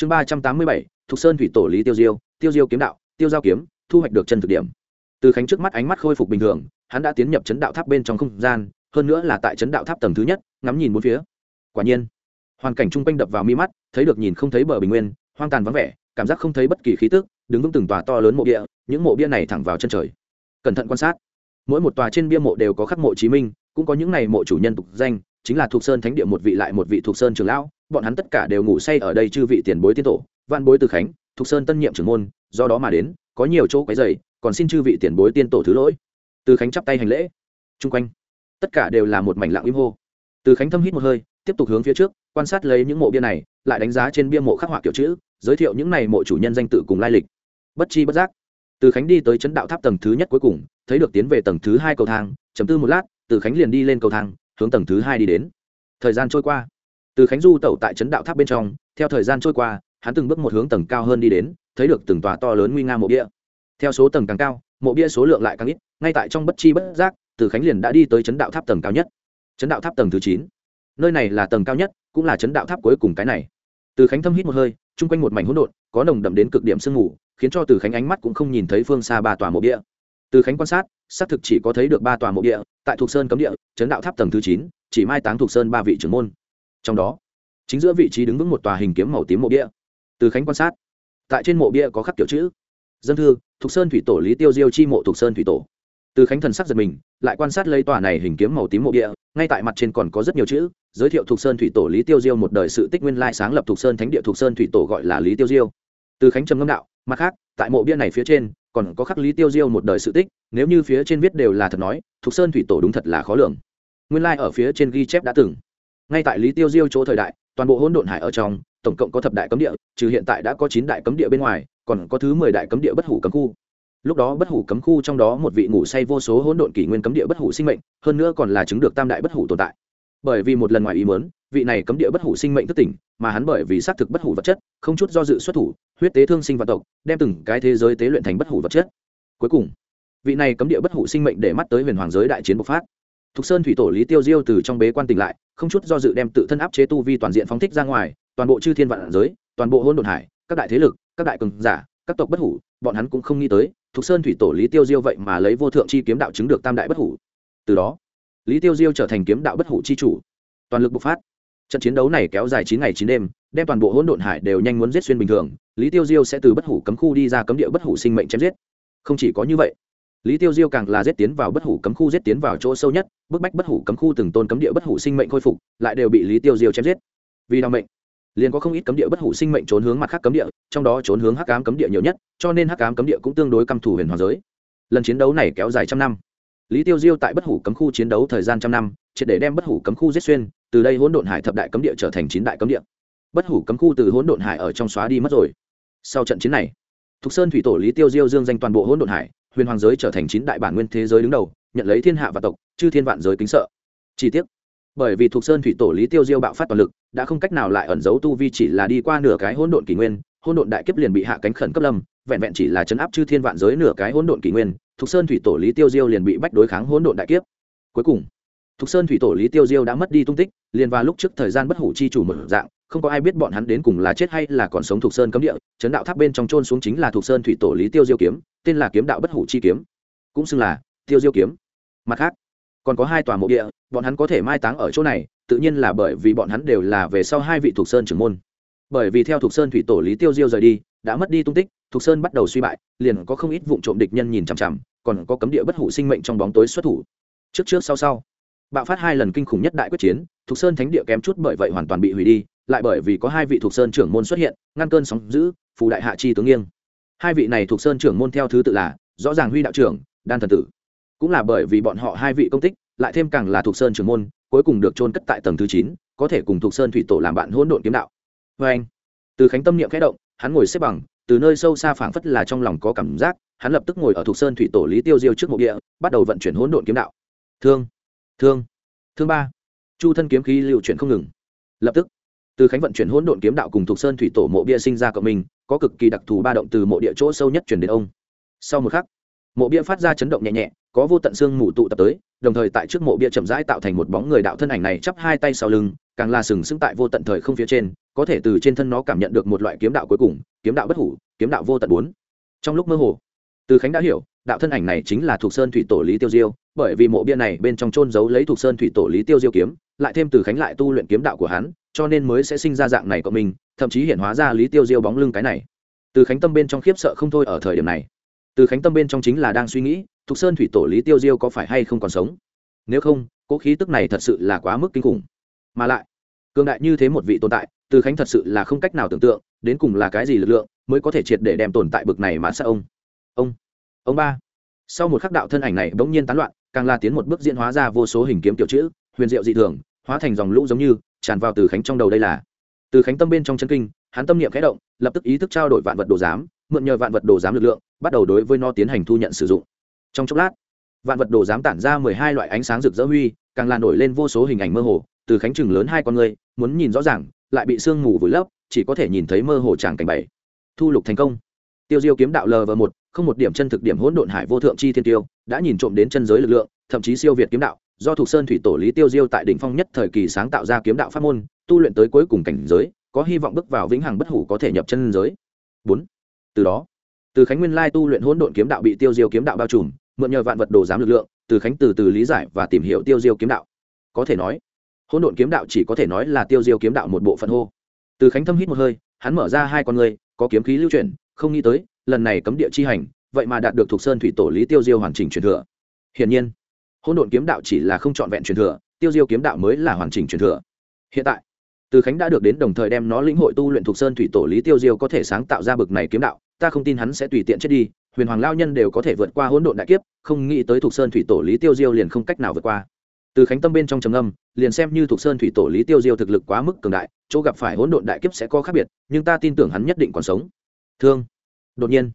chương ba trăm tám mươi bảy, thục sơn thủy tổ lý tiêu diêu tiêu diêu kiếm đạo, tiêu giao kiếm, thu hoạch được chân thực điểm. Từ khánh trước mắt ánh mắt khôi phục bình thường, hắn đã tiến nhập chấn đạo tháp bên trong không gian, hơn nữa là tại chấn đạo tháp tầng thứ nhất, ngắm nhìn bốn phía. Quả nhiên, hoàn cảnh chung quanh đập vào mi mắt, thấy được nhìn không thấy bờ bình nguyên, hoang tàn vắng vẻ, cảm giác không thấy bất kỳ khí tức, đứng vững từng tòa to lớn mộ bia, những mộ bia này thẳng vào chân trời. Cẩn thận quan sát, mỗi một tòa trên bia mộ đều có khắc mộ chí minh, cũng có những này mộ chủ nhân tục danh, chính là thuộc sơn thánh địa một vị lại một vị thuộc sơn trường lão bọn hắn tất cả đều ngủ say ở đây chư vị tiền bối tiên tổ văn bối từ khánh thục sơn tân nhiệm trưởng môn, do đó mà đến, có nhiều chỗ quấy dày còn xin chư vị tiền bối tiên tổ thứ lỗi. Từ khánh chắp tay hành lễ. Chung quanh, tất cả đều là một mảnh lặng im hô. Từ khánh thâm hít một hơi, tiếp tục hướng phía trước, quan sát lấy những mộ bia này, lại đánh giá trên bia mộ khắc họa kiểu chữ, giới thiệu những này mộ chủ nhân danh tự cùng lai lịch. Bất chi bất giác, từ khánh đi tới chấn đạo tháp tầng thứ nhất cuối cùng, thấy được tiến về tầng thứ hai cầu thang, chấm tư một lát, từ khánh liền đi lên cầu thang, hướng tầng thứ hai đi đến. Thời gian trôi qua từ khánh du tẩu tại chấn đạo tháp bên trong, theo thời gian trôi qua, hắn từng bước một hướng tầng cao hơn đi đến, thấy được từng tòa to lớn nguy nga mộ bia. Theo số tầng càng cao, mộ bia số lượng lại càng ít, ngay tại trong bất chi bất giác, từ khánh liền đã đi tới chấn đạo tháp tầng cao nhất. Chấn đạo tháp tầng thứ chín. Nơi này là tầng cao nhất, cũng là chấn đạo tháp cuối cùng cái này. Từ khánh thâm hít một hơi, chung quanh một mảnh hỗn độn, có nồng đậm đến cực điểm sương mù, khiến cho từ khánh ánh mắt cũng không nhìn thấy phương xa ba tòa mộ địa từ khánh quan sát, xác thực chỉ có thấy được ba tòa mộ địa tại thuộc sơn cấm địa chấn đạo tháp tầng thứ chín, chỉ mai táng thuộc sơn ba vị trưởng môn trong đó, chính giữa vị trí đứng vững một tòa hình kiếm màu tím mộ bia. Từ khánh quan sát, tại trên mộ bia có khắc kiểu chữ, dân thư, thục sơn thủy tổ lý tiêu diêu chi mộ thục sơn thủy tổ. Từ khánh thần sắc giật mình, lại quan sát lấy tòa này hình kiếm màu tím mộ địa ngay tại mặt trên còn có rất nhiều chữ, giới thiệu thục sơn thủy tổ lý tiêu diêu một đời sự tích nguyên lai sáng lập thục sơn thánh địa thục sơn thủy tổ gọi là lý tiêu diêu. Từ khánh trầm ngâm đạo, mặt khác, tại mộ bia này phía trên, còn có khắc lý tiêu diêu một đời sự tích, nếu như phía trên viết đều là thật nói, thục sơn thủy tổ đúng thật là khó lường. Nguyên lai ở phía trên ghi chép đã từng ngay tại lý tiêu diêu chỗ thời đại, toàn bộ hỗn độn hải ở trong, tổng cộng có thập đại cấm địa, trừ hiện tại đã có chín đại cấm địa bên ngoài, còn có thứ mười đại cấm địa bất hủ cấm khu. Lúc đó bất hủ cấm khu trong đó một vị ngủ say vô số hỗn độn kỷ nguyên cấm địa bất hủ sinh mệnh, hơn nữa còn là chứng được tam đại bất hủ tồn tại. Bởi vì một lần ngoài ý muốn, vị này cấm địa bất hủ sinh mệnh thức tỉnh, mà hắn bởi vì xác thực bất hủ vật chất, không chút do dự xuất thủ, huyết tế thương sinh vạn tộc, đem từng cái thế giới tế luyện thành bất hủ vật chất. Cuối cùng, vị này cấm địa bất hủ sinh mệnh để mắt tới huyền hoàng giới đại chiến bộc phát thục sơn thủy tổ lý tiêu diêu từ trong bế quan tỉnh lại, không chút do dự đem tự thân áp chế tu vi toàn diện phóng thích ra ngoài, toàn bộ chư thiên vạn giới, toàn bộ hôn đồn hải, các đại thế lực, các đại cường giả, các tộc bất hủ, bọn hắn cũng không nghĩ tới, thục sơn thủy tổ lý tiêu diêu vậy mà lấy vô thượng chi kiếm đạo chứng được tam đại bất hủ. Từ đó, lý tiêu diêu trở thành kiếm đạo bất hủ chi chủ. Toàn lực bộc phát. Trận chiến đấu này kéo dài chín ngày chín đêm, đem toàn bộ hỗn độn hải đều nhanh muốn giết xuyên bình thường, lý tiêu diêu sẽ từ bất hủ cấm khu đi ra cấm địa bất hủ sinh mệnh chém giết. Không chỉ có như vậy lý tiêu diêu càng là giết tiến vào bất hủ cấm khu, giết tiến vào chỗ sâu nhất, bức bách bất hủ cấm khu từng tôn cấm địa bất hủ sinh mệnh khôi phục, lại đều bị lý tiêu diêu chém giết. Vì đau mệnh, liền có không ít cấm địa bất hủ sinh mệnh trốn hướng mặt khác cấm địa, trong đó trốn hướng hắc ám cấm địa nhiều nhất, cho nên hắc ám cấm địa cũng tương đối căm thủ huyền hoàng giới. Lần chiến đấu này kéo dài trăm năm. Lý tiêu diêu tại bất hủ cấm khu chiến đấu thời gian trăm năm, triệt để đem bất hủ cấm khu giết xuyên, từ đây hỗn độn hải thập đại cấm địa trở thành chín đại cấm địa. Bất hủ cấm khu từ hỗn độn hải ở trong xóa đi mất rồi. Sau trận chiến này, thục sơn thủy tổ lý tiêu diêu dương danh toàn bộ hỗn độn hải huyền hoàng giới trở thành chín đại bản nguyên thế giới đứng đầu, nhận lấy thiên hạ và tộc, chư thiên vạn giới kính sợ. Chi tiết bởi vì thuộc sơn thủy tổ lý tiêu diêu bạo phát toàn lực, đã không cách nào lại ẩn giấu tu vi chỉ là đi qua nửa cái hỗn độn kỷ nguyên, hỗn độn đại kiếp liền bị hạ cánh khẩn cấp lâm, vẹn vẹn chỉ là chấn áp chư thiên vạn giới nửa cái hỗn độn kỷ nguyên, thuộc sơn thủy tổ lý tiêu diêu liền bị bách đối kháng hỗn độn đại kiếp. Cuối cùng thuộc sơn thủy tổ lý tiêu diêu đã mất đi tung tích, liền vào lúc trước thời gian bất hủ chi chủ mở dạng, không có ai biết bọn hắn đến cùng là chết hay là còn sống thuộc sơn cấm địa, chấn đạo tháp bên trong trôn xuống chính là thuộc sơn thủy tổ lý tiêu diêu kiếm, tên là kiếm đạo bất hủ chi kiếm. Cũng xưng là tiêu diêu kiếm. Mặt khác, còn có hai tòa mộ địa, bọn hắn có thể mai táng ở chỗ này, tự nhiên là bởi vì bọn hắn đều là về sau hai vị thuộc sơn trưởng môn. Bởi vì theo thuộc sơn thủy tổ lý tiêu diêu rời đi, đã mất đi tung tích thuộc sơn bắt đầu suy bại, liền có không ít vụ trộm địch nhân nhìn chằm chằm, còn có cấm địa bất hủ sinh mệnh trong bóng tối xuất thủ. Trước trước sau sau bạo phát hai lần kinh khủng nhất đại quyết chiến thuộc sơn thánh địa kém chút bởi vậy hoàn toàn bị hủy đi, lại bởi vì có hai vị thuộc sơn trưởng môn xuất hiện, ngăn cơn sóng giữ phù đại hạ chi tướng nghiêng. Hai vị này thuộc sơn trưởng môn theo thứ tự là rõ ràng huy đạo trưởng, đan thần tử. Cũng là bởi vì bọn họ hai vị công tích, lại thêm càng là thuộc sơn trưởng môn, cuối cùng được trôn cất tại tầng thứ chín, có thể cùng thuộc sơn thủy tổ làm bạn hỗn độn kiếm đạo. Vê anh, từ khánh tâm niệm khẽ động, hắn ngồi xếp bằng, từ nơi sâu xa phảng phất là trong lòng có cảm giác, hắn lập tức ngồi ở thuộc sơn thủy tổ lý tiêu diêu trước mộ địa, bắt đầu vận chuyển hỗn độn kiếm đạo. Thương thương. Thương ba. Chu thân kiếm khí lưu chuyển không ngừng. Lập tức, từ khánh vận chuyển hỗn độn kiếm đạo cùng thuộc sơn thủy tổ mộ bia sinh ra cộng mình có cực kỳ đặc thù ba động từ mộ địa chỗ sâu nhất chuyển đến ông. Sau một khắc, mộ bia phát ra chấn động nhẹ nhẹ, có vô tận xương mù tụ tập tới, đồng thời tại trước mộ bia chậm rãi tạo thành một bóng người đạo thân ảnh này chắp hai tay sau lưng, càng là sừng sững tại vô tận thời không phía trên, có thể từ trên thân nó cảm nhận được một loại kiếm đạo cuối cùng, kiếm đạo bất hủ, kiếm đạo vô tận bốn. Trong lúc mơ hồ, từ khánh đã hiểu, đạo thân ảnh này chính là thuộc sơn thủy tổ lý tiêu diêu bởi vì mộ bia này bên trong trôn giấu lấy thuộc sơn thủy tổ lý tiêu diêu kiếm, lại thêm từ khánh lại tu luyện kiếm đạo của hắn, cho nên mới sẽ sinh ra dạng này của mình, thậm chí hiện hóa ra lý tiêu diêu bóng lưng cái này. Từ khánh tâm bên trong khiếp sợ không thôi ở thời điểm này. Từ khánh tâm bên trong chính là đang suy nghĩ, thuộc sơn thủy tổ lý tiêu diêu có phải hay không còn sống? Nếu không cỗ khí tức này thật sự là quá mức kinh khủng. Mà lại, cường đại như thế một vị tồn tại, từ khánh thật sự là không cách nào tưởng tượng, đến cùng là cái gì lực lượng mới có thể triệt để đem tồn tại bực này mà sao ông? Ông ông ba. Sau một khắc đạo thân ảnh này bỗng nhiên tán loạn càng la tiến một bước diễn hóa ra vô số hình kiếm kiểu chữ, huyền diệu dị thường, hóa thành dòng lũ giống như, tràn vào từ khánh trong đầu đây là. Từ khánh tâm bên trong chân kinh, hắn tâm niệm khẽ động, lập tức ý thức trao đổi vạn vật đồ giám, mượn nhờ vạn vật đồ giám lực lượng, bắt đầu đối với nó tiến hành thu nhận sử dụng. Trong chốc lát, vạn vật đồ giám tản ra mười hai loại ánh sáng rực rỡ huy, càng là nổi lên vô số hình ảnh mơ hồ. Từ khánh chừng lớn hai con người, muốn nhìn rõ ràng, lại bị sương mù vùi lấp, chỉ có thể nhìn thấy mơ hồ tràng cảnh bảy. Thu lục thành công. Tiêu diêu kiếm đạo lv một, không một điểm chân thực điểm hỗn độn hải vô thượng chi thiên tiêu đã nhìn trộm đến chân giới lực lượng, thậm chí siêu việt kiếm đạo, do thuộc sơn thủy tổ lý tiêu diêu tại đỉnh phong nhất thời kỳ sáng tạo ra kiếm đạo pháp môn, tu luyện tới cuối cùng cảnh giới, có hy vọng bước vào vĩnh hằng bất hủ có thể nhập chân giới. Bốn, từ đó, từ khánh nguyên lai tu luyện hỗn độn kiếm đạo bị tiêu diêu kiếm đạo bao trùm, mượn nhờ vạn vật đồ giám lực lượng, từ khánh từ từ lý giải và tìm hiểu tiêu diêu kiếm đạo. Có thể nói, hỗn độn kiếm đạo chỉ có thể nói là tiêu diêu kiếm đạo một bộ phận hô. Từ khánh thâm hít một hơi, hắn mở ra hai con người, có kiếm khí lưu chuyển, không nghĩ tới, lần này cấm địa chi hành vậy mà đạt được thuộc sơn thủy tổ lý tiêu diêu hoàn chỉnh truyền thừa. Hiển nhiên, hỗn độn kiếm đạo chỉ là không trọn vẹn truyền thừa, tiêu diêu kiếm đạo mới là hoàn chỉnh truyền thừa. Hiện tại, từ khánh đã được đến đồng thời đem nó lĩnh hội tu luyện thuộc sơn thủy tổ lý tiêu diêu có thể sáng tạo ra bực này kiếm đạo, ta không tin hắn sẽ tùy tiện chết đi, huyền hoàng lao nhân đều có thể vượt qua hỗn độn đại kiếp, không nghĩ tới thuộc sơn thủy tổ lý tiêu diêu liền không cách nào vượt qua. Từ khánh tâm bên trong trầm âm liền xem như thuộc sơn thủy tổ lý tiêu diêu thực lực quá mức cường đại, chỗ gặp phải hỗn độn đại kiếp sẽ có khác biệt, nhưng ta tin tưởng hắn nhất định còn sống. Thương. Đột nhiên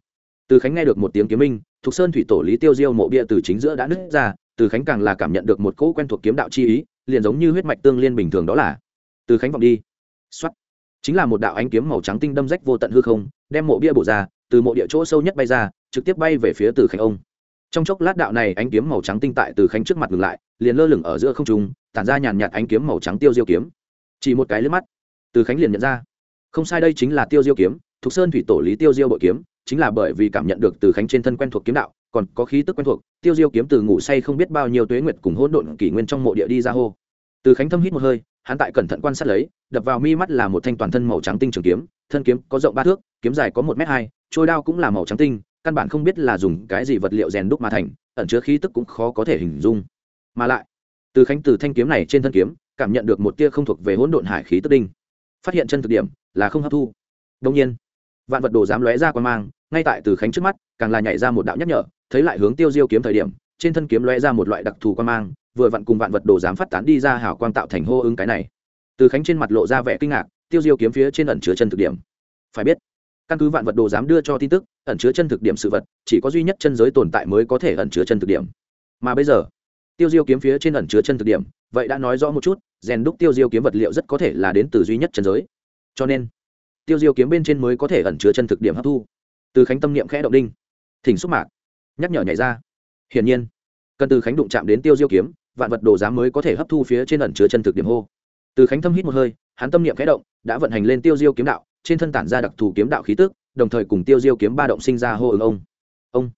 từ khánh nghe được một tiếng kiếm minh, Thục sơn thủy tổ lý tiêu diêu mộ bia từ chính giữa đã nứt ra, từ khánh càng là cảm nhận được một cỗ quen thuộc kiếm đạo chi ý, liền giống như huyết mạch tương liên bình thường đó là. Từ khánh vọng đi. Xuất chính là một đạo ánh kiếm màu trắng tinh đâm rách vô tận hư không, đem mộ bia bổ ra, từ mộ địa chỗ sâu nhất bay ra, trực tiếp bay về phía từ khánh ông. Trong chốc lát đạo này ánh kiếm màu trắng tinh tại từ khánh trước mặt ngừng lại, liền lơ lửng ở giữa không trung, tản ra nhàn nhạt ánh kiếm màu trắng tiêu diêu kiếm. Chỉ một cái lướt mắt, từ khánh liền nhận ra. Không sai đây chính là tiêu diêu kiếm, thục sơn thủy tổ lý tiêu diêu bội kiếm chính là bởi vì cảm nhận được từ khánh trên thân quen thuộc kiếm đạo, còn có khí tức quen thuộc, tiêu diêu kiếm từ ngủ say không biết bao nhiêu tuế nguyệt cùng hỗn độn kỷ nguyên trong mộ địa đi ra hô. Từ khánh thâm hít một hơi, hắn tại cẩn thận quan sát lấy, đập vào mi mắt là một thanh toàn thân màu trắng tinh trường kiếm, thân kiếm có rộng ba thước, kiếm dài có một m hai, trôi đao cũng là màu trắng tinh, căn bản không biết là dùng cái gì vật liệu rèn đúc mà thành, ẩn chứa khí tức cũng khó có thể hình dung. Mà lại, từ khánh từ thanh kiếm này trên thân kiếm, cảm nhận được một tia không thuộc về hỗn độn hải khí tức đinh. Phát hiện chân thực điểm là không hấp thu. Đông nhiên vạn vật đồ dám lóe ra quan mang, ngay tại từ khánh trước mắt, càng là nhảy ra một đạo nhắc nhở, thấy lại hướng tiêu diêu kiếm thời điểm, trên thân kiếm lóe ra một loại đặc thù quan mang, vừa vặn cùng vạn vật đồ dám phát tán đi ra hào quang tạo thành hô ứng cái này. Từ khánh trên mặt lộ ra vẻ kinh ngạc, tiêu diêu kiếm phía trên ẩn chứa chân thực điểm. Phải biết, căn cứ vạn vật đồ dám đưa cho tin tức, ẩn chứa chân thực điểm sự vật, chỉ có duy nhất chân giới tồn tại mới có thể ẩn chứa chân thực điểm. Mà bây giờ, tiêu diêu kiếm phía trên ẩn chứa chân thực điểm, vậy đã nói rõ một chút, rèn đúc tiêu diêu kiếm vật liệu rất có thể là đến từ duy nhất chân giới. Cho nên tiêu diêu kiếm bên trên mới có thể ẩn chứa chân thực điểm hấp thu. Từ khánh tâm niệm khẽ động đinh. Thỉnh xúc mạc. Nhắc nhở nhảy ra. Hiển nhiên, cần từ khánh đụng chạm đến tiêu diêu kiếm, vạn vật đồ giám mới có thể hấp thu phía trên ẩn chứa chân thực điểm hô. Từ khánh thâm hít một hơi, hắn tâm niệm khẽ động, đã vận hành lên tiêu diêu kiếm đạo, trên thân tản ra đặc thù kiếm đạo khí tức, đồng thời cùng tiêu diêu kiếm ba động sinh ra hô ứng ông. Ông.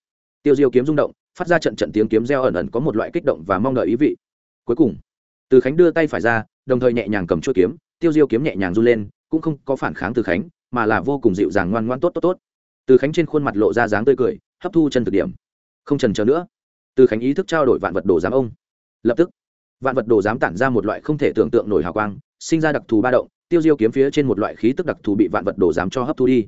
Tiêu diêu kiếm rung động, phát ra trận trận tiếng kiếm reo ẩn ẩn có một loại kích động và mong đợi ý vị. Cuối cùng, từ khánh đưa tay phải ra, đồng thời nhẹ nhàng cầm chuôi kiếm, tiêu diêu kiếm nhẹ nhàng run lên cũng không có phản kháng từ khánh, mà là vô cùng dịu dàng ngoan ngoan tốt tốt tốt. Từ khánh trên khuôn mặt lộ ra dáng tươi cười, hấp thu chân thực điểm. Không trần chờ nữa. Từ khánh ý thức trao đổi vạn vật đồ giám ông. Lập tức, vạn vật đồ giám tản ra một loại không thể tưởng tượng nổi hào quang, sinh ra đặc thù ba động, tiêu diêu kiếm phía trên một loại khí tức đặc thù bị vạn vật đồ giám cho hấp thu đi.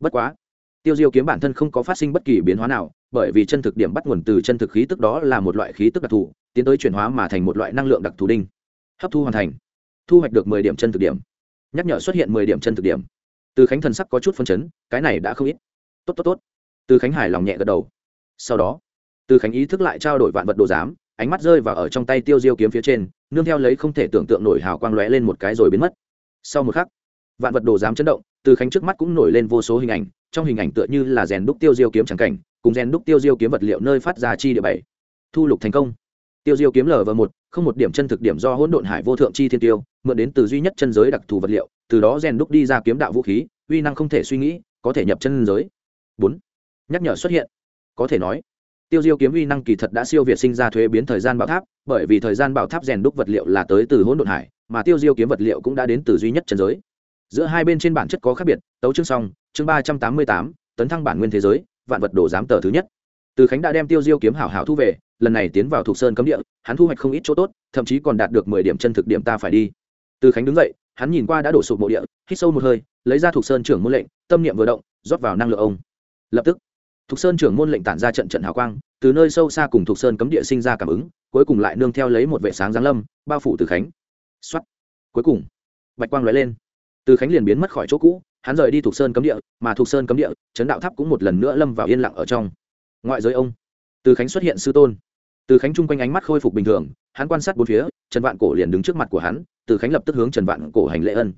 Bất quá, tiêu diêu kiếm bản thân không có phát sinh bất kỳ biến hóa nào, bởi vì chân thực điểm bắt nguồn từ chân thực khí tức đó là một loại khí tức đặc thù, tiến tới chuyển hóa mà thành một loại năng lượng đặc thù đinh. Hấp thu hoàn thành. Thu hoạch được mười điểm chân thực điểm nhắc nhở xuất hiện mười điểm chân thực điểm. Từ khánh thần sắc có chút phân chấn, cái này đã không ít. Tốt tốt tốt. Từ khánh hài lòng nhẹ gật đầu. Sau đó, từ khánh ý thức lại trao đổi vạn vật đồ giám, ánh mắt rơi vào ở trong tay tiêu diêu kiếm phía trên, nương theo lấy không thể tưởng tượng nổi hào quang lóe lên một cái rồi biến mất. Sau một khắc, vạn vật đồ giám chấn động, từ khánh trước mắt cũng nổi lên vô số hình ảnh, trong hình ảnh tựa như là rèn đúc tiêu diêu kiếm trắng cảnh, cùng rèn đúc tiêu diêu kiếm vật liệu nơi phát ra chi địa bảy. Thu lục thành công. Tiêu diêu kiếm lở vào một, không một điểm chân thực điểm do hỗn độn hải vô thượng chi thiên tiêu mượn đến từ duy nhất chân giới đặc thù vật liệu, từ đó rèn đúc đi ra kiếm đạo vũ khí, uy năng không thể suy nghĩ, có thể nhập chân giới. Bốn, nhắc nhở xuất hiện. Có thể nói, tiêu diêu kiếm uy năng kỳ thật đã siêu việt sinh ra thuế biến thời gian bảo tháp, bởi vì thời gian bảo tháp rèn đúc vật liệu là tới từ hỗn độn hải, mà tiêu diêu kiếm vật liệu cũng đã đến từ duy nhất chân giới. Giữa hai bên trên bản chất có khác biệt, tấu chương xong, chương ba trăm tám mươi tám, tấn thăng bản nguyên thế giới, vạn vật đồ giám tờ thứ nhất. Từ khánh đã đem tiêu diêu kiếm hảo hảo thu về, lần này tiến vào thục sơn cấm địa, hắn thu hoạch không ít chỗ tốt, thậm chí còn đạt được mười điểm chân thực điểm ta phải đi từ khánh đứng dậy, hắn nhìn qua đã đổ sụp mộ địa, hít sâu một hơi, lấy ra thuộc sơn trưởng môn lệnh, tâm niệm vừa động, rót vào năng lượng ông. Lập tức thuộc sơn trưởng môn lệnh tản ra trận trận hào quang, từ nơi sâu xa cùng thuộc sơn cấm địa sinh ra cảm ứng, cuối cùng lại nương theo lấy một vệ sáng giáng lâm, bao phủ từ khánh. Xuất cuối cùng, bạch quang lóe lên. Từ khánh liền biến mất khỏi chỗ cũ, hắn rời đi thuộc sơn cấm địa, mà thuộc sơn cấm địa, chấn đạo tháp cũng một lần nữa lâm vào yên lặng ở trong. Ngoại giới ông, từ khánh xuất hiện sư tôn. Từ khánh chung quanh ánh mắt khôi phục bình thường, hắn quan sát bốn phía, trần vạn cổ liền đứng trước mặt của hắn từ khánh lập tức hướng trần vạn cổ hành lễ ân.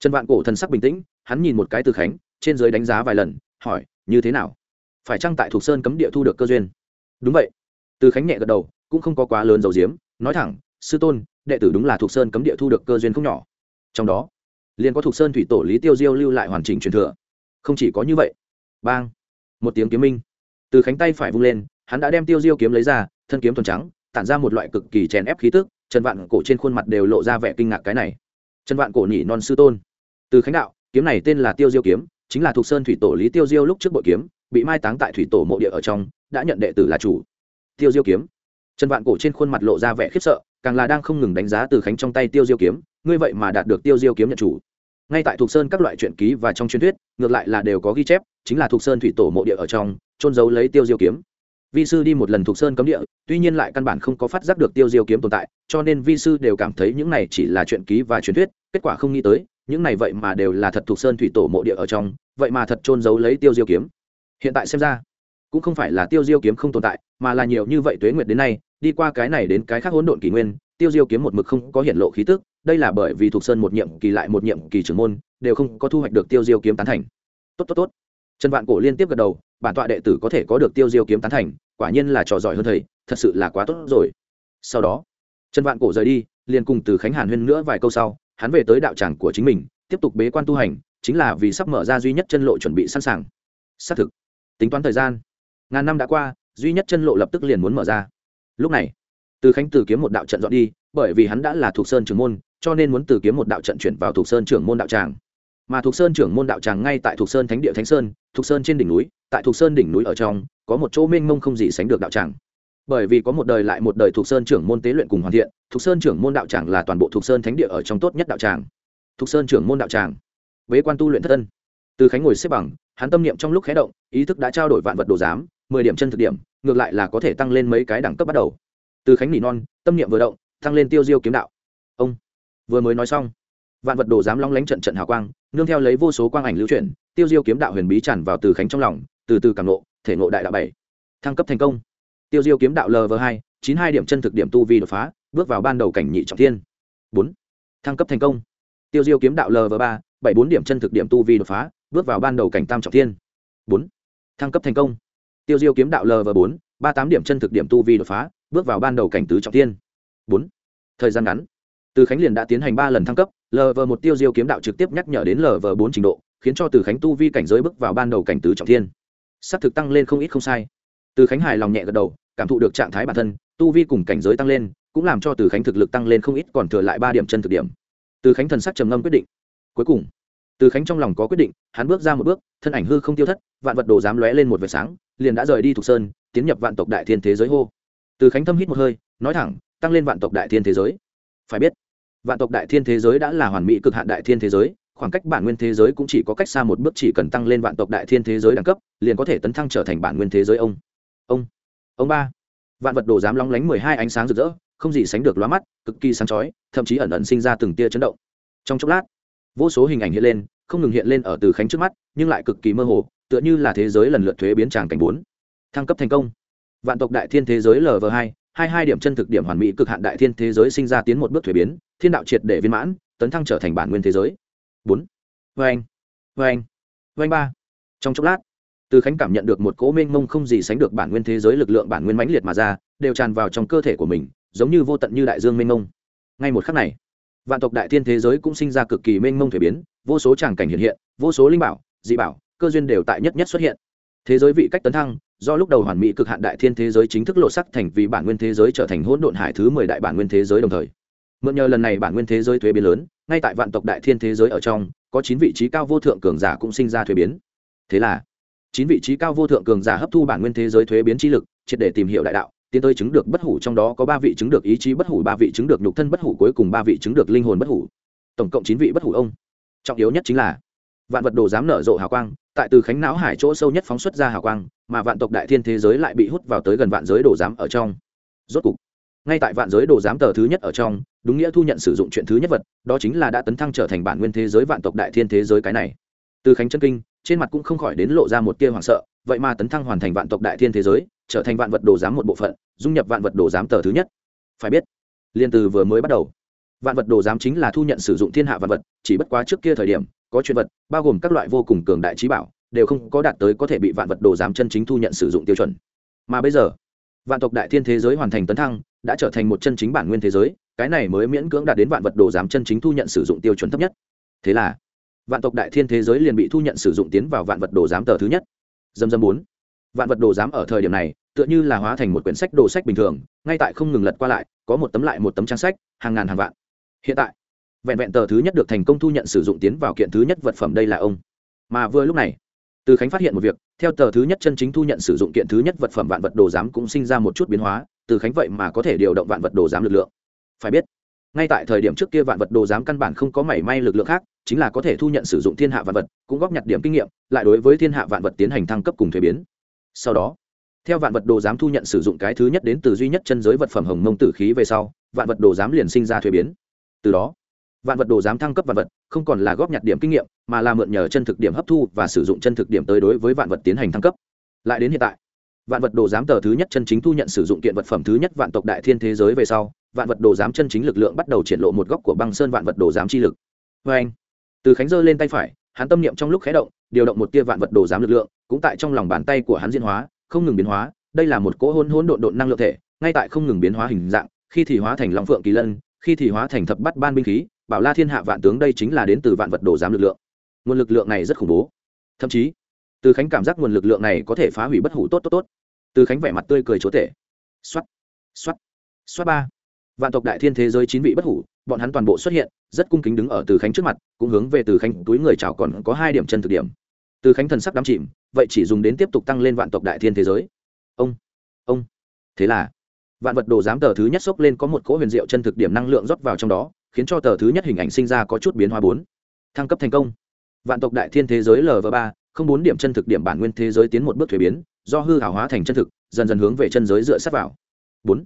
Trần vạn cổ thần sắc bình tĩnh, hắn nhìn một cái từ khánh, trên giới đánh giá vài lần, hỏi, như thế nào? Phải chăng tại thuộc sơn cấm địa thu được cơ duyên? Đúng vậy. Từ khánh nhẹ gật đầu, cũng không có quá lớn dầu diếm, nói thẳng, sư tôn, đệ tử đúng là thuộc sơn cấm địa thu được cơ duyên không nhỏ. Trong đó, liền có thuộc sơn thủy tổ lý tiêu diêu lưu lại hoàn chỉnh truyền thừa. Không chỉ có như vậy. Bang! Một tiếng kiếm minh. Từ khánh tay phải vung lên, hắn đã đem tiêu diêu kiếm lấy ra, thân kiếm thuần trắng, tản ra một loại cực kỳ chèn ép khí tức trần vạn cổ trên khuôn mặt đều lộ ra vẻ kinh ngạc cái này. Trần vạn cổ nhỉ non sư tôn. Từ khánh đạo, kiếm này tên là tiêu diêu kiếm, chính là thuộc sơn thủy tổ lý tiêu diêu lúc trước bội kiếm, bị mai táng tại thủy tổ mộ địa ở trong, đã nhận đệ tử là chủ. Tiêu diêu kiếm. Trần vạn cổ trên khuôn mặt lộ ra vẻ khiếp sợ, càng là đang không ngừng đánh giá từ khánh trong tay tiêu diêu kiếm, ngươi vậy mà đạt được tiêu diêu kiếm nhận chủ. Ngay tại thuộc sơn các loại truyện ký và trong truyền thuyết, ngược lại là đều có ghi chép, chính là thuộc sơn thủy tổ mộ địa ở trong trôn giấu lấy tiêu diêu kiếm vi sư đi một lần thuộc sơn cấm địa, tuy nhiên lại căn bản không có phát giác được tiêu diêu kiếm tồn tại, cho nên vi sư đều cảm thấy những này chỉ là chuyện ký và truyền thuyết, kết quả không nghĩ tới, những này vậy mà đều là thật thuộc sơn thủy tổ mộ địa ở trong, vậy mà thật trôn giấu lấy tiêu diêu kiếm. Hiện tại xem ra, cũng không phải là tiêu diêu kiếm không tồn tại, mà là nhiều như vậy tuế nguyệt đến nay, đi qua cái này đến cái khác hỗn độn kỷ nguyên, tiêu diêu kiếm một mực không có hiện lộ khí tức, đây là bởi vì thuộc sơn một nhiệm kỳ lại một nhiệm kỳ trưởng môn, đều không có thu hoạch được tiêu diêu kiếm tán thành. Tốt tốt tốt trần vạn cổ liên tiếp gật đầu, bản tọa đệ tử có thể có được tiêu diêu kiếm tán thành, quả nhiên là trò giỏi hơn thầy, thật sự là quá tốt rồi. Sau đó, trần vạn cổ rời đi, liền cùng từ khánh hàn huyên nữa vài câu sau, hắn về tới đạo tràng của chính mình, tiếp tục bế quan tu hành, chính là vì sắp mở ra duy nhất chân lộ chuẩn bị sẵn sàng. Xác thực, tính toán thời gian, ngàn năm đã qua, duy nhất chân lộ lập tức liền muốn mở ra. Lúc này, từ khánh từ kiếm một đạo trận dọn đi, bởi vì hắn đã là thuộc sơn trưởng môn, cho nên muốn từ kiếm một đạo trận chuyển vào thuộc sơn trưởng môn đạo tràng mà thuộc sơn trưởng môn đạo tràng ngay tại thuộc sơn thánh địa thánh sơn, thuộc sơn trên đỉnh núi, tại thuộc sơn đỉnh núi ở trong, có một chỗ mênh mông không gì sánh được đạo tràng. Bởi vì có một đời lại một đời thuộc sơn trưởng môn tế luyện cùng hoàn thiện, thuộc sơn trưởng môn đạo tràng là toàn bộ thuộc sơn thánh địa ở trong tốt nhất đạo tràng. Thuộc sơn trưởng môn đạo tràng. Bế quan tu luyện thất tân từ khánh ngồi xếp bằng, hắn tâm niệm trong lúc khé động, ý thức đã trao đổi vạn vật đồ giám, mười điểm chân thực điểm, ngược lại là có thể tăng lên mấy cái đẳng cấp bắt đầu. Từ khánh nỉ non, tâm niệm vừa động, tăng lên tiêu diêu kiếm đạo. Ông, vừa mới nói xong. Vạn vật đồ giám long lánh trận trận hào quang nương theo lấy vô số quang ảnh lưu chuyển, tiêu diêu kiếm đạo huyền bí tràn vào từ khánh trong lòng, từ từ cảm nộ thể ngộ đại đạo bảy. Thăng cấp thành công. Tiêu diêu kiếm đạo lv hai, chín hai điểm chân thực điểm tu vi đột phá, bước vào ban đầu cảnh nhị trọng thiên. Bốn. Thăng cấp thành công. Tiêu diêu kiếm đạo lv ba, bảy bốn điểm chân thực điểm tu vi đột phá, bước vào ban đầu cảnh tam trọng thiên. Bốn. Thăng cấp thành công. Tiêu diêu kiếm đạo lv bốn, ba tám điểm chân thực điểm tu vi đột phá, bước vào ban đầu cảnh tứ trọng thiên. Bốn. Thời gian ngắn từ khánh liền đã tiến hành ba lần thăng cấp lv một tiêu diêu kiếm đạo trực tiếp nhắc nhở đến lv bốn trình độ, khiến cho từ khánh tu vi cảnh giới bước vào ban đầu cảnh tứ trọng thiên. S á c thực tăng lên không ít không sai. Từ khánh hài lòng nhẹ gật đầu, cảm thụ được trạng thái bản thân, tu vi cùng cảnh giới tăng lên, cũng làm cho từ khánh thực lực tăng lên không ít, còn thừa lại ba điểm chân thực điểm. Từ khánh thần sắc trầm ngâm quyết định. Cuối cùng, từ khánh trong lòng có quyết định, hắn bước ra một bước, thân ảnh hư không tiêu thất, vạn vật đồ dám lóe lên một vệt sáng, liền đã rời đi thục sơn, tiến nhập vạn tộc đại thiên thế giới hô. Từ khánh thâm hít một hơi, nói thẳng, tăng lên vạn tộc đại thiên thế giới. Phải biết vạn tộc đại thiên thế giới đã là hoàn mỹ cực hạn đại thiên thế giới, khoảng cách bản nguyên thế giới cũng chỉ có cách xa một bước chỉ cần tăng lên vạn tộc đại thiên thế giới đẳng cấp, liền có thể tấn thăng trở thành bản nguyên thế giới ông. Ông ông ba. Vạn vật đồ dám lóng lánh mười hai ánh sáng rực rỡ, không gì sánh được lóa mắt, cực kỳ sáng chói, thậm chí ẩn ẩn sinh ra từng tia chấn động. Trong chốc lát, vô số hình ảnh hiện lên, không ngừng hiện lên ở từ khánh trước mắt, nhưng lại cực kỳ mơ hồ, tựa như là thế giới lần lượt thuế biến tràng cảnh bốn. Thăng cấp thành công. Vạn tộc đại thiên thế giới lv hai hai hai điểm chân thực điểm hoàn mỹ cực hạn đại thiên thế giới sinh ra tiến một bước thuế biến, thiên đạo triệt để viên mãn, tấn thăng trở thành bản nguyên thế giới. Bốn. Vê anh vê anh vê anh ba. Trong chốc lát, từ khánh cảm nhận được một cỗ mênh mông không gì sánh được bản nguyên thế giới lực lượng bản nguyên mãnh liệt mà ra, đều tràn vào trong cơ thể của mình, giống như vô tận như đại dương mênh mông. Ngay một khắc này, vạn tộc đại thiên thế giới cũng sinh ra cực kỳ mênh mông thủy biến, vô số tràng cảnh hiện hiện, vô số linh bảo, dị bảo, cơ duyên đều tại nhất nhất xuất hiện thế giới vị cách tấn thăng, do lúc đầu hoàn mỹ cực hạn đại thiên thế giới chính thức lộ sắc thành vì bản nguyên thế giới trở thành hỗn độn hải thứ mười đại bản nguyên thế giới đồng thời. Mượn nhờ lần này bản nguyên thế giới thuế biến lớn, ngay tại vạn tộc đại thiên thế giới ở trong, có chín vị trí cao vô thượng cường giả cũng sinh ra thuế biến. Thế là, chín vị trí cao vô thượng cường giả hấp thu bản nguyên thế giới thuế biến trí lực, triệt để tìm hiểu đại đạo, tiến tới chứng được bất hủ trong đó có ba vị chứng được ý chí bất hủ, ba vị chứng được nhục thân bất hủ, cuối cùng ba vị chứng được linh hồn bất hủ. Tổng cộng chín vị bất hủ ông. Trọng yếu nhất chính là, vạn vật đồ dám nở rộ hào quang tại từ khánh não hải chỗ sâu nhất phóng xuất ra hào quang, mà vạn tộc đại thiên thế giới lại bị hút vào tới gần vạn giới đồ giám ở trong. Rốt cục, ngay tại vạn giới đồ giám tờ thứ nhất ở trong, đúng nghĩa thu nhận sử dụng chuyện thứ nhất vật, đó chính là đã tấn thăng trở thành bản nguyên thế giới vạn tộc đại thiên thế giới cái này. Từ khánh chân kinh, trên mặt cũng không khỏi đến lộ ra một tia hoảng sợ, vậy mà tấn thăng hoàn thành vạn tộc đại thiên thế giới, trở thành vạn vật đồ giám một bộ phận, dung nhập vạn vật đồ giám tờ thứ nhất. Phải biết, liên từ vừa mới bắt đầu vạn vật đồ giám chính là thu nhận sử dụng thiên hạ vạn vật, chỉ bất quá trước kia thời điểm, có chuyện vật, bao gồm các loại vô cùng cường đại trí bảo, đều không có đạt tới có thể bị vạn vật đồ giám chân chính thu nhận sử dụng tiêu chuẩn. Mà bây giờ, vạn tộc đại thiên thế giới hoàn thành tấn thăng, đã trở thành một chân chính bản nguyên thế giới, cái này mới miễn cưỡng đạt đến vạn vật đồ giám chân chính thu nhận sử dụng tiêu chuẩn thấp nhất. Thế là, vạn tộc đại thiên thế giới liền bị thu nhận sử dụng tiến vào vạn vật đồ giám tờ thứ nhất. Dâm dâm bốn. Vạn vật đồ giám ở thời điểm này, tựa như là hóa thành một quyển sách đồ sách bình thường, ngay tại không ngừng lật qua lại, có một tấm lại một tấm trang sách, hàng ngàn hàng vạn hiện tại, vẹn vẹn tờ thứ nhất được thành công thu nhận sử dụng tiến vào kiện thứ nhất vật phẩm đây là ông. Mà vừa lúc này, từ khánh phát hiện một việc, theo tờ thứ nhất chân chính thu nhận sử dụng kiện thứ nhất vật phẩm vạn vật đồ giám cũng sinh ra một chút biến hóa, từ khánh vậy mà có thể điều động vạn vật đồ giám lực lượng. Phải biết, ngay tại thời điểm trước kia vạn vật đồ giám căn bản không có mảy may lực lượng khác, chính là có thể thu nhận sử dụng thiên hạ vạn vật, cũng góp nhặt điểm kinh nghiệm, lại đối với thiên hạ vạn vật tiến hành thăng cấp cùng thuế biến. Sau đó, theo vạn vật đồ giám thu nhận sử dụng cái thứ nhất đến từ duy nhất chân giới vật phẩm hồng mông tử khí về sau, vạn vật đồ giám liền sinh ra thuế biến từ đó, vạn vật đồ giám thăng cấp vạn vật, không còn là góp nhặt điểm kinh nghiệm, mà là mượn nhờ chân thực điểm hấp thu và sử dụng chân thực điểm tới đối với vạn vật tiến hành thăng cấp. Lại đến hiện tại, vạn vật đồ giám tờ thứ nhất chân chính thu nhận sử dụng kiện vật phẩm thứ nhất vạn tộc đại thiên thế giới về sau, vạn vật đồ giám chân chính lực lượng bắt đầu triển lộ một góc của băng sơn vạn vật đồ giám chi lực. Vê anh, từ khánh giơ lên tay phải, hắn tâm niệm trong lúc khé động, điều động một tia vạn vật đồ giám lực lượng, cũng tại trong lòng bàn tay của hắn diễn hóa, không ngừng biến hóa, đây là một cỗ hôn hôn độn độn năng lượng thể, ngay tại không ngừng biến hóa hình dạng, khi thì hóa thành long phượng kỳ lân khi thì hóa thành thập bắt ban binh khí, bảo la thiên hạ vạn tướng đây chính là đến từ vạn vật đồ giám lực lượng. Nguồn lực lượng này rất khủng bố. Thậm chí, từ khánh cảm giác nguồn lực lượng này có thể phá hủy bất hủ tốt tốt tốt. Từ khánh vẻ mặt tươi cười chúa tể. Xoát xoát xoát ba. Vạn tộc đại thiên thế giới chín vị bất hủ, bọn hắn toàn bộ xuất hiện, rất cung kính đứng ở từ khánh trước mặt, cũng hướng về từ khánh túi người chào còn có hai điểm chân thực điểm. Từ khánh thần sắc đắm chìm, vậy chỉ dùng đến tiếp tục tăng lên vạn tộc đại thiên thế giới. Ông ông, thế là vạn vật đồ giám tờ thứ nhất xốc lên có một cỗ huyền diệu chân thực điểm năng lượng rót vào trong đó, khiến cho tờ thứ nhất hình ảnh sinh ra có chút biến hóa bốn. Thăng cấp thành công. Vạn tộc đại thiên thế giới lv ba, không bốn điểm chân thực điểm bản nguyên thế giới tiến một bước thuế biến, do hư hảo hóa thành chân thực, dần dần hướng về chân giới dựa sát vào. Bốn.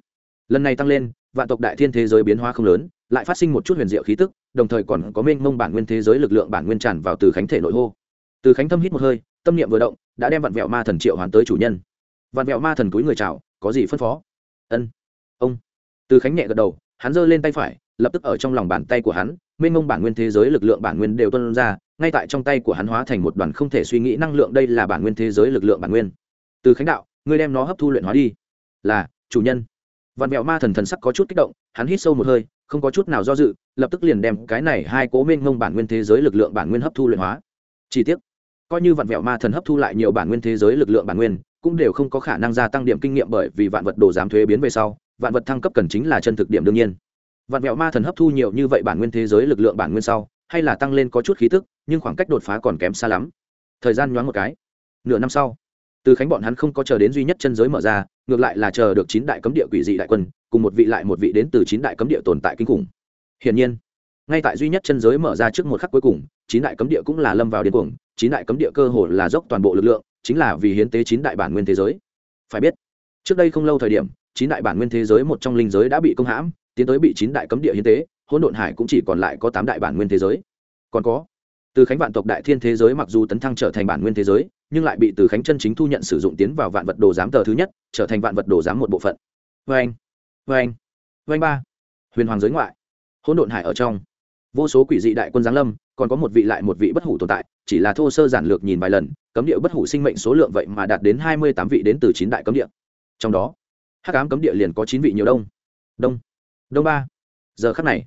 Lần này tăng lên, vạn tộc đại thiên thế giới biến hóa không lớn, lại phát sinh một chút huyền diệu khí tức, đồng thời còn có mênh mông bản nguyên thế giới lực lượng bản nguyên tràn vào từ khánh thể nội hô. Từ khánh thâm hít một hơi, tâm niệm vừa động, đã đem vạn vẹo ma thần triệu hoàn tới chủ nhân. Vạn vẹo ma thần túi người chào, có gì phân phó? Ân. Ông. Từ khánh nhẹ gật đầu, hắn giơ lên tay phải, lập tức ở trong lòng bàn tay của hắn, mênh mông bản nguyên thế giới lực lượng bản nguyên đều tuân ra, ngay tại trong tay của hắn hóa thành một đoàn không thể suy nghĩ năng lượng, đây là bản nguyên thế giới lực lượng bản nguyên. Từ khánh đạo, ngươi đem nó hấp thu luyện hóa đi. Là, chủ nhân. Vạn mẹo ma thần thần sắc có chút kích động, hắn hít sâu một hơi, không có chút nào do dự, lập tức liền đem cái này hai cố mênh mông bản nguyên thế giới lực lượng bản nguyên hấp thu luyện hóa. Chi tiết coi như vạn vẹo ma thần hấp thu lại nhiều bản nguyên thế giới lực lượng bản nguyên cũng đều không có khả năng gia tăng điểm kinh nghiệm bởi vì vạn vật đồ giám thuế biến về sau, vạn vật thăng cấp cần chính là chân thực điểm đương nhiên. Vạn mẹo ma thần hấp thu nhiều như vậy bản nguyên thế giới lực lượng bản nguyên sau, hay là tăng lên có chút khí tức, nhưng khoảng cách đột phá còn kém xa lắm. Thời gian nhoáng một cái. Nửa năm sau, từ khánh bọn hắn không có chờ đến duy nhất chân giới mở ra, ngược lại là chờ được chín đại cấm địa quỷ dị đại quân, cùng một vị lại một vị đến từ chín đại cấm địa tồn tại kinh khủng. Hiển nhiên, ngay tại duy nhất chân giới mở ra trước một khắc cuối cùng, chín đại cấm địa cũng là lâm vào điên cuồng, chín đại cấm địa cơ hồ là dốc toàn bộ lực lượng chính là vì hiến tế chín đại bản nguyên thế giới. Phải biết, trước đây không lâu thời điểm, chín đại bản nguyên thế giới một trong linh giới đã bị công hãm, tiến tới bị chín đại cấm địa hiến tế, hỗn độn hải cũng chỉ còn lại có tám đại bản nguyên thế giới. Còn có, từ khánh vạn tộc đại thiên thế giới mặc dù tấn thăng trở thành bản nguyên thế giới, nhưng lại bị từ khánh chân chính thu nhận sử dụng tiến vào vạn vật đồ giám tờ thứ nhất, trở thành vạn vật đồ giám một bộ phận. Vê anh vê anh vê anh ba, huyền hoàng giới ngoại, hỗn độn hải ở trong. Vô số quỷ dị đại quân giáng lâm còn có một vị lại một vị bất hủ tồn tại, chỉ là thô sơ giản lược nhìn vài lần, cấm địa bất hủ sinh mệnh số lượng vậy mà đạt đến hai mươi tám vị đến từ chín đại cấm địa. Trong đó, hắc ám cấm địa liền có chín vị nhiều đông. Đông đông ba. Giờ khắc này,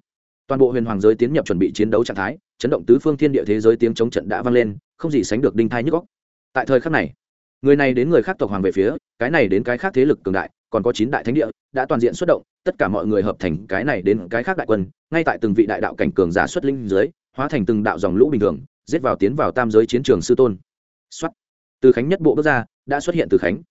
toàn bộ huyền hoàng giới tiến nhập chuẩn bị chiến đấu trạng thái, chấn động tứ phương thiên địa thế giới tiếng chống trận đã vang lên, không gì sánh được đinh thai nhức góc tại thời khắc này, người này đến người khác tộc hoàng về phía, cái này đến cái khác thế lực cường đại, còn có chín đại thánh địa, đã toàn diện xuất động, tất cả mọi người hợp thành cái này đến cái khác đại quân, ngay tại từng vị đại đạo cảnh cường giả xuất linh dưới hóa thành từng đạo dòng lũ bình thường, giết vào tiến vào tam giới chiến trường sư tôn. Xuất từ khánh nhất bộ bước ra, đã xuất hiện từ khánh.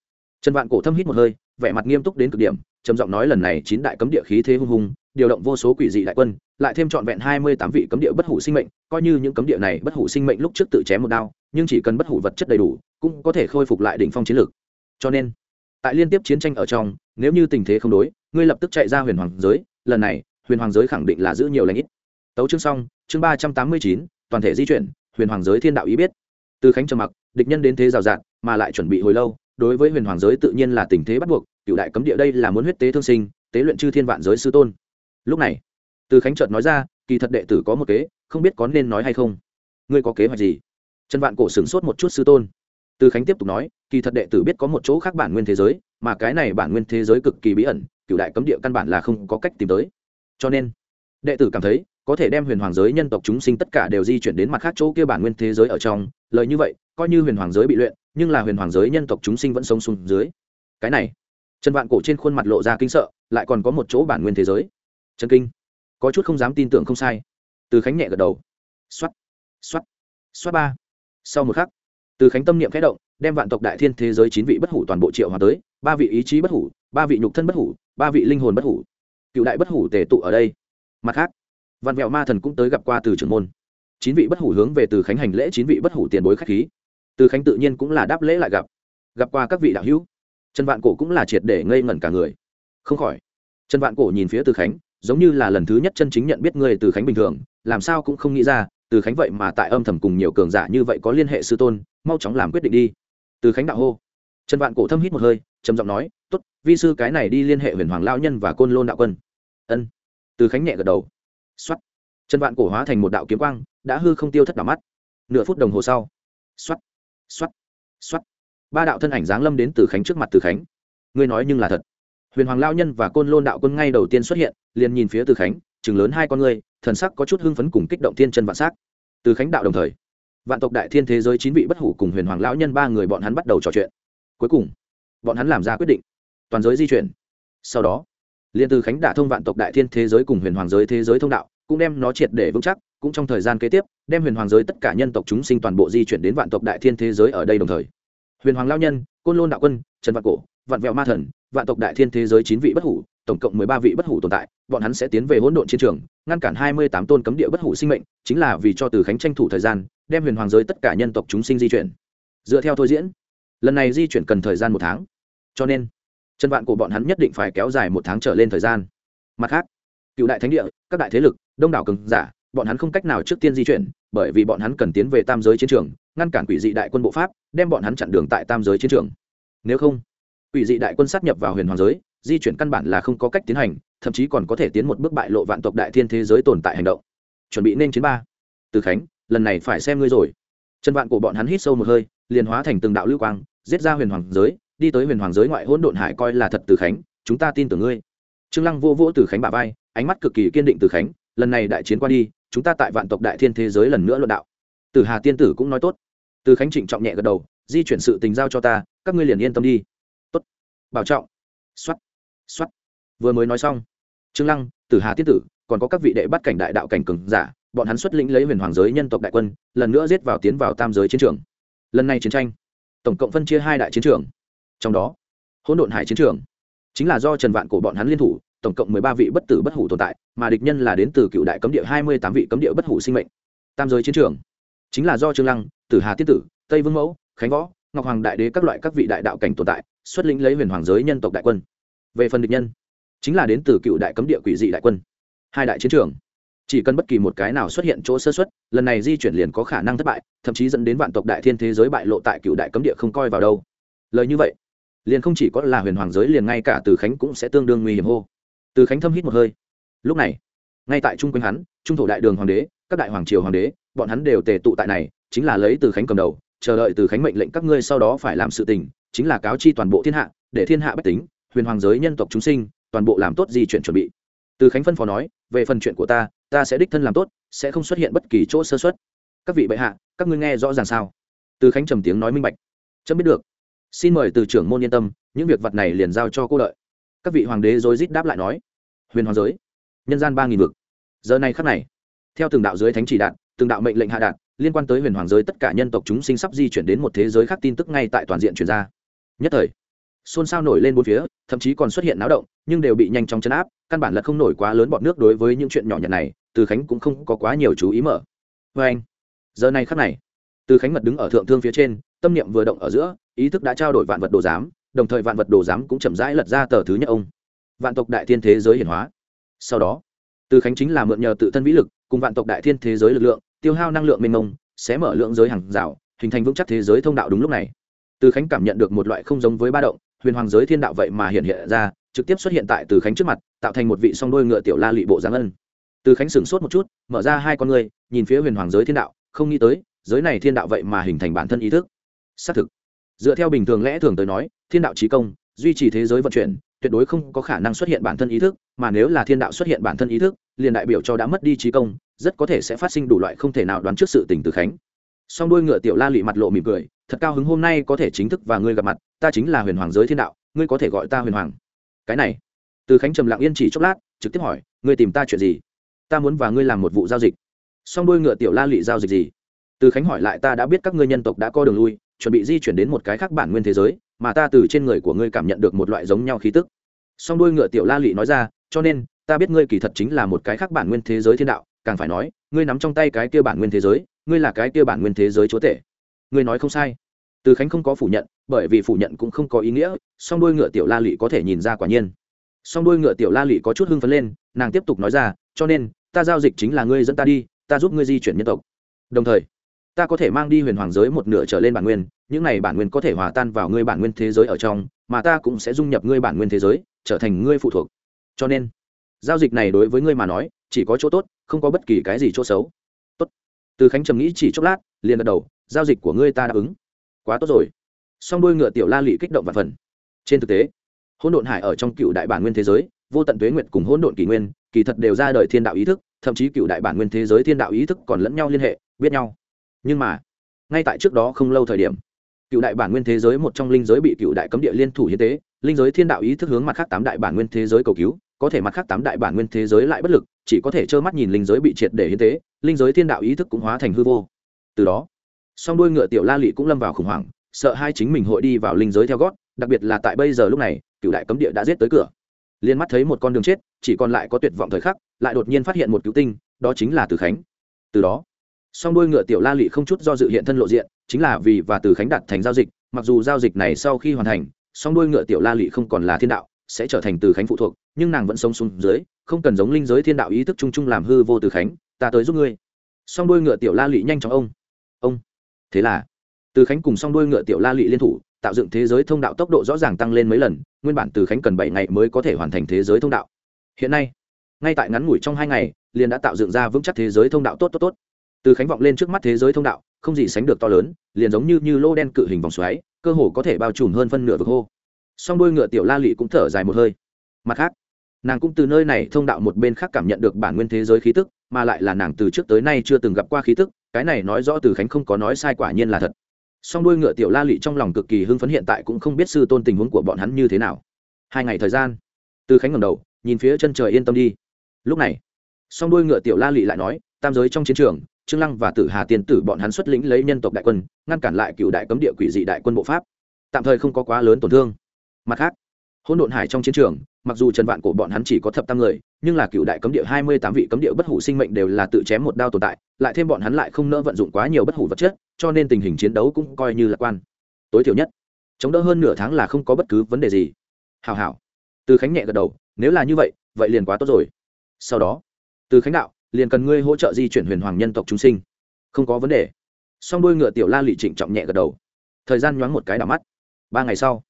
Trần vạn cổ thâm hít một hơi, vẻ mặt nghiêm túc đến cực điểm, trầm giọng nói lần này chín đại cấm địa khí thế hung hùng, điều động vô số quỷ dị đại quân, lại thêm trọn vẹn hai mươi tám vị cấm địa bất hủ sinh mệnh, coi như những cấm địa này bất hủ sinh mệnh lúc trước tự chém một đao, nhưng chỉ cần bất hủ vật chất đầy đủ, cũng có thể khôi phục lại đỉnh phong chiến lược. Cho nên, tại liên tiếp chiến tranh ở trong, nếu như tình thế không đối, ngươi lập tức chạy ra huyền hoàng giới, lần này, huyền hoàng giới khẳng định là giữ nhiều lãnh ít tấu chương xong, chương ba trăm tám mươi chín, toàn thể di chuyển, huyền hoàng giới thiên đạo ý biết. Từ khánh trầm mặc, địch nhân đến thế rào rạt, mà lại chuẩn bị hồi lâu, đối với huyền hoàng giới tự nhiên là tình thế bắt buộc, cựu đại cấm địa đây là muốn huyết tế thương sinh, tế luyện chư thiên vạn giới sư tôn. Lúc này, từ khánh trợt nói ra, kỳ thật đệ tử có một kế, không biết có nên nói hay không. Ngươi có kế hoạch gì? Trần vạn cổ sửng sốt một chút sư tôn. Từ khánh tiếp tục nói, kỳ thật đệ tử biết có một chỗ khác bản nguyên thế giới, mà cái này bản nguyên thế giới cực kỳ bí ẩn, cựu đại cấm địa căn bản là không có cách tìm tới. Cho nên, đệ tử cảm thấy có thể đem huyền hoàng giới nhân tộc chúng sinh tất cả đều di chuyển đến mặt khác chỗ kia bản nguyên thế giới ở trong. Lời như vậy, coi như huyền hoàng giới bị luyện, nhưng là huyền hoàng giới nhân tộc chúng sinh vẫn sống xuống dưới. Cái này, trần vạn cổ trên khuôn mặt lộ ra kinh sợ, lại còn có một chỗ bản nguyên thế giới. Trần kinh. Có chút không dám tin tưởng không sai. Từ khánh nhẹ gật đầu. X o á t x o á t x o á t ba. Sau một khắc, từ khánh tâm niệm khẽ động, đem vạn tộc đại thiên thế giới chín vị bất hủ toàn bộ triệu hòa tới. Ba vị ý chí bất hủ, ba vị nhục thân bất hủ, ba vị linh hồn bất hủ. Cựu đại bất hủ tề tụ ở đây. Mặt khác vạn vẹo ma thần cũng tới gặp qua từ trưởng môn. Chín vị bất hủ hướng về từ khánh hành lễ, chín vị bất hủ tiền bối k h á c h khí. Từ khánh tự nhiên cũng là đáp lễ lại gặp. Gặp qua các vị đạo hữu. Trần vạn cổ cũng là triệt để ngây ngẩn cả người. Không khỏi, trần vạn cổ nhìn phía từ khánh, giống như là lần thứ nhất chân chính nhận biết người từ khánh bình thường, làm sao cũng không nghĩ ra, từ khánh vậy mà tại âm thầm cùng nhiều cường giả như vậy có liên hệ sư tôn, mau chóng làm quyết định đi. Từ khánh đạo hô. Trần vạn cổ thâm hít một hơi, trầm giọng nói t ố t vi sư cái này đi liên hệ huyền hoàng lao nhân và côn lôn đạo quân. Ân. Từ khánh nhẹ gật đầu. Soát. Chân vạn cổ hóa thành một đạo kiếm quang, đã hư không tiêu thất đảo mắt nửa phút đồng hồ sau Soát. Soát. Soát. ba đạo thân ảnh giáng lâm đến từ khánh trước mặt từ khánh ngươi nói nhưng là thật huyền hoàng lão nhân và côn lôn đạo quân ngay đầu tiên xuất hiện, liền nhìn phía từ khánh trừng lớn hai con ngươi, thần sắc có chút hưng phấn cùng kích động thiên chân vạn sắc từ khánh đạo đồng thời, vạn tộc đại thiên thế giới chín vị bất hủ cùng huyền hoàng lão nhân ba người bọn hắn bắt đầu trò chuyện cuối cùng, bọn hắn làm ra quyết định, toàn giới di chuyển sau đó liền từ khánh đả thông vạn tộc đại thiên thế giới cùng huyền hoàng giới thế giới thông đạo, cũng đem nó triệt để vững chắc, cũng trong thời gian kế tiếp, đem huyền hoàng giới tất cả nhân tộc chúng sinh toàn bộ di chuyển đến vạn tộc đại thiên thế giới ở đây đồng thời. Huyền hoàng lao nhân, côn lôn đạo quân, trần vạn cổ, vạn vẹo ma thần, vạn tộc đại thiên thế giới chín vị bất hủ, tổng cộng mười ba vị bất hủ tồn tại, bọn hắn sẽ tiến về hỗn độn chiến trường, ngăn cản hai mươi tám tôn cấm địa bất hủ sinh mệnh, chính là vì cho từ khánh tranh thủ thời gian, đem huyền hoàng giới tất cả nhân tộc chúng sinh di chuyển. Dựa theo thôi diễn, lần này di chuyển cần thời gian một tháng. Cho nên chân vạn của bọn hắn nhất định phải kéo dài một tháng trở lên thời gian. Mặt khác, cựu đại thánh địa, các đại thế lực, đông đảo cường giả, bọn hắn không cách nào trước tiên di chuyển, bởi vì bọn hắn cần tiến về tam giới chiến trường, ngăn cản quỷ dị đại quân bộ pháp, đem bọn hắn chặn đường tại tam giới chiến trường. Nếu không, quỷ dị đại quân sát nhập vào huyền hoàng giới, di chuyển căn bản là không có cách tiến hành, thậm chí còn có thể tiến một bước bại lộ vạn tộc đại thiên thế giới tồn tại hành động. Chuẩn bị nên chiến ba. Từ khánh, lần này phải xem ngươi rồi. Chân vạn của bọn hắn hít sâu một hơi, liền hóa thành từng đạo lưu quang, giết ra huyền hoàng giới đi tới huyền hoàng giới ngoại hỗn độn hải coi là thật từ khánh, chúng ta tin tưởng ngươi. Trương lăng vô vỗ từ khánh bà vai, ánh mắt cực kỳ kiên định từ khánh, lần này đại chiến qua đi, chúng ta tại vạn tộc đại thiên thế giới lần nữa luận đạo. Từ hà tiên tử cũng nói tốt. Từ khánh trịnh trọng nhẹ gật đầu, di chuyển sự tình giao cho ta, các ngươi liền yên tâm đi. Tốt. Bảo trọng. Xuất xuất vừa mới nói xong, trương lăng, tử hà tiên tử, còn có các vị đệ bắt cảnh đại đạo cảnh cường giả, bọn hắn xuất lĩnh lấy huyền hoàng giới nhân tộc đại quân, lần nữa giết vào tiến vào tam giới chiến trường. Lần này chiến tranh, tổng cộng phân chia hai đại chiến trường trong đó, hỗn độn hải chiến trường, chính là do trần vạn cổ bọn hắn liên thủ, tổng cộng mười ba vị bất tử bất hủ tồn tại, mà địch nhân là đến từ cựu đại cấm địa hai mươi tám vị cấm địa bất hủ sinh mệnh. Tam giới chiến trường, chính là do trương lăng, tử hà tiết tử, tây vương mẫu, khánh võ, ngọc hoàng đại đế các loại các vị đại đạo cảnh tồn tại, xuất lĩnh lấy huyền hoàng giới nhân tộc đại quân. Về phần địch nhân, chính là đến từ cựu đại cấm địa quỷ dị đại quân. Hai đại chiến trường, chỉ cần bất kỳ một cái nào xuất hiện chỗ sơ xuất, lần này di chuyển liền có khả năng thất bại, thậm chí dẫn đến vạn tộc đại thiên thế giới bại lộ tại cựu đại cấm địa không coi vào đâu. Lời như vậy liền không chỉ có là huyền hoàng giới liền ngay cả từ khánh cũng sẽ tương đương nguy hiểm hô. Từ khánh thâm hít một hơi. Lúc này, ngay tại trung quanh hắn, trung thổ đại đường hoàng đế, các đại hoàng triều hoàng đế, bọn hắn đều tề tụ tại này, chính là lấy từ khánh cầm đầu, chờ đợi từ khánh mệnh lệnh các ngươi sau đó phải làm sự tình, chính là cáo chi toàn bộ thiên hạ, để thiên hạ bách tính, huyền hoàng giới nhân tộc chúng sinh, toàn bộ làm tốt di chuyển chuẩn bị. Từ khánh phân phó nói, về phần chuyện của ta ta sẽ đích thân làm tốt, sẽ không xuất hiện bất kỳ chỗ sơ xuất các vị bệ hạ, các ngươi nghe rõ ràng sao? Từ khánh trầm tiếng nói minh bạch. Chấm biết được xin mời từ trưởng môn yên tâm, những việc vật này liền giao cho cô đợi. Các vị hoàng đế rồi rít đáp lại nói. Huyền hoàng giới, nhân gian ba nghìn vực. Giờ này khắc này, theo từng đạo dưới thánh chỉ đạn từng đạo mệnh lệnh hạ đạn liên quan tới huyền hoàng giới tất cả nhân tộc chúng sinh sắp di chuyển đến một thế giới khác tin tức ngay tại toàn diện chuyển ra. Nhất thời, xôn xao nổi lên bốn phía, thậm chí còn xuất hiện náo động, nhưng đều bị nhanh chóng chấn áp, căn bản là không nổi quá lớn bọn nước đối với những chuyện nhỏ nhặt này, từ khánh cũng không có quá nhiều chú ý mở. Vê anh, giờ này khắc này, từ khánh mật đứng ở thượng thương phía trên tâm niệm vừa động ở giữa, ý thức đã trao đổi vạn vật đồ giám, đồng thời vạn vật đồ giám cũng chậm rãi lật ra tờ thứ nhất ông. Vạn tộc đại thiên thế giới hiển hóa. Sau đó, từ khánh chính là mượn nhờ tự thân vĩ lực, cùng vạn tộc đại thiên thế giới lực lượng, tiêu hao năng lượng mênh mông, sẽ mở lượng giới hàng rào, hình thành vững chắc thế giới thông đạo đúng lúc này. Từ khánh cảm nhận được một loại không giống với ba động, huyền hoàng giới thiên đạo vậy mà hiện hiện ra, trực tiếp xuất hiện tại từ khánh trước mặt, tạo thành một vị song đôi ngựa tiểu la lị bộ giáng ân. Từ khánh sửng sốt một chút, mở ra hai con người nhìn phía huyền hoàng giới thiên đạo, không nghĩ tới, giới này thiên đạo vậy mà hình thành bản thân ý thức xác thực. Dựa theo bình thường lẽ thường tới nói, thiên đạo trí công, duy trì thế giới vận chuyển, tuyệt đối không có khả năng xuất hiện bản thân ý thức, mà nếu là thiên đạo xuất hiện bản thân ý thức, liền đại biểu cho đã mất đi trí công, rất có thể sẽ phát sinh đủ loại không thể nào đoán trước sự tình từ khánh. Song đuôi ngựa tiểu la lị mặt lộ mỉm cười, thật cao hứng hôm nay có thể chính thức và ngươi gặp mặt, ta chính là huyền hoàng giới thiên đạo, ngươi có thể gọi ta huyền hoàng. Cái này, từ khánh trầm lặng yên chỉ chốc lát, trực tiếp hỏi, ngươi tìm ta chuyện gì? Ta muốn và ngươi làm một vụ giao dịch. Song đuôi ngựa tiểu la lị giao dịch gì? Từ khánh hỏi lại, ta đã biết các ngươi nhân tộc đã có đường lui chuẩn bị di chuyển đến một cái khác bản nguyên thế giới, mà ta từ trên người của ngươi cảm nhận được một loại giống nhau khí tức. Song đuôi ngựa tiểu la lị nói ra, cho nên, ta biết ngươi kỳ thật chính là một cái khác bản nguyên thế giới thiên đạo, càng phải nói, ngươi nắm trong tay cái kia bản nguyên thế giới, ngươi là cái kia bản nguyên thế giới chúa tể. Ngươi nói không sai. Từ khánh không có phủ nhận, bởi vì phủ nhận cũng không có ý nghĩa, song đuôi ngựa tiểu la lị có thể nhìn ra quả nhiên. Song đuôi ngựa tiểu la lị có chút hưng phấn lên, nàng tiếp tục nói ra, cho nên, ta giao dịch chính là ngươi dẫn ta đi, ta giúp ngươi di chuyển nhân tộc. Đồng thời ta có thể mang đi huyền hoàng giới một nửa trở lên bản nguyên, những này bản nguyên có thể hòa tan vào ngươi bản nguyên thế giới ở trong, mà ta cũng sẽ dung nhập ngươi bản nguyên thế giới, trở thành ngươi phụ thuộc. Cho nên, giao dịch này đối với ngươi mà nói, chỉ có chỗ tốt, không có bất kỳ cái gì chỗ xấu. Tốt. Từ khánh trầm nghĩ chỉ chốc lát, liền gật đầu, giao dịch của ngươi ta đáp ứng. Quá tốt rồi. Song đôi ngựa tiểu la lị kích động và phần. Trên thực tế, hỗn độn hải ở trong cựu đại bản nguyên thế giới, vô tận tuế nguyệt cùng hỗn độn kỷ nguyên, kỳ thật đều ra đời thiên đạo ý thức, thậm chí cựu đại bản nguyên thế giới thiên đạo ý thức còn lẫn nhau liên hệ, biết nhau nhưng mà, ngay tại trước đó không lâu thời điểm, cựu đại bản nguyên thế giới một trong linh giới bị cựu đại cấm địa liên thủ hiến tế, linh giới thiên đạo ý thức hướng mặt khác tám đại bản nguyên thế giới cầu cứu, có thể mặt khác tám đại bản nguyên thế giới lại bất lực, chỉ có thể trơ mắt nhìn linh giới bị triệt để hiến tế, linh giới thiên đạo ý thức cũng hóa thành hư vô. Từ đó, song đuôi ngựa tiểu la lị cũng lâm vào khủng hoảng, sợ hai chính mình hội đi vào linh giới theo gót, đặc biệt là tại bây giờ lúc này, cựu đại cấm địa đã giết tới cửa. Liên mắt thấy một con đường chết, chỉ còn lại có tuyệt vọng thời khắc, lại đột nhiên phát hiện một cứu tinh, đó chính là từ khánh. Từ đó song đuôi ngựa tiểu la lị không chút do dự hiện thân lộ diện, chính là vì và từ khánh đặt thành giao dịch, mặc dù giao dịch này sau khi hoàn thành, song đuôi ngựa tiểu la lị không còn là thiên đạo, sẽ trở thành từ khánh phụ thuộc, nhưng nàng vẫn sống xuống dưới, không cần giống linh giới thiên đạo ý thức chung chung làm hư vô từ khánh, ta tới giúp ngươi. Song đuôi ngựa tiểu la lị nhanh chóng ông. Ông. Thế là, từ khánh cùng song đuôi ngựa tiểu la lị liên thủ, tạo dựng thế giới thông đạo tốc độ rõ ràng tăng lên mấy lần, nguyên bản từ khánh cần bảy ngày mới có thể hoàn thành thế giới thông đạo. Hiện nay, ngay tại ngắn ngủi trong hai ngày, liền đã tạo dựng ra vững chắc thế giới thông đạo tốt tốt tốt từ khánh vọng lên trước mắt thế giới thông đạo, không gì sánh được to lớn, liền giống như như lô đen cự hình vòng xoáy, cơ hồ có thể bao trùm hơn phân nửa vực hô. Song đôi ngựa tiểu la lị cũng thở dài một hơi. Mặt khác, nàng cũng từ nơi này thông đạo một bên khác cảm nhận được bản nguyên thế giới khí tức, mà lại là nàng từ trước tới nay chưa từng gặp qua khí tức, cái này nói rõ từ khánh không có nói sai quả nhiên là thật. Song đôi ngựa tiểu la lị trong lòng cực kỳ hưng phấn hiện tại cũng không biết sư tôn tình huống của bọn hắn như thế nào. Hai ngày thời gian, từ khánh ngầm đầu, nhìn phía chân trời yên tâm đi. Lúc này, song đôi ngựa tiểu la lị lại nói, tam giới trong chiến trường trương lăng và tử hà tiên tử bọn hắn xuất lĩnh lấy nhân tộc đại quân, ngăn cản lại cựu đại cấm địa quỷ dị đại quân bộ pháp. Tạm thời không có quá lớn tổn thương. Mặt khác, hỗn độn hải trong chiến trường, mặc dù trần vạn cổ bọn hắn chỉ có thập tam người, nhưng là cựu đại cấm địa hai mươi tám vị cấm địa bất hủ sinh mệnh đều là tự chém một đao tồn tại, lại thêm bọn hắn lại không nỡ vận dụng quá nhiều bất hủ vật chất, cho nên tình hình chiến đấu cũng coi như lạc quan. Tối thiểu nhất, chống đỡ hơn nửa tháng là không có bất cứ vấn đề gì. Hào hào từ khánh nhẹ gật đầu, nếu là như vậy vậy liền quá tốt rồi. Sau đó, từ khánh đạo liền cần ngươi hỗ trợ di chuyển huyền hoàng nhân tộc chúng sinh. Không có vấn đề. Song đôi ngựa tiểu la lị trịnh trọng nhẹ gật đầu. Thời gian nhoáng một cái đảo mắt. Ba ngày sau,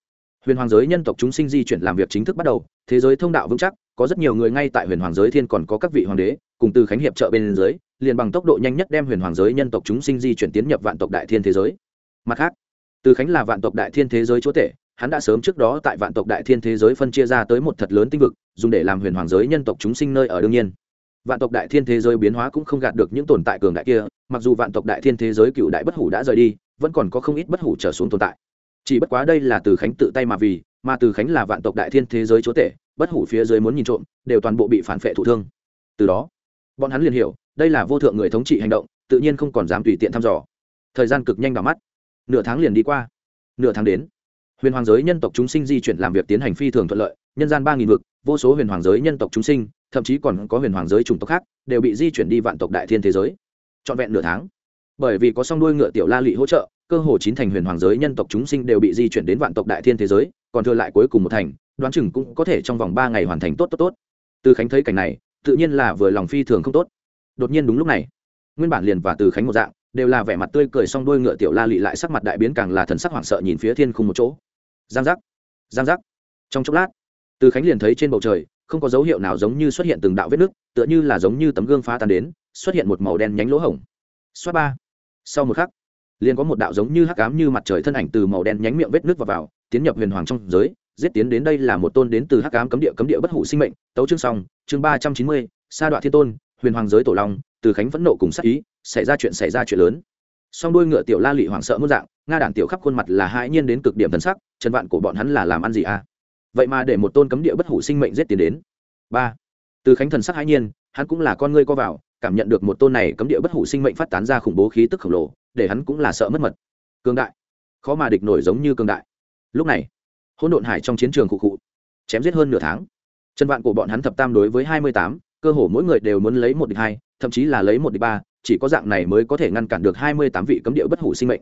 huyền hoàng giới nhân tộc chúng sinh di chuyển làm việc chính thức bắt đầu, thế giới thông đạo vững chắc, có rất nhiều người ngay tại huyền hoàng giới thiên còn có các vị hoàng đế, cùng từ khánh hiệp trợ bên dưới, liền bằng tốc độ nhanh nhất đem huyền hoàng giới nhân tộc chúng sinh di chuyển tiến nhập vạn tộc đại thiên thế giới. Mặt khác, từ khánh là vạn tộc đại thiên thế giới chúa tể, hắn đã sớm trước đó tại vạn tộc đại thiên thế giới phân chia ra tới một thật lớn tinh vực, dùng để làm huyền hoàng giới nhân tộc chúng sinh nơi ở đương nhiên vạn tộc đại thiên thế giới biến hóa cũng không gạt được những tồn tại cường đại kia, mặc dù vạn tộc đại thiên thế giới cựu đại bất hủ đã rời đi, vẫn còn có không ít bất hủ trở xuống tồn tại. Chỉ bất quá đây là từ khánh tự tay mà vì, mà từ khánh là vạn tộc đại thiên thế giới chúa tể, bất hủ phía dưới muốn nhìn trộm, đều toàn bộ bị phản phệ thụ thương. Từ đó, bọn hắn liền hiểu, đây là vô thượng người thống trị hành động, tự nhiên không còn dám tùy tiện thăm dò. Thời gian cực nhanh vào mắt. Nửa tháng liền đi qua. Nửa tháng đến, huyền hoàng giới nhân tộc chúng sinh di chuyển làm việc tiến hành phi thường thuận lợi, nhân gian ba nghìn vực, vô số huyền hoàng giới nhân tộc chúng sinh thậm chí còn có huyền hoàng giới chủng tộc khác, đều bị di chuyển đi vạn tộc đại thiên thế giới. Trọn vẹn nửa tháng. Bởi vì có song đuôi ngựa tiểu la lị hỗ trợ, cơ hồ chín thành huyền hoàng giới nhân tộc chúng sinh đều bị di chuyển đến vạn tộc đại thiên thế giới, còn thừa lại cuối cùng một thành, đoán chừng cũng có thể trong vòng ba ngày hoàn thành tốt tốt tốt. Từ khánh thấy cảnh này, tự nhiên là vừa lòng phi thường không tốt. Đột nhiên đúng lúc này, nguyên bản liền và từ khánh một dạng, đều là vẻ mặt tươi cười song đuôi ngựa tiểu la lị lại sắc mặt đại biến càng là thần sắc hoảng sợ nhìn phía thiên khung một chỗ. Giang giác giang giác. Trong chốc lát, từ khánh liền thấy trên bầu trời không có dấu hiệu nào giống như xuất hiện từng đạo vết nứt tựa như là giống như tấm gương phá tan đến xuất hiện một màu đen nhánh lỗ hổng. Xoát ba. Sau một khắc liền có một đạo giống như hắc ám như mặt trời thân ảnh từ màu đen nhánh miệng vết nước vào, vào tiến nhập huyền hoàng trong giới giết tiến đến đây là một tôn đến từ hắc ám cấm địa cấm địa bất hủ sinh mệnh. Tấu chương song chương ba trăm chín mươi sa đoạn thiên tôn huyền hoàng giới tổ long từ khánh phẫn nộ cùng sắc ý xảy ra chuyện xảy ra chuyện lớn. Song đôi ngựa tiểu la lị hoảng sợ muôn dạng nga đản tiểu khắp khuôn mặt là hãi nhiên đến cực điểm thần sắc chân vạn của bọn hắn là làm ăn gì à? Vậy mà để một tôn cấm địa bất hủ sinh mệnh giết tiến đến. Ba, từ khánh thần sắc hãi nhiên, hắn cũng là con ngươi co vào, cảm nhận được một tôn này cấm địa bất hủ sinh mệnh phát tán ra khủng bố khí tức khổng lồ, để hắn cũng là sợ mất mật. Cương đại. Khó mà địch nổi giống như cương đại. Lúc này, hỗn độn hải trong chiến trường cụ cụ chém giết hơn nửa tháng. Chân vạn của bọn hắn thập tam đối với hai mươi tám, cơ hồ mỗi người đều muốn lấy một địch hai, thậm chí là lấy một địch ba, chỉ có dạng này mới có thể ngăn cản được hai mươi tám vị cấm địa bất hủ sinh mệnh.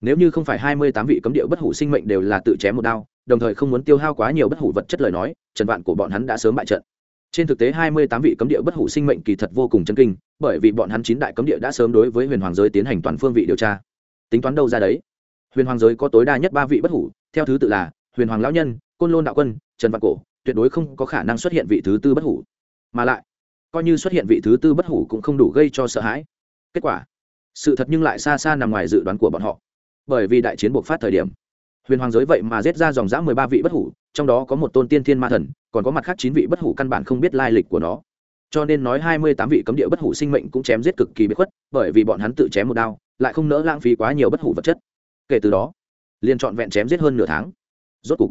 Nếu như không phải hai mươi tám vị cấm địa bất hủ sinh mệnh đều là tự chém một đao đồng thời không muốn tiêu hao quá nhiều bất hủ vật chất lời nói, trần vạn của bọn hắn đã sớm bại trận. Trên thực tế hai mươi tám vị cấm địa bất hủ sinh mệnh kỳ thật vô cùng chân kinh, bởi vì bọn hắn chín đại cấm địa đã sớm đối với huyền hoàng giới tiến hành toàn phương vị điều tra. Tính toán đâu ra đấy? Huyền hoàng giới có tối đa nhất ba vị bất hủ, theo thứ tự là huyền hoàng lão nhân, côn lôn đạo quân, trần vạn cổ, tuyệt đối không có khả năng xuất hiện vị thứ tư bất hủ. Mà lại, coi như xuất hiện vị thứ tư bất hủ cũng không đủ gây cho sợ hãi. Kết quả, sự thật nhưng lại xa xa nằm ngoài dự đoán của bọn họ. Bởi vì đại chiến buộc phát thời điểm huyền hoàng giới vậy mà giết ra dòng dã mười ba vị bất hủ, trong đó có một tôn tiên thiên ma thần, còn có mặt khác chín vị bất hủ căn bản không biết lai lịch của nó. Cho nên nói hai mươi tám vị cấm địa bất hủ sinh mệnh cũng chém giết cực kỳ bất khuất, bởi vì bọn hắn tự chém một đao, lại không nỡ lãng phí quá nhiều bất hủ vật chất. Kể từ đó, liền trọn vẹn chém giết hơn nửa tháng. Rốt cục,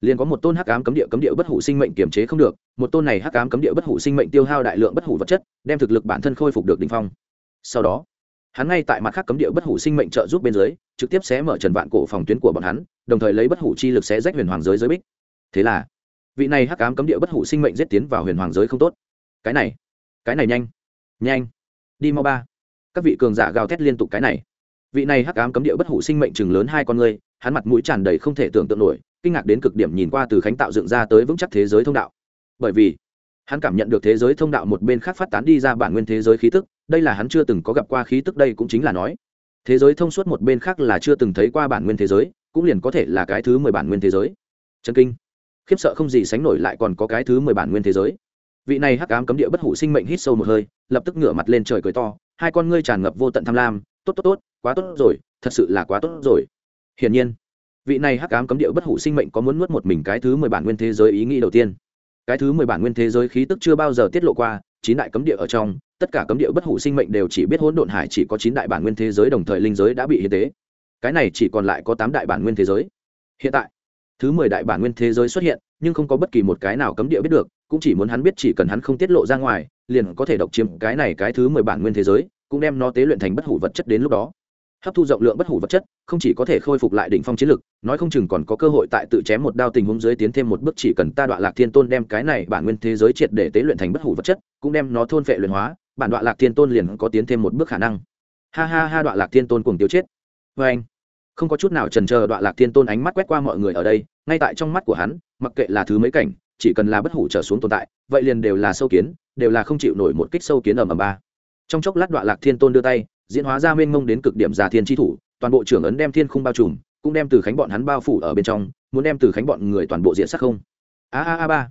liền có một tôn hắc ám cấm địa cấm địa bất hủ sinh mệnh kiềm chế không được, một tôn này hắc ám cấm địa bất hủ sinh mệnh tiêu hao đại lượng bất hủ vật chất, đem thực lực bản thân khôi phục được đ ỉ n h phong. Sau đó hắn ngay tại mặt khác cấm địa bất hủ sinh mệnh trợ giúp bên dưới, trực tiếp xé mở trần vạn cổ phòng tuyến của bọn hắn, đồng thời lấy bất hủ chi lực xé rách huyền hoàng giới giới bích. Thế là, vị này hắc ám cấm địa bất hủ sinh mệnh giết tiến vào huyền hoàng giới không tốt. Cái này cái này nhanh nhanh. Đi mau ba. Các vị cường giả gào thét liên tục cái này. Vị này hắc ám cấm địa bất hủ sinh mệnh chừng lớn hai con người, hắn mặt mũi tràn đầy không thể tưởng tượng nổi, kinh ngạc đến cực điểm nhìn qua từ khánh tạo dựng ra tới vững chắc thế giới thông đạo. Bởi vì, hắn cảm nhận được thế giới thông đạo một bên khác phát tán đi ra bản nguyên thế giới khí tức đây là hắn chưa từng có gặp qua khí tức đây cũng chính là nói. Thế giới thông suốt một bên khác là chưa từng thấy qua bản nguyên thế giới, cũng liền có thể là cái thứ mười bản nguyên thế giới. Chân kinh. Khiếp sợ không gì sánh nổi lại còn có cái thứ mười bản nguyên thế giới. Vị này hắc ám cấm địa bất hủ sinh mệnh hít sâu một hơi, lập tức ngửa mặt lên trời cười to, hai con ngươi tràn ngập vô tận tham lam, tốt tốt tốt, quá tốt rồi, thật sự là quá tốt rồi. Hiển nhiên, vị này hắc ám cấm địa bất hủ sinh mệnh có muốn nuốt một mình cái thứ mười bản nguyên thế giới ý nghĩ đầu tiên cái thứ mười bản nguyên thế giới khí tức chưa bao giờ tiết lộ qua, chín đại cấm địa ở trong, tất cả cấm địa bất hủ sinh mệnh đều chỉ biết hỗn độn hải chỉ có chín đại bản nguyên thế giới đồng thời linh giới đã bị hiến tế. Cái này chỉ còn lại có tám đại bản nguyên thế giới. Hiện tại, thứ mười đại bản nguyên thế giới xuất hiện, nhưng không có bất kỳ một cái nào cấm địa biết được, cũng chỉ muốn hắn biết chỉ cần hắn không tiết lộ ra ngoài, liền có thể độc chiếm cái này cái thứ mười bản nguyên thế giới, cũng đem nó tế luyện thành bất hủ vật chất đến lúc đó hấp thu rộng lượng bất hủ vật chất, không chỉ có thể khôi phục lại đỉnh phong chiến lực, nói không chừng còn có cơ hội tại tự chém một đao tình huống dưới tiến thêm một bước chỉ cần ta đoạn lạc thiên tôn đem cái này bản nguyên thế giới triệt để tế luyện thành bất hủ vật chất, cũng đem nó thôn phệ luyện hóa, bản đoạn lạc thiên tôn liền có tiến thêm một bước khả năng. Ha ha ha, đoạn lạc thiên tôn cùng tiêu chết. Vê anh. Không có chút nào trần chờ đoạn lạc thiên tôn ánh mắt quét qua mọi người ở đây, ngay tại trong mắt của hắn, mặc kệ là thứ mấy cảnh, chỉ cần là bất hủ trở xuống tồn tại, vậy liền đều là sâu kiến, đều là không chịu nổi một kích sâu kiến ở mầm ba. Trong chốc lát đoạn lạc thiên tôn đưa tay diễn hóa ra mênh mông đến cực điểm già thiên tri thủ, toàn bộ trưởng ấn đem thiên khung bao trùm, cũng đem từ khánh bọn hắn bao phủ ở bên trong, muốn đem từ khánh bọn người toàn bộ diện sắc không. A a a ba.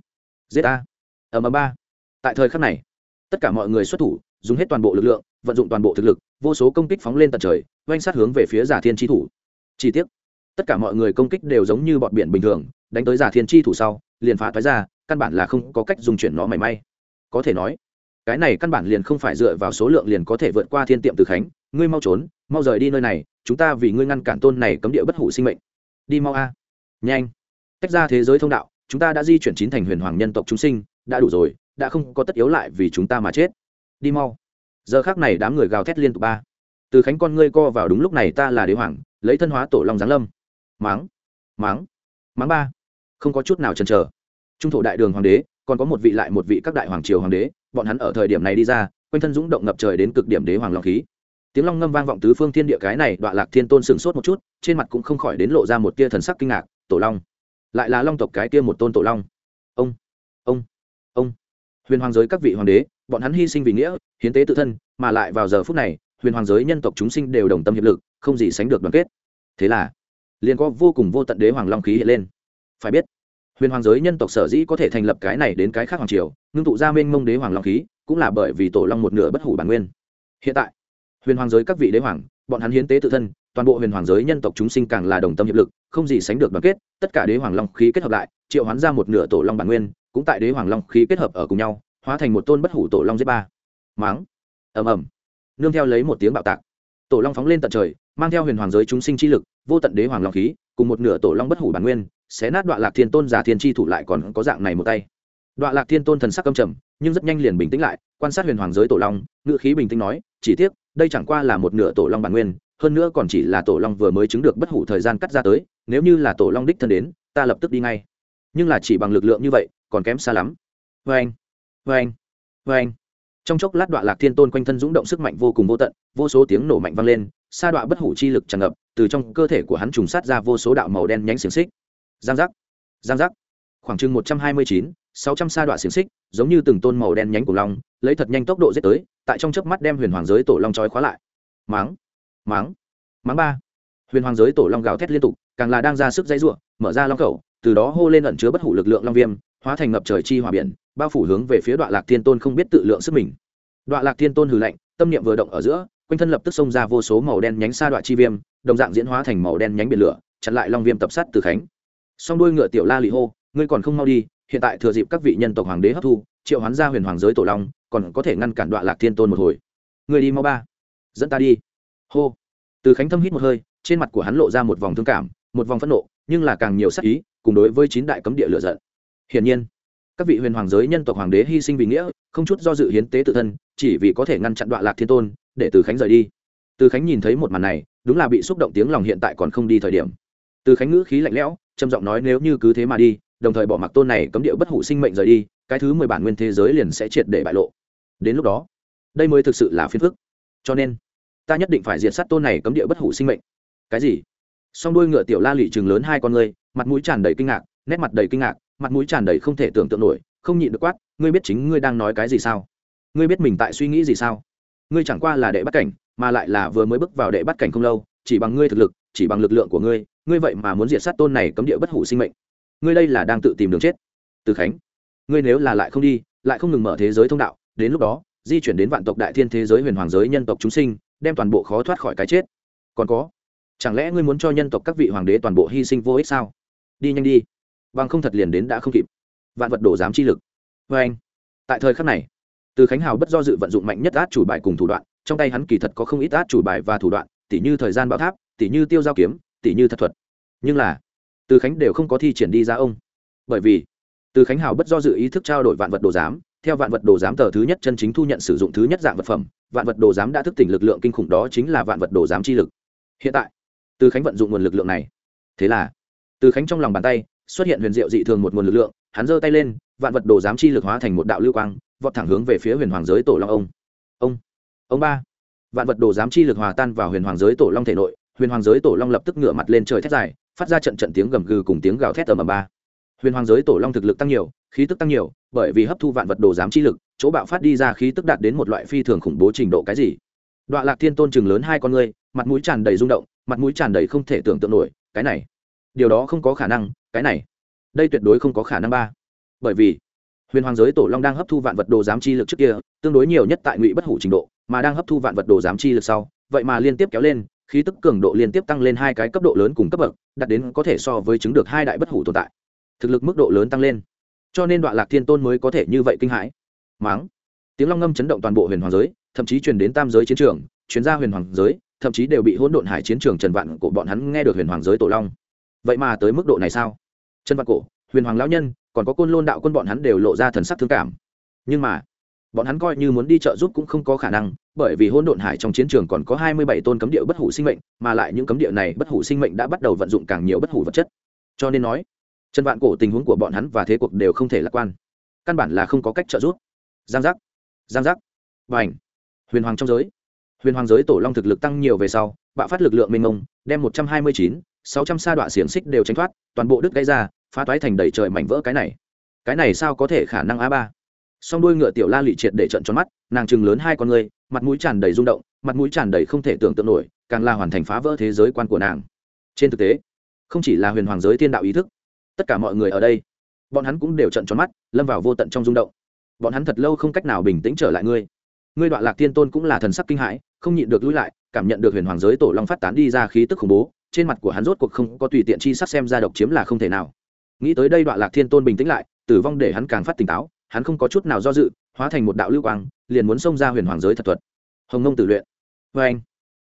Z a ở m ba. Tại thời khắc này, tất cả mọi người xuất thủ, dùng hết toàn bộ lực lượng, vận dụng toàn bộ thực lực, vô số công kích phóng lên tận trời, oanh sát hướng về phía giả thiên tri thủ. Chi tiết tất cả mọi người công kích đều giống như bọn biển bình thường, đánh tới giả thiên tri thủ sau, liền phá thoái ra, căn bản là không có cách dùng chuyển nó mảy may. Có thể nói cái này căn bản liền không phải dựa vào số lượng liền có thể vượt qua thiên tiệm từ khánh. Ngươi mau trốn, mau rời đi nơi này, chúng ta vì ngươi ngăn cản tôn này cấm địa bất hủ sinh mệnh. Đi mau a. Nhanh. Tách ra thế giới thông đạo, chúng ta đã di chuyển chín thành huyền hoàng nhân tộc chúng sinh, đã đủ rồi, đã không có tất yếu lại vì chúng ta mà chết. Đi mau. Giờ khác này đám người gào thét liên tục ba. Từ khánh con ngươi co vào đúng lúc này ta là đế hoàng, lấy thân hóa tổ long giáng lâm. Máng. Máng. Máng ba. Không có chút nào chần chờ. Trung thổ đại đường hoàng đế còn có một vị lại một vị các đại hoàng triều hoàng đế, bọn hắn ở thời điểm này đi ra, quanh thân dũng động ngập trời đến cực điểm đế hoàng long khí. Tiếng long ngâm vang vọng tứ phương thiên địa cái này đoạn lạc thiên tôn sừng sốt một chút, trên mặt cũng không khỏi đến lộ ra một tia thần sắc kinh ngạc, tổ long, lại là long tộc cái tia một tôn tổ long. Ông ông ông. Huyền hoàng giới các vị hoàng đế, bọn hắn hy sinh vì nghĩa, hiến tế tự thân, mà lại vào giờ phút này, huyền hoàng giới nhân tộc chúng sinh đều đồng tâm hiệp lực, không gì sánh được đoàn kết. Thế là, liền có vô cùng vô tận đế hoàng long khí hiện lên. Phải biết huyền hoàng giới nhân tộc sở dĩ có thể thành lập cái này đến cái khác hoàng triều, ngưng tụ ra mênh mông đế hoàng long khí, cũng là bởi vì tổ long một nửa bất hủ bản nguyên. Hiện tại, huyền hoàng giới các vị đế hoàng, bọn hắn hiến tế tự thân, toàn bộ huyền hoàng giới nhân tộc chúng sinh càng là đồng tâm hiệp lực, không gì sánh được đoàn kết, tất cả đế hoàng long khí kết hợp lại, triệu hoán ra một nửa tổ long bản nguyên, cũng tại đế hoàng long khí kết hợp ở cùng nhau, hóa thành một tôn bất hủ tổ long giết ba. Máng. Ầm ầm. Nương theo lấy một tiếng bạo tạc, tổ long phóng lên tận trời, mang theo huyền hoàng giới chúng sinh chi lực, vô tận đế hoàng long khí cùng một nửa tổ long bất hủ bản nguyên, xé nát đoạn lạc thiên tôn giả thiên chi thủ lại còn có dạng này một tay. Đoạn lạc thiên tôn thần sắc căm trầm, nhưng rất nhanh liền bình tĩnh lại, quan sát huyền hoàng giới tổ long ngự khí bình tĩnh nói, chỉ tiếc, đây chẳng qua là một nửa tổ long bản nguyên, hơn nữa còn chỉ là tổ long vừa mới chứng được bất hủ thời gian cắt ra tới, nếu như là tổ long đích thân đến, ta lập tức đi ngay. Nhưng là chỉ bằng lực lượng như vậy, còn kém xa lắm. Vê anh vê anh vê anh trong chốc lát đoạn lạc thiên tôn quanh thân dũng động sức mạnh vô cùng vô tận, vô số tiếng nổ mạnh vang lên, sa đoạn bất hủ chi lực tràn ngập từ trong cơ thể của hắn trùng sát ra vô số đạo màu đen nhánh xiềng xích. Giang giác giang giác. Khoảng chừng một trăm hai mươi chín, sáu trăm sa đoạn xiềng xích, giống như từng tôn màu đen nhánh của long, lấy thật nhanh tốc độ giết tới, tại trong chớp mắt đem huyền hoàng giới tổ long trói khóa lại. Máng máng máng ba. Huyền hoàng giới tổ long gào thét liên tục, càng là đang ra sức dãy ruộng mở ra long khẩu, từ đó hô lên ẩn chứa bất hủ lực lượng long viêm, hóa thành ngập trời chi hòa biển, bao phủ hướng về phía đoạn lạc thiên tôn không biết tự lượng sức mình. Đoạn lạc thiên tôn hừ lạnh, tâm niệm vừa động ở giữa quanh thân lập tức xông ra vô số màu đen nhánh sa đoạn chi viêm, đồng dạng diễn hóa thành màu đen nhánh biển lửa, chặn lại long viêm tập sát từ khánh. Song đuôi ngựa tiểu la lị hô, ngươi còn không mau đi, hiện tại thừa dịp các vị nhân tộc hoàng đế hấp thu, triệu hoán ra huyền hoàng giới tổ long, còn có thể ngăn cản đoạn lạc thiên tôn một hồi. Người đi mau ba. Dẫn ta đi. Hô. Từ khánh thâm hít một hơi, trên mặt của hắn lộ ra một vòng thương cảm, một vòng phẫn nộ, nhưng là càng nhiều sắc ý, cùng đối với chín đại cấm địa lựa giận. Hiển nhiên các vị huyền hoàng giới nhân tộc hoàng đế hy sinh vì nghĩa, không chút do dự hiến tế tự thân, chỉ vì có thể ngăn chặn đoạn lạc thiên tôn, để từ khánh rời đi. Từ khánh nhìn thấy một màn này, đúng là bị xúc động tiếng lòng hiện tại còn không đi thời điểm. Từ khánh ngữ khí lạnh lẽo, trầm giọng nói nếu như cứ thế mà đi, đồng thời bỏ mặc tôn này cấm địa bất hủ sinh mệnh rời đi, cái thứ mười bản nguyên thế giới liền sẽ triệt để bại lộ. Đến lúc đó, đây mới thực sự là phiền phức. Cho nên, ta nhất định phải diệt sát tôn này cấm địa bất hủ sinh mệnh. Cái gì? Song đuôi ngựa tiểu la lị chừng lớn hai con ngươi, mặt mũi tràn đầy kinh ngạc, nét mặt đầy kinh ngạc mặt mũi tràn đầy không thể tưởng tượng nổi, không nhịn được quát, ngươi biết chính ngươi đang nói cái gì sao? Ngươi biết mình tại suy nghĩ gì sao? Ngươi chẳng qua là đệ bắt cảnh, mà lại là vừa mới bước vào đệ bắt cảnh không lâu, chỉ bằng ngươi thực lực, chỉ bằng lực lượng của ngươi ngươi vậy mà muốn diệt sát tôn này cấm địa bất hủ sinh mệnh. Ngươi đây là đang tự tìm đường chết. Từ khánh, ngươi nếu là lại không đi, lại không ngừng mở thế giới thông đạo, đến lúc đó, di chuyển đến vạn tộc đại thiên thế giới huyền hoàng giới nhân tộc chúng sinh, đem toàn bộ khó thoát khỏi cái chết. Còn có, chẳng lẽ ngươi muốn cho nhân tộc các vị hoàng đế toàn bộ hy sinh vô ích sao? Đi nhanh đi bằng không thật liền đến đã không kịp. Vạn vật đổ dám chi lực. Vê anh, tại thời khắc này, từ khánh hào bất do dự vận dụng mạnh nhất át chủ bài cùng thủ đoạn, trong tay hắn kỳ thật có không ít át chủ bài và thủ đoạn, tỉ như thời gian bão tháp, tỉ như tiêu giao kiếm, tỉ như thật thuật. Nhưng là, từ khánh đều không có thi triển đi ra ông. Bởi vì, từ khánh hào bất do dự ý thức trao đổi vạn vật đồ giám, theo vạn vật đồ giám tờ thứ nhất chân chính thu nhận sử dụng thứ nhất dạng vật phẩm, vạn vật đồ giám đã thức tỉnh lực lượng kinh khủng đó chính là vạn vật đồ giám chi lực. Hiện tại, từ khánh vận dụng nguồn lực lượng này. Thế là, từ khánh trong lòng bàn tay xuất hiện huyền diệu dị thường một nguồn lực lượng, hắn giơ tay lên, vạn vật đồ giám chi lực hóa thành một đạo lưu quang, vọt thẳng hướng về phía huyền hoàng giới tổ long ông. Ông ông ba. Vạn vật đồ giám chi lực hòa tan vào huyền hoàng giới tổ long thể nội, huyền hoàng giới tổ long lập tức ngửa mặt lên trời thét dài, phát ra trận trận tiếng gầm gừ cùng tiếng gào thét ầm ầm ba. Huyền hoàng giới tổ long thực lực tăng nhiều, khí tức tăng nhiều, bởi vì hấp thu vạn vật đồ giám chi lực, chỗ bạo phát đi ra khí tức đạt đến một loại phi thường khủng bố trình độ cái gì? Đoạn lạc thiên tôn chừng lớn hai con ngươi, mặt mũi tràn đầy rung động, mặt mũi tràn đầy không thể tưởng tượng nổi, cái này điều đó không có khả năng, cái này, đây tuyệt đối không có khả năng ba. Bởi vì, huyền hoàng giới tổ long đang hấp thu vạn vật đồ giám chi lực trước kia, tương đối nhiều nhất tại ngụy bất hủ trình độ, mà đang hấp thu vạn vật đồ giám chi lực sau, vậy mà liên tiếp kéo lên, khí tức cường độ liên tiếp tăng lên hai cái cấp độ lớn cùng cấp bậc, đạt đến có thể so với chứng được hai đại bất hủ tồn tại. Thực lực mức độ lớn tăng lên. Cho nên đoạn lạc thiên tôn mới có thể như vậy kinh hãi. Máng. Tiếng long ngâm chấn động toàn bộ huyền hoàng giới, thậm chí truyền đến tam giới chiến trường chuyến ra huyền hoàng giới, thậm chí đều bị hỗn độn hải chiến trường trần vạn của bọn hắn nghe được huyền hoàng giới tổ long vậy mà tới mức độ này sao? Chân vạn cổ, huyền hoàng lão nhân, còn có côn lôn đạo quân bọn hắn đều lộ ra thần sắc thương cảm. Nhưng mà, bọn hắn coi như muốn đi trợ giúp cũng không có khả năng, bởi vì hôn độn hải trong chiến trường còn có hai mươi bảy tôn cấm địa bất hủ sinh mệnh, mà lại những cấm địa này bất hủ sinh mệnh đã bắt đầu vận dụng càng nhiều bất hủ vật chất. Cho nên nói chân vạn cổ tình huống của bọn hắn và thế cuộc đều không thể lạc quan. Căn bản là không có cách trợ giúp. Giang giác giang giác. Và ảnh huyền hoàng trong giới. Huyền hoàng giới tổ long thực lực tăng nhiều về sau, bạo phát lực lượng mênh mông, đem một trăm hai mươi chín sáu trăm sa đoạn xiềng xích đều tránh thoát, toàn bộ đứt gãy ra, phá toái thành đầy trời mảnh vỡ cái này. Cái này sao có thể khả năng a ba? Song đuôi ngựa tiểu la lị triệt để trận tròn mắt, nàng chừng lớn hai con người, mặt mũi tràn đầy rung động, mặt mũi tràn đầy không thể tưởng tượng nổi, càng là hoàn thành phá vỡ thế giới quan của nàng. Trên thực tế, không chỉ là huyền hoàng giới thiên đạo ý thức, tất cả mọi người ở đây, bọn hắn cũng đều trận tròn mắt, lâm vào vô tận trong rung động. Bọn hắn thật lâu không cách nào bình tĩnh trở lại ngươi. Ngươi đoạn lạc thiên tôn cũng là thần sắc kinh hãi, không nhịn được lui lại, cảm nhận được huyền hoàng giới tổ long phát tán đi ra khí tức khủng bố trên mặt của hắn rốt cuộc không có tùy tiện chi sắc xem ra độc chiếm là không thể nào. Nghĩ tới đây đoạn lạc thiên tôn bình tĩnh lại, tử vong để hắn càng phát tỉnh táo, hắn không có chút nào do dự, hóa thành một đạo lưu quang, liền muốn xông ra huyền hoàng giới thật thuật. Hồng nông tử luyện. Vê anh,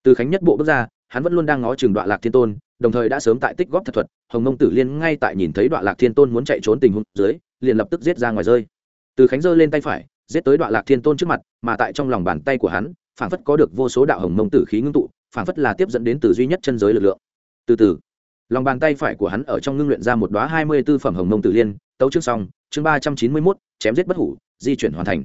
từ khánh nhất bộ bước ra, hắn vẫn luôn đang ngó chừng đoạn lạc thiên tôn, đồng thời đã sớm tại tích góp thật thuật, hồng nông tử liên ngay tại nhìn thấy đoạn lạc thiên tôn muốn chạy trốn tình huống dưới, liền lập tức giết ra ngoài rơi. Từ khánh giơ lên tay phải, giết tới đoạn lạc thiên tôn trước mặt, mà tại trong lòng bàn tay của hắn, phảng phất có được vô số đạo hồng mông tử khí ngưng tụ, phảng phất là tiếp dẫn đến từ duy nhất chân giới lực lượng từ từ. Lòng bàn tay phải của hắn ở trong ngưng luyện ra một đoá hai mươi tư phẩm hồng mông tử liên, tấu chương xong, chương ba trăm chín mươi mốt, chém giết bất hủ, di chuyển hoàn thành.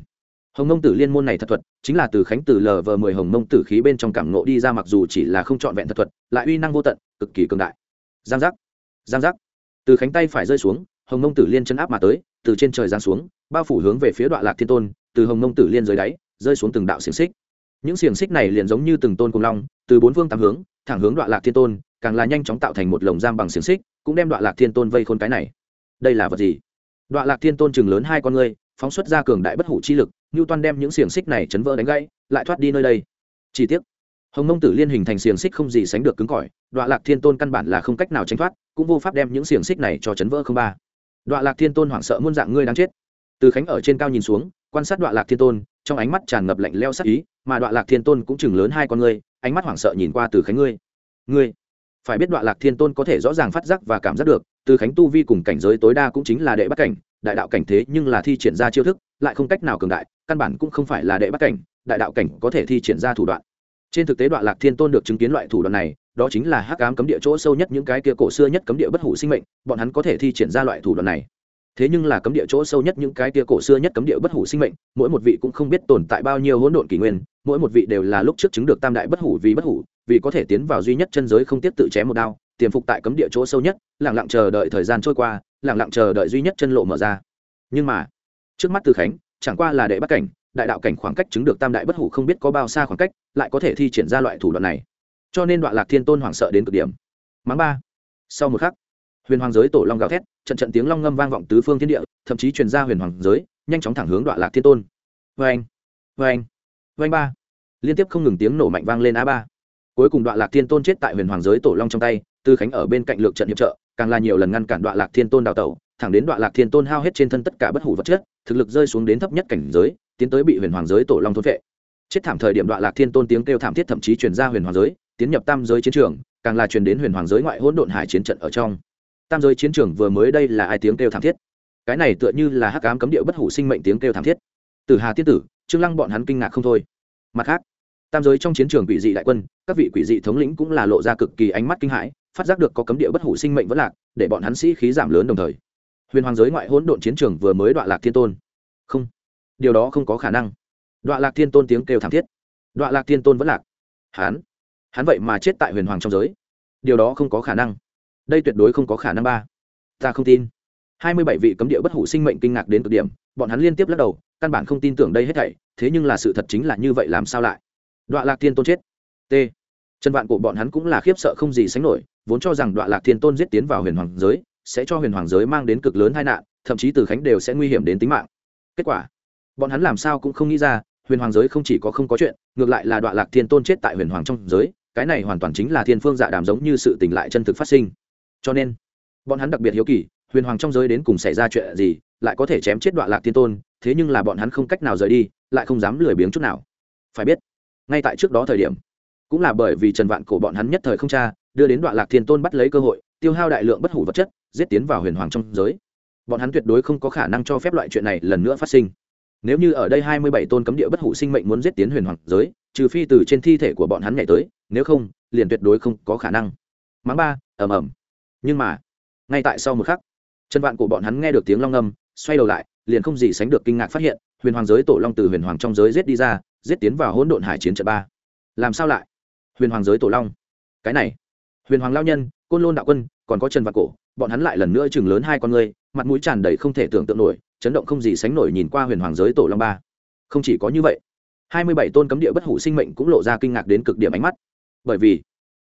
Hồng mông tử liên môn này thật thuật, chính là từ khánh từ lờ vờ mười hồng mông tử khí bên trong cảm nộ đi ra mặc dù chỉ là không trọn vẹn thật thuật, lại uy năng vô tận, cực kỳ cường đại. Giang giác. Giang giác. Từ khánh tay phải rơi xuống, hồng mông tử liên chân áp mà tới, từ trên trời giáng xuống, bao phủ hướng về phía đoạn lạc thiên tôn, từ hồng mông tử liên dưới đáy, rơi xuống từng đạo xiềng xích. Những xiềng xích này liền giống như từng tôn cùng long, từ bốn phương tám hướng thẳng hướng đoạn lạc thiên tôn, càng là nhanh chóng tạo thành một lồng giam bằng xiềng xích, cũng đem đoạn lạc thiên tôn vây khôn cái này. Đây là vật gì? Đoạn lạc thiên tôn chừng lớn hai con ngươi, phóng xuất ra cường đại bất hủ chi lực như toan đem những xiềng xích này chấn vỡ đánh gãy, lại thoát đi nơi đây. Chi tiết hồng mông tử liên hình thành xiềng xích không gì sánh được cứng cỏi, đoạn lạc thiên tôn căn bản là không cách nào tránh thoát, cũng vô pháp đem những xiềng xích này cho chấn vỡ không ba. Đoạn lạc thiên tôn hoảng sợ muôn dạng ngươi đáng chết. Từ khánh ở trên cao nhìn xuống, quan sát đoạn lạc thiên tôn, trong ánh mắt tràn ngập lạnh leo sắc ý, mà đoạn lạc thiên tôn cũng chừng lớn hai con ngươi ánh mắt hoảng sợ nhìn qua từ khánh ngươi. Ngươi, phải biết đoạn lạc thiên tôn có thể rõ ràng phát giác và cảm giác được, từ khánh tu vi cùng cảnh giới tối đa cũng chính là đệ bắt cảnh, đại đạo cảnh thế nhưng là thi triển ra chiêu thức, lại không cách nào cường đại, căn bản cũng không phải là đệ bắt cảnh, đại đạo cảnh có thể thi triển ra thủ đoạn. Trên thực tế đoạn lạc thiên tôn được chứng kiến loại thủ đoạn này, đó chính là hắc ám cấm địa chỗ sâu nhất những cái kia cổ xưa nhất cấm địa bất hủ sinh mệnh, bọn hắn có thể thi triển ra loại thủ đoạn này. Thế nhưng là cấm địa chỗ sâu nhất những cái kia cổ xưa nhất cấm địa bất hủ sinh mệnh, mỗi một vị cũng không biết tồn tại bao nhiêu hỗn độn kỷ nguyên mỗi một vị đều là lúc trước chứng được tam đại bất hủ vì bất hủ, vì có thể tiến vào duy nhất chân giới không tiếp tự chém một đao, tiềm phục tại cấm địa chỗ sâu nhất lẳng lặng chờ đợi thời gian trôi qua lẳng lặng chờ đợi duy nhất chân lộ mở ra. Nhưng mà, trước mắt từ khánh, chẳng qua là đệ bắt cảnh, đại đạo cảnh khoảng cách chứng được tam đại bất hủ không biết có bao xa khoảng cách, lại có thể thi triển ra loại thủ đoạn này. Cho nên đoạn lạc thiên tôn hoảng sợ đến cực điểm. Mắng ba. Sau một khắc, huyền hoàng giới tổ long gào thét, trận trận tiếng long ngâm vang vọng tứ phương thiên địa, thậm chí truyền ra huyền hoàng giới, nhanh chóng thẳng hướng đoạn lạc thiên tôn. Vê anh vê anh vanh anh ba. Liên tiếp không ngừng tiếng nổ mạnh vang lên a ba. Cuối cùng đoạn lạc thiên tôn chết tại huyền hoàng giới tổ long trong tay, tư khánh ở bên cạnh lược trận hiệp trợ, càng là nhiều lần ngăn cản đoạn lạc thiên tôn đào tẩu, thẳng đến đoạn lạc thiên tôn hao hết trên thân tất cả bất hủ vật chất, thực lực rơi xuống đến thấp nhất cảnh giới, tiến tới bị huyền hoàng giới tổ long thôn vệ. Chết thảm thời điểm đoạn lạc thiên tôn tiếng kêu thảm thiết thậm chí truyền ra huyền hoàng giới, tiến nhập tam giới chiến trường, càng là truyền đến huyền hoàng giới ngoại hỗn độn hải chiến trận ở trong. Tam giới chiến trường vừa mới đây là ai tiếng kêu thảm thiết? Cái này tựa như là hắc ám cấm địa bất hủ sinh mệnh tiếng kêu thảm thiết. Từ hà tiết tử trương lăng bọn hắn kinh ngạc không thôi. Mặt khác, tam giới trong chiến trường quỷ dị đại quân, các vị quỷ dị thống lĩnh cũng là lộ ra cực kỳ ánh mắt kinh hãi, phát giác được có cấm địa bất hủ sinh mệnh vẫn lạc, để bọn hắn sĩ khí giảm lớn đồng thời. Huyền hoàng giới ngoại hỗn độn chiến trường vừa mới đoạn lạc thiên tôn. Không, điều đó không có khả năng. Đoạn lạc thiên tôn tiếng kêu thảm thiết. Đoạn lạc thiên tôn vẫn lạc. Hắn hắn vậy mà chết tại huyền hoàng trong giới. Điều đó không có khả năng. Đây tuyệt đối không có khả năng ba. Ta không tin hai mươi bảy vị cấm địa bất hủ sinh mệnh kinh ngạc đến cực điểm, bọn hắn liên tiếp lắc đầu, căn bản không tin tưởng đây hết thảy, thế nhưng là sự thật chính là như vậy làm sao lại? Đoạn lạc thiên tôn chết. T. Chân vạn của bọn hắn cũng là khiếp sợ không gì sánh nổi, vốn cho rằng đoạn lạc thiên tôn giết tiến vào huyền hoàng giới, sẽ cho huyền hoàng giới mang đến cực lớn tai nạn, thậm chí từ khánh đều sẽ nguy hiểm đến tính mạng. Kết quả, bọn hắn làm sao cũng không nghĩ ra, huyền hoàng giới không chỉ có không có chuyện, ngược lại là đoạn lạc thiên tôn chết tại huyền hoàng trong giới, cái này hoàn toàn chính là thiên phương dạ đàm giống như sự tình lại chân thực phát sinh. Cho nên, bọn hắn đặc biệt hiếu kỳ huyền hoàng trong giới đến cùng xảy ra chuyện gì, lại có thể chém chết đoạn lạc thiên tôn, thế nhưng là bọn hắn không cách nào rời đi, lại không dám lười biếng chút nào. Phải biết, ngay tại trước đó thời điểm, cũng là bởi vì trần vạn cổ bọn hắn nhất thời không cha đưa đến đoạn lạc thiên tôn bắt lấy cơ hội, tiêu hao đại lượng bất hủ vật chất, giết tiến vào huyền hoàng trong giới. Bọn hắn tuyệt đối không có khả năng cho phép loại chuyện này lần nữa phát sinh. Nếu như ở đây hai mươi bảy tôn cấm địa bất hủ sinh mệnh muốn giết tiến huyền hoàng giới, trừ phi từ trên thi thể của bọn hắn nhảy tới, nếu không, liền tuyệt đối không có khả năng. Mắng ba, ầm ầm. Nhưng mà, ngay tại sau một khắc chân vạn của bọn hắn nghe được tiếng long ngâm xoay đầu lại, liền không gì sánh được kinh ngạc phát hiện, huyền hoàng giới tổ long từ huyền hoàng trong giới giết đi ra, giết tiến vào hỗn độn hải chiến trận ba. Làm sao lại? Huyền hoàng giới tổ long. Cái này. Huyền hoàng lao nhân, côn lôn đạo quân, còn có trần vạn cổ, bọn hắn lại lần nữa chừng lớn hai con người, mặt mũi tràn đầy không thể tưởng tượng nổi, chấn động không gì sánh nổi nhìn qua huyền hoàng giới tổ long ba. Không chỉ có như vậy, hai mươi bảy tôn cấm địa bất hủ sinh mệnh cũng lộ ra kinh ngạc đến cực điểm ánh mắt. Bởi vì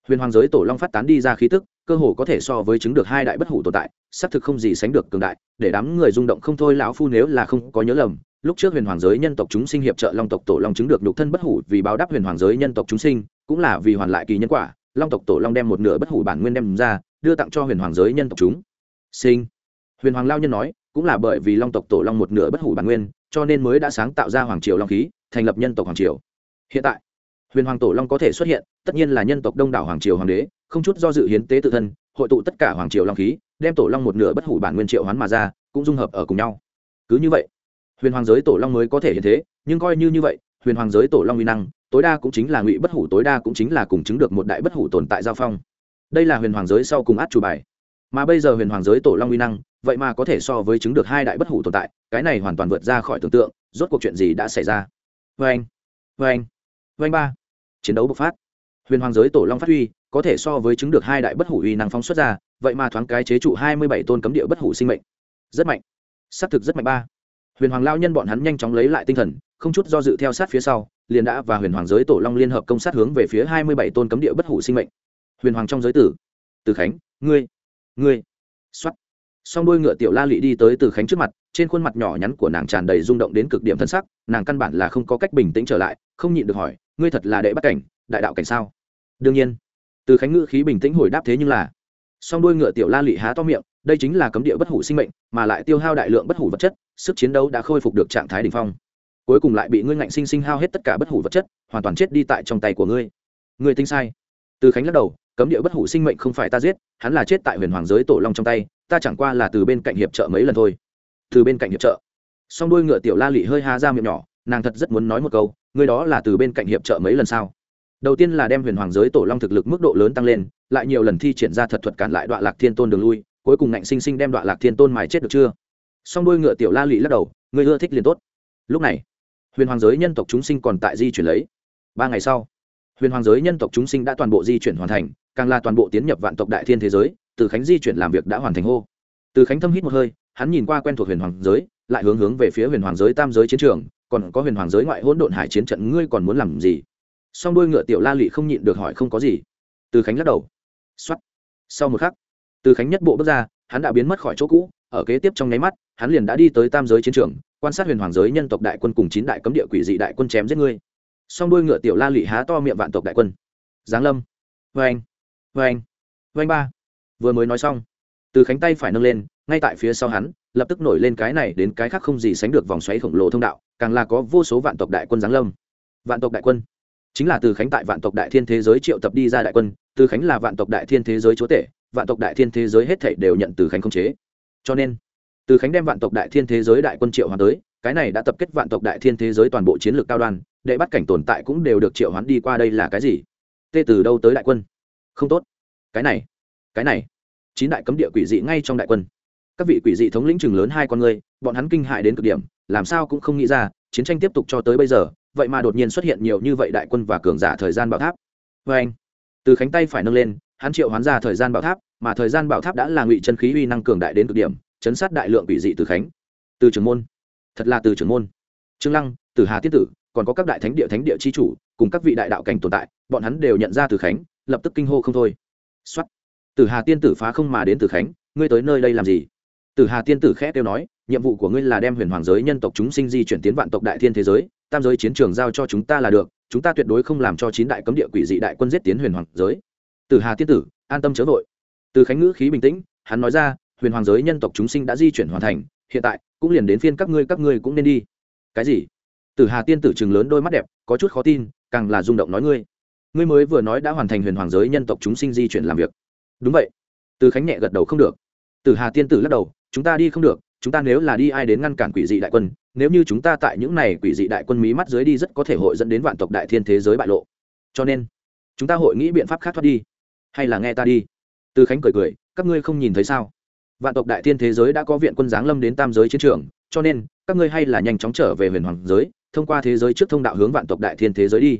huyền hoàng giới tổ long phát tán đi ra khí tức, cơ hồ có thể so với chứng được hai đại bất hủ tồn tại, xác thực không gì sánh được cường đại, để đám người rung động không thôi lão phu nếu là không có nhớ lầm, lúc trước huyền hoàng giới nhân tộc chúng sinh hiệp trợ long tộc tổ long chứng được nhục thân bất hủ vì báo đáp huyền hoàng giới nhân tộc chúng sinh, cũng là vì hoàn lại kỳ nhân quả, long tộc tổ long đem một nửa bất hủ bản nguyên đem ra, đưa tặng cho huyền hoàng giới nhân tộc chúng. Sinh. Huyền hoàng lao nhân nói, cũng là bởi vì long tộc tổ long một nửa bất hủ bản nguyên, cho nên mới đã sáng tạo ra hoàng triều long khí, thành lập nhân tộc hoàng triều. Hiện tại huyền hoàng tổ long có thể xuất hiện, tất nhiên là nhân tộc đông đảo hoàng triều hoàng đế, không chút do dự hiến tế tự thân, hội tụ tất cả hoàng triều long khí, đem tổ long một nửa bất hủ bản nguyên triệu hoán mà ra, cũng dung hợp ở cùng nhau. Cứ như vậy, huyền hoàng giới tổ long mới có thể hiện thế nhưng coi như như vậy, huyền hoàng giới tổ long uy năng, tối đa cũng chính là ngụy bất hủ, tối đa cũng chính là cùng chứng được một đại bất hủ tồn tại giao phong. Đây là huyền hoàng giới sau cùng át chủ bài. Mà bây giờ huyền hoàng giới tổ long uy năng, vậy mà có thể so với chứng được hai đại bất hủ tồn tại, cái này hoàn toàn vượt ra khỏi tưởng tượng, rốt cuộc chuyện gì đã xảy ra? Vê anh vê anh Vanh ba. Chiến đấu bộc phát. Huyền hoàng giới tổ long phát huy, có thể so với chứng được hai đại bất hủ uy năng phóng xuất ra, vậy mà thoáng cái chế trụ hai mươi bảy tôn cấm địa bất hủ sinh mệnh. Rất mạnh. Xác thực rất mạnh ba. Huyền hoàng lao nhân bọn hắn nhanh chóng lấy lại tinh thần, không chút do dự theo sát phía sau, liền đã và huyền hoàng giới tổ long liên hợp công sát hướng về phía hai mươi bảy tôn cấm địa bất hủ sinh mệnh. Huyền hoàng trong giới tử. Từ khánh, ngươi ngươi. X o á t song đôi ngựa tiểu la lị đi tới từ khánh trước mặt, trên khuôn mặt nhỏ nhắn của nàng tràn đầy rung động đến cực điểm thân sắc, nàng căn bản là không có cách bình tĩnh trở lại, không nhịn được hỏi ngươi thật là đệ bắt cảnh, đại đạo cảnh sao? Đương nhiên. Từ khánh ngữ khí bình tĩnh hồi đáp thế nhưng là, song đôi ngựa tiểu la lị há to miệng, đây chính là cấm địa bất hủ sinh mệnh, mà lại tiêu hao đại lượng bất hủ vật chất, sức chiến đấu đã khôi phục được trạng thái đ ỉ n h phong. Cuối cùng lại bị ngươi ngạnh sinh sinh hao hết tất cả bất hủ vật chất, hoàn toàn chết đi tại trong tay của ngươi. Ngươi tính sai. Từ khánh lắc đầu, cấm địa bất hủ sinh mệnh không phải ta giết, hắn là chết tại huyền hoàng giới tổ long trong tay, ta chẳng qua là từ bên cạnh hiệp trợ mấy lần thôi. Từ bên cạnh hiệp trợ. Song đôi ngựa tiểu la lị hơi há ra miệng nhỏ, nàng thật rất muốn nói một câu Người đó là từ bên cạnh hiệp trợ mấy lần sau. đầu tiên là đem huyền hoàng giới tổ long thực lực mức độ lớn tăng lên, lại nhiều lần thi triển ra thật thuật cản lại đoạn lạc thiên tôn đường lui, cuối cùng ngạnh sinh sinh đem đoạn lạc thiên tôn mài chết được chưa? Song đôi ngựa tiểu la lị lắc đầu người ưa thích liền tốt. Lúc này, huyền hoàng giới nhân tộc chúng sinh còn tại di chuyển lấy. Ba ngày sau, huyền hoàng giới nhân tộc chúng sinh đã toàn bộ di chuyển hoàn thành, càng là toàn bộ tiến nhập vạn tộc đại thiên thế giới, từ khánh di chuyển làm việc đã hoàn thành hô. Từ khánh thâm hít một hơi, hắn nhìn qua quen thuộc huyền hoàng giới, lại hướng hướng về phía huyền hoàng giới tam giới chiến trường còn có huyền hoàng giới ngoại hỗn độn hải chiến trận, ngươi còn muốn làm gì? Song đôi ngựa tiểu la lị không nhịn được hỏi không có gì. Từ khánh lắc đầu. X sau một khắc, từ khánh nhất bộ bước ra, hắn đã biến mất khỏi chỗ cũ, ở kế tiếp trong nháy mắt, hắn liền đã đi tới tam giới chiến trường, quan sát huyền hoàng giới nhân tộc đại quân cùng chín đại cấm địa quỷ dị đại quân chém giết ngươi. Song đôi ngựa tiểu la lị há to miệng vạn tộc đại quân. Giáng lâm. Vê anh vê anh vê anh ba. Vừa mới nói xong, từ khánh tay phải nâng lên, ngay tại phía sau hắn, lập tức nổi lên cái này đến cái khác không gì sánh được vòng xoáy khổng lồ thông đạo càng là có vô số vạn tộc đại quân giáng lâm. Vạn tộc đại quân, chính là từ khánh tại vạn tộc đại thiên thế giới triệu tập đi ra đại quân, từ khánh là vạn tộc đại thiên thế giới chúa tể, vạn tộc đại thiên thế giới hết thảy đều nhận từ khánh không chế. Cho nên, từ khánh đem vạn tộc đại thiên thế giới đại quân triệu hoán tới, cái này đã tập kết vạn tộc đại thiên thế giới toàn bộ chiến lược cao đoan để bắt cảnh tồn tại cũng đều được triệu hoán đi qua đây là cái gì? Tê từ đâu tới đại quân? Không tốt. Cái này cái này, chín đại cấm địa quỷ dị ngay trong đại quân. Các vị quỷ dị thống lĩnh chừng lớn hai con người, bọn hắn kinh hại đến cực điểm làm sao cũng không nghĩ ra, chiến tranh tiếp tục cho tới bây giờ, vậy mà đột nhiên xuất hiện nhiều như vậy đại quân và cường giả thời gian bảo tháp. Vê anh, từ khánh tay phải nâng lên, hắn triệu hoán ra thời gian bảo tháp, mà thời gian bảo tháp đã là ngụy chân khí uy năng cường đại đến cực điểm, chấn sát đại lượng quỷ dị từ khánh. Từ trưởng môn, thật là từ trưởng môn. Trương lăng từ hà tiết tử, còn có các đại thánh địa thánh địa chi chủ, cùng các vị đại đạo cảnh tồn tại, bọn hắn đều nhận ra từ khánh, lập tức kinh hô không thôi. Xuất từ hà tiên tử phá không mà đến từ khánh, ngươi tới nơi đây làm gì? Từ hà tiên tử khẽ kêu nói nhiệm vụ của ngươi là đem huyền hoàng giới nhân tộc chúng sinh di chuyển tiến vạn tộc đại thiên thế giới, tam giới chiến trường giao cho chúng ta là được, chúng ta tuyệt đối không làm cho chín đại cấm địa quỷ dị đại quân giết tiến huyền hoàng giới. Từ hà tiên tử, an tâm chớ vội. Từ khánh ngữ khí bình tĩnh, hắn nói ra, huyền hoàng giới nhân tộc chúng sinh đã di chuyển hoàn thành, hiện tại cũng liền đến phiên các ngươi các ngươi cũng nên đi. Cái gì? Từ hà tiên tử chừng lớn đôi mắt đẹp, có chút khó tin, càng là rung động nói ngươi. Ngươi mới vừa nói đã hoàn thành huyền hoàng giới nhân tộc chúng sinh di chuyển làm việc. Đúng vậy. Từ khánh nhẹ gật đầu không được. Từ hà tiên tử lắc đầu, chúng ta đi không được chúng ta nếu là đi ai đến ngăn cản quỷ dị đại quân, nếu như chúng ta tại những này quỷ dị đại quân mí mắt dưới đi rất có thể hội dẫn đến vạn tộc đại thiên thế giới bại lộ. Cho nên, chúng ta hội nghĩ biện pháp khác thoát đi. Hay là nghe ta đi. Từ khánh cười cười, các ngươi không nhìn thấy sao? Vạn tộc đại thiên thế giới đã có viện quân giáng lâm đến tam giới chiến trường, cho nên, các ngươi hay là nhanh chóng trở về huyền hoàng giới, thông qua thế giới trước thông đạo hướng vạn tộc đại thiên thế giới đi.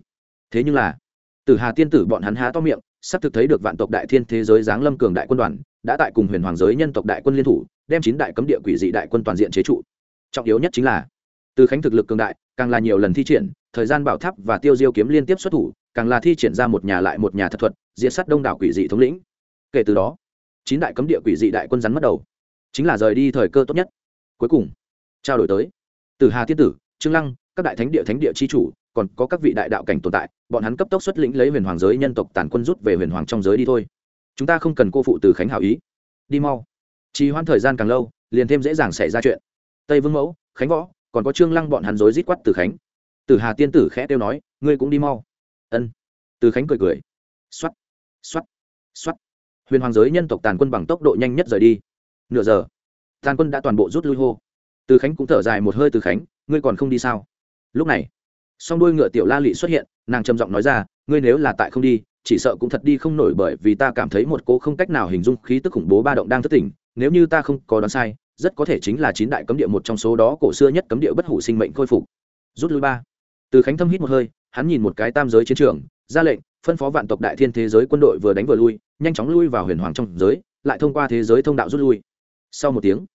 Thế nhưng là, từ hà tiên tử bọn hắn há to miệng, sắp thực thấy được vạn tộc đại thiên thế giới giáng lâm cường đại quân đoàn, đã tại cùng huyền hoàng giới nhân tộc đại quân liên thủ đem chín đại cấm địa quỷ dị đại quân toàn diện chế trụ. Trọng yếu nhất chính là, từ khánh thực lực cường đại, càng là nhiều lần thi triển, thời gian bảo tháp và tiêu diêu kiếm liên tiếp xuất thủ, càng là thi triển ra một nhà lại một nhà thật thuật, diệt sát đông đảo quỷ dị thống lĩnh. Kể từ đó, chín đại cấm địa quỷ dị đại quân rắn mất đầu. Chính là rời đi thời cơ tốt nhất. Cuối cùng, trao đổi tới từ hà thiết tử, trương lăng, các đại thánh địa thánh địa chi chủ, còn có các vị đại đạo cảnh tồn tại, bọn hắn cấp tốc xuất lĩnh lấy huyền hoàng giới nhân tộc tàn quân rút về huyền hoàng trong giới đi thôi. Chúng ta không cần cô phụ từ khánh hảo ý. Đi mau trì hoãn thời gian càng lâu, liền thêm dễ dàng xảy ra chuyện. Tây vương mẫu, khánh võ, còn có trương lăng bọn hắn rối rít quát từ khánh. Từ hà tiên tử khẽ tiêu nói, ngươi cũng đi mau. Ân. Từ khánh cười cười. Xoát xoát xoát huyền hoàng giới nhân tộc tàn quân bằng tốc độ nhanh nhất rời đi. Nửa giờ, tàn quân đã toàn bộ rút lui hô. Từ khánh cũng thở dài một hơi từ khánh, ngươi còn không đi sao? Lúc này, song đuôi ngựa tiểu la lị xuất hiện, nàng trầm giọng nói ra, ngươi nếu là tại không đi, chỉ sợ cũng thật đi không nổi bởi vì ta cảm thấy một cố không cách nào hình dung khí tức khủng bố ba động đang thất tỉnh nếu như ta không có đoán sai, rất có thể chính là chín đại cấm địa một trong số đó cổ xưa nhất cấm địa bất hủ sinh mệnh khôi phục. Rút lui ba. Từ khánh thâm hít một hơi, hắn nhìn một cái tam giới chiến trường, ra lệnh, phân phó vạn tộc đại thiên thế giới quân đội vừa đánh vừa lui, nhanh chóng lui vào huyền hoàng trong giới, lại thông qua thế giới thông đạo rút lui. Sau một tiếng,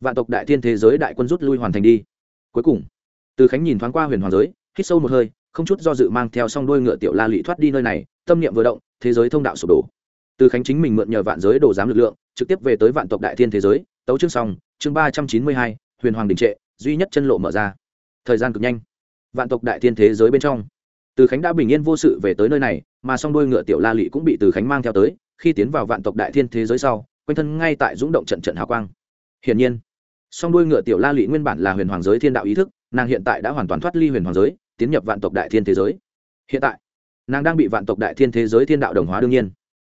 vạn tộc đại thiên thế giới đại quân rút lui hoàn thành đi. Cuối cùng, từ khánh nhìn thoáng qua huyền hoàng giới, hít sâu một hơi, không chút do dự mang theo s o n g đôi ngựa tiểu la lụy thoát đi nơi này, tâm niệm vừa động, thế giới thông đạo sụp đổ từ khánh chính mình mượn nhờ vạn giới đồ giám lực lượng, trực tiếp về tới vạn tộc đại thiên thế giới, tấu chương xong, chương ba trăm chín mươi hai, huyền hoàng đình trệ, duy nhất chân lộ mở ra. Thời gian cực nhanh. Vạn tộc đại thiên thế giới bên trong. Từ khánh đã bình yên vô sự về tới nơi này, mà song đôi ngựa tiểu la lị cũng bị từ khánh mang theo tới, khi tiến vào vạn tộc đại thiên thế giới sau, quanh thân ngay tại dũng động trận trận hào quang. Hiển nhiên, song đôi ngựa tiểu la lị nguyên bản là huyền hoàng giới thiên đạo ý thức, nàng hiện tại đã hoàn toàn thoát ly huyền hoàng giới, tiến nhập vạn tộc đại thiên thế giới. Hiện tại, nàng đang bị vạn tộc đại thiên thế giới thiên đạo đồng hóa đương nhiên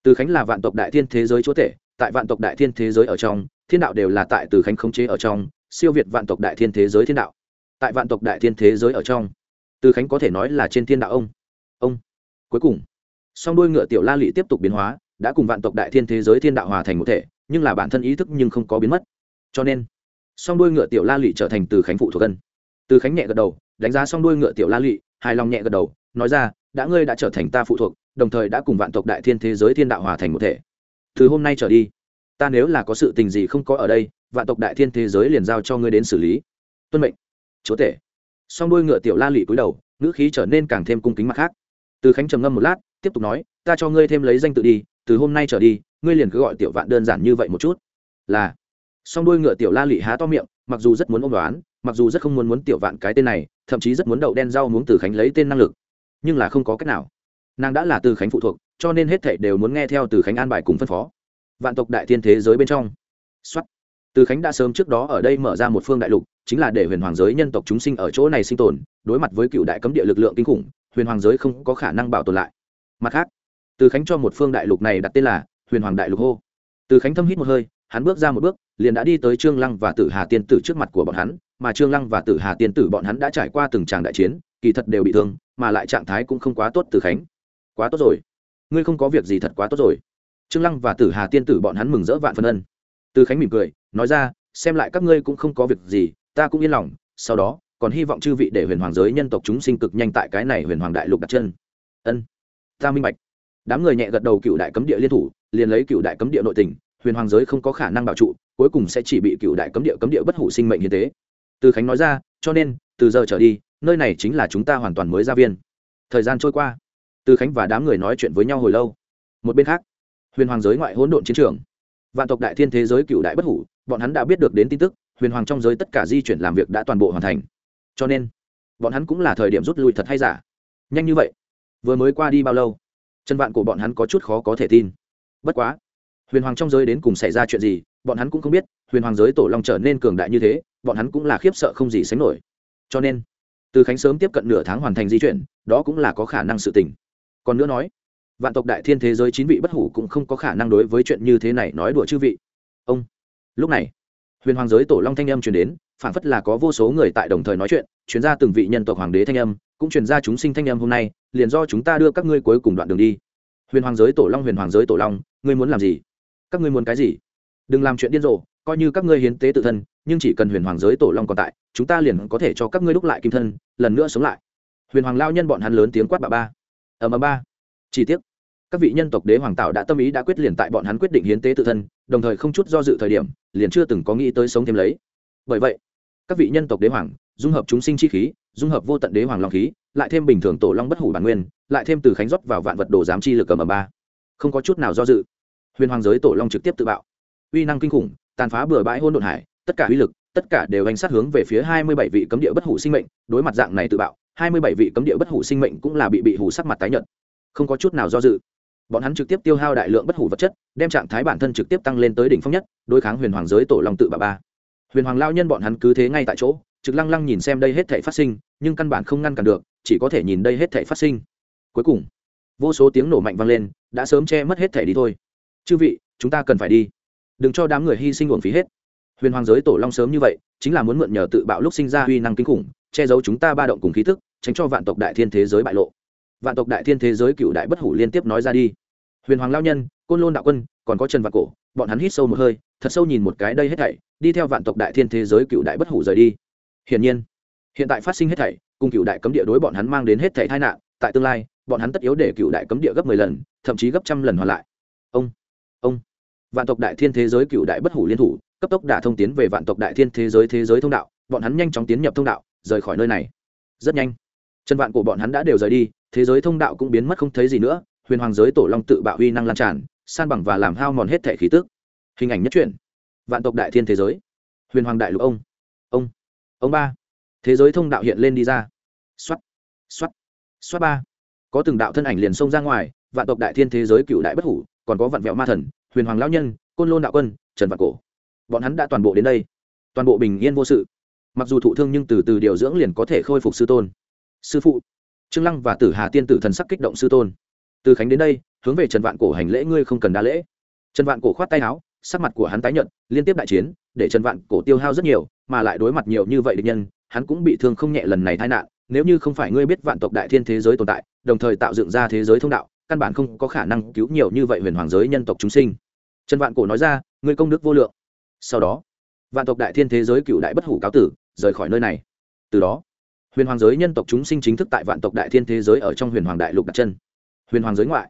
từ khánh là vạn tộc đại thiên thế giới chúa tể tại vạn tộc đại thiên thế giới ở trong thiên đạo đều là tại từ khánh khống chế ở trong siêu việt vạn tộc đại thiên thế giới thiên đạo. Tại vạn tộc đại thiên thế giới ở trong từ khánh có thể nói là trên thiên đạo ông. Ông. Cuối cùng song đôi ngựa tiểu la lị tiếp tục biến hóa đã cùng vạn tộc đại thiên thế giới thiên đạo hòa thành một thể nhưng là bản thân ý thức nhưng không có biến mất. Cho nên song đôi ngựa tiểu la lị trở thành từ khánh phụ thuộc cân từ khánh nhẹ gật đầu đánh giá song đuôi ngựa tiểu la lị, hài lòng nhẹ gật đầu nói ra đã ngươi đã trở thành ta phụ thuộc đồng thời đã cùng vạn tộc đại thiên thế giới thiên đạo hòa thành một thể. Từ hôm nay trở đi, ta nếu là có sự tình gì không có ở đây, vạn tộc đại thiên thế giới liền giao cho ngươi đến xử lý. Tuân mệnh. Chúa tể. Song đuôi ngựa tiểu la lị cúi đầu, ngữ khí trở nên càng thêm cung kính mặt khác. Từ khánh trầm ngâm một lát, tiếp tục nói, ta cho ngươi thêm lấy danh tự đi, từ hôm nay trở đi, ngươi liền cứ gọi tiểu vạn đơn giản như vậy một chút. Là. Song đuôi ngựa tiểu la lị há to miệng, mặc dù rất muốn ôm đoán, mặc dù rất không muốn muốn tiểu vạn cái tên này, thậm chí rất muốn đậu đen rau muốn từ khánh lấy tên năng lực, nhưng là không có cách nào nàng đã là từ khánh phụ thuộc, cho nên hết thảy đều muốn nghe theo từ khánh an bài cùng phân phó. Vạn tộc đại thiên thế giới bên trong. Xuất từ khánh đã sớm trước đó ở đây mở ra một phương đại lục, chính là để huyền hoàng giới nhân tộc chúng sinh ở chỗ này sinh tồn, đối mặt với cựu đại cấm địa lực lượng kinh khủng, huyền hoàng giới không có khả năng bảo tồn lại. Mặt khác, từ khánh cho một phương đại lục này đặt tên là huyền hoàng đại lục hô. Từ khánh thâm hít một hơi, hắn bước ra một bước, liền đã đi tới trương lăng và tử hà tiên tử trước mặt của bọn hắn, mà trương lăng và tử hà tiên tử bọn hắn đã trải qua từng tràng đại chiến, kỳ thật đều bị thương, mà lại trạng thái cũng không quá tốt từ khánh quá tốt rồi. Ngươi không có việc gì thật quá tốt rồi. Trương lăng và tử hà tiên tử bọn hắn mừng rỡ vạn phân ân. Từ khánh mỉm cười, nói ra, xem lại các ngươi cũng không có việc gì, ta cũng yên lòng, sau đó, còn hy vọng chư vị để huyền hoàng giới nhân tộc chúng sinh cực nhanh tại cái này huyền hoàng đại lục đặt chân. Ân. Ta minh bạch. Đám người nhẹ gật đầu cựu đại cấm địa liên thủ, liền lấy cựu đại cấm địa nội tình, huyền hoàng giới không có khả năng bảo trụ, cuối cùng sẽ chỉ bị cựu đại cấm địa cấm địa bất hủ sinh mệnh như thế từ khánh nói ra, cho nên, từ giờ trở đi, nơi này chính là chúng ta hoàn toàn mới gia viên. Thời gian trôi qua từ khánh và đám người nói chuyện với nhau hồi lâu. Một bên khác, huyền hoàng giới ngoại hỗn độn chiến trường. Vạn tộc đại thiên thế giới cựu đại bất hủ, bọn hắn đã biết được đến tin tức, huyền hoàng trong giới tất cả di chuyển làm việc đã toàn bộ hoàn thành. Cho nên, bọn hắn cũng là thời điểm rút lui thật hay giả. Nhanh như vậy, vừa mới qua đi bao lâu? Chân vạn của bọn hắn có chút khó có thể tin. Bất quá, huyền hoàng trong giới đến cùng xảy ra chuyện gì, bọn hắn cũng không biết, huyền hoàng giới tổ long trở nên cường đại như thế, bọn hắn cũng là khiếp sợ không gì sánh nổi. Cho nên, từ khánh sớm tiếp cận nửa tháng hoàn thành di chuyển, đó cũng là có khả năng sự tình còn nữa nói, vạn tộc đại thiên thế giới chín vị bất hủ cũng không có khả năng đối với chuyện như thế này nói đùa chư vị. Ông, lúc này, huyền hoàng giới tổ long thanh âm truyền đến phản phất là có vô số người tại đồng thời nói chuyện chuyển ra từng vị nhân tộc hoàng đế thanh âm, cũng truyền ra chúng sinh thanh âm hôm nay, liền do chúng ta đưa các ngươi cuối cùng đoạn đường đi. Huyền hoàng giới tổ long, huyền hoàng giới tổ long, ngươi muốn làm gì? Các ngươi muốn cái gì? Đừng làm chuyện điên rồ, coi như các ngươi hiến tế tự thân, nhưng chỉ cần huyền hoàng giới tổ long còn tại, chúng ta liền có thể cho các ngươi đúc lại kim thân, lần nữa sống lại. Huyền hoàng lao nhân bọn hắn lớn tiếng quát bà ba ở ầm ba. Chỉ tiếc, các vị nhân tộc đế hoàng tạo đã tâm ý đã quyết liền tại bọn hắn quyết định hiến tế tự thân đồng thời không chút do dự thời điểm liền chưa từng có nghĩ tới sống thêm lấy. Bởi vậy các vị nhân tộc đế hoàng dung hợp chúng sinh chi khí dung hợp vô tận đế hoàng long khí lại thêm bình thường tổ long bất hủ bản nguyên lại thêm từ khánh rót vào vạn vật đồ giám chi lực cầm ầm ba. Không có chút nào do dự huyền hoàng giới tổ long trực tiếp tự bạo. Uy năng kinh khủng tàn phá bừa bãi hôn đột hải tất cả uy lực tất cả đều hành sát hướng về phía hai mươi bảy vị cấm địa bất hủ sinh mệnh đối mặt dạng này tự bạo hai mươi bảy vị cấm địa bất hủ sinh mệnh cũng là bị bị hủ sắc mặt tái nhợt. Không có chút nào do dự. Bọn hắn trực tiếp tiêu hao đại lượng bất hủ vật chất, đem trạng thái bản thân trực tiếp tăng lên tới đỉnh phong nhất, đối kháng huyền hoàng giới tổ long tự bà ba. Huyền hoàng lao nhân bọn hắn cứ thế ngay tại chỗ, trực lăng lăng nhìn xem đây hết thể phát sinh, nhưng căn bản không ngăn cản được, chỉ có thể nhìn đây hết thể phát sinh. Cuối cùng, vô số tiếng nổ mạnh vang lên, đã sớm che mất hết thể đi thôi. Chư vị, chúng ta cần phải đi. Đừng cho đám người hy sinh uổng phí hết. Huyền hoàng giới tổ long sớm như vậy, chính là muốn mượn nhờ tự bạo lúc sinh ra uy năng kinh khủng che giấu chúng ta ba động cùng khí thức, tránh cho vạn tộc đại thiên thế giới bại lộ. Vạn tộc đại thiên thế giới cựu đại bất hủ liên tiếp nói ra đi. Huyền hoàng lao nhân, côn lôn đạo quân, còn có trần vạn cổ, bọn hắn hít sâu một hơi, thật sâu nhìn một cái đây hết thảy, đi theo vạn tộc đại thiên thế giới cựu đại bất hủ rời đi. Hiển nhiên, hiện tại phát sinh hết thảy, cùng cựu đại cấm địa đối bọn hắn mang đến hết thảy tai nạn, tại tương lai, bọn hắn tất yếu để cựu đại cấm địa gấp mười lần, thậm chí gấp trăm lần hoàn lại. Ông ông. Vạn tộc đại thiên thế giới cựu đại bất hủ liên thủ, cấp tốc đả thông tiến về vạn tộc đại thiên thế giới thế giới thông đạo, bọn hắn nhanh chóng tiến nhập thông đạo rời khỏi nơi này. Rất nhanh, chân vạn của bọn hắn đã đều rời đi, thế giới thông đạo cũng biến mất không thấy gì nữa, huyền hoàng giới tổ long tự bạo uy năng lan tràn, san bằng và làm hao mòn hết thể khí tức. Hình ảnh nhất truyện, vạn tộc đại thiên thế giới. Huyền hoàng đại lục ông ông ông ba. Thế giới thông đạo hiện lên đi ra. X o á t x o á t x o á t ba. Có từng đạo thân ảnh liền xông ra ngoài, vạn tộc đại thiên thế giới cựu đại bất hủ, còn có vạn vẹo ma thần, huyền hoàng lão nhân, côn lôn đạo quân, trần vạn cổ. Bọn hắn đã toàn bộ đến đây. Toàn bộ bình yên vô sự mặc dù thụ thương nhưng từ từ điều dưỡng liền có thể khôi phục sư tôn. Sư phụ, trương lăng và tử hà tiên tử thần sắc kích động sư tôn. Từ khánh đến đây, hướng về trần vạn cổ hành lễ ngươi không cần đa lễ. Trần vạn cổ khoát tay áo, sắc mặt của hắn tái nhận liên tiếp đại chiến, để trần vạn cổ tiêu hao rất nhiều, mà lại đối mặt nhiều như vậy địch nhân, hắn cũng bị thương không nhẹ lần này tai nạn. Nếu như không phải ngươi biết vạn tộc đại thiên thế giới tồn tại, đồng thời tạo dựng ra thế giới thông đạo, căn bản không có khả năng cứu nhiều như vậy huyền hoàng giới nhân tộc chúng sinh. Trần vạn cổ nói ra, ngươi công đức vô lượng. Sau đó, vạn tộc đại thiên thế giới cựu đại bất hủ cáo tử rời khỏi nơi này. Từ đó, huyền hoàng giới nhân tộc chúng sinh chính thức tại vạn tộc đại thiên thế giới ở trong huyền hoàng đại lục đặt chân. Huyền hoàng giới ngoại,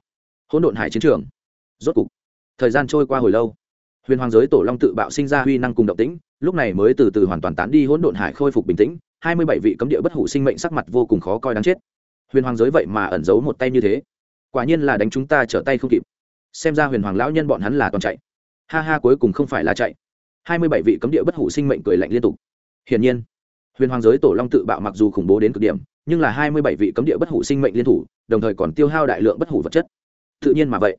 hỗn độn hải chiến trường. Rốt cục, thời gian trôi qua hồi lâu. Huyền hoàng giới tổ long tự bạo sinh ra huy năng cùng động tĩnh, lúc này mới từ từ hoàn toàn tán đi hỗn độn hải khôi phục bình tĩnh, hai mươi bảy vị cấm địa bất hủ sinh mệnh sắc mặt vô cùng khó coi đáng chết. Huyền hoàng giới vậy mà ẩn giấu một tay như thế. Quả nhiên là đánh chúng ta trở tay không kịp. Xem ra huyền hoàng lão nhân bọn hắn là toàn chạy. Ha ha, cuối cùng không phải là chạy. hai mươi bảy vị cấm địa bất hủ sinh mệnh cười lạnh liên tục hiển nhiên, huyền hoàng giới tổ long tự bạo mặc dù khủng bố đến cực điểm, nhưng là hai mươi bảy vị cấm địa bất hủ sinh mệnh liên thủ, đồng thời còn tiêu hao đại lượng bất hủ vật chất. Tự nhiên mà vậy,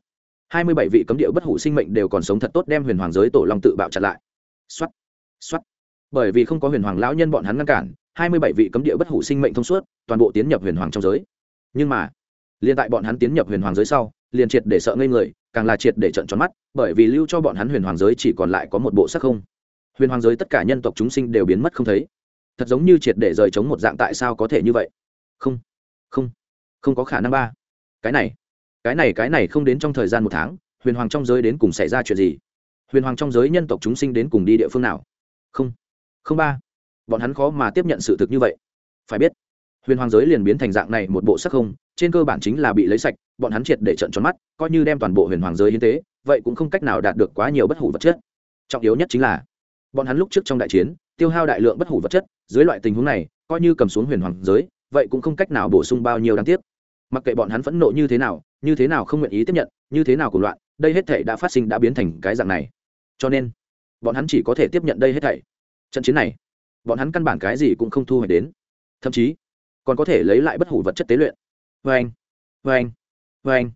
hai mươi bảy vị cấm địa bất hủ sinh mệnh đều còn sống thật tốt đem huyền hoàng giới tổ long tự bạo chặn lại. X o bởi vì không có huyền hoàng lão nhân bọn hắn ngăn cản, hai mươi bảy vị cấm địa bất hủ sinh mệnh thông suốt, toàn bộ tiến nhập huyền hoàng trong giới. Nhưng mà, liền tại bọn hắn tiến nhập huyền hoàng giới sau, liền triệt để sợ ngây người, càng là triệt để trận tròn mắt, bởi vì lưu cho bọn hắn huyền hoàng giới chỉ còn lại có một bộ sắc không huyền hoàng giới tất cả nhân tộc chúng sinh đều biến mất không thấy. Thật giống như triệt để rời chống một dạng tại sao có thể như vậy? Không không không có khả năng ba. Cái này cái này cái này không đến trong thời gian một tháng, huyền hoàng trong giới đến cùng xảy ra chuyện gì? Huyền hoàng trong giới nhân tộc chúng sinh đến cùng đi địa phương nào? Không không ba. Bọn hắn khó mà tiếp nhận sự thực như vậy. Phải biết, huyền hoàng giới liền biến thành dạng này một bộ sắc không, trên cơ bản chính là bị lấy sạch, bọn hắn triệt để trận tròn mắt, coi như đem toàn bộ huyền hoàng giới hiến tế, vậy cũng không cách nào đạt được quá nhiều bất hủ vật chất. Trọng yếu nhất chính là bọn hắn lúc trước trong đại chiến, tiêu hao đại lượng bất hủ vật chất, dưới loại tình huống này, coi như cầm xuống huyền hoàng giới, vậy cũng không cách nào bổ sung bao nhiêu đáng tiếc. Mặc kệ bọn hắn phẫn nộ như thế nào, như thế nào không nguyện ý tiếp nhận, như thế nào cùng loạn, đây hết thể đã phát sinh đã biến thành cái dạng này. Cho nên, bọn hắn chỉ có thể tiếp nhận đây hết thảy. Trận chiến này, bọn hắn căn bản cái gì cũng không thu hoạch đến. Thậm chí, còn có thể lấy lại bất hủ vật chất tế luyện. Vê anh vê anh vê anh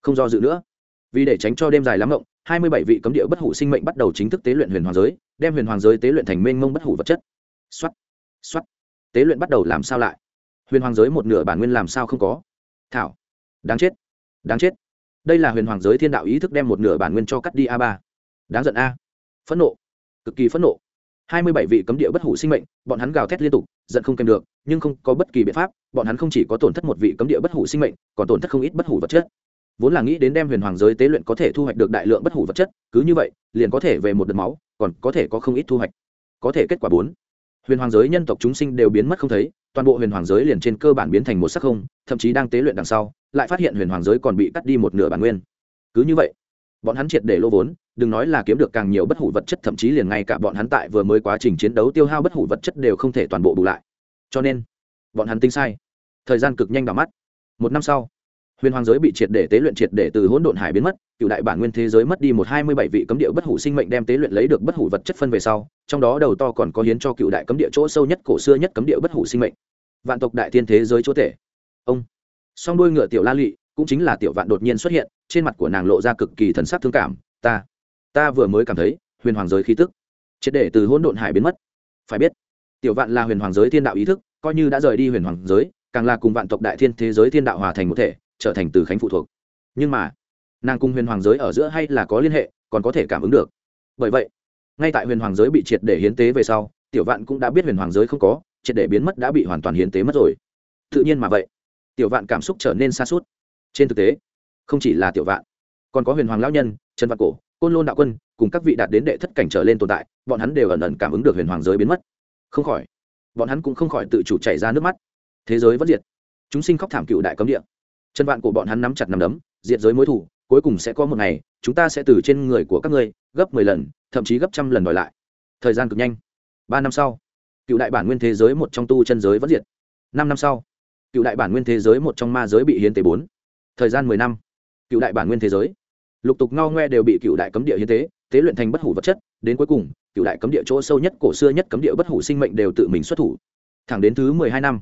không do dự nữa. Vì để tránh cho đêm dài lắm rộng hai mươi bảy vị cấm địa bất hủ sinh mệnh bắt đầu chính thức tế luyện huyền hoàng giới, đem huyền hoàng giới tế luyện thành mênh mông bất hủ vật chất. X o á t x o á t tế luyện bắt đầu làm sao lại? Huyền hoàng giới một nửa bản nguyên làm sao không có? Thảo. Đáng chết đáng chết. Đây là huyền hoàng giới thiên đạo ý thức đem một nửa bản nguyên cho cắt đi a ba. Đáng giận a. Phẫn nộ. Cực kỳ phẫn nộ. hai mươi bảy vị cấm địa bất hủ sinh mệnh, bọn hắn gào thét liên tục, giận không kèm được, nhưng không có bất kỳ biện pháp, bọn hắn không chỉ có tổn thất một vị cấm địa bất hủ sinh mệnh, còn tổn thất không ít bất hủ vật chất vốn là nghĩ đến đem huyền hoàng giới tế luyện có thể thu hoạch được đại lượng bất hủ vật chất, cứ như vậy, liền có thể về một đợt máu, còn có thể có không ít thu hoạch. Có thể kết quả bốn. Huyền hoàng giới nhân tộc chúng sinh đều biến mất không thấy, toàn bộ huyền hoàng giới liền trên cơ bản biến thành một sắc không, thậm chí đang tế luyện đằng sau, lại phát hiện huyền hoàng giới còn bị cắt đi một nửa bản nguyên. Cứ như vậy, bọn hắn triệt để lô vốn, đừng nói là kiếm được càng nhiều bất hủ vật chất, thậm chí liền ngay cả bọn hắn tại vừa mới quá trình chiến đấu tiêu hao bất hủ vật chất đều không thể toàn bộ bù lại. Cho nên, bọn hắn tính sai. Thời gian cực nhanh đỏ mắt. Một năm sau huyền hoàng giới bị triệt để tế luyện triệt để từ hỗn độn hải biến mất, cựu đại bản nguyên thế giới mất đi một hai mươi bảy vị cấm địa bất hủ sinh mệnh đem tế luyện lấy được bất hủ vật chất phân về sau, trong đó đầu to còn có hiến cho cựu đại cấm địa chỗ sâu nhất cổ xưa nhất cấm địa bất hủ sinh mệnh. Vạn tộc đại thiên thế giới chỗ tể. Ông. Song đôi ngựa tiểu la lụy cũng chính là tiểu vạn đột nhiên xuất hiện, trên mặt của nàng lộ ra cực kỳ thần sắc thương cảm, ta ta vừa mới cảm thấy, huyền hoàng giới khí tức triệt để từ hỗn độn hải biến mất. Phải biết, tiểu vạn là huyền hoàng giới thiên đạo ý thức, coi như đã rời đi huyền hoàng giới, càng là cùng vạn tộc đại thiên thế giới thiên đạo hòa thành một thể trở thành từ khánh phụ thuộc. Nhưng mà, nàng cùng huyền hoàng giới ở giữa hay là có liên hệ, còn có thể cảm ứng được. Bởi vậy, ngay tại huyền hoàng giới bị triệt để hiến tế về sau, tiểu vạn cũng đã biết huyền hoàng giới không có, triệt để biến mất đã bị hoàn toàn hiến tế mất rồi. Tự nhiên mà vậy, tiểu vạn cảm xúc trở nên xa suốt trên thực tế, không chỉ là tiểu vạn, còn có huyền hoàng lão nhân, trần vạn cổ, côn lôn đạo quân, cùng các vị đạt đến đệ thất cảnh trở lên tồn tại, bọn hắn đều ẩn ẩn cảm ứng được huyền hoàng giới biến mất. Không khỏi, bọn hắn cũng không khỏi tự chủ chảy ra nước mắt. Thế giới vẫn diệt. Chúng sinh khóc thảm cựu đại cấm địa chân vạn của bọn hắn nắm chặt nắm đấm, diệt giới mối thủ, cuối cùng sẽ có một ngày, chúng ta sẽ từ trên người của các ngươi, gấp mười lần, thậm chí gấp trăm lần đòi lại. Thời gian cực nhanh. Ba năm sau, cựu đại bản nguyên thế giới một trong tu chân giới vẫn diệt. Năm năm sau, cựu đại bản nguyên thế giới một trong ma giới bị hiến tế bốn. Thời gian mười năm, cựu đại bản nguyên thế giới. Lục tục ngao ngoe đều bị cựu đại cấm địa hiến tế tế luyện thành bất hủ vật chất, đến cuối cùng, cựu đại cấm địa chỗ sâu nhất, cổ xưa nhất cấm địa bất hủ sinh mệnh đều tự mình xuất thủ. Thẳng đến thứ mười hai năm,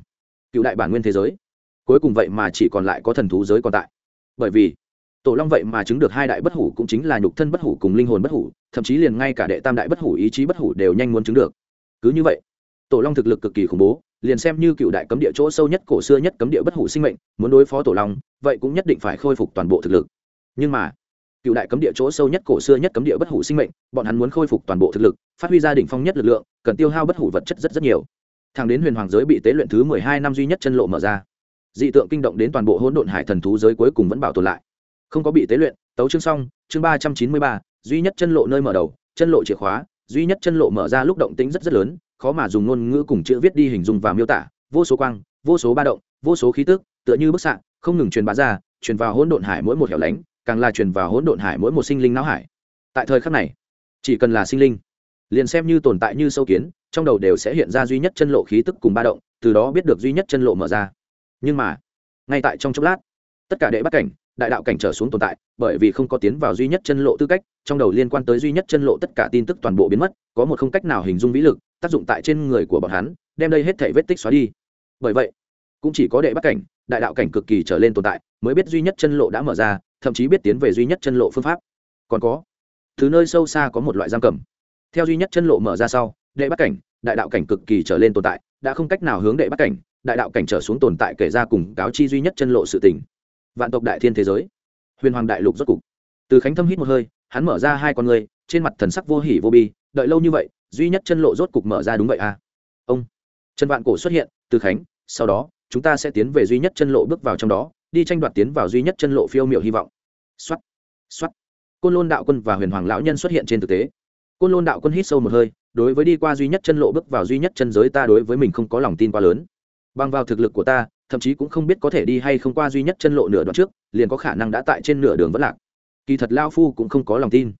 cựu đại bản nguyên thế giới cuối cùng vậy mà chỉ còn lại có thần thú giới còn tại. Bởi vì, tổ long vậy mà chứng được hai đại bất hủ cũng chính là nhục thân bất hủ cùng linh hồn bất hủ, thậm chí liền ngay cả đệ tam đại bất hủ, ý chí bất hủ đều nhanh muốn chứng được. Cứ như vậy, tổ long thực lực cực kỳ khủng bố, liền xem như cựu đại cấm địa chỗ sâu nhất cổ xưa nhất cấm địa bất hủ sinh mệnh, muốn đối phó tổ long, vậy cũng nhất định phải khôi phục toàn bộ thực lực. Nhưng mà, cựu đại cấm địa chỗ sâu nhất cổ xưa nhất cấm địa bất hủ sinh mệnh, bọn hắn muốn khôi phục toàn bộ thực lực, phát huy gia đỉnh phong nhất lực lượng, cần tiêu hao bất hủ vật chất rất rất nhiều. Thẳng đến huyền hoàng giới bị tế luyện thứ mười hai năm duy nhất chân lộ mở ra dị tượng kinh động đến toàn bộ hỗn độn hải thần thú giới cuối cùng vẫn bảo tồn lại. Không có bị tế luyện, tấu chương xong, chương ba trăm chín mươi ba, duy nhất chân lộ nơi mở đầu, chân lộ chìa khóa, duy nhất chân lộ mở ra lúc động tính rất rất lớn, khó mà dùng ngôn ngữ cùng chữ viết đi hình dung và miêu tả, vô số quang, vô số ba động, vô số khí tức, tựa như bức xạ, không ngừng truyền bá ra, truyền vào hỗn độn hải mỗi một hẻo lánh, càng là truyền vào hỗn độn hải mỗi một sinh linh não hải. Tại thời khắc này, chỉ cần là sinh linh, liền xem như tồn tại như sâu kiến, trong đầu đều sẽ hiện ra duy nhất chân lộ khí tức cùng ba động, từ đó biết được duy nhất chân lộ mở ra nhưng mà, ngay tại trong chốc lát, tất cả đệ bắt cảnh, đại đạo cảnh trở xuống tồn tại, bởi vì không có tiến vào duy nhất chân lộ tư cách, trong đầu liên quan tới duy nhất chân lộ tất cả tin tức toàn bộ biến mất, có một không cách nào hình dung vĩ lực, tác dụng tại trên người của bọn hắn, đem đây hết thể vết tích xóa đi. Bởi vậy, cũng chỉ có đệ bắt cảnh, đại đạo cảnh cực kỳ trở lên tồn tại, mới biết duy nhất chân lộ đã mở ra, thậm chí biết tiến về duy nhất chân lộ phương pháp. Còn có từ nơi sâu xa có một loại giam cầm. Theo duy nhất chân lộ mở ra sau, đệ bắt cảnh, đại đạo cảnh cực kỳ trở lên tồn tại, đã không cách nào hướng đệ bắt cảnh đại đạo cảnh trở xuống tồn tại kể ra cùng cáo chi duy nhất chân lộ sự tình. Vạn tộc đại thiên thế giới. Huyền hoàng đại lục rốt cục. Từ khánh thâm hít một hơi, hắn mở ra hai con người trên mặt thần sắc vô hỉ vô bi, đợi lâu như vậy, duy nhất chân lộ rốt cục mở ra đúng vậy à? Ông. Trần vạn cổ xuất hiện, từ khánh, sau đó, chúng ta sẽ tiến về duy nhất chân lộ bước vào trong đó, đi tranh đoạt tiến vào duy nhất chân lộ phiêu miểu hy vọng. Xuất xuất côn lôn đạo quân và huyền hoàng lão nhân xuất hiện trên thực tế. Côn lôn đạo quân hít sâu một hơi, đối với đi qua duy nhất chân lộ bước vào duy nhất chân giới ta đối với mình không có lòng tin quá lớn bằng vào thực lực của ta, thậm chí cũng không biết có thể đi hay không qua duy nhất chân lộ nửa đoạn trước, liền có khả năng đã tại trên nửa đường vẫn lạc. Kỳ thật lao phu cũng không có lòng tin.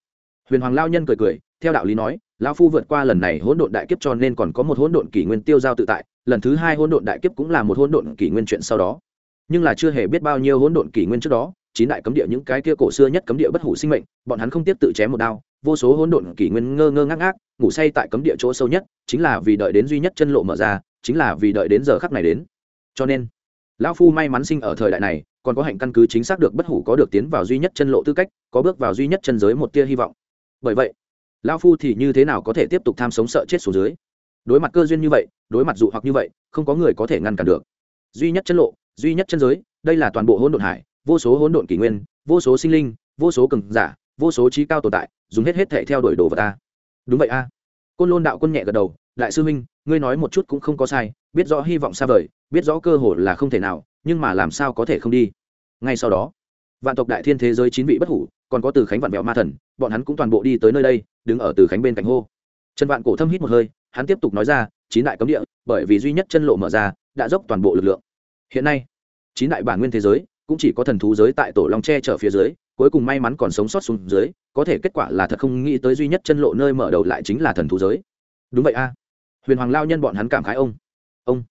Huyền hoàng lao nhân cười cười, theo đạo lý nói, lao phu vượt qua lần này hỗn độn đại kiếp cho nên còn có một hỗn độn kỷ nguyên tiêu giao tự tại, lần thứ hai hỗn độn đại kiếp cũng là một hỗn độn kỷ nguyên chuyện sau đó. Nhưng là chưa hề biết bao nhiêu hỗn độn kỷ nguyên trước đó, chín đại cấm địa những cái kia cổ xưa nhất cấm địa bất hủ sinh mệnh, bọn hắn không tiếp tự chém một đao, vô số hỗn độn kỷ nguyên ngơ ngơ ngác ngác, ngủ say tại cấm địa chỗ sâu nhất, chính là vì đợi đến duy nhất chân lộ mở ra chính là vì đợi đến giờ khắc này đến. Cho nên, lão phu may mắn sinh ở thời đại này, còn có hạnh căn cứ chính xác được bất hủ có được tiến vào duy nhất chân lộ tư cách, có bước vào duy nhất chân giới một tia hy vọng. Bởi vậy, lão phu thì như thế nào có thể tiếp tục tham sống sợ chết xuống dưới? Đối mặt cơ duyên như vậy, đối mặt dụ hoặc như vậy, không có người có thể ngăn cản được. Duy nhất chân lộ, duy nhất chân giới, đây là toàn bộ hỗn độn hải, vô số hỗn độn kỷ nguyên, vô số sinh linh, vô số cường giả, vô số trí cao tồn tại, dùng hết hết thể theo đuổi đồ vật ta. Đúng vậy a. Côn lôn đạo quân nhẹ gật đầu đại sư huynh, ngươi nói một chút cũng không có sai, biết rõ hy vọng xa vời, biết rõ cơ hội là không thể nào, nhưng mà làm sao có thể không đi? Ngay sau đó, vạn tộc đại thiên thế giới chín vị bất hủ, còn có từ khánh vạn vẹo ma thần, bọn hắn cũng toàn bộ đi tới nơi đây, đứng ở từ khánh bên cạnh hô. Trần vạn cổ thâm hít một hơi, hắn tiếp tục nói ra, chín đại cấm địa, bởi vì duy nhất chân lộ mở ra, đã dốc toàn bộ lực lượng. Hiện nay, chín đại bản nguyên thế giới, cũng chỉ có thần thú giới tại tổ long tre trở phía dưới, cuối cùng may mắn còn sống sót xuống dưới, có thể kết quả là thật không nghĩ tới duy nhất chân lộ nơi mở đầu lại chính là thần thú giới. Đúng vậy a huyền hoàng lao nhân bọn hắn cảm khái ông. Ông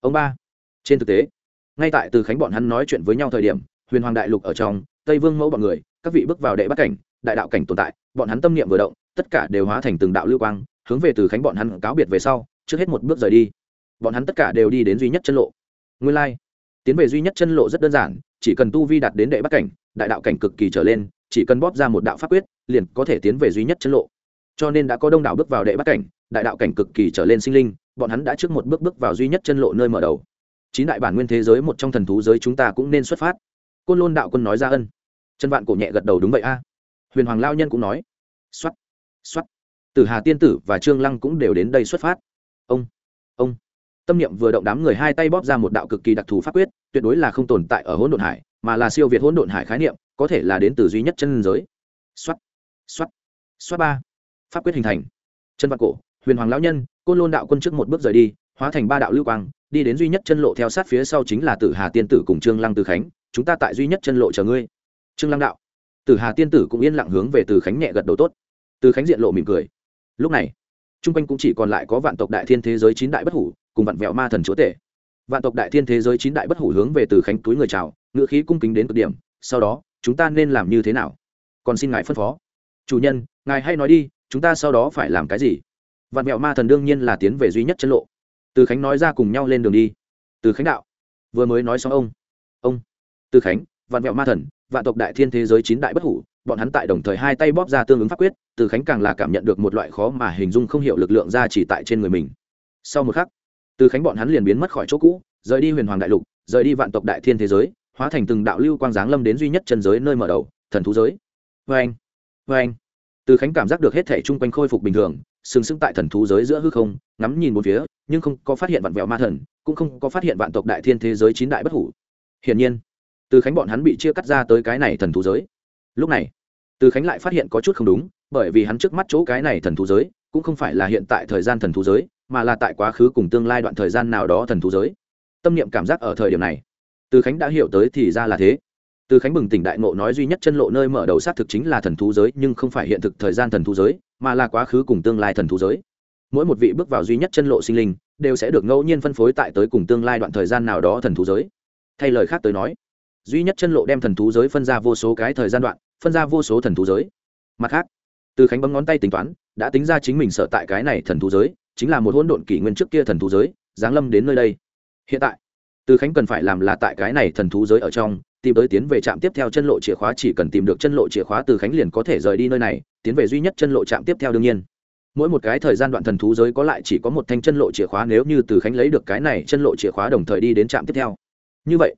ông ba. Trên thực tế, ngay tại từ khánh bọn hắn nói chuyện với nhau thời điểm, huyền hoàng đại lục ở trong, tây vương mẫu bọn người, các vị bước vào đệ bắt cảnh, đại đạo cảnh tồn tại, bọn hắn tâm niệm vừa động, tất cả đều hóa thành từng đạo lưu quang, hướng về từ khánh bọn hắn cáo biệt về sau, trước hết một bước rời đi. Bọn hắn tất cả đều đi đến duy nhất chân lộ. Nguyên lai、like. tiến về duy nhất chân lộ rất đơn giản, chỉ cần tu vi đạt đến đệ bắt cảnh, đại đạo cảnh cực kỳ trở lên, chỉ cần bóp ra một đạo pháp quyết, liền có thể tiến về duy nhất chân lộ cho nên đã có đông đảo bước vào đệ bắt cảnh, đại đạo cảnh cực kỳ trở lên sinh linh, bọn hắn đã trước một bước bước vào duy nhất chân lộ nơi mở đầu. Chín đại bản nguyên thế giới một trong thần thú giới chúng ta cũng nên xuất phát. Côn lôn đạo quân nói ra ân. Chân vạn cổ nhẹ gật đầu đúng vậy a. Huyền hoàng lao nhân cũng nói. X o á t x o á t tử hà tiên tử và trương lăng cũng đều đến đây xuất phát. Ông ông. Tâm niệm vừa động đám người hai tay bóp ra một đạo cực kỳ đặc thù pháp quyết, tuyệt đối là không tồn tại ở hỗn độn hải, mà là siêu việt hỗn độn hải khái niệm, có thể là đến từ duy nhất chân giới. X o á t x o á t x o á t ba pháp quyết hình thành. Chân vạn cổ, huyền hoàng lão nhân, côn lôn đạo quân trước một bước rời đi, hóa thành ba đạo lưu quang, đi đến duy nhất chân lộ theo sát phía sau chính là tử hà tiên tử cùng trương lăng từ khánh, chúng ta tại duy nhất chân lộ chờ ngươi. Trương lăng đạo. Tử hà tiên tử cũng yên lặng hướng về từ khánh nhẹ gật đầu tốt. Từ khánh diện lộ mỉm cười. Lúc này trung quanh cũng chỉ còn lại có vạn tộc đại thiên thế giới chín đại bất hủ, cùng vạn vẹo ma thần chúa tể. Vạn tộc đại thiên thế giới chín đại bất hủ hướng về từ khánh túi người chào ngựa khí cung kính đến cực điểm, sau đó, chúng ta nên làm như thế nào? Còn xin ngài phân phó. Chủ nhân, ngài hay nói đi chúng ta sau đó phải làm cái gì? Vạn mẹo ma thần đương nhiên là tiến về duy nhất chân lộ. Từ khánh nói ra cùng nhau lên đường đi. Từ khánh đạo, vừa mới nói xong ông. Ông, từ khánh, vạn mẹo ma thần, vạn tộc đại thiên thế giới chín đại bất hủ, bọn hắn tại đồng thời hai tay bóp ra tương ứng pháp quyết, từ khánh càng là cảm nhận được một loại khó mà hình dung không hiểu lực lượng ra chỉ tại trên người mình. Sau một khắc, từ khánh bọn hắn liền biến mất khỏi chỗ cũ, rời đi huyền hoàng đại lục, rời đi vạn tộc đại thiên thế giới, hóa thành từng đạo lưu quang giáng lâm đến duy nhất chân giới nơi mở đầu, thần thú giới. Vê anh vê anh từ khánh cảm giác được hết thể chung quanh khôi phục bình thường, sừng sững tại thần thú giới giữa hư không, ngắm nhìn bốn phía, nhưng không có phát hiện vạn vẹo ma thần, cũng không có phát hiện vạn tộc đại thiên thế giới chín đại bất hủ. Hiển nhiên, từ khánh bọn hắn bị chia cắt ra tới cái này thần thú giới. Lúc này, từ khánh lại phát hiện có chút không đúng, bởi vì hắn trước mắt chỗ cái này thần thú giới, cũng không phải là hiện tại thời gian thần thú giới, mà là tại quá khứ cùng tương lai đoạn thời gian nào đó thần thú giới. Tâm niệm cảm giác ở thời điểm này, từ khánh đã hiểu tới thì ra là thế từ khánh bừng tỉnh đại ngộ nói duy nhất chân lộ nơi mở đầu xác thực chính là thần thú giới, nhưng không phải hiện thực thời gian thần thú giới, mà là quá khứ cùng tương lai thần thú giới. Mỗi một vị bước vào duy nhất chân lộ sinh linh, đều sẽ được ngẫu nhiên phân phối tại tới cùng tương lai đoạn thời gian nào đó thần thú giới. Thay lời khác tới nói, duy nhất chân lộ đem thần thú giới phân ra vô số cái thời gian đoạn, phân ra vô số thần thú giới. Mặt khác, từ khánh bấm ngón tay tính toán, đã tính ra chính mình sợ tại cái này thần thú giới, chính là một hỗn độn kỷ nguyên trước kia thần thú giới, giáng lâm đến nơi đây. Hiện tại, từ khánh cần phải làm là tại cái này thần thú giới ở trong tìm tới tiến về trạm tiếp theo chân lộ chìa khóa, chỉ cần tìm được chân lộ chìa khóa từ khánh liền có thể rời đi nơi này, tiến về duy nhất chân lộ trạm tiếp theo đương nhiên. Mỗi một cái thời gian đoạn thần thú giới có lại chỉ có một thanh chân lộ chìa khóa, nếu như từ khánh lấy được cái này chân lộ chìa khóa đồng thời đi đến trạm tiếp theo. Như vậy,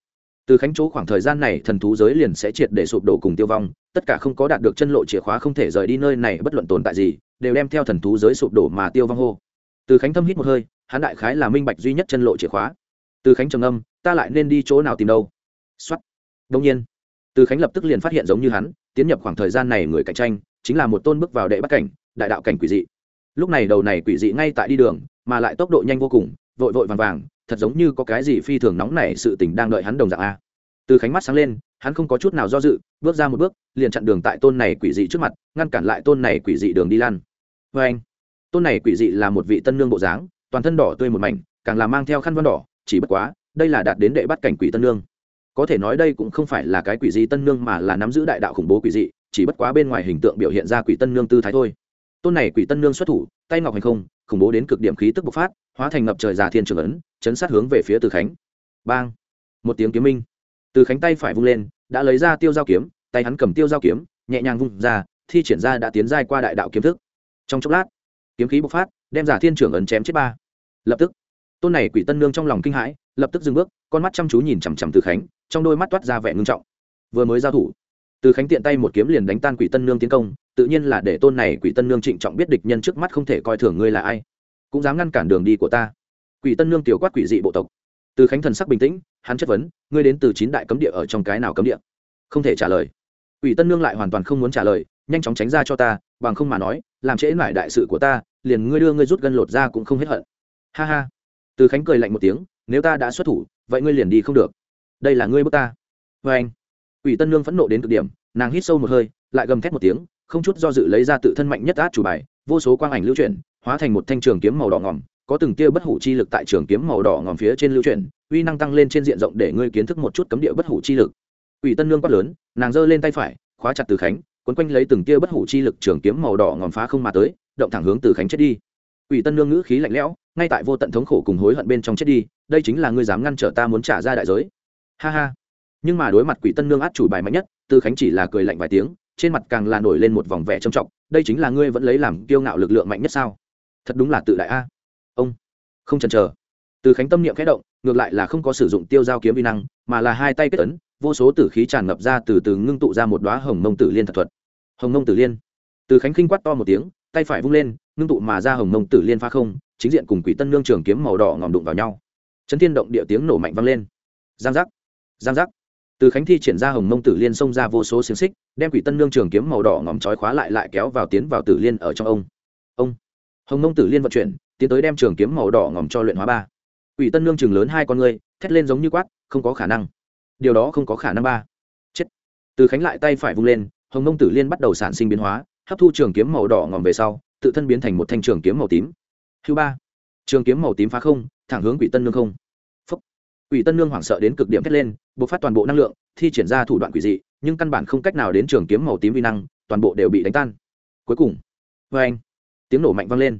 từ khánh chỗ khoảng thời gian này thần thú giới liền sẽ triệt để sụp đổ cùng tiêu vong, tất cả không có đạt được chân lộ chìa khóa không thể rời đi nơi này, bất luận tồn tại gì, đều đem theo thần thú giới sụp đổ mà tiêu vong hô. Từ khánh thâm hít một hơi, hắn đại khái là minh bạch duy nhất chân lộ chìa khóa. Từ khánh trầm âm ta lại nên đi chỗ nào tìm đâu? Xuất đông nhiên, từ khánh lập tức liền phát hiện giống như hắn, tiến nhập khoảng thời gian này người cạnh tranh, chính là một tôn bước vào đệ bắt cảnh, đại đạo cảnh quỷ dị. Lúc này đầu này quỷ dị ngay tại đi đường, mà lại tốc độ nhanh vô cùng, vội vội vàng vàng, thật giống như có cái gì phi thường nóng nảy sự tình đang đợi hắn đồng dạng a. Từ khánh mắt sáng lên, hắn không có chút nào do dự, bước ra một bước, liền chặn đường tại tôn này quỷ dị trước mặt, ngăn cản lại tôn này quỷ dị đường đi lan vê anh, tôn này quỷ dị là một vị tân nương bộ dáng, toàn thân đỏ tươi một mảnh, càng là mang theo khăn văn đỏ, chỉ bất quá, đây là đạt đến đệ bắt cảnh quỷ tân nương có thể nói đây cũng không phải là cái quỷ dị tân nương mà là nắm giữ đại đạo khủng bố quỷ dị, chỉ bất quá bên ngoài hình tượng biểu hiện ra quỷ tân nương tư thái thôi. Tôn này quỷ tân nương xuất thủ, tay ngọc hành không, khủng bố đến cực điểm khí tức bộc phát, hóa thành ngập trời già thiên trường ấn, chấn sát hướng về phía từ khánh. Bang! Một tiếng kiếm minh. Từ khánh tay phải vung lên, đã lấy ra tiêu dao kiếm, tay hắn cầm tiêu dao kiếm, nhẹ nhàng vung ra, thi triển ra đã tiến giai qua đại đạo kiếm thức. Trong chốc lát, kiếm khí bộc phát, đem giả thiên trưởng ấn chém chết ba. Lập tức tôn này quỷ tân nương trong lòng kinh hãi, lập tức dừng bước, con mắt chăm chú nhìn chằm chằm từ khánh, trong đôi mắt toát ra vẻ ngưng trọng. Vừa mới giao thủ, từ khánh tiện tay một kiếm liền đánh tan quỷ tân nương tiến công, tự nhiên là để tôn này quỷ tân nương trịnh trọng biết địch nhân trước mắt không thể coi thường ngươi là ai, cũng dám ngăn cản đường đi của ta. Quỷ tân nương tiểu quát quỷ dị bộ tộc. Từ khánh thần sắc bình tĩnh, hắn chất vấn, ngươi đến từ chín đại cấm địa ở trong cái nào cấm địa? Không thể trả lời. Quỷ tân nương lại hoàn toàn không muốn trả lời, nhanh chóng tránh ra cho ta, bằng không mà nói, làm trễ mải đại sự của ta, liền ngươi đưa ngươi rút gân lột ra cũng không hết hận. Ha ha từ khánh cười lạnh một tiếng, nếu ta đã xuất thủ, vậy ngươi liền đi không được. Đây là ngươi bước ta. Vê anh, ủy tân nương phẫn nộ đến cực điểm, nàng hít sâu một hơi, lại gầm thét một tiếng, không chút do dự lấy ra tự thân mạnh nhất át chủ bài, vô số quang ảnh lưu chuyển, hóa thành một thanh trường kiếm màu đỏ ngòm, có từng tia bất hủ chi lực tại trường kiếm màu đỏ ngòm phía trên lưu chuyển, uy năng tăng lên trên diện rộng để ngươi kiến thức một chút cấm địa bất hủ chi lực. Ủy tân nương quát lớn, nàng giơ lên tay phải, khóa chặt từ khánh quấn quanh lấy từng tia bất hủ chi lực trường kiếm màu đỏ ngòm phá không mà tới, động thẳng hướng từ khánh chết đi. Ủy tân nương ngữ khí lạnh lẽo ngay tại vô tận thống khổ cùng hối hận bên trong chết đi, đây chính là ngươi dám ngăn trở ta muốn trả ra đại giới. Ha ha. Nhưng mà đối mặt quỷ tân nương át chủ bài mạnh nhất, tư khánh chỉ là cười lạnh vài tiếng, trên mặt càng là nổi lên một vòng vẻ trầm trọng, đây chính là ngươi vẫn lấy làm kiêu ngạo lực lượng mạnh nhất sao? Thật đúng là tự đại a. Ông. Không chần chờ. Từ khánh tâm niệm khẽ động, ngược lại là không có sử dụng tiêu giao kiếm vi năng, mà là hai tay kết ấn, vô số tử khí tràn ngập ra từ từ ngưng tụ ra một đoá hồng mông tử liên thật thuật. Hồng mông tử liên. Từ khánh khinh quát to một tiếng, tay phải vung lên, ngưng tụ mà ra hồng mông tử liên pha không chính diện cùng quỷ tân nương trường kiếm màu đỏ ngòm đụng vào nhau. Chấn thiên động địa tiếng nổ mạnh vang lên. Giang giác giang giác. Từ khánh thi triển ra hồng mông tử liên xông ra vô số xiềng xích, đem quỷ tân nương trường kiếm màu đỏ ngòm trói khóa lại lại kéo vào tiến vào tử liên ở trong ông. Ông. Hồng mông tử liên vận chuyển, tiến tới đem trường kiếm màu đỏ ngòm cho luyện hóa ba. Quỷ tân nương trường lớn hai con ngươi, thét lên giống như quát, không có khả năng. Điều đó không có khả năng ba. Chết. Từ khánh lại tay phải vung lên, hồng mông tử liên bắt đầu sản sinh biến hóa, hấp thu trường kiếm màu đỏ ngòm về sau, tự thân biến thành một thanh trường kiếm màu tím thứ ba, trường kiếm màu tím phá không, thẳng hướng quỷ tân nương không. Phúc. quỷ tân nương hoảng sợ đến cực điểm thét lên, bộc phát toàn bộ năng lượng, thi triển ra thủ đoạn quỷ dị, nhưng căn bản không cách nào đến trường kiếm màu tím vi năng, toàn bộ đều bị đánh tan. Cuối cùng vê anh, tiếng nổ mạnh vang lên.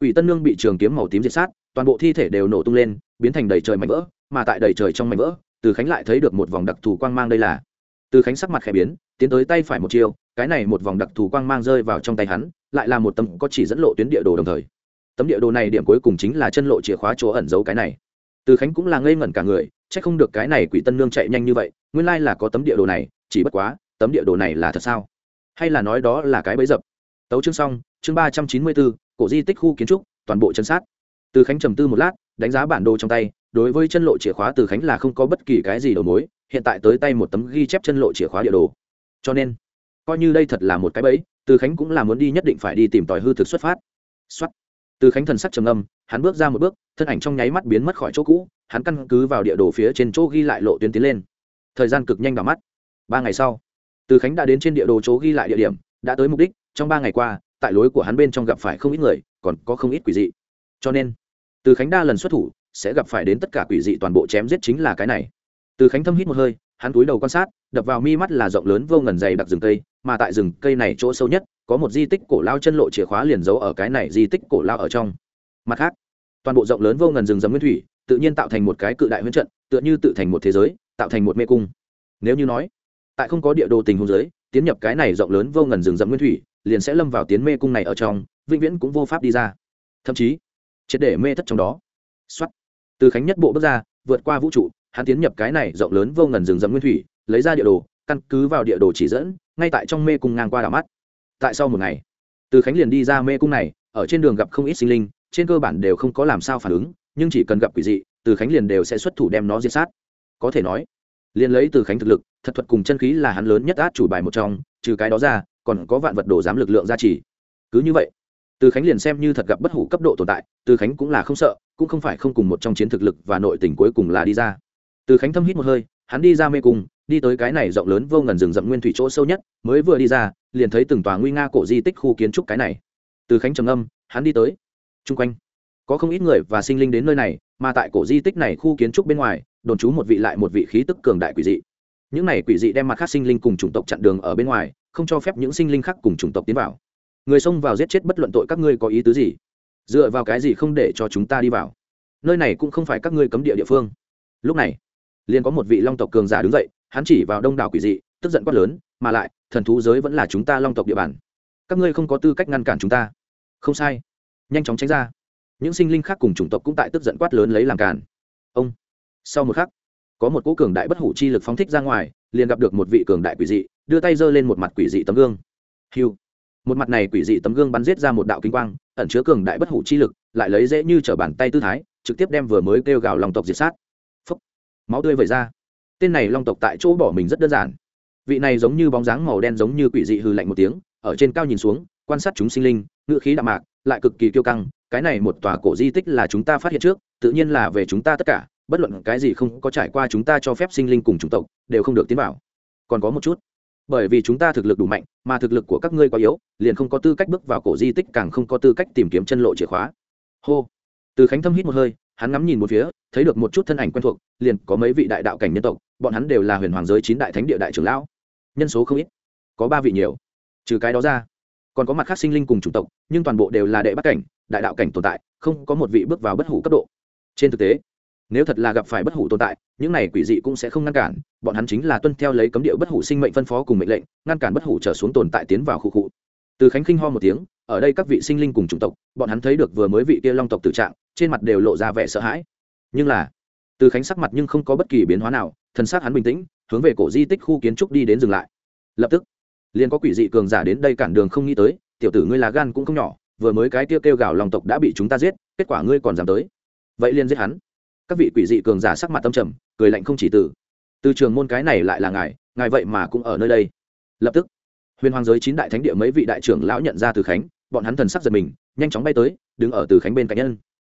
Quỷ tân nương bị trường kiếm màu tím diệt sát, toàn bộ thi thể đều nổ tung lên, biến thành đầy trời mảnh vỡ, mà tại đầy trời trong mảnh vỡ, từ khánh lại thấy được một vòng đặc thù quang mang đây là. Từ khánh sắc mặt khẽ biến, tiến tới tay phải một chiều cái này một vòng đặc thù quang mang rơi vào trong tay hắn, lại là một tấm có chỉ dẫn lộ tuyến địa đồ đồng thời tấm địa đồ này điểm cuối cùng chính là chân lộ chìa khóa chỗ ẩn giấu cái này. Từ khánh cũng là ngây ngẩn cả người c h ắ c không được cái này quỷ tân nương chạy nhanh như vậy, nguyên lai là có tấm địa đồ này, chỉ bất quá, tấm địa đồ này là thật sao? Hay là nói đó là cái bấy dập? Tấu chương xong, chương ba trăm chín mươi bốn cổ di tích khu kiến trúc, toàn bộ chân sát. Từ khánh trầm tư một lát, đánh giá bản đồ trong tay, đối với chân lộ chìa khóa từ khánh là không có bất kỳ cái gì đầu mối, hiện tại tới tay một tấm ghi chép chân lộ chìa khóa địa đồ. Cho nên, coi như đây thật là một cái bẫy, từ khánh cũng là muốn đi nhất định phải đi tìm tòi hư thực xuất phát. Xuất từ khánh thần sắc trầm âm hắn bước ra một bước, thân ảnh trong nháy mắt biến mất khỏi chỗ cũ, hắn căn cứ vào địa đồ phía trên chỗ ghi lại lộ tuyến tiến lên. Thời gian cực nhanh vào mắt. Ba ngày sau, từ khánh đã đến trên địa đồ chỗ ghi lại địa điểm, đã tới mục đích, trong ba ngày qua, tại lối của hắn bên trong gặp phải không ít người, còn có không ít quỷ dị. Cho nên, từ khánh đa lần xuất thủ, sẽ gặp phải đến tất cả quỷ dị toàn bộ chém giết chính là cái này. Từ khánh thâm hít một hơi hắn túi đầu quan sát, đập vào mi mắt là rộng lớn vô ngần dày đặc rừng cây, mà tại rừng cây này chỗ sâu nhất, có một di tích cổ lao chân lộ chìa khóa liền giấu ở cái này di tích cổ lao ở trong. Mặt khác, toàn bộ rộng lớn vô ngần rừng rậm nguyên thủy, tự nhiên tạo thành một cái cự đại huyễn trận, tựa như tự thành một thế giới, tạo thành một mê cung. Nếu như nói, tại không có địa đồ tình huống giới tiến nhập cái này rộng lớn vô ngần rừng rậm nguyên thủy, liền sẽ lâm vào tiến mê cung này ở trong, vĩnh viễn cũng vô pháp đi ra. Thậm chí, triệt để mê thất trong đó. Xuất từ khánh nhất bộ bước ra, vượt qua vũ trụ hắn tiến nhập cái này rộng lớn vô ngần rừng rậm nguyên thủy, lấy ra địa đồ, căn cứ vào địa đồ chỉ dẫn, ngay tại trong mê cung ngang qua đảo mắt. Tại sau một ngày, từ khánh liền đi ra mê cung này, ở trên đường gặp không ít sinh linh, trên cơ bản đều không có làm sao phản ứng, nhưng chỉ cần gặp quỷ dị, từ khánh liền đều sẽ xuất thủ đem nó diệt sát. Có thể nói, liền lấy từ khánh thực lực, thật thuật cùng chân khí là hắn lớn nhất át chủ bài một trong, trừ cái đó ra, còn có vạn vật đồ giám lực lượng gia trì. Cứ như vậy, từ khánh liền xem như thật gặp bất hủ cấp độ tồn tại, từ khánh cũng là không sợ, cũng không phải không cùng một trong chiến thực lực và nội tình cuối cùng là đi ra từ khánh thâm hít một hơi, hắn đi ra mê cung, đi tới cái này rộng lớn vô ngần rừng rậm nguyên thủy chỗ sâu nhất, mới vừa đi ra, liền thấy từng tòa nguy nga cổ di tích khu kiến trúc cái này. Từ khánh trầm âm hắn đi tới. Chung quanh, có không ít người và sinh linh đến nơi này, mà tại cổ di tích này khu kiến trúc bên ngoài, đồn trú một vị lại một vị khí tức cường đại quỷ dị. Những này quỷ dị đem mặt khác sinh linh cùng chủng tộc chặn đường ở bên ngoài, không cho phép những sinh linh khác cùng chủng tộc tiến vào. Người xông vào giết chết bất luận tội các ngươi có ý tứ gì? Dựa vào cái gì không để cho chúng ta đi vào? Nơi này cũng không phải các ngươi cấm địa địa phương. Lúc này liền có một vị long tộc cường giả đứng dậy, hắn chỉ vào đông đảo quỷ dị, tức giận quát lớn, mà lại, thần thú giới vẫn là chúng ta long tộc địa bàn. Các ngươi không có tư cách ngăn cản chúng ta. Không sai. Nhanh chóng tránh ra. Những sinh linh khác cùng chủng tộc cũng tại tức giận quát lớn lấy làm cản ông. Sau một khắc, có một cỗ cường đại bất hủ chi lực phóng thích ra ngoài, liền gặp được một vị cường đại quỷ dị, đưa tay giơ lên một mặt quỷ dị tấm gương. Hiu. Một mặt này quỷ dị tấm gương bắn giết ra một đạo kinh quang, ẩn chứa cường đại bất hủ chi lực, lại lấy dễ như t r ở bàn tay tư thái, trực tiếp đem vừa mới kêu gào lòng tộc diệt sát máu tươi vẩy ra. Tên này long tộc tại chỗ bỏ mình rất đơn giản. Vị này giống như bóng dáng màu đen giống như quỷ dị hư lạnh một tiếng, ở trên cao nhìn xuống, quan sát chúng sinh linh ngự khí đạm mạc, lại cực kỳ kiêu căng, cái này một tòa cổ di tích là chúng ta phát hiện trước, tự nhiên là về chúng ta tất cả, bất luận cái gì không có trải qua chúng ta cho phép sinh linh cùng chủng tộc, đều không được tiến vào. Còn có một chút, bởi vì chúng ta thực lực đủ mạnh, mà thực lực của các ngươi quá yếu, liền không có tư cách bước vào cổ di tích, càng không có tư cách tìm kiếm chân lộ chìa khóa. Hô. Từ khánh thâm hít một hơi hắn ngắm nhìn một phía, thấy được một chút thân ảnh quen thuộc, liền có mấy vị đại đạo cảnh nhân tộc, bọn hắn đều là huyền hoàng giới chín đại thánh địa đại trưởng lão. Nhân số không ít, có ba vị nhiều. Trừ cái đó ra, còn có mặt khác sinh linh cùng chủng tộc, nhưng toàn bộ đều là đệ bát cảnh, đại đạo cảnh tồn tại, không có một vị bước vào bất hủ cấp độ. Trên thực tế, nếu thật là gặp phải bất hủ tồn tại, những này quỷ dị cũng sẽ không ngăn cản, bọn hắn chính là tuân theo lấy cấm địa bất hủ sinh mệnh phân phó cùng mệnh lệnh, ngăn cản bất hủ trở xuống tồn tại tiến vào khu cụ từ khánh khinh ho một tiếng, ở đây các vị sinh linh cùng chủng tộc, bọn hắn thấy được vừa mới vị kia long tộc tử trạng, trên mặt đều lộ ra vẻ sợ hãi. Nhưng là, từ khánh sắc mặt nhưng không có bất kỳ biến hóa nào, thần sắc hắn bình tĩnh, hướng về cổ di tích khu kiến trúc đi đến dừng lại. Lập tức, liền có quỷ dị cường giả đến đây cản đường không nghĩ tới, tiểu tử ngươi là gan cũng không nhỏ, vừa mới cái kia kêu gào lòng tộc đã bị chúng ta giết, kết quả ngươi còn dám tới. Vậy liền giết hắn. Các vị quỷ dị cường giả sắc mặt tâm trầm, cười lạnh không chỉ từ. Từ trường môn cái này lại là ngài ngài vậy mà cũng ở nơi đây. Lập tức huyền hoàng giới chín đại thánh địa mấy vị đại trưởng lão nhận ra từ khánh, bọn hắn thần sắc giật mình, nhanh chóng bay tới, đứng ở từ khánh bên cạnh nhân.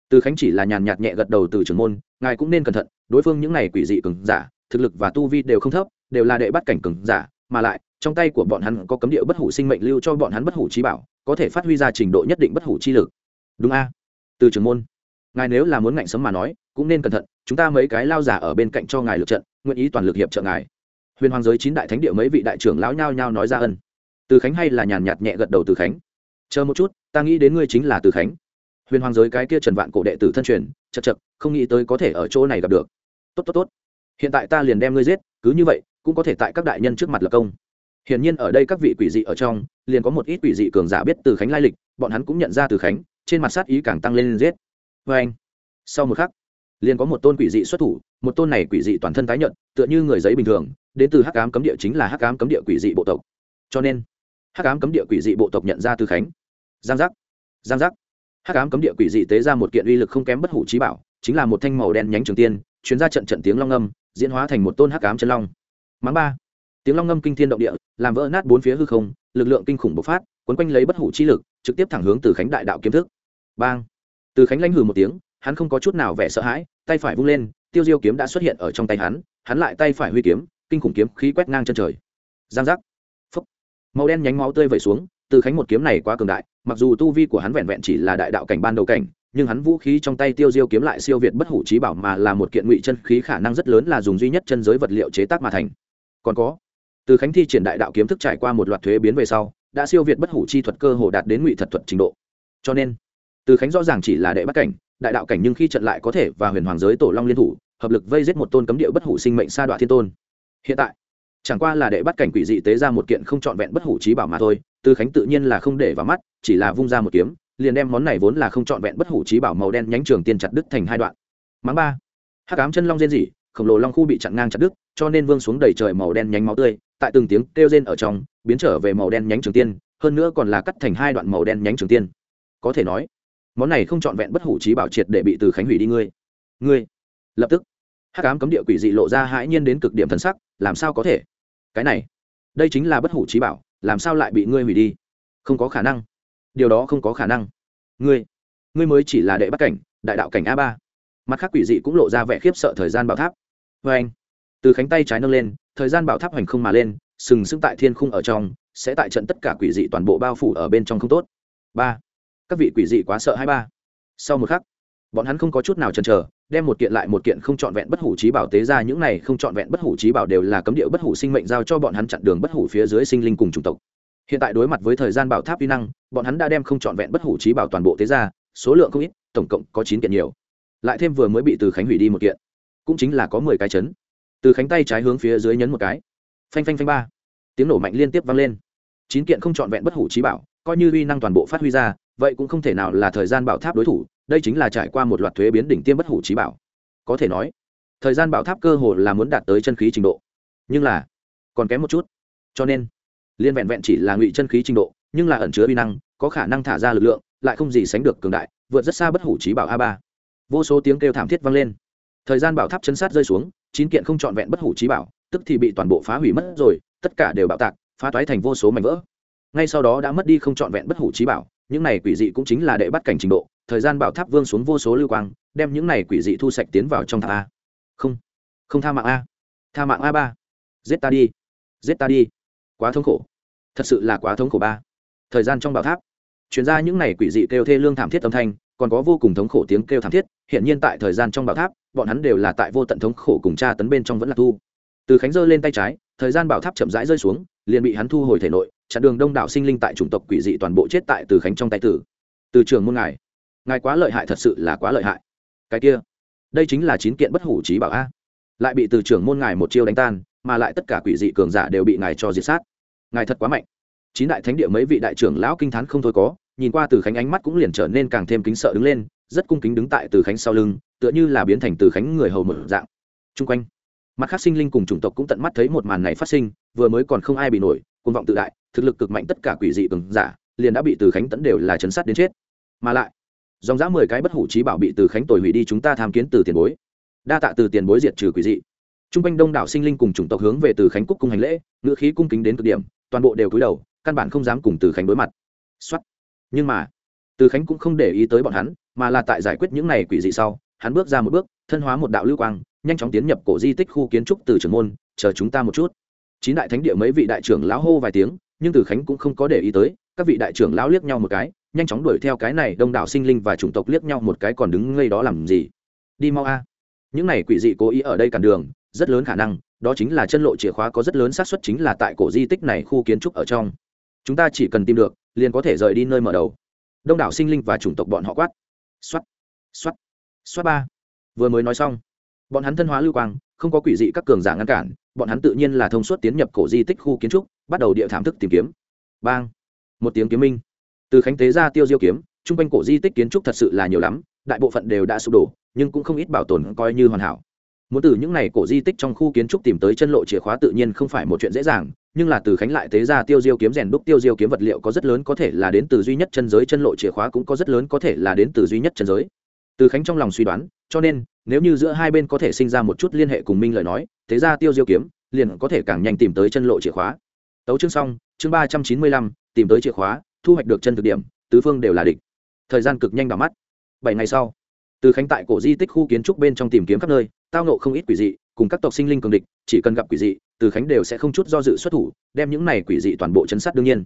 Từ khánh chỉ là nhàn nhạt nhẹ gật đầu từ trường môn, ngài cũng nên cẩn thận, đối phương những này quỷ dị cường giả, thực lực và tu vi đều không thấp, đều là đệ bắt cảnh cường giả, mà lại, trong tay của bọn hắn có cấm địa bất hủ sinh mệnh lưu cho bọn hắn bất hủ trí bảo, có thể phát huy ra trình độ nhất định bất hủ chi lực. Đúng a? Từ trường môn, ngài nếu là muốn ngạnh sấm mà nói, cũng nên cẩn thận, chúng ta mấy cái lao giả ở bên cạnh cho ngài lượt trận, nguyện ý toàn lực hiệp trợ ngài. Huyền hoàng giới chín đại thánh địa mấy vị đại trưởng lão nhao nhao nói ra ân từ khánh hay là nhàn nhạt nhẹ gật đầu từ khánh. Chờ một chút, ta nghĩ đến ngươi chính là từ khánh. Huyền hoàng giới cái kia trần vạn cổ đệ tử thân truyền chật chật không nghĩ tới có thể ở chỗ này gặp được. Tốt tốt tốt. Hiện tại ta liền đem ngươi giết, cứ như vậy, cũng có thể tại các đại nhân trước mặt lập công. Hiển nhiên ở đây các vị quỷ dị ở trong, liền có một ít quỷ dị cường giả biết từ khánh lai lịch, bọn hắn cũng nhận ra từ khánh, trên mặt sát ý càng tăng lên giết. Vê anh, sau một khắc, liền có một tôn quỷ dị xuất thủ, một tôn này quỷ dị toàn thân tái nhận tựa như người giấy bình thường, đến từ hắc ám cấm địa chính là hắc ám cấm địa quỷ dị bộ tộc. Cho nên hắc ám cấm địa quỷ dị bộ tộc nhận ra từ khánh. Giang giác. Giang giác. Hắc ám cấm địa quỷ dị tế ra một kiện uy lực không kém bất hủ trí bảo, chính là một thanh màu đen nhánh trường tiên, chuyến ra trận trận tiếng long âm, diễn hóa thành một tôn hắc ám chân long. Mắng ba. Tiếng long ngâm kinh thiên động địa, làm vỡ nát bốn phía hư không, lực lượng kinh khủng bộc phát, quấn quanh lấy bất hủ chi lực, trực tiếp thẳng hướng từ khánh đại đạo kiếm thức. Bang. Từ khánh lanh hừ một tiếng, hắn không có chút nào vẻ sợ hãi, tay phải vung lên, tiêu diêu kiếm đã xuất hiện ở trong tay hắn hắn lại tay phải huy kiếm, kinh khủng kiếm khí quét ngang chân trời. Giang giác màu đen nhánh máu tươi vẩy xuống, từ khánh một kiếm này quá cường đại, mặc dù tu vi của hắn vẹn vẹn chỉ là đại đạo cảnh ban đầu cảnh, nhưng hắn vũ khí trong tay tiêu diêu kiếm lại siêu việt bất hủ trí bảo mà là một kiện ngụy chân khí khả năng rất lớn là dùng duy nhất chân giới vật liệu chế tác mà thành. Còn có, từ khánh thi triển đại đạo kiếm thức trải qua một loạt thuế biến về sau, đã siêu việt bất hủ chi thuật cơ hồ đạt đến ngụy thật thuật trình độ. Cho nên, từ khánh rõ ràng chỉ là đệ bắt cảnh, đại đạo cảnh nhưng khi trận lại có thể và huyền hoàng giới tổ long liên thủ, hợp lực vây giết một tôn cấm địa bất hủ sinh mệnh sa đoạn thiên tôn. Hiện tại chẳng qua là đệ bắt cảnh quỷ dị tế ra một kiện không trọn vẹn bất hủ trí bảo mà thôi từ khánh tự nhiên là không để vào mắt, chỉ là vung ra một kiếm, liền đem món này vốn là không trọn vẹn bất hủ trí bảo màu đen nhánh trường tiên chặt đứt thành hai đoạn. Mắng ba. Hát cám chân long rên rỉ, khổng lồ long khu bị chặn ngang chặt đứt, cho nên vương xuống đầy trời màu đen nhánh máu tươi, tại từng tiếng kêu rên ở trong, biến trở về màu đen nhánh trường tiên, hơn nữa còn là cắt thành hai đoạn màu đen nhánh trường tiên. Có thể nói, món này không trọn vẹn bất hủ trí bảo triệt để bị từ khánh hủy đi ngươi. Ngươi. Lập tức hát cám cấm địa quỷ dị lộ ra hãi nhiên đến cực điểm thần sắc làm sao có thể? Cái này, đây chính là bất hủ trí bảo, làm sao lại bị ngươi hủy đi? Không có khả năng. Điều đó không có khả năng. Ngươi ngươi mới chỉ là đệ bắt cảnh, đại đạo cảnh a ba. Mặt khác quỷ dị cũng lộ ra vẻ khiếp sợ thời gian bảo tháp. Vê anh, từ cánh tay trái nâng lên, thời gian bảo tháp hoành không mà lên, sừng sững tại thiên khung ở trong, sẽ tại trận tất cả quỷ dị toàn bộ bao phủ ở bên trong không tốt. Ba, các vị quỷ dị quá sợ hai ba. Sau một khắc bọn hắn không có chút nào chần chờ, đem một kiện lại một kiện không trọn vẹn bất hủ trí bảo tế ra, những này không trọn vẹn bất hủ trí bảo đều là cấm địa bất hủ sinh mệnh giao cho bọn hắn chặn đường bất hủ phía dưới sinh linh cùng chủng tộc. Hiện tại đối mặt với thời gian bảo tháp uy năng, bọn hắn đã đem không trọn vẹn bất hủ trí bảo toàn bộ tế ra, số lượng không ít, tổng cộng có chín kiện nhiều. Lại thêm vừa mới bị từ khánh hủy đi một kiện, cũng chính là có mười cái chấn. Từ khánh tay trái hướng phía dưới nhấn một cái. Phanh phanh phanh ba. Tiếng nổ mạnh liên tiếp vang lên. Chín kiện không trọn vẹn bất hủ trí bảo, coi như uy năng toàn bộ phát huy ra, vậy cũng không thể nào là thời gian bảo tháp đối thủ đây chính là trải qua một loạt thuế biến đỉnh tiêm bất hủ trí bảo. Có thể nói, thời gian bảo tháp cơ hồ là muốn đạt tới chân khí trình độ. Nhưng là, còn kém một chút. Cho nên, liên vẹn vẹn chỉ là ngụy chân khí trình độ, nhưng là ẩn chứa vi năng, có khả năng thả ra lực lượng, lại không gì sánh được cường đại, vượt rất xa bất hủ trí bảo a ba. Vô số tiếng kêu thảm thiết vang lên. Thời gian bảo tháp chấn sát rơi xuống, chín kiện không trọn vẹn bất hủ trí bảo, tức thì bị toàn bộ phá hủy mất rồi, tất cả đều bạo tạc, phá toái thành vô số mảnh vỡ. Ngay sau đó đã mất đi không trọn vẹn bất hủ trí bảo những này quỷ dị cũng chính là đệ bắt cảnh trình độ, thời gian bảo tháp vương xuống vô số lưu quang, đem những này quỷ dị thu sạch tiến vào trong tháp a. Không không tha mạng a. Tha mạng a ba. Giết ta đi. Giết ta đi. Quá thống khổ. Thật sự là quá thống khổ ba. Thời gian trong bảo tháp. Chuyển ra những này quỷ dị kêu thê lương thảm thiết âm thanh, còn có vô cùng thống khổ tiếng kêu thảm thiết, hiện nhiên tại thời gian trong bảo tháp, bọn hắn đều là tại vô tận thống khổ cùng tra tấn bên trong vẫn là thu. Từ khánh giơ lên tay trái, thời gian bảo tháp chậm rãi rơi xuống liền bị hắn thu hồi thể nội, chặn đường đông đảo sinh linh tại chủng tộc quỷ dị toàn bộ chết tại từ khánh trong tay tử. Từ trường môn ngài ngài quá lợi hại thật sự là quá lợi hại. Cái kia, đây chính là chín kiện bất hủ trí bảo a. Lại bị từ trưởng môn ngài một chiêu đánh tan, mà lại tất cả quỷ dị cường giả đều bị ngài cho diệt sát. Ngài thật quá mạnh. Chín đại thánh địa mấy vị đại trưởng lão kinh t h á n không thôi có, nhìn qua từ khánh ánh mắt cũng liền trở nên càng thêm kính sợ đứng lên, rất cung kính đứng tại từ khánh sau lưng, tựa như là biến thành từ khánh người hầu mở dạng. T r u n g quanh mặt khác sinh linh cùng chủng tộc cũng tận mắt thấy một màn này phát sinh, vừa mới còn không ai bị nổi côn vọng tự đại, thực lực cực mạnh tất cả quỷ dị cường giả, liền đã bị từ khánh tẫn đều là chấn sát đến chết. Mà lại, dòng dã mười cái bất hủ trí bảo bị từ khánh tồi hủy đi chúng ta tham kiến từ tiền bối. Đa tạ từ tiền bối diệt trừ quỷ dị. T r u n g quanh đông đảo sinh linh cùng chủng tộc hướng về từ khánh cúc cung hành lễ, ngữ khí cung kính đến cực điểm, toàn bộ đều cúi đầu, căn bản không dám cùng từ khánh đối mặt. X nhưng mà, từ khánh cũng không để ý tới bọn hắn, mà là tại giải quyết những này quỷ dị sau, hắn bước ra một bước, thân hóa một đạo lưu quang nhanh chóng tiến nhập cổ di tích khu kiến trúc từ trưởng môn, chờ chúng ta một chút. Chín đại thánh địa mấy vị đại trưởng lão hô vài tiếng, nhưng từ khánh cũng không có để ý tới, các vị đại trưởng lão liếc nhau một cái, nhanh chóng đuổi theo cái này đông đảo sinh linh và chủng tộc liếc nhau một cái còn đứng ngây đó làm gì? Đi mau a. Những này quỷ dị cố ý ở đây cản đường, rất lớn khả năng, đó chính là chân lộ chìa khóa có rất lớn xác suất chính là tại cổ di tích này khu kiến trúc ở trong. Chúng ta chỉ cần tìm được, liền có thể rời đi nơi mở đầu. Đông đảo sinh linh và chủng tộc bọn họ quát. Xoát xoát xoát ba. Vừa mới nói xong bọn hắn thân hóa lưu quang, không có quỷ dị các cường giả ngăn cản, bọn hắn tự nhiên là thông suốt tiến nhập cổ di tích khu kiến trúc, bắt đầu địa thảm thức tìm kiếm. Bang! Một tiếng kiếm minh. Từ khánh tế ra tiêu diêu kiếm t r u n g quanh cổ di tích kiến trúc thật sự là nhiều lắm, đại bộ phận đều đã sụp đổ, nhưng cũng không ít bảo tồn coi như hoàn hảo. Muốn từ những n à y cổ di tích trong khu kiến trúc tìm tới chân lộ chìa khóa tự nhiên không phải một chuyện dễ dàng, nhưng là từ khánh lại tế ra tiêu diêu kiếm rèn đúc tiêu diêu kiếm vật liệu có rất lớn có thể là đến từ duy nhất chân giới, chân lộ chìa khóa cũng có rất lớn có thể là đến từ duy nhất chân giới từ khánh trong lòng suy đoán, cho nên, nếu như giữa hai bên có thể sinh ra một chút liên hệ cùng minh lời nói, thế ra tiêu diêu kiếm, liền có thể càng nhanh tìm tới chân lộ chìa khóa. Tấu chương xong, chương ba trăm chín mươi lăm, tìm tới chìa khóa, thu hoạch được chân thực điểm, tứ phương đều là địch. Thời gian cực nhanh vào mắt. Bảy ngày sau, từ khánh tại cổ di tích khu kiến trúc bên trong tìm kiếm khắp nơi, tao nộ không ít quỷ dị, cùng các tộc sinh linh cường địch, chỉ cần gặp quỷ dị, từ khánh đều sẽ không chút do dự xuất thủ, đem những này quỷ dị toàn bộ chấn sát đương nhiên.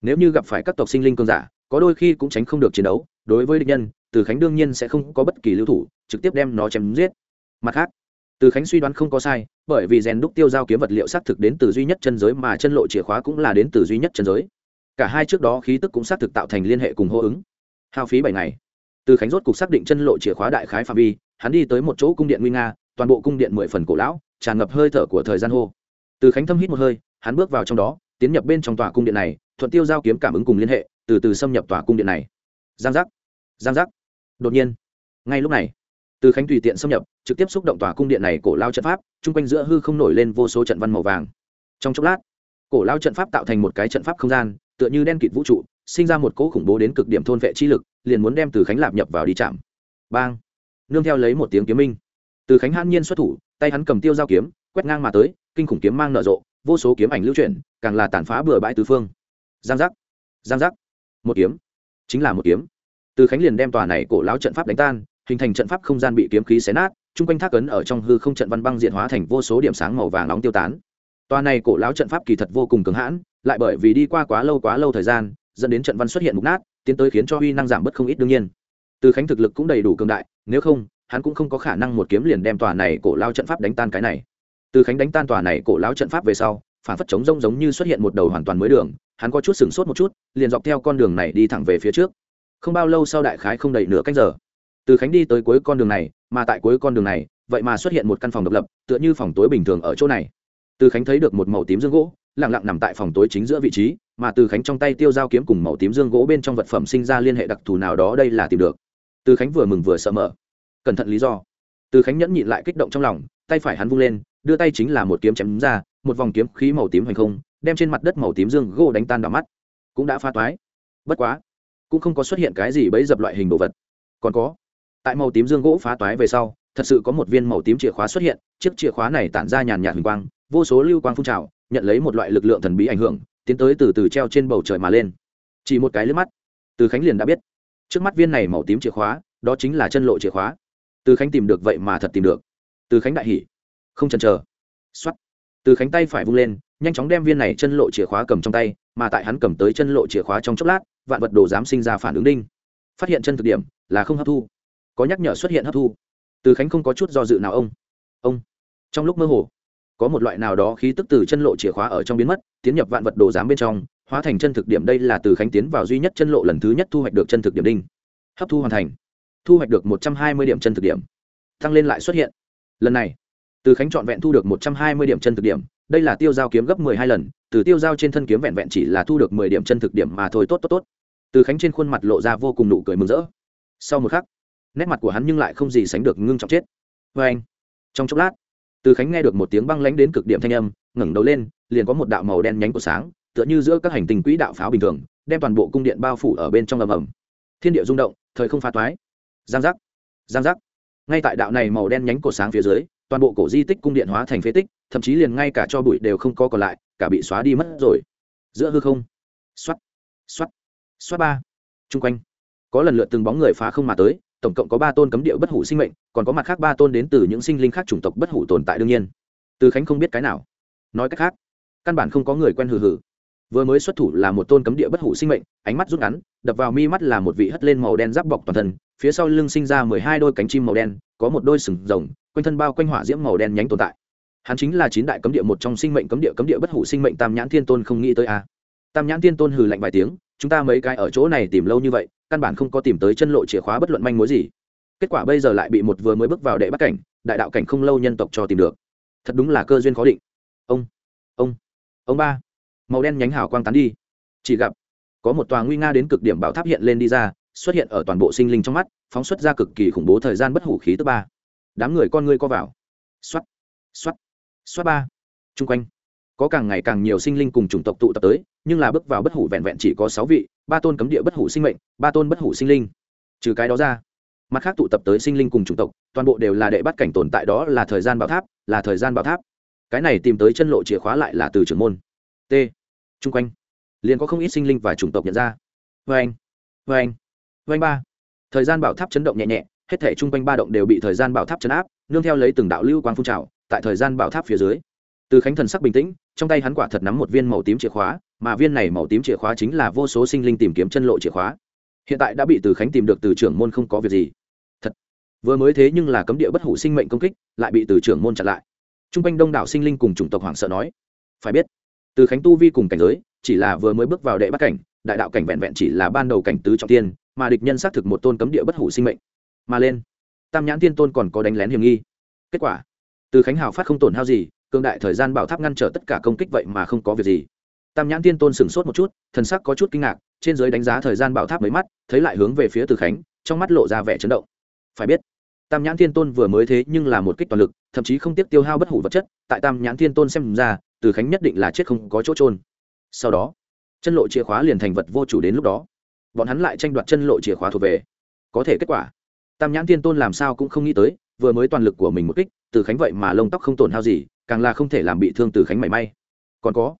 Nếu như gặp phải các tộc sinh linh cường giả, có đôi khi cũng tránh không được chiến đấu, đối với địch nhân từ khánh đương nhiên sẽ không có bất kỳ lưu thủ, trực tiếp đem nó chém giết. Mặt khác, từ khánh suy đoán không có sai, bởi vì rèn đúc tiêu giao kiếm vật liệu xác thực đến từ duy nhất chân giới mà chân lộ chìa khóa cũng là đến từ duy nhất chân giới. Cả hai trước đó khí tức cũng xác thực tạo thành liên hệ cùng hô ứng. Hao phí bảy ngày, từ khánh rốt cục xác định chân lộ chìa khóa đại khái phạm vi, hắn đi tới một chỗ cung điện nguy nga, toàn bộ cung điện mười phần cổ lão, tràn ngập hơi thở của thời gian hô. Từ khánh thâm hít một hơi, hắn bước vào trong đó, tiến nhập bên trong tòa cung điện này, thuận tiêu giao kiếm cảm ứng cùng liên hệ, từ từ xâm nhập tòa cung điện này. Giang giác giang giác đột nhiên, ngay lúc này, từ khánh tùy tiện xâm nhập, trực tiếp xúc động tòa cung điện này cổ lao trận pháp, chung quanh giữa hư không nổi lên vô số trận văn màu vàng. Trong chốc lát, cổ lao trận pháp tạo thành một cái trận pháp không gian, tựa như đen kịt vũ trụ, sinh ra một cỗ khủng bố đến cực điểm thôn vệ chi lực, liền muốn đem từ khánh lạp nhập vào đi chạm. Bang! Nương theo lấy một tiếng kiếm minh, từ khánh hãn nhiên xuất thủ, tay hắn cầm tiêu dao kiếm, quét ngang mà tới, kinh khủng kiếm mang nở rộ, vô số kiếm ảnh lưu chuyển, càng là tàn phá bừa bãi tứ phương. Giang giác! Giang giác! Một kiếm. Chính là một kiếm từ khánh liền đem tòa này cổ lão trận pháp đánh tan, hình thành trận pháp không gian bị kiếm khí xé nát, chung quanh thác ấn ở trong hư không trận văn băng diện hóa thành vô số điểm sáng màu vàng nóng tiêu tán. Tòa này cổ lão trận pháp kỳ thật vô cùng cứng hãn, lại bởi vì đi qua quá lâu quá lâu thời gian, dẫn đến trận văn xuất hiện mục nát, tiến tới khiến cho uy năng giảm bớt không ít đương nhiên. Từ khánh thực lực cũng đầy đủ cường đại, nếu không, hắn cũng không có khả năng một kiếm liền đem tòa này cổ lao trận pháp đánh tan cái này. Từ khánh đánh tan tòa này cổ lao trận pháp về sau, phản phất chống rông giống như xuất hiện một đầu hoàn toàn mới đường, hắn có chút sửng sốt một chút, liền dọc theo con đường này đi thẳng về phía trước không bao lâu sau đại khái không đầy nửa cách giờ. Từ khánh đi tới cuối con đường này, mà tại cuối con đường này, vậy mà xuất hiện một căn phòng độc lập, tựa như phòng tối bình thường ở chỗ này. Từ khánh thấy được một màu tím dương gỗ, lặng lặng nằm tại phòng tối chính giữa vị trí, mà từ khánh trong tay tiêu dao kiếm cùng màu tím dương gỗ bên trong vật phẩm sinh ra liên hệ đặc thù nào đó đây là tìm được. Từ khánh vừa mừng vừa sợ mở. Cẩn thận lý do. Từ khánh nhẫn nhịn lại kích động trong lòng, tay phải hắn vung lên, đưa tay chính là một kiếm chém ra, một vòng kiếm khí màu tím hoành không, đem trên mặt đất màu tím dương gỗ đánh tan đỏ mắt. Cũng đã pha toái. Bất quá cũng không có xuất hiện cái gì bấy dập loại hình đồ vật. Còn có, tại màu tím dương gỗ phá toái về sau, thật sự có một viên màu tím chìa khóa xuất hiện, chiếc chìa khóa này tản ra nhàn nhạt hình quang, vô số lưu quang phun trào, nhận lấy một loại lực lượng thần bí ảnh hưởng, tiến tới từ từ treo trên bầu trời mà lên. Chỉ một cái lướt mắt, từ khánh liền đã biết, trước mắt viên này màu tím chìa khóa, đó chính là chân lộ chìa khóa. Từ khánh tìm được vậy mà thật tìm được. Từ khánh đại hỉ, không chần chờ. X từ khánh tay phải vung lên, nhanh chóng đem viên này chân lộ chìa khóa cầm trong tay, mà tại hắn cầm tới chân lộ chìa khóa trong chốc lát vạn vật đồ dám sinh ra phản ứng đinh. Phát hiện chân thực điểm là không hấp thu. Có nhắc nhở xuất hiện hấp thu. Từ khánh không có chút do dự nào ông. Ông. Trong lúc mơ hồ, có một loại nào đó khí tức từ chân lộ chìa khóa ở trong biến mất, tiến nhập vạn vật đồ giám bên trong, hóa thành chân thực điểm đây là từ khánh tiến vào duy nhất chân lộ lần thứ nhất thu hoạch được chân thực điểm đinh. Hấp thu hoàn thành. Thu hoạch được một trăm hai mươi điểm chân thực điểm. Tăng lên lại xuất hiện. Lần này, từ khánh trọn vẹn thu được một trăm hai mươi điểm chân thực điểm đây là tiêu giao kiếm gấp mười hai lần, từ tiêu giao trên thân kiếm vẹn vẹn chỉ là thu được mười điểm chân thực điểm mà thôi, tốt tốt tốt. Từ khánh trên khuôn mặt lộ ra vô cùng nụ cười mừng rỡ. Sau một khắc, nét mặt của hắn nhưng lại không gì sánh được ngưng trọng chết. Vê anh, trong chốc lát, từ khánh nghe được một tiếng băng lánh đến cực điểm thanh âm, ngẩng đầu lên, liền có một đạo màu đen nhánh của sáng, tựa như giữa các hành tinh quỹ đạo pháo bình thường, đem toàn bộ cung điện bao phủ ở bên trong ầm ầm. Thiên địa rung động, thời không phá toái. Giang giác giang giác. Ngay tại đạo này màu đen nhánh cột sáng phía dưới toàn bộ cổ di tích cung điện hóa thành phế tích, thậm chí liền ngay cả cho bụi đều không có còn lại, cả bị xóa đi mất rồi. Giữa hư không. Xoắt xoắt xoát ba. Chung quanh, có lần lượt từng bóng người phá không mà tới, tổng cộng có ba tôn cấm địa bất hủ sinh mệnh, còn có mặt khác ba tôn đến từ những sinh linh khác chủng tộc bất hủ tồn tại đương nhiên. Từ khánh không biết cái nào. Nói cách khác, căn bản không có người quen hừ hừ. Vừa mới xuất thủ là một tôn cấm địa bất hủ sinh mệnh, ánh mắt rút ngắn, đập vào mi mắt là một vị hất lên màu đen giáp bọc toàn thân, phía sau lưng sinh ra mười hai đôi cánh chim màu đen, có một đôi sừng rồng quanh thân bao quanh hỏa diễm màu đen nhánh tồn tại. Hắn chính là chín đại cấm địa một trong sinh mệnh cấm địa cấm địa bất hủ sinh mệnh tam nhãn thiên tôn không nghĩ tới a. Tam nhãn thiên tôn hừ lạnh vài tiếng, chúng ta mấy cái ở chỗ này tìm lâu như vậy, căn bản không có tìm tới chân lộ chìa khóa bất luận manh mối gì. Kết quả bây giờ lại bị một vừa mới bước vào đệ bắt cảnh, đại đạo cảnh không lâu nhân tộc cho tìm được. Thật đúng là cơ duyên khó định. Ông ông ông ba. Màu đen nhánh hào quang tán đi. Chỉ gặp, có một tòa nguy nga đến cực điểm bảo tháp hiện lên đi ra, xuất hiện ở toàn bộ sinh linh trong mắt, phóng xuất ra cực kỳ khủng bố thời gian bất hủ khí thứ ba đám người con ngươi co vào. Xoắt xoắt xoắt ba. Chung quanh, có càng ngày càng nhiều sinh linh cùng chủng tộc tụ tập tới, nhưng là bước vào bất hủ vẹn vẹn chỉ có sáu vị, ba tôn cấm địa bất hủ sinh mệnh, ba tôn bất hủ sinh linh. Trừ cái đó ra, mặt khác tụ tập tới sinh linh cùng chủng tộc, toàn bộ đều là đệ bắt cảnh tồn tại đó là thời gian bảo tháp, là thời gian bảo tháp. Cái này tìm tới chân lộ chìa khóa lại là từ trưởng môn. T. Chung quanh, liền có không ít sinh linh và chủng tộc nhận ra. Vê anh vê anh vê anh ba. Thời gian bảo tháp chấn động nhẹ nhẹ hết thể chung quanh ba động đều bị thời gian bảo tháp chấn áp, nương theo lấy từng đạo lưu quang phun trào, tại thời gian bảo tháp phía dưới. Từ khánh thần sắc bình tĩnh, trong tay hắn quả thật nắm một viên màu tím chìa khóa, mà viên này màu tím chìa khóa chính là vô số sinh linh tìm kiếm chân lộ chìa khóa. Hiện tại đã bị từ khánh tìm được từ trưởng môn không có việc gì. Thật. Vừa mới thế nhưng là cấm địa bất hủ sinh mệnh công kích, lại bị từ trưởng môn chặn lại. T r u n g quanh đông đảo sinh linh cùng chủng tộc hoảng sợ nói, phải biết, từ khánh tu vi cùng cảnh giới, chỉ là vừa mới bước vào đệ bắt cảnh, đại đạo cảnh vẹn vẹn chỉ là ban đầu cảnh tứ trọng tiên, mà địch nhân xác thực một tôn cấm địa bất hủ sinh mệnh mà lên. Tam nhãn tiên tôn còn có đánh lén hiểm nghi. Kết quả, từ khánh hào phát không tổn hao gì cương đại thời gian bảo tháp ngăn trở tất cả công kích vậy mà không có việc gì. Tam nhãn tiên tôn sửng sốt một chút, thần sắc có chút kinh ngạc, trên giới đánh giá thời gian bảo tháp mấy mắt, thấy lại hướng về phía từ khánh, trong mắt lộ ra vẻ chấn động. Phải biết, tam nhãn thiên tôn vừa mới thế nhưng là một kích toàn lực, thậm chí không tiếp tiêu hao bất hủ vật chất, tại tam nhãn thiên tôn xem ra, từ khánh nhất định là chết không có chỗ trôn sau đó, chân lộ chìa khóa liền thành vật vô chủ đến lúc đó. Bọn hắn lại tranh đoạt chân lộ chìa khóa thuộc về. Có thể kết quả tam nhãn thiên tôn làm sao cũng không nghĩ tới, vừa mới toàn lực của mình một kích, từ khánh vậy mà lông tóc không tổn hao gì, càng là không thể làm bị thương từ khánh mảy may. Còn có,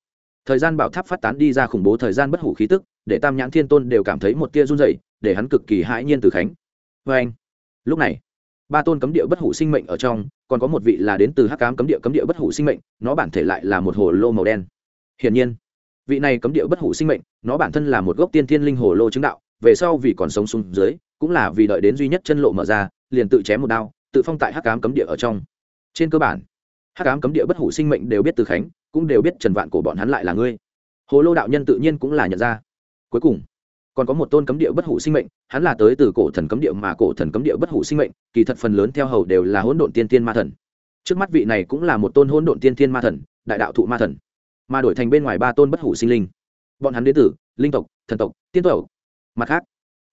thời gian bảo tháp phát tán đi ra khủng bố thời gian bất hủ khí tức, để tam nhãn thiên tôn đều cảm thấy một tia run dậy để hắn cực kỳ hãi nhiên từ khánh. Vê anh, lúc này, ba tôn cấm địa bất hủ sinh mệnh ở trong, còn có một vị là đến từ hắc cám cấm địa cấm địa bất hủ sinh mệnh, nó bản thể lại là một hồ lô màu đen. Hiển nhiên, vị này cấm địa bất hủ sinh mệnh, nó bản thân là một gốc tiên thiên linh hồ lô chứng đạo, về sau vì còn sống xuống dưới cũng là vì đợi đến duy nhất chân lộ mở ra, liền tự chém một đao, tự phong tại hắc cám cấm địa ở trong. Trên cơ bản, hắc cám cấm địa bất hủ sinh mệnh đều biết từ khánh, cũng đều biết trần vạn của bọn hắn lại là ngươi. Hồ lô đạo nhân tự nhiên cũng là nhận ra. Cuối cùng, còn có một tôn cấm địa bất hủ sinh mệnh, hắn là tới từ cổ thần cấm địa mà cổ thần cấm địa bất hủ sinh mệnh, kỳ thật phần lớn theo hầu đều là hỗn độn tiên tiên ma thần. Trước mắt vị này cũng là một tôn hỗn độn tiên tiên ma thần, đại đạo thụ ma thần, mà đổi thành bên ngoài ba tôn bất hủ sinh linh. Bọn hắn đến từ linh tộc, thần tộc, tiên tộc. Mặt khác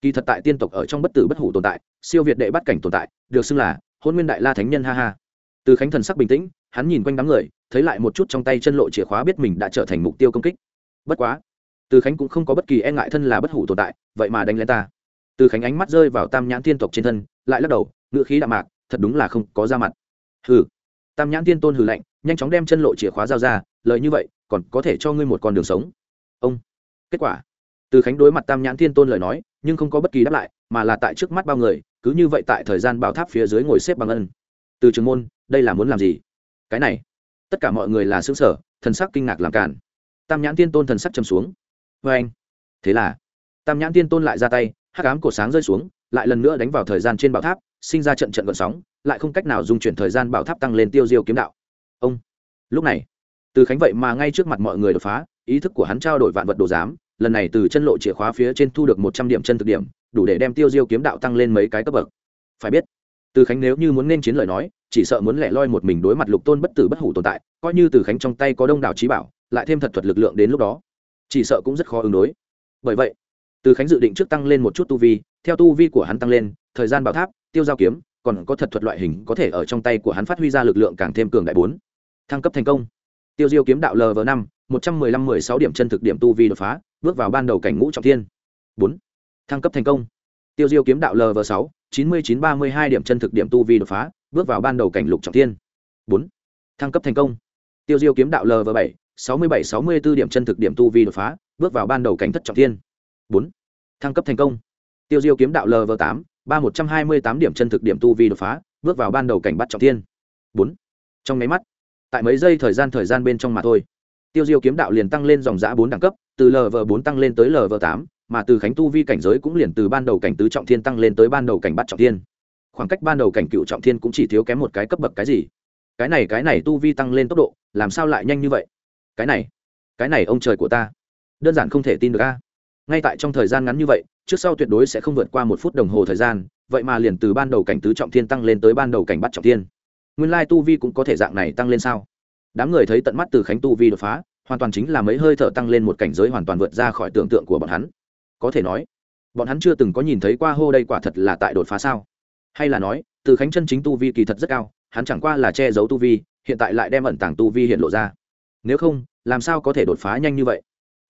kỳ thật tại tiên tộc ở trong bất tử bất hủ tồn tại, siêu việt đệ bắt cảnh tồn tại, được xưng là hôn nguyên đại la thánh nhân, ha ha. Từ khánh thần sắc bình tĩnh, hắn nhìn quanh đám người, thấy lại một chút trong tay chân lộ chìa khóa biết mình đã trở thành mục tiêu công kích. Bất quá, từ khánh cũng không có bất kỳ e ngại thân là bất hủ tồn tại, vậy mà đánh lên ta. Từ khánh ánh mắt rơi vào tam nhãn tiên tộc trên thân, lại lắc đầu ngựa khí đạm mạc, thật đúng là không có ra mặt. Hừ. Tam nhãn tiên tôn hừ lạnh, nhanh chóng đem chân lộ chìa khóa giao ra, lời như vậy, còn có thể cho ngươi một con đường sống. Ông. Kết quả. Từ khánh đối mặt tam nhãn tiên tôn lời nói nhưng không có bất kỳ đáp lại, mà là tại trước mắt bao người, cứ như vậy tại thời gian bảo tháp phía dưới ngồi xếp bằng ân. Từ trường môn, đây là muốn làm gì? Cái này, tất cả mọi người là xứng sở thần sắc kinh ngạc làm cản tam nhãn tiên tôn thần sắc châm xuống. Vê anh, thế là, tam nhãn tiên tôn lại ra tay, hắc ám cổ sáng rơi xuống, lại lần nữa đánh vào thời gian trên bảo tháp, sinh ra trận trận gợn sóng, lại không cách nào dung chuyển thời gian bảo tháp tăng lên tiêu diêu kiếm đạo. Ông, lúc này, từ khánh vậy mà ngay trước mặt mọi người đột phá, ý thức của hắn trao đổi vạn vật đồ giám lần này từ chân lộ chìa khóa phía trên thu được một trăm điểm chân thực điểm, đủ để đem tiêu diêu kiếm đạo tăng lên mấy cái cấp bậc. Phải biết, từ khánh nếu như muốn nên chiến lời nói, chỉ sợ muốn lẻ loi một mình đối mặt lục tôn bất tử bất hủ tồn tại, coi như từ khánh trong tay có đông đảo trí bảo, lại thêm thật thuật lực lượng đến lúc đó, chỉ sợ cũng rất khó ứng đối. Bởi vậy, từ khánh dự định trước tăng lên một chút tu vi, theo tu vi của hắn tăng lên, thời gian bảo tháp, tiêu giao kiếm, còn có thật thuật loại hình có thể ở trong tay của hắn phát huy ra lực lượng càng thêm cường đại bốn. Thăng cấp thành công. Tiêu diêu kiếm đạo lv năm, một trăm mười lăm mười sáu điểm chân thực điểm tu vi đột phá bước vào ban đầu cảnh ngũ trọng thiên. Bốn. Thăng cấp thành công. Tiêu diêu kiếm đạo lv sáu, chín mươi chín ba mươi hai điểm chân thực điểm tu vi đột phá, bước vào ban đầu cảnh lục trọng thiên. Bốn. Thăng cấp thành công. Tiêu diêu kiếm đạo lv bảy, sáu mươi bảy sáu mươi b ố điểm chân thực điểm tu vi đột phá, bước vào ban đầu cảnh thất trọng thiên. Bốn. Thăng cấp thành công. Tiêu diêu kiếm đạo lv tám, ba một trăm hai mươi tám điểm chân thực điểm tu vi đột phá, bước vào ban đầu cảnh bắt trọng thiên. Bốn. Trong máy mắt, tại mấy giây thời gian thời gian bên trong mà thôi tiêu diêu kiếm đạo liền tăng lên dòng giã bốn đẳng cấp, từ lv bốn tăng lên tới lv tám, mà từ khánh tu vi cảnh giới cũng liền từ ban đầu cảnh tứ trọng thiên tăng lên tới ban đầu cảnh bắt trọng thiên. Khoảng cách ban đầu cảnh cựu trọng thiên cũng chỉ thiếu kém một cái cấp bậc cái gì? Cái này cái này tu vi tăng lên tốc độ, làm sao lại nhanh như vậy? Cái này cái này ông trời của ta, đơn giản không thể tin được a. Ngay tại trong thời gian ngắn như vậy, trước sau tuyệt đối sẽ không vượt qua một phút đồng hồ thời gian, vậy mà liền từ ban đầu cảnh tứ trọng thiên tăng lên tới ban đầu cảnh bắt trọng thiên. Nguyên lai tu vi cũng có thể dạng này tăng lên sao? Đám người thấy tận mắt từ khánh tu vi đột phá, hoàn toàn chính là mấy hơi thở tăng lên một cảnh giới hoàn toàn vượt ra khỏi tưởng tượng của bọn hắn. Có thể nói, bọn hắn chưa từng có nhìn thấy qua hô đây quả thật là tại đột phá sao? Hay là nói, từ khánh chân chính tu vi kỳ thật rất cao, hắn chẳng qua là che giấu tu vi, hiện tại lại đem ẩn tàng tu vi hiện lộ ra. Nếu không, làm sao có thể đột phá nhanh như vậy?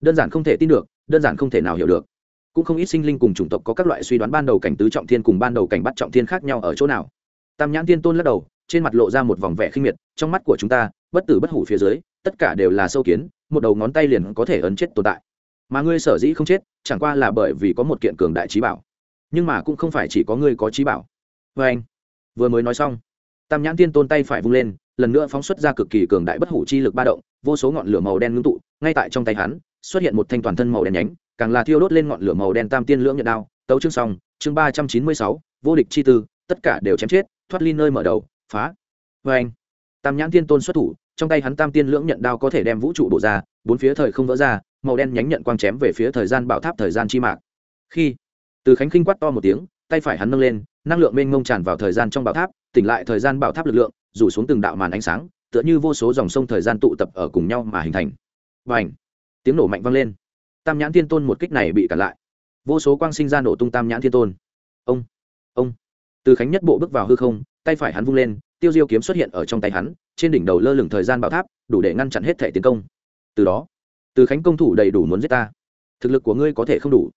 Đơn giản không thể tin được, đơn giản không thể nào hiểu được. Cũng không ít sinh linh cùng chủng tộc có các loại suy đoán ban đầu cảnh tứ trọng thiên cùng ban đầu cảnh bắt trọng thiên khác nhau ở chỗ nào. Tam nhãn tiên tôn lắc đầu, trên mặt lộ ra một vòng vẻ khinh miệt, trong mắt của chúng ta bất tử bất hủ phía dưới, tất cả đều là sâu kiến, một đầu ngón tay liền có thể ấn chết tồn tại. Mà ngươi sở dĩ không chết, chẳng qua là bởi vì có một kiện cường đại trí bảo. Nhưng mà cũng không phải chỉ có ngươi có trí bảo. Vê anh, vừa mới nói xong, tam nhãn tiên tôn tay phải vung lên, lần nữa phóng xuất ra cực kỳ cường đại bất hủ chi lực ba động, vô số ngọn lửa màu đen ngưng tụ, ngay tại trong tay hắn, xuất hiện một thanh toàn thân màu đen nhánh, càng là thiêu đốt lên ngọn lửa màu đen tam tiên lưỡng nhận đao. Tấu chương xong, chương ba trăm chín mươi sáu, vô địch chi tư, tất cả đều chém chết, thoát ly nơi mở đầu, phá. Vê anh tam nhãn thiên tôn xuất thủ, trong tay hắn tam tiên lưỡng nhận đao có thể đem vũ trụ bổ ra, bốn phía thời không vỡ ra, màu đen nhánh nhận quang chém về phía thời gian bảo tháp thời gian chi mạc. Khi, từ khánh khinh quát to một tiếng, tay phải hắn nâng lên, năng lượng mênh mông tràn vào thời gian trong bảo tháp, tỉnh lại thời gian bảo tháp lực lượng, rủ xuống từng đạo màn ánh sáng, tựa như vô số dòng sông thời gian tụ tập ở cùng nhau mà hình thành. Và ảnh tiếng nổ mạnh vang lên. Tam nhãn thiên tôn một kích này bị cản lại. Vô số quang sinh ra nổ tung tam nhãn thiên tôn. Ông! Ông! Từ khánh nhất bộ bước vào hư không, tay phải hắn vung lên tiêu diêu kiếm xuất hiện ở trong tay hắn, trên đỉnh đầu lơ lửng thời gian bảo tháp, đủ để ngăn chặn hết thể tiến công. Từ đó, từ khánh công thủ đầy đủ muốn giết ta. Thực lực của ngươi có thể không đủ.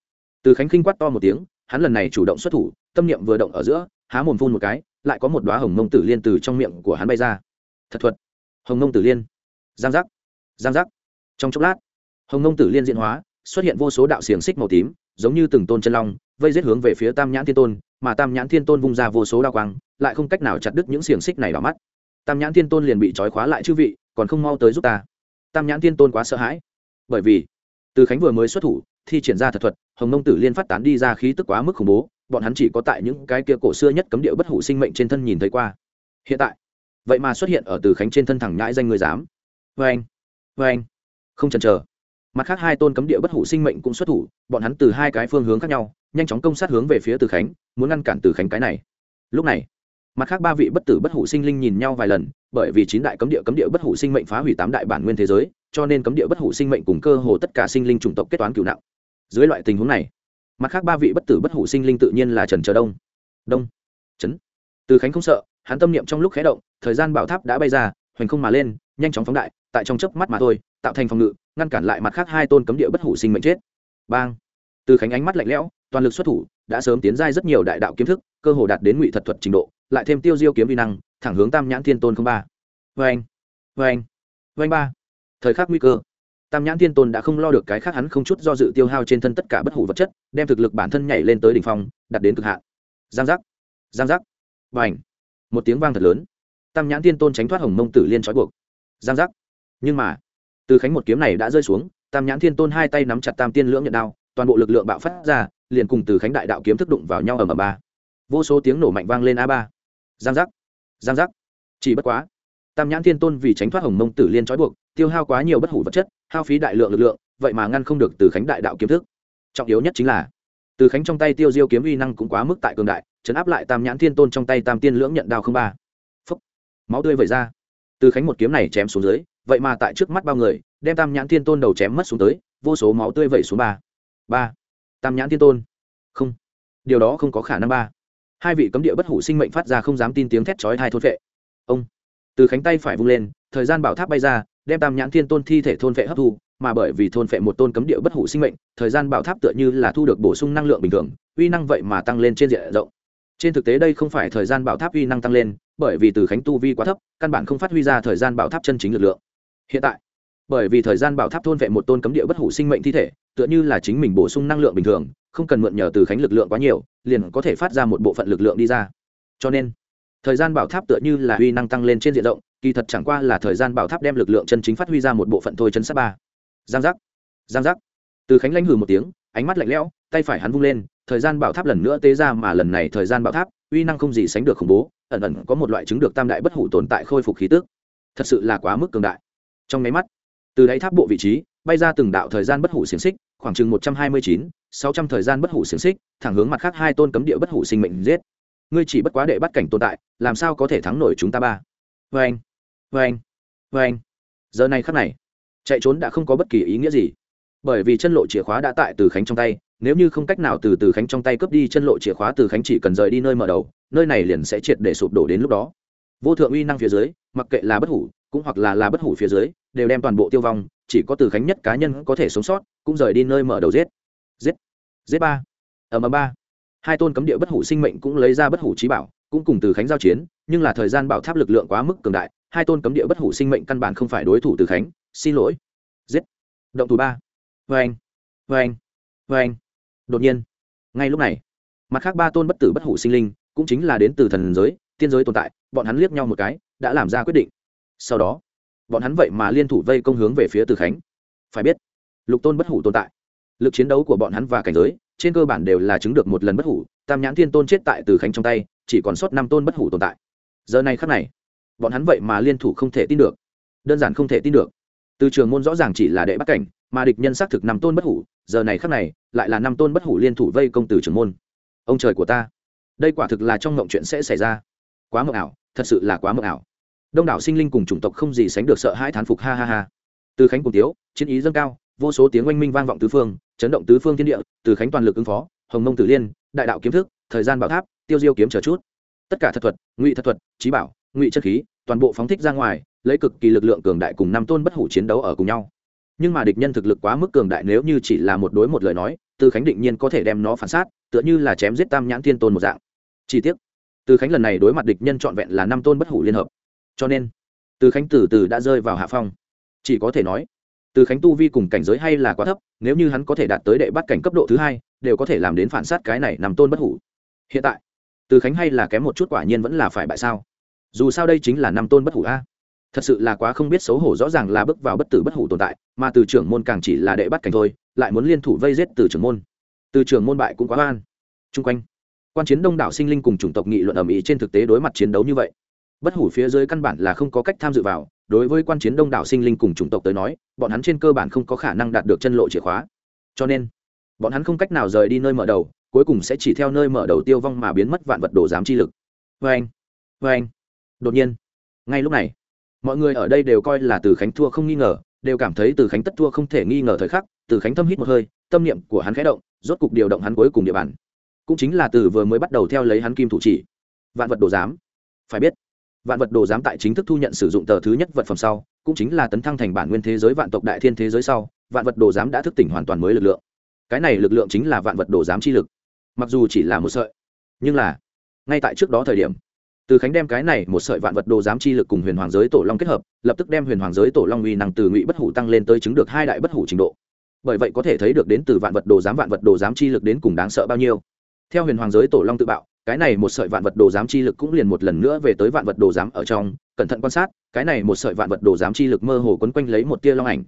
Từ khánh khinh quát to một tiếng, hắn lần này chủ động xuất thủ, tâm niệm vừa động ở giữa, há mồm phun một cái, lại có một đoá hồng mông tử liên từ trong miệng của hắn bay ra. Thật thuật. Hồng mông tử liên. Giang giác. Giang giác. Trong chốc lát, hồng mông tử liên diễn hóa, xuất hiện vô số đạo xiềng xích màu tím, giống như từng tôn chân long vây giết hướng về phía tam nhãn thiên tôn, mà tam nhãn thiên tôn vung ra vô số đao quang, lại không cách nào chặt đứt những xiềng xích này vào mắt. Tam nhãn thiên tôn liền bị trói khóa lại chư vị, còn không mau tới giúp ta. Tam nhãn thiên tôn quá sợ hãi. Bởi vì, từ khánh vừa mới xuất thủ, thi triển ra thật thuật, hồng nông tử liên phát tán đi ra khí tức quá mức khủng bố, bọn hắn chỉ có tại những cái kia cổ xưa nhất cấm địa bất hủ sinh mệnh trên thân nhìn thấy qua. Hiện tại, vậy mà xuất hiện ở từ khánh trên thân thẳng nhãi danh người dám. Vê anh vê anh. Không chần chờ. Mặt khác hai tôn cấm địa bất hủ sinh mệnh cũng xuất thủ, bọn hắn từ hai cái phương hướng khác nhau nhanh chóng công sát hướng về phía từ khánh, muốn ngăn cản từ khánh cái này. Lúc này, mặt khác ba vị bất tử bất hủ sinh linh nhìn nhau vài lần, bởi vì chín đại cấm địa cấm địa bất hủ sinh mệnh phá hủy tám đại bản nguyên thế giới, cho nên cấm địa bất hủ sinh mệnh cùng cơ hồ tất cả sinh linh chủng tộc kết toán cửu nặng. Dưới loại tình huống này, mặt khác ba vị bất tử bất hủ sinh linh tự nhiên là trần chờ đông. Đông. Trấn. Từ khánh không sợ, hắn tâm niệm trong lúc khé động, thời gian bảo tháp đã bay ra, hoành không mà lên, nhanh chóng phóng đại, tại trong chớp mắt mà thôi, tạo thành phòng ngự, ngăn cản lại mặt khác hai tôn cấm địa bất hủ sinh mệnh chết. Bang. Từ khánh ánh mắt lạnh lẽo toàn lực xuất thủ, đã sớm tiến giai rất nhiều đại đạo kiếm thức, cơ hồ đạt đến ngụy thật thuật trình độ, lại thêm tiêu diêu kiếm vi năng, thẳng hướng tam nhãn thiên tôn không ba. Vê anh vê anh vê anh ba. Thời khắc nguy cơ, tam nhãn thiên tôn đã không lo được cái khác hắn không chút do dự tiêu hao trên thân tất cả bất hủ vật chất, đem thực lực bản thân nhảy lên tới đỉnh phong đặt đến cực hạn. Giang giác giang giác. Và ảnh một tiếng vang thật lớn. Tam nhãn thiên tôn tránh thoát hồng mông tử liên trói buộc. Giang giác. Nhưng mà, từ khánh một kiếm này đã rơi xuống, tam nhãn thiên tôn hai tay nắm chặt tam tiên lưỡng nhận đao, toàn bộ lực lượng bạo phát ra liền cùng từ khánh đại đạo kiếm thức đụng vào nhau ở m ba. Vô số tiếng nổ mạnh vang lên a ba. Giang giác giang giác. Chỉ bất quá, tam nhãn thiên tôn vì tránh thoát hồng mông tử liên trói buộc, tiêu hao quá nhiều bất hủ vật chất, hao phí đại lượng lực lượng, vậy mà ngăn không được từ khánh đại đạo kiếm thức. Trọng yếu nhất chính là, từ khánh trong tay tiêu diêu kiếm uy năng cũng quá mức tại cường đại, chấn áp lại tam nhãn thiên tôn trong tay tam tiên lưỡng nhận đao không ba. Phấp máu tươi vẩy ra. Từ khánh một kiếm này chém xuống dưới, vậy mà tại trước mắt bao người, đem tam nhãn thiên tôn đầu chém mất xuống tới, vô số máu tươi vẩy xuống ba. Ba tam nhãn thiên tôn. Không. Điều đó không có khả năng ba. Hai vị cấm địa bất hủ sinh mệnh phát ra không dám tin tiếng thét chói thai thôn vệ. Ông. Từ khánh tay phải vung lên, thời gian bảo tháp bay ra, đem tam nhãn thiên tôn thi thể thôn vệ hấp thu, mà bởi vì thôn vệ một tôn cấm địa bất hủ sinh mệnh, thời gian bảo tháp tựa như là thu được bổ sung năng lượng bình thường, uy năng vậy mà tăng lên trên diện rộng. Trên thực tế đây không phải thời gian bảo tháp uy năng tăng lên, bởi vì từ khánh tu vi quá thấp, căn bản không phát huy ra thời gian bảo tháp chân chính lực lượng. Hiện tại bởi vì thời gian bảo tháp thôn vệ một tôn cấm địa bất hủ sinh mệnh thi thể, tựa như là chính mình bổ sung năng lượng bình thường, không cần mượn nhờ từ khánh lực lượng quá nhiều, liền có thể phát ra một bộ phận lực lượng đi ra. Cho nên, thời gian bảo tháp tựa như là huy năng tăng lên trên diện rộng, kỳ thật chẳng qua là thời gian bảo tháp đem lực lượng chân chính phát huy ra một bộ phận thôi chân sát ba. Giang giác giang giác. Từ khánh lãnh hừ một tiếng, ánh mắt lạnh lẽo, tay phải hắn vung lên, thời gian bảo tháp lần nữa tế ra mà lần này thời gian bảo tháp, uy năng không gì sánh được khủng bố, ẩn ẩn có một loại chứng được tam đại bất hủ tồn tại khôi phục khí tước thật sự là quá mức cường đại. Trong máy mắt từ đáy tháp bộ vị trí, bay ra từng đạo thời gian bất hủ xiềng xích, khoảng chừng một trăm hai mươi chín, sáu trăm thời gian bất hủ xiềng xích, thẳng hướng mặt khác hai tôn cấm địa bất hủ sinh mệnh giết. Ngươi chỉ bất quá đệ bắt cảnh tồn tại, làm sao có thể thắng nổi chúng ta ba? Vê anh vê anh vê anh giờ này khắc này, chạy trốn đã không có bất kỳ ý nghĩa gì. Bởi vì chân lộ chìa khóa đã tại từ khánh trong tay, nếu như không cách nào từ từ khánh trong tay cướp đi chân lộ chìa khóa, từ khánh chỉ cần rời đi nơi mở đầu, nơi này liền sẽ triệt để sụp đổ đến lúc đó. Vô thượng uy năng phía dưới, mặc kệ là bất hủ cũng hoặc là là bất hủ phía dưới, đều đem toàn bộ tiêu vong, chỉ có từ khánh nhất cá nhân có thể sống sót, cũng rời đi nơi mở đầu giết. Giết. Giết ba. Ở ầm ba. Hai tôn cấm địa bất hủ sinh mệnh cũng lấy ra bất hủ trí bảo, cũng cùng từ khánh giao chiến, nhưng là thời gian bảo tháp lực lượng quá mức cường đại, hai tôn cấm địa bất hủ sinh mệnh căn bản không phải đối thủ từ khánh. Xin lỗi. Giết. Động thủ ba. Vê anh vê anh vê anh đột nhiên, ngay lúc này, mặt khác ba tôn bất tử bất hủ sinh linh, cũng chính là đến từ thần giới, tiên giới tồn tại, bọn hắn liếc nhau một cái, đã làm ra quyết định sau đó, bọn hắn vậy mà liên thủ vây công hướng về phía từ khánh. Phải biết, lục tôn bất hủ tồn tại. Lực chiến đấu của bọn hắn và cảnh giới, trên cơ bản đều là chứng được một lần bất hủ. Tam nhãn thiên tôn chết tại từ khánh trong tay, chỉ còn sót năm tôn bất hủ tồn tại. Giờ này khắc này, bọn hắn vậy mà liên thủ không thể tin được. Đơn giản không thể tin được. Từ trường môn rõ ràng chỉ là đệ bắt cảnh, mà địch nhân xác thực năm tôn bất hủ. Giờ này khắc này, lại là năm tôn bất hủ liên thủ vây công từ trường môn. Ông trời của ta, đây quả thực là trong mộng chuyện sẽ xảy ra. Quá mộng ảo, thật sự là quá mộng ảo đông đảo sinh linh cùng chủng tộc không gì sánh được sợ hãi thán phục, ha ha ha. Từ khánh cùng tiếu, chiến ý dâng cao, vô số tiếng oanh minh vang vọng tứ phương, chấn động tứ phương thiên địa, từ khánh toàn lực ứng phó, hồng mông tử liên, đại đạo kiếm thức, thời gian bảo tháp, tiêu diêu kiếm chờ chút. Tất cả thật thuật, ngụy thật thuật trí bảo, ngụy chất khí, toàn bộ phóng thích ra ngoài, lấy cực kỳ lực lượng cường đại cùng năm tôn bất hủ chiến đấu ở cùng nhau. Nhưng mà địch nhân thực lực quá mức cường đại nếu như chỉ là một đối một lời nói, từ khánh định nhiên có thể đem nó phản sát, tựa như là chém giết tam nhãn thiên tôn một dạng. Chi tiết từ khánh lần này đối mặt địch nhân trọn vẹn là năm tôn bất hủ liên hợp cho nên, từ khánh từ từ đã rơi vào hạ phong. Chỉ có thể nói, từ khánh tu vi cùng cảnh giới hay là quá thấp, nếu như hắn có thể đạt tới đệ bắt cảnh cấp độ thứ hai, đều có thể làm đến phản sát cái này nằm tôn bất hủ. Hiện tại, từ khánh hay là kém một chút quả nhiên vẫn là phải bại sao? Dù sao đây chính là năm tôn bất hủ a. Thật sự là quá không biết xấu hổ rõ ràng là bước vào bất tử bất hủ tồn tại, mà từ trưởng môn càng chỉ là đệ bắt cảnh thôi, lại muốn liên thủ vây giết từ trưởng môn. Từ trưởng môn bại cũng quá oan. Chung quanh, quan chiến đông đảo sinh linh cùng chủng tộc nghị luận ầm ĩ trên thực tế đối mặt chiến đấu như vậy bất hủ phía dưới căn bản là không có cách tham dự vào, đối với quan chiến đông đảo sinh linh cùng chủng tộc tới nói, bọn hắn trên cơ bản không có khả năng đạt được chân lộ chìa khóa. Cho nên, bọn hắn không cách nào rời đi nơi mở đầu, cuối cùng sẽ chỉ theo nơi mở đầu tiêu vong mà biến mất vạn vật đồ giám chi lực. Vê anh vê anh. Đột nhiên, ngay lúc này, mọi người ở đây đều coi là từ khánh thua không nghi ngờ, đều cảm thấy từ khánh tất thua không thể nghi ngờ thời khắc, từ khánh thâm hít một hơi, tâm niệm của hắn khẽ động, rốt cục điều động hắn cuối cùng địa bàn. Cũng chính là từ vừa mới bắt đầu theo lấy hắn kim thủ chỉ. Vạn vật đồ giám. Phải biết vạn vật đồ giám tại chính thức thu nhận sử dụng tờ thứ nhất vật phẩm sau, cũng chính là tấn thăng thành bản nguyên thế giới vạn tộc đại thiên thế giới sau, vạn vật đồ giám đã thức tỉnh hoàn toàn mới lực lượng. Cái này lực lượng chính là vạn vật đồ giám chi lực. Mặc dù chỉ là một sợi, nhưng là, ngay tại trước đó thời điểm, từ khánh đem cái này một sợi vạn vật đồ giám chi lực cùng huyền hoàng giới tổ long kết hợp, lập tức đem huyền hoàng giới tổ long uy năng từ ngụy bất hủ tăng lên tới chứng được hai đại bất hủ trình độ. Bởi vậy có thể thấy được đến từ vạn vật đồ giám vạn vật đồ giám chi lực đến cùng đáng sợ bao nhiêu theo huyền hoàng giới tổ long tự bạo, cái này một sợi vạn vật đồ giám chi lực cũng liền một lần nữa về tới vạn vật đồ giám ở trong, cẩn thận quan sát, cái này một sợi vạn vật đồ giám chi lực mơ hồ quấn quanh lấy một tia long ảnh.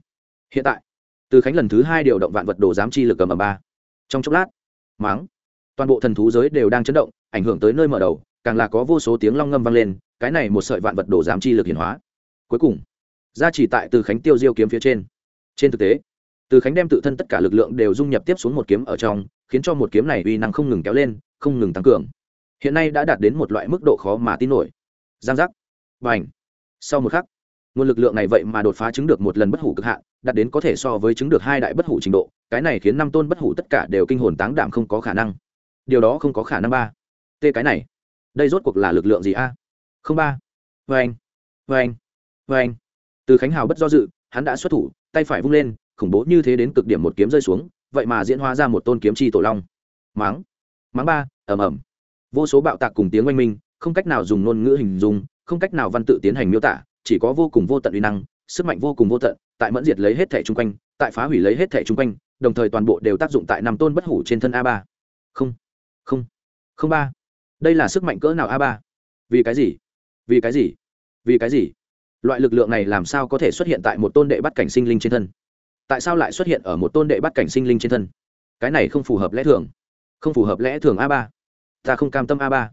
Hiện tại, từ khánh lần thứ hai điều động vạn vật đồ giám chi lực cầm ở ba. Trong chốc lát, máng, toàn bộ thần thú giới đều đang chấn động, ảnh hưởng tới nơi mở đầu, càng là có vô số tiếng long ngâm vang lên, cái này một sợi vạn vật đồ giám chi lực hiển hóa. Cuối cùng, ra chỉ tại từ khánh tiêu diêu kiếm phía trên. Trên thực tế, từ khánh đem tự thân tất cả lực lượng đều dung nhập tiếp xuống một kiếm ở trong khiến cho một kiếm này uy năng không ngừng kéo lên, không ngừng tăng cường. Hiện nay đã đạt đến một loại mức độ khó mà tin nổi. Giang giác. Và ảnh sau một khắc, nguồn lực lượng này vậy mà đột phá chứng được một lần bất hủ cực hạn, đạt đến có thể so với chứng được hai đại bất hủ trình độ, cái này khiến năm tôn bất hủ tất cả đều kinh hồn táng đạm không có khả năng. Điều đó không có khả năng ba. T cái này, đây rốt cuộc là lực lượng gì a? Không ba. Vê anh vê anh vê anh từ khánh hào bất do dự, hắn đã xuất thủ, tay phải vung lên, khủng bố như thế đến cực điểm một kiếm rơi xuống vậy mà diễn hóa ra một tôn kiếm chi tổ long. Máng. Máng ba, ầm ầm. Vô số bạo tạc cùng tiếng oanh minh, không cách nào dùng ngôn ngữ hình dung, không cách nào văn tự tiến hành miêu tả, chỉ có vô cùng vô tận uy năng, sức mạnh vô cùng vô tận, tại mẫn diệt lấy hết thẻ chung quanh, tại phá hủy lấy hết thẻ chung quanh, đồng thời toàn bộ đều tác dụng tại năm tôn bất hủ trên thân a ba. Không. Không. Không ba. Đây là sức mạnh cỡ nào a ba? Vì cái gì? Vì cái gì? Vì cái gì? Loại lực lượng này làm sao có thể xuất hiện tại một tôn đệ bắt cảnh sinh linh trên thân? Tại sao lại xuất hiện ở một tôn đệ bắt cảnh sinh linh trên thân? Cái này không phù hợp lẽ thường. Không phù hợp lẽ thường a ba. Ta không cam tâm a ba.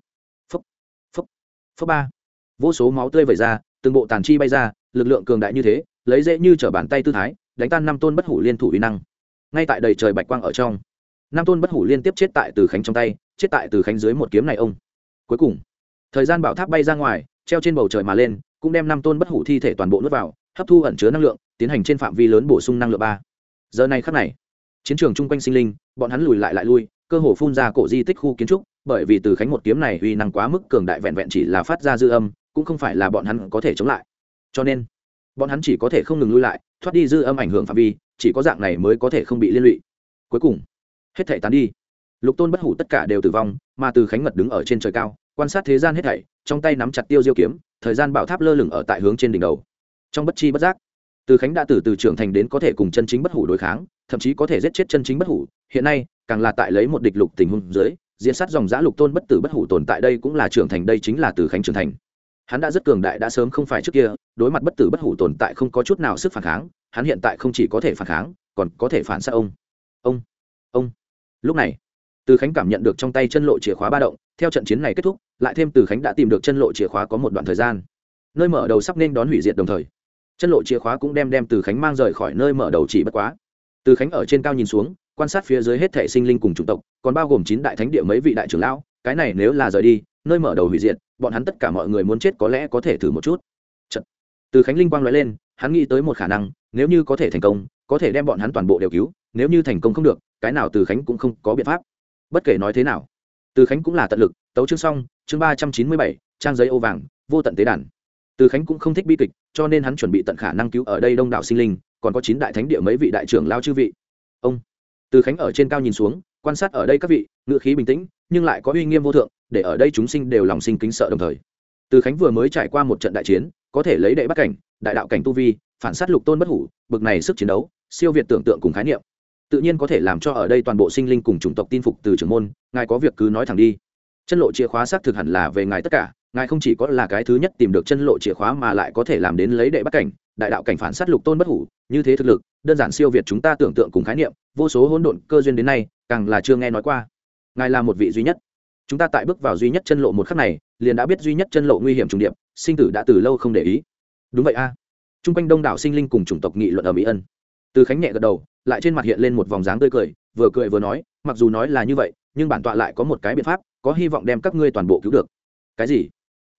Phúc phúc phúc ba. Vô số máu tươi vẩy ra, từng bộ tàn chi bay ra, lực lượng cường đại như thế, lấy dễ như t r ở bàn tay tư thái, đánh tan năm tôn bất hủ liên thủ uy năng. Ngay tại đầy trời bạch quang ở trong, năm tôn bất hủ liên tiếp chết tại từ khánh trong tay, chết tại từ khánh dưới một kiếm này ông. Cuối cùng, thời gian bảo tháp bay ra ngoài, treo trên bầu trời mà lên, cũng đem năm tôn bất hủ thi thể toàn bộ nuốt vào hấp thu ẩn chứa năng lượng, tiến hành trên phạm vi lớn bổ sung năng lượng ba. Giờ này khắc này, chiến trường chung quanh sinh linh, bọn hắn lùi lại lại lui, cơ hồ phun ra cổ di tích khu kiến trúc, bởi vì từ khánh một kiếm này uy năng quá mức cường đại vẹn vẹn chỉ là phát ra dư âm, cũng không phải là bọn hắn có thể chống lại. Cho nên, bọn hắn chỉ có thể không ngừng lui lại, thoát đi dư âm ảnh hưởng phạm vi, chỉ có dạng này mới có thể không bị liên lụy. Cuối cùng, hết thảy tán đi. Lục tôn bất hủ tất cả đều tử vong, mà từ khánh mật đứng ở trên trời cao, quan sát thế gian hết thảy, trong tay nắm chặt tiêu diêu kiếm, thời gian bảo tháp lơ lửng ở tại hướng trên đỉnh đầu trong bất chi bất giác. Từ khánh đã từ từ trưởng thành đến có thể cùng chân chính bất hủ đối kháng, thậm chí có thể giết chết chân chính bất hủ. Hiện nay, càng là tại lấy một địch lục tình huống dưới, diễn sát dòng giã lục tôn bất tử bất hủ tồn tại đây cũng là trưởng thành, đây chính là từ khánh trưởng thành. Hắn đã rất cường đại, đã sớm không phải trước kia, đối mặt bất tử bất hủ tồn tại không có chút nào sức phản kháng, hắn hiện tại không chỉ có thể phản kháng, còn có thể phản xạ ông. Ông ông. Lúc này, từ khánh cảm nhận được trong tay chân lộ chìa khóa ba động, theo trận chiến này kết thúc, lại thêm từ khánh đã tìm được chân lộ chìa khóa có một đoạn thời gian. Nơi mở đầu sắp nên đón hủy diệt đồng thời chân lộ chìa khóa cũng đem đem từ khánh mang rời khỏi nơi mở đầu chỉ bất quá. Từ khánh ở trên cao nhìn xuống, quan sát phía dưới hết thể sinh linh cùng chủng tộc, còn bao gồm chín đại thánh địa mấy vị đại trưởng lão, cái này nếu là rời đi, nơi mở đầu hủy diệt, bọn hắn tất cả mọi người muốn chết có lẽ có thể thử một chút. Chật. từ khánh linh quang nói lên, hắn nghĩ tới một khả năng, nếu như có thể thành công, có thể đem bọn hắn toàn bộ đều cứu, nếu như thành công không được, cái nào từ khánh cũng không có biện pháp. Bất kể nói thế nào, từ khánh cũng là tận lực, tấu chương xong, chương ba trăm chín mươi bảy, trang giấy ô vàng, vô tận tế đàn từ khánh cũng không thích bi kịch, cho nên hắn chuẩn bị tận khả năng cứu ở đây đông đảo sinh linh, còn có chín đại thánh địa mấy vị đại trưởng lao chư vị. Ông, từ khánh ở trên cao nhìn xuống, quan sát ở đây các vị ngự khí bình tĩnh, nhưng lại có uy nghiêm vô thượng, để ở đây chúng sinh đều lòng sinh kính sợ đồng thời. Từ khánh vừa mới trải qua một trận đại chiến, có thể lấy đệ bắt cảnh, đại đạo cảnh tu vi, phản sát lục tôn bất hủ, bực này sức chiến đấu, siêu việt tưởng tượng cùng khái niệm. Tự nhiên có thể làm cho ở đây toàn bộ sinh linh cùng chủng tộc tin phục từ trưởng môn, ngài có việc cứ nói thẳng đi. Chân lộ chìa khóa xác thực hẳn là về ngài tất cả ngài không chỉ có là cái thứ nhất tìm được chân lộ chìa khóa mà lại có thể làm đến lấy đệ bắt cảnh, đại đạo cảnh phản sát lục tôn bất hủ, như thế thực lực, đơn giản siêu việt chúng ta tưởng tượng cùng khái niệm, vô số hỗn độn cơ duyên đến nay, càng là chưa nghe nói qua. Ngài là một vị duy nhất. Chúng ta tại bước vào duy nhất chân lộ một khắc này, liền đã biết duy nhất chân lộ nguy hiểm trùng điệp, sinh tử đã từ lâu không để ý. Đúng vậy a. À. t r u n g quanh đông đảo sinh linh cùng chủng tộc nghị luận ở mỹ ân. Từ khánh nhẹ gật đầu, lại trên mặt hiện lên một vòng dáng tươi cười, vừa cười vừa nói, mặc dù nói là như vậy, nhưng bản tọa lại có một cái biện pháp, có hy vọng đem các ngươi toàn bộ cứu được. Cái gì?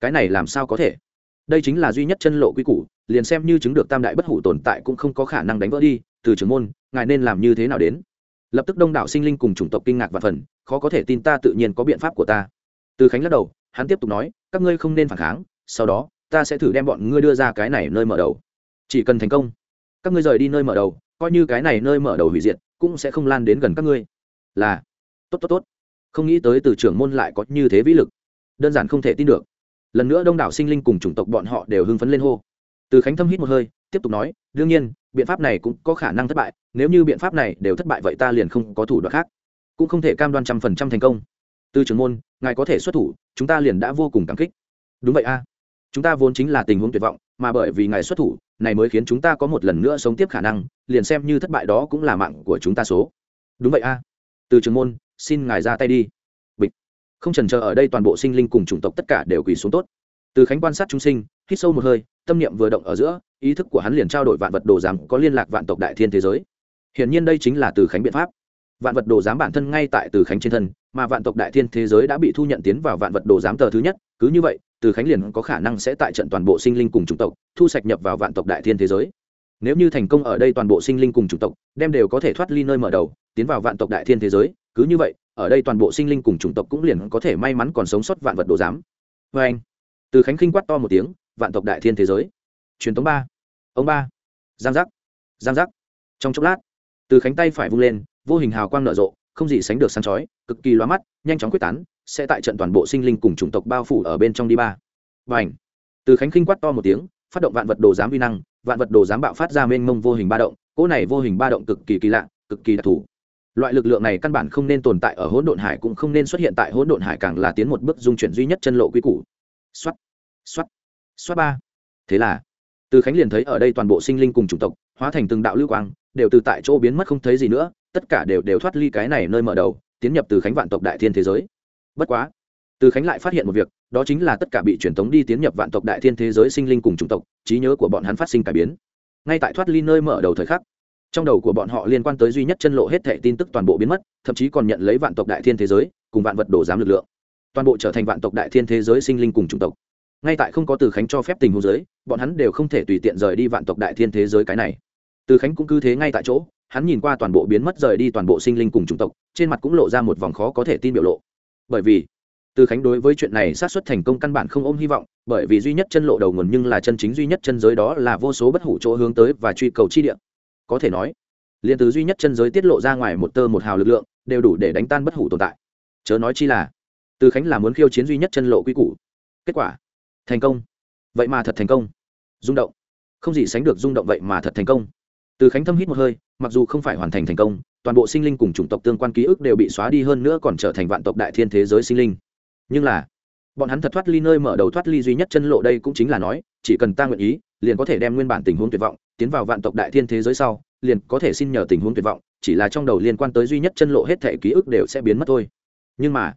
Cái này làm sao có thể? Đây chính là duy nhất chân lộ quy củ, liền xem như chứng được tam đại bất hủ tồn tại cũng không có khả năng đánh vỡ đi, từ trưởng môn, ngài nên làm như thế nào đến? Lập tức đông đảo sinh linh cùng chủng tộc kinh ngạc và phần, khó có thể tin ta tự nhiên có biện pháp của ta. Từ khánh lắc đầu, hắn tiếp tục nói, các ngươi không nên phản kháng, sau đó, ta sẽ thử đem bọn ngươi đưa ra cái này nơi mở đầu. Chỉ cần thành công, các ngươi rời đi nơi mở đầu, coi như cái này nơi mở đầu hủy diệt, cũng sẽ không lan đến gần các ngươi. Là, tốt tốt tốt. Không nghĩ tới từ trưởng môn lại có như thế vĩ lực. Đơn giản không thể tin được lần nữa đông đảo sinh linh cùng chủng tộc bọn họ đều hưng phấn lên hô. Từ khánh thâm hít một hơi, tiếp tục nói, đương nhiên, biện pháp này cũng có khả năng thất bại, nếu như biện pháp này đều thất bại vậy ta liền không có thủ đoạn khác, cũng không thể cam đoan trăm phần trăm thành công. Từ trưởng môn, ngài có thể xuất thủ, chúng ta liền đã vô cùng cảm kích. Đúng vậy a. Chúng ta vốn chính là tình huống tuyệt vọng, mà bởi vì ngài xuất thủ, này mới khiến chúng ta có một lần nữa sống tiếp khả năng, liền xem như thất bại đó cũng là mạng của chúng ta số. Đúng vậy a. Từ trường môn, xin ngài ra tay đi không trần chờ ở đây toàn bộ sinh linh cùng chủng tộc tất cả đều quỳ xuống tốt. Từ khánh quan sát chúng sinh, hít sâu một hơi, tâm niệm vừa động ở giữa, ý thức của hắn liền trao đổi vạn vật đồ giám có liên lạc vạn tộc đại thiên thế giới. Hiển nhiên đây chính là từ khánh biện pháp. Vạn vật đồ giám bản thân ngay tại từ khánh trên thân, mà vạn tộc đại thiên thế giới đã bị thu nhận tiến vào vạn vật đồ giám tờ thứ nhất, cứ như vậy, từ khánh liền có khả năng sẽ tại trận toàn bộ sinh linh cùng chủng tộc, thu sạch nhập vào vạn tộc đại thiên thế giới. Nếu như thành công ở đây toàn bộ sinh linh cùng chủng tộc, đem đều có thể thoát ly nơi mở đầu tiến vào vạn tộc đại thiên thế giới, cứ như vậy, ở đây toàn bộ sinh linh cùng chủng tộc cũng liền có thể may mắn còn sống sót vạn vật đồ giám. Vê anh, từ khánh khinh quát to một tiếng, vạn tộc đại thiên thế giới. Truyền thống ba. Ông ba. Giang giác. Giang giác. Trong chốc lát, từ khánh tay phải vung lên, vô hình hào quang nở rộ, không gì sánh được sáng chói, cực kỳ loa mắt, nhanh chóng quyết tán, sẽ tại trận toàn bộ sinh linh cùng chủng tộc bao phủ ở bên trong đi ba. Và ảnh từ khánh khinh quát to một tiếng, phát động vạn vật đồ giám vi năng, vạn vật đồ giám bạo phát ra mênh mông vô hình ba động, cỗ này vô hình ba động cực kỳ kỳ lạ, cực kỳ đặc thù loại lực lượng này căn bản không nên tồn tại ở hỗn độn hải, cũng không nên xuất hiện tại hỗn độn hải càng là tiến một bước dung chuyển duy nhất chân lộ quý củ. Xoát xoát xoát ba. Thế là, từ khánh liền thấy ở đây toàn bộ sinh linh cùng chủng tộc, hóa thành từng đạo lưu quang, đều từ tại chỗ biến mất không thấy gì nữa, tất cả đều đều thoát ly cái này nơi mở đầu, tiến nhập từ khánh vạn tộc đại thiên thế giới. Bất quá, từ khánh lại phát hiện một việc, đó chính là tất cả bị truyền tống đi tiến nhập vạn tộc đại thiên thế giới sinh linh cùng chủng tộc, trí nhớ của bọn hắn phát sinh cải biến. Ngay tại thoát ly nơi mở đầu thời khắc trong đầu của bọn họ liên quan tới duy nhất chân lộ hết thệ tin tức toàn bộ biến mất, thậm chí còn nhận lấy vạn tộc đại thiên thế giới, cùng vạn vật đổ giám lực lượng. Toàn bộ trở thành vạn tộc đại thiên thế giới sinh linh cùng chủng tộc. Ngay tại không có từ khánh cho phép tình huống giới bọn hắn đều không thể tùy tiện rời đi vạn tộc đại thiên thế giới cái này. Từ khánh cũng cứ thế ngay tại chỗ, hắn nhìn qua toàn bộ biến mất rời đi toàn bộ sinh linh cùng chủng tộc, trên mặt cũng lộ ra một vòng khó có thể tin biểu lộ. Bởi vì, từ khánh đối với chuyện này sát xuất thành công căn bản không ôm hy vọng, bởi vì duy nhất chân lộ đầu nguồn nhưng là chân chính duy nhất chân giới đó là vô số bất hủ chỗ hướng tới và truy cầu chi địa có thể nói, liền từ duy nhất chân giới tiết lộ ra ngoài một tơ một hào lực lượng, đều đủ để đánh tan bất hủ tồn tại. Chớ nói chi là, từ khánh là muốn khiêu chiến duy nhất chân lộ quy củ. Kết quả, thành công. Vậy mà thật thành công. Rung động. Không gì sánh được rung động vậy mà thật thành công. Từ khánh thâm hít một hơi, mặc dù không phải hoàn thành thành công, toàn bộ sinh linh cùng chủng tộc tương quan ký ức đều bị xóa đi hơn nữa còn trở thành vạn tộc đại thiên thế giới sinh linh. Nhưng là bọn hắn thật thoát ly nơi mở đầu thoát ly duy nhất chân lộ đây cũng chính là nói, chỉ cần ta nguyện ý, liền có thể đem nguyên bản tình huống tuyệt vọng, tiến vào vạn tộc đại thiên thế giới sau, liền có thể xin nhờ tình huống tuyệt vọng, chỉ là trong đầu liên quan tới duy nhất chân lộ hết thể ký ức đều sẽ biến mất thôi. Nhưng mà,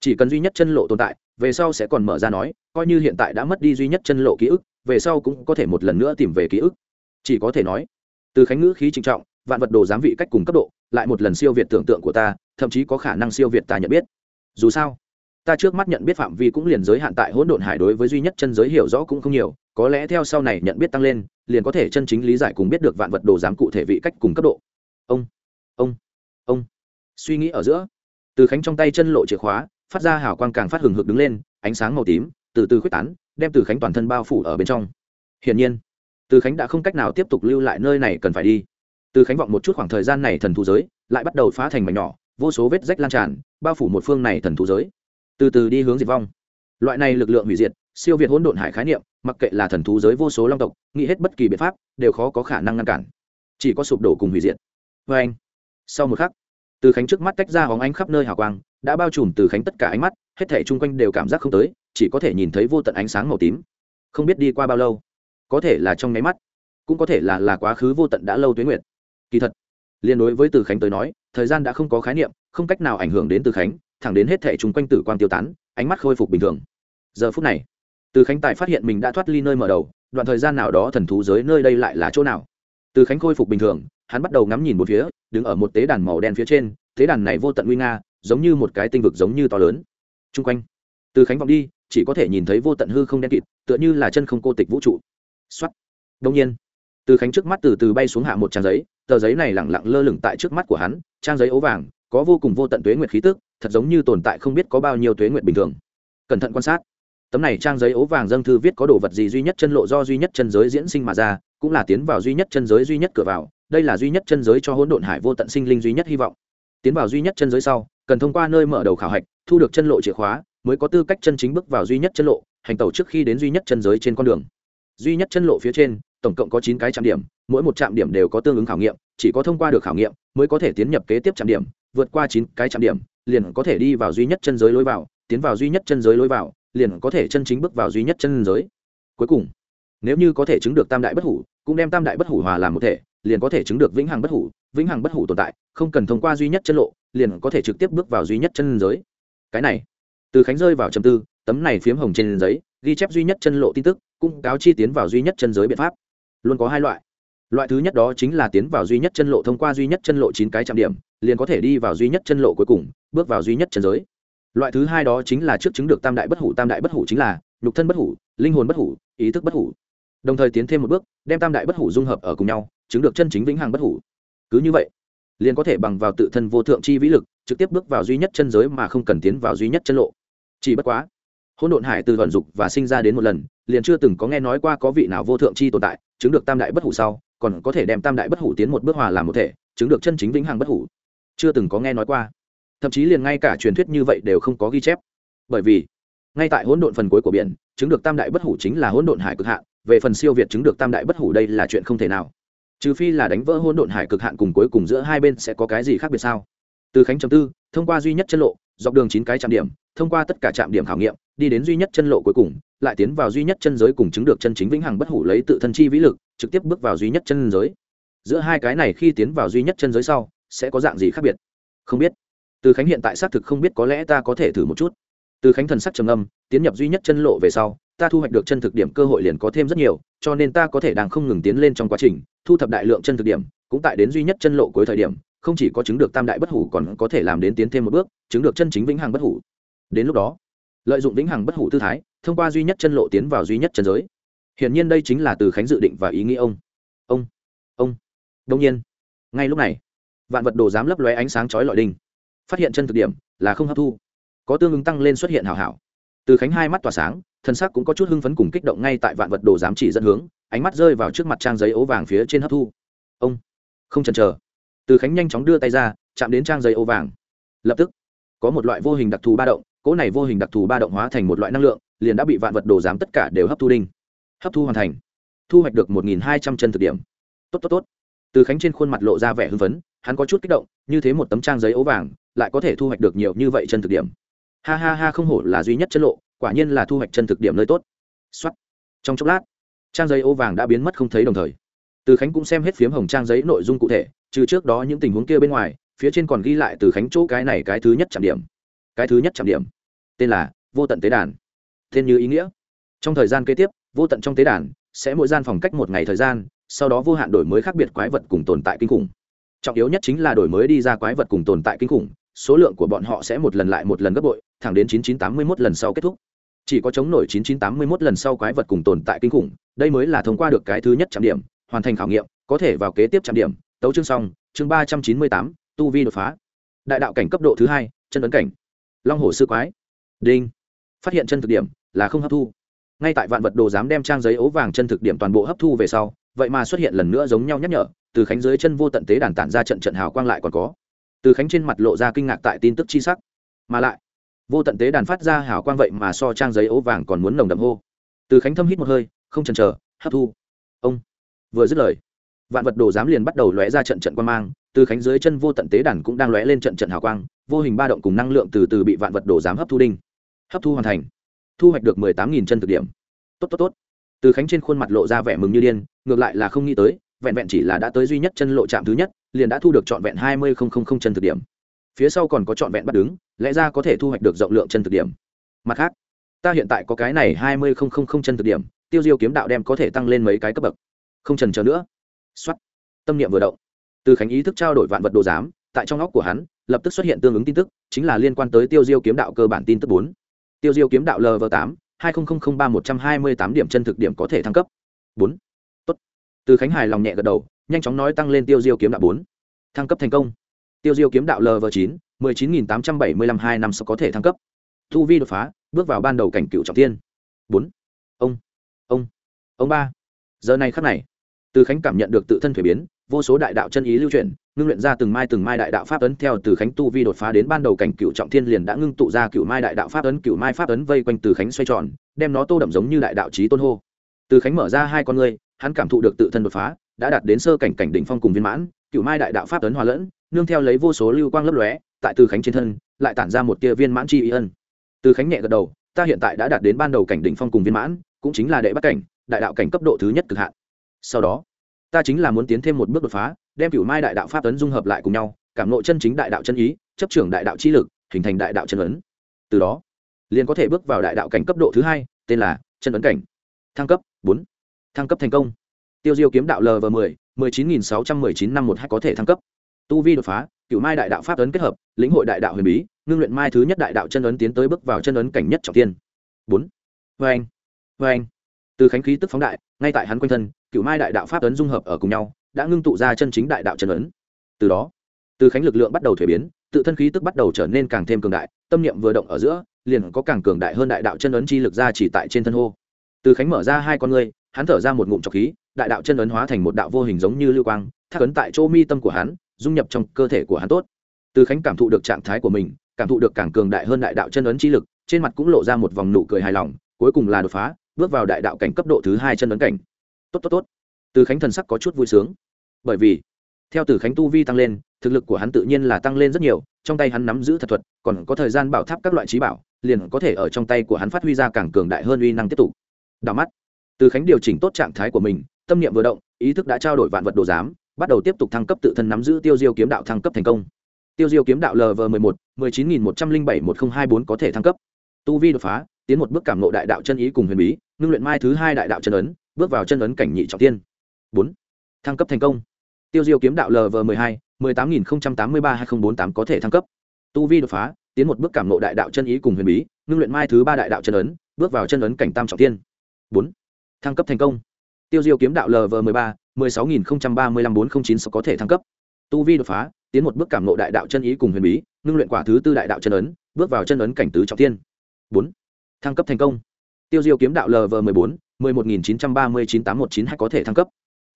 chỉ cần duy nhất chân lộ tồn tại, về sau sẽ còn mở ra nói, coi như hiện tại đã mất đi duy nhất chân lộ ký ức, về sau cũng có thể một lần nữa tìm về ký ức. Chỉ có thể nói, từ khánh ngữ khí trinh trọng, vạn vật đồ giám vị cách cùng cấp độ, lại một lần siêu việt tưởng tượng của ta, thậm chí có khả năng siêu việt ta nhận biết. Dù sao ta trước mắt nhận biết phạm vi cũng liền giới hạn tại hỗn độn hải đối với duy nhất chân giới hiểu rõ cũng không nhiều, có lẽ theo sau này nhận biết tăng lên, liền có thể chân chính lý giải cùng biết được vạn vật đồ giám cụ thể vị cách cùng cấp độ. Ông ông ông. Suy nghĩ ở giữa, từ khánh trong tay chân lộ chìa khóa, phát ra hào quang càng phát hừng hực đứng lên, ánh sáng màu tím, từ từ khuếch tán, đem từ khánh toàn thân bao phủ ở bên trong. Hiển nhiên, từ khánh đã không cách nào tiếp tục lưu lại nơi này cần phải đi. Từ khánh vọng một chút khoảng thời gian này thần thú giới, lại bắt đầu phá thành mảnh nhỏ, vô số vết rách lan tràn, bao phủ một phương này thần thú giới từ từ đi hướng diệt vong. Loại này lực lượng hủy diệt, siêu việt hỗn độn hải khái niệm, mặc kệ là thần thú giới vô số long tộc, nghĩ hết bất kỳ biện pháp, đều khó có khả năng ngăn cản. Chỉ có sụp đổ cùng hủy diệt. Vê anh, sau một khắc, từ khánh trước mắt tách ra hóng ánh khắp nơi hào quang, đã bao trùm từ khánh tất cả ánh mắt, hết thể chung quanh đều cảm giác không tới, chỉ có thể nhìn thấy vô tận ánh sáng màu tím. Không biết đi qua bao lâu, có thể là trong nháy mắt, cũng có thể là là quá khứ vô tận đã lâu tuyến nguyệt. Kỳ thật, liên đối với từ khánh tới nói, thời gian đã không có khái niệm, không cách nào ảnh hưởng đến từ khánh thẳng đến hết thể chúng quanh tử quang tiêu tán, ánh mắt khôi phục bình thường. Giờ phút này, từ khánh tài phát hiện mình đã thoát ly nơi mở đầu, đoạn thời gian nào đó thần thú giới nơi đây lại là chỗ nào? Từ khánh khôi phục bình thường, hắn bắt đầu ngắm nhìn một phía, đứng ở một tế đàn màu đen phía trên, tế đàn này vô tận nguy nga, giống như một cái tinh vực giống như to lớn. Chung quanh, từ khánh vọng đi, chỉ có thể nhìn thấy vô tận hư không đen kịt, tựa như là chân không cô tịch vũ trụ. Xuất đông nhiên, từ khánh trước mắt từ từ bay xuống hạ một trang giấy, tờ giấy này lẳng lặng lơ lửng tại trước mắt của hắn, trang giấy ố vàng có vô cùng vô tận tuế nguyệt khí tức, thật giống như tồn tại không biết có bao nhiêu tuế nguyệt bình thường. Cẩn thận quan sát. Tấm này trang giấy ố vàng dâng thư viết có đồ vật gì duy nhất chân lộ do duy nhất chân giới diễn sinh mà ra, cũng là tiến vào duy nhất chân giới duy nhất cửa vào, đây là duy nhất chân giới cho hỗn độn hải vô tận sinh linh duy nhất hy vọng. Tiến vào duy nhất chân giới sau, cần thông qua nơi mở đầu khảo hạch, thu được chân lộ chìa khóa, mới có tư cách chân chính bước vào duy nhất chân lộ, hành tẩu trước khi đến duy nhất chân giới trên con đường. Duy nhất chân lộ phía trên tổng cộng có chín cái trạm điểm, mỗi một trạm điểm đều có tương ứng khảo nghiệm, chỉ có thông qua được khảo nghiệm mới có thể tiến nhập kế tiếp trạm điểm, vượt qua chín cái trạm điểm, liền có thể đi vào duy nhất chân giới lối vào, tiến vào duy nhất chân giới lối vào, liền có thể chân chính bước vào duy nhất chân giới. Cuối cùng, nếu như có thể chứng được tam đại bất hủ, cũng đem tam đại bất hủ hòa làm một thể, liền có thể chứng được vĩnh hằng bất hủ. Vĩnh hằng bất hủ tồn tại, không cần thông qua duy nhất chân lộ, liền có thể trực tiếp bước vào duy nhất chân giới. Cái này, từ khánh rơi vào trầm tư, tấm này phiếm hồng trên giấy, ghi chép duy nhất chân lộ tin tức, cũng cáo chi tiến vào duy nhất chân giới biện pháp luôn có hai loại. Loại thứ nhất đó chính là tiến vào duy nhất chân lộ thông qua duy nhất chân lộ chín cái trạm điểm, liền có thể đi vào duy nhất chân lộ cuối cùng, bước vào duy nhất chân giới. Loại thứ hai đó chính là trước chứng được tam đại bất hủ, tam đại bất hủ chính là nhục thân bất hủ, linh hồn bất hủ, ý thức bất hủ. Đồng thời tiến thêm một bước, đem tam đại bất hủ dung hợp ở cùng nhau, chứng được chân chính vĩnh hằng bất hủ. Cứ như vậy, liền có thể bằng vào tự thân vô thượng chi vĩ lực, trực tiếp bước vào duy nhất chân giới mà không cần tiến vào duy nhất chân lộ. Chỉ bất quá hỗn độn hải từ vận dục và sinh ra đến một lần, liền chưa từng có nghe nói qua có vị nào vô thượng chi tồn tại, chứng được tam đại bất hủ sau, còn có thể đem tam đại bất hủ tiến một bước hòa làm một thể, chứng được chân chính vĩnh hằng bất hủ. Chưa từng có nghe nói qua. Thậm chí liền ngay cả truyền thuyết như vậy đều không có ghi chép. Bởi vì, ngay tại hỗn độn phần cuối của biển, chứng được tam đại bất hủ chính là hỗn độn hải cực hạn, về phần siêu việt chứng được tam đại bất hủ đây là chuyện không thể nào. Trừ phi là đánh vỡ hỗn độn hải cực hạn cùng cuối cùng giữa hai bên sẽ có cái gì khác biệt sao? Từ khánh chấm tư, thông qua duy nhất chân lộ, dọc đường chín cái trạm điểm, thông qua tất cả trạm điểm khảo nghiệm đi đến duy nhất chân lộ cuối cùng, lại tiến vào duy nhất chân giới cùng chứng được chân chính vĩnh hằng bất hủ lấy tự thân chi vĩ lực, trực tiếp bước vào duy nhất chân giới. Giữa hai cái này khi tiến vào duy nhất chân giới sau, sẽ có dạng gì khác biệt? Không biết. Từ khánh hiện tại xác thực không biết có lẽ ta có thể thử một chút. Từ khánh thần sắc trầm âm tiến nhập duy nhất chân lộ về sau, ta thu hoạch được chân thực điểm cơ hội liền có thêm rất nhiều, cho nên ta có thể đang không ngừng tiến lên trong quá trình, thu thập đại lượng chân thực điểm, cũng tại đến duy nhất chân lộ cuối thời điểm, không chỉ có chứng được tam đại bất hủ còn có thể làm đến tiến thêm một bước, chứng được chân chính vĩnh hằng bất hủ. Đến lúc đó lợi dụng vĩnh hằng bất hủ tư thái, thông qua duy nhất chân lộ tiến vào duy nhất chân giới. Hiển nhiên đây chính là từ khánh dự định và ý nghĩ ông. Ông ông. Đông nhiên, ngay lúc này, vạn vật đồ dám lấp lóe ánh sáng chói lọi đinh. Phát hiện chân thực điểm là không hấp thu. Có tương ứng tăng lên xuất hiện hảo hảo. Từ khánh hai mắt tỏa sáng, thân xác cũng có chút hưng phấn cùng kích động ngay tại vạn vật đồ giám chỉ dẫn hướng, ánh mắt rơi vào trước mặt trang giấy ố vàng phía trên hấp thu. Ông, không chần chờ. Từ khánh nhanh chóng đưa tay ra, chạm đến trang giấy ố vàng. Lập tức, có một loại vô hình đặc thù ba động cỗ này vô hình đặc thù ba động hóa thành một loại năng lượng, liền đã bị vạn vật đồ giám tất cả đều hấp thu đinh, hấp thu hoàn thành, thu hoạch được một nghìn hai trăm chân thực điểm. Tốt tốt tốt. Từ khánh trên khuôn mặt lộ ra vẻ hưng phấn, hắn có chút kích động, như thế một tấm trang giấy ố vàng, lại có thể thu hoạch được nhiều như vậy chân thực điểm. Ha ha ha, không hổ là duy nhất chân lộ, quả nhiên là thu hoạch chân thực điểm nơi tốt. Xuất trong chốc lát, trang giấy ô vàng đã biến mất không thấy đồng thời. Từ khánh cũng xem hết phiếm hồng trang giấy nội dung cụ thể, trừ trước đó những tình huống kia bên ngoài, phía trên còn ghi lại từ khánh chỗ cái này cái thứ nhất chạm điểm cái thứ nhất chạm điểm tên là vô tận tế đàn. Tên như ý nghĩa. Trong thời gian kế tiếp vô tận trong tế đàn sẽ mỗi gian phòng cách một ngày thời gian sau đó vô hạn đổi mới khác biệt quái vật cùng tồn tại kinh khủng. Trọng yếu nhất chính là đổi mới đi ra quái vật cùng tồn tại kinh khủng số lượng của bọn họ sẽ một lần lại một lần gấp bội thẳng đến 9981 lần sau kết thúc. Chỉ có chống nổi 9981 lần sau quái vật cùng tồn tại kinh khủng đây mới là thông qua được cái thứ nhất trạm điểm hoàn thành khảo nghiệm có thể vào kế tiếp trạm điểm tấu chương xong chương 398, tu vi đột phá. Đại đạo cảnh cấp độ thứ hai chân ấn cảnh long hổ sư quái. Đinh. Phát hiện chân thực điểm là không hấp thu. Ngay tại vạn vật đồ dám đem trang giấy ố vàng chân thực điểm toàn bộ hấp thu về sau, vậy mà xuất hiện lần nữa giống nhau nhắc nhở, từ khánh dưới chân vô tận tế đàn tản ra trận trận hào quang lại còn có. Từ khánh trên mặt lộ ra kinh ngạc tại tin tức chi sắc. Mà lại, vô tận tế đàn phát ra hào quang vậy mà so trang giấy ố vàng còn muốn nồng đậm hô. Từ khánh thâm hít một hơi, không chần chờ, hấp thu. Ông, vừa dứt lời, vạn vật đồ dám liền bắt đầu lóe ra trận trận quan mang, từ khánh dưới chân vô tận tế đàn cũng đang lóe lên trận trận hào quang vô hình ba động cùng năng lượng từ từ bị vạn vật đồ giám hấp thu đinh, hấp thu hoàn thành, thu hoạch được mười tám nghìn chân thực điểm. Tốt tốt tốt. Từ khánh trên khuôn mặt lộ ra vẻ mừng như điên, ngược lại là không nghĩ tới, vẹn vẹn chỉ là đã tới duy nhất chân lộ trạm thứ nhất, liền đã thu được trọn vẹn hai mươi chân thực điểm. Phía sau còn có trọn vẹn bắt đứng, lẽ ra có thể thu hoạch được rộng lượng chân thực điểm. Mặt khác, ta hiện tại có cái này hai mươi chân thực điểm, tiêu diêu kiếm đạo đem có thể tăng lên mấy cái cấp bậc. Không trần chờ nữa. Xuất tâm niệm vừa động. Từ khánh ý thức trao đổi vạn vật đồ giám, tại trong óc của hắn lập tức xuất hiện tương ứng tin tức, chính là liên quan tới tiêu diêu kiếm đạo cơ bản tin tức bốn. Tiêu diêu kiếm đạo lv tám, hai ba một trăm hai mươi tám điểm chân thực điểm có thể thăng cấp. Bốn. Tốt. Từ khánh hài lòng nhẹ gật đầu, nhanh chóng nói tăng lên tiêu diêu kiếm đạo bốn. Thăng cấp thành công. Tiêu diêu kiếm đạo lv chín, mười chín nghìn tám trăm bảy mươi lăm hai năm sau có thể thăng cấp. Thu vi đột phá, bước vào ban đầu cảnh cựu trọng tiên. Bốn. Ông. Ông. Ông ba. Giờ này khắc này, từ khánh cảm nhận được tự thân thuế biến, vô số đại đạo chân ý lưu chuyển ngưng luyện ra từng mai từng mai đại đạo pháp ấn theo từ khánh tu vi đột phá đến ban đầu cảnh cựu trọng thiên liền đã ngưng tụ ra cựu mai đại đạo pháp ấn, cựu mai pháp ấn vây quanh từ khánh xoay tròn, đem nó tô đậm giống như đại đạo trí tôn hô. Từ khánh mở ra hai con ngươi, hắn cảm thụ được tự thân đột phá, đã đạt đến sơ cảnh cảnh đỉnh phong cùng viên mãn, cựu mai đại đạo pháp ấn hòa lẫn, nương theo lấy vô số lưu quang lấp lóe, tại từ khánh trên thân, lại tản ra một tia viên mãn chi ý ân. Từ khánh nhẹ gật đầu, ta hiện tại đã đạt đến ban đầu cảnh đỉnh phong cùng viên mãn, cũng chính là đệ bắt cảnh, đại đạo cảnh cấp độ thứ nhất cực hạn. Sau đó, ta chính là muốn tiến thêm một bước đột phá đem cửu mai đại đạo pháp ấn dung hợp lại cùng nhau, cảm nộ chân chính đại đạo chân ý, chấp trưởng đại đạo chi lực, hình thành đại đạo chân ấn. Từ đó, liền có thể bước vào đại đạo cảnh cấp độ thứ hai, tên là chân ấn cảnh. Thăng cấp bốn. Thăng cấp thành công. Tiêu diêu kiếm đạo lv mười mười chín nghìn sáu trăm mười chín năm một hai có thể thăng cấp. Tu vi đột phá, cửu mai đại đạo pháp ấn kết hợp, lĩnh hội đại đạo huyền bí, ngưng luyện mai thứ nhất đại đạo chân ấn tiến tới bước vào chân ấn cảnh nhất trọng tiên bốn. Vê anh vê anh từ khánh khí tức phóng đại, ngay tại hắn quanh thân cựu mai đại đạo pháp ấn dung hợp ở cùng nhau đã ngưng tụ ra chân chính đại đạo chân ấn. Từ đó, từ khánh lực lượng bắt đầu thuế biến, tự thân khí tức bắt đầu trở nên càng thêm cường đại, tâm niệm vừa động ở giữa, liền có càng cường đại hơn đại đạo chân ấn chi lực ra chỉ tại trên thân hô. Từ khánh mở ra hai con ngươi, hắn thở ra một ngụm trọc khí, đại đạo chân ấn hóa thành một đạo vô hình giống như lưu quang thác ấn tại chỗ mi tâm của hắn, dung nhập trong cơ thể của hắn tốt. Từ khánh cảm thụ được trạng thái của mình, cảm thụ được càng cường đại hơn đại đạo chân ấn chi lực, trên mặt cũng lộ ra một vòng nụ cười hài lòng, cuối cùng là đột phá, bước vào đại đạo cảnh cấp độ thứ hai chân ấn cảnh. Tốt tốt tốt. Từ khánh thần sắc có chút vui sướng bởi vì, theo từ khánh tu vi tăng lên, thực lực của hắn tự nhiên là tăng lên rất nhiều, trong tay hắn nắm giữ thật thuật, còn có thời gian bảo tháp các loại trí bảo, liền có thể ở trong tay của hắn phát huy ra càng cường đại hơn uy năng tiếp tục. Đào mắt, từ khánh điều chỉnh tốt trạng thái của mình, tâm niệm vừa động, ý thức đã trao đổi vạn vật đồ giám, bắt đầu tiếp tục thăng cấp tự thân nắm giữ tiêu diêu kiếm đạo thăng cấp thành công. Tiêu diêu kiếm đạo lv một ộ một, mười chín nghìn một trăm linh bảy một nghìn hai bốn có thể thăng cấp. Tu vi đột phá, tiến một bước cảm nộ đại đạo chân ý cùng huyền bí, ngưng luyện mai thứ hai đại đạo chân ấn, bước vào chân ấn cảnh nhị trọng tiên bốn, thăng cấp thành công tiêu diêu kiếm đạo lv m ộ ư ơ i hai, mười tám nghìn tám mươi ba hai nghìn bốn tám có thể thăng cấp. Tu vi đột phá, tiến một bước cảm nộ đại đạo chân ý cùng huyền bí, ngưng luyện mai thứ ba đại đạo chân ấn, bước vào chân ấn cảnh tam trọng tiên bốn, thăng cấp thành công. Tiêu diêu kiếm đạo lv m ộ ư ơ i ba, mười sáu nghìn ba mươi năm bốn trăm linh chín có thể thăng cấp. Tu vi đột phá, tiến một bước cảm nộ đại đạo chân ý cùng huyền bí, ngưng luyện quả thứ tư đại đạo chân ấn, bước vào chân ấn cảnh tứ trọng tiên bốn, thăng cấp thành công. Tiêu diêu kiếm đạo lv m ộ ư ơ i bốn, mười một nghìn chín trăm ba mươi chín tám một chín hai có thể thăng cấp.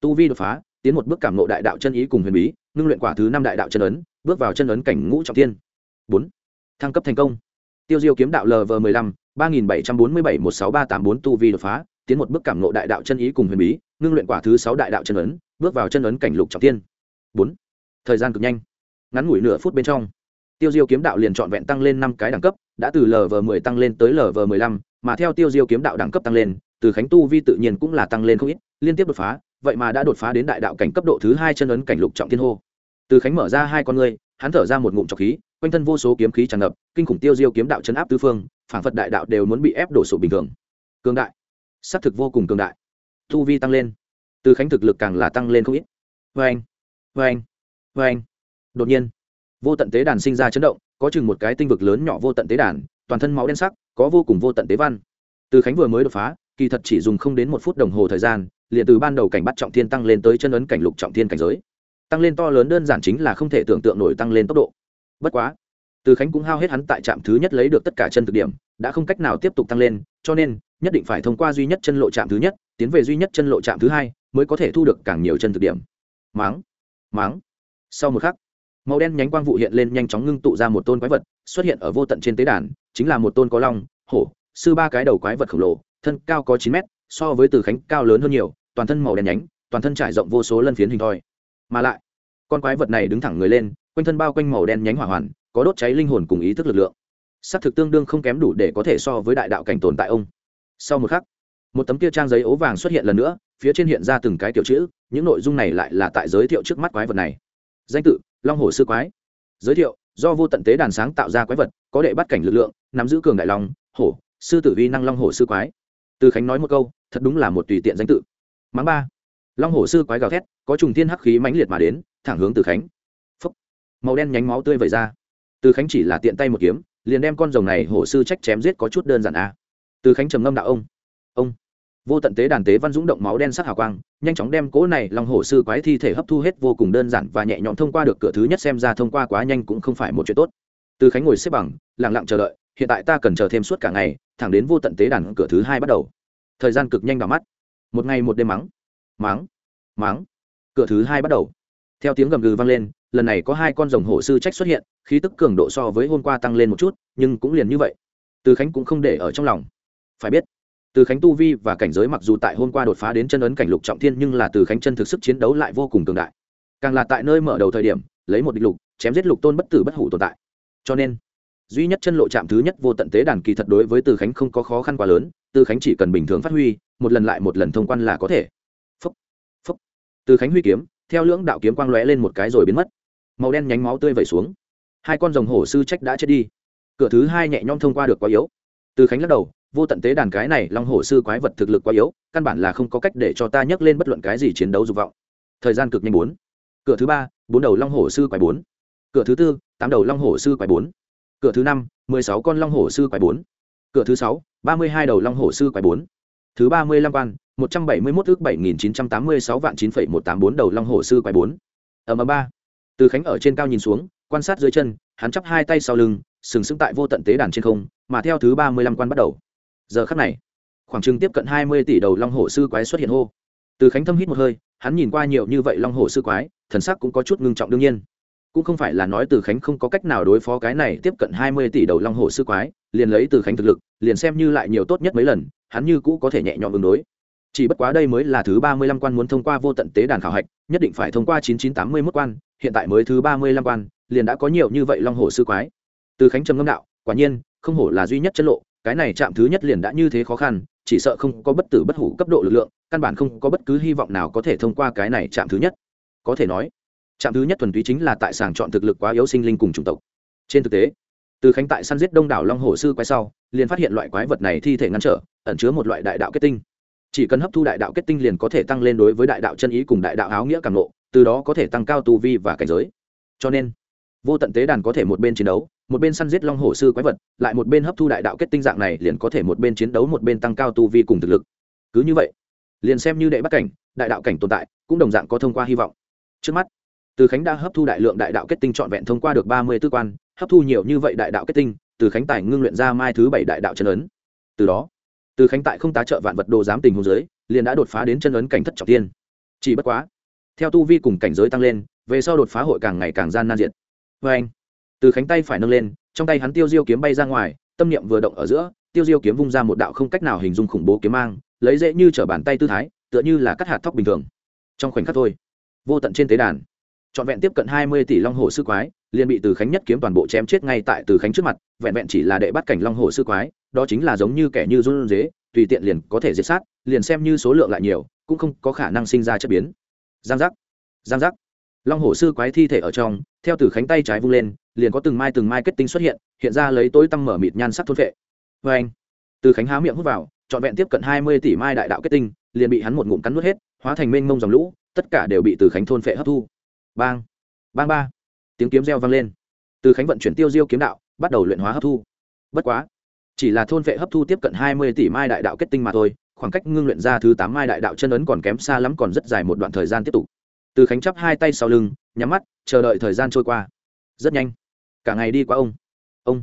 Tu vi đột phá tiến một bước cảm nộ đại đạo chân ý cùng huyền bí, ngưng luyện quả thứ năm đại đạo chân ấn, bước vào chân ấn cảnh ngũ trọng tiên bốn, thăng cấp thành công. Tiêu diêu kiếm đạo lv m ộ ư ơ i năm ba nghìn bảy trăm bốn mươi bảy một sáu ba tám bốn tu vi đột phá, tiến một bước cảm nộ đại đạo chân ý cùng huyền bí, ngưng luyện quả thứ sáu đại đạo chân ấn, bước vào chân ấn cảnh lục trọng tiên bốn, thời gian cực nhanh. Ngắn ngủi nửa phút bên trong, tiêu diêu kiếm đạo liền trọn vẹn tăng lên năm cái đẳng cấp, đã từ lv m ộ ư ơ i tăng lên tới lv m ộ ư ơ i năm mà theo tiêu diêu kiếm đạo đẳng cấp tăng lên, từ khánh tu vi tự nhiên cũng là tăng lên không ít, liên tiếp đột phá vậy mà đã đột phá đến đại đạo cảnh cấp độ thứ hai chân ấn cảnh lục trọng thiên hô. Từ khánh mở ra hai con ngươi, hắn thở ra một ngụm trọc khí, quanh thân vô số kiếm khí tràn ngập, kinh khủng tiêu diêu kiếm đạo chấn áp tư phương phản phật đại đạo đều muốn bị ép đổ sụp bình thường. Cường đại. S á c thực vô cùng cường đại. Tu vi tăng lên. Từ khánh thực lực càng là tăng lên không ít. Vê anh vê anh vê anh đột nhiên, vô tận tế đàn sinh ra chấn động, có chừng một cái tinh vực lớn nhỏ vô tận tế đàn, toàn thân máu đen sắc, có vô cùng vô tận tế văn. Từ khánh vừa mới đột phá, kỳ thật chỉ dùng không đến một phút đồng hồ thời gian liền từ ban đầu cảnh bắt trọng thiên tăng lên tới chân ấn cảnh lục trọng thiên cảnh giới. Tăng lên to lớn đơn giản chính là không thể tưởng tượng nổi tăng lên tốc độ. Bất quá, từ khánh cũng hao hết hắn tại trạm thứ nhất lấy được tất cả chân thực điểm, đã không cách nào tiếp tục tăng lên, cho nên, nhất định phải thông qua duy nhất chân lộ trạm thứ nhất, tiến về duy nhất chân lộ trạm thứ hai, mới có thể thu được càng nhiều chân thực điểm. Máng máng. Sau một khắc, màu đen nhánh quang vụ hiện lên nhanh chóng ngưng tụ ra một tôn quái vật, xuất hiện ở vô tận trên tế đàn, chính là một tôn có long, hổ, sư ba cái đầu quái vật khổng lồ, thân cao có chín mét, so với từ khánh cao lớn hơn nhiều toàn thân màu đen nhánh, toàn thân trải rộng vô số lân phiến hình thoi. Mà lại, con quái vật này đứng thẳng người lên, quanh thân bao quanh màu đen nhánh hỏa hoàn, có đốt cháy linh hồn cùng ý thức lực lượng. S á c thực tương đương không kém đủ để có thể so với đại đạo cảnh tồn tại ông. Sau một khắc, một tấm kia trang giấy ố vàng xuất hiện lần nữa, phía trên hiện ra từng cái kiểu chữ, những nội dung này lại là tại giới thiệu trước mắt quái vật này. Danh tự, long hồ sư quái. Giới thiệu, do vô tận tế đàn sáng tạo ra quái vật, có đệ bắt cảnh lực lượng, nắm giữ cường đại long, hổ, sư tử vi năng long hổ sư quái. Từ khánh nói một câu, thật đúng là một tùy tiện danh tự mắng ba. Long hổ sư quái gào thét, có trùng thiên hắc khí mãnh liệt mà đến, thẳng hướng từ khánh. Phúc. màu đen nhánh máu tươi vẩy ra. Từ khánh chỉ là tiện tay một kiếm, liền đem con rồng này hổ sư trách chém giết có chút đơn giản a à. từ khánh trầm ngâm đạo ông. Ông. Vô tận tế đàn tế văn dũng động máu đen sắc hào quang, nhanh chóng đem cỗ này long hổ sư quái thi thể hấp thu hết vô cùng đơn giản và nhẹ nhõm thông qua được cửa thứ nhất xem ra thông qua quá nhanh cũng không phải một chuyện tốt. Từ khánh ngồi xếp bằng, lặng lặng chờ đợi, hiện tại ta cần chờ thêm suốt cả ngày, thẳng đến vô tận tế đàn cửa thứ hai bắt đầu. Thời gian cực nhanh vào mắt một ngày một đêm mắng mắng mắng. Cửa thứ hai bắt đầu. Theo tiếng gầm gừ vang lên, lần này có hai con rồng hổ sư trách xuất hiện, khí tức cường độ so với hôm qua tăng lên một chút, nhưng cũng liền như vậy. Từ khánh cũng không để ở trong lòng. Phải biết, từ khánh tu vi và cảnh giới mặc dù tại hôm qua đột phá đến chân ấn cảnh lục trọng thiên nhưng là từ khánh chân thực sức chiến đấu lại vô cùng cường đại. Càng là tại nơi mở đầu thời điểm, lấy một địch lục, chém giết lục tôn bất tử bất hủ tồn tại. Cho nên duy nhất chân lộ chạm thứ nhất vô tận tế đàn kỳ thật đối với từ khánh không có khó khăn quá lớn, từ khánh chỉ cần bình thường phát huy, một lần lại một lần thông quan là có thể. Phúc phúc. Từ khánh huy kiếm, theo lưỡng đạo kiếm quang lóe lên một cái rồi biến mất. Màu đen nhánh máu tươi vẩy xuống. Hai con rồng hổ sư trách đã chết đi. Cửa thứ hai nhẹ nhõm thông qua được quá yếu. Từ khánh lắc đầu, vô tận tế đàn cái này long hổ sư quái vật thực lực quá yếu, căn bản là không có cách để cho ta nhấc lên bất luận cái gì chiến đấu dục vọng. Thời gian cực nhanh bốn. Cửa thứ ba, bốn đầu long hổ sư quái bốn. Cửa thứ tư, tám đầu long hổ sư quái bốn cửa thứ năm, mười sáu con long hổ sư quái bốn. Cửa thứ sáu, ba mươi hai đầu long hổ sư quái bốn. Thứ ba mươi lăm quan, một trăm bảy mươi mốt ước bảy nghìn chín trăm tám mươi sáu vạn chín phẩy một tám bốn đầu long hổ sư quái bốn. Ở ầm ba. Từ khánh ở trên cao nhìn xuống, quan sát dưới chân, hắn chắp hai tay sau lưng, sừng sững tại vô tận tế đàn trên không, mà theo thứ ba mươi lăm quan bắt đầu. Giờ khắc này, khoảng chừng tiếp cận hai mươi tỷ đầu long hổ sư quái xuất hiện hô. Từ khánh thâm hít một hơi, hắn nhìn qua nhiều như vậy long hổ sư quái, thần sắc cũng có chút ngưng trọng đương nhiên cũng không phải là nói từ khánh không có cách nào đối phó cái này tiếp cận hai mươi tỷ đầu long hổ sư quái, liền lấy từ khánh thực lực, liền xem như lại nhiều tốt nhất mấy lần, hắn như cũ có thể nhẹ nhõm ứng đối. Chỉ bất quá đây mới là thứ ba mươi lăm quan muốn thông qua vô tận tế đàn khảo hạch, nhất định phải thông qua chín chín tám mươi mốt quan, hiện tại mới thứ ba mươi lăm quan, liền đã có nhiều như vậy long hổ sư quái. Từ khánh trầm ngâm đạo, quả nhiên, không hổ là duy nhất chất lộ, cái này chạm thứ nhất liền đã như thế khó khăn, chỉ sợ không có bất tử bất hủ cấp độ lực lượng, căn bản không có bất cứ hy vọng nào có thể thông qua cái này chạm thứ nhất. Có thể nói trạm thứ nhất thuần túy chính là tại sàng chọn thực lực quá yếu sinh linh cùng chủng tộc. Trên thực tế, từ khánh tại săn giết đông đảo long hổ sư quay sau, liền phát hiện loại quái vật này thi thể ngăn trở, ẩn chứa một loại đại đạo kết tinh. Chỉ cần hấp thu đại đạo kết tinh liền có thể tăng lên đối với đại đạo chân ý cùng đại đạo áo nghĩa càng lộ từ đó có thể tăng cao tu vi và cảnh giới. Cho nên, vô tận tế đàn có thể một bên chiến đấu, một bên săn giết long hổ sư quái vật, lại một bên hấp thu đại đạo kết tinh dạng này liền có thể một bên chiến đấu, một bên tăng cao tu vi cùng thực lực. Cứ như vậy, liền xem như đệ bắt cảnh, đại đạo cảnh tồn tại, cũng đồng dạng có thông qua hy vọng. Trước mắt từ khánh đã hấp thu đại lượng đại đạo kết tinh trọn vẹn thông qua được ba mươi tư quan hấp thu nhiều như vậy đại đạo kết tinh từ khánh tài ngưng luyện ra mai thứ bảy đại đạo chân ấn. Từ đó từ khánh tại không tá trợ vạn vật đồ giám tình hồ giới, liền đã đột phá đến chân ấn cảnh thất trọng tiên. Chỉ bất quá theo tu vi cùng cảnh giới tăng lên về sau đột phá hội càng ngày càng gian nan diện vê anh từ khánh tay phải nâng lên trong tay hắn tiêu diêu kiếm bay ra ngoài tâm niệm vừa động ở giữa tiêu diêu kiếm vung ra một đạo không cách nào hình dung khủng bố kiếm mang lấy dễ như t bàn tay tư thái tựa như là cắt hạt thóc bình thường. Trong khoảnh khắc thôi vô tận trên tế đàn trọn vẹn tiếp cận hai mươi tỷ long hồ sư quái, liền bị từ khánh nhất kiếm toàn bộ chém chết ngay tại từ khánh trước mặt, vẹn vẹn chỉ là đệ bắt cảnh long hồ sư quái, đó chính là giống như kẻ như run dế tùy tiện liền có thể diệt sát, liền xem như số lượng lại nhiều, cũng không có khả năng sinh ra chất biến. Giang giác giang giác. Long hổ sư quái thi thể ở trong, theo từ khánh tay trái vung lên, liền có từng mai từng mai kết tinh xuất hiện hiện ra lấy tối tăm mở mịt nhan sắc thôn vệ. Vê anh, từ khánh há miệng hút vào, trọn vẹn tiếp cận hai mươi tỷ mai đại đạo kết tinh, liền bị hắn một ngụm cắn nuốt hết, hóa thành mênh mông dòng lũ, tất cả đều bị từ khánh thôn phệ hấp thu bang bang ba. Tiếng kiếm reo vang lên. Từ khánh vận chuyển tiêu diêu kiếm đạo, bắt đầu luyện hóa hấp thu. Bất quá, chỉ là thôn vệ hấp thu tiếp cận hai mươi tỷ mai đại đạo kết tinh mà thôi, khoảng cách ngưng luyện ra thứ tám mai đại đạo chân ấn còn kém xa lắm còn rất dài một đoạn thời gian tiếp tục. Từ khánh chắp hai tay sau lưng, nhắm mắt, chờ đợi thời gian trôi qua. Rất nhanh. Cả ngày đi qua ông. Ông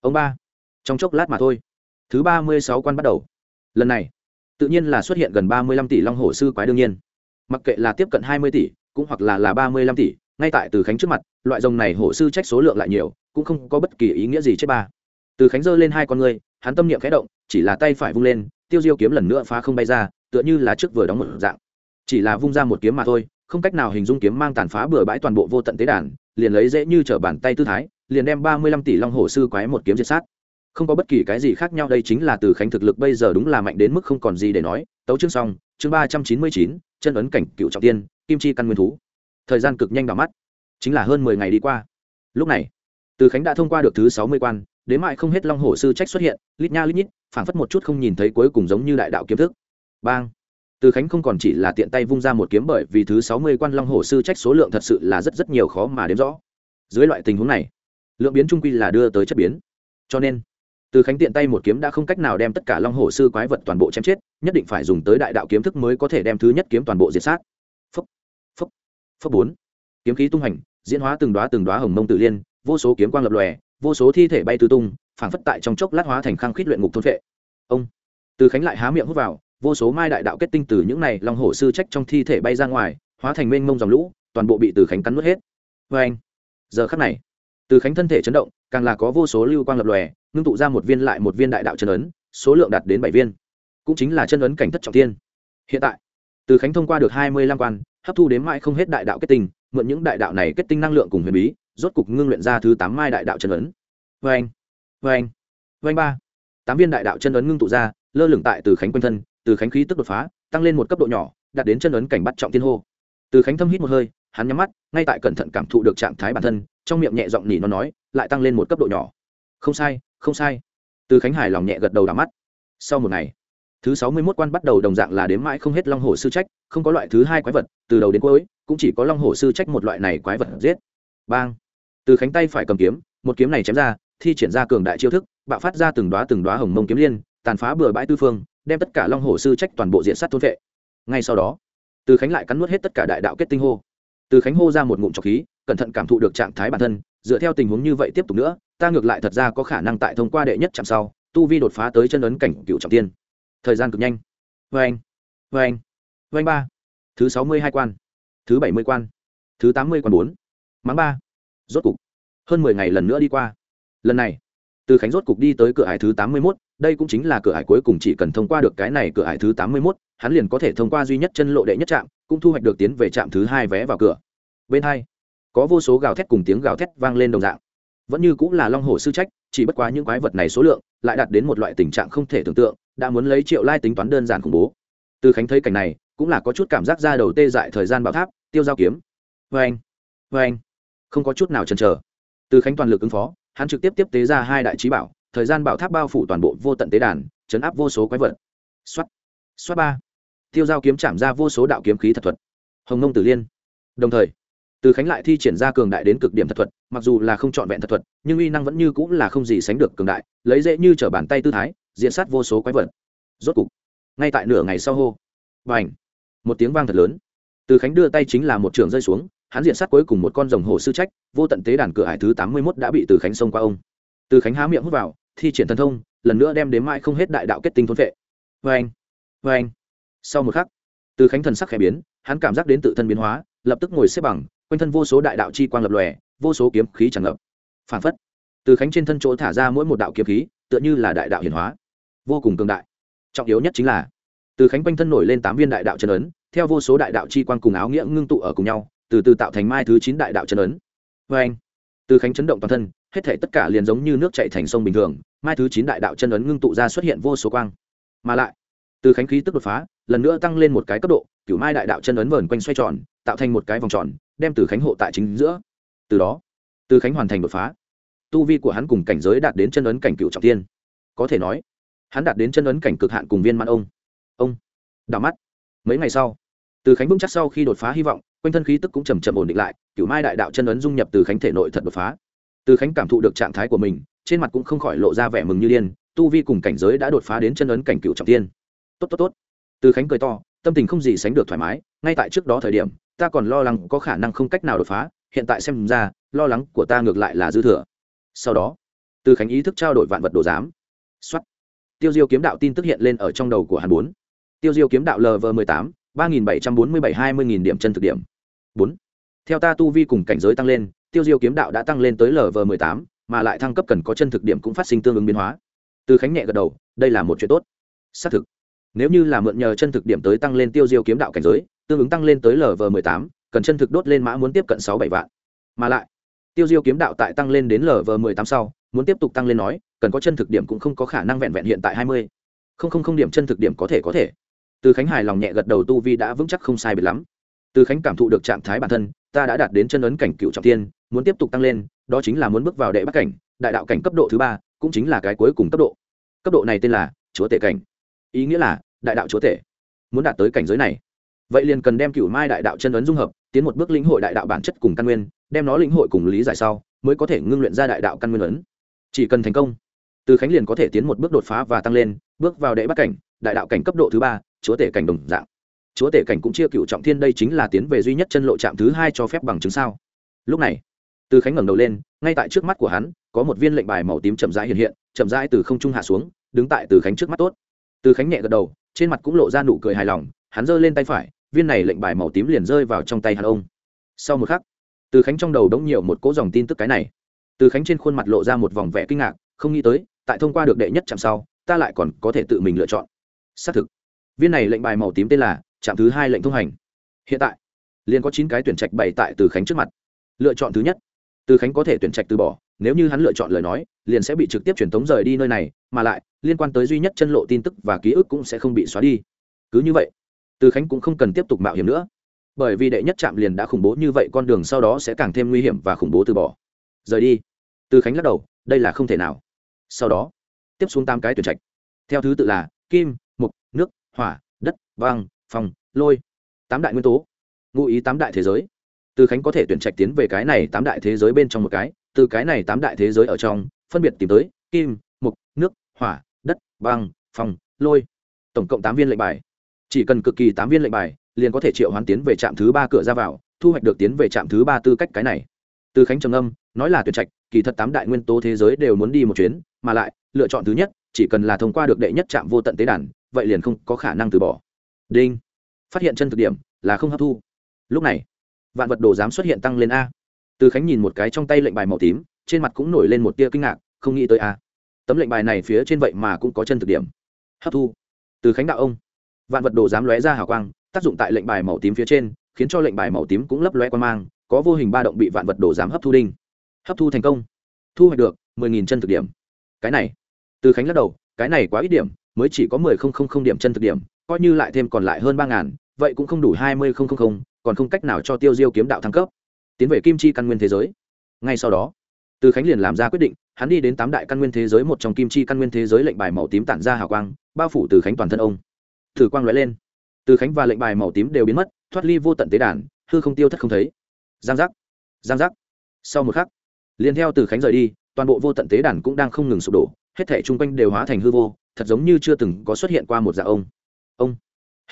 ông ba. Trong chốc lát mà thôi. Thứ ba mươi sáu quan bắt đầu. Lần này, tự nhiên là xuất hiện gần ba mươi lăm tỷ long hổ sư quái đương nhiên. Mặc kệ là tiếp cận hai mươi tỷ cũng hoặc là là ba mươi lăm tỷ, ngay tại từ khánh trước mặt, loại rồng này hổ sư trách số lượng lại nhiều, cũng không có bất kỳ ý nghĩa gì chết ba. Từ khánh giơ lên hai con người hắn tâm niệm khẽ động, chỉ là tay phải vung lên, tiêu diêu kiếm lần nữa phá không bay ra, tựa như là trước vừa đóng một dạng. Chỉ là vung ra một kiếm mà thôi, không cách nào hình dung kiếm mang tàn phá bừa bãi toàn bộ vô tận tế đàn, liền lấy dễ như t r ở bàn tay tư thái, liền đem ba mươi lăm tỷ long hổ sư quái một kiếm diệt sát. Không có bất kỳ cái gì khác nhau, đây chính là từ khánh thực lực bây giờ đúng là mạnh đến mức không còn gì để nói. Tấu chương xong, chương ba trăm chín mươi chín, chân ấn cảnh cựu trọng tiên kim chi căn nguyên thú. Thời gian cực nhanh đỏ mắt. Chính là hơn mười ngày đi qua. Lúc này, từ khánh đã thông qua được thứ sáu mươi quan, đến mại không hết long hổ sư trách xuất hiện, lít nha lít nhít, phảng phất một chút không nhìn thấy cuối cùng giống như đại đạo kiếm thức. Bang! Từ khánh không còn chỉ là tiện tay vung ra một kiếm bởi vì thứ sáu mươi quan long hổ sư trách số lượng thật sự là rất rất nhiều khó mà đếm rõ. Dưới loại tình huống này, lượng biến trung quy là đưa tới chất biến. Cho nên, từ khánh tiện tay một kiếm đã không cách nào đem tất cả long hồ sư quái vật toàn bộ chém chết, nhất định phải dùng tới đại đạo kiếm thức mới có thể đem thứ nhất kiếm toàn bộ diệt sát phấp bốn. Kiếm khí tung hành, diễn hóa từng đoá từng đoá hồng mông tự liên, vô số kiếm quang lập lòe, vô số thi thể bay tứ tung, phảng phất tại trong chốc lát hóa thành khang khít luyện ngục thôn phệ. Ông. Từ khánh lại há miệng hút vào, vô số mai đại đạo kết tinh từ những này long hổ sư trách trong thi thể bay ra ngoài, hóa thành mênh mông dòng lũ, toàn bộ bị từ khánh cắn nuốt hết. Vê anh. Giờ khắc này, từ khánh thân thể chấn động, càng là có vô số lưu quang lập lòe, ngưng tụ ra một viên lại một viên đại đạo chân ấn, số lượng đạt đến bảy viên. Cũng chính là chân ấn cảnh thất trọng tiên hiện tại, từ khánh thông qua được hai mươi lăm quan hấp thu đến mãi không hết đại đạo kết tinh, mượn những đại đạo này kết tinh năng lượng cùng huyền bí, rốt cục ngưng luyện ra thứ tám mai đại đạo chân ấn. Vê anh vê anh vê anh ba. Tám viên đại đạo chân ấn ngưng tụ ra, lơ lửng tại từ khánh quanh thân, từ khánh khí tức đột phá, tăng lên một cấp độ nhỏ, đạt đến chân ấn cảnh bắt trọng tiên hô. Từ khánh thâm hít một hơi, hắn nhắm mắt, ngay tại cẩn thận cảm thụ được trạng thái bản thân, trong miệng nhẹ giọng nỉ nó nói, lại tăng lên một cấp độ nhỏ. Không sai không sai. Từ khánh hài lòng nhẹ gật đầu đ mắt. Sau một ngày thứ sáu mươi mốt quan bắt đầu đồng dạng là đếm mãi không hết long hồ sư trách, không có loại thứ hai quái vật, từ đầu đến cuối, cũng chỉ có long hồ sư trách một loại này quái vật giết. Bang! Từ khánh tay phải cầm kiếm, một kiếm này chém ra, thi triển ra cường đại chiêu thức, bạo phát ra từng đoá từng đoá hồng mông kiếm liên, tàn phá bừa bãi tư phương, đem tất cả long hồ sư trách toàn bộ diện sát thôn vệ. Ngay sau đó, từ khánh lại cắn nuốt hết tất cả đại đạo kết tinh hô. Từ khánh hô ra một ngụm trọc khí, cẩn thận cảm thụ được trạng thái bản thân, dựa theo tình huống như vậy tiếp tục nữa, ta ngược lại thật ra có khả năng tại thông qua đệ nhất chạm sau, tu vi đột phá tới chân ấn cảnh cựu trọng tiên thời gian cực nhanh. Vê anh. Vê anh. Vê anh ba. Thứ sáu mươi hai quan. Thứ bảy mươi quan. Thứ tám mươi quan bốn. Mắng ba. Rốt cục. Hơn mười ngày lần nữa đi qua. Lần này, từ khánh rốt cục đi tới cửa hải thứ tám mươi mốt, đây cũng chính là cửa hải cuối cùng chỉ cần thông qua được cái này cửa hải thứ tám mươi mốt, hắn liền có thể thông qua duy nhất chân lộ đệ nhất trạm, cũng thu hoạch được tiến về trạm thứ hai vé vào cửa. Bên hai, có vô số gào thét cùng tiếng gào thét vang lên đồng dạng. Vẫn như cũng là long hồ sư trách, chỉ bất quá những quái vật này số lượng lại đạt đến một loại tình trạng không thể tưởng tượng đã muốn lấy triệu lai tính toán đơn giản khủng bố. Từ khánh thấy cảnh này, cũng là có chút cảm giác ra đầu tê dại thời gian bảo tháp, tiêu giao kiếm. Vê anh vê anh. Không có chút nào chần chờ. Từ khánh toàn lực ứng phó, hắn trực tiếp tiếp tế ra hai đại trí bảo, thời gian bảo tháp bao phủ toàn bộ vô tận tế đàn, chấn áp vô số quái vật. Xuất xuất ba. Tiêu giao kiếm chạm ra vô số đạo kiếm khí thật thuật. Hồng nông tử liên. Đồng thời từ khánh lại thi triển ra cường đại đến cực điểm thật thuật, mặc dù là không trọn vẹn thật thuật, nhưng uy năng vẫn như cũng là không gì sánh được cường đại, lấy dễ như t r ở bàn tay tư thái, diện sát vô số quái vật. Rốt cục, ngay tại nửa ngày sau hô và ảnh một tiếng vang thật lớn. Từ khánh đưa tay chính là một trường rơi xuống, hắn diện sát cuối cùng một con rồng hồ sư trách, vô tận tế đàn cửa hải thứ tám mươi mốt đã bị từ khánh xông qua ông. Từ khánh há miệng hút vào, thi triển thần thông, lần nữa đem đến mãi không hết đại đạo kết tinh thôn vệ. Vê anh vê anh sau một khắc, từ khánh thần sắc khẽ biến, hắn cảm giác đến tự thân biến hóa, lập tức ngồi xếp bằng quanh thân vô số đại đạo chi quang lập lòe, vô số kiếm khí tràn ngập. Phản phất, từ khánh trên thân chỗ thả ra mỗi một đạo kiếm khí, tựa như là đại đạo hiển hóa. Vô cùng cường đại. Trọng yếu nhất chính là, từ khánh quanh thân nổi lên tám viên đại đạo chân ấn, theo vô số đại đạo chi quang cùng áo nghĩa ngưng tụ ở cùng nhau, từ từ tạo thành mai thứ chín đại đạo chân ấn. Vê anh từ khánh chấn động toàn thân, hết thể tất cả liền giống như nước chạy thành sông bình thường, mai thứ chín đại đạo chân ấn ngưng tụ ra xuất hiện vô số quang. Mà lại, từ khánh khí tức đột phá lần nữa tăng lên một cái cấp độ cửu mai đại đạo chân ấn vờn quanh xoay tròn, tạo thành một cái vòng tròn, đem từ khánh hộ tại chính giữa. Từ đó, từ khánh hoàn thành đột phá. Tu vi của hắn cùng cảnh giới đạt đến chân ấn cảnh cựu trọng tiên. Có thể nói, hắn đạt đến chân ấn cảnh cực hạn cùng viên man ông. Ông đào mắt. Mấy ngày sau, từ khánh vững chắc sau khi đột phá hy vọng, quanh thân khí tức cũng chầm chậm ổn định lại cựu mai đại đạo chân ấn dung nhập từ khánh thể nội thật đột phá. Từ khánh cảm thụ được trạng thái của mình, trên mặt cũng không khỏi lộ ra vẻ mừng như điên, tu vi cùng cảnh giới đã đột phá đến chân ấn cảnh cựu trọng tiên. Tốt tốt tốt từ khánh cười to, tâm tình không gì sánh được thoải mái, ngay tại trước đó thời điểm, ta còn lo lắng có khả năng không cách nào đột phá, hiện tại xem ra, lo lắng của ta ngược lại là dư thừa. Sau đó, từ khánh ý thức trao đổi vạn vật đồ giám. Xuất tiêu diêu kiếm đạo tin tức hiện lên ở trong đầu của hàn bốn. Tiêu diêu kiếm đạo lv mười tám, ba nghìn bảy trăm bốn mươi bảy hai mươi nghìn điểm chân thực điểm. Bốn. Theo ta tu vi cùng cảnh giới tăng lên, tiêu diêu kiếm đạo đã tăng lên tới lv mười tám, mà lại thăng cấp cần có chân thực điểm cũng phát sinh tương ứng biến hóa. Từ khánh nhẹ gật đầu, đây là một chuyện tốt. Xác thực nếu như là mượn nhờ chân thực điểm tới tăng lên tiêu diêu kiếm đạo cảnh giới, tương ứng tăng lên tới lv mười tám, cần chân thực đốt lên mã muốn tiếp cận sáu bảy vạn. Mà lại, tiêu diêu kiếm đạo tại tăng lên đến lv mười tám sau, muốn tiếp tục tăng lên nói, cần có chân thực điểm cũng không có khả năng vẹn vẹn hiện tại hai mươi. Không không không điểm chân thực điểm có thể có thể. Từ khánh hài lòng nhẹ gật đầu tu vi đã vững chắc không sai biệt lắm. Từ khánh cảm thụ được trạng thái bản thân, ta đã đạt đến chân ấn cảnh cựu trọng tiên, muốn tiếp tục tăng lên, đó chính là muốn bước vào đệ bắc cảnh, đại đạo cảnh cấp độ thứ ba, cũng chính là cái cuối cùng cấp độ. Cấp độ này tên là chúa tể cảnh ý nghĩa là đại đạo chúa tể. Muốn đạt tới cảnh giới này, vậy liền cần đem cửu mai đại đạo chân ấn dung hợp, tiến một bước lĩnh hội đại đạo bản chất cùng căn nguyên, đem nó lĩnh hội cùng lý giải sau, mới có thể ngưng luyện ra đại đạo căn nguyên ấn. Chỉ cần thành công, từ khánh liền có thể tiến một bước đột phá và tăng lên, bước vào đệ bắt cảnh, đại đạo cảnh cấp độ thứ ba, chúa tể cảnh đồng dạng. Chúa tể cảnh cũng chia cựu trọng thiên, đây chính là tiến về duy nhất chân lộ trạm thứ hai cho phép bằng chứng sao. Lúc này, từ khánh ngẩng đầu lên, ngay tại trước mắt của hắn, có một viên lệnh bài màu tím chậm rãi hiện hiện, chậm rãi từ không trung hạ xuống, đứng tại từ khánh trước mắt tốt từ khánh nhẹ gật đầu, trên mặt cũng lộ ra nụ cười hài lòng, hắn giơ lên tay phải, viên này lệnh bài màu tím liền rơi vào trong tay hắn ông. Sau một khắc, từ khánh trong đầu đống nhiều một cỗ dòng tin tức cái này. Từ khánh trên khuôn mặt lộ ra một vòng vẻ kinh ngạc, không nghĩ tới, tại thông qua được đệ nhất chạm sau, ta lại còn có thể tự mình lựa chọn. Xác thực, viên này lệnh bài màu tím tên là trạm thứ hai lệnh thông hành. Hiện tại, liền có chín cái tuyển trạch bày tại từ khánh trước mặt. Lựa chọn thứ nhất, từ khánh có thể tuyển trạch từ bỏ nếu như hắn lựa chọn lời nói, liền sẽ bị trực tiếp truyền tống rời đi nơi này, mà lại, liên quan tới duy nhất chân lộ tin tức và ký ức cũng sẽ không bị xóa đi. Cứ như vậy, từ khánh cũng không cần tiếp tục mạo hiểm nữa. Bởi vì đệ nhất trạm liền đã khủng bố như vậy, con đường sau đó sẽ càng thêm nguy hiểm và khủng bố từ bỏ. Rời đi. Từ khánh lắc đầu, đây là không thể nào. Sau đó, tiếp xuống tám cái tuyển trạch. Theo thứ tự là kim, mục, nước, hỏa, đất, vang phòng lôi. Tám đại nguyên tố. Ngụ ý tám đại thế giới. Từ khánh có thể tuyển trạch tiến về cái này tám đại thế giới bên trong một cái từ cái này tám đại thế giới ở trong, phân biệt tìm tới kim mục nước, hỏa, đất, băng phòng lôi. Tổng cộng tám viên lệnh bài. Chỉ cần cực kỳ tám viên lệnh bài, liền có thể triệu hoán tiến về trạm thứ ba cửa ra vào, thu hoạch được tiến về trạm thứ ba tư cách cái này. Từ khánh trầm âm nói là tuyển trạch, kỳ thật tám đại nguyên tố thế giới đều muốn đi một chuyến, mà lại, lựa chọn thứ nhất, chỉ cần là thông qua được đệ nhất trạm vô tận tế đàn, vậy liền không có khả năng từ bỏ. Đinh. Phát hiện chân thực điểm là không hấp thu. Lúc này, vạn vật đồ dám xuất hiện tăng lên a từ khánh nhìn một cái trong tay lệnh bài màu tím, trên mặt cũng nổi lên một tia kinh ngạc, không nghĩ tới a tấm lệnh bài này phía trên vậy mà cũng có chân thực điểm. Hấp thu. Từ khánh đạo ông. Vạn vật đồ dám lóe ra hào quang, tác dụng tại lệnh bài màu tím phía trên, khiến cho lệnh bài màu tím cũng lấp lóe quan mang, có vô hình ba động bị vạn vật đồ dám hấp thu đinh. Hấp thu thành công. Thu hoạch được mười nghìn chân thực điểm. Cái này. Từ khánh lắc đầu, cái này quá ít điểm, mới chỉ có mười không không không điểm chân thực điểm, coi như lại thêm còn lại hơn ba ngàn, vậy cũng không đủ hai mươi không không không, còn không cách nào cho tiêu diêu kiếm đạo thăng cấp tiến về kim chi căn nguyên thế giới. Ngay sau đó, từ khánh liền làm ra quyết định, hắn đi đến tám đại căn nguyên thế giới, một trong kim chi căn nguyên thế giới lệnh bài màu tím tản ra hào quang, bao phủ từ khánh toàn thân ông. Thử quang lóe lên. Từ khánh và lệnh bài màu tím đều biến mất, thoát ly vô tận tế đàn, hư không tiêu thất không thấy. Giang giác giang giác. Sau một khắc, liền theo từ khánh rời đi, toàn bộ vô tận tế đàn cũng đang không ngừng sụp đổ, hết thể chung quanh đều hóa thành hư vô, thật giống như chưa từng có xuất hiện qua một dạ ông. Ông,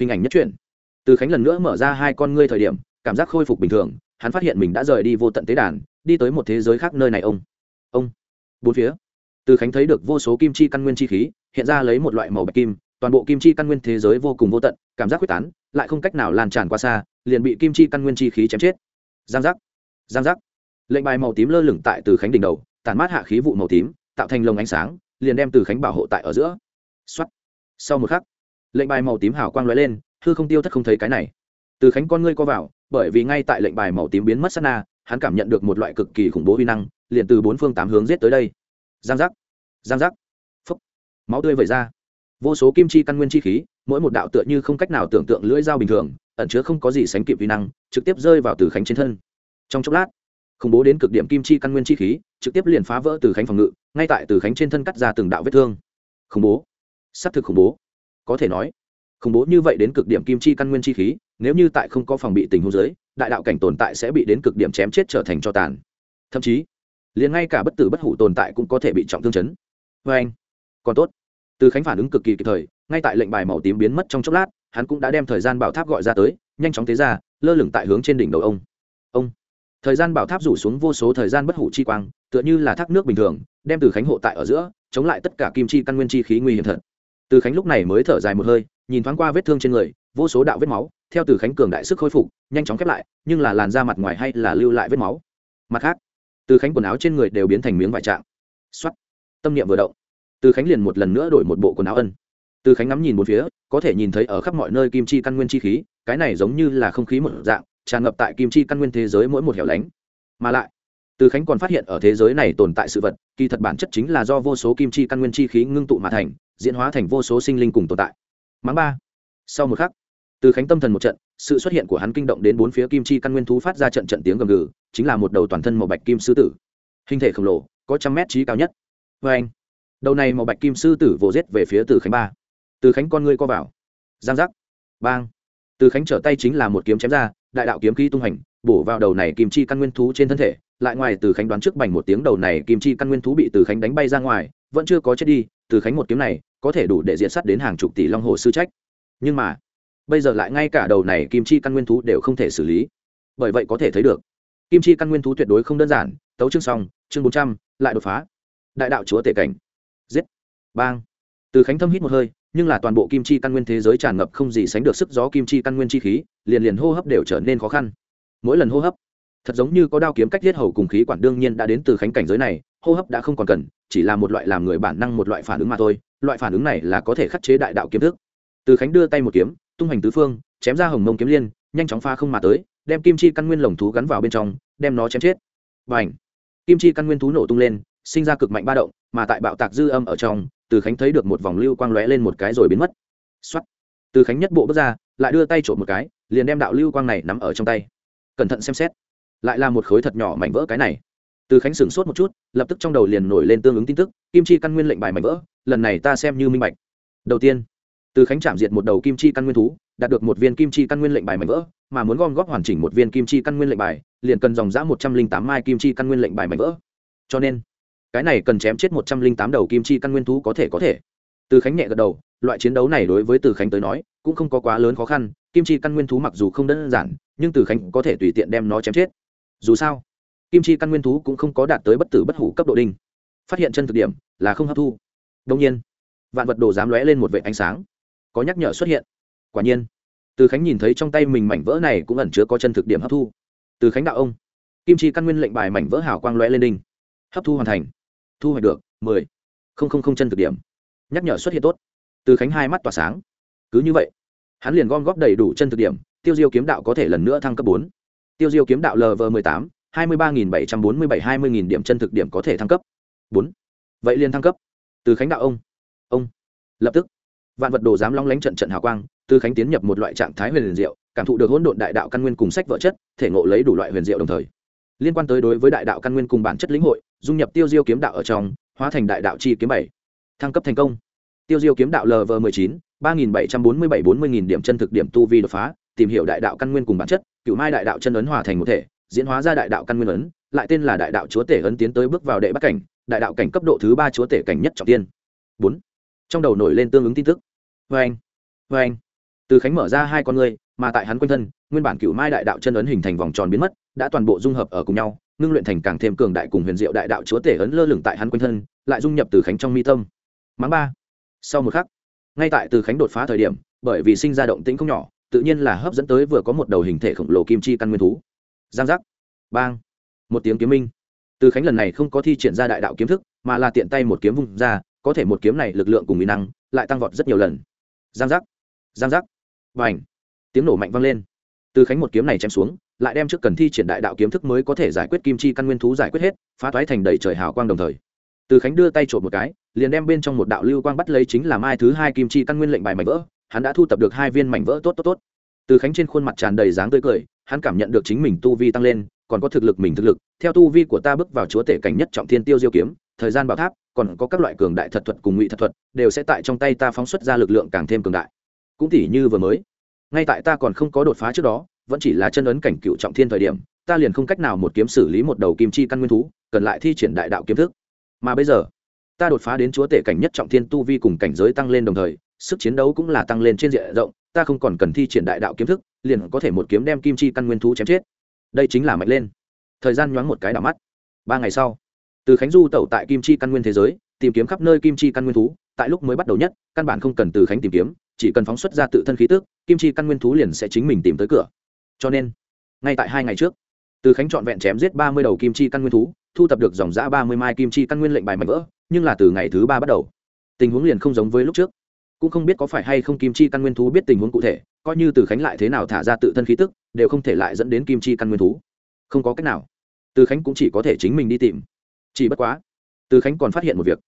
hình ảnh nhất truyện. Từ khánh lần nữa mở ra hai con ngươi thời điểm, cảm giác khôi phục bình thường hắn phát hiện mình đã rời đi vô tận tế đàn, đi tới một thế giới khác nơi này, ông. Ông. Bốn phía. Từ khánh thấy được vô số kim chi căn nguyên chi khí, hiện ra lấy một loại màu bạch kim, toàn bộ kim chi căn nguyên thế giới vô cùng vô tận, cảm giác quyết tán, lại không cách nào lan tràn qua xa, liền bị kim chi căn nguyên chi khí chém chết. Giang giác. Giang giác. Lệnh bài màu tím lơ lửng tại từ khánh đỉnh đầu tàn mát hạ khí vụ màu tím, tạo thành lồng ánh sáng, liền đem từ khánh bảo hộ tại ở giữa. Xuất sau một khắc, lệnh bài màu tím hào quang lóe lên, hư không tiêu thất không thấy cái này. Từ khánh con ngươi co vào bởi vì ngay tại lệnh bài màu tím biến mất sát na, hắn cảm nhận được một loại cực kỳ khủng bố vi năng, liền từ bốn phương tám hướng giết tới đây. Giang giác giang giác. Phấp máu tươi vẩy ra. Vô số kim chi căn nguyên chi khí, mỗi một đạo tựa như không cách nào tưởng tượng lưỡi dao bình thường, ẩn chứa không có gì sánh kịp vi năng, trực tiếp rơi vào từ khánh trên thân. Trong chốc lát, khủng bố đến cực điểm kim chi căn nguyên chi khí, trực tiếp liền phá vỡ từ khánh phòng ngự, ngay tại từ khánh trên thân cắt ra từng đạo vết thương. Khủng bố. S á c thực khủng bố. Có thể nói, khủng bố như vậy đến cực điểm kim chi căn nguyên chi khí nếu như tại không có phòng bị tình huống giới đại đạo cảnh tồn tại sẽ bị đến cực điểm chém chết trở thành cho tàn. Thậm chí, liền ngay cả bất tử bất hủ tồn tại cũng có thể bị trọng thương chấn. Vê anh, còn tốt. Từ khánh phản ứng cực kỳ kịp thời, ngay tại lệnh bài màu tím biến mất trong chốc lát, hắn cũng đã đem thời gian bảo tháp gọi ra tới, nhanh chóng tế ra, lơ lửng tại hướng trên đỉnh đầu ông. Ông, thời gian bảo tháp rủ xuống vô số thời gian bất hủ chi quang, tựa như là thác nước bình thường, đem từ khánh hộ tại ở giữa, chống lại tất cả kim chi căn nguyên chi khí nguy hiểm thật. Từ khánh lúc này mới thở dài một hơi, nhìn thoáng qua vết thương trên người, vô số đạo vết máu theo từ khánh cường đại sức khôi phục, nhanh chóng khép lại, nhưng là làn da mặt ngoài hay là lưu lại vết máu. Mặt khác, từ khánh quần áo trên người đều biến thành miếng vải trạng. Xuất tâm niệm vừa động. Từ khánh liền một lần nữa đổi một bộ quần áo ân. Từ khánh ngắm nhìn một phía, có thể nhìn thấy ở khắp mọi nơi kim chi căn nguyên chi khí, cái này giống như là không khí một dạng, tràn ngập tại kim chi căn nguyên thế giới mỗi một hẻo lánh. Mà lại, từ khánh còn phát hiện ở thế giới này tồn tại sự vật, kỳ thật bản chất chính là do vô số kim chi căn nguyên chi khí ngưng tụ mà thành, diễn hóa thành vô số sinh linh cùng tồn tại. Mắng ba. Sau một khắc từ khánh tâm thần một trận, sự xuất hiện của hắn kinh động đến bốn phía kim chi căn nguyên thú phát ra trận trận tiếng gầm gừ, chính là một đầu toàn thân màu bạch kim sư tử. Hình thể khổng lồ, có trăm mét trí cao nhất. Vê anh, đầu này màu bạch kim sư tử vồ rết về phía từ khánh ba. Từ khánh con ngươi co vào. Giang giác. Bang. Từ khánh trở tay chính là một kiếm chém ra, đại đạo kiếm khí tung hành, bổ vào đầu này kim chi căn nguyên thú trên thân thể. Lại ngoài từ khánh đoán trước bành một tiếng đầu này kim chi căn nguyên thú bị từ khánh đánh bay ra ngoài, vẫn chưa có chết đi. Từ khánh một kiếm này, có thể đủ để diện sắt đến hàng chục tỷ long hồ sư trách. Nhưng mà bây giờ lại ngay cả đầu này kim chi căn nguyên thú đều không thể xử lý. Bởi vậy có thể thấy được, kim chi căn nguyên thú tuyệt đối không đơn giản. Tấu chương xong, chương bốn trăm, lại đột phá. Đại đạo chúa tể cảnh. Giết. Bang. Từ khánh thâm hít một hơi, nhưng là toàn bộ kim chi căn nguyên thế giới tràn ngập không gì sánh được sức gió kim chi căn nguyên chi khí, liền liền hô hấp đều trở nên khó khăn. Mỗi lần hô hấp, thật giống như có đao kiếm cách thiết hầu cùng khí quản đương nhiên đã đến từ khánh cảnh giới này, hô hấp đã không còn cần, chỉ là một loại làm người bản năng một loại phản ứng mà thôi. Loại phản ứng này là có thể khắc chế đại đạo kiếm thức. Từ khánh đưa tay một kiếm tung hành tứ phương, chém ra hồng mông kiếm liên, nhanh chóng pha không mà tới, đem kim chi căn nguyên lồng thú gắn vào bên trong, đem nó chém chết. Và kim chi căn nguyên thú nổ tung lên, sinh ra cực mạnh ba động, mà tại bạo tạc dư âm ở trong, từ khánh thấy được một vòng lưu quang lóe lên một cái rồi biến mất. Xuất từ khánh nhất bộ bước ra, lại đưa tay trộm một cái, liền đem đạo lưu quang này nắm ở trong tay. Cẩn thận xem xét, lại là một khối thật nhỏ mảnh vỡ cái này. Từ khánh sửng sốt một chút, lập tức trong đầu liền nổi lên tương ứng tin tức, kim chi căn nguyên lệnh bài mảnh vỡ, lần này ta xem như minh bạch. Đầu tiên từ khánh chạm diệt một đầu kim chi căn nguyên thú, đạt được một viên kim chi căn nguyên lệnh bài mảnh vỡ, mà muốn gom góp hoàn chỉnh một viên kim chi căn nguyên lệnh bài, liền cần dòng giã một trăm linh tám mai kim chi căn nguyên lệnh bài mảnh vỡ. Cho nên, cái này cần chém chết một trăm linh tám đầu kim chi căn nguyên thú có thể có thể. Từ khánh nhẹ gật đầu, loại chiến đấu này đối với từ khánh tới nói, cũng không có quá lớn khó khăn, kim chi căn nguyên thú mặc dù không đơn giản, nhưng từ khánh có thể tùy tiện đem nó chém chết. Dù sao, kim chi căn nguyên thú cũng không có đạt tới bất tử bất hủ cấp độ đinh phát hiện chân thực điểm là không hấp thu. Đông nhiên, vạn vật đồ dám lóe lên một vệ ánh sáng có nhắc nhở xuất hiện. Quả nhiên, từ khánh nhìn thấy trong tay mình mảnh vỡ này cũng ẩn chứa có chân thực điểm hấp thu. Từ khánh đạo ông, kim chi căn nguyên lệnh bài mảnh vỡ hào quang lóe lên đinh. Hấp thu hoàn thành. Thu hoạch được mười. Không không không chân thực điểm. Nhắc nhở xuất hiện tốt. Từ khánh hai mắt tỏa sáng. Cứ như vậy, hắn liền gom góp đầy đủ chân thực điểm, tiêu diêu kiếm đạo có thể lần nữa thăng cấp bốn. Tiêu diêu kiếm đạo lv mười tám, hai mươi ba nghìn bảy trăm bốn mươi bảy, hai mươi nghìn điểm chân thực điểm có thể thăng cấp bốn. Vậy liền thăng cấp. Từ khánh đạo ông ông, lập tức vạn vật đồ dám long lánh trận trận hào quang từ khánh tiến nhập một loại trạng thái huyền diệu, cảm thụ được hỗn độn đại đạo căn nguyên cùng sách vợ chất, thể ngộ lấy đủ loại huyền diệu đồng thời. Liên quan tới đối với đại đạo căn nguyên cùng bản chất lĩnh hội, dung nhập tiêu diêu kiếm đạo ở trong, hóa thành đại đạo chi kiếm bảy. Thăng cấp thành công. Tiêu diêu kiếm đạo lv m ộ chín, ba nghìn bảy trăm bốn mươi bảy bốn mươi nghìn điểm chân thực điểm tu vi đột phá, tìm hiểu đại đạo căn nguyên cùng bản chất cựu mai đại đạo chân ấn hòa thành một thể, diễn hóa ra đại đạo căn nguyên ấn, lại tên là đại đạo chúa tể ấn tiến tới bước vào đệ bắt cảnh, đại đạo cảnh cấp độ thứ ba chúa tể cảnh nhất trọng tiên. Bốn. Trong đầu nổi lên tương ứng tin tức vê anh. Vê anh. Từ khánh mở ra hai con người, mà tại hắn quanh thân nguyên bản cựu mai đại đạo chân ấn hình thành vòng tròn biến mất đã toàn bộ dung hợp ở cùng nhau ngưng luyện thành càng thêm cường đại cùng huyền diệu đại đạo chúa tể ấn lơ lửng tại hắn quanh thân lại dung nhập từ khánh trong mi tâm. Mắng ba. Sau một khắc ngay tại từ khánh đột phá thời điểm bởi vì sinh ra động tĩnh không nhỏ tự nhiên là hấp dẫn tới vừa có một đầu hình thể khổng lồ kim chi căn nguyên thú. Giang giác. Bang. Một tiếng kiếm minh. Từ khánh lần này không có thi triển ra đại đạo kiếm thức mà là tiện tay một kiếm vung ra có thể một kiếm này lực lượng cùng mỹ năng lại tăng vọt rất nhiều lần giang giác. Giang giác. Và ảnh tiếng nổ mạnh vang lên. Từ khánh một kiếm này chém xuống, lại đem trước cần thi triển đại đạo kiếm thức mới có thể giải quyết kim chi căn nguyên thú giải quyết hết, phá toái thành đầy trời hào quang đồng thời. Từ khánh đưa tay trộm một cái, liền đem bên trong một đạo lưu quang bắt lấy chính là mai thứ hai kim chi căn nguyên lệnh bài mảnh vỡ, hắn đã thu tập được hai viên mảnh vỡ tốt tốt tốt. Từ khánh trên khuôn mặt tràn đầy dáng tươi cười, hắn cảm nhận được chính mình tu vi tăng lên, còn có thực lực mình thực lực, theo tu vi của ta bước vào chúa tể cảnh nhất trọng thiên tiêu diêu kiếm thời gian bảo tháp, còn có các loại cường đại thật thuật cùng ngụy thật thuật, đều sẽ tại trong tay ta phóng xuất ra lực lượng càng thêm cường đại. Cũng tỉ như vừa mới, ngay tại ta còn không có đột phá trước đó, vẫn chỉ là chân ấn cảnh cựu trọng thiên thời điểm, ta liền không cách nào một kiếm xử lý một đầu kim chi căn nguyên thú, cần lại thi triển đại đạo kiếm thức. Mà bây giờ, ta đột phá đến chúa tể cảnh nhất trọng thiên tu vi cùng cảnh giới tăng lên đồng thời, sức chiến đấu cũng là tăng lên trên diện rộng, ta không còn cần thi triển đại đạo kiếm thức, liền có thể một kiếm đem kim chi căn nguyên thú chém chết. Đây chính là mạnh lên. Thời gian nhoáng một cái đảo mắt. Ba ngày sau từ khánh du tẩu tại kim chi căn nguyên thế giới, tìm kiếm khắp nơi kim chi căn nguyên thú, tại lúc mới bắt đầu nhất, căn bản không cần từ khánh tìm kiếm, chỉ cần phóng xuất ra tự thân khí tức, kim chi căn nguyên thú liền sẽ chính mình tìm tới cửa. Cho nên, ngay tại hai ngày trước, từ khánh trọn vẹn chém giết ba mươi đầu kim chi căn nguyên thú, thu tập được dòng giã ba mươi mai kim chi căn nguyên lệnh bài mạnh vỡ, nhưng là từ ngày thứ ba bắt đầu, tình huống liền không giống với lúc trước. Cũng không biết có phải hay không kim chi căn nguyên thú biết tình huống cụ thể, coi như từ khánh lại thế nào thả ra tự thân khí tức, đều không thể lại dẫn đến kim chi căn nguyên thú. Không có cách nào. Từ khánh cũng chỉ có thể chính mình đi tìm chỉ bất quá, từ khánh còn phát hiện một việc.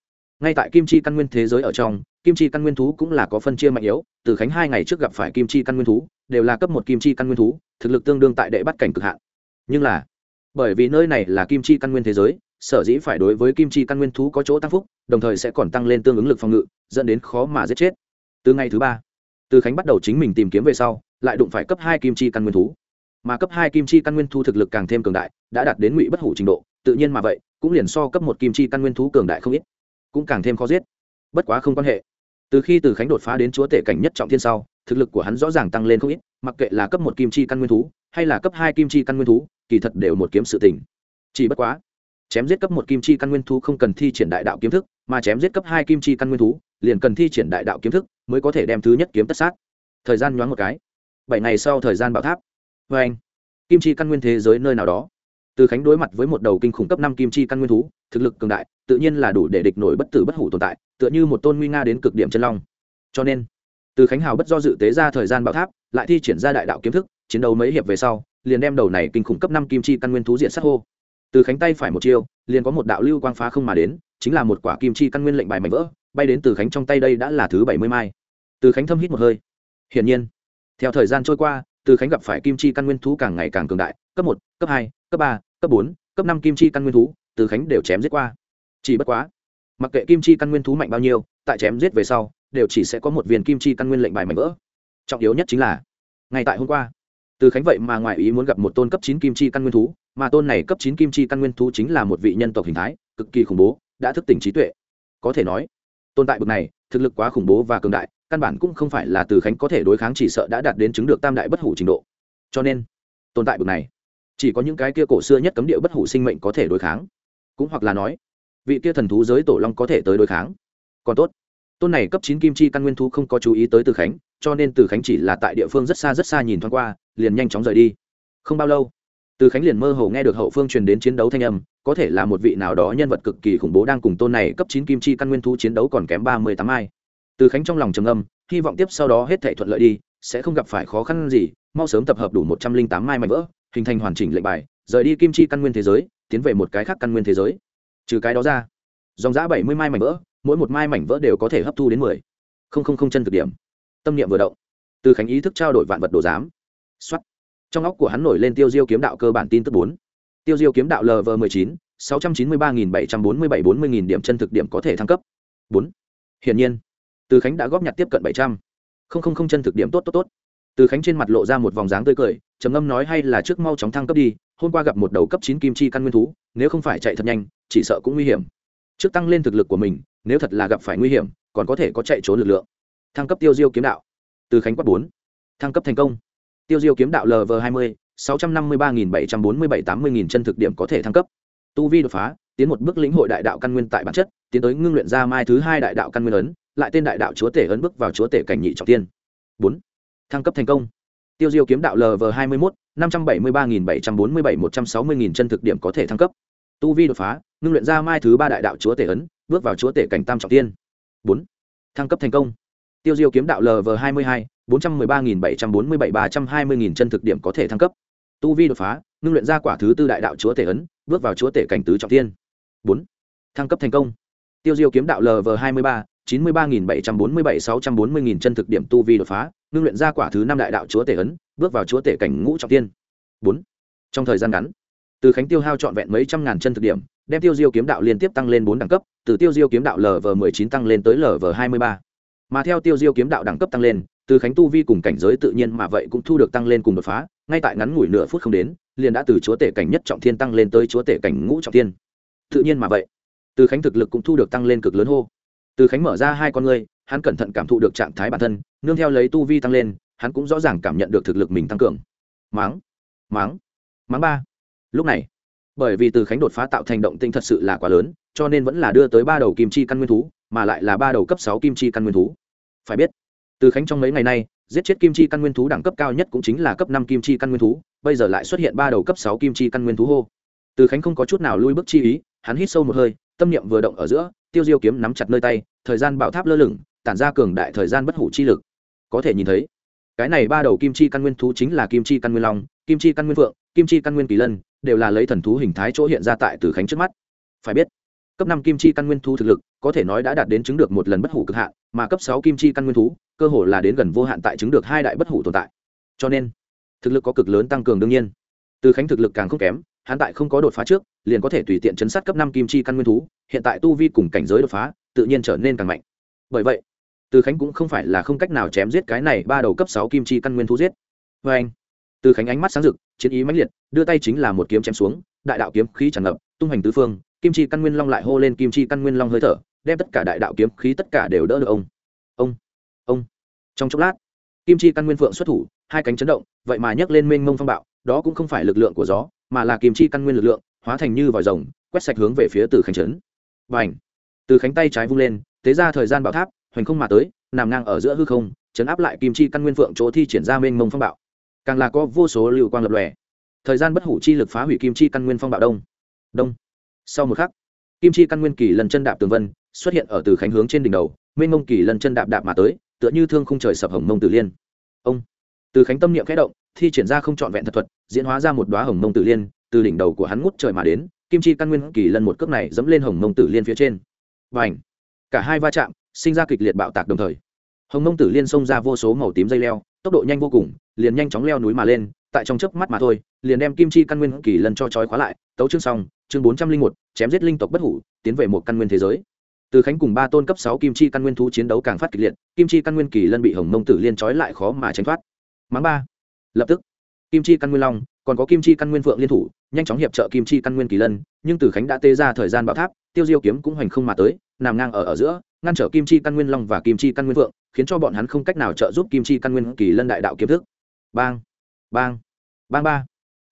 Ngay tại kim chi căn nguyên thế giới ở trong, kim chi căn nguyên thú cũng là có phân chia mạnh yếu. Từ khánh hai ngày trước gặp phải kim chi căn nguyên thú, đều là cấp một kim chi căn nguyên thú, thực lực tương đương tại đệ bắt cảnh cực hạn. Nhưng là, bởi vì nơi này là kim chi căn nguyên thế giới, sở dĩ phải đối với kim chi căn nguyên thú có chỗ tăng phúc, đồng thời sẽ còn tăng lên tương ứng lực phòng ngự, dẫn đến khó mà giết chết. Từ ngày thứ ba, từ khánh bắt đầu chính mình tìm kiếm về sau, lại đụng phải cấp hai kim chi căn nguyên thú. Mà cấp hai kim chi căn nguyên thú thực lực càng thêm cường đại, đã đạt đến ngụy bất hủ trình độ, tự nhiên mà vậy cũng liền so cấp một kim chi căn nguyên thú cường đại không ít, cũng càng thêm khó giết. Bất quá không quan hệ. Từ khi từ khánh đột phá đến chúa tể cảnh nhất trọng thiên sau, thực lực của hắn rõ ràng tăng lên không ít, mặc kệ là cấp một kim chi căn nguyên thú, hay là cấp hai kim chi căn nguyên thú, kỳ thật đều một kiếm sự tình. Chỉ bất quá, chém giết cấp một kim chi căn nguyên thú không cần thi triển đại đạo kiếm thức, mà chém giết cấp hai kim chi căn nguyên thú, liền cần thi triển đại đạo kiếm thức mới có thể đem thứ nhất kiếm tất sát. Thời gian nhoáng một cái. Bảy ngày sau thời gian bảo tháp. Vê anh kim chi căn nguyên thế giới nơi nào đó từ khánh đối mặt với một đầu kinh khủng cấp năm kim chi căn nguyên thú, thực lực cường đại, tự nhiên là đủ để địch nổi bất tử bất hủ tồn tại, tựa như một tôn nguy nga đến cực điểm chân long. Cho nên, từ khánh hào bất do dự tế ra thời gian bảo tháp, lại thi triển ra đại đạo kiếm thức, chiến đấu mấy hiệp về sau, liền đem đầu này kinh khủng cấp năm kim chi căn nguyên thú diện sát hô. Từ khánh tay phải một chiêu, liền có một đạo lưu quang phá không mà đến, chính là một quả kim chi căn nguyên lệnh bài mảnh vỡ, bay đến từ khánh trong tay đây đã là thứ bảy mươi mai. Từ khánh thâm hít một hơi. Hiển nhiên, theo thời gian trôi qua, từ khánh gặp phải kim chi căn nguyên thú càng ngày càng cường đại cấp một, cấp hai, cấp ba, cấp bốn, cấp năm kim chi căn nguyên thú, từ khánh đều chém giết qua. Chỉ bất quá, mặc kệ kim chi căn nguyên thú mạnh bao nhiêu, tại chém giết về sau, đều chỉ sẽ có một viên kim chi căn nguyên lệnh bài mảnh vỡ. Trọng yếu nhất chính là, ngay tại hôm qua, từ khánh vậy mà ngoài ý muốn gặp một tôn cấp chín kim chi căn nguyên thú, mà tôn này cấp chín kim chi căn nguyên thú chính là một vị nhân tộc hình thái, cực kỳ khủng bố, đã thức tỉnh trí tuệ. Có thể nói, tồn tại bậc này, thực lực quá khủng bố và cường đại, căn bản cũng không phải là từ khánh có thể đối kháng chỉ sợ đã đạt đến chứng được tam đại bất hủ trình độ. Cho nên, tồn tại bậc này chỉ có những cái kia cổ xưa nhất cấm địa bất hủ sinh mệnh có thể đối kháng. Cũng hoặc là nói, vị kia thần thú giới tổ long có thể tới đối kháng. Còn tốt, tôn này cấp chín kim chi căn nguyên thú không có chú ý tới từ khánh, cho nên từ khánh chỉ là tại địa phương rất xa rất xa nhìn thoáng qua, liền nhanh chóng rời đi. Không bao lâu, từ khánh liền mơ hồ nghe được hậu phương truyền đến chiến đấu thanh âm, có thể là một vị nào đó nhân vật cực kỳ khủng bố đang cùng tôn này cấp chín kim chi căn nguyên thú chiến đấu còn kém ba mươi tám ai từ khánh trong lòng trầm âm hy vọng tiếp sau đó hết thể thuận lợi đi, sẽ không gặp phải khó khăn gì, mau sớm tập hợp đủ một trăm linh tám mai mạnh vỡ hình thành hoàn chỉnh lệnh bài, rời đi kim chi căn nguyên thế giới, tiến về một cái khác căn nguyên thế giới. Trừ cái đó ra, dòng giã bảy mươi mai mảnh vỡ, mỗi một mai mảnh vỡ đều có thể hấp thu đến mười. Không không không chân thực điểm. Tâm niệm vừa động, từ khánh ý thức trao đổi vạn vật đồ giám. Xuất trong óc của hắn nổi lên tiêu diêu kiếm đạo cơ bản tin tức bốn. Tiêu diêu kiếm đạo lv mười chín, sáu trăm chín mươi ba nghìn bảy trăm bốn mươi bảy bốn mươi nghìn điểm chân thực điểm có thể thăng cấp. Bốn. Hiển nhiên, từ khánh đã góp nhặt tiếp cận bảy trăm. Không không không chân thực điểm tốt tốt tốt từ khánh trên mặt lộ ra một vòng dáng tươi cười, trầm ngâm nói hay là trước mau chóng thăng cấp đi, hôm qua gặp một đầu cấp chín kim chi căn nguyên thú, nếu không phải chạy thật nhanh, chỉ sợ cũng nguy hiểm. Trước tăng lên thực lực của mình, nếu thật là gặp phải nguy hiểm, còn có thể có chạy trốn lực lượng. Thăng cấp tiêu diêu kiếm đạo. Từ khánh quát bốn. Thăng cấp thành công. Tiêu diêu kiếm đạo lv hai mươi, sáu trăm năm mươi ba nghìn bảy trăm bốn mươi bảy tám mươi nghìn chân thực điểm có thể thăng cấp. Tu vi đột phá, tiến một bước lĩnh hội đại đạo căn nguyên tại bản chất, tiến tới ngưng luyện ra mai thứ hai đại đạo căn nguyên ấn, lại tên đại đạo chúa tể ấn bước vào chúa tể cảnh nhị trọng tiên. Bốn thăng cấp thành công. Tiêu diêu kiếm đạo lv hai mươi một năm trăm bảy mươi ba nghìn bảy trăm bốn mươi bảy, một trăm sáu mươi nghìn chân thực điểm có thể thăng cấp. Tu vi đột phá, ngưng luyện ra mai thứ ba đại đạo chúa tể ấn, bước vào chúa tể cảnh tam trọng tiên. Bốn, thăng cấp thành công. Tiêu diêu kiếm đạo lv hai mươi hai, bốn trăm mười ba nghìn bảy trăm bốn mươi bảy, ba trăm hai mươi nghìn chân thực điểm có thể thăng cấp. Tu vi đột phá, ngưng luyện ra quả thứ tư đại đạo chúa tể ấn, bước vào chúa tể cảnh tứ trọng tiên. Bốn, thăng cấp thành công. Tiêu diêu kiếm đạo lv hai mươi ba chín mươi ba nghìn bảy trăm bốn mươi bảy sáu trăm bốn mươi nghìn chân thực điểm tu vi đột phá, ngưng luyện ra quả thứ năm đại đạo chúa tể ấn, bước vào chúa tể cảnh ngũ trọng tiên. Bốn. Trong thời gian ngắn, từ khánh tiêu hao trọn vẹn mấy trăm ngàn chân thực điểm, đem tiêu diêu kiếm đạo liên tiếp tăng lên bốn đẳng cấp, từ tiêu diêu kiếm đạo lv m ộ ư chín tăng lên tới lv hai mươi ba. Mà theo tiêu diêu kiếm đạo đẳng cấp tăng lên, từ khánh tu vi cùng cảnh giới tự nhiên mà vậy cũng thu được tăng lên cùng đột phá, ngay tại ngắn ngủi nửa phút không đến, liền đã từ chúa tể cảnh nhất trọng thiên tăng lên tới chúa tể cảnh ngũ trọng thiên tự nhiên mà vậy, từ khánh thực lực cũng thu được tăng lên cực lớn hô từ khánh mở ra hai con ngươi, hắn cẩn thận cảm thụ được trạng thái bản thân, nương theo lấy tu vi tăng lên, hắn cũng rõ ràng cảm nhận được thực lực mình tăng cường. Máng máng máng ba. Lúc này, bởi vì từ khánh đột phá tạo thành động tinh thật sự là quá lớn, cho nên vẫn là đưa tới ba đầu kim chi căn nguyên thú, mà lại là ba đầu cấp sáu kim chi căn nguyên thú. Phải biết, từ khánh trong mấy ngày nay, giết chết kim chi căn nguyên thú đẳng cấp cao nhất cũng chính là cấp năm kim chi căn nguyên thú, bây giờ lại xuất hiện ba đầu cấp sáu kim chi căn nguyên thú hô. Từ khánh không có chút nào lui bước chi ý, hắn hít sâu một hơi, tâm niệm vừa động ở giữa tiêu diêu kiếm nắm chặt nơi tay, thời gian bảo tháp lơ lửng, tản ra cường đại thời gian bất hủ chi lực. Có thể nhìn thấy, cái này ba đầu kim chi căn nguyên thú chính là kim chi căn nguyên long, kim chi căn nguyên phượng, kim chi căn nguyên kỳ lân, đều là lấy thần thú hình thái chỗ hiện ra tại từ khánh trước mắt. Phải biết, cấp năm kim chi căn nguyên thú thực lực, có thể nói đã đạt đến chứng được một lần bất hủ cực hạn, mà cấp sáu kim chi căn nguyên thú, cơ hồ là đến gần vô hạn tại chứng được hai đại bất hủ tồn tại. Cho nên, thực lực có cực lớn tăng cường đương nhiên. Từ khánh thực lực càng không kém, hắn tại không có đột phá trước liền có thể tùy tiện chấn sát cấp năm kim chi căn nguyên thú, hiện tại tu vi cùng cảnh giới đột phá, tự nhiên trở nên càng mạnh. Bởi vậy, từ khánh cũng không phải là không cách nào chém giết cái này ba đầu cấp sáu kim chi căn nguyên thú giết. Vê anh, từ khánh ánh mắt sáng rực, chiến ý mãnh liệt, đưa tay chính là một kiếm chém xuống, đại đạo kiếm khí tràn ngập, tung hành tứ phương, kim chi căn nguyên long lại hô lên, kim chi căn nguyên long hơi thở, đem tất cả đại đạo kiếm khí tất cả đều đỡ được ông. Ông ông. Trong chốc lát, kim chi căn nguyên phượng xuất thủ, hai cánh chấn động, vậy mà nhấc lên mênh mông phong bạo, đó cũng không phải lực lượng của gió, mà là kim chi căn nguyên lực lượng hóa thành như vòi rồng, quét sạch hướng về phía từ khánh trấn. Và ảnh từ khánh tay trái vung lên tế ra thời gian bảo tháp, hoành không mà tới, nằm ngang ở giữa hư không, chấn áp lại kim chi căn nguyên phượng chỗ thi triển ra mênh mông phong bạo. Càng là có vô số lưu quang lập lòe. Thời gian bất hủ chi lực phá hủy kim chi căn nguyên phong bạo đông. Đông! Sau một khắc, kim chi căn nguyên kỳ lần chân đạp tường vân xuất hiện ở từ khánh hướng trên đỉnh đầu, mênh mông kỳ lần chân đạp đạp mà tới, tựa như thương không trời sập hồng mông tử liên. Ông! Từ khánh tâm niệm khẽ động, thi triển ra không trọn vẹn thật thuật, diễn hóa ra một đoá hồng mông tử liên từ đỉnh đầu của hắn ngút trời mà đến, kim chi căn nguyên kỳ lần một cước này dẫm lên hồng mông tử liên phía trên. Và ảnh cả hai va chạm, sinh ra kịch liệt bạo tạc đồng thời. Hồng mông tử liên xông ra vô số màu tím dây leo, tốc độ nhanh vô cùng, liền nhanh chóng leo núi mà lên, tại trong chớp mắt mà thôi, liền đem kim chi căn nguyên kỳ lần cho trói khóa lại, tấu chương xong, chương bốn trăm linh một, chém giết linh tộc bất hủ, tiến về một căn nguyên thế giới. Từ khánh cùng ba tôn cấp sáu kim chi căn nguyên thú chiến đấu càng phát kịch liệt, kim chi căn nguyên kỳ lân bị hồng mông tử liên trói lại khó mà tránh thoát. Mắng ba. Lập tức kim chi căn nguyên long, còn có kim chi căn nguyên phượng liên thủ, nhanh chóng hiệp trợ kim chi căn nguyên kỳ lân, nhưng từ khánh đã tê ra thời gian bảo tháp, tiêu diêu kiếm cũng hoành không mà tới, nằm ngang ở ở giữa, ngăn trở kim chi căn nguyên long và kim chi căn nguyên phượng, khiến cho bọn hắn không cách nào trợ giúp kim chi căn nguyên kỳ lân đại đạo kiếm thức. Bang bang bang ba.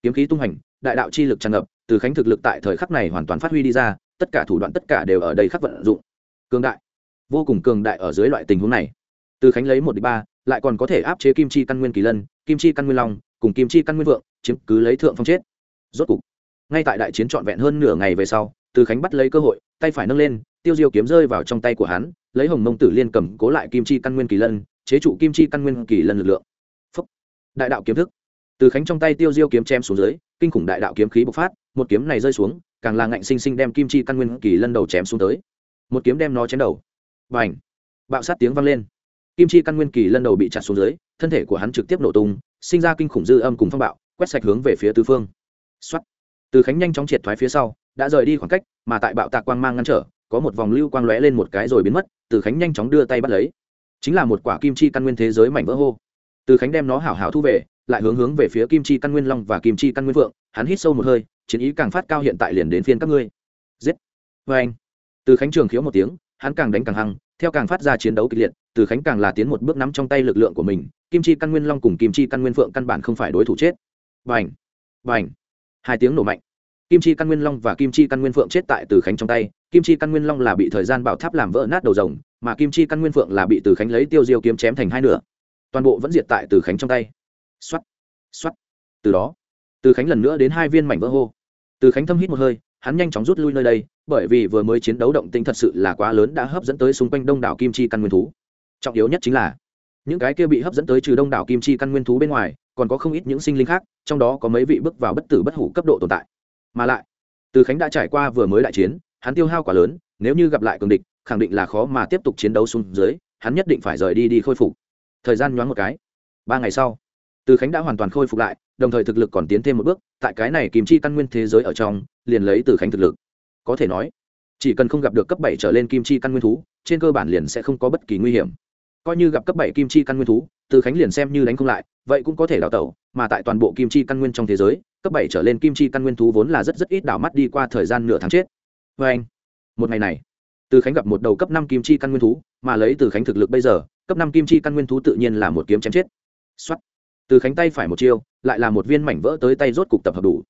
Kiếm khí tung hành đại đạo chi lực tràn ngập, từ khánh thực lực tại thời khắc này hoàn toàn phát huy đi ra, tất cả thủ đoạn tất cả đều ở đây khắc vận dụng. Cường đại, vô cùng cường đại ở dưới loại tình huống này. Từ khánh lấy một đi ba, lại còn có thể áp chế kim chi căn nguyên kỳ lân kim chi căn nguyên long, cùng kim chi căn nguyên vượng, chiếm cứ lấy thượng phong chết. Rốt cục, ngay tại đại chiến trọn vẹn hơn nửa ngày về sau, từ khánh bắt lấy cơ hội, tay phải nâng lên, tiêu diêu kiếm rơi vào trong tay của hắn, lấy hồng mông tử liên cầm cố lại kim chi căn nguyên kỳ lân, chế trụ kim chi căn nguyên kỳ lân lực lượng. Phúc. đại đạo kiếm thức. Từ khánh trong tay tiêu diêu kiếm chém xuống dưới, kinh khủng đại đạo kiếm khí bộc phát, một kiếm này rơi xuống, càng là ngạnh sinh sinh đem kim chi căn nguyên kỳ lân đầu chém xuống tới. Một kiếm đem nó chém đầu. Và h bạo sát tiếng vang lên kim chi căn nguyên kỳ lân đầu bị chặt xuống dưới, thân thể của hắn trực tiếp nổ tung, sinh ra kinh khủng dư âm cùng phong bạo, quét sạch hướng về phía tứ phương. Xuất từ khánh nhanh chóng triệt thoái phía sau, đã rời đi khoảng cách, mà tại bạo tạc quang mang ngăn trở, có một vòng lưu quang lóe lên một cái rồi biến mất, từ khánh nhanh chóng đưa tay bắt lấy. Chính là một quả kim chi căn nguyên thế giới mảnh vỡ hô. Từ khánh đem nó hảo hảo thu về, lại hướng hướng về phía kim chi căn nguyên long và kim chi căn nguyên vượng, hắn hít sâu một hơi, chiến ý càng phát cao hiện tại liền đến phiên các ngươi. Giết. Vê anh từ khánh trường khiếu một tiếng, hắn càng đánh càng hăng theo càng phát ra chiến đấu kịch liệt, từ khánh càng là tiến một bước nắm trong tay lực lượng của mình, kim chi căn nguyên long cùng kim chi căn nguyên phượng căn bản không phải đối thủ chết. Vành vành hai tiếng nổ mạnh. Kim chi căn nguyên long và kim chi căn nguyên phượng chết tại từ khánh trong tay, kim chi căn nguyên long là bị thời gian bảo tháp làm vỡ nát đầu rồng, mà kim chi căn nguyên phượng là bị từ khánh lấy tiêu diêu kiếm chém thành hai nửa. Toàn bộ vẫn diệt tại từ khánh trong tay. Xoắt xoắt từ đó, từ khánh lần nữa đến hai viên mảnh vỡ hô. Từ khánh thâm hít một hơi hắn nhanh chóng rút lui nơi đây, bởi vì vừa mới chiến đấu động tĩnh thật sự là quá lớn đã hấp dẫn tới xung quanh đông đảo kim chi căn nguyên thú. Trọng yếu nhất chính là, những cái kia bị hấp dẫn tới trừ đông đảo kim chi căn nguyên thú bên ngoài, còn có không ít những sinh linh khác, trong đó có mấy vị bước vào bất tử bất hủ cấp độ tồn tại. Mà lại, từ khánh đã trải qua vừa mới đại chiến, hắn tiêu hao quá lớn, nếu như gặp lại cường địch, khẳng định là khó mà tiếp tục chiến đấu xuống dưới, hắn nhất định phải rời đi đi khôi phục. Thời gian nhoáng một cái, ba ngày sau, từ khánh đã hoàn toàn khôi phục lại, đồng thời thực lực còn tiến thêm một bước, tại cái này kìm chi căn nguyên thế giới ở trong liền lấy từ khánh thực lực. Có thể nói, chỉ cần không gặp được cấp bảy trở lên kim chi căn nguyên thú, trên cơ bản liền sẽ không có bất kỳ nguy hiểm. Coi như gặp cấp bảy kim chi căn nguyên thú, từ khánh liền xem như đánh không lại, vậy cũng có thể đào tẩu, mà tại toàn bộ kim chi căn nguyên trong thế giới, cấp bảy trở lên kim chi căn nguyên thú vốn là rất rất ít đảo mắt đi qua thời gian nửa tháng chết. Vê anh, một ngày này, từ khánh gặp một đầu cấp năm kim chi căn nguyên thú, mà lấy từ khánh thực lực bây giờ, cấp năm kim chi căn nguyên thú tự nhiên là một kiếm chém chết. Xuất từ khánh tay phải một chiêu, lại là một viên mảnh vỡ tới tay rốt cục tập hợp đủ.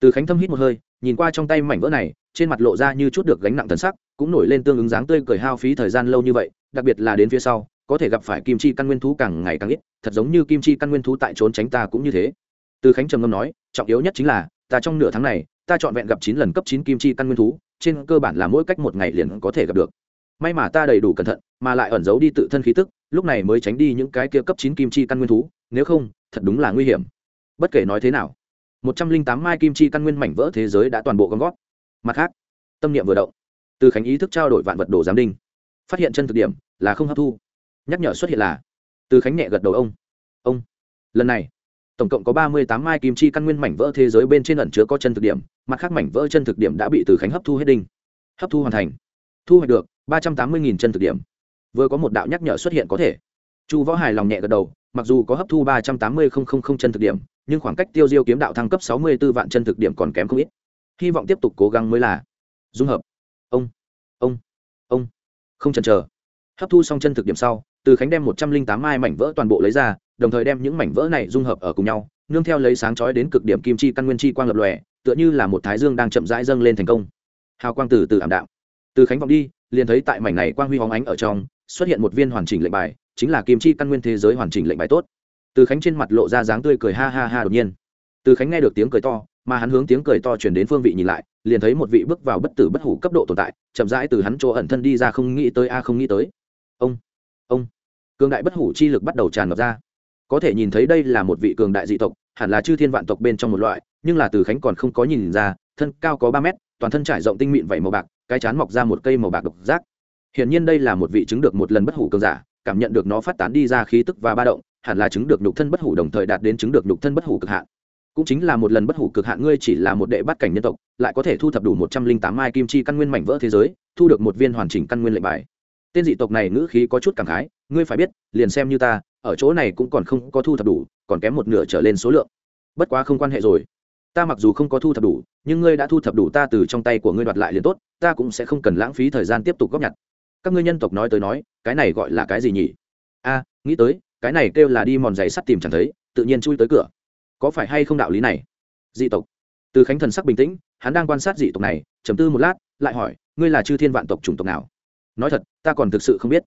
Từ khánh thâm hít một hơi nhìn qua trong tay mảnh vỡ này, trên mặt lộ ra như chút được gánh nặng thần sắc, cũng nổi lên tương ứng dáng tươi cười hao phí thời gian lâu như vậy, đặc biệt là đến phía sau, có thể gặp phải kim chi căn nguyên thú càng ngày càng ít, thật giống như kim chi căn nguyên thú tại trốn tránh ta cũng như thế. Từ khánh trầm ngâm nói, trọng yếu nhất chính là, ta trong nửa tháng này, ta chọn vẹn gặp chín lần cấp chín kim chi căn nguyên thú, trên cơ bản là mỗi cách một ngày liền có thể gặp được. May mà ta đầy đủ cẩn thận, mà lại ẩn giấu đi tự thân khí tức, lúc này mới tránh đi những cái kia cấp chín kim chi căn nguyên thú, nếu không, thật đúng là nguy hiểm. Bất kể nói thế nào một trăm linh tám mai kim chi căn nguyên mảnh vỡ thế giới đã toàn bộ gom gót mặt khác, tâm niệm vừa động, từ khánh ý thức trao đổi vạn vật đồ giám đinh, phát hiện chân thực điểm là không hấp thu. Nhắc nhở xuất hiện là, từ khánh nhẹ gật đầu ông ông, lần này, tổng cộng có ba mươi tám mai kim chi căn nguyên mảnh vỡ thế giới bên trên ẩn chứa có chân thực điểm, mặt khác mảnh vỡ chân thực điểm đã bị từ khánh hấp thu hết đinh, hấp thu hoàn thành, thu hoạch được ba trăm tám mươi chân thực điểm. Vừa có một đạo nhắc nhở xuất hiện có thể. Chu võ hài lòng nhẹ gật đầu, mặc dù có hấp thu ba trăm tám mươi chân thực điểm nhưng khoảng cách tiêu diêu kiếm đạo thăng cấp sáu mươi b ố vạn chân thực điểm còn kém không ít. Hy vọng tiếp tục cố gắng mới là dung hợp. Ông ông ông. Không chần chờ. Hấp thu xong chân thực điểm sau, từ khánh đem một trăm linh tám mai mảnh vỡ toàn bộ lấy ra, đồng thời đem những mảnh vỡ này dung hợp ở cùng nhau, nương theo lấy sáng chói đến cực điểm kim chi căn nguyên chi quang lập lòe, tựa như là một thái dương đang chậm rãi dâng lên thành công. Hào quang từ từ ảm đạm. Từ khánh vọng đi, liền thấy tại mảnh này quang huy hóng ánh ở trong, xuất hiện một viên hoàn chỉnh lệnh bài, chính là kim chi căn nguyên thế giới hoàn chỉnh lệnh bài tốt từ khánh trên mặt lộ ra dáng tươi cười ha ha ha đột nhiên. Từ khánh nghe được tiếng cười to, mà hắn hướng tiếng cười to chuyển đến phương vị nhìn lại, liền thấy một vị bước vào bất tử bất hủ cấp độ tồn tại, chậm rãi từ hắn chỗ ẩn thân đi ra không nghĩ tới, a à không nghĩ tới. Ông ông. Cường đại bất hủ chi lực bắt đầu tràn ngập ra. Có thể nhìn thấy đây là một vị cường đại dị tộc, hẳn là chư thiên vạn tộc bên trong một loại, nhưng là từ khánh còn không có nhìn ra, thân cao có ba mét, toàn thân trải rộng tinh mịn vảy màu bạc, cái chán mọc ra một cây màu bạc độc giác. Hiển nhiên đây là một vị chứng được một lần bất hủ cường giả, cảm nhận được nó phát tán đi ra khí tức và ba động hẳn là chứng được nhục thân bất hủ đồng thời đạt đến chứng được nhục thân bất hủ cực hạn. Cũng chính là một lần bất hủ cực hạn, ngươi chỉ là một đệ bát cảnh nhân tộc, lại có thể thu thập đủ một trăm linh tám mai kim chi căn nguyên mảnh vỡ thế giới, thu được một viên hoàn chỉnh căn nguyên lệnh bài. Tên dị tộc này ngữ khí có chút cảm khái, ngươi phải biết, liền xem như ta, ở chỗ này cũng còn không có thu thập đủ, còn kém một nửa trở lên số lượng. Bất quá không quan hệ rồi. Ta mặc dù không có thu thập đủ, nhưng ngươi đã thu thập đủ ta từ trong tay của ngươi đoạt lại liền tốt, ta cũng sẽ không cần lãng phí thời gian tiếp tục góp nhặt. Các ngươi nhân tộc nói tới nói, cái này gọi là cái gì nhỉ? A, nghĩ tới cái này kêu là đi mòn giày sắt tìm chẳng thấy, tự nhiên chui tới cửa. Có phải hay không đạo lý này? Dị tộc. Từ khánh thần sắc bình tĩnh, hắn đang quan sát dị tộc này chấm tư một lát, lại hỏi, ngươi là chư thiên vạn tộc chủng tộc nào? Nói thật, ta còn thực sự không biết.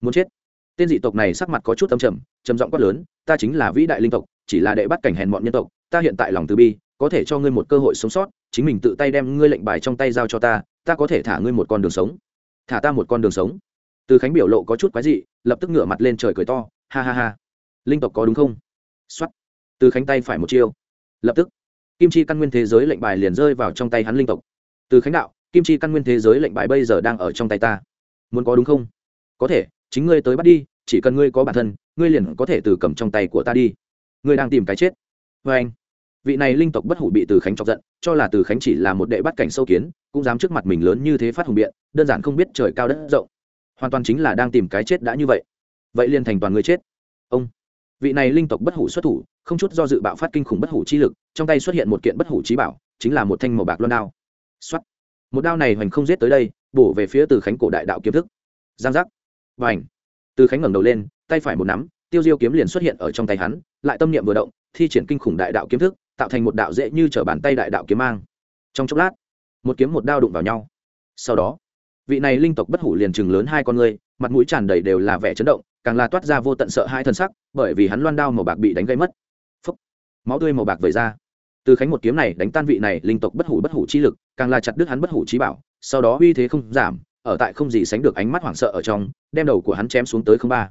Muốn chết. Tên dị tộc này sắc mặt có chút âm trầm trầm giọng quát lớn, ta chính là vĩ đại linh tộc, chỉ là đệ bắt cảnh hèn bọn nhân tộc, ta hiện tại lòng từ bi, có thể cho ngươi một cơ hội sống sót, chính mình tự tay đem ngươi lệnh bài trong tay giao cho ta ta có thể thả ngươi một con đường sống. Thả ta một con đường sống. Từ khánh biểu lộ có chút quái dị, lập tức ngửa mặt lên trời cười to ha ha ha. Linh tộc có đúng không? Xuất từ khánh tay phải một chiêu. Lập tức, kim chi căn nguyên thế giới lệnh bài liền rơi vào trong tay hắn linh tộc. Từ khánh đạo, kim chi căn nguyên thế giới lệnh bài bây giờ đang ở trong tay ta. Muốn có đúng không? Có thể, chính ngươi tới bắt đi, chỉ cần ngươi có bản thân, ngươi liền có thể từ cầm trong tay của ta đi. Ngươi đang tìm cái chết. Vê anh, vị này linh tộc bất hủ bị từ khánh chọc giận, cho là từ khánh chỉ là một đệ bắt cảnh sâu kiến, cũng dám trước mặt mình lớn như thế phát hùng biện, đơn giản không biết trời cao đất rộng. Hoàn toàn chính là đang tìm cái chết đã như vậy vậy liền thành toàn người chết. Ông, vị này linh tộc bất hủ xuất thủ, không chút do dự bạo phát kinh khủng bất hủ chi lực, trong tay xuất hiện một kiện bất hủ trí bảo, chính là một thanh màu bạc loan đao. Xuất một đao này hoành không giết tới đây, bổ về phía từ khánh cổ đại đạo kiếm thức. Giang giác. Và ảnh từ khánh ngẩng đầu lên, tay phải một nắm, tiêu diêu kiếm liền xuất hiện ở trong tay hắn, lại tâm niệm vừa động, thi triển kinh khủng đại đạo kiếm thức, tạo thành một đạo dễ như t bàn tay đại đạo kiếm mang. Trong chốc lát, một kiếm một đao đụng vào nhau. Sau đó, vị này linh tộc bất hủ liền chừng lớn hai con người, mặt mũi tràn đầy đều là vẻ chấn động càng là toát ra vô tận sợ hai thân sắc, bởi vì hắn loan đao màu bạc bị đánh gây mất. Phấp máu tươi màu bạc vẩy ra. Từ khánh một kiếm này đánh tan vị này linh tộc bất hủ bất hủ chi lực, càng là chặt đứt hắn bất hủ trí bảo, sau đó uy thế không giảm, ở tại không gì sánh được ánh mắt hoảng sợ ở trong, đem đầu của hắn chém xuống tới không ba.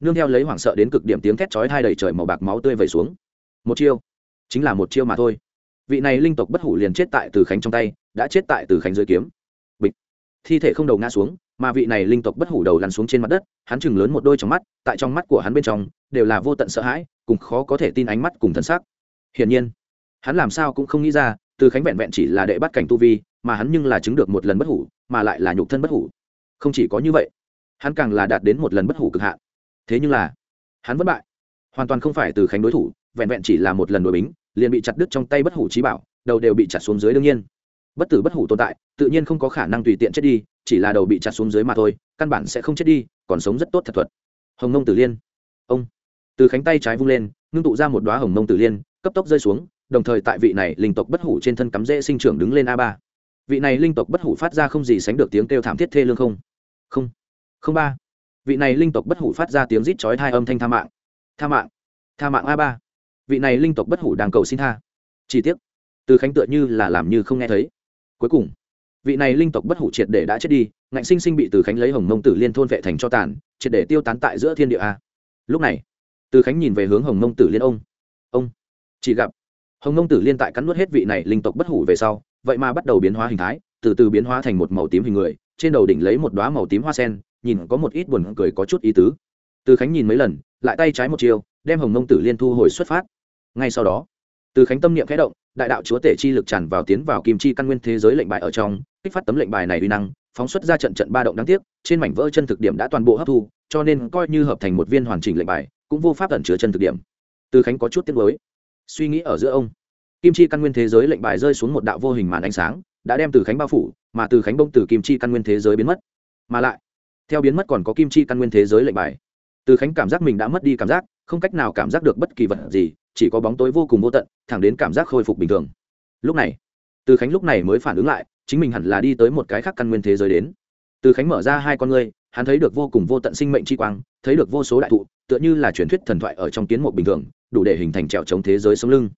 Nương theo lấy hoảng sợ đến cực điểm tiếng thét chói hai đầy trời màu bạc máu tươi vẩy xuống. Một chiêu. Chính là một chiêu mà thôi. Vị này linh tộc bất hủ liền chết tại từ khánh trong tay, đã chết tại từ khánh dưới kiếm. Bịch. Thi thể không đầu ngã xuống mà vị này linh tộc bất hủ đầu lăn xuống trên mặt đất, hắn chừng lớn một đôi trong mắt, tại trong mắt của hắn bên trong, đều là vô tận sợ hãi, cùng khó có thể tin ánh mắt cùng thân xác hiển nhiên, hắn làm sao cũng không nghĩ ra, từ khánh vẹn vẹn chỉ là đệ bắt cảnh tu vi, mà hắn nhưng là chứng được một lần bất hủ, mà lại là nhục thân bất hủ. Không chỉ có như vậy, hắn càng là đạt đến một lần bất hủ cực hạn. Thế nhưng là, hắn vẫn bại. Hoàn toàn không phải từ khánh đối thủ, vẹn vẹn chỉ là một lần đội bính, liền bị chặt đứt trong tay bất hủ trí bảo, đầu đều bị chặt xuống dưới đương nhiên. Bất tử bất hủ tồn tại, tự nhiên không có khả năng tùy tiện chết đi chỉ là đầu bị chặt xuống dưới mà thôi căn bản sẽ không chết đi còn sống rất tốt thật thuật. Hồng nông tử liên. Ông. Từ khánh tay trái vung lên ngưng tụ ra một đoá hồng nông tử liên cấp tốc rơi xuống đồng thời tại vị này linh tộc bất hủ trên thân cắm rễ sinh trưởng đứng lên a ba. Vị này linh tộc bất hủ phát ra không gì sánh được tiếng kêu thảm thiết thê lương không. Không. Không ba. Vị này linh tộc bất hủ phát ra tiếng rít chói thai âm thanh tha mạng. Tha mạng. Tha mạng a ba. Vị này linh tộc bất hủ đang cầu xin tha. Chỉ tiếc, từ khánh tựa như là làm như không nghe thấy. Cuối cùng vị này linh tộc bất hủ triệt để đã chết đi, ngạnh sinh sinh bị từ khánh lấy hồng mông tử liên thôn vệ thành cho tàn, triệt để tiêu tán tại giữa thiên địa a. Lúc này, từ khánh nhìn về hướng hồng mông tử liên ông. Ông, chỉ gặp hồng mông tử liên tại cắn nuốt hết vị này linh tộc bất hủ về sau, vậy mà bắt đầu biến hóa hình thái, từ từ biến hóa thành một màu tím hình người, trên đầu đỉnh lấy một đoá màu tím hoa sen, nhìn có một ít buồn cười có chút ý tứ. Từ khánh nhìn mấy lần, lại tay trái một chiều, đem hồng mông tử liên thu hồi xuất phát. Ngay sau đó, từ khánh tâm niệm khẽ động đại đạo chúa tể chi lực tràn vào tiến vào kim chi căn nguyên thế giới lệnh bài ở trong, kích phát tấm lệnh bài này uy năng, phóng xuất ra trận trận ba động đáng tiếc, trên mảnh vỡ chân thực điểm đã toàn bộ hấp thu, cho nên coi như hợp thành một viên hoàn chỉnh lệnh bài, cũng vô pháp ẩn chứa chân thực điểm. Từ khánh có chút tiếc mới suy nghĩ ở giữa ông, kim chi căn nguyên thế giới lệnh bài rơi xuống một đạo vô hình màn ánh sáng, đã đem từ khánh bao phủ, mà từ khánh bông từ kim chi căn nguyên thế giới biến mất. Mà lại, theo biến mất còn có kim chi căn nguyên thế giới lệnh bài. Từ khánh cảm giác mình đã mất đi cảm giác, không cách nào cảm giác được bất kỳ vật gì chỉ có bóng tối vô cùng vô tận, thẳng đến cảm giác khôi phục bình thường. Lúc này, từ khánh lúc này mới phản ứng lại, chính mình hẳn là đi tới một cái khác căn nguyên thế giới đến. Từ khánh mở ra hai con ngươi, hắn thấy được vô cùng vô tận sinh mệnh chi quang, thấy được vô số đại thụ, tựa như là truyền thuyết thần thoại ở trong kiến mục bình thường, đủ để hình thành trèo chống thế giới sống lưng.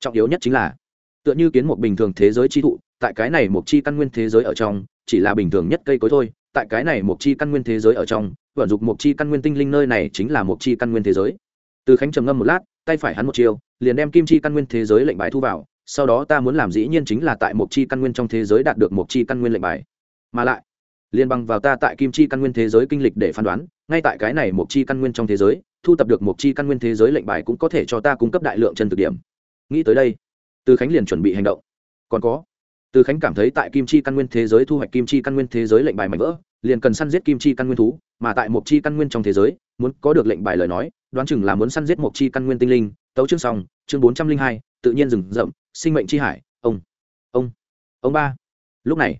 Trọng yếu nhất chính là, tựa như kiến mục bình thường thế giới chi thụ, tại cái này một chi căn nguyên thế giới ở trong, chỉ là bình thường nhất cây cối thôi, tại cái này một chi căn nguyên thế giới ở trong, vận dụng một chi căn nguyên tinh linh nơi này chính là một chi căn nguyên thế giới. Từ khánh trầm ngâm một lát tay phải hắn một chiều liền đem kim chi căn nguyên thế giới lệnh bài thu vào, sau đó ta muốn làm dĩ nhiên chính là tại một chi căn nguyên trong thế giới đạt được một chi căn nguyên lệnh bài. Mà lại liên bằng vào ta tại kim chi căn nguyên thế giới kinh lịch để phán đoán, ngay tại cái này một chi căn nguyên trong thế giới, thu tập được một chi căn nguyên thế giới lệnh bài cũng có thể cho ta cung cấp đại lượng chân thực điểm. Nghĩ tới đây, từ khánh liền chuẩn bị hành động. Còn có, từ khánh cảm thấy tại kim chi căn nguyên thế giới thu hoạch kim chi căn nguyên thế giới lệnh bài mạnh vỡ, liền cần săn giết kim chi căn nguyên thú mà tại một chi căn nguyên trong thế giới, muốn có được lệnh bài lời nói, đoán chừng là muốn săn giết một chi căn nguyên tinh linh. Tấu chương xong, chương bốn trăm linh hai, tự nhiên rừng rậm, sinh mệnh chi hải, ông ông ông ba. Lúc này,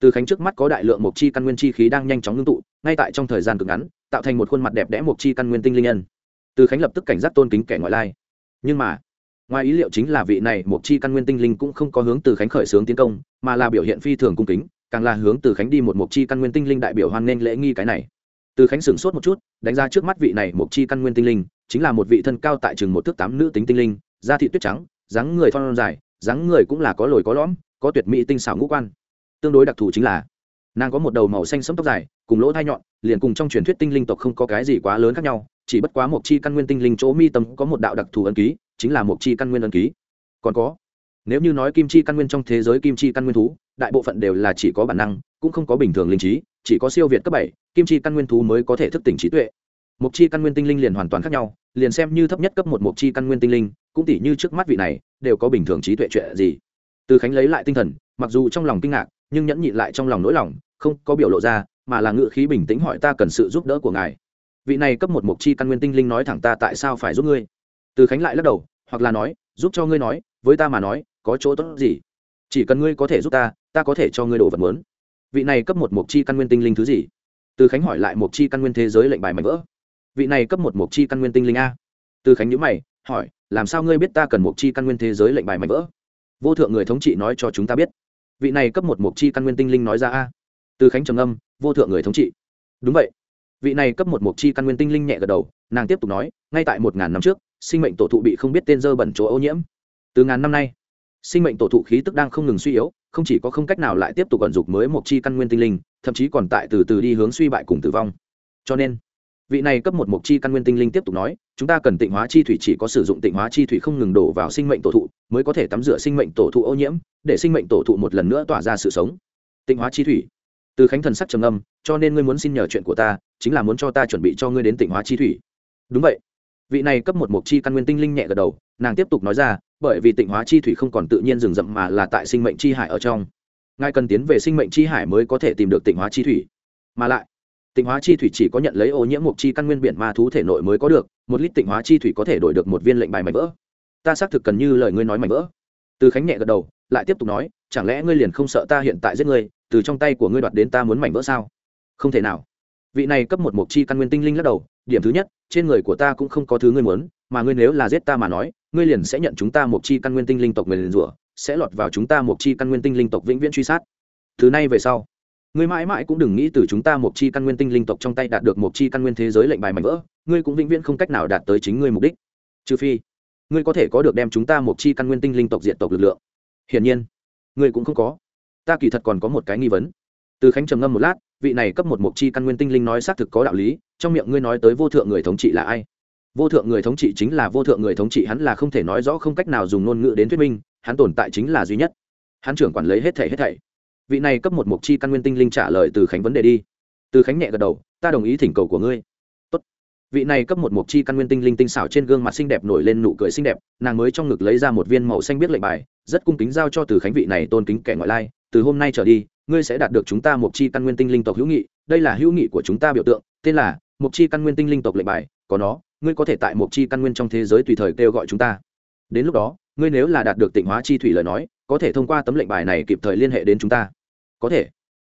từ khánh trước mắt có đại lượng một chi căn nguyên chi khí đang nhanh chóng ngưng tụ, ngay tại trong thời gian cực ngắn, tạo thành một khuôn mặt đẹp đẽ một chi căn nguyên tinh linh nhân. Từ khánh lập tức cảnh giác tôn kính kẻ ngoại lai. Nhưng mà, ngoài ý liệu chính là vị này một chi căn nguyên tinh linh cũng không có hướng từ khánh khởi xướng tiến công, mà là biểu hiện phi thường cung kính, càng là hướng từ khánh đi một một chi căn nguyên tinh linh đại biểu hoan nghênh lễ nghi cái này từ khánh sửng sốt một chút, đánh ra trước mắt vị này mộc chi căn nguyên tinh linh, chính là một vị thân cao tại chừng một thước tám nữ tính tinh linh, da thị tuyết trắng, dáng người thon dài, dáng người cũng là có lồi có lõm, có tuyệt mỹ tinh xảo ngũ quan. Tương đối đặc thù chính là, nàng có một đầu màu xanh sẫm tóc dài, cùng lỗ thai nhọn, liền cùng trong truyền thuyết tinh linh tộc không có cái gì quá lớn khác nhau, chỉ bất quá một chi căn nguyên tinh linh chỗ mi tâm có một đạo đặc thù ấn ký, chính là một chi căn nguyên ấn ký. Còn có, nếu như nói kim chi căn nguyên trong thế giới kim chi căn nguyên thú đại bộ phận đều là chỉ có bản năng, cũng không có bình thường linh trí, chỉ có siêu việt cấp bảy, kim chi căn nguyên thú mới có thể thức tỉnh trí tuệ. Một chi căn nguyên tinh linh liền hoàn toàn khác nhau, liền xem như thấp nhất cấp một mục chi căn nguyên tinh linh, cũng tỉ như trước mắt vị này, đều có bình thường trí tuệ chuyện gì. Từ khánh lấy lại tinh thần, mặc dù trong lòng kinh ngạc, nhưng nhẫn nhịn lại trong lòng nỗi lòng, không có biểu lộ ra, mà là ngự khí bình tĩnh hỏi ta cần sự giúp đỡ của ngài. Vị này cấp một mục chi căn nguyên tinh linh nói thẳng ta tại sao phải giúp ngươi? Từ khánh lại lắc đầu, hoặc là nói, giúp cho ngươi nói, với ta mà nói, có chỗ tốt gì? Chỉ cần ngươi có thể giúp ta ta có thể cho ngươi đồ vật muốn. Vị này cấp một mục chi căn nguyên tinh linh thứ gì? Từ khánh hỏi lại mục chi căn nguyên thế giới lệnh bài mảnh vỡ. Vị này cấp một mục chi căn nguyên tinh linh a. Từ khánh nhữ mày, hỏi, làm sao ngươi biết ta cần mục chi căn nguyên thế giới lệnh bài mảnh vỡ? Vô thượng người thống trị nói cho chúng ta biết. Vị này cấp một mục chi căn nguyên tinh linh nói ra a. Từ khánh trầm âm vô thượng người thống trị. Đúng vậy. Vị này cấp một mục chi căn nguyên tinh linh nhẹ gật đầu, nàng tiếp tục nói, ngay tại một ngàn năm trước, sinh mệnh tổ thụ bị không biết tên dơ bẩn chỗ ô nhiễm. Từ ngàn năm nay sinh mệnh tổ thụ khí tức đang không ngừng suy yếu, không chỉ có không cách nào lại tiếp tục vận dụng mới một chi căn nguyên tinh linh, thậm chí còn tại từ từ đi hướng suy bại cùng tử vong. Cho nên, vị này cấp một mục chi căn nguyên tinh linh tiếp tục nói, chúng ta cần tịnh hóa chi thủy chỉ có sử dụng tịnh hóa chi thủy không ngừng đổ vào sinh mệnh tổ thụ, mới có thể tắm rửa sinh mệnh tổ thụ ô nhiễm, để sinh mệnh tổ thụ một lần nữa tỏa ra sự sống. Tịnh hóa chi thủy. Từ khánh thần sắc trầm âm cho nên ngươi muốn xin nhờ chuyện của ta, chính là muốn cho ta chuẩn bị cho ngươi đến tịnh hóa chi thủy. Đúng vậy. Vị này cấp một mục chi căn nguyên tinh linh nhẹ gật đầu, nàng tiếp tục nói ra bởi vì tịnh hóa chi thủy không còn tự nhiên rừng rậm mà là tại sinh mệnh chi hải ở trong. Ngài cần tiến về sinh mệnh chi hải mới có thể tìm được tịnh hóa chi thủy. Mà lại, tịnh hóa chi thủy chỉ có nhận lấy ô nhiễm mục chi căn nguyên biển ma thú thể nội mới có được, một lít tịnh hóa chi thủy có thể đổi được một viên lệnh bài mảnh vỡ. Ta xác thực cần như lời ngươi nói mảnh vỡ. Từ khánh nhẹ gật đầu, lại tiếp tục nói, chẳng lẽ ngươi liền không sợ ta hiện tại giết ngươi, từ trong tay của ngươi đoạt đến ta muốn mảnh vỡ sao? Không thể nào. Vị này cấp một mục chi căn nguyên tinh linh lắc đầu, điểm thứ nhất, trên người của ta cũng không có thứ ngươi muốn, mà ngươi nếu là giết ta mà nói ngươi liền sẽ nhận chúng ta một chi căn nguyên tinh linh tộc người liền rủa, sẽ lọt vào chúng ta một chi căn nguyên tinh linh tộc vĩnh viễn truy sát. Thứ này về sau, ngươi mãi mãi cũng đừng nghĩ từ chúng ta một chi căn nguyên tinh linh tộc trong tay đạt được một chi căn nguyên thế giới lệnh bài mảnh vỡ, ngươi cũng vĩnh viễn không cách nào đạt tới chính ngươi mục đích. Trừ phi, ngươi có thể có được đem chúng ta một chi căn nguyên tinh linh tộc diện tộc lực lượng. Hiển nhiên, ngươi cũng không có. Ta kỳ thật còn có một cái nghi vấn. Từ khánh trầm ngâm một lát, vị này cấp một mục chi căn nguyên tinh linh nói xác thực có đạo lý, trong miệng ngươi nói tới vô thượng người thống trị là ai? Vô thượng người thống trị chính là vô thượng người thống trị, hắn là không thể nói rõ, không cách nào dùng ngôn ngữ đến thuyết minh, hắn tồn tại chính là duy nhất. Hắn trưởng quản lấy hết thể hết thảy. Vị này cấp một mục chi căn nguyên tinh linh trả lời từ khánh vấn đề đi. Từ khánh nhẹ gật đầu, ta đồng ý thỉnh cầu của ngươi. Tốt. vị này cấp một mục chi căn nguyên tinh linh tinh xảo trên gương mặt xinh đẹp nổi lên nụ cười xinh đẹp, nàng mới trong ngực lấy ra một viên màu xanh biết lệnh bài, rất cung kính giao cho từ khánh vị này tôn kính kẻ ngoại lai, từ hôm nay trở đi, ngươi sẽ đạt được chúng ta mục chi căn nguyên tinh linh tộc hữu nghị, đây là hữu nghị của chúng ta biểu tượng, tên là mục chi căn nguyên tinh linh tộc lệnh bài, có nó ngươi có thể tại một chi căn nguyên trong thế giới tùy thời kêu gọi chúng ta. Đến lúc đó, ngươi nếu là đạt được tịnh hóa chi thủy lời nói, có thể thông qua tấm lệnh bài này kịp thời liên hệ đến chúng ta. Có thể.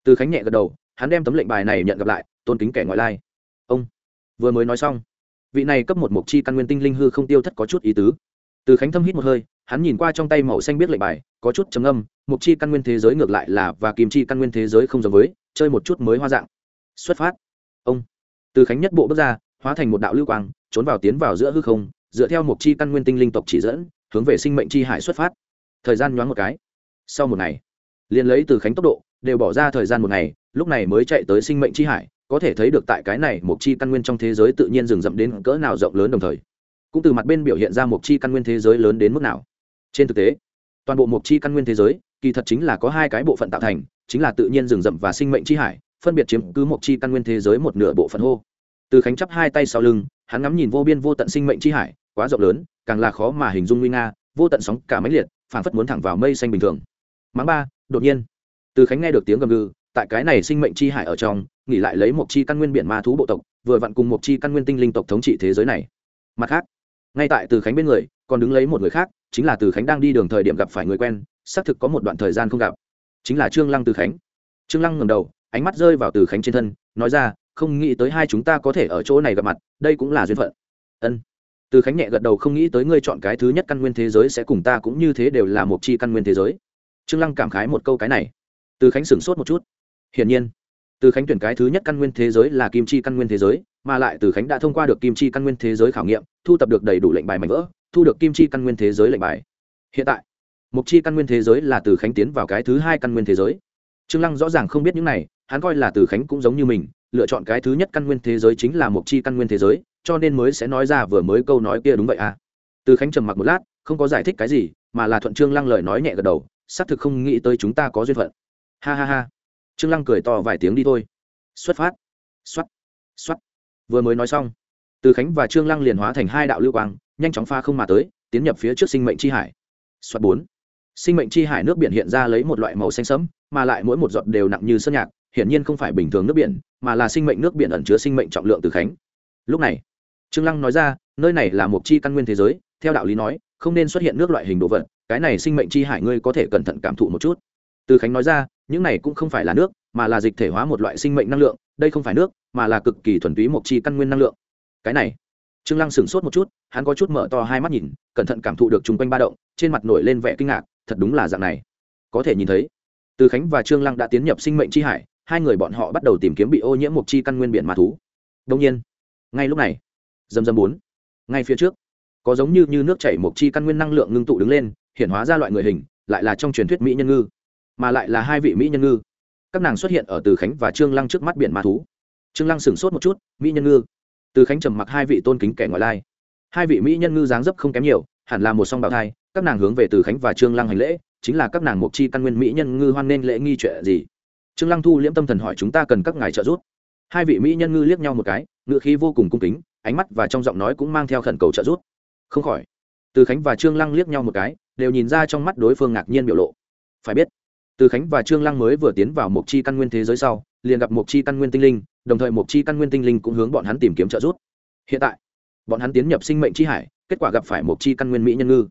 Từ khánh nhẹ gật đầu, hắn đem tấm lệnh bài này nhận gặp lại, tôn kính kẻ ngoại lai. Ông. Vừa mới nói xong, vị này cấp một mục chi căn nguyên tinh linh hư không tiêu thất có chút ý tứ. Từ khánh thâm hít một hơi, hắn nhìn qua trong tay màu xanh biết lệnh bài, có chút trầm âm mục chi căn nguyên thế giới ngược lại là và kim chi căn nguyên thế giới không giống với, chơi một chút mới hoa dạng. Xuất phát. Ông. Từ khánh nhất bộ bước ra, hóa thành một đạo lưu quang trốn vào tiến vào giữa hư không, dựa theo mục chi căn nguyên tinh linh tộc chỉ dẫn, hướng về sinh mệnh chi hải xuất phát. Thời gian nhoáng một cái. Sau một ngày, liền lấy từ khánh tốc độ, đều bỏ ra thời gian một ngày, lúc này mới chạy tới sinh mệnh chi hải, có thể thấy được tại cái này một chi căn nguyên trong thế giới tự nhiên rừng rậm đến cỡ nào rộng lớn đồng thời. Cũng từ mặt bên biểu hiện ra một chi căn nguyên thế giới lớn đến mức nào. Trên thực tế, toàn bộ một chi căn nguyên thế giới, kỳ thật chính là có hai cái bộ phận tạo thành, chính là tự nhiên rừng rậm và sinh mệnh chi hải, phân biệt chiếm cứ một chi căn nguyên thế giới một nửa bộ phận hô từ khánh chắp hai tay sau lưng, hắn ngắm nhìn vô biên vô tận sinh mệnh chi hải, quá rộng lớn, càng là khó mà hình dung nguy nga, vô tận sóng cả máy liệt, phảng phất muốn thẳng vào mây xanh bình thường. Mắng ba, đột nhiên. Từ khánh nghe được tiếng gầm gừ, tại cái này sinh mệnh chi hải ở trong, nghỉ lại lấy một chi căn nguyên biển ma thú bộ tộc, vừa vặn cùng một chi căn nguyên tinh linh tộc thống trị thế giới này. Mặt khác, ngay tại từ khánh bên người, còn đứng lấy một người khác, chính là từ khánh đang đi đường thời điểm gặp phải người quen, xác thực có một đoạn thời gian không gặp. Chính là trương lăng từ khánh. Trương lăng ngầm đầu, ánh mắt rơi vào từ khánh trên thân, nói ra không nghĩ tới hai chúng ta có thể ở chỗ này gặp mặt, đây cũng là duyên phận. Ân. Từ khánh nhẹ gật đầu không nghĩ tới ngươi chọn cái thứ nhất căn nguyên thế giới sẽ cùng ta cũng như thế đều là một chi căn nguyên thế giới. Trương lăng cảm khái một câu cái này. Từ khánh sửng sốt một chút. Hiển nhiên, từ khánh tuyển cái thứ nhất căn nguyên thế giới là kim chi căn nguyên thế giới, mà lại từ khánh đã thông qua được kim chi căn nguyên thế giới khảo nghiệm, thu tập được đầy đủ lệnh bài mảnh vỡ, thu được kim chi căn nguyên thế giới lệnh bài. Hiện tại mục chi căn nguyên thế giới là từ khánh tiến vào cái thứ hai căn nguyên thế giới. Trương lăng rõ ràng không biết những này, hắn coi là từ khánh cũng giống như mình lựa chọn cái thứ nhất căn nguyên thế giới chính là một chi căn nguyên thế giới, cho nên mới sẽ nói ra vừa mới câu nói kia đúng vậy à. Từ khánh trầm mặc một lát, không có giải thích cái gì, mà là thuận trương lăng lời nói nhẹ gật đầu, xác thực không nghĩ tới chúng ta có duyên phận. Ha ha ha. Trương lăng cười to vài tiếng đi thôi. Xuất phát. Xuất. Xuất. Vừa mới nói xong, từ khánh và trương lăng liền hóa thành hai đạo lưu quang, nhanh chóng pha không mà tới, tiến nhập phía trước sinh mệnh chi hải. Xuất bốn. Sinh mệnh chi hải nước biển hiện ra lấy một loại màu xanh sẫm, mà lại mỗi một giọt đều nặng như sơn nhạc hiển nhiên không phải bình thường nước biển, mà là sinh mệnh nước biển ẩn chứa sinh mệnh trọng lượng từ khánh. Lúc này, trương lăng nói ra, nơi này là một chi căn nguyên thế giới, theo đạo lý nói, không nên xuất hiện nước loại hình đồ vật, cái này sinh mệnh chi hải ngươi có thể cẩn thận cảm thụ một chút. Từ khánh nói ra, những này cũng không phải là nước, mà là dịch thể hóa một loại sinh mệnh năng lượng, đây không phải nước, mà là cực kỳ thuần túy một chi căn nguyên năng lượng. Cái này, trương lăng sửng sốt một chút, hắn có chút mở to hai mắt nhìn, cẩn thận cảm thụ được chung quanh ba động, trên mặt nổi lên vẻ kinh ngạc, thật đúng là dạng này. Có thể nhìn thấy, từ khánh và trương lăng đã tiến nhập sinh mệnh chi hải hai người bọn họ bắt đầu tìm kiếm bị ô nhiễm mục chi căn nguyên biển ma thú. Đông nhiên ngay lúc này dầm dầm bốn ngay phía trước có giống như, như nước chảy mục chi căn nguyên năng lượng ngưng tụ đứng lên hiện hóa ra loại người hình lại là trong truyền thuyết mỹ nhân ngư mà lại là hai vị mỹ nhân ngư. Các nàng xuất hiện ở từ khánh và trương lăng trước mắt biển ma thú. Trương lăng sửng sốt một chút mỹ nhân ngư. Từ khánh trầm mặc hai vị tôn kính kẻ ngoại lai. Hai vị mỹ nhân ngư dáng dấp không kém nhiều hẳn là một song bào thai các nàng hướng về từ khánh và trương lăng hành lễ chính là các nàng mục chi căn nguyên mỹ nhân ngư hoan nên lễ nghi chuyện gì? Trương lăng thu liễm tâm thần hỏi chúng ta cần các ngài trợ giúp. Hai vị mỹ nhân ngư liếc nhau một cái ngựa khí vô cùng cung kính, ánh mắt và trong giọng nói cũng mang theo khẩn cầu trợ giúp. Không khỏi, từ khánh và trương lăng liếc nhau một cái, đều nhìn ra trong mắt đối phương ngạc nhiên biểu lộ. Phải biết, từ khánh và trương lăng mới vừa tiến vào một chi căn nguyên thế giới sau, liền gặp một chi căn nguyên tinh linh, đồng thời một chi căn nguyên tinh linh cũng hướng bọn hắn tìm kiếm trợ giúp. Hiện tại, bọn hắn tiến nhập sinh mệnh chi hải, kết quả gặp phải một chi căn nguyên mỹ nhân ngư.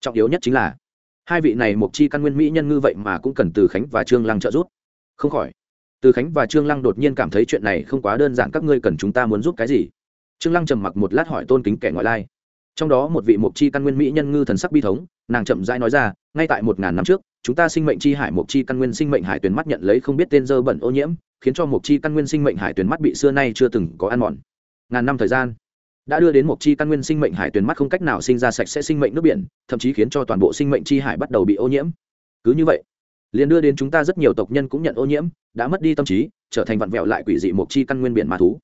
Trọng yếu nhất chính là, hai vị này một chi căn nguyên mỹ nhân ngư vậy mà cũng cần từ khánh và trương lăng trợ giúp không khỏi. Từ khánh và trương lăng đột nhiên cảm thấy chuyện này không quá đơn giản, các ngươi cần chúng ta muốn giúp cái gì? Trương lăng trầm mặc một lát hỏi tôn kính kẻ ngoại lai. Trong đó một vị mục chi căn nguyên mỹ nhân ngư thần sắc bi thống, nàng chậm rãi nói ra, ngay tại một ngàn năm trước, chúng ta sinh mệnh chi hải mục chi căn nguyên sinh mệnh hải tuyến mắt nhận lấy không biết tên dơ bẩn ô nhiễm, khiến cho mục chi căn nguyên sinh mệnh hải tuyến mắt bị xưa nay chưa từng có ăn mòn. Ngàn năm thời gian, đã đưa đến mục chi căn nguyên sinh mệnh hải tuyến mắt không cách nào sinh ra sạch sẽ sinh mệnh nước biển, thậm chí khiến cho toàn bộ sinh mệnh chi hải bắt đầu bị ô nhiễm. Cứ như vậy liền đưa đến chúng ta rất nhiều tộc nhân cũng nhận ô nhiễm, đã mất đi tâm trí, trở thành vặn vẹo lại quỷ dị một chi căn nguyên biển ma thú.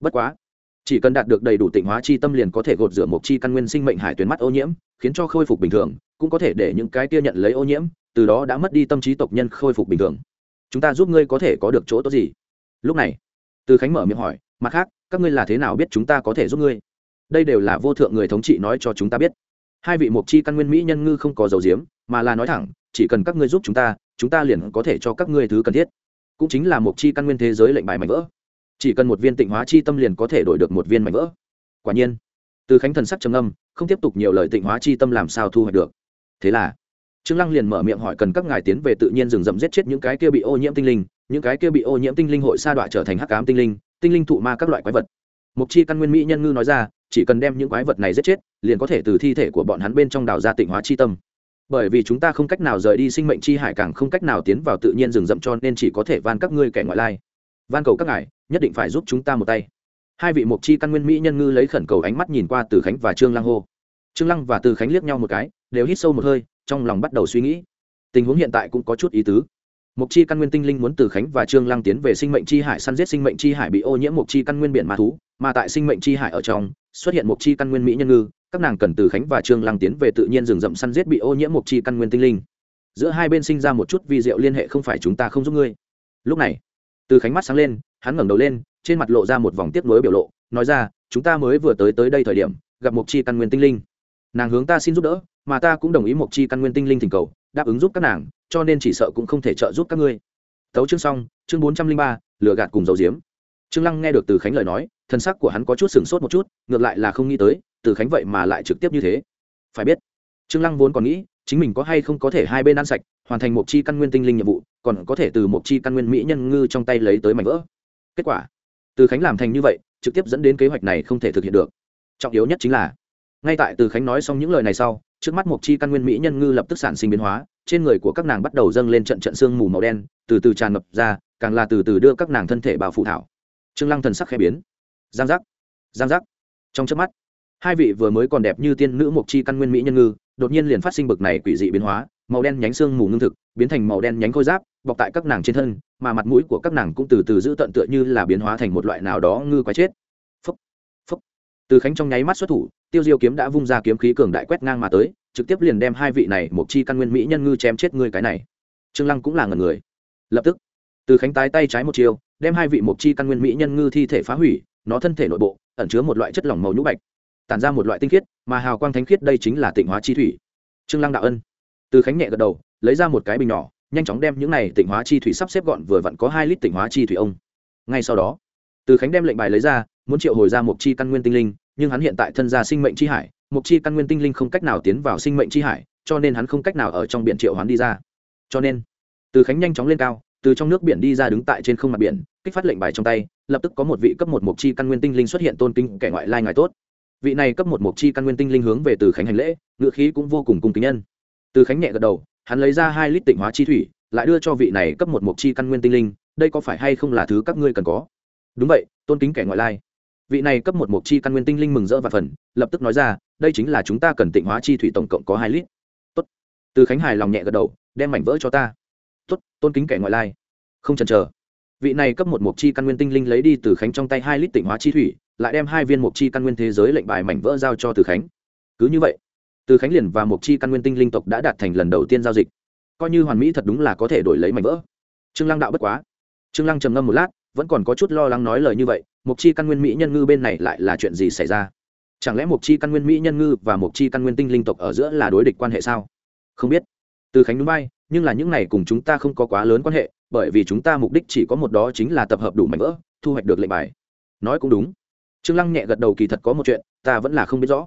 Bất quá, chỉ cần đạt được đầy đủ tịnh hóa chi tâm liền có thể gột rửa một chi căn nguyên sinh mệnh hải tuyến mắt ô nhiễm, khiến cho khôi phục bình thường, cũng có thể để những cái kia nhận lấy ô nhiễm, từ đó đã mất đi tâm trí tộc nhân khôi phục bình thường. Chúng ta giúp ngươi có thể có được chỗ tốt gì? Lúc này, từ khánh mở miệng hỏi, mặt khác, các ngươi là thế nào biết chúng ta có thể giúp ngươi? Đây đều là vô thượng người thống trị nói cho chúng ta biết. Hai vị mục chi căn nguyên mỹ nhân ngư không có dầu diếm, mà là nói thẳng, chỉ cần các ngươi giúp chúng ta chúng ta liền có thể cho các ngươi thứ cần thiết. Cũng chính là mục chi căn nguyên thế giới lệnh bài mảnh vỡ. Chỉ cần một viên tịnh hóa chi tâm liền có thể đổi được một viên mảnh vỡ. Quả nhiên, từ khánh thần sắc trầm âm không tiếp tục nhiều lời tịnh hóa chi tâm làm sao thu hoạch được. Thế là, trương lăng liền mở miệng hỏi cần các ngài tiến về tự nhiên rừng rậm giết chết những cái kia bị ô nhiễm tinh linh, những cái kia bị ô nhiễm tinh linh hội sa đọa trở thành hắc ám tinh linh tinh linh thụ ma các loại quái vật. Mục chi căn nguyên mỹ nhân ngư nói ra, chỉ cần đem những quái vật này giết chết, liền có thể từ thi thể của bọn hắn bên trong đào ra tịnh hóa chi tâm bởi vì chúng ta không cách nào rời đi sinh mệnh chi hải càng không cách nào tiến vào tự nhiên rừng rậm cho nên chỉ có thể van các ngươi kẻ ngoại lai. Van cầu các ngài, nhất định phải giúp chúng ta một tay. Hai vị mục chi căn nguyên mỹ nhân ngư lấy khẩn cầu ánh mắt nhìn qua từ khánh và trương lăng hô. Trương lăng và từ khánh liếc nhau một cái, đều hít sâu một hơi, trong lòng bắt đầu suy nghĩ. Tình huống hiện tại cũng có chút ý tứ. Mục chi căn nguyên tinh linh muốn từ khánh và trương lăng tiến về sinh mệnh chi hải, săn giết sinh mệnh chi hải bị ô nhiễm mục chi căn nguyên biển ma thú, mà tại sinh mệnh chi hải ở trong, xuất hiện mục chi căn nguyên mỹ nhân ngư các nàng cần từ khánh và trương lăng tiến về tự nhiên rừng rậm săn giết bị ô nhiễm mục chi căn nguyên tinh linh. Giữa hai bên sinh ra một chút vi diệu liên hệ không phải chúng ta không giúp ngươi. Lúc này, từ khánh mắt sáng lên, hắn ngẩng đầu lên, trên mặt lộ ra một vòng tiếp nối biểu lộ, nói ra, chúng ta mới vừa tới tới đây thời điểm, gặp mục chi căn nguyên tinh linh. Nàng hướng ta xin giúp đỡ, mà ta cũng đồng ý mục chi căn nguyên tinh linh thỉnh cầu, đáp ứng giúp các nàng, cho nên chỉ sợ cũng không thể trợ giúp các ngươi. Tấu chương xong, chương bốn trăm linh ba lừa gạt cùng dầu diếm. Trương lăng nghe được từ khánh lời nói thân sắc của hắn có chút sửng sốt một chút, ngược lại là không nghĩ tới từ khánh vậy mà lại trực tiếp như thế. Phải biết, trương lăng vốn còn nghĩ, chính mình có hay không có thể hai bên ăn sạch, hoàn thành một chi căn nguyên tinh linh nhiệm vụ, còn có thể từ một chi căn nguyên mỹ nhân ngư trong tay lấy tới mảnh vỡ. Kết quả, từ khánh làm thành như vậy, trực tiếp dẫn đến kế hoạch này không thể thực hiện được. Trọng yếu nhất chính là, ngay tại từ khánh nói xong những lời này sau, trước mắt một chi căn nguyên mỹ nhân ngư lập tức sản sinh biến hóa, trên người của các nàng bắt đầu dâng lên trận trận xương mù màu đen, từ từ tràn ngập ra, càng là từ từ đưa các nàng thân thể vào phụ thảo. Trương lăng thần sắc khẽ biến. Giang giác giang giác. Trong chớp mắt hai vị vừa mới còn đẹp như tiên nữ mộc chi căn nguyên mỹ nhân ngư, đột nhiên liền phát sinh bực này quỷ dị biến hóa, màu đen nhánh xương mù ngưng thực, biến thành màu đen nhánh khôi giáp, bọc tại các nàng trên thân, mà mặt mũi của các nàng cũng từ từ giữ tận tựa như là biến hóa thành một loại nào đó ngư quái chết. Phúc phúc. Từ khánh trong nháy mắt xuất thủ, tiêu diêu kiếm đã vung ra kiếm khí cường đại quét ngang mà tới, trực tiếp liền đem hai vị này mộc chi căn nguyên mỹ nhân ngư chém chết ngươi cái này. Trương lăng cũng là ngần người. Lập tức, từ khánh tái tay trái một chiều đem hai vị mộc chi căn nguyên mỹ nhân ngư thi thể phá hủy, nó thân thể nội bộ, ẩn chứa một loại chất lỏng màu nhũ bạch tản ra một loại tinh khiết, mà hào quang thánh khiết đây chính là tịnh hóa chi thủy. Trương lăng đạo ân. Từ khánh nhẹ gật đầu, lấy ra một cái bình nhỏ, nhanh chóng đem những này tịnh hóa chi thủy sắp xếp gọn vừa vặn có hai lít tịnh hóa chi thủy ông. Ngay sau đó, từ khánh đem lệnh bài lấy ra, muốn triệu hồi ra một chi căn nguyên tinh linh, nhưng hắn hiện tại thân gia sinh mệnh chi hải một chi căn nguyên tinh linh không cách nào tiến vào sinh mệnh chi hải, cho nên hắn không cách nào ở trong biển triệu hoán đi ra. Cho nên, từ khánh nhanh chóng lên cao, từ trong nước biển đi ra đứng tại trên không mặt biển, kích phát lệnh bài trong tay, lập tức có một vị cấp một mục chi căn nguyên tinh linh xuất hiện tôn kính kẻ ngoại lai ngài tốt vị này cấp một mục chi căn nguyên tinh linh hướng về từ khánh hành lễ ngựa khí cũng vô cùng cung kính nhân. Từ khánh nhẹ gật đầu hắn lấy ra hai lít tịnh hóa chi thủy lại đưa cho vị này cấp một mục chi căn nguyên tinh linh đây có phải hay không là thứ các ngươi cần có? Đúng vậy tôn kính kẻ ngoại lai. Vị này cấp một mục chi căn nguyên tinh linh mừng rỡ và phần lập tức nói ra đây chính là chúng ta cần tịnh hóa chi thủy tổng cộng có hai lít. Tốt. từ khánh hài lòng nhẹ gật đầu đem mảnh vỡ cho ta. Tốt, tôn kính kẻ ngoại lai. Không chần chờ. Vị này cấp một mục chi căn nguyên tinh linh lấy đi từ khánh trong tay hai lít tịnh hóa chi thủy lại đem hai viên mục chi căn nguyên thế giới lệnh bài mảnh vỡ giao cho từ khánh. Cứ như vậy, từ khánh liền và mục chi căn nguyên tinh linh tộc đã đạt thành lần đầu tiên giao dịch. Coi như hoàn mỹ thật đúng là có thể đổi lấy mảnh vỡ. Trương lăng đạo bất quá. Trương lăng trầm ngâm một lát, vẫn còn có chút lo lắng nói lời như vậy mục chi căn nguyên mỹ nhân ngư bên này lại là chuyện gì xảy ra? Chẳng lẽ mục chi căn nguyên mỹ nhân ngư và mục chi căn nguyên tinh linh tộc ở giữa là đối địch quan hệ sao? Không biết. Từ khánh núi bay nhưng là những này cùng chúng ta không có quá lớn quan hệ, bởi vì chúng ta mục đích chỉ có một đó chính là tập hợp đủ mảnh vỡ, thu hoạch được lệnh bài. Nói cũng đúng trương lăng nhẹ gật đầu kỳ thật có một chuyện, ta vẫn là không biết rõ.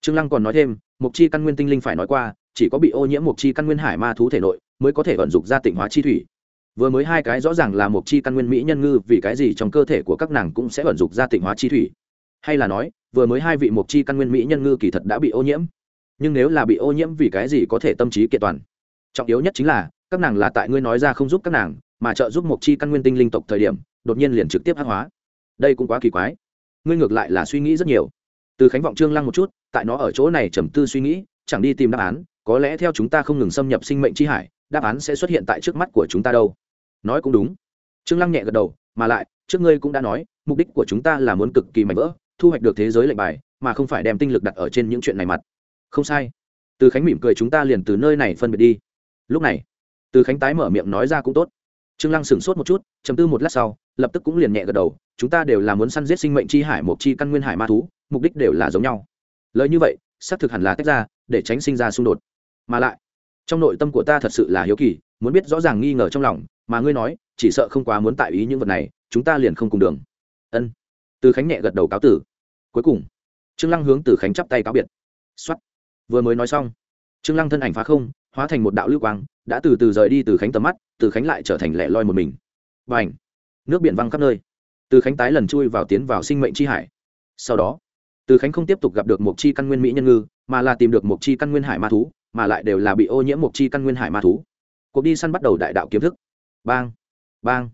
Trương lăng còn nói thêm mục chi căn nguyên tinh linh phải nói qua, chỉ có bị ô nhiễm mục chi căn nguyên hải ma thú thể nội, mới có thể vận dụng ra tịnh hóa chi thủy. Vừa mới hai cái rõ ràng là mục chi căn nguyên mỹ nhân ngư, vì cái gì trong cơ thể của các nàng cũng sẽ vận dụng ra tịnh hóa chi thủy? Hay là nói, vừa mới hai vị mục chi căn nguyên mỹ nhân ngư kỳ thật đã bị ô nhiễm? Nhưng nếu là bị ô nhiễm vì cái gì có thể tâm trí kiện toàn? Trọng yếu nhất chính là, các nàng là tại ngươi nói ra không giúp các nàng, mà trợ giúp mục chi căn nguyên tinh linh tộc thời điểm, đột nhiên liền trực tiếp hắc hóa. Đây cũng quá kỳ quái ngươi ngược lại là suy nghĩ rất nhiều. Từ khánh vọng trương lăng một chút, tại nó ở chỗ này trầm tư suy nghĩ, chẳng đi tìm đáp án, có lẽ theo chúng ta không ngừng xâm nhập sinh mệnh chi hải, đáp án sẽ xuất hiện tại trước mắt của chúng ta đâu. Nói cũng đúng. Trương lăng nhẹ gật đầu, mà lại, trước ngươi cũng đã nói, mục đích của chúng ta là muốn cực kỳ mạnh vỡ, thu hoạch được thế giới lệnh bài, mà không phải đem tinh lực đặt ở trên những chuyện này mặt. Không sai. Từ khánh mỉm cười chúng ta liền từ nơi này phân biệt đi. Lúc này, từ khánh tái mở miệng nói ra cũng tốt trương lăng sửng sốt một chút chầm tư một lát sau, lập tức cũng liền nhẹ gật đầu, chúng ta đều là muốn săn giết sinh mệnh chi hải một chi căn nguyên hải ma thú, mục đích đều là giống nhau. Lời như vậy, xác thực hẳn là tách ra, để tránh sinh ra xung đột. Mà lại, trong nội tâm của ta thật sự là hiếu kỳ, muốn biết rõ ràng nghi ngờ trong lòng, mà ngươi nói, chỉ sợ không quá muốn tại ý những vật này, chúng ta liền không cùng đường. Ân. Từ khánh nhẹ gật đầu cáo tử. Cuối cùng, trương lăng hướng từ khánh chắp tay cáo biệt. Xuất vừa mới nói xong, trương lăng thân ảnh phá không, hóa thành một đạo lưu quang đã từ từ rời đi từ khánh tầm mắt, từ khánh lại trở thành lẻ loi một mình. Và ảnh nước biển văng khắp nơi. Từ khánh tái lần chui vào tiến vào sinh mệnh chi hải. Sau đó, từ khánh không tiếp tục gặp được một chi căn nguyên mỹ nhân ngư, mà là tìm được một chi căn nguyên hải ma thú, mà lại đều là bị ô nhiễm một chi căn nguyên hải ma thú. Cuộc đi săn bắt đầu đại đạo kiếm thức. Bang! Bang!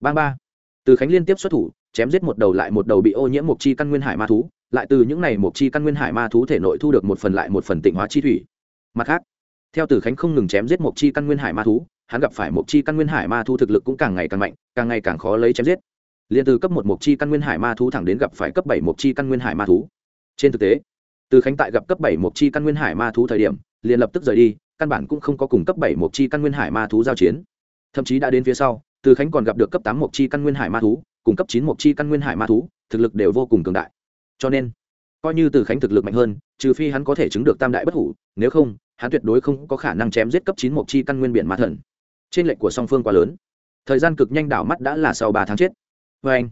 Bang ba! Từ khánh liên tiếp xuất thủ, chém giết một đầu lại một đầu bị ô nhiễm một chi căn nguyên hải ma thú, lại từ những này một chi căn nguyên hải ma thú thể nội thu được một phần lại một phần tịnh hóa chi thủy. Mặt khác theo từ khánh không ngừng chém giết một chi căn nguyên hải ma thú, hắn gặp phải một chi căn nguyên hải ma thú thực lực cũng càng ngày càng mạnh, càng ngày càng khó lấy chém giết. Liền từ cấp một một chi căn nguyên hải ma thú thẳng đến gặp phải cấp bảy một chi căn nguyên hải ma thú. Trên thực tế, từ khánh tại gặp cấp bảy một chi căn nguyên hải ma thú thời điểm, liền lập tức rời đi, căn bản cũng không có cùng cấp bảy một chi căn nguyên hải ma thú giao chiến. Thậm chí đã đến phía sau, từ khánh còn gặp được cấp tám một chi căn nguyên hải ma thú, cùng cấp chín một chi căn nguyên hải ma thú, thực lực đều vô cùng cường đại. Cho nên, coi như từ khánh thực lực mạnh hơn, trừ phi hắn có thể chứng được tam đại bất hủ, nếu không hắn tuyệt đối không có khả năng chém giết cấp chín một chi căn nguyên biển ma thần. Trên lệnh của song phương quá lớn. Thời gian cực nhanh đảo mắt đã là sau ba tháng chết. Vê anh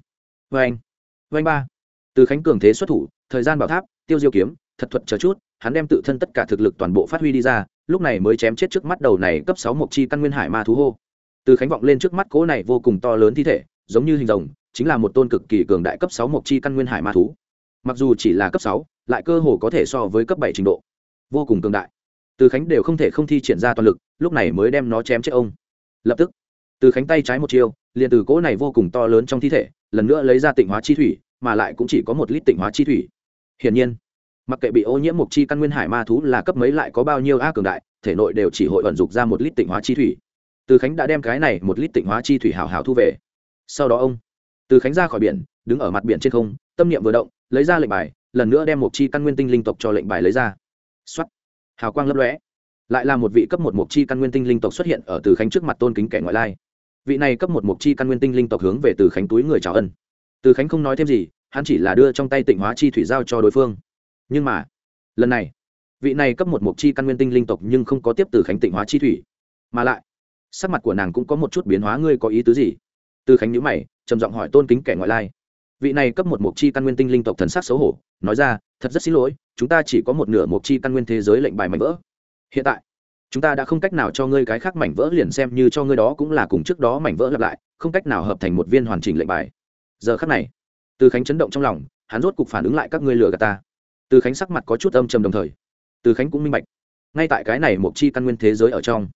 vê anh vê anh ba. Từ khánh cường thế xuất thủ, thời gian bảo tháp, tiêu diêu kiếm, thật thuật chờ chút, hắn đem tự thân tất cả thực lực toàn bộ phát huy đi ra, lúc này mới chém chết trước mắt đầu này cấp sáu mộc chi căn nguyên hải ma thú hô. Từ khánh vọng lên trước mắt cỗ này vô cùng to lớn thi thể, giống như hình rồng, chính là một tôn cực kỳ cường đại cấp sáu mộc chi căn nguyên hải ma thú. Mặc dù chỉ là cấp sáu, lại cơ hồ có thể so với cấp bảy trình độ. Vô cùng cường đại từ khánh đều không thể không thi triển ra toàn lực, lúc này mới đem nó chém chết ông. Lập tức, từ khánh tay trái một chiêu, liền từ cỗ này vô cùng to lớn trong thi thể, lần nữa lấy ra tịnh hóa chi thủy, mà lại cũng chỉ có một lít tịnh hóa chi thủy. Hiển nhiên, mặc kệ bị ô nhiễm mục chi căn nguyên hải ma thú là cấp mấy lại có bao nhiêu a cường đại, thể nội đều chỉ hội vận dụng ra một lít tịnh hóa chi thủy. Từ khánh đã đem cái này một lít tịnh hóa chi thủy hào hào thu về. Sau đó ông, từ khánh ra khỏi biển, đứng ở mặt biển trên không, tâm niệm vừa động, lấy ra lệnh bài, lần nữa đem một chi căn nguyên tinh linh tộc cho lệnh bài lấy ra. Xuất hào quang lấp lóe. Lại là một vị cấp một mục chi căn nguyên tinh linh tộc xuất hiện ở từ khánh trước mặt tôn kính kẻ ngoại lai. Vị này cấp một mục chi căn nguyên tinh linh tộc hướng về từ khánh túi người chào ân. Từ khánh không nói thêm gì, hắn chỉ là đưa trong tay tịnh hóa chi thủy giao cho đối phương. Nhưng mà, lần này, vị này cấp một mục chi căn nguyên tinh linh tộc nhưng không có tiếp từ khánh tịnh hóa chi thủy. Mà lại, sắc mặt của nàng cũng có một chút biến hóa, ngươi có ý tứ gì? Từ khánh nhữ mày, trầm giọng hỏi tôn kính kẻ ngoại lai vị này cấp một mục chi căn nguyên tinh linh tộc thần sắc xấu hổ, nói ra, thật rất xin lỗi, chúng ta chỉ có một nửa mục chi căn nguyên thế giới lệnh bài mảnh vỡ. Hiện tại, chúng ta đã không cách nào cho ngươi cái khác mảnh vỡ liền xem như cho ngươi đó cũng là cùng trước đó mảnh vỡ lặp lại, không cách nào hợp thành một viên hoàn chỉnh lệnh bài. Giờ khắc này, từ khánh chấn động trong lòng, hắn rốt cục phản ứng lại các ngươi lừa gạt ta. Từ khánh sắc mặt có chút âm trầm đồng thời, từ khánh cũng minh bạch, ngay tại cái này mục chi căn nguyên thế giới ở trong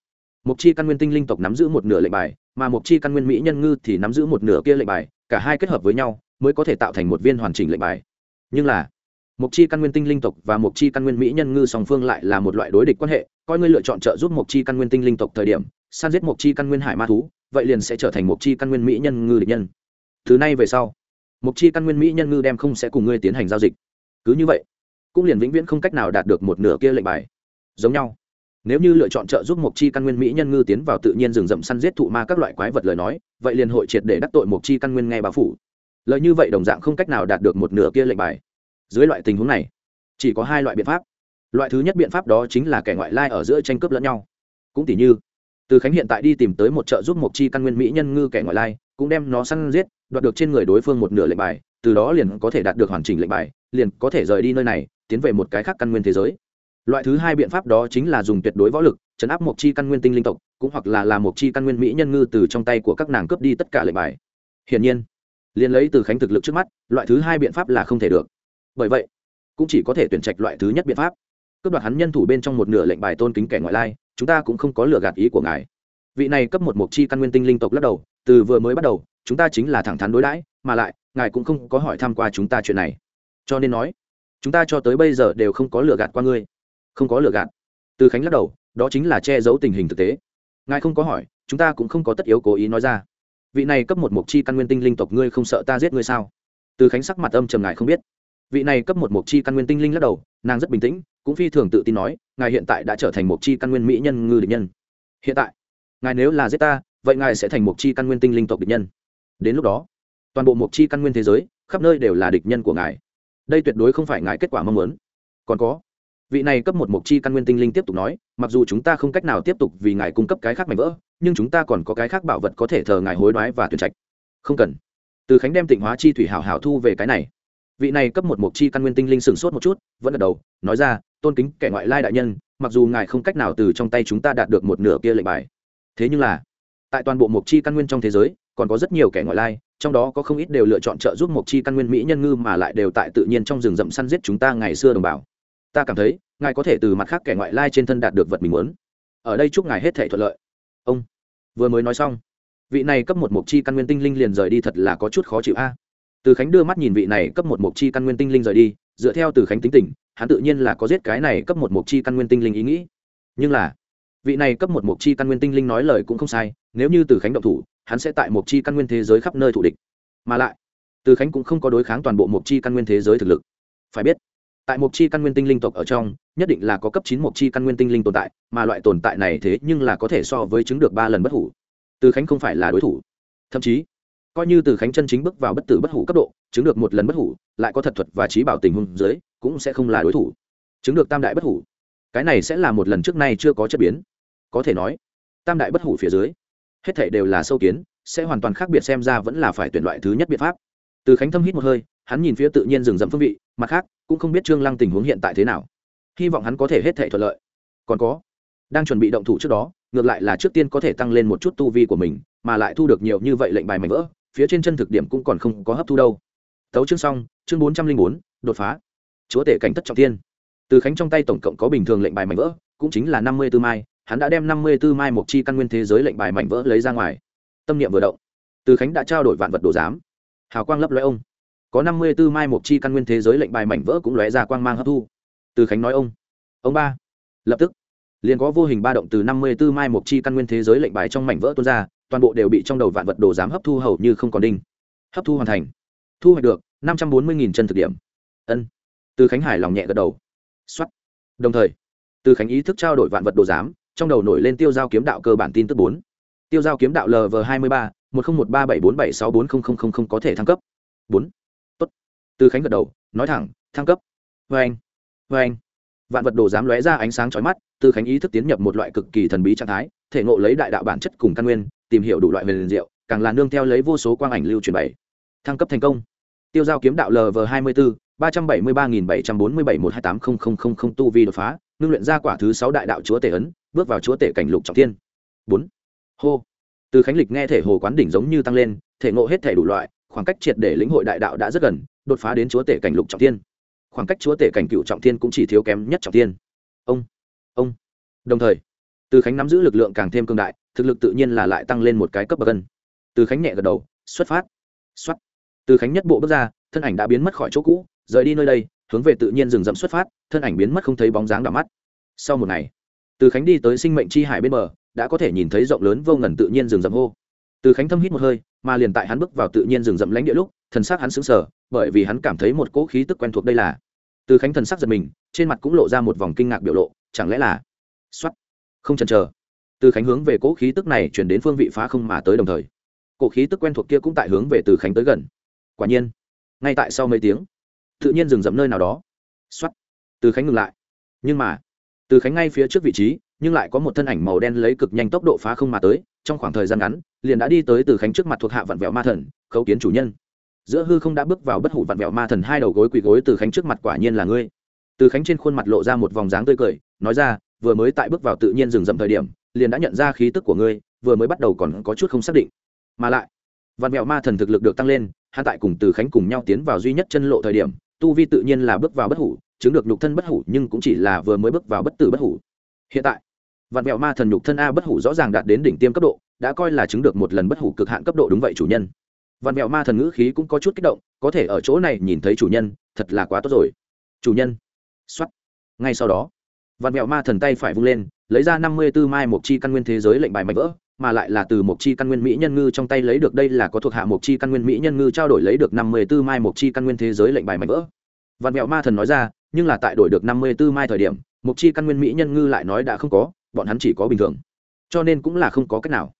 mục chi căn nguyên tinh linh tộc nắm giữ một nửa lệnh bài, mà mục chi căn nguyên mỹ nhân ngư thì nắm giữ một nửa kia lệnh bài, cả hai kết hợp với nhau mới có thể tạo thành một viên hoàn chỉnh lệnh bài. Nhưng là mục chi căn nguyên tinh linh tộc và mục chi căn nguyên mỹ nhân ngư song phương lại là một loại đối địch quan hệ, coi ngươi lựa chọn trợ giúp mục chi căn nguyên tinh linh tộc thời điểm san giết mục chi căn nguyên hải ma thú, vậy liền sẽ trở thành mục chi căn nguyên mỹ nhân ngư địch nhân. Thứ nay về sau mục chi căn nguyên mỹ nhân ngư đem không sẽ cùng ngươi tiến hành giao dịch. Cứ như vậy, cũng liền vĩnh viễn không cách nào đạt được một nửa kia lệnh bài. Giống nhau. Nếu như lựa chọn trợ giúp mục chi căn nguyên mỹ nhân ngư tiến vào tự nhiên rừng rậm săn giết thụ ma các loại quái vật lời nói, vậy liền hội triệt để đắc tội mục chi căn nguyên nghe bao phủ lời như vậy đồng dạng không cách nào đạt được một nửa kia lệnh bài. Dưới loại tình huống này, chỉ có hai loại biện pháp. Loại thứ nhất biện pháp đó chính là kẻ ngoại lai ở giữa tranh cướp lẫn nhau. Cũng tỷ như, từ khánh hiện tại đi tìm tới một trợ giúp một chi căn nguyên mỹ nhân ngư kẻ ngoại lai, cũng đem nó săn giết, đoạt được trên người đối phương một nửa lệnh bài, từ đó liền có thể đạt được hoàn chỉnh lệnh bài, liền có thể rời đi nơi này, tiến về một cái khác căn nguyên thế giới. Loại thứ hai biện pháp đó chính là dùng tuyệt đối võ lực, chấn áp một chi căn nguyên tinh linh tộc, cũng hoặc là làm một chi căn nguyên mỹ nhân ngư từ trong tay của các nàng cướp đi tất cả lệnh bài. Hiển nhiên liền lấy từ khánh thực lực trước mắt, loại thứ hai biện pháp là không thể được. Bởi vậy, cũng chỉ có thể tuyển trạch loại thứ nhất biện pháp. Cướp đoạt hắn nhân thủ bên trong một nửa lệnh bài tôn kính kẻ ngoại lai, chúng ta cũng không có lừa gạt ý của ngài. Vị này cấp một mục chi căn nguyên tinh linh tộc lắc đầu, từ vừa mới bắt đầu, chúng ta chính là thẳng thắn đối đãi, mà lại, ngài cũng không có hỏi tham q u a chúng ta chuyện này. Cho nên nói, chúng ta cho tới bây giờ đều không có lừa gạt qua ngươi. Không có lừa gạt. Từ khánh lắc đầu, đó chính là che giấu tình hình thực tế. Ngài không có hỏi, chúng ta cũng không có tất yếu cố ý nói ra vị này cấp một mục chi căn nguyên tinh linh tộc ngươi không sợ ta giết ngươi sao? Từ khánh sắc mặt âm trầm ngài không biết. Vị này cấp một mục chi căn nguyên tinh linh lắc đầu, nàng rất bình tĩnh, cũng phi thường tự tin nói, ngài hiện tại đã trở thành mục chi căn nguyên mỹ nhân ngư địch nhân. Hiện tại, ngài nếu là giết ta, vậy ngài sẽ thành mục chi căn nguyên tinh linh tộc địch nhân. Đến lúc đó, toàn bộ mục chi căn nguyên thế giới, khắp nơi đều là địch nhân của ngài. Đây tuyệt đối không phải ngài kết quả mong muốn. Còn có, vị này cấp một mục chi căn nguyên tinh linh tiếp tục nói, mặc dù chúng ta không cách nào tiếp tục vì ngài cung cấp cái khác mảnh vỡ nhưng chúng ta còn có cái khác bảo vật có thể thờ ngài hối đoái và tuyển trạch. Không cần. Từ khánh đem tịnh hóa chi thủy hảo hảo thu về cái này. Vị này cấp một mục chi căn nguyên tinh linh sửng sốt một chút, vẫn gật đầu, nói ra, tôn kính kẻ ngoại lai đại nhân, mặc dù ngài không cách nào từ trong tay chúng ta đạt được một nửa kia lệnh bài, thế nhưng là, tại toàn bộ mục chi căn nguyên trong thế giới, còn có rất nhiều kẻ ngoại lai, trong đó có không ít đều lựa chọn trợ giúp mục chi căn nguyên mỹ nhân ngư mà lại đều tại tự nhiên trong rừng rậm săn giết chúng ta ngày xưa đồng bào. Ta cảm thấy, ngài có thể từ mặt khác kẻ ngoại lai trên thân đạt được vật mình muốn. Ở đây chúc ngài hết thể thuận lợi ông, vừa mới nói xong, vị này cấp một mục chi căn nguyên tinh linh liền rời đi thật là có chút khó chịu a. Từ khánh đưa mắt nhìn vị này cấp một mục chi căn nguyên tinh linh rời đi, dựa theo từ khánh tính tình, hắn tự nhiên là có giết cái này cấp một mục chi căn nguyên tinh linh ý nghĩ. Nhưng là, vị này cấp một mục chi căn nguyên tinh linh nói lời cũng không sai, nếu như từ khánh động thủ, hắn sẽ tại mục chi căn nguyên thế giới khắp nơi thủ địch. Mà lại, từ khánh cũng không có đối kháng toàn bộ mục chi căn nguyên thế giới thực lực. Phải biết tại mục chi căn nguyên tinh linh tộc ở trong, nhất định là có cấp chín mục chi căn nguyên tinh linh tồn tại, mà loại tồn tại này thế nhưng là có thể so với chứng được ba lần bất hủ. Từ khánh không phải là đối thủ. Thậm chí, coi như từ khánh chân chính bước vào bất tử bất hủ cấp độ, chứng được một lần bất hủ, lại có thật thuật và trí bảo tình huống dưới, cũng sẽ không là đối thủ. Chứng được tam đại bất hủ. Cái này sẽ là một lần trước nay chưa có chất biến. Có thể nói, tam đại bất hủ phía dưới, hết thể đều là sâu kiến, sẽ hoàn toàn khác biệt xem ra vẫn là phải tuyển loại thứ nhất biện pháp từ khánh thâm hít một hơi, hắn nhìn phía tự nhiên rừng rậm phương vị, mặt khác, cũng không biết trương lăng tình huống hiện tại thế nào. Hy vọng hắn có thể hết thệ thuận lợi. Còn có, đang chuẩn bị động thủ trước đó, ngược lại là trước tiên có thể tăng lên một chút tu vi của mình, mà lại thu được nhiều như vậy lệnh bài mảnh vỡ, phía trên chân thực điểm cũng còn không có hấp thu đâu. Tấu chương xong, chương bốn trăm linh bốn, đột phá. Chúa tể cảnh thất trọng tiên từ khánh trong tay tổng cộng có bình thường lệnh bài mảnh vỡ, cũng chính là năm mươi tư mai, hắn đã đem năm mươi tư mai một chi căn nguyên thế giới lệnh bài mảnh vỡ lấy ra ngoài. Tâm niệm vừa động, từ khánh đã trao đổi vạn vật đồ giám hào quang lấp lóe ông. Có năm mươi tư mai một chi căn nguyên thế giới lệnh bài mảnh vỡ cũng lóe ra quang mang hấp thu. Từ khánh nói ông. Ông ba. Lập tức, liền có vô hình ba động từ năm mươi tư mai một chi căn nguyên thế giới lệnh bài trong mảnh vỡ tuôn ra, toàn bộ đều bị trong đầu vạn vật đồ giám hấp thu hầu như không còn đinh. Hấp thu hoàn thành. Thu hoạch được năm trăm bốn mươi chân thực điểm. Ân. Từ khánh hải lòng nhẹ gật đầu. Xuất đồng thời, từ khánh ý thức trao đổi vạn vật đồ giám, trong đầu nổi lên tiêu giao kiếm đạo cơ bản tin tức bốn. Tiêu giao kiếm đạo lv hai mươi ba một nghìn một ba bảy bốn bảy sáu bốn không không không không có thể thăng cấp. Bốn. Tốt. Từ khánh gật đầu, nói thẳng, thăng cấp. Vê anh. Vê anh. Vạn vật đồ dám lóe ra ánh sáng chói mắt, từ khánh ý thức tiến nhập một loại cực kỳ thần bí trạng thái, thể ngộ lấy đại đạo bản chất cùng căn nguyên, tìm hiểu đủ loại về liền diệu, càng là nương theo lấy vô số quang ảnh lưu truyền bảy thăng cấp thành công. Tiêu giao kiếm đạo lv hai mươi bốn ba trăm bảy mươi ba nghìn bảy trăm bốn mươi bảy một hai tám không tu vi đột phá, ngưng luyện ra quả thứ sáu đại đạo chúa tể ấn, bước vào chúa tể cảnh lục trọng thiên. Bốn. Hô từ khánh lịch nghe thể hồ quán đỉnh giống như tăng lên, thể ngộ hết thể đủ loại, khoảng cách triệt để lĩnh hội đại đạo đã rất gần, đột phá đến chúa tể cảnh lục trọng thiên. Khoảng cách chúa tể cảnh cựu trọng thiên cũng chỉ thiếu kém nhất trọng thiên. Ông ông. Đồng thời, từ khánh nắm giữ lực lượng càng thêm cương đại, thực lực tự nhiên là lại tăng lên một cái cấp bậc gần. từ khánh nhẹ gật đầu, xuất phát. Xuất. Từ khánh nhất bộ bước ra, thân ảnh đã biến mất khỏi chỗ cũ, rời đi nơi đây, hướng về tự nhiên rừng rậm xuất phát, thân ảnh biến mất không thấy bóng dáng đỏ mắt. Sau một ngày, từ khánh đi tới sinh mệnh chi hải bên bờ đã có thể nhìn thấy rộng lớn vô ngần tự nhiên rừng rậm hô. Từ khánh thâm hít một hơi, mà liền tại hắn bước vào tự nhiên rừng rậm lãnh địa lúc, thần sắc hắn sững sờ, bởi vì hắn cảm thấy một cỗ khí tức quen thuộc đây là. Từ khánh thần sắc giật mình, trên mặt cũng lộ ra một vòng kinh ngạc biểu lộ, chẳng lẽ là xuất không chần chờ. Từ khánh hướng về cỗ khí tức này chuyển đến phương vị phá không mà tới đồng thời. Cỗ khí tức quen thuộc kia cũng tại hướng về từ khánh tới gần. Quả nhiên, ngay tại sau mấy tiếng, tự nhiên rừng rậm nơi nào đó. Xuất từ khánh ngừng lại. Nhưng mà, từ khánh ngay phía trước vị trí nhưng lại có một thân ảnh màu đen lấy cực nhanh tốc độ phá không mà tới, trong khoảng thời gian ngắn, liền đã đi tới từ khánh trước mặt thuộc hạ vặn vẹo ma thần, khấu kiến chủ nhân. Giữa hư không đã bước vào bất hủ vặn vẹo ma thần hai đầu gối quỳ gối từ khánh trước mặt quả nhiên là ngươi. Từ khánh trên khuôn mặt lộ ra một vòng dáng tươi cười, nói ra, vừa mới tại bước vào tự nhiên rừng rậm thời điểm, liền đã nhận ra khí tức của ngươi, vừa mới bắt đầu còn có chút không xác định. Mà lại, vạn vẹo ma thần thực lực được tăng lên hạ tại cùng từ khánh cùng nhau tiến vào duy nhất chân lộ thời điểm, tu vi tự nhiên là bước vào bất hủ, chứng được nhục thân bất hủ nhưng cũng chỉ là vừa mới bước vào bất tử bất hủ. Hiện tại vạn vẹo ma thần nhục thân a bất hủ rõ ràng đạt đến đỉnh tiêm cấp độ, đã coi là chứng được một lần bất hủ cực hạn cấp độ đúng vậy chủ nhân. Vạn vẹo ma thần ngữ khí cũng có chút kích động, có thể ở chỗ này nhìn thấy chủ nhân, thật là quá tốt rồi. Chủ nhân. Xuất ngay sau đó, vạn vẹo ma thần tay phải vung lên, lấy ra năm mươi b ố mai một chi căn nguyên thế giới lệnh bài mạnh vỡ, mà lại là từ một chi căn nguyên mỹ nhân ngư trong tay lấy được đây là có thuộc hạ một chi căn nguyên mỹ nhân ngư trao đổi lấy được năm mươi b ố mai một chi căn nguyên thế giới lệnh bài mạnh vỡ. Vạn vẹo ma thần nói ra, nhưng là tại đổi được năm mươi b ố mai thời điểm một chi căn nguyên mỹ nhân ngư lại nói đã không có bọn hắn chỉ có bình thường. Cho nên cũng là không có cách nào.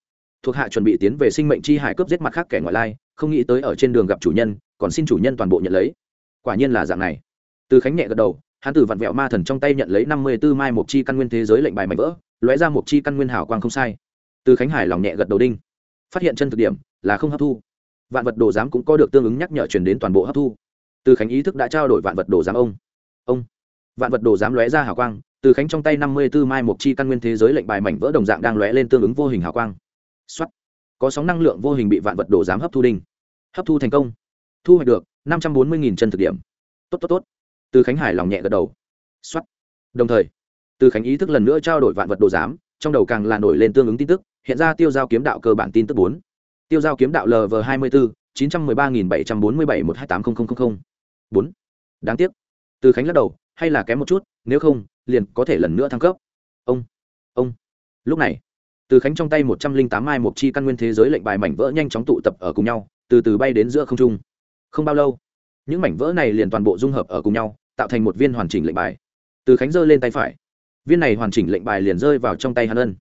Thuộc hạ chuẩn bị tiến về sinh mệnh chi hải cướp giết mặt khác kẻ ngoại lai, không nghĩ tới ở trên đường gặp chủ nhân, còn xin chủ nhân toàn bộ nhận lấy. Quả nhiên là dạng này. Từ khánh nhẹ gật đầu, hắn từ vặn vẹo ma thần trong tay nhận lấy năm mươi b ố mai một chi căn nguyên thế giới lệnh bài mạnh vỡ, lóe ra một chi căn nguyên hảo quang không sai. Từ khánh hải lòng nhẹ gật đầu đinh. Phát hiện chân thực điểm, là không hấp thu. Vạn vật đồ giám cũng có được tương ứng nhắc nhở chuyển đến toàn bộ hấp thu. Từ khánh ý thức đã trao đổi vạn vật đồ giám ông. Ông. Vạn vật đồ giám lóe ra hào quang từ khánh trong tay năm mươi b ố mai một chi căn nguyên thế giới lệnh bài mảnh vỡ đồng dạng đang lóe lên tương ứng vô hình hào quang. Xuất có sóng năng lượng vô hình bị vạn vật đổ giám hấp thu đinh. Hấp thu thành công. Thu hoạch được năm trăm bốn mươi chân thực điểm. Tốt tốt tốt. Từ khánh hải lòng nhẹ gật đầu. Xuất đồng thời, từ khánh ý thức lần nữa trao đổi vạn vật đồ giám, trong đầu càng là nổi lên tương ứng tin tức, hiện ra tiêu giao kiếm đạo cơ bản tin tức bốn. Tiêu giao kiếm đạo lv hai mươi bốn chín trăm mười ba nghìn bảy trăm bốn mươi bảy một hai tám nghìn bốn. Đáng tiếc. Từ khánh lắc đầu, hay là kém một chút, nếu không liền có thể lần nữa thăng cấp. Ông ông. Lúc này, từ khánh trong tay một trăm linh tám mai một chi căn nguyên thế giới lệnh bài mảnh vỡ nhanh chóng tụ tập ở cùng nhau, từ từ bay đến giữa không trung. Không bao lâu, những mảnh vỡ này liền toàn bộ dung hợp ở cùng nhau, tạo thành một viên hoàn chỉnh lệnh bài. Từ khánh giơ lên tay phải, viên này hoàn chỉnh lệnh bài liền rơi vào trong tay hắn ân.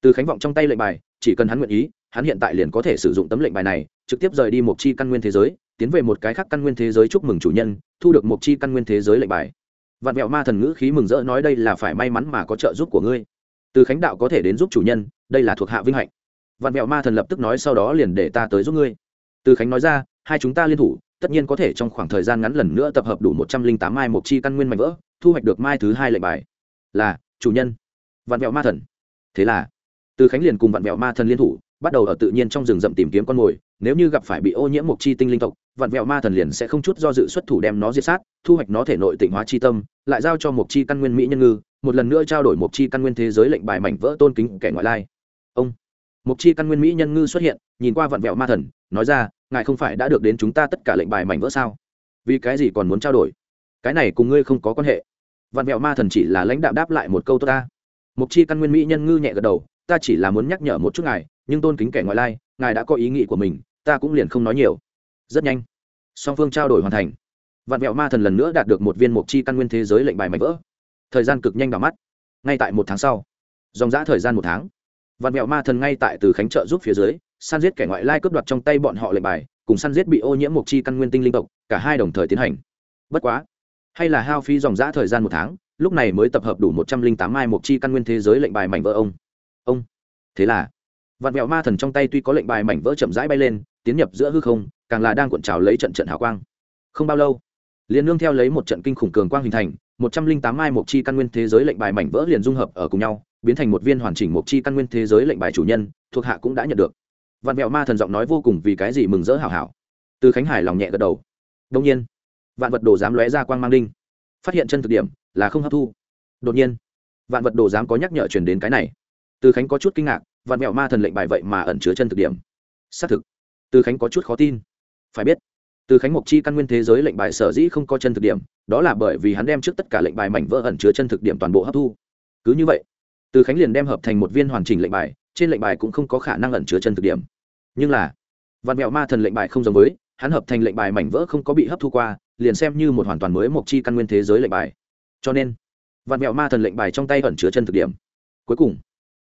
Từ khánh vọng trong tay lệnh bài, chỉ cần hắn nguyện ý, hắn hiện tại liền có thể sử dụng tấm lệnh bài này, trực tiếp rời đi một chi căn nguyên thế giới, tiến về một cái khác căn nguyên thế giới chúc mừng chủ nhân, thu được một chi căn nguyên thế giới lệnh bài vạn mẹo ma thần ngữ khí mừng rỡ nói đây là phải may mắn mà có trợ giúp của ngươi. Từ khánh đạo có thể đến giúp chủ nhân, đây là thuộc hạ vinh hạnh. Vạn mẹo ma thần lập tức nói sau đó liền để ta tới giúp ngươi. Từ khánh nói ra, hai chúng ta liên thủ, tất nhiên có thể trong khoảng thời gian ngắn lần nữa tập hợp đủ một trăm linh tám mai một chi căn nguyên mạnh vỡ, thu hoạch được mai thứ hai lệnh bài. Là, chủ nhân. Vạn mẹo ma thần. Thế là, từ khánh liền cùng vạn mẹo ma thần liên thủ, bắt đầu ở tự nhiên trong rừng rậm tìm kiếm con mồi nếu như gặp phải bị ô nhiễm mục chi tinh linh tộc, vạn vẹo ma thần liền sẽ không chút do dự xuất thủ đem nó diệt sát, thu hoạch nó thể nội tịnh hóa chi tâm, lại giao cho mục chi căn nguyên mỹ nhân ngư, một lần nữa trao đổi mục chi căn nguyên thế giới lệnh bài mảnh vỡ tôn kính kẻ ngoại lai. Ông mục chi căn nguyên mỹ nhân ngư xuất hiện, nhìn qua vạn vẹo ma thần, nói ra, ngài không phải đã được đến chúng ta tất cả lệnh bài mảnh vỡ sao? Vì cái gì còn muốn trao đổi? Cái này cùng ngươi không có quan hệ. Vạn vẹo ma thần chỉ là lãnh đạo đáp lại một câu, tốt ta. Mục chi căn nguyên mỹ nhân ngư nhẹ gật đầu, ta chỉ là muốn nhắc nhở một chút ngài, nhưng tôn kính kẻ ngoại lai, ngài đã có ý nghĩ của mình ta cũng liền không nói nhiều. Rất nhanh, song phương trao đổi hoàn thành. Vạn vẹo ma thần lần nữa đạt được một viên mục chi căn nguyên thế giới lệnh bài mảnh vỡ. Thời gian cực nhanh vào mắt. Ngay tại một tháng sau, dòng giã thời gian một tháng, vạn mẹo ma thần ngay tại từ khánh trợ giúp phía dưới, săn giết kẻ ngoại lai cướp đoạt trong tay bọn họ lệnh bài, cùng săn giết bị ô nhiễm mục chi căn nguyên tinh linh tộc, cả hai đồng thời tiến hành. Bất quá, hay là hao phí dòng giã thời gian một tháng, lúc này mới tập hợp đủ một trăm linh tám mai mục chi căn nguyên thế giới lệnh bài mảnh vỡ ông. Ông, thế là vạn mẹo ma thần trong tay tuy có lệnh bài mảnh vỡ chậm rãi bay lên, tiến nhập giữa hư không, càng là đang cuộn trào lấy trận trận hào quang. Không bao lâu, liền nương theo lấy một trận kinh khủng cường quang hình thành, một trăm linh tám mai mục chi căn nguyên thế giới lệnh bài mảnh vỡ liền dung hợp ở cùng nhau, biến thành một viên hoàn chỉnh mục chi căn nguyên thế giới lệnh bài chủ nhân, thuộc hạ cũng đã nhận được. Vạn mẹo ma thần giọng nói vô cùng vì cái gì mừng rỡ hảo hảo từ khánh hải lòng nhẹ gật đầu. Đông nhiên, vạn vật đồ dám lóe ra quang mang đinh. Phát hiện chân thực điểm là không hấp thu. Đột nhiên, vạn vật đồ dám có nhắc nhở truyền đến cái này. Từ khánh có chút kinh ngạc vạn mẹo ma thần lệnh bài vậy mà ẩn chứa chân thực điểm. Xác thực, từ khánh có chút khó tin. Phải biết, từ khánh Mộc chi căn nguyên thế giới lệnh bài sở dĩ không có chân thực điểm, đó là bởi vì hắn đem trước tất cả lệnh bài mảnh vỡ ẩn chứa chân thực điểm toàn bộ hấp thu. Cứ như vậy, từ khánh liền đem hợp thành một viên hoàn chỉnh lệnh bài, trên lệnh bài cũng không có khả năng ẩn chứa chân thực điểm. Nhưng là, vạn mẹo ma thần lệnh bài không giống với, hắn hợp thành lệnh bài mảnh vỡ không có bị hấp thu qua, liền xem như một hoàn toàn mới mộc chi căn nguyên thế giới lệnh bài. Cho nên, vạn mẹo ma thần lệnh bài trong tay ẩn chứa chân thực điểm. Cuối cùng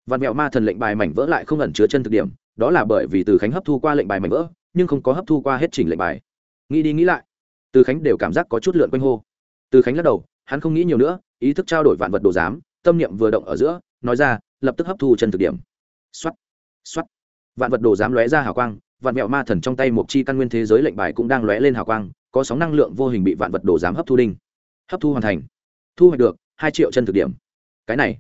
vạn mẹo ma thần lệnh bài mảnh vỡ lại không ẩn chứa chân thực điểm, đó là bởi vì từ khánh hấp thu qua lệnh bài mảnh vỡ, nhưng không có hấp thu qua hết chỉnh lệnh bài. Nghĩ đi nghĩ lại, từ khánh đều cảm giác có chút lượn quanh hô. Từ khánh lắc đầu, hắn không nghĩ nhiều nữa, ý thức trao đổi vạn vật đồ giám, tâm niệm vừa động ở giữa, nói ra, lập tức hấp thu chân thực điểm. Xuất xuất vạn vật đồ giám lóe ra hào quang, vạn mẹo ma thần trong tay một chi căn nguyên thế giới lệnh bài cũng đang lóe lên hào quang, có sóng năng lượng vô hình bị vạn vật đồ giám hấp thu đinh. Hấp thu hoàn thành, thu hoạch được hai triệu chân thực điểm. Cái này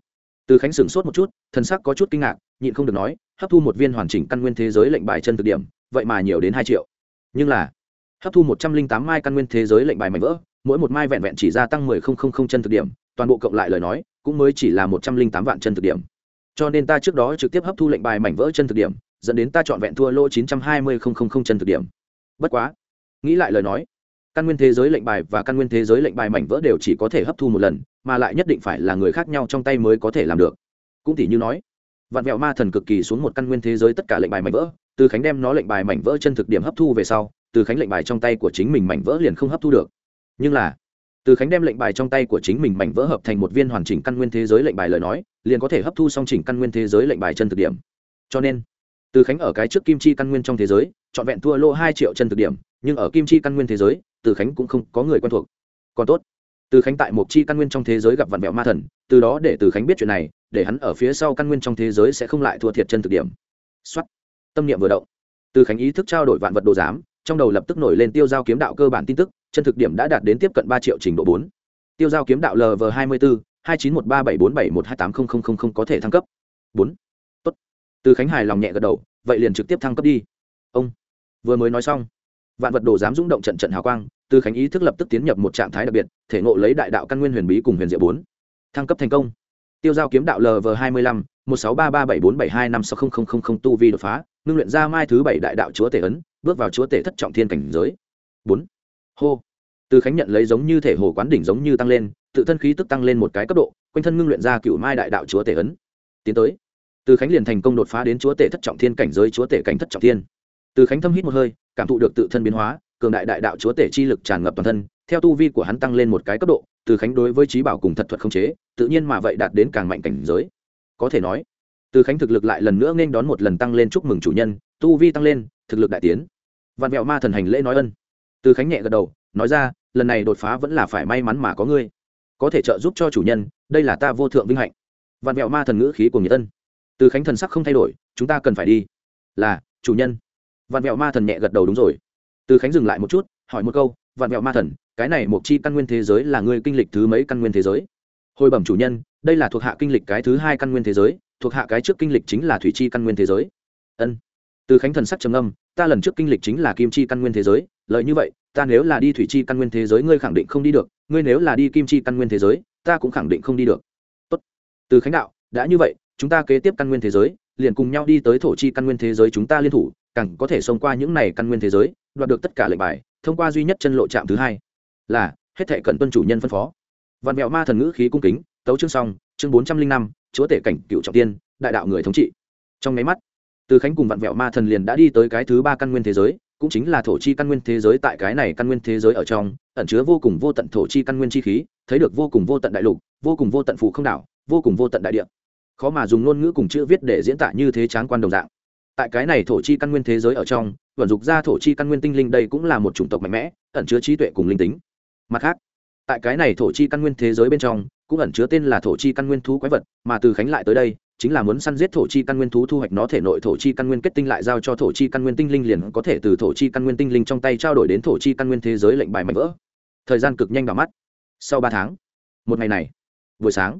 từ khánh sửng sốt một chút, thần sắc có chút kinh ngạc, nhịn không được nói, hấp thu một viên hoàn chỉnh căn nguyên thế giới lệnh bài chân thực điểm, vậy mà nhiều đến hai triệu. Nhưng là, hấp thu một trăm linh tám mai căn nguyên thế giới lệnh bài mạnh vỡ, mỗi một mai vẹn vẹn chỉ gia tăng mười không không không chân thực điểm, toàn bộ cộng lại lời nói, cũng mới chỉ là một trăm linh tám vạn chân thực điểm. Cho nên ta trước đó trực tiếp hấp thu lệnh bài mảnh vỡ chân thực điểm, dẫn đến ta chọn vẹn thua lô chín trăm hai mươi không không không chân thực điểm. Bất quá, nghĩ lại lời nói, căn nguyên thế giới lệnh bài và căn nguyên thế giới lệnh bài mảnh vỡ đều chỉ có thể hấp thu một lần mà lại nhất định phải là người khác nhau trong tay mới có thể làm được. Cũng tỷ như nói, vạn vẹo ma thần cực kỳ xuống một căn nguyên thế giới tất cả lệnh bài mảnh vỡ, từ khánh đem nó lệnh bài mảnh vỡ chân thực điểm hấp thu về sau, từ khánh lệnh bài trong tay của chính mình mảnh vỡ liền không hấp thu được. Nhưng là, từ khánh đem lệnh bài trong tay của chính mình mảnh vỡ hợp thành một viên hoàn chỉnh căn nguyên thế giới lệnh bài lời nói, liền có thể hấp thu song chỉnh căn nguyên thế giới lệnh bài chân thực điểm. Cho nên, từ khánh ở cái trước kim chi căn nguyên trong thế giới, trọn vẹn thua lô hai triệu chân thực điểm, nhưng ở kim chi căn nguyên thế giới, từ khánh cũng không có người quen thuộc. Còn tốt từ khánh tại một chi căn nguyên trong thế giới gặp vạn vẹo ma thần, từ đó để từ khánh biết chuyện này, để hắn ở phía sau căn nguyên trong thế giới sẽ không lại thua thiệt chân thực điểm. Xuất tâm niệm vừa động. Từ khánh ý thức trao đổi vạn vật đồ giám, trong đầu lập tức nổi lên tiêu giao kiếm đạo cơ bản tin tức, chân thực điểm đã đạt đến tiếp cận ba triệu trình độ bốn. Tiêu giao kiếm đạo lv hai mươi bốn, hai chín một ba bảy bốn bảy một hai tám không không không không có thể thăng cấp. Bốn. Tốt. Từ khánh hài lòng nhẹ gật đầu, vậy liền trực tiếp thăng cấp đi. Ông. Vừa mới nói xong. Vạn vật đồ giám rung động trận trận hào quang từ khánh ý thức lập tức tiến nhập một trạng thái đặc biệt, thể ngộ lấy đại đạo căn nguyên huyền bí cùng huyền diệu bốn. Thăng cấp thành công. Tiêu giao kiếm đạo lv hai mươi lăm, một sáu ba ba bảy bốn bảy hai năm sáu không không tu vi đột phá, ngưng luyện ra mai thứ bảy đại đạo chúa tể ấn, bước vào chúa tể thất trọng thiên cảnh giới. Bốn. Hô. Từ khánh nhận lấy giống như thể hồ quán đỉnh giống như tăng lên, tự thân khí tức tăng lên một cái cấp độ, quanh thân ngưng luyện ra cựu mai đại đạo chúa tể ấn. Tiến tới. Từ khánh liền thành công đột phá đến chúa tể thất trọng thiên cảnh giới, chúa tể cảnh thất trọng thiên. Từ khánh thâm hít một hơi, cảm thụ được tự thân biến hóa cường đại đại đạo chúa tể chi lực tràn ngập toàn thân, theo tu vi của hắn tăng lên một cái cấp độ, từ khánh đối với trí bảo cùng thật thuật không chế, tự nhiên mà vậy đạt đến càng mạnh cảnh giới. Có thể nói, từ khánh thực lực lại lần nữa nên đón một lần tăng lên chúc mừng chủ nhân, tu vi tăng lên, thực lực đại tiến. Vạn mẹo ma thần hành lễ nói ân. Từ khánh nhẹ gật đầu, nói ra, lần này đột phá vẫn là phải may mắn mà có ngươi. Có thể trợ giúp cho chủ nhân, đây là ta vô thượng vinh hạnh. Vạn mẹo ma thần ngữ khí của nhiệt tân từ khánh thần sắc không thay đổi, chúng ta cần phải đi. Là, chủ nhân. Vạn mẹo ma thần nhẹ gật đầu đúng rồi từ khánh dừng lại một chút, hỏi một câu, vạn mẹo ma thần, cái này một chi căn nguyên thế giới là ngươi kinh lịch thứ mấy căn nguyên thế giới? Hồi bẩm chủ nhân, đây là thuộc hạ kinh lịch cái thứ hai căn nguyên thế giới, thuộc hạ cái trước kinh lịch chính là thủy chi căn nguyên thế giới. Ân. Từ khánh thần sắc trầm âm ta lần trước kinh lịch chính là kim chi căn nguyên thế giới, lợi như vậy, ta nếu là đi thủy chi căn nguyên thế giới ngươi khẳng định không đi được, ngươi nếu là đi kim chi căn nguyên thế giới, ta cũng khẳng định không đi được. Tốt. từ khánh đạo, đã như vậy, chúng ta kế tiếp căn nguyên thế giới, liền cùng nhau đi tới thổ chi căn nguyên thế giới chúng ta liên thủ càng có thể xông qua những này căn nguyên thế giới, đoạt được tất cả lệnh bài, thông qua duy nhất chân lộ trạm thứ hai. Là, hết thệ cận tuân chủ nhân phân phó. Vạn mẹo ma thần ngữ khí cung kính, tấu chương xong, chương bốn trăm linh năm, chúa tể cảnh cựu trọng tiên, đại đạo người thống trị. Trong máy mắt, từ khánh cùng vạn vẹo ma thần liền đã đi tới cái thứ ba căn nguyên thế giới, cũng chính là thổ chi căn nguyên thế giới tại cái này căn nguyên thế giới ở trong, ẩn chứa vô cùng vô tận thổ chi căn nguyên chi khí, thấy được vô cùng vô tận đại lục, vô cùng vô tận phủ không đảo, vô cùng vô tận đại địa. Khó mà dùng ngôn ngữ cùng chữ viết để diễn tả như thế tráng quan đồng dạng tại cái này thổ chi căn nguyên thế giới ở trong vận dụng ra thổ chi căn nguyên tinh linh đây cũng là một chủng tộc mạnh mẽ ẩn chứa trí tuệ cùng linh tính mặt khác tại cái này thổ chi căn nguyên thế giới bên trong cũng ẩn chứa tên là thổ chi căn nguyên thú quái vật mà từ khánh lại tới đây chính là muốn săn giết thổ chi căn nguyên thú thu hoạch nó thể nội thổ chi căn nguyên kết tinh lại giao cho thổ chi căn nguyên tinh linh liền có thể từ thổ chi căn nguyên tinh linh trong tay trao đổi đến thổ chi căn nguyên thế giới lệnh bài mạnh vỡ thời gian cực nhanh đỏ mắt sau ba tháng một ngày này buổi sáng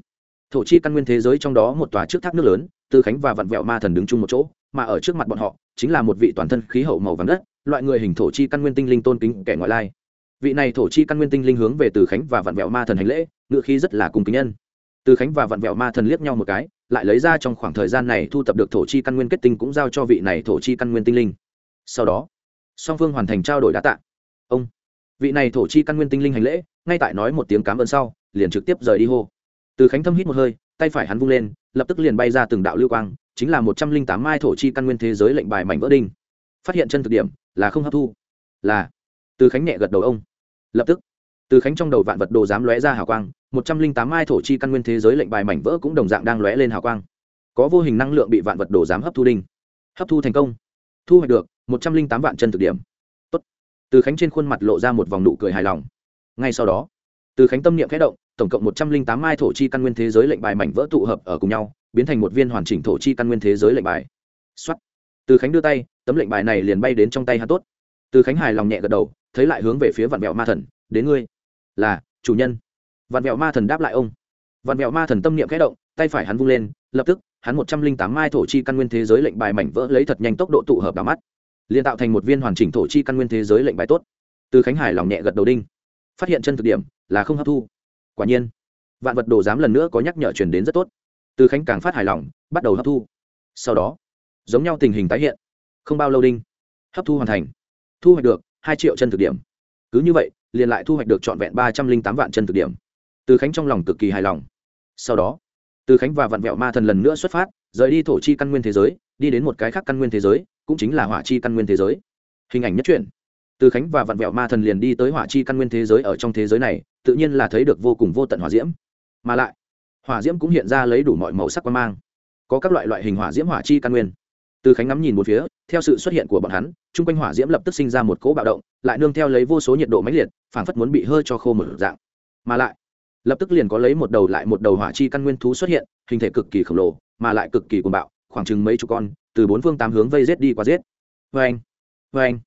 thổ chi căn nguyên thế giới trong đó một tòa trước thác nước lớn từ khánh và vặn vẹo ma thần đứng chung một chỗ mà ở trước mặt bọn họ chính là một vị toàn thân khí hậu màu vàng đất, loại người hình thổ chi căn nguyên tinh linh tôn kính kẻ ngoại lai. Vị này thổ chi căn nguyên tinh linh hướng về từ khánh và vạn vẹo ma thần hành lễ ngự khí rất là cùng kính nhân. Từ khánh và vạn vẹo ma thần liếc nhau một cái, lại lấy ra trong khoảng thời gian này thu tập được thổ chi căn nguyên kết tinh cũng giao cho vị này thổ chi căn nguyên tinh linh. Sau đó, song phương hoàn thành trao đổi đá tạ. Ông, vị này thổ chi căn nguyên tinh linh hành lễ, ngay tại nói một tiếng cám ơn sau, liền trực tiếp rời đi hô. Từ khánh thâm hít một hơi, tay phải hắn vung lên, lập tức liền bay ra từng đạo lưu quang chính là một trăm linh tám mai thổ chi căn nguyên thế giới lệnh bài mảnh vỡ đinh. Phát hiện chân thực điểm là không hấp thu, là từ khánh nhẹ gật đầu ông. Lập tức, từ khánh trong đầu vạn vật đồ dám lóe ra hào quang, một trăm linh tám mai thổ chi căn nguyên thế giới lệnh bài mảnh vỡ cũng đồng dạng đang lóe lên hào quang. Có vô hình năng lượng bị vạn vật đồ dám hấp thu đinh. Hấp thu thành công, thu hoạch được một trăm linh tám vạn chân thực điểm. Tốt. từ khánh trên khuôn mặt lộ ra một vòng nụ cười hài lòng. Ngay sau đó, từ khánh tâm niệm khẽ động, tổng cộng một trăm linh tám mai thổ chi căn nguyên thế giới lệnh bài mảnh vỡ tụ hợp ở cùng nhau biến thành một viên hoàn chỉnh thổ chi căn nguyên thế giới lệnh bài. Xuất từ khánh đưa tay, tấm lệnh bài này liền bay đến trong tay hắn tốt. Từ khánh hài lòng nhẹ gật đầu, thấy lại hướng về phía vạn mẹo ma thần, đến ngươi. Là, chủ nhân. Vạn mẹo ma thần đáp lại ông. Vạn mẹo ma thần tâm niệm khẽ động, tay phải hắn vung lên, lập tức, hắn một trăm linh tám mai thổ chi căn nguyên thế giới lệnh bài mảnh vỡ lấy thật nhanh tốc độ tụ hợp đ mắt, liền tạo thành một viên hoàn chỉnh thổ chi căn nguyên thế giới lệnh bài tốt. Từ khánh hải lòng nhẹ gật đầu đinh. Phát hiện chân thực điểm là không hấp thu. Quả nhiên, vạn vật đồ giám lần nữa có nhắc nhở truyền đến rất tốt từ khánh càng phát hài lòng, bắt đầu hấp thu. Sau đó, giống nhau tình hình tái hiện. Không bao lâu đinh, hấp thu hoàn thành. Thu hoạch được hai triệu chân thực điểm. Cứ như vậy, liền lại thu hoạch được trọn vẹn ba trăm linh tám vạn chân thực điểm. Từ khánh trong lòng cực kỳ hài lòng. Sau đó, từ khánh và vạn vẹo ma thần lần nữa xuất phát, rời đi thổ chi căn nguyên thế giới, đi đến một cái khác căn nguyên thế giới, cũng chính là hỏa chi căn nguyên thế giới. Hình ảnh nhất truyện. Từ khánh và vạn vẹo ma thần liền đi tới hỏa chi căn nguyên thế giới ở trong thế giới này, tự nhiên là thấy được vô cùng vô tận hỏa diễm. Mà lại hỏa diễm cũng hiện ra lấy đủ mọi màu sắc quan mang. Có các loại loại hình hỏa diễm hỏa chi căn nguyên. Từ khánh ngắm nhìn một phía, theo sự xuất hiện của bọn hắn, chung quanh hỏa diễm lập tức sinh ra một cỗ bạo động, lại nương theo lấy vô số nhiệt độ mãnh liệt, phảng phất muốn bị hơi cho khô một dạng. Mà lại, lập tức liền có lấy một đầu lại một đầu hỏa chi căn nguyên thú xuất hiện, hình thể cực kỳ khổng lồ, mà lại cực kỳ cuồng bạo, khoảng chừng mấy chục con, từ bốn phương tám hướng vây rết đi qua rết vê anh vê anh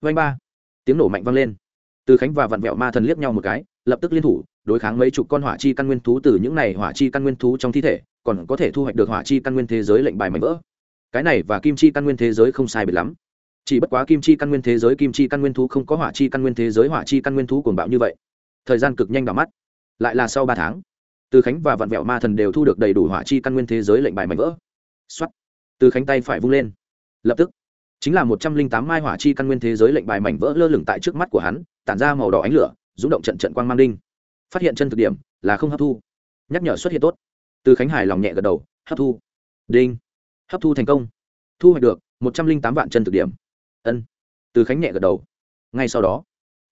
vê anh ba. Tiếng nổ mạnh vang lên. Từ khánh và vặn vẹo ma thần liếc nhau một cái, lập tức liên thủ đối kháng mấy chục con hỏa chi căn nguyên thú từ những này hỏa chi căn nguyên thú trong thi thể còn có thể thu hoạch được hỏa chi căn nguyên thế giới lệnh bài mảnh vỡ cái này và kim chi căn nguyên thế giới không sai biệt lắm chỉ bất quá kim chi căn nguyên thế giới kim chi căn nguyên thú không có hỏa chi căn nguyên thế giới hỏa chi căn nguyên thú cuồng bạo như vậy thời gian cực nhanh đỏ mắt lại là sau ba tháng từ khánh và vạn vẹo ma thần đều thu được đầy đủ hỏa chi căn nguyên thế giới lệnh bài mảnh vỡ xuất từ khánh tay phải vung lên lập tức chính là một trăm linh tám mai hỏa chi căn nguyên thế giới lệnh bài mảnh vỡ lơ lửng tại trước mắt của hắn tản ra màu đỏ ánh lửa rúng động trận trận quang mang đinh phát hiện chân thực điểm là không hấp thu. Nhắc nhở xuất hiện tốt. Từ khánh hải lòng nhẹ gật đầu, hấp thu. Đinh. Hấp thu thành công. Thu hoạch được một trăm linh tám vạn chân thực điểm. Ân. Từ khánh nhẹ gật đầu. Ngay sau đó,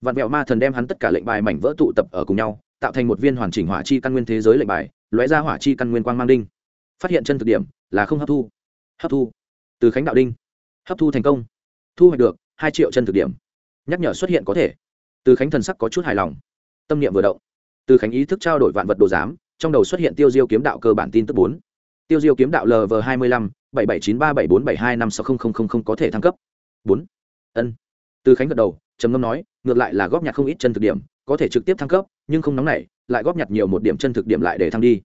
vạn mẹo ma thần đem hắn tất cả lệnh bài mảnh vỡ tụ tập ở cùng nhau, tạo thành một viên hoàn chỉnh hỏa chi căn nguyên thế giới lệnh bài, lóe ra hỏa chi căn nguyên quang mang đinh. Phát hiện chân thực điểm là không hấp thu. Hấp thu. Từ khánh đạo đinh. Hấp thu thành công. Thu hoạch được hai triệu chân thực điểm. Nhắc nhở xuất hiện có thể. Từ khánh thần sắc có chút hài lòng. Tâm niệm vừa động từ khánh ý thức trao đổi vạn vật đồ giám, trong đầu xuất hiện tiêu diêu kiếm đạo cơ bản tin tức bốn. Tiêu diêu kiếm đạo lv hai mươi lăm, bảy bảy chín ba, bảy bốn bảy hai năm sáu không không không không có thể thăng cấp. Bốn. Ân. Từ khánh gật đầu, trầm ngâm nói, ngược lại là góp nhặt không ít chân thực điểm, có thể trực tiếp thăng cấp, nhưng không nóng nảy, lại góp nhặt nhiều một điểm chân thực điểm lại để thăng đi.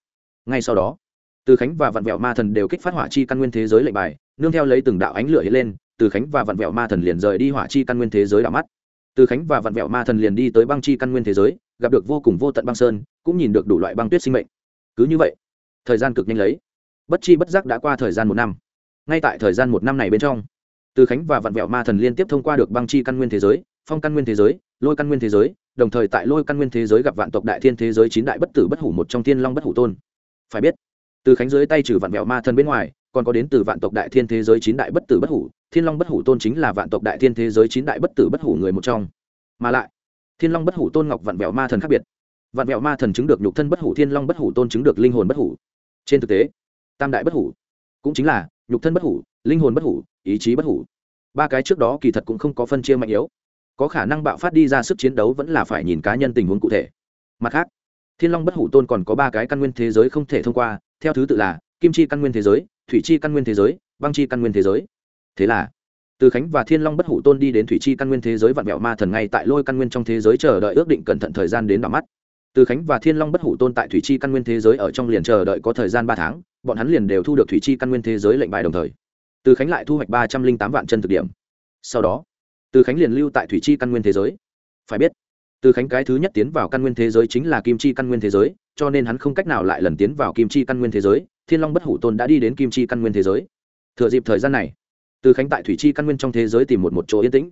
Ngay sau đó, từ khánh và vạn vẹo ma thần đều kích phát hỏa chi căn nguyên thế giới lệnh bài, nương theo lấy từng đạo ánh lửa hiện lên, từ khánh và vạn vẹo ma thần liền rời đi hỏa chi căn nguyên thế giới đảo mắt. Từ khánh và vạn vẹo ma thần liền đi tới băng chi căn nguyên thế giới gặp được vô cùng vô tận băng sơn, cũng nhìn được đủ loại băng tuyết sinh mệnh. Cứ như vậy, thời gian cực nhanh lấy. Bất chi bất giác đã qua thời gian một năm. Ngay tại thời gian một năm này bên trong, từ khánh và vạn vẹo ma thần liên tiếp thông qua được băng chi căn nguyên thế giới, phong căn nguyên thế giới, lôi căn nguyên thế giới, đồng thời tại lôi căn nguyên thế giới gặp vạn tộc đại thiên thế giới chín đại bất tử bất hủ một trong thiên long bất hủ tôn. Phải biết, từ khánh dưới tay trừ vạn vẹo ma thần bên ngoài, còn có đến từ vạn tộc đại thiên thế giới chín đại bất tử bất hủ, thiên long bất hủ tôn chính là vạn tộc đại thiên thế giới chín đại bất tử bất hủ người một trong. Mà lại thiên long bất hủ tôn ngọc vạn vẹo ma thần khác biệt. Vạn vẹo ma thần chứng được nhục thân bất hủ, thiên long bất hủ tôn chứng được linh hồn bất hủ. Trên thực tế, tam đại bất hủ cũng chính là nhục thân bất hủ, linh hồn bất hủ, ý chí bất hủ. Ba cái trước đó kỳ thật cũng không có phân chia mạnh yếu. Có khả năng bạo phát đi ra sức chiến đấu vẫn là phải nhìn cá nhân tình huống cụ thể. Mặt khác, thiên long bất hủ tôn còn có ba cái căn nguyên thế giới không thể thông qua. Theo thứ tự là kim chi căn nguyên thế giới, thủy chi căn nguyên thế giới, băng chi căn nguyên thế giới. Thế là từ khánh và thiên long bất hủ tôn đi đến thủy chi căn nguyên thế giới vạn vẹo ma thần ngay tại lôi căn nguyên trong thế giới chờ đợi ước định cẩn thận thời gian đến đỏ mắt. Từ khánh và thiên long bất hủ tôn tại thủy chi căn nguyên thế giới ở trong liền chờ đợi có thời gian ba tháng, bọn hắn liền đều thu được thủy chi căn nguyên thế giới lệnh bài đồng thời. Từ khánh lại thu hoạch ba trăm linh tám vạn chân thực điểm. Sau đó, từ khánh liền lưu tại thủy chi căn nguyên thế giới. Phải biết, từ khánh cái thứ nhất tiến vào căn nguyên thế giới chính là kim chi căn nguyên thế giới, cho nên hắn không cách nào lại lần tiến vào kim chi căn nguyên thế giới, thiên long bất hủ tôn đã đi đến kim chi căn nguyên thế giới. Thừa dịp thời gian này từ khánh tại thủy chi căn nguyên trong thế giới tìm một một chỗ yên tĩnh.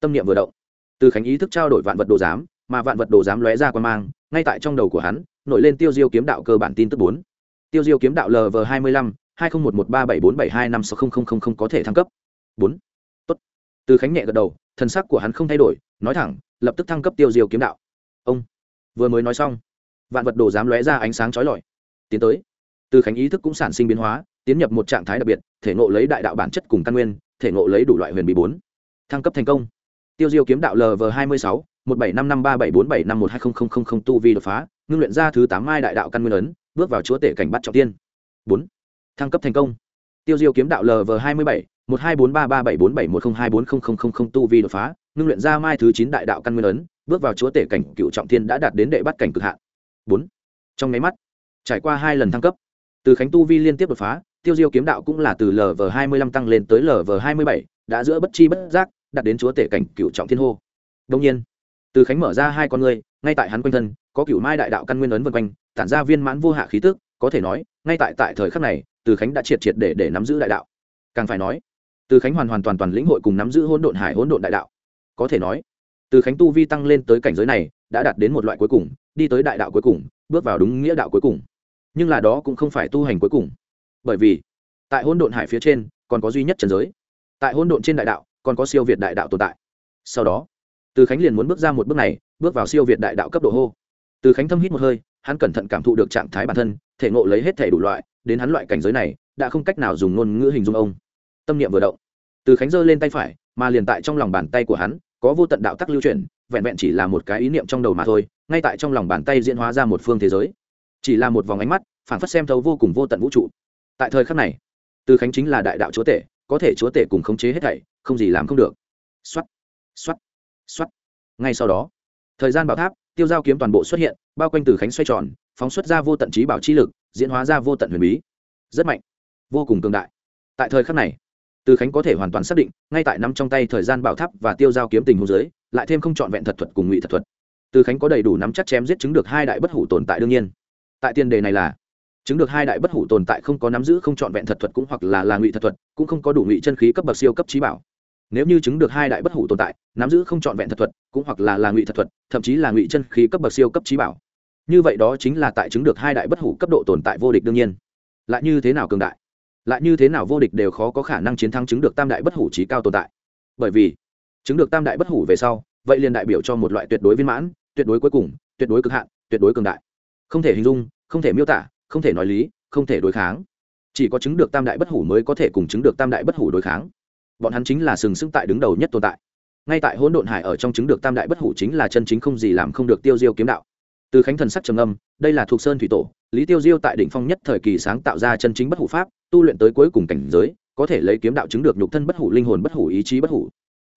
Tâm niệm vừa động. Từ khánh ý thức trao đổi vạn vật đồ giám, mà vạn vật đồ giám lóe ra qua mang, ngay tại trong đầu của hắn, nổi lên tiêu diêu kiếm đạo cơ bản tin tức bốn. Tiêu diêu kiếm đạo lv hai mươi lăm, hai nghìn một một ba bảy bốn bảy hai năm sáu không không không không có thể thăng cấp. Bốn. Tốt. Từ khánh nhẹ gật đầu thân sắc của hắn không thay đổi, nói thẳng, lập tức thăng cấp tiêu diêu kiếm đạo. Ông. Vừa mới nói xong, vạn vật đồ dám lóe ra ánh sáng chói lọi. Tiến tới. Từ khánh ý thức cũng sản sinh biến hóa tiến nhập một trạng thái đặc biệt, thể ngộ lấy đại đạo bản chất cùng căn nguyên, thể ngộ lấy đủ loại huyền bí bốn. Thăng cấp thành công. Tiêu diêu kiếm đạo lv hai mươi sáu, một bảy năm năm ba bảy bốn bảy năm một hai nghìn tu vi đột phá, ngưng luyện ra thứ tám mai đại đạo căn nguyên ấn, bước vào chúa tể cảnh bắt trọng tiên. Bốn. Thăng cấp thành công. Tiêu diêu kiếm đạo lv hai mươi bảy, một hai bốn ba ba bảy bốn bảy một không hai bốn không không không không tu vi đột phá, ngưng luyện ra mai thứ chín đại đạo căn nguyên ấn, bước vào chúa tể cảnh cựu trọng thiên đã đạt đến đệ bắt cảnh cực hạn. Bốn. Trong máy mắt, trải qua hai lần thăng cấp, từ khánh tu vi liên tiếp đột phá tiêu diêu kiếm đạo cũng là từ lv hai mươi lăm tăng lên tới lv hai mươi bảy, đã giữa bất chi bất giác đạt đến chúa tể cảnh cựu trọng thiên hô. Đông nhiên, từ khánh mở ra hai con người ngay tại hắn quanh thân, có cựu mai đại đạo căn nguyên ấn vân quanh, tản ra viên mãn vô hạ khí tức, có thể nói, ngay tại tại thời khắc này, từ khánh đã triệt triệt để để nắm giữ đại đạo. Càng phải nói, từ khánh hoàn hoàn toàn toàn lĩnh hội cùng nắm giữ hỗn độn hải hỗn độn đại đạo. Có thể nói, từ khánh tu vi tăng lên tới cảnh giới này, đã đạt đến một loại cuối cùng, đi tới đại đạo cuối cùng, bước vào đúng nghĩa đạo cuối cùng. Nhưng là đó cũng không phải tu hành cuối cùng bởi vì tại hỗn độn hải phía trên còn có duy nhất trần giới. Tại hỗn độn trên đại đạo còn có siêu việt đại đạo tồn tại. Sau đó, từ khánh liền muốn bước ra một bước này, bước vào siêu việt đại đạo cấp độ hô. Từ khánh thâm hít một hơi, hắn cẩn thận cảm thụ được trạng thái bản thân, thể ngộ lấy hết thể đủ loại, đến hắn loại cảnh giới này, đã không cách nào dùng ngôn ngữ hình dung ông. Tâm niệm vừa động, từ khánh giơ lên tay phải, mà liền tại trong lòng bàn tay của hắn, có vô tận đạo tắc lưu chuyển, vẹn vẹn chỉ là một cái ý niệm trong đầu mà thôi, ngay tại trong lòng bàn tay diễn hóa ra một phương thế giới. Chỉ là một vòng ánh mắt phản phất xem thấu vô cùng vô tận vũ trụ tại thời khắc này, từ khánh chính là đại đạo chúa tể, có thể chúa tể cùng khống chế hết thảy, không gì làm không được. Xuất xuất xuất ngay sau đó, thời gian bảo tháp, tiêu giao kiếm toàn bộ xuất hiện, bao quanh từ khánh xoay tròn, phóng xuất ra vô tận trí bảo chi lực, diễn hóa ra vô tận huyền bí. Rất mạnh, vô cùng cường đại. Tại thời khắc này, từ khánh có thể hoàn toàn xác định, ngay tại nắm trong tay thời gian bảo tháp và tiêu giao kiếm tình hồ dưới, lại thêm không trọn vẹn thật thuật cùng ngụy thật thuật. Từ khánh có đầy đủ nắm chắc chém giết chứng được hai đại bất hủ tồn tại đương nhiên. Tại tiền đề này là chứng được hai đại bất hủ tồn tại không có nắm giữ không trọn vẹn thật thuật cũng hoặc là là ngụy thật thuật, cũng không có đủ ngụy chân khí cấp bậc siêu cấp trí bảo. Nếu như chứng được hai đại bất hủ tồn tại, nắm giữ không trọn vẹn thật thuật, cũng hoặc là là ngụy thật thuật, thậm chí là ngụy chân khí cấp bậc siêu cấp trí bảo. Như vậy đó chính là tại chứng được hai đại bất hủ cấp độ tồn tại vô địch đương nhiên. Lại như thế nào cường đại? Lại như thế nào vô địch đều khó có khả năng chiến thắng chứng được tam đại bất hủ trí cao tồn tại. Bởi vì, chứng được tam đại bất hủ về sau, vậy liền đại biểu cho một loại tuyệt đối viên mãn, tuyệt đối cuối cùng, tuyệt đối cực hạn, tuyệt đối cường đại. Không thể hình dung, không thể miêu tả không thể nói lý, không thể đối kháng. Chỉ có chứng được tam đại bất hủ mới có thể cùng chứng được tam đại bất hủ đối kháng. Bọn hắn chính là sừng sững tại đứng đầu nhất tồn tại. Ngay tại hỗn độn hải ở trong chứng được tam đại bất hủ chính là chân chính không gì làm không được tiêu diêu kiếm đạo. Từ khánh thần sắc trầm âm đây là thuộc sơn thủy tổ, lý tiêu diêu tại đỉnh phong nhất thời kỳ sáng tạo ra chân chính bất hủ pháp, tu luyện tới cuối cùng cảnh giới, có thể lấy kiếm đạo chứng được nhục thân bất hủ, linh hồn bất hủ, ý chí bất hủ.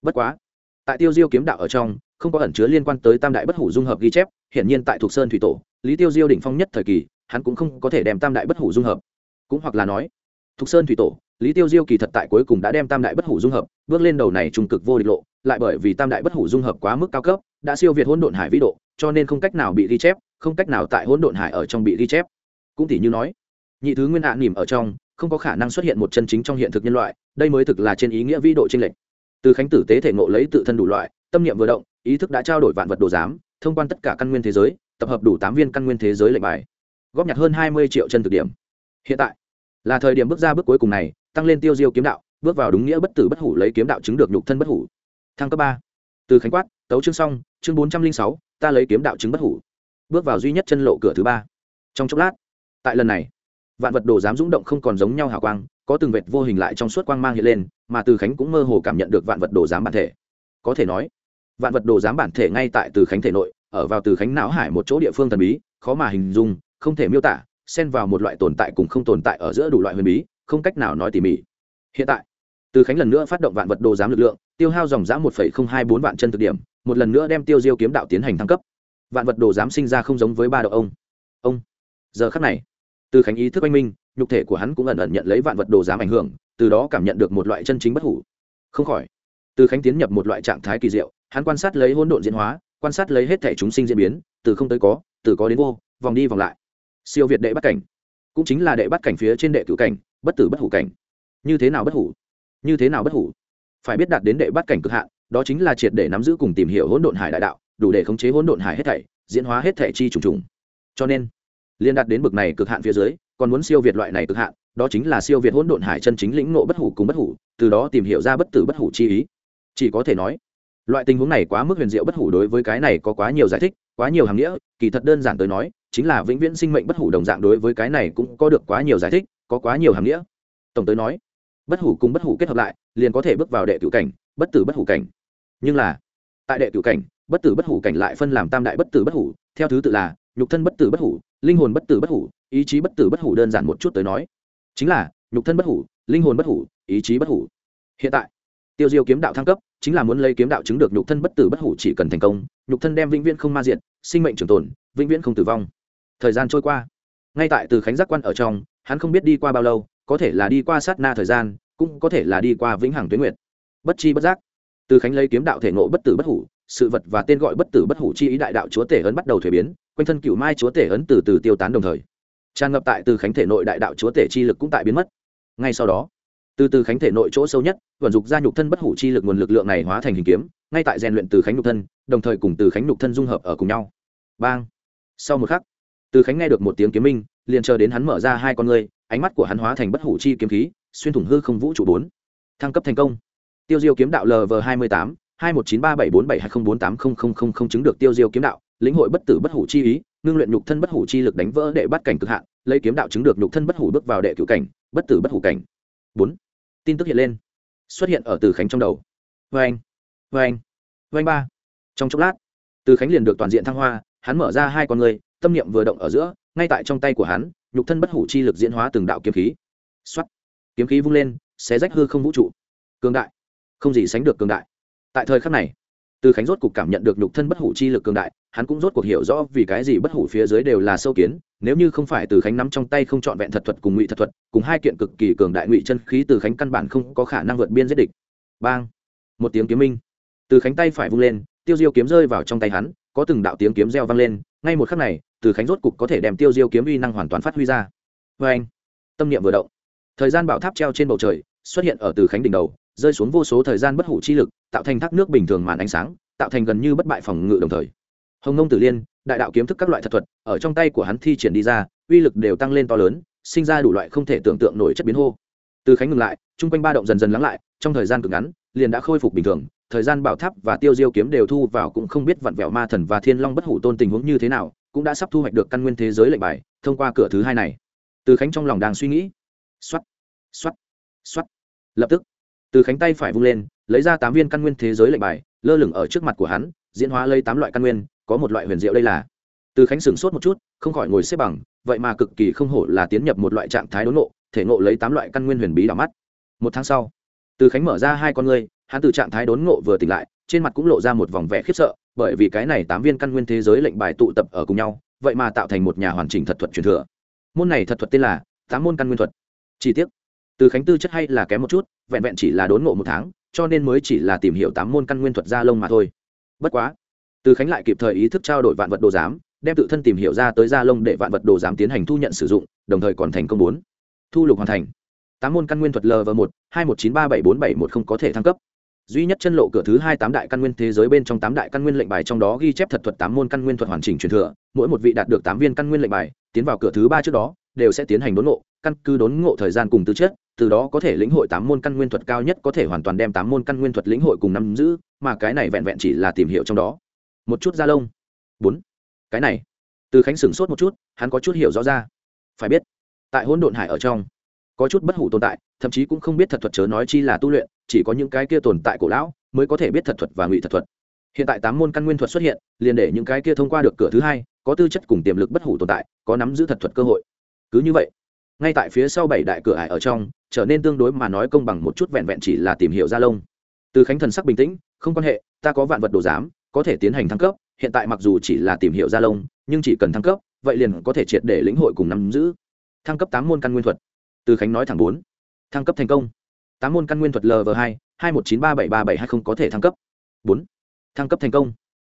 Bất quá, tại tiêu diêu kiếm đạo ở trong, không có ẩn chứa liên quan tới tam đại bất hủ dung hợp ghi chép hiện nhiên tại thuộc sơn thủy tổ, lý tiêu diêu đỉnh phong nhất thời kỳ hắn cũng không có thể đem tam đại bất hủ dung hợp. Cũng hoặc là nói, thục sơn thủy tổ, lý tiêu diêu kỳ thật tại cuối cùng đã đem tam đại bất hủ dung hợp, bước lên đầu này trung cực vô địch lộ, lại bởi vì tam đại bất hủ dung hợp quá mức cao cấp, đã siêu việt hỗn độn hải vĩ độ, cho nên không cách nào bị ghi chép, không cách nào tại hỗn độn hải ở trong bị ghi chép. Cũng tỷ như nói, nhị thứ nguyên ạ nỉm ở trong, không có khả năng xuất hiện một chân chính trong hiện thực nhân loại, đây mới thực là trên ý nghĩa vĩ độ tranh lệch. Từ khánh tử tế thể ngộ lấy tự thân đủ loại, tâm niệm vừa động, ý thức đã trao đổi vạn vật đồ giám, thông quan tất cả căn nguyên thế giới, tập hợp đủ tám viên căn nguyên thế giới lệnh bài góp nhặt hơn hai mươi triệu chân thực điểm. Hiện tại, là thời điểm bước ra bước cuối cùng này, tăng lên tiêu diêu kiếm đạo, bước vào đúng nghĩa bất tử bất hủ lấy kiếm đạo chứng được nhục thân bất hủ. Thăng cấp ba. Từ khánh quát, tấu chương xong, chương bốn trăm linh sáu, ta lấy kiếm đạo chứng bất hủ. Bước vào duy nhất chân lộ cửa thứ ba. Trong chốc lát, tại lần này, vạn vật đồ dám dũng động không còn giống nhau hào quang, có từng vệt vô hình lại trong suốt quang mang hiện lên, mà từ khánh cũng mơ hồ cảm nhận được vạn vật đồ dám bản thể. Có thể nói, vạn vật đồ dám bản thể ngay tại từ khánh thể nội, ở vào từ khánh não hải một chỗ địa phương thần bí, khó mà hình dung không thể miêu tả, xen vào một loại tồn tại cùng không tồn tại ở giữa đủ loại huyền bí, không cách nào nói tỉ mỉ. Hiện tại, từ khánh lần nữa phát động vạn vật đồ giám lực lượng, tiêu hao dòng giã một hai bốn vạn chân thực điểm, một lần nữa đem tiêu diêu kiếm đạo tiến hành thăng cấp. Vạn vật đồ giám sinh ra không giống với ba độ ông. Ông. Giờ khắc này, từ khánh ý thức anh minh, nhục thể của hắn cũng ẩn ẩn nhận lấy vạn vật đồ giám ảnh hưởng, từ đó cảm nhận được một loại chân chính bất hủ. Không khỏi, từ khánh tiến nhập một loại trạng thái kỳ diệu, hắn quan sát lấy hỗn độn diễn hóa, quan sát lấy hết thể chúng sinh diễn biến, từ không tới có, từ có đến vô, vòng đi vòng lại siêu việt đệ bắt cảnh. Cũng chính là đệ bắt cảnh phía trên đệ cửu cảnh, bất tử bất hủ cảnh. Như thế nào bất hủ? Như thế nào bất hủ? Phải biết đạt đến đệ bắt cảnh cực hạn, đó chính là triệt để nắm giữ cùng tìm hiểu hỗn độn hải đại đạo, đủ để khống chế hỗn độn hải hết thảy, diễn hóa hết thảy chi trùng trùng. Cho nên, liên đạt đến bực này cực hạn phía dưới, còn muốn siêu việt loại này cực hạn, đó chính là siêu việt hỗn độn hải chân chính lĩnh ngộ bất hủ cùng bất hủ, từ đó tìm hiểu ra bất tử bất hủ chi ý. Chỉ có thể nói loại tình huống này quá mức huyền diệu bất hủ đối với cái này có quá nhiều giải thích, quá nhiều hàm nghĩa, kỳ thật đơn giản tới nói, chính là vĩnh viễn sinh mệnh bất hủ đồng dạng đối với cái này cũng có được quá nhiều giải thích, có quá nhiều hàm nghĩa. Tổng tới nói, bất hủ cùng bất hủ kết hợp lại, liền có thể bước vào đệ cửu cảnh, bất tử bất hủ cảnh. Nhưng là, tại đệ cửu cảnh, bất tử bất hủ cảnh lại phân làm tam đại bất tử bất hủ, theo thứ tự là, nhục thân bất tử bất hủ, linh hồn bất tử bất hủ, ý chí bất tử bất hủ đơn giản một chút tới nói. Chính là, nhục thân bất hủ, linh hồn bất hủ, ý chí bất hủ. Hiện tại tiêu diêu kiếm đạo thăng cấp, chính là muốn lấy kiếm đạo chứng được nhục thân bất tử bất hủ chỉ cần thành công, nhục thân đem vĩnh viễn không ma diện sinh mệnh trường tồn, vĩnh viễn không tử vong. Thời gian trôi qua. Ngay tại từ khánh giác quan ở trong, hắn không biết đi qua bao lâu, có thể là đi qua sát na thời gian, cũng có thể là đi qua vĩnh hằng tuyến nguyệt. Bất chi bất giác, từ khánh lấy kiếm đạo thể ngộ bất tử bất hủ, sự vật và tên gọi bất tử bất hủ chi ý đại đạo chúa tể ấn bắt đầu thuế biến, quanh thân cựu mai chúa tể ấn từ từ tiêu tán đồng thời. Tràn ngập tại từ khánh thể nội đại đạo chúa tể chi lực cũng tại biến mất. Ngay sau đó từ từ khánh thể nội chỗ sâu nhất, vận dụng ra nhục thân bất hủ chi lực nguồn lực lượng này hóa thành hình kiếm, ngay tại rèn luyện từ khánh nhục thân, đồng thời cùng từ khánh nhục thân dung hợp ở cùng nhau. Bang! Sau một khắc, từ khánh nghe được một tiếng kiếm minh, liền chờ đến hắn mở ra hai con ngươi, ánh mắt của hắn hóa thành bất hủ chi kiếm khí, xuyên thủng hư không vũ trụ bốn. Thăng cấp thành công. Tiêu diêu kiếm đạo lv hai mươi tám, hai một chín ba bảy bốn bảy hai không bốn tám không không không không chứng được tiêu diêu kiếm đạo, lĩnh hội bất tử bất hủ chi ý, ngưng luyện nhục thân bất hủ chi lực đánh vỡ đệ bắt cảnh cực hạn, lấy kiếm đạo chứng được nhục thân bất hủ bước vào đệ cựu cảnh, bất tử bất hủ cảnh. Bốn tin tức hiện lên, xuất hiện ở từ khánh trong đầu. Vê anh vê anh vê anh ba. Trong chốc lát, từ khánh liền được toàn diện thăng hoa, hắn mở ra hai con người, tâm niệm vừa động ở giữa, ngay tại trong tay của hắn, nhục thân bất hủ chi lực diễn hóa từng đạo kiếm khí. Xuất kiếm khí vung lên, xé rách hư không vũ trụ. Cường đại, không gì sánh được cường đại. Tại thời khắc này, từ khánh rốt cục cảm nhận được nhục thân bất hủ chi lực cường đại, hắn cũng rốt cuộc hiểu rõ vì cái gì bất hủ phía dưới đều là sâu kiến nếu như không phải từ khánh nắm trong tay không trọn vẹn thật thuật cùng ngụy thật thuật, cùng hai kiện cực kỳ cường đại ngụy chân khí từ khánh căn bản không có khả năng vượt biên giết địch. Bang! Một tiếng kiếm minh. Từ khánh tay phải vung lên, tiêu diêu kiếm rơi vào trong tay hắn, có từng đạo tiếng kiếm reo vang lên, ngay một khắc này, từ khánh rốt cục có thể đem tiêu diêu kiếm uy năng hoàn toàn phát huy ra. Vê anh, tâm niệm vừa động. Thời gian bảo tháp treo trên bầu trời, xuất hiện ở từ khánh đỉnh đầu, rơi xuống vô số thời gian bất hủ chi lực, tạo thành thác nước bình thường màn ánh sáng, tạo thành gần như bất bại phòng ngự đồng thời. Hồng nông tử liên đại đạo kiếm thức các loại thật thuật, ở trong tay của hắn thi triển đi ra, uy lực đều tăng lên to lớn, sinh ra đủ loại không thể tưởng tượng nổi chất biến hô. Từ khánh ngừng lại, chung quanh ba động dần dần lắng lại, trong thời gian cực ngắn, liền đã khôi phục bình thường, thời gian bảo tháp và tiêu diêu kiếm đều thu vào cũng không biết vặn vẹo ma thần và thiên long bất hủ tôn tình huống như thế nào, cũng đã sắp thu hoạch được căn nguyên thế giới lệnh bài, thông qua cửa thứ hai này. Từ khánh trong lòng đang suy nghĩ. X o á t x o á t x o á t lập tức, từ khánh tay phải vung lên, lấy ra tám viên căn nguyên thế giới lệnh bài, lơ lửng ở trước mặt của hắn, diễn hóa lấy tám loại căn nguyên có một loại huyền diệu đây là. Từ khánh sửng sốt một chút, không khỏi ngồi xếp bằng, vậy mà cực kỳ không hổ là tiến nhập một loại trạng thái đốn ngộ, thể ngộ lấy tám loại căn nguyên huyền bí đỏ mắt. Một tháng sau, từ khánh mở ra hai con ngươi, hắn từ trạng thái đốn ngộ vừa tỉnh lại, trên mặt cũng lộ ra một vòng vẻ khiếp sợ, bởi vì cái này tám viên căn nguyên thế giới lệnh bài tụ tập ở cùng nhau, vậy mà tạo thành một nhà hoàn chỉnh thật thuật truyền thừa. Môn này thật thuật tên là tám môn căn nguyên thuật. Chi tiết. Từ khánh tư chất hay là kém một chút, vẹn vẹn chỉ là đốn ngộ một tháng, cho nên mới chỉ là tìm hiểu tám môn căn nguyên thuật ra lông mà thôi. Bất quá từ khánh lại kịp thời ý thức trao đổi vạn vật đồ giám, đem tự thân tìm hiểu ra tới gia lông để vạn vật đồ giám tiến hành thu nhận sử dụng, đồng thời còn thành công bốn. Thu lục hoàn thành. Tám môn căn nguyên thuật lv một, hai một chín ba bảy bốn bảy một không có thể thăng cấp. Duy nhất chân lộ cửa thứ hai tám đại căn nguyên thế giới bên trong tám đại căn nguyên lệnh bài trong đó ghi chép thật thuật tám môn căn nguyên thuật hoàn chỉnh truyền thừa, mỗi một vị đạt được tám viên căn nguyên lệnh bài, tiến vào cửa thứ ba trước đó, đều sẽ tiến hành đốn ngộ, căn cứ đốn ngộ thời gian cùng tư chất, từ đó có thể lĩnh hội tám môn căn nguyên thuật cao nhất có thể hoàn toàn đem tám môn căn nguyên thuật lĩnh hội cùng nắm giữ, mà cái này vẹn vẹn chỉ là tìm hiểu trong đó một chút da lông. Bốn. Cái này. Từ khánh sửng sốt một chút, hắn có chút hiểu rõ ra. Phải biết, tại hỗn độn hải ở trong, có chút bất hủ tồn tại, thậm chí cũng không biết thật thuật chớ nói chi là tu luyện, chỉ có những cái kia tồn tại cổ lão mới có thể biết thật thuật và ngụy thật thuật. Hiện tại tám môn căn nguyên thuật xuất hiện, liền để những cái kia thông qua được cửa thứ hai, có tư chất cùng tiềm lực bất hủ tồn tại, có nắm giữ thật thuật cơ hội. Cứ như vậy, ngay tại phía sau bảy đại cửa ải ở trong, trở nên tương đối mà nói công bằng một chút vẹn vẹn chỉ là tìm hiểu ra lông. Từ khánh thần sắc bình tĩnh, không quan hệ, ta có vạn vật đồ giám có thể tiến hành thăng cấp, hiện tại mặc dù chỉ là tìm hiểu gia lông, nhưng chỉ cần thăng cấp, vậy liền có thể triệt để lĩnh hội cùng nắm giữ. Thăng cấp tám môn căn nguyên thuật. Từ khánh nói thẳng bốn. Thăng cấp thành công. Tám môn căn nguyên thuật lv hai hai một chín ba bảy ba bảy hai không có thể thăng cấp. Bốn. Thăng cấp thành công.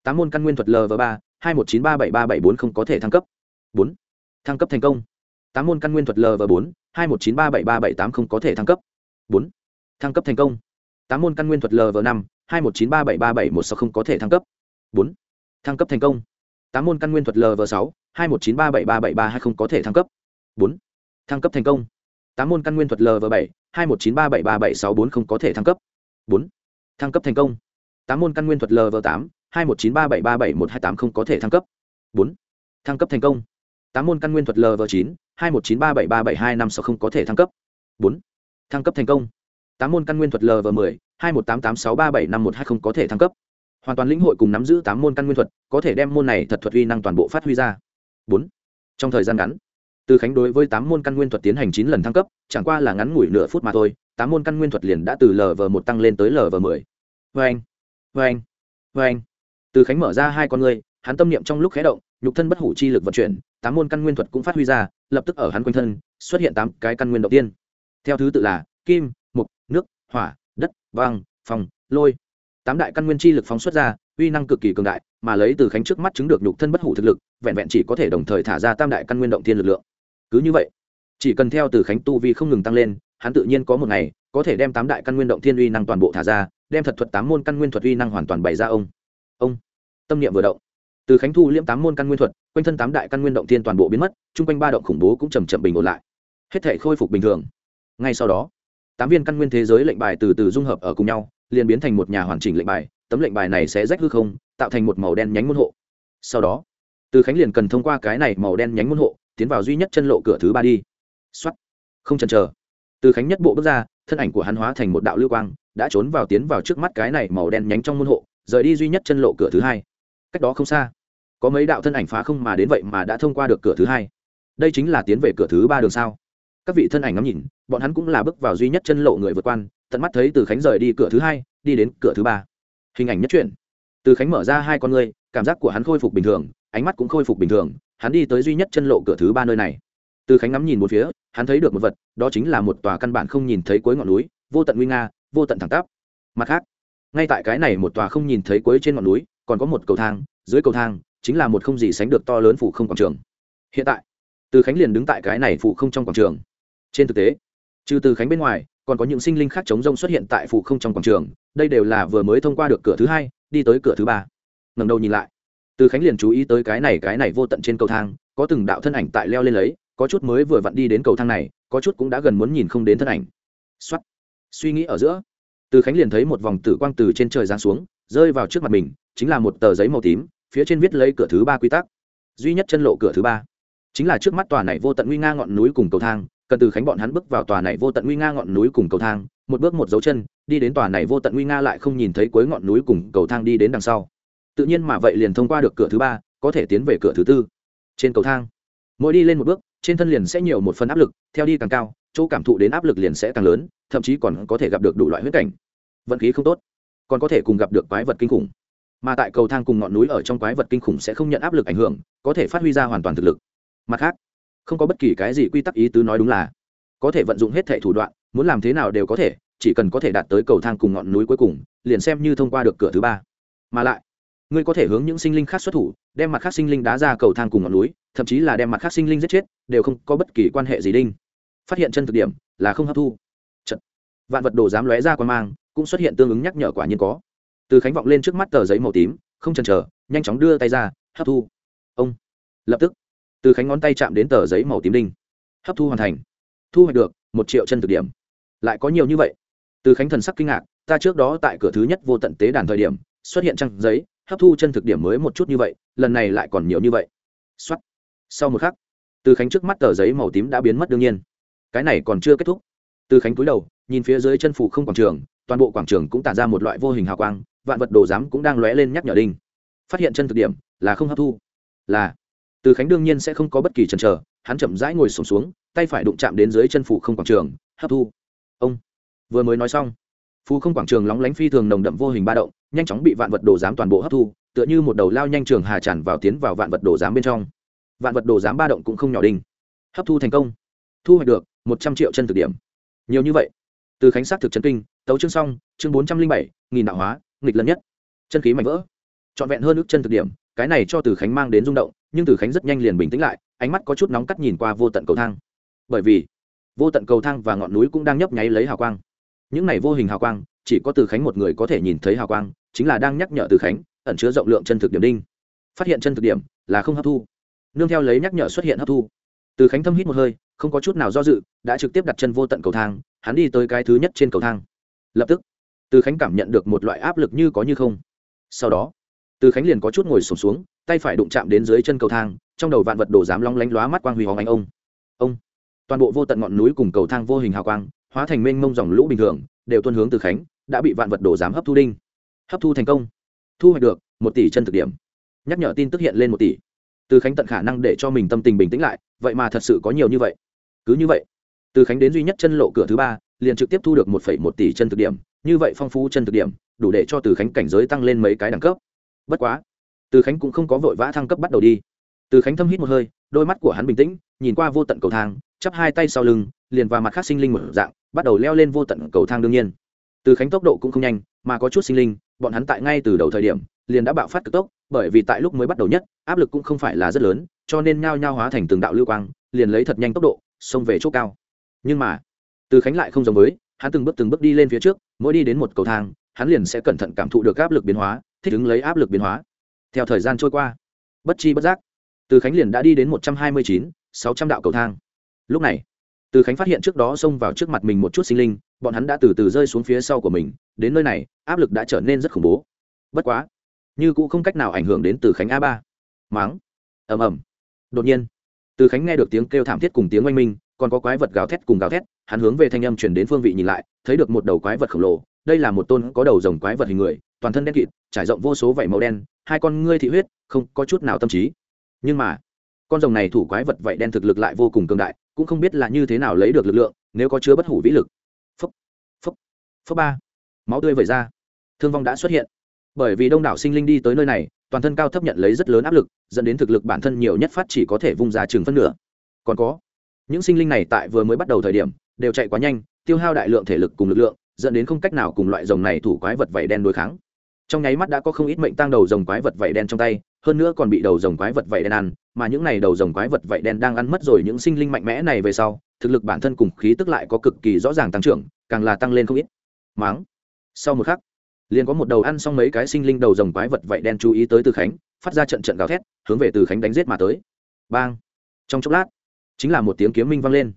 Tám môn căn nguyên thuật lv ba, hai một chín ba bảy ba bảy bốn không có thể thăng cấp. Bốn. Thăng cấp thành công. Tám môn căn nguyên thuật lv bốn, hai một chín ba bảy ba bảy tám không có thể thăng cấp. Bốn. Thăng cấp thành công tám môn căn nguyên thuật lv năm hai một chín ba bảy ba bảy một sáu không có thể thăng cấp bốn thăng cấp thành công tám môn căn nguyên thuật lv sáu hai một chín ba bảy ba bảy ba hai không có thể thăng cấp bốn thăng cấp thành công tám môn căn nguyên thuật lv bảy hai một chín ba bảy ba bảy sáu bốn không có thể thăng cấp bốn thăng cấp thành công tám môn căn nguyên thuật lv tám hai một chín ba bảy ba bảy một hai tám không có thể thăng cấp bốn thăng cấp thành công tám môn căn nguyên thuật lv chín hai một chín ba bảy ba bảy hai năm sáu không có thể thăng cấp bốn thăng cấp thành công tám môn căn nguyên thuật lv mười, hai một tám tám sáu ba bảy năm một hai không có thể thăng cấp. Hoàn toàn lĩnh hội cùng nắm giữ tám môn căn nguyên thuật, có thể đem môn này thật thuật uy năng toàn bộ phát huy ra. Bốn, trong thời gian ngắn, từ khánh đối với tám môn căn nguyên thuật tiến hành chín lần thăng cấp, chẳng qua là ngắn ngủi nửa phút mà thôi, tám môn căn nguyên thuật liền đã từ lv một tăng lên tới lv mười. Vê anh vê anh vê anh từ khánh mở ra hai con ngươi, hắn tâm niệm trong lúc khé động, nhục thân bất hủ chi lực vận chuyển, tám môn căn nguyên thuật cũng phát huy ra, lập tức ở hắn quanh thân, xuất hiện tám cái căn nguyên đầu tiên. Theo thứ tự là kim nước, hỏa, đất vang phòng, lôi. Tám đại căn nguyên chi lực phóng xuất ra, uy năng cực kỳ cường đại, mà lấy từ khánh trước mắt chứng được nhục thân bất hủ thực lực, vẹn vẹn chỉ có thể đồng thời thả ra tam đại căn nguyên động thiên lực lượng. Cứ như vậy, chỉ cần theo từ khánh tu vi không ngừng tăng lên, hắn tự nhiên có một ngày, có thể đem tám đại căn nguyên động thiên uy năng toàn bộ thả ra, đem thật thuật tám môn căn nguyên thuật uy năng hoàn toàn bày ra ông. Ông, tâm niệm vừa động. Từ khánh thu liễm tám môn căn nguyên thuật, quanh thân tám đại căn nguyên động thiên toàn bộ biến mất, chung quanh ba động khủng bố cũng chầm chậm bình ổn lại. Hết thể khôi phục bình thường. Ngay sau đó tám viên căn nguyên thế giới lệnh bài từ từ dung hợp ở cùng nhau, liền biến thành một nhà hoàn chỉnh lệnh bài, tấm lệnh bài này sẽ rách hư không, tạo thành một màu đen nhánh môn hộ. Sau đó, từ khánh liền cần thông qua cái này màu đen nhánh môn hộ, tiến vào duy nhất chân lộ cửa thứ ba đi. Xuất không chần chờ. Từ khánh nhất bộ bước ra, thân ảnh của hắn hóa thành một đạo lưu quang, đã trốn vào tiến vào trước mắt cái này màu đen nhánh trong môn hộ, rời đi duy nhất chân lộ cửa thứ hai. Cách đó không xa, có mấy đạo thân ảnh phá không mà đến vậy mà đã thông qua được cửa thứ hai. Đây chính là tiến về cửa thứ ba đường sao? Các vị thân ảnh ngắm nhìn, bọn hắn cũng là bước vào duy nhất chân lộ người vượt quan, tận mắt thấy từ khánh rời đi cửa thứ hai, đi đến cửa thứ ba. Hình ảnh nhất truyện. Từ khánh mở ra hai con ngươi, cảm giác của hắn khôi phục bình thường, ánh mắt cũng khôi phục bình thường, hắn đi tới duy nhất chân lộ cửa thứ ba nơi này. Từ khánh ngắm nhìn một phía, hắn thấy được một vật, đó chính là một tòa căn bản không nhìn thấy cuối ngọn núi, vô tận nguy nga, vô tận thẳng tắp. Mặt khác, ngay tại cái này một tòa không nhìn thấy cuối trên ngọn núi, còn có một cầu thang, dưới cầu thang chính là một không gì sánh được to lớn phủ không quảng trường. Hiện tại, từ khánh liền đứng tại cái này phủ không trong quảng trường trên thực tế, trừ từ khánh bên ngoài, còn có những sinh linh khác chống rông xuất hiện tại phủ không trong quảng trường. Đây đều là vừa mới thông qua được cửa thứ hai, đi tới cửa thứ ba. Ngầm đầu nhìn lại, từ khánh liền chú ý tới cái này cái này vô tận trên cầu thang, có từng đạo thân ảnh tại leo lên lấy, có chút mới vừa vặn đi đến cầu thang này, có chút cũng đã gần muốn nhìn không đến thân ảnh. Xuất suy nghĩ ở giữa, từ khánh liền thấy một vòng tử quang từ trên trời giáng xuống, rơi vào trước mặt mình, chính là một tờ giấy màu tím, phía trên viết lấy cửa thứ ba quy tắc. Duy nhất chân lộ cửa thứ ba, chính là trước mắt tòa này vô tận nguy nga ngọn núi cùng cầu thang cần từ khánh bọn hắn bước vào tòa này vô tận nguy nga ngọn núi cùng cầu thang, một bước một dấu chân, đi đến tòa này vô tận nguy nga lại không nhìn thấy cuối ngọn núi cùng cầu thang đi đến đằng sau. Tự nhiên mà vậy liền thông qua được cửa thứ ba, có thể tiến về cửa thứ tư. Trên cầu thang, mỗi đi lên một bước, trên thân liền sẽ nhiều một phần áp lực, theo đi càng cao, chỗ cảm thụ đến áp lực liền sẽ càng lớn, thậm chí còn có thể gặp được đủ loại huyết cảnh. Vận khí không tốt, còn có thể cùng gặp được quái vật kinh khủng. Mà tại cầu thang cùng ngọn núi ở trong quái vật kinh khủng sẽ không nhận áp lực ảnh hưởng, có thể phát huy ra hoàn toàn thực lực. Mặt khác không có bất kỳ cái gì quy tắc ý tứ nói đúng là có thể vận dụng hết thể thủ đoạn, muốn làm thế nào đều có thể, chỉ cần có thể đạt tới cầu thang cùng ngọn núi cuối cùng, liền xem như thông qua được cửa thứ ba. Mà lại, ngươi có thể hướng những sinh linh khác xuất thủ, đem mặt khác sinh linh đá ra cầu thang cùng ngọn núi, thậm chí là đem mặt khác sinh linh giết chết, đều không có bất kỳ quan hệ gì đinh. Phát hiện chân thực điểm là không hấp thu. Chật. vạn vật đồ dám lóe ra qua mang, cũng xuất hiện tương ứng nhắc nhở quả nhiên có. Từ khánh vọng lên trước mắt tờ giấy màu tím, không chần chờ, nhanh chóng đưa tay ra, hấp thu. Ông. Lập tức từ khánh ngón tay chạm đến tờ giấy màu tím đinh. Hấp thu hoàn thành. Thu hoạch được một triệu chân thực điểm. Lại có nhiều như vậy. Từ khánh thần sắc kinh ngạc, ta trước đó tại cửa thứ nhất vô tận tế đàn thời điểm, xuất hiện trăng giấy, hấp thu chân thực điểm mới một chút như vậy, lần này lại còn nhiều như vậy. Xuất sau một khắc, từ khánh trước mắt tờ giấy màu tím đã biến mất đương nhiên. Cái này còn chưa kết thúc. Từ khánh cúi đầu, nhìn phía dưới chân phủ không quảng trường, toàn bộ quảng trường cũng tản ra một loại vô hình hào quang, vạn vật đồ giám cũng đang lóe lên nhắc nhở đinh. Phát hiện chân thực điểm là không hấp thu, là từ khánh đương nhiên sẽ không có bất kỳ chần chờ hắn chậm rãi ngồi xổm xuống, xuống tay phải đụng chạm đến dưới chân phủ không quảng trường hấp thu. Ông vừa mới nói xong. Phù không quảng trường lóng lánh phi thường nồng đậm vô hình ba động nhanh chóng bị vạn vật đồ giám toàn bộ hấp thu tựa như một đầu lao nhanh trường hà tràn vào tiến vào vạn vật đồ giám bên trong. Vạn vật đồ giám ba động cũng không nhỏ đinh. Hấp thu thành công. Thu hoạch được một trăm triệu chân thực điểm. Nhiều như vậy. Từ khánh xác thực chân kinh tấu chương xong chương bốn trăm linh bảy nghìn đạo hóa nghịch lần nhất. Chân khí mạnh vỡ. Trọn vẹn hơn ước chân thực điểm cái này cho từ khánh mang đến rung động nhưng từ khánh rất nhanh liền bình tĩnh lại ánh mắt có chút nóng cắt nhìn qua vô tận cầu thang. Bởi vì vô tận cầu thang và ngọn núi cũng đang nhấp nháy lấy hào quang. Những này vô hình hào quang chỉ có từ khánh một người có thể nhìn thấy hào quang chính là đang nhắc nhở từ khánh ẩn chứa rộng lượng chân thực điểm đinh. Phát hiện chân thực điểm là không hấp thu. Nương theo lấy nhắc nhở xuất hiện hấp thu. Từ khánh thâm hít một hơi không có chút nào do dự đã trực tiếp đặt chân vô tận cầu thang hắn đi tới cái thứ nhất trên cầu thang. Lập tức từ khánh cảm nhận được một loại áp lực như có như không. Sau đó từ khánh liền có chút ngồi sổm xuống, xuống tay phải đụng chạm đến dưới chân cầu thang, trong đầu vạn vật đổ dám long lánh lóa mắt quang huy hóng anh ông. Ông. Toàn bộ vô tận ngọn núi cùng cầu thang vô hình hào quang, hóa thành mênh mông dòng lũ bình thường, đều tuân hướng từ khánh, đã bị vạn vật đổ dám hấp thu đinh. Hấp thu thành công. Thu hoạch được một tỷ chân thực điểm. Nhắc nhở tin tức hiện lên một tỷ. Từ khánh tận khả năng để cho mình tâm tình bình tĩnh lại, vậy mà thật sự có nhiều như vậy. Cứ như vậy, từ khánh đến duy nhất chân lộ cửa thứ ba, liền trực tiếp thu được một một tỷ chân thực điểm. Như vậy phong phú chân thực điểm, đủ để cho từ khánh cảnh giới tăng lên mấy cái đẳng cấp. Bất quá từ khánh cũng không có vội vã thăng cấp bắt đầu đi. Từ khánh thâm hít một hơi, đôi mắt của hắn bình tĩnh, nhìn qua vô tận cầu thang, chắp hai tay sau lưng, liền vào mặt khác sinh linh một dạng, bắt đầu leo lên vô tận cầu thang đương nhiên. Từ khánh tốc độ cũng không nhanh, mà có chút sinh linh, bọn hắn tại ngay từ đầu thời điểm, liền đã bạo phát cực tốc, bởi vì tại lúc mới bắt đầu nhất, áp lực cũng không phải là rất lớn, cho nên nhao nhao hóa thành từng đạo lưu quang, liền lấy thật nhanh tốc độ, xông về chỗ cao. Nhưng mà, từ khánh lại không giống với, hắn từng bước từng bước đi lên phía trước, mỗi đi đến một cầu thang, hắn liền sẽ cẩn thận cảm thụ được áp lực biến hóa, thích ứng lấy áp lực biến hóa theo thời gian trôi qua, bất chi bất giác, từ khánh liền đã đi đến một trăm hai mươi chín, sáu trăm đạo cầu thang. Lúc này, từ khánh phát hiện trước đó xông vào trước mặt mình một chút sinh linh, bọn hắn đã từ từ rơi xuống phía sau của mình, đến nơi này, áp lực đã trở nên rất khủng bố. Bất quá, như cũng không cách nào ảnh hưởng đến từ khánh a ba. Máng. Ầm ầm. Đột nhiên, từ khánh nghe được tiếng kêu thảm thiết cùng tiếng oanh minh, còn có quái vật gào thét cùng gào thét, hắn hướng về thanh âm chuyển đến phương vị nhìn lại, thấy được một đầu quái vật khổng lồ đây là một tôn có đầu rồng quái vật hình người, toàn thân đen kịt, trải rộng vô số vảy màu đen, hai con ngươi thị huyết, không có chút nào tâm trí. Nhưng mà, con rồng này thủ quái vật vảy đen thực lực lại vô cùng cường đại, cũng không biết là như thế nào lấy được lực lượng, nếu có chứa bất hủ vĩ lực. Phấp phấp phấp ba. Máu tươi vẩy ra. Thương vong đã xuất hiện. Bởi vì đông đảo sinh linh đi tới nơi này, toàn thân cao thấp nhận lấy rất lớn áp lực, dẫn đến thực lực bản thân nhiều nhất phát chỉ có thể vung ra chừng phân nửa. Còn có, những sinh linh này tại vừa mới bắt đầu thời điểm, đều chạy quá nhanh, tiêu hao đại lượng thể lực cùng lực lượng dẫn đến không cách nào cùng loại rồng này thủ quái vật vảy đen đối kháng. Trong nháy mắt đã có không ít mệnh tăng đầu rồng quái vật vảy đen trong tay, hơn nữa còn bị đầu rồng quái vật vảy đen ăn, mà những này đầu rồng quái vật vảy đen đang ăn mất rồi những sinh linh mạnh mẽ này về sau, thực lực bản thân cùng khí tức lại có cực kỳ rõ ràng tăng trưởng, càng là tăng lên không ít. Máng. Sau một khắc, liền có một đầu ăn xong mấy cái sinh linh đầu rồng quái vật vảy đen chú ý tới từ khánh, phát ra trận trận gào thét, hướng về từ khánh đánh giết mà tới. Bang. Trong chốc lát, chính là một tiếng kiếm minh vang lên.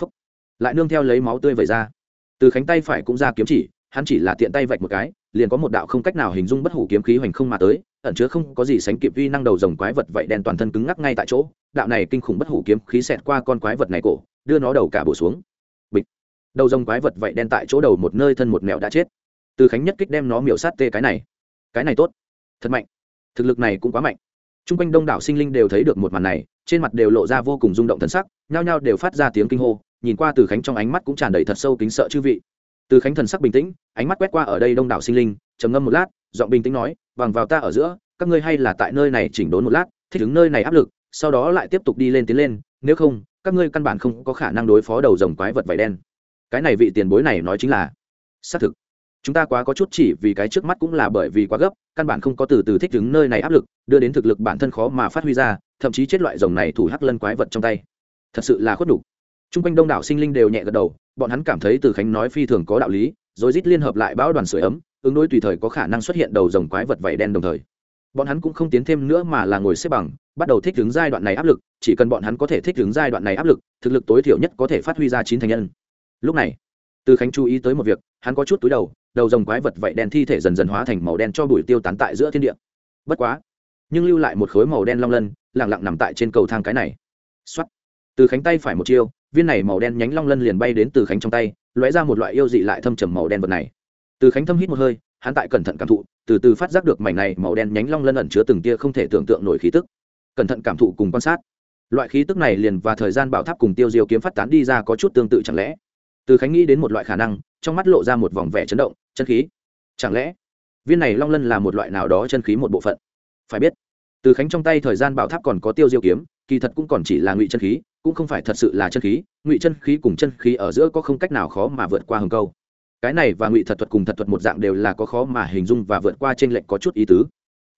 Phúc. lại nương theo lấy máu tươi vẩy ra từ khánh tay phải cũng ra kiếm chỉ, hắn chỉ là tiện tay vạch một cái, liền có một đạo không cách nào hình dung bất hủ kiếm khí hoành không mà tới, ẩn chứa không có gì sánh kịp vi năng đầu rồng quái vật vậy đen toàn thân cứng ngắc ngay tại chỗ, đạo này kinh khủng bất hủ kiếm khí xẹt qua con quái vật này cổ, đưa nó đầu cả bổ xuống. Bịch. Đầu rồng quái vật vậy đen tại chỗ đầu một nơi thân một mẹo đã chết. Từ khánh nhất kích đem nó miểu sát tê cái này. Cái này tốt. Thật mạnh. Thực lực này cũng quá mạnh. T r u n g quanh đông đảo sinh linh đều thấy được một màn này, trên mặt đều lộ ra vô cùng rung động thân sắc, nhao nhao đều phát ra tiếng kinh hô nhìn qua từ khánh trong ánh mắt cũng tràn đầy thật sâu kính sợ chư vị. Từ khánh thần sắc bình tĩnh, ánh mắt quét qua ở đây đông đảo sinh linh, trầm ngâm một lát, giọng bình tĩnh nói, bằng vào ta ở giữa, các ngươi hay là tại nơi này chỉnh đốn một lát, thích ứng nơi này áp lực, sau đó lại tiếp tục đi lên tiến lên, nếu không, các ngươi căn bản không có khả năng đối phó đầu rồng quái vật vải đen. Cái này vị tiền bối này nói chính là, xác thực, chúng ta quá có chút chỉ vì cái trước mắt cũng là bởi vì quá gấp, căn bản không có từ từ thích ứng nơi này áp lực, đưa đến thực lực bản thân khó mà phát huy ra, thậm chí chết loại rồng này thủ hắc lân quái vật trong tay. Thật sự là khuất đủ t r u n g quanh đông đảo sinh linh đều nhẹ gật đầu, bọn hắn cảm thấy từ khánh nói phi thường có đạo lý, rồi rít liên hợp lại bão đoàn sửa ấm, ứng đối tùy thời có khả năng xuất hiện đầu rồng quái vật vảy đen đồng thời. Bọn hắn cũng không tiến thêm nữa mà là ngồi xếp bằng, bắt đầu thích ứng giai đoạn này áp lực, chỉ cần bọn hắn có thể thích ứng giai đoạn này áp lực, thực lực tối thiểu nhất có thể phát huy ra chín thành nhân. Lúc này, từ khánh chú ý tới một việc, hắn có chút túi đầu đầu dòng quái vật vảy đen thi thể dần dần hóa thành màu đen cho bụi tiêu tán tại giữa thiên địa. Bất quá, nhưng lưu lại một khối màu đen long lân lẳng lặng nằm tại trên cầu thang cái này. Xuất từ khánh tay phải một chiêu viên này màu đen nhánh long lân liền bay đến từ khánh trong tay, lóe ra một loại yêu dị lại thâm trầm màu đen vật này. Từ khánh thâm hít một hơi, hắn tại cẩn thận cảm thụ, từ từ phát giác được mảnh này màu đen nhánh long lân ẩn chứa từng tia không thể tưởng tượng nổi khí tức. Cẩn thận cảm thụ cùng quan sát. Loại khí tức này liền và thời gian bảo tháp cùng tiêu diêu kiếm phát tán đi ra có chút tương tự chẳng lẽ? Từ khánh nghĩ đến một loại khả năng, trong mắt lộ ra một vòng vẻ chấn động, chân khí. Chẳng lẽ, viên này long lân là một loại nào đó chân khí một bộ phận? Phải biết, từ khánh trong tay thời gian bảo tháp còn có tiêu diêu kiếm, kỳ thật cũng còn chỉ là ngụy chân khí cũng không phải thật sự là chân khí, ngụy chân khí cùng chân khí ở giữa có không cách nào khó mà vượt qua hầm câu. Cái này và ngụy thật thuật cùng thật thuật một dạng đều là có khó mà hình dung và vượt qua trên lệnh có chút ý tứ.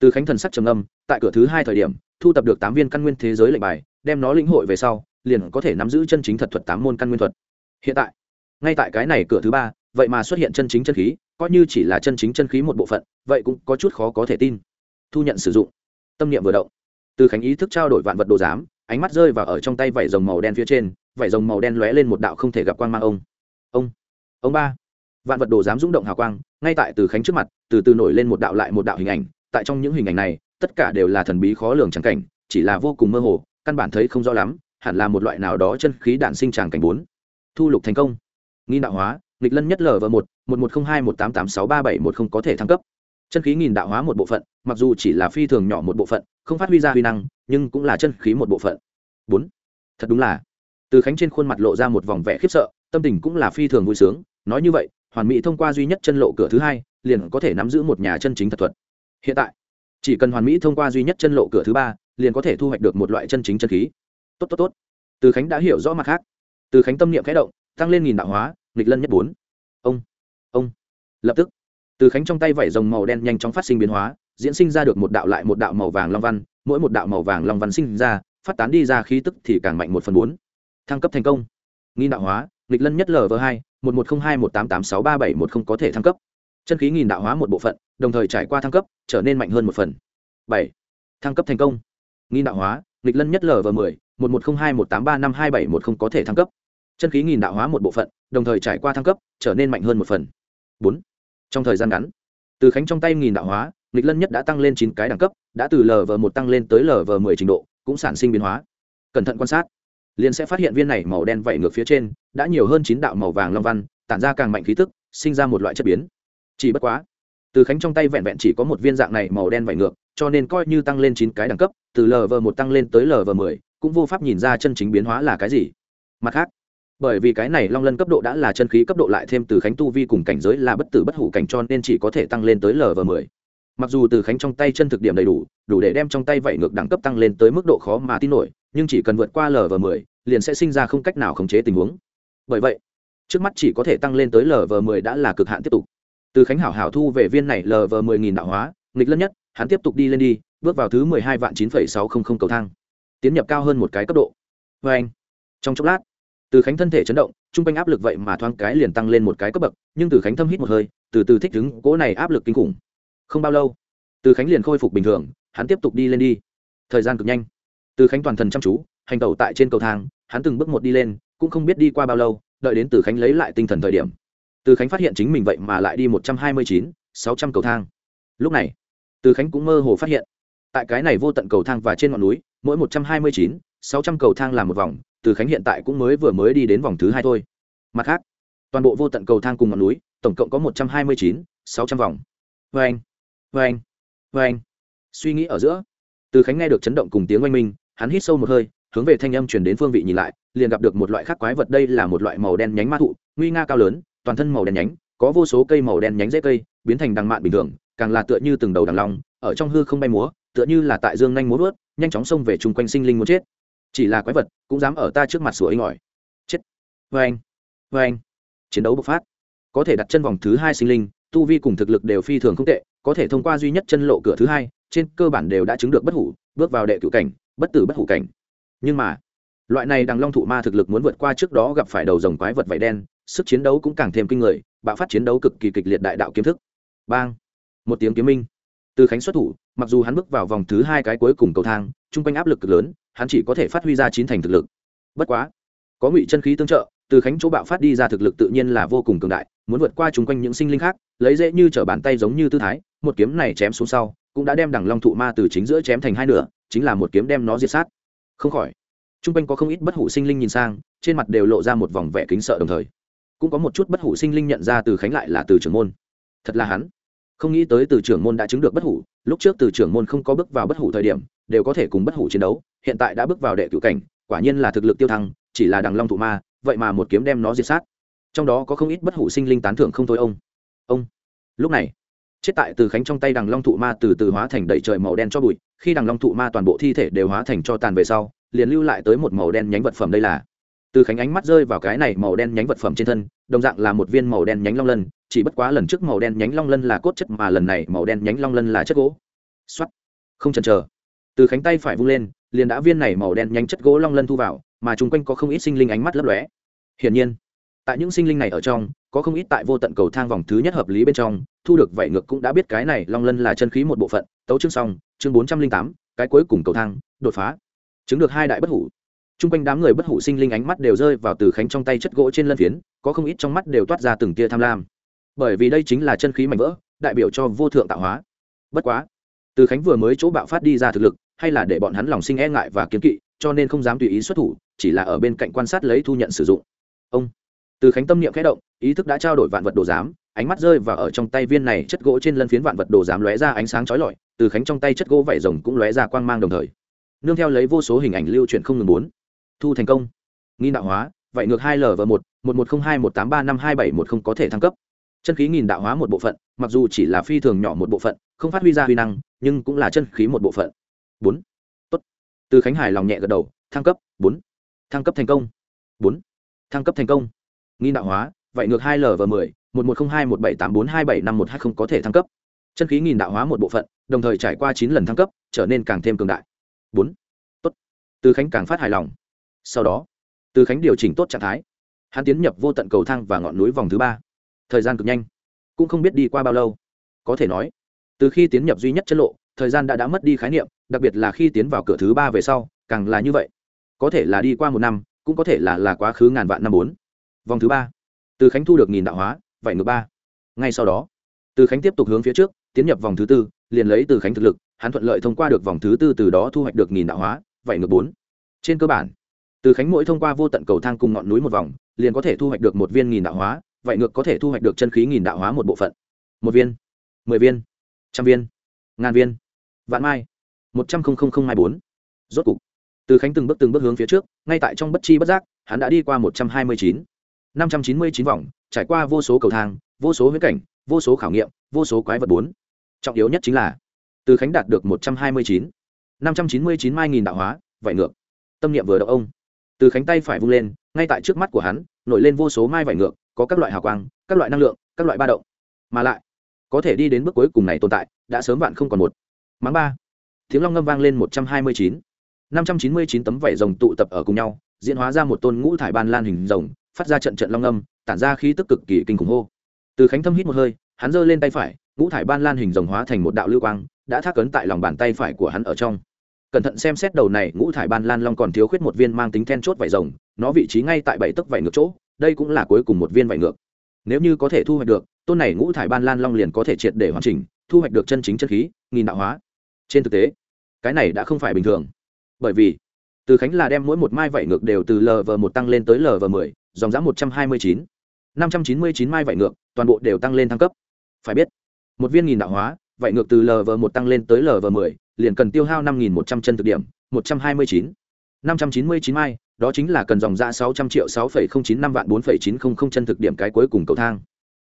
Từ khánh thần sắc trầm âm tại cửa thứ hai thời điểm, thu tập được tám viên căn nguyên thế giới lệnh bài, đem nó lĩnh hội về sau, liền có thể nắm giữ chân chính thật thuật tám môn căn nguyên thuật. Hiện tại, ngay tại cái này cửa thứ ba, vậy mà xuất hiện chân chính chân khí, coi như chỉ là chân chính chân khí một bộ phận, vậy cũng có chút khó có thể tin. Thu nhận sử dụng. Tâm niệm vừa động. Từ khánh ý thức trao đổi vạn vật đồ giám ánh mắt rơi vào ở trong tay vảy rồng màu đen phía trên, vảy rồng màu đen lóe lên một đạo không thể gặp quang mang ông. Ông ông ba. Vạn vật đồ dám rung động hào quang, ngay tại từ khánh trước mặt, từ từ nổi lên một đạo lại một đạo hình ảnh, tại trong những hình ảnh này, tất cả đều là thần bí khó lường trắng cảnh, chỉ là vô cùng mơ hồ, căn bản thấy không rõ lắm, hẳn là một loại nào đó chân khí đạn sinh tràng cảnh bốn. Thu lục thành công. Nghi đạo hóa, nghịch lân nhất lv một một một không hai, một tám tám sáu ba bảy một không có thể thăng cấp chân khí nghìn đạo hóa một bộ phận, mặc dù chỉ là phi thường nhỏ một bộ phận, không phát huy ra huy năng, nhưng cũng là chân khí một bộ phận. Bốn. Thật đúng là. Từ khánh trên khuôn mặt lộ ra một vòng vẻ khiếp sợ, tâm tình cũng là phi thường vui sướng. Nói như vậy, hoàn mỹ thông qua duy nhất chân lộ cửa thứ hai, liền có thể nắm giữ một nhà chân chính thật thuật. Hiện tại, chỉ cần hoàn mỹ thông qua duy nhất chân lộ cửa thứ ba, liền có thể thu hoạch được một loại chân chính chân khí. Tốt tốt tốt. Từ khánh đã hiểu rõ mặt khác. Từ khánh tâm niệm khẽ động, tăng lên nghìn đạo hóa, nghịch lân nhất bốn. Ông ông. Lập tức từ khánh trong tay vẩy rồng màu đen nhanh chóng phát sinh biến hóa, diễn sinh ra được một đạo lại một đạo màu vàng long văn, mỗi một đạo màu vàng long văn sinh ra, phát tán đi ra khí tức thì càng mạnh một phần bốn. Thăng cấp thành công. Nghi đạo hóa, nghịch lân nhất lv hai, một một không hai một tám tám sáu ba bảy một không có thể thăng cấp. Chân khí nghìn đạo hóa một bộ phận, đồng thời trải qua thăng cấp, trở nên mạnh hơn một phần. Bảy. Thăng cấp thành công. Nghi đạo hóa, nghịch lân nhất lv mười, một một không hai một tám ba năm hai bảy một không có thể thăng cấp. Chân khí nghìn đạo hóa một bộ phận, đồng thời trải qua thăng cấp, trở nên mạnh hơn một phần. Bốn trong thời gian ngắn, từ khánh trong tay nghìn đạo hóa, nghịch lân nhất đã tăng lên chín cái đẳng cấp, đã từ lv một tăng lên tới lv mười trình độ, cũng sản sinh biến hóa. Cẩn thận quan sát, liền sẽ phát hiện viên này màu đen vẩy ngược phía trên, đã nhiều hơn chín đạo màu vàng long văn, tản ra càng mạnh khí tức, sinh ra một loại chất biến. Chỉ bất quá, từ khánh trong tay vẹn vẹn chỉ có một viên dạng này màu đen vẩy ngược, cho nên coi như tăng lên chín cái đẳng cấp, từ lv một tăng lên tới lv mười, cũng vô pháp nhìn ra chân chính biến hóa là cái gì. Mặt khác bởi vì cái này long lân cấp độ đã là chân khí cấp độ lại thêm từ khánh tu vi cùng cảnh giới là bất tử bất hủ cảnh cho nên chỉ có thể tăng lên tới lv mười. Mặc dù từ khánh trong tay chân thực điểm đầy đủ đủ để đem trong tay vẩy ngược đẳng cấp tăng lên tới mức độ khó mà tin nổi, nhưng chỉ cần vượt qua lv mười, liền sẽ sinh ra không cách nào khống chế tình huống. Bởi vậy, trước mắt chỉ có thể tăng lên tới lv mười đã là cực hạn tiếp tục. Từ khánh hảo hảo thu về viên này lv mười nghìn đạo hóa, nghịch lân nhất, hắn tiếp tục đi lên đi, bước vào thứ mười hai vạn chín phẩy sáu không không cầu thang. Tiến nhập cao hơn một cái cấp độ. Vê anh trong chốc lát từ khánh thân thể chấn động t r u n g quanh áp lực vậy mà thoáng cái liền tăng lên một cái cấp bậc, nhưng từ khánh thâm hít một hơi, từ từ thích ứng, cỗ này áp lực kinh khủng. Không bao lâu, từ khánh liền khôi phục bình thường, hắn tiếp tục đi lên đi. Thời gian cực nhanh. Từ khánh toàn thần chăm chú, hành tẩu tại trên cầu thang, hắn từng bước một đi lên, cũng không biết đi qua bao lâu, đợi đến từ khánh lấy lại tinh thần thời điểm. Từ khánh phát hiện chính mình vậy mà lại đi một trăm hai mươi chín, sáu trăm cầu thang. Lúc này, từ khánh cũng mơ hồ phát hiện, tại cái này vô tận cầu thang và trên ngọn núi, mỗi một trăm hai mươi chín, sáu trăm cầu thang làm một vòng từ khánh hiện tại cũng mới vừa mới đi đến vòng thứ hai thôi. Mặt khác, toàn bộ vô tận cầu thang cùng ngọn núi, tổng cộng có một trăm hai mươi chín, sáu trăm vòng. Vê anh vê anh vê anh. Suy nghĩ ở giữa, từ khánh nghe được chấn động cùng tiếng oanh minh, hắn hít sâu một hơi, hướng về thanh âm chuyển đến phương vị nhìn lại, liền gặp được một loại khác quái vật đây là một loại màu đen nhánh ma thụ, nguy nga cao lớn, toàn thân màu đen nhánh, có vô số cây màu đen nhánh dễ cây, biến thành đằng mạn bình thường, càng là tựa như từng đầu đằng long, ở trong hư không bay múa, tựa như là tại dương nhanh múa vớt nhanh chóng xông về chung quanh sinh linh muốn chết chỉ là quái vật, cũng dám ở ta trước mặt sủa inh ỏi. Chết. Vê anh. Vê anh. Chiến đấu bộc phát. Có thể đặt chân vòng thứ hai sinh linh, tu vi cùng thực lực đều phi thường không tệ, có thể thông qua duy nhất chân lộ cửa thứ hai, trên cơ bản đều đã chứng được bất hủ, bước vào đệ cựu cảnh, bất tử bất hủ cảnh. Nhưng mà, loại này đằng long thụ ma thực lực muốn vượt qua trước đó gặp phải đầu dòng quái vật vảy đen, sức chiến đấu cũng càng thêm kinh người, bạo phát chiến đấu cực kỳ kịch liệt đại đạo kiếm thức. Bang. Một tiếng kiếm minh. Từ khánh xuất thủ, mặc dù hắn bước vào vòng thứ hai cái cuối cùng cầu thang, chung quanh áp lực cực lớn hắn chỉ có thể phát huy ra chín thành thực lực. Bất quá, có ngụy chân khí tương trợ, từ khánh chỗ bạo phát đi ra thực lực tự nhiên là vô cùng cường đại, muốn vượt qua chung quanh những sinh linh khác, lấy dễ như t r ở bàn tay giống như tư thái, một kiếm này chém xuống sau, cũng đã đem đằng long thụ ma từ chính giữa chém thành hai nửa, chính là một kiếm đem nó diệt sát. Không khỏi, chung quanh có không ít bất hủ sinh linh nhìn sang, trên mặt đều lộ ra một vòng vẻ kính sợ đồng thời. Cũng có một chút bất hủ sinh linh nhận ra từ khánh lại là từ trưởng môn. Thật là hắn. Không nghĩ tới từ trưởng môn đã chứng được bất hủ, lúc trước từ trưởng môn không có bước vào bất hủ thời điểm đều có thể cùng bất hủ chiến đấu, hiện tại đã bước vào đệ cựu cảnh, quả nhiên là thực lực tiêu thăng, chỉ là đằng long thụ ma, vậy mà một kiếm đem nó diệt sát. Trong đó có không ít bất hủ sinh linh tán thưởng không thôi ông. Ông. Lúc này, chết tại từ khánh trong tay đằng long thụ ma từ từ hóa thành đầy trời màu đen cho bụi, khi đằng long thụ ma toàn bộ thi thể đều hóa thành cho tàn về sau, liền lưu lại tới một màu đen nhánh vật phẩm đây là. Từ khánh ánh mắt rơi vào cái này màu đen nhánh vật phẩm trên thân, đồng dạng là một viên màu đen nhánh long lân, chỉ bất quá lần trước màu đen nhánh long lân là cốt chất mà lần này màu đen nhánh long lân là chất gỗ. X không chần chờ từ khánh tay phải vung lên liền đã viên này màu đen nhánh chất gỗ long lân thu vào mà chung quanh có không ít sinh linh ánh mắt lấp lóe hiển nhiên tại những sinh linh này ở trong có không ít tại vô tận cầu thang vòng thứ nhất hợp lý bên trong thu được vậy ngược cũng đã biết cái này long lân là chân khí một bộ phận tấu chương xong chương bốn trăm linh tám cái cuối cùng cầu thang đột phá chứng được hai đại bất hủ Trung quanh đám người bất hủ sinh linh ánh mắt đều rơi vào Từ Khánh trong tay chất gỗ trên lân phiến, có không ít trong mắt đều toát ra từng tia tham lam. Bởi vì đây chính là chân khí mạnh vỡ, đại biểu cho vô thượng tạo hóa. Bất quá, từ Khánh vừa mới chỗ bạo phát đi ra thực lực, hay là để bọn hắn lòng sinh e ngại và kiếm kỵ, cho nên không dám tùy ý xuất thủ, chỉ là ở bên cạnh quan sát lấy thu nhận sử dụng. Ông Từ Khánh tâm niệm khẽ động, ý thức đã trao đổi vạn vật đồ giám, ánh mắt rơi vào ở trong tay viên này chất gỗ trên lân phiến vạn vật đồ giám lóe ra ánh sáng chói lọi, Từ Khánh trong tay chất gỗ vảy rồng cũng lóe ra quang mang đồng thời. Nương theo lấy vô số hình ảnh lưu chuyển không ngừng muốn thu thành công nghi đạo hóa vậy ngược hai l và một một một không hai một tám ba năm hai bảy một không có thể thăng cấp chân khí nghìn đạo hóa một bộ phận, mặc dù chỉ là phi thường nhỏ một bộ phận, không phát huy ra huy năng, nhưng cũng là chân khí một bộ phận. Bốn. Tốt. Từ khánh hải lòng nhẹ gật đầu, thăng cấp. Bốn. Thăng cấp thành công. Bốn. Thăng cấp thành công. Nghi đạo hóa, vậy ngược hai l và mười, một một không hai, một bảy tám bốn, hai bảy năm một hai không có thể thăng cấp. Chân khí nghìn đạo hóa một bộ phận, đồng thời trải qua chín lần thăng cấp, trở nên càng thêm cường đại. Bốn. Tốt. Từ khánh càng phát hài lòng. Sau đó, từ khánh điều chỉnh tốt trạng thái. Hắn tiến nhập vô tận cầu thang và ngọn núi vòng thứ ba thời gian cực nhanh. Cũng không biết đi qua bao lâu. Có thể nói, từ khi tiến nhập duy nhất chân lộ, thời gian đã đã mất đi khái niệm, đặc biệt là khi tiến vào cửa thứ ba về sau, càng là như vậy. Có thể là đi qua một năm, cũng có thể là là quá khứ ngàn vạn năm bốn. Vòng thứ ba. Từ khánh thu được nghìn đạo hóa, vậy ngược ba. Ngay sau đó, từ khánh tiếp tục hướng phía trước, tiến nhập vòng thứ tư, liền lấy từ khánh thực lực, hắn thuận lợi thông qua được vòng thứ tư từ đó thu hoạch được nghìn đạo hóa, vậy ngược bốn. Trên cơ bản, từ khánh mỗi thông qua vô tận cầu thang cùng ngọn núi một vòng, liền có thể thu hoạch được một viên nghìn đạo hóa vậy ngược có thể thu hoạch được chân khí nghìn đạo hóa một bộ phận. Một viên, mười viên, trăm viên, ngàn viên, vạn mai, một trăm linh hai bốn. Rốt cục, từ khánh từng bước từng bước hướng phía trước, ngay tại trong bất chi bất giác, hắn đã đi qua một trăm hai mươi chín, năm trăm chín mươi chín vòng, trải qua vô số cầu thang, vô số huyết cảnh, vô số khảo nghiệm, vô số quái vật bốn. Trọng yếu nhất chính là, từ khánh đạt được một trăm hai mươi chín, năm trăm chín mươi chín mai nghìn đạo hóa, vậy ngược. Tâm niệm vừa động ông, từ khánh tay phải vung lên, ngay tại trước mắt của hắn nổi lên vô số mai vải ngược, có các loại hào quang, các loại năng lượng, các loại ba động. Mà lại, có thể đi đến bước cuối cùng này tồn tại, đã sớm vạn không còn một. Mắng ba. Tiếng long ngâm vang lên một trăm hai mươi chín. năm trăm chín mươi chín tấm vải rồng tụ tập ở cùng nhau, diễn hóa ra một tôn ngũ thải ban lan hình rồng, phát ra trận trận long ngâm, tản ra khí tức cực kỳ kinh khủng hô. Từ khánh thâm hít một hơi, hắn giơ lên tay phải, ngũ thải ban lan hình rồng hóa thành một đạo lưu quang, đã thác ấn tại lòng bàn tay phải của hắn ở trong cẩn thận xem xét đầu này ngũ thải ban lan long còn thiếu khuyết một viên mang tính then chốt vải rồng, nó vị trí ngay tại bảy tấc vải ngược chỗ, đây cũng là cuối cùng một viên vải ngược. Nếu như có thể thu hoạch được, tôn này ngũ thải ban lan long liền có thể triệt để hoàn chỉnh, thu hoạch được chân chính chân khí, nghìn đạo hóa. Trên thực tế, cái này đã không phải bình thường. Bởi vì, từ khánh là đem mỗi một mai vải ngược đều từ lv một tăng lên tới lv mười, dòng giá một trăm hai mươi chín. năm trăm chín mươi chín mai vải ngược, toàn bộ đều tăng lên thăng cấp. Phải biết, một viên nghìn đạo hóa vậy ngược từ lv một tăng lên tới lv mười, liền cần tiêu hao năm nghìn một trăm chân thực điểm, một trăm hai mươi chín. năm trăm chín mươi chín mai, đó chính là cần dòng ra sáu trăm triệu sáu phẩy không chín năm vạn bốn phẩy chín không không chân thực điểm cái cuối cùng cầu thang.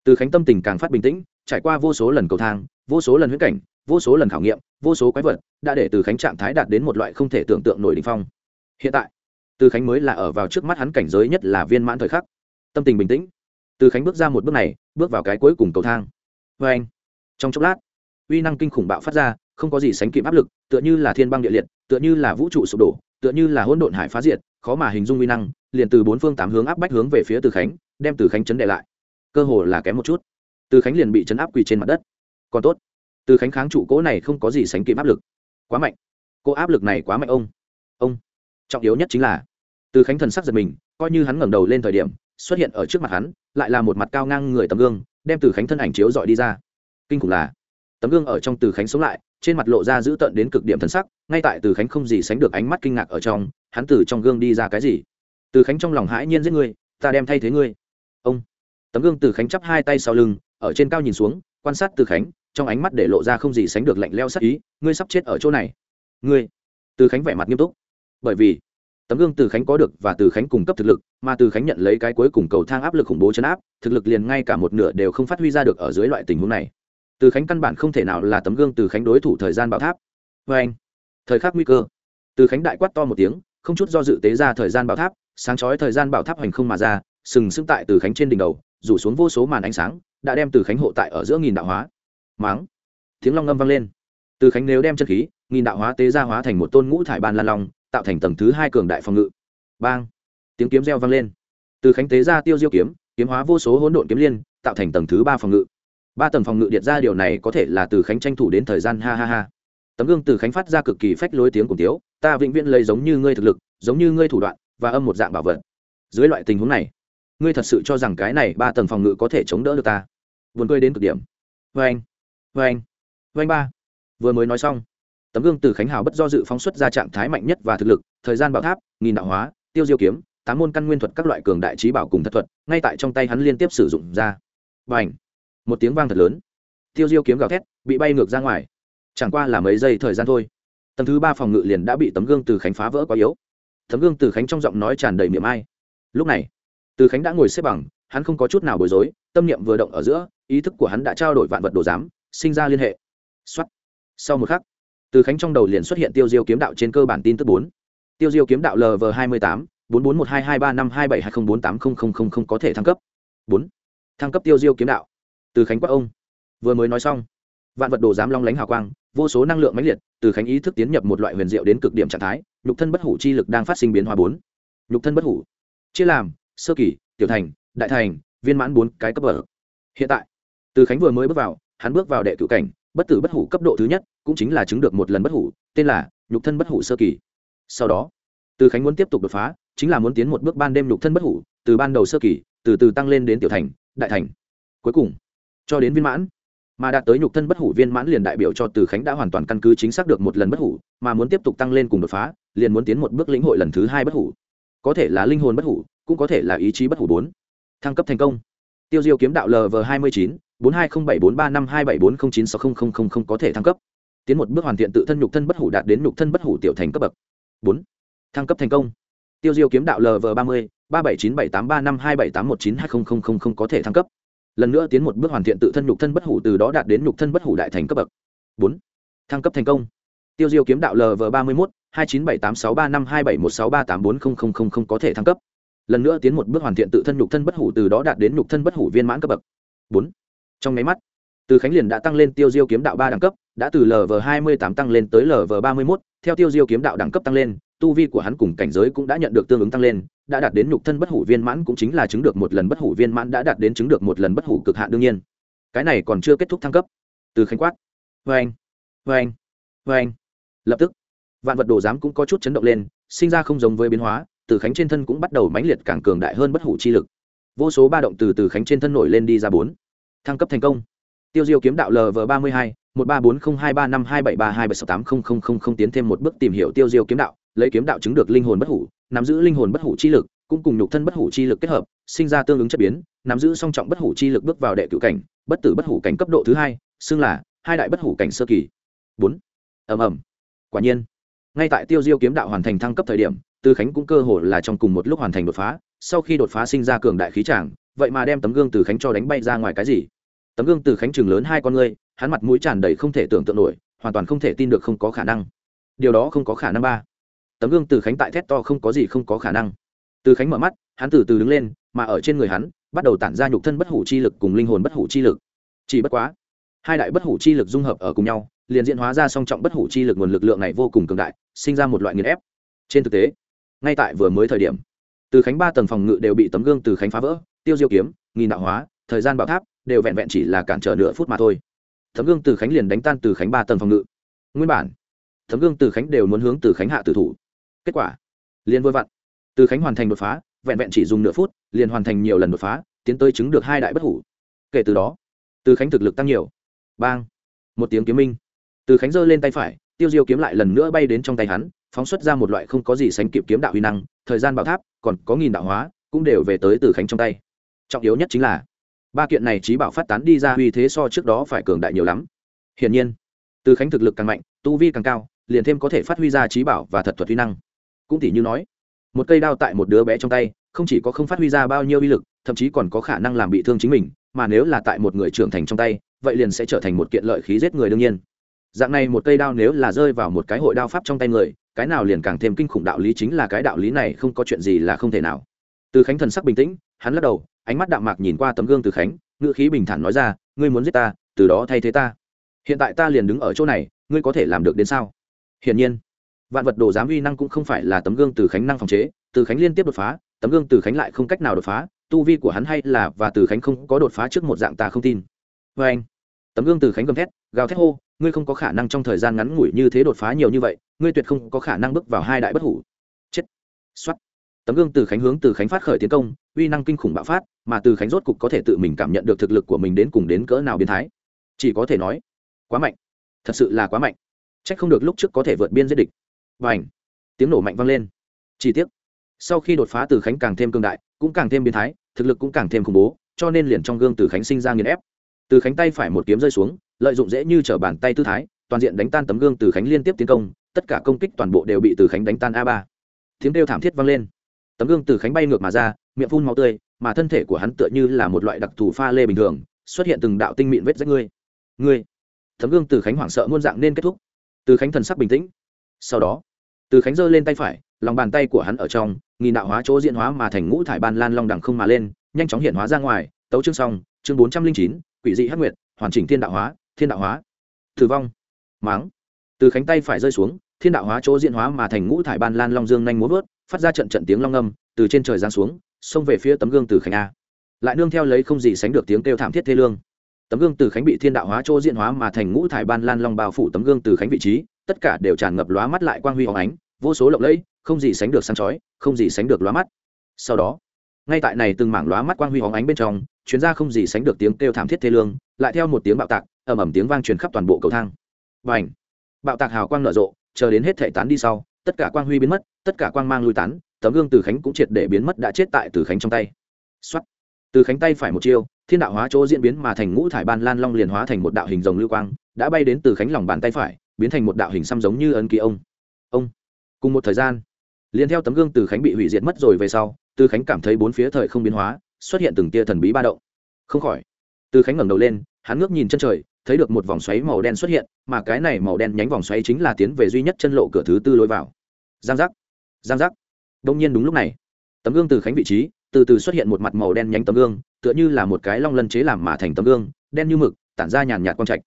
Từ khánh tâm tình càng phát bình tĩnh, trải qua vô số lần cầu thang, vô số lần huyễn cảnh, vô số lần khảo nghiệm, vô số quái vật, đã để từ khánh trạng thái đạt đến một loại không thể tưởng tượng nổi đỉnh phong. Hiện tại, từ khánh mới là ở vào trước mắt hắn cảnh giới nhất là viên mãn thời khắc. Tâm tình bình tĩnh. Từ khánh bước ra một bước này, bước vào cái cuối cùng cầu thang. Vê anh. Trong chốc lát uy năng kinh khủng bạo phát ra, không có gì sánh kịp áp lực, tựa như là thiên băng địa liệt, tựa như là vũ trụ sụp đổ, tựa như là hỗn độn hải phá diệt, khó mà hình dung uy năng, liền từ bốn phương tám hướng áp bách hướng về phía từ khánh, đem từ khánh chấn đệ lại. Cơ hồ là kém một chút. Từ khánh liền bị chấn áp quỳ trên mặt đất. Còn tốt, từ khánh kháng trụ cỗ này không có gì sánh kịp áp lực. Quá mạnh. Cô áp lực này quá mạnh ông. Ông. Trọng yếu nhất chính là, từ khánh thần sắc giật mình, coi như hắn ngẩng đầu lên thời điểm, xuất hiện ở trước mặt hắn, lại là một mặt cao ngang người tầm gương, đem từ khánh thân ảnh chiếu dọi đi ra. Kinh khủng là tấm gương ở trong từ khánh sống lại, trên mặt lộ ra dữ tợn đến cực điểm thần sắc, ngay tại từ khánh không gì sánh được ánh mắt kinh ngạc ở trong, hắn từ trong gương đi ra cái gì? Từ khánh trong lòng hãi nhiên giết ngươi ta đem thay thế ngươi. Ông, tấm gương từ khánh chắp hai tay sau lưng, ở trên cao nhìn xuống, quan sát từ khánh, trong ánh mắt để lộ ra không gì sánh được lạnh leo sắc ý, ngươi sắp chết ở chỗ này. Ngươi, từ khánh vẻ mặt nghiêm túc. Bởi vì, tấm gương từ khánh có được và từ khánh cung cấp thực lực, mà từ khánh nhận lấy cái cuối cùng cầu thang áp lực khủng bố chấn áp, thực lực liền ngay cả một nửa đều không phát huy ra được ở dưới loại tình huống này từ khánh căn bản không thể nào là tấm gương từ khánh đối thủ thời gian bảo tháp. Vê anh, thời khắc nguy cơ. Từ khánh đại quát to một tiếng, không chút do dự tế ra thời gian bảo tháp, sáng chói thời gian bảo tháp hành không mà ra, sừng sững tại từ khánh trên đỉnh đầu, rủ xuống vô số màn ánh sáng, đã đem từ khánh hộ tại ở giữa nghìn đạo hóa. Máng, tiếng long ngâm vang lên. Từ khánh nếu đem chân khí, nghìn đạo hóa tế ra hóa thành một tôn ngũ thải ban lan long, tạo thành tầng thứ hai cường đại phòng ngự. Bang, tiếng kiếm reo vang lên. Từ khánh tế ra tiêu diêu kiếm kiếm hóa vô số hỗn độn kiếm liên, tạo thành tầng thứ ba phòng ngự ba tầng phòng ngự điện ra điều này có thể là từ khánh tranh thủ đến thời gian, ha ha ha. Tấm gương từ khánh phát ra cực kỳ phách lối tiếng cùng tiếu, ta vĩnh viễn lấy giống như ngươi thực lực, giống như ngươi thủ đoạn, và âm một dạng bảo vật. Dưới loại tình huống này, ngươi thật sự cho rằng cái này ba tầng phòng ngự có thể chống đỡ được ta? Vườn cười đến cực điểm. Vê anh vê anh vê anh ba. Vừa mới nói xong, tấm gương từ khánh hào bất do dự phóng xuất ra trạng thái mạnh nhất và thực lực, thời gian bảo tháp, nghìn đạo hóa, tiêu diêu kiếm, tám môn căn nguyên thuật các loại cường đại trí bảo cùng thật thuật, ngay tại trong tay hắn liên tiếp sử dụng ra. Và ảnh một tiếng vang thật lớn. Tiêu diêu kiếm gào thét, bị bay ngược ra ngoài. Chẳng qua là mấy giây thời gian thôi. Tầng thứ ba phòng ngự liền đã bị tấm gương từ khánh phá vỡ quá yếu. Tấm gương từ khánh trong giọng nói tràn đầy miệng ai. Lúc này, từ khánh đã ngồi xếp bằng, hắn không có chút nào bối rối, tâm niệm vừa động ở giữa, ý thức của hắn đã trao đổi vạn vật đồ giám, sinh ra liên hệ. Xuất sau một khắc, từ khánh trong đầu liền xuất hiện tiêu diêu kiếm đạo trên cơ bản tin tức bốn. Tiêu diêu kiếm đạo lv hai mươi tám, bốn bốn một hai hai ba năm hai bảy hai không bốn tám không không không không có thể thăng cấp. Bốn. Thăng cấp tiêu diêu kiếm đạo từ khánh quát ông. Vừa mới nói xong, vạn vật đồ dám long lánh hào quang, vô số năng lượng mãnh liệt, từ khánh ý thức tiến nhập một loại huyền diệu đến cực điểm trạng thái, nhục thân bất hủ chi lực đang phát sinh biến hóa bốn. Nhục thân bất hủ. Chia làm, sơ kỳ, tiểu thành, đại thành, viên mãn bốn cái cấp bậc. Hiện tại, từ khánh vừa mới bước vào, hắn bước vào đệ cử cảnh, bất tử bất hủ cấp độ thứ nhất, cũng chính là chứng được một lần bất hủ, tên là nhục thân bất hủ sơ kỳ. Sau đó, từ khánh muốn tiếp tục đột phá, chính là muốn tiến một bước ban đêm nhục thân bất hủ, từ ban đầu sơ kỳ, từ từ tăng lên đến tiểu thành, đại thành. Cuối cùng cho đến viên mãn. Mà đạt tới nhục thân bất hủ viên mãn liền đại biểu cho từ khánh đã hoàn toàn căn cứ chính xác được một lần bất hủ, mà muốn tiếp tục tăng lên cùng đột phá, liền muốn tiến một bước lĩnh hội lần thứ hai bất hủ. Có thể là linh hồn bất hủ, cũng có thể là ý chí bất hủ bốn. Thăng cấp thành công. Tiêu diêu kiếm đạo lv hai mươi chín, bốn hai không bảy bốn ba năm hai bảy bốn không chín sáu không không không không có thể thăng cấp. Tiến một bước hoàn thiện tự thân nhục thân bất hủ đạt đến nhục thân bất hủ tiểu thành cấp bậc. Bốn. Thăng cấp thành công. Tiêu diêu kiếm đạo lv ba mươi, ba bảy chín bảy tám ba năm hai bảy tám một chín hai không không không không có thể thăng cấp lần nữa tiến một bước hoàn thiện tự thân nhục thân bất hủ, từ đó đạt đến nhục thân bất hủ đại thành cấp bậc. Bốn, thăng cấp thành công. Tiêu diêu kiếm đạo lv ba mươi một hai chín bảy tám sáu ba năm hai bảy một sáu ba tám bốn không không không không có thể thăng cấp. Lần nữa tiến một bước hoàn thiện tự thân nhục thân bất hủ, từ đó đạt đến nhục thân bất hủ viên mãn cấp bậc. Bốn, trong máy mắt, từ khánh liền đã tăng lên tiêu diêu kiếm đạo ba đẳng cấp, đã từ lv hai mươi tám tăng lên tới lv ba mươi một theo tiêu diêu kiếm đạo đẳng cấp tăng lên, tu vi của hắn cùng cảnh giới cũng đã nhận được tương ứng tăng lên đã đạt đến nhục thân bất hủ viên mãn cũng chính là chứng được một lần bất hủ viên mãn đã đạt đến chứng được một lần bất hủ cực hạn đương nhiên. Cái này còn chưa kết thúc thăng cấp. Từ khánh quát. Vê anh vê anh vê anh lập tức, vạn vật đồ giám cũng có chút chấn động lên, sinh ra không giống với biến hóa, từ khánh trên thân cũng bắt đầu mãnh liệt càng cường đại hơn bất hủ chi lực. Vô số ba động từ từ khánh trên thân nổi lên đi ra bốn. Thăng cấp thành công. Tiêu diêu kiếm đạo lv ba mươi hai, một ba bốn không hai ba năm hai bảy ba hai bảy sáu tám không không không không tiến thêm một bước tìm hiểu tiêu diêu kiếm đạo lấy kiếm đạo chứng được linh hồn bất hủ, nắm giữ linh hồn bất hủ chi lực, cũng cùng nhục thân bất hủ chi lực kết hợp, sinh ra tương ứng chất biến, nắm giữ song trọng bất hủ chi lực bước vào đệ cựu cảnh, bất tử bất hủ cảnh cấp độ thứ hai, xưng là hai đại bất hủ cảnh sơ kỳ. Bốn. Ầm ầm. Quả nhiên, ngay tại tiêu diêu kiếm đạo hoàn thành thăng cấp thời điểm, tư khánh cũng cơ hồ là trong cùng một lúc hoàn thành đột phá, sau khi đột phá sinh ra cường đại khí tràng, vậy mà đem tấm gương từ khánh cho đánh bay ra ngoài cái gì? Tấm gương từ khánh chừng lớn hai con ngươi, hắn mặt mũi tràn đầy không thể tưởng tượng nổi, hoàn toàn không thể tin được không có khả năng. Điều đó không có khả năng ba tấm gương từ khánh tại thét to không có gì không có khả năng. Từ khánh mở mắt, hắn từ từ đứng lên, mà ở trên người hắn, bắt đầu tản ra nhục thân bất hủ chi lực cùng linh hồn bất hủ chi lực. Chỉ bất quá, hai đại bất hủ chi lực dung hợp ở cùng nhau, liền diễn hóa ra song trọng bất hủ chi lực nguồn lực lượng này vô cùng cường đại, sinh ra một loại nghiền ép. Trên thực tế, ngay tại vừa mới thời điểm, từ khánh ba tầng phòng ngự đều bị tấm gương từ khánh phá vỡ, tiêu diêu kiếm, nghìn đạo hóa, thời gian bảo tháp đều vẹn vẹn chỉ là cản trở nửa phút mà thôi. Tấm gương từ khánh liền đánh tan từ khánh ba tầng phòng ngự. Nguyên bản, tấm gương từ khánh đều muốn hướng từ khánh hạ tử thủ kết quả. Liền vôi vặn, từ khánh hoàn thành đột phá, vẹn vẹn chỉ dùng nửa phút, liền hoàn thành nhiều lần đột phá, tiến tới chứng được hai đại bất hủ. Kể từ đó, từ khánh thực lực tăng nhiều. Bang! Một tiếng kiếm minh. Từ khánh giơ lên tay phải, tiêu diêu kiếm lại lần nữa bay đến trong tay hắn, phóng xuất ra một loại không có gì sánh kịp kiếm đạo huy năng, thời gian bảo tháp, còn có nghìn đạo hóa, cũng đều về tới từ khánh trong tay. Trọng yếu nhất chính là, ba kiện này trí bảo phát tán đi ra uy thế so trước đó phải cường đại nhiều lắm. Hiển nhiên, từ khánh thực lực càng mạnh, tu vi càng cao, liền thêm có thể phát huy ra trí bảo và thật thuật huy năng cũng tỷ như nói, một cây đao tại một đứa bé trong tay, không chỉ có không phát huy ra bao nhiêu uy lực, thậm chí còn có khả năng làm bị thương chính mình, mà nếu là tại một người trưởng thành trong tay, vậy liền sẽ trở thành một kiện lợi khí giết người đương nhiên. Dạng này một cây đao nếu là rơi vào một cái hội đao pháp trong tay người, cái nào liền càng thêm kinh khủng đạo lý chính là cái đạo lý này không có chuyện gì là không thể nào. Từ khánh thần sắc bình tĩnh, hắn lắc đầu, ánh mắt đạm mạc nhìn qua tấm gương từ khánh, ngữ khí bình thản nói ra, ngươi muốn giết ta, từ đó thay thế ta. Hiện tại ta liền đứng ở chỗ này, ngươi có thể làm được đến sao? Hiển nhiên vạn vật đồ giám uy năng cũng không phải là tấm gương từ khánh năng phòng chế, từ khánh liên tiếp đột phá, tấm gương từ khánh lại không cách nào đột phá, tu vi của hắn hay là và từ khánh không có đột phá trước một dạng ta không tin. Vê anh, tấm gương từ khánh gầm thét, gào thét hô, ngươi không có khả năng trong thời gian ngắn ngủi như thế đột phá nhiều như vậy, ngươi tuyệt không có khả năng bước vào hai đại bất hủ. Chết. Xuất tấm gương từ khánh hướng từ khánh phát khởi tiến công, uy năng kinh khủng bạo phát, mà từ khánh rốt cục có thể tự mình cảm nhận được thực lực của mình đến cùng đến cỡ nào biến thái. Chỉ có thể nói, quá mạnh. Thật sự là quá mạnh. C h ắ c không được lúc trước có thể vượt biên giết địch và ảnh. Tiếng nổ mạnh vang lên. Chỉ tiếc, sau khi đột phá từ khánh càng thêm cương đại, cũng càng thêm biến thái, thực lực cũng càng thêm khủng bố, cho nên liền trong gương từ khánh sinh ra nghiền ép. Từ khánh tay phải một kiếm rơi xuống, lợi dụng dễ như t r ở bàn tay tư thái, toàn diện đánh tan tấm gương từ khánh liên tiếp tiến công, tất cả công kích toàn bộ đều bị từ khánh đánh tan a ba. Tiếng kêu thảm thiết vang lên. Tấm gương từ khánh bay ngược mà ra, miệng phun máu tươi, mà thân thể của hắn tựa như là một loại đặc thù pha lê bình thường, xuất hiện từng đạo tinh mịn vết rách ngươi. Ngươi. Tấm gương từ khánh hoảng sợ muôn dạng nên kết thúc. Từ khánh thần sắc bình tĩnh. Sau đó từ khánh giơ lên tay phải, lòng bàn tay của hắn ở trong, nghi đạo hóa chỗ diễn hóa mà thành ngũ thải ban lan long đẳng không mà lên, nhanh chóng hiện hóa ra ngoài, tấu chương xong, chương bốn trăm linh chín, quỷ dị hắc nguyệt, hoàn chỉnh thiên đạo hóa, thiên đạo hóa. Thử vong. Máng. Từ khánh tay phải rơi xuống, thiên đạo hóa chỗ diễn hóa mà thành ngũ thải ban lan long dương nhanh múa vớt, phát ra trận trận tiếng long âm, từ trên trời giáng xuống, xông về phía tấm gương từ khánh a. Lại nương theo lấy không gì sánh được tiếng kêu thảm thiết thê lương. Tấm gương từ khánh bị thiên đạo hóa chỗ diễn hóa mà thành ngũ thải ban lan long bao phủ tấm gương từ khánh vị trí tất cả đều tràn ngập lóa mắt lại quang huy hóng ánh, vô số lộng lẫy, không gì sánh được sáng chói, không gì sánh được lóa mắt. Sau đó, ngay tại này từng mảng lóa mắt quang huy hóng ánh bên trong chuyến ra không gì sánh được tiếng kêu thảm thiết thê lương, lại theo một tiếng bạo tạc, ầm ầm tiếng vang truyền khắp toàn bộ cầu thang. Và ảnh bạo tạc hào quang nở rộ, chờ đến hết thể tán đi sau, tất cả quang huy biến mất, tất cả quang mang lui tán, tấm gương từ khánh cũng triệt để biến mất đã chết tại từ khánh trong tay. Xuất từ khánh tay phải một chiêu, thiên đạo hóa chỗ diễn biến mà thành ngũ thải ban lan long liền hóa thành một đạo hình rồng lưu quang, đã bay đến từ khánh lòng bàn tay phải biến thành một đạo hình xăm giống như ấn ký ông. Ông. Cùng một thời gian, liền theo tấm gương từ khánh bị hủy diệt mất rồi về sau, từ khánh cảm thấy bốn phía thời không biến hóa, xuất hiện từng tia thần bí ba động. Không khỏi, từ khánh ngẩng đầu lên, hắn ngước nhìn chân trời, thấy được một vòng xoáy màu đen xuất hiện, mà cái này màu đen nhánh vòng xoáy chính là tiến về duy nhất chân lộ cửa thứ tư lối vào. Giang giác giang giác. Đông nhiên đúng lúc này, tấm gương từ khánh vị trí, từ từ xuất hiện một mặt màu đen nhánh tấm gương, tựa như là một cái long lân chế làm mà thành tấm gương, đen như mực, tản ra nhàn nhạt quang trạch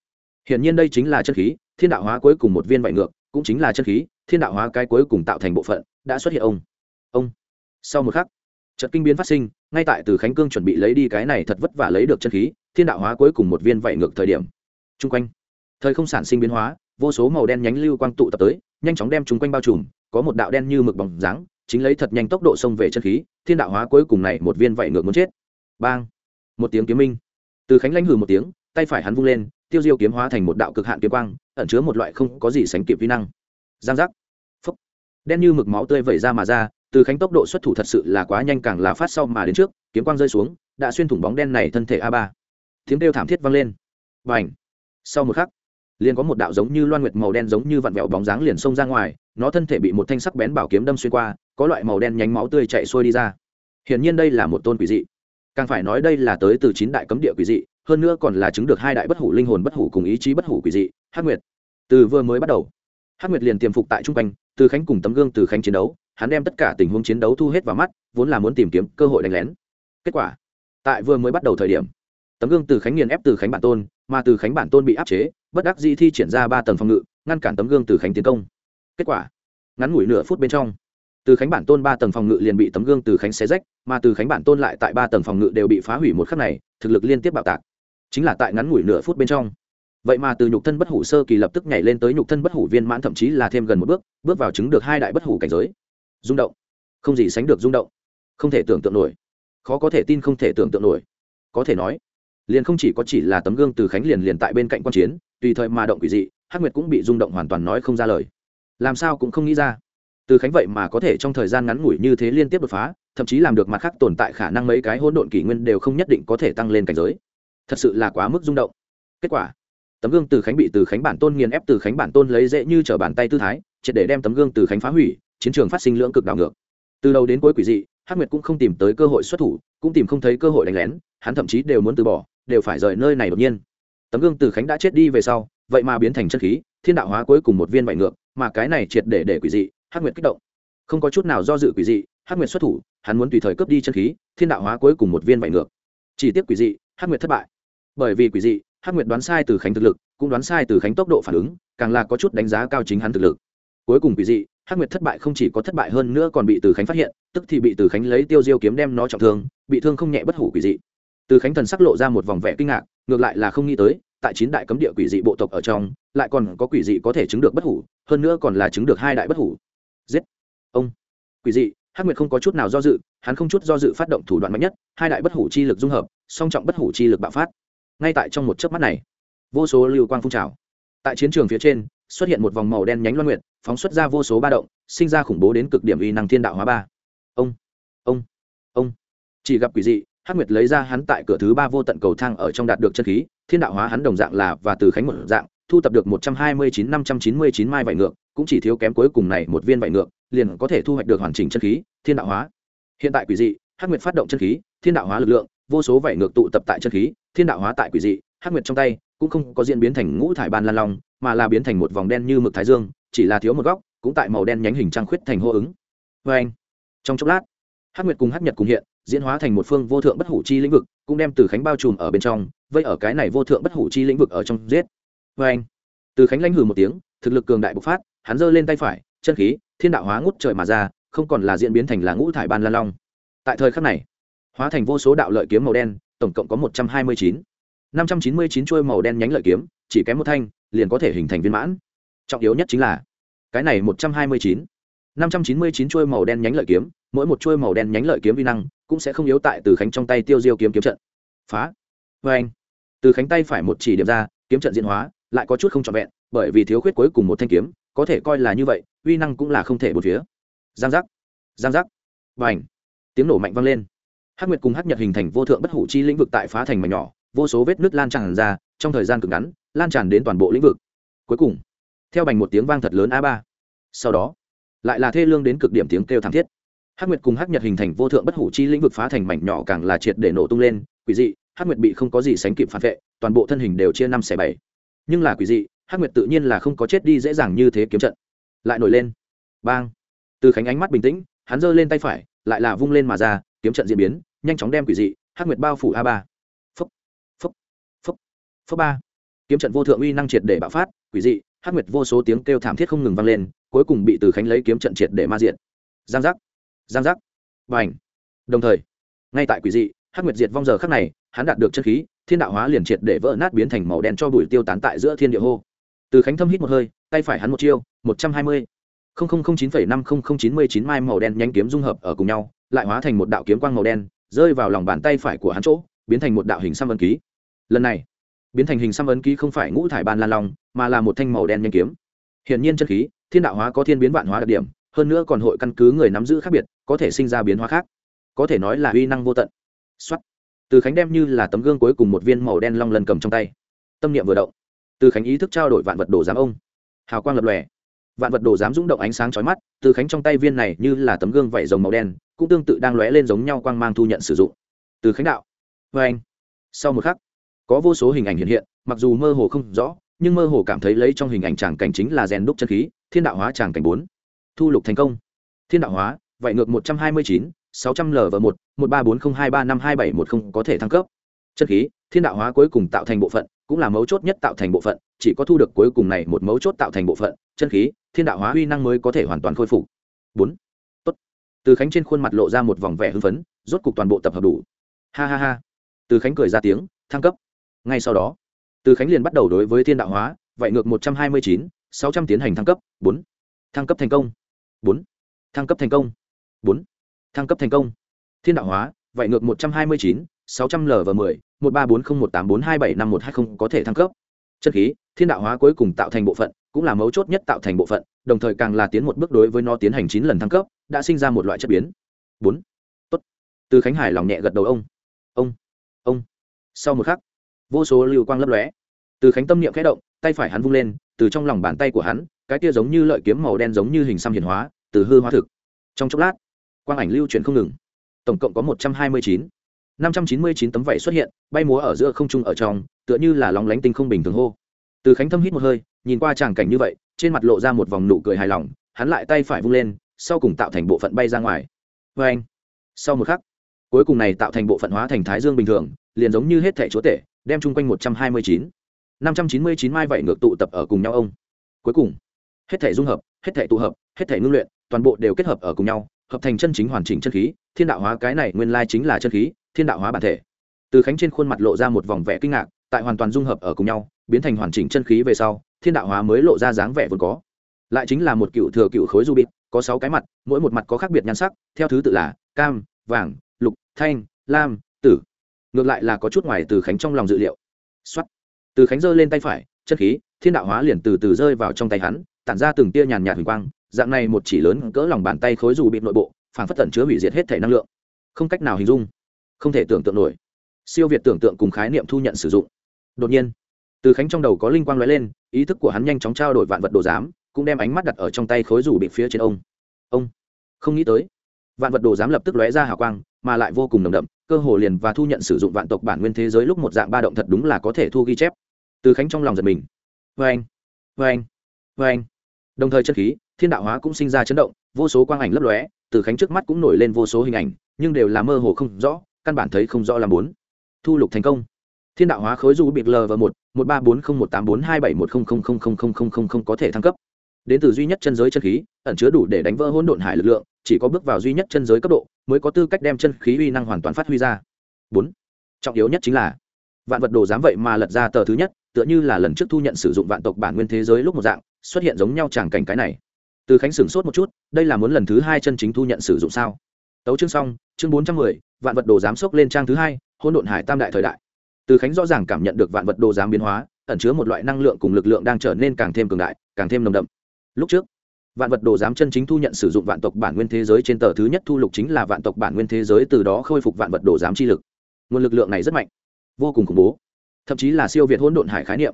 hiển nhiên đây chính là chân khí, thiên đạo hóa cuối cùng một viên vảy ngược, cũng chính là chân khí, thiên đạo hóa cái cuối cùng tạo thành bộ phận, đã xuất hiện ông. Ông. Sau một khắc trận kinh biến phát sinh, ngay tại từ khánh cương chuẩn bị lấy đi cái này thật vất vả lấy được chân khí, thiên đạo hóa cuối cùng một viên vảy ngược thời điểm. Trung quanh, thời không sản sinh biến hóa, vô số màu đen nhánh lưu quang tụ tập tới, nhanh chóng đem chúng quanh bao trùm, có một đạo đen như mực bóng dáng, chính lấy thật nhanh tốc độ xông về chân khí, thiên đạo hóa cuối cùng này một viên vảy ngược muốn chết. Bang! Một tiếng kiếm minh. Từ khánh lãnh hừ một tiếng, tay phải hắn vung lên tiêu diêu kiếm hóa thành một đạo cực hạn kiếm quang, ẩn chứa một loại không có gì sánh kịp vi năng. Giang giác. Phấp đen như mực máu tươi vẩy ra mà ra, từ khánh tốc độ xuất thủ thật sự là quá nhanh càng là phát sau mà đến trước, kiếm quang rơi xuống, đã xuyên thủng bóng đen này thân thể a ba. Tiếng kêu thảm thiết vang lên. Và ảnh sau một khắc, liền có một đạo giống như loan nguyệt màu đen giống như vặn vẹo bóng dáng liền xông ra ngoài, nó thân thể bị một thanh sắc bén bảo kiếm đâm xuyên qua, có loại màu đen nhánh máu tươi chạy xuôi đi ra. Hiển nhiên đây là một tôn quỷ dị. Càng phải nói đây là tới từ chín đại cấm địa quỷ dị hơn nữa còn là chứng được hai đại bất hủ linh hồn bất hủ cùng ý chí bất hủ quỷ dị, hắc nguyệt. Từ vừa mới bắt đầu, hắc nguyệt liền tiềm phục tại trung quanh, từ khánh cùng tấm gương, từ khánh chiến đấu, hắn đem tất cả tình huống chiến đấu thu hết vào mắt, vốn là muốn tìm kiếm cơ hội đánh lén. Kết quả, tại vừa mới bắt đầu thời điểm, tấm gương, từ khánh nghiền ép từ khánh bản tôn, mà từ khánh bản tôn bị áp chế, bất đắc dĩ thi triển ra ba tầng phòng ngự, ngăn cản tấm gương, từ khánh tiến công. Kết quả, ngắn ngủi nửa phút bên trong, từ khánh bản tôn ba tầng phòng ngự liền bị tấm gương, từ khánh xé rách, mà từ khánh bản tôn lại tại ba tầng phòng ngự đều bị phá hủy một khắc này, thực lực liên tiếp bạo tạc chính là tại ngắn ngủi nửa phút bên trong. Vậy mà từ nhục thân bất hủ sơ kỳ lập tức nhảy lên tới nhục thân bất hủ viên mãn thậm chí là thêm gần một bước bước vào chứng được hai đại bất hủ cảnh giới. Rung động. Không gì sánh được rung động. Không thể tưởng tượng nổi. Khó có thể tin không thể tưởng tượng nổi. Có thể nói, liền không chỉ có chỉ là tấm gương từ khánh liền liền tại bên cạnh quan chiến, tùy thời mà động quỷ dị, hắc nguyệt cũng bị rung động hoàn toàn nói không ra lời. Làm sao cũng không nghĩ ra. Từ khánh vậy mà có thể trong thời gian ngắn ngủi như thế liên tiếp đột phá, thậm chí làm được mặt khác tồn tại khả năng mấy cái hỗn độn kỷ nguyên đều không nhất định có thể tăng lên cảnh giới thật sự là quá mức rung động. Kết quả, tấm gương từ khánh bị từ khánh bản tôn nghiền ép, từ khánh bản tôn lấy dễ như t r ở bàn tay tư thái, triệt để đem tấm gương từ khánh phá hủy, chiến trường phát sinh lưỡng cực đảo ngược. Từ đầu đến cuối quỷ dị, hắc nguyệt cũng không tìm tới cơ hội xuất thủ, cũng tìm không thấy cơ hội đánh lén, hắn thậm chí đều muốn từ bỏ, đều phải rời nơi này đột nhiên. Tấm gương từ khánh đã chết đi về sau, vậy mà biến thành chân khí, thiên đạo hóa cuối cùng một viên vải ngược, mà cái này triệt để để quỷ dị, hắc nguyệt kích động. Không có chút nào do dự quỷ dị, hắc nguyệt xuất thủ, hắn muốn tùy thời cướp đi chân khí, thiên đạo hóa cuối cùng một viên vải ngược. Chỉ tiếc quỷ dị hắc nguyệt thất bại. Bởi vì quỷ dị, hắc nguyệt đoán sai từ khánh thực lực, cũng đoán sai từ khánh tốc độ phản ứng, càng là có chút đánh giá cao chính hắn thực lực. Cuối cùng quỷ dị, hắc nguyệt thất bại không chỉ có thất bại hơn nữa còn bị từ khánh phát hiện, tức thì bị từ khánh lấy tiêu diêu kiếm đem nó trọng thương, bị thương không nhẹ bất hủ quỷ dị. Từ khánh thần sắc lộ ra một vòng vẻ kinh ngạc, ngược lại là không nghĩ tới, tại chín đại cấm địa quỷ dị bộ tộc ở trong, lại còn có quỷ dị có thể chứng được bất hủ, hơn nữa còn là chứng được hai đại bất hủ. Giết! Ông! Quỷ dị hắc nguyệt không có chút nào do dự, hắn không chút do dự phát động thủ đoạn mạnh nhất, hai đại bất hủ chi lực dung hợp, song trọng bất hủ chi lực bạo phát. Ngay tại trong một chớp mắt này, vô số lưu quang phun trào. Tại chiến trường phía trên, xuất hiện một vòng màu đen nhánh loan nguyệt, phóng xuất ra vô số ba động, sinh ra khủng bố đến cực điểm uy năng thiên đạo hóa ba. Ông ông ông. Chỉ gặp quỷ dị, hắc nguyệt lấy ra hắn tại cửa thứ ba vô tận cầu thang ở trong đạt được chân khí, thiên đạo hóa hắn đồng dạng là và từ khánh một dạng thu tập được một trăm hai mươi chín, năm trăm chín mươi chín mai vải ngược, cũng chỉ thiếu kém cuối cùng này một viên vải ngược, liền có thể thu hoạch được hoàn chỉnh chân khí, thiên đạo hóa. Hiện tại quỷ dị, hắc nguyệt phát động chân khí, thiên đạo hóa lực lượng, vô số vải ngược tụ tập tại chân khí, thiên đạo hóa tại quỷ dị, hắc nguyệt trong tay, cũng không có diễn biến thành ngũ thải ban lan long, mà là biến thành một vòng đen như mực thái dương, chỉ là thiếu một góc, cũng tại màu đen nhánh hình trăng khuyết thành hô ứng. Vê anh, trong chốc lát, hắc nguyệt cùng hắc nhật cùng hiện, diễn hóa thành một phương vô thượng bất hủ chi lĩnh vực, cũng đem từ khánh bao trùm ở bên trong, vây ở cái này vô thượng bất hủ chi lĩnh vực ở trong giết vê anh. Từ khánh lãnh hừ một tiếng, thực lực cường đại bộc phát, hắn giơ lên tay phải, chân khí, thiên đạo hóa ngút trời mà ra, không còn là diễn biến thành là ngũ thải ban lan long. Tại thời khắc này, hóa thành vô số đạo lợi kiếm màu đen, tổng cộng có một trăm hai mươi chín. năm trăm chín mươi chín chuôi màu đen nhánh lợi kiếm, chỉ kém một thanh, liền có thể hình thành viên mãn. Trọng yếu nhất chính là, cái này một trăm hai mươi chín. năm trăm chín mươi chín chuôi màu đen nhánh lợi kiếm, mỗi một chuôi màu đen nhánh lợi kiếm vi năng, cũng sẽ không yếu tại từ khánh trong tay tiêu diêu kiếm kiếm trận. Phá. Vê anh. Từ khánh tay phải một chỉ điểm ra, kiếm trận diễn hóa lại có chút không trọn vẹn, bởi vì thiếu khuyết cuối cùng một thanh kiếm, có thể coi là như vậy, uy năng cũng là không thể một phía. Giang giác giang giác. Và ảnh tiếng nổ mạnh vang lên. Hắc nguyệt cùng hắc nhật hình thành vô thượng bất hủ chi lĩnh vực tại phá thành mảnh nhỏ, vô số vết nước lan tràn ra, trong thời gian cực ngắn, lan tràn đến toàn bộ lĩnh vực. Cuối cùng, theo bành một tiếng vang thật lớn a ba. Sau đó, lại là thê lương đến cực điểm tiếng kêu thảm thiết. Hắc nguyệt cùng hắc nhật hình thành vô thượng bất hủ chi lĩnh vực phá thành mảnh nhỏ càng là triệt để nổ tung lên, quỷ dị, hắc nguyệt bị không có gì sánh kịp phản vệ, toàn bộ thân hình đều chia năm xẻ bảy nhưng là quỷ dị, hắc nguyệt tự nhiên là không có chết đi dễ dàng như thế kiếm trận. Lại nổi lên. Bang. Từ khánh ánh mắt bình tĩnh, hắn giơ lên tay phải, lại là vung lên mà ra, kiếm trận diễn biến, nhanh chóng đem quỷ dị, hắc nguyệt bao phủ a ba. Phúc phúc phúc phúc ba. Kiếm trận vô thượng uy năng triệt để bạo phát, quỷ dị, hắc nguyệt vô số tiếng kêu thảm thiết không ngừng vang lên, cuối cùng bị từ khánh lấy kiếm trận triệt để ma diện giang giác. Giang giác. Và ảnh đồng thời, ngay tại quỷ dị hắc nguyệt diệt vong giờ khắc này, hắn đạt được chân khí, thiên đạo hóa liền triệt để vỡ nát biến thành màu đen cho bụi tiêu tán tại giữa thiên địa hô. Từ khánh thâm hít một hơi, tay phải hắn một chiêu, một trăm hai mươi. Chín năm chín mươi chín mai màu đen nhanh kiếm dung hợp ở cùng nhau, lại hóa thành một đạo kiếm quang màu đen, rơi vào lòng bàn tay phải của hắn chỗ, biến thành một đạo hình xăm ấn ký. Lần này, biến thành hình xăm ấn ký không phải ngũ thải ban lan long, mà là một thanh màu đen nhanh kiếm. Hiện nhiên chân khí, thiên đạo hóa có thiên biến vạn hóa đặc điểm, hơn nữa còn hội căn cứ người nắm giữ khác biệt, có thể sinh ra biến hóa khác. Có thể nói là uy năng vô tận xuất từ khánh đem như là tấm gương cuối cùng một viên màu đen long lần cầm trong tay. Tâm niệm vừa động, từ khánh ý thức trao đổi vạn vật đồ giám ông. Hào quang lập lòe. Vạn vật đồ giám rung động ánh sáng chói mắt, từ khánh trong tay viên này như là tấm gương vẩy rồng màu đen, cũng tương tự đang lóe lên giống nhau quang mang thu nhận sử dụng. Từ khánh đạo vê anh. Sau một khắc, có vô số hình ảnh hiện hiện, mặc dù mơ hồ không rõ, nhưng mơ hồ cảm thấy lấy trong hình ảnh tràng cảnh chính là rèn đúc chân khí, thiên đạo hóa tràng cảnh bốn. Thu lục thành công. Thiên đạo hóa, vậy ngược một trăm hai mươi chín sáu trăm l v một một ba bốn không hai ba năm hai bảy một không có thể thăng cấp. Chân khí, thiên đạo hóa cuối cùng tạo thành bộ phận, cũng là mấu chốt nhất tạo thành bộ phận, chỉ có thu được cuối cùng này một mấu chốt tạo thành bộ phận chân khí, thiên đạo hóa uy năng mới có thể hoàn toàn khôi phục. Bốn, tốt. Từ khánh trên khuôn mặt lộ ra một vòng vẻ hưng phấn, rốt cục toàn bộ tập hợp đủ. Ha ha ha. Từ khánh cười ra tiếng, thăng cấp. Ngay sau đó, từ khánh liền bắt đầu đối với thiên đạo hóa, vậy ngược một trăm hai mươi chín, sáu trăm tiến hành thăng cấp. Bốn, thăng cấp thành công. Bốn, thăng cấp thành công. Bốn thăng cấp thành công. Thiên đạo hóa, vậy ngược một trăm hai mươi chín, sáu trăm l và mười, một ba bốn không một tám bốn hai bảy năm một hai không có thể thăng cấp. Chân khí, thiên đạo hóa cuối cùng tạo thành bộ phận, cũng là mấu chốt nhất tạo thành bộ phận, đồng thời càng là tiến một bước đối với nó tiến hành chín lần thăng cấp, đã sinh ra một loại chất biến. Bốn. Tốt. Từ khánh hải lòng nhẹ gật đầu ông. Ông. Ông. Sau một khắc, vô số lưu quang lấp lóe. Từ khánh tâm niệm khẽ động, tay phải hắn vung lên, từ trong lòng bàn tay của hắn, cái kia giống như lợi kiếm màu đen giống như hình xăm hiền hóa, từ hư hóa thực. Trong chốc lát quang ảnh lưu chuyển không ngừng. Tổng cộng có một trăm hai mươi chín. năm trăm chín mươi chín tấm vảy xuất hiện, bay múa ở giữa không trung ở trong, tựa như là lóng lánh tinh không bình thường hô. Từ khánh thâm hít một hơi, nhìn qua tràng cảnh như vậy, trên mặt lộ ra một vòng nụ cười hài lòng, hắn lại tay phải vung lên, sau cùng tạo thành bộ phận bay ra ngoài. Vê anh, sau một khắc, cuối cùng này tạo thành bộ phận hóa thành thái dương bình thường, liền giống như hết thẻ chúa tể, đem chung quanh một trăm hai mươi chín. năm trăm chín mươi chín mai vảy ngược tụ tập ở cùng nhau ông. Cuối cùng, hết thể dung hợp, hết thể tụ hợp, hết thể ngưng luyện, toàn bộ đều kết hợp ở cùng nhau hợp thành chân chính hoàn chỉnh chân khí, thiên đạo hóa cái này nguyên lai chính là chân khí, thiên đạo hóa bản thể. Từ khánh trên khuôn mặt lộ ra một vòng vẻ kinh ngạc, tại hoàn toàn dung hợp ở cùng nhau, biến thành hoàn chỉnh chân khí về sau, thiên đạo hóa mới lộ ra dáng vẻ vốn có. Lại chính là một cựu thừa cựu khối du bịt có sáu cái mặt, mỗi một mặt có khác biệt nhan sắc, theo thứ tự là cam, vàng, lục, thanh, lam, tử. Ngược lại là có chút ngoài từ khánh trong lòng dự liệu. Xuất từ khánh giơ lên tay phải, chân khí, thiên đạo hóa liền từ từ rơi vào trong tay hắn tản ra từng tia nhàn nhạt huỳnh quang, dạng này một chỉ lớn cỡ lòng bàn tay khối dù bị nội bộ phản phất tận chứa hủy diệt hết thể năng lượng. Không cách nào hình dung, không thể tưởng tượng nổi. Siêu việt tưởng tượng cùng khái niệm thu nhận sử dụng. Đột nhiên, từ khánh trong đầu có linh quang lóe lên, ý thức của hắn nhanh chóng trao đổi vạn vật đồ giám, cũng đem ánh mắt đặt ở trong tay khối rủ bị phía trên ông. Ông, không nghĩ tới, vạn vật đồ giám lập tức lóe ra hào quang, mà lại vô cùng nồng đậm, cơ hồ liền và thu nhận sử dụng vạn tộc bản nguyên thế giới lúc một dạng ba động thật đúng là có thể thu ghi chép. Từ khánh trong lòng giật mình. Vê anh vê anh vê anh. Đồng thời chân khí, thiên đạo hóa cũng sinh ra chấn động, vô số quang ảnh lấp lóe, từ khánh trước mắt cũng nổi lên vô số hình ảnh, nhưng đều là mơ hồ không rõ, căn bản thấy không rõ làm bốn. Thu lục thành công. Thiên đạo hóa khối du biệt l và một một ba bốn không một tám bốn hai bảy một không không không không không không không không có thể thăng cấp. Đến từ duy nhất chân giới chân khí, ẩn chứa đủ để đánh vỡ hỗn độn hải lực lượng, chỉ có bước vào duy nhất chân giới cấp độ mới có tư cách đem chân khí uy năng hoàn toàn phát huy ra. Bốn. Trọng yếu nhất chính là, vạn vật đồ dám vậy mà lật ra tờ thứ nhất tựa như là lần trước thu nhận sử dụng vạn tộc bản nguyên thế giới lúc một dạng, xuất hiện giống nhau tràng cảnh cái này. Từ khánh sửng sốt một chút, đây là muốn lần thứ hai chân chính thu nhận sử dụng sao? Tấu chương xong, chương bốn trăm mười, vạn vật đồ giám sốc lên trang thứ hai hôn độn hải tam đại thời đại. Từ khánh rõ ràng cảm nhận được vạn vật đồ giám biến hóa, ẩn chứa một loại năng lượng cùng lực lượng đang trở nên càng thêm cường đại, càng thêm nồng đậm. Lúc trước, vạn vật đồ giám chân chính thu nhận sử dụng vạn tộc bản nguyên thế giới trên tờ thứ nhất thu lục chính là vạn tộc bản nguyên thế giới từ đó khôi phục vạn vật đồ giám chi lực. Nguồn lực lượng này rất mạnh, vô cùng khủng bố thậm chí là siêu việt hỗn độn hải khái niệm.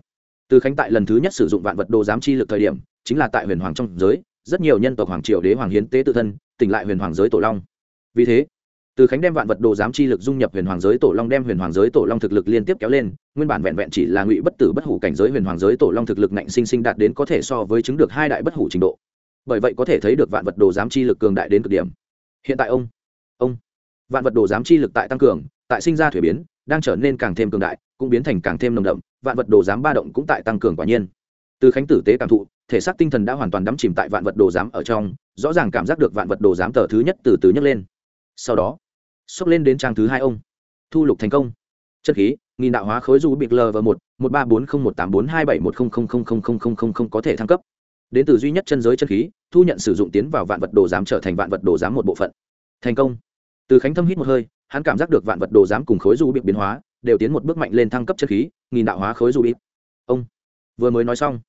Từ khánh tại lần thứ nhất sử dụng vạn vật đồ giám chi lực thời điểm, chính là tại huyền hoàng trong giới, rất nhiều nhân tộc hoàng triều đế hoàng hiến tế tự thân, tỉnh lại huyền hoàng giới tổ long. Vì thế, từ khánh đem vạn vật đồ giám chi lực dung nhập huyền hoàng giới tổ long, đem huyền hoàng giới tổ long thực lực liên tiếp kéo lên, nguyên bản vẹn vẹn chỉ là ngụy bất tử bất hủ cảnh giới huyền hoàng giới tổ long thực lực nạnh sinh sinh đạt đến có thể so với chứng được hai đại bất hủ trình độ. Bởi vậy có thể thấy được vạn vật đồ giám chi lực cường đại đến cực điểm. Hiện tại ông ông, vạn vật đồ giám chi lực tại tăng cường, tại sinh ra thuế biến đang trở nên càng thêm cường đại, cũng biến thành càng thêm nồng đậm, vạn vật đồ giám ba động cũng tại tăng cường quả nhiên. Từ khánh tử tế cảm thụ, thể xác tinh thần đã hoàn toàn đắm chìm tại vạn vật đồ giám ở trong, rõ ràng cảm giác được vạn vật đồ giám tờ thứ nhất từ từ nhấc lên. Sau đó, xốc lên đến trang thứ hai ông. Thu lục thành công. Chất khí, nghìn đạo hóa khối du bịt l và một một ba bốn không một tám bốn hai bảy một không không không không không không không không có thể thăng cấp. Đến từ duy nhất chân giới chân khí, thu nhận sử dụng tiến vào vạn vật đồ giám trở thành vạn vật đồ giám một bộ phận. Thành công. Từ khánh thâm hít một hơi hắn cảm giác được vạn vật đồ giám cùng khối du bị biến hóa, đều tiến một bước mạnh lên thăng cấp chân khí, nghìn đạo hóa khối du biệt ông, vừa mới nói xong,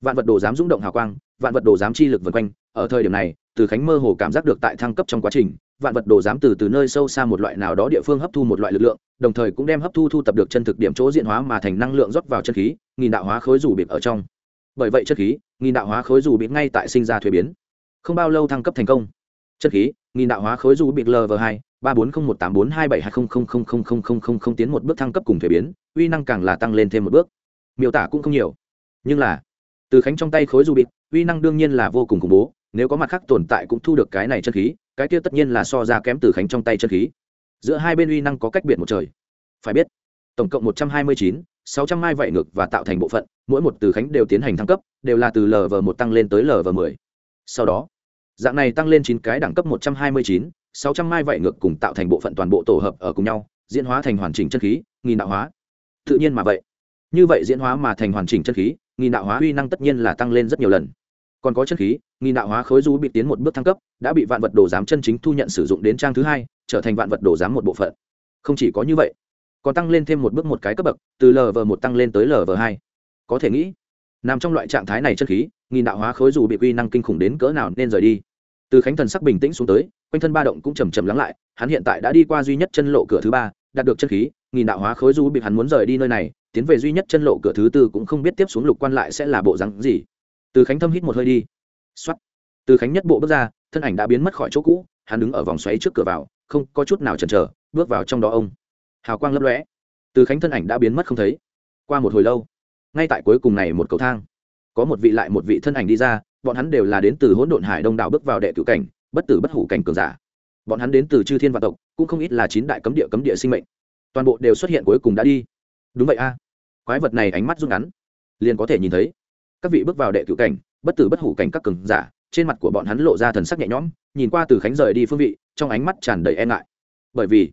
vạn vật đồ giám rung động hào quang, vạn vật đồ giám chi lực vần quanh, ở thời điểm này, từ khánh mơ hồ cảm giác được tại thăng cấp trong quá trình, vạn vật đồ giám từ từ nơi sâu xa một loại nào đó địa phương hấp thu một loại lực lượng, đồng thời cũng đem hấp thu thu tập được chân thực điểm chỗ diện hóa mà thành năng lượng rót vào chân khí, nghìn đạo hóa khối dù bịp ở trong. Bởi vậy chất khí, nghìn đạo hóa khối dù bịp ngay tại sinh ra thuế biến. Không bao lâu thăng cấp thành công. Chất khí, nghìn đạo hóa khối dù bịp lv hai ba bốn không một tám bốn hai bảy hai không không không không không không không không tiến một bước thăng cấp cùng thuế biến uy năng càng là tăng lên thêm một bước miêu tả cũng không nhiều nhưng là từ khánh trong tay khối du bịt uy năng đương nhiên là vô cùng khủng bố nếu có mặt khác tồn tại cũng thu được cái này chân khí cái kia tất nhiên là so ra kém từ khánh trong tay chân khí giữa hai bên uy năng có cách biệt một trời phải biết tổng cộng một trăm hai mươi chín sáu trăm mai vạy ngược và tạo thành bộ phận mỗi một từ khánh đều tiến hành thăng cấp đều là từ lv một tăng lên tới lv mười sau đó dạng này tăng lên chín cái đẳng cấp một trăm hai mươi chín sáu trăm mai vậy ngược cùng tạo thành bộ phận toàn bộ tổ hợp ở cùng nhau, diễn hóa thành hoàn chỉnh chân khí, nghìn đạo hóa. Tự nhiên mà vậy. Như vậy diễn hóa mà thành hoàn chỉnh chân khí, nghìn đạo hóa uy năng tất nhiên là tăng lên rất nhiều lần. Còn có chân khí, nghìn đạo hóa khối du bị tiến một bước thăng cấp, đã bị vạn vật đồ giám chân chính thu nhận sử dụng đến trang thứ hai, trở thành vạn vật đồ giám một bộ phận. Không chỉ có như vậy, còn tăng lên thêm một bước một cái cấp bậc, từ lv một tăng lên tới lv hai. Có thể nghĩ, nằm trong loại trạng thái này chân khí, nghìn đạo hóa khối dù bị uy năng kinh khủng đến cỡ nào nên rời đi từ khánh thần sắc bình tĩnh xuống tới, quanh thân ba động cũng chầm chầm lắng lại, hắn hiện tại đã đi qua duy nhất chân lộ cửa thứ ba, đạt được chân khí, nghìn đạo hóa khối du bị hắn muốn rời đi nơi này, tiến về duy nhất chân lộ cửa thứ tư cũng không biết tiếp xuống lục quan lại sẽ là bộ rắn gì. Từ khánh thâm hít một hơi đi. X từ khánh nhất bộ bước ra, thân ảnh đã biến mất khỏi chỗ cũ, hắn đứng ở vòng xoáy trước cửa vào, không có chút nào chần chờ, bước vào trong đó ông. Hào quang lấp lóe. Từ khánh thân ảnh đã biến mất không thấy. Qua một hồi lâu, ngay tại cuối cùng này một cầu thang, có một vị lại một vị thân ảnh đi ra bọn hắn đều là đến từ hỗn độn hải đông đảo bước vào đệ cửu cảnh, bất tử bất hủ cảnh cường giả. Bọn hắn đến từ chư thiên vạn tộc, cũng không ít là chín đại cấm địa cấm địa sinh mệnh. Toàn bộ đều xuất hiện cuối cùng đã đi. Đúng vậy a. Quái vật này ánh mắt rút ngắn, liền có thể nhìn thấy. Các vị bước vào đệ cửu cảnh, bất tử bất hủ cảnh các cường giả, trên mặt của bọn hắn lộ ra thần sắc nhẹ nhõm, nhìn qua từ khánh rời đi phương vị, trong ánh mắt tràn đầy e ngại. Bởi vì,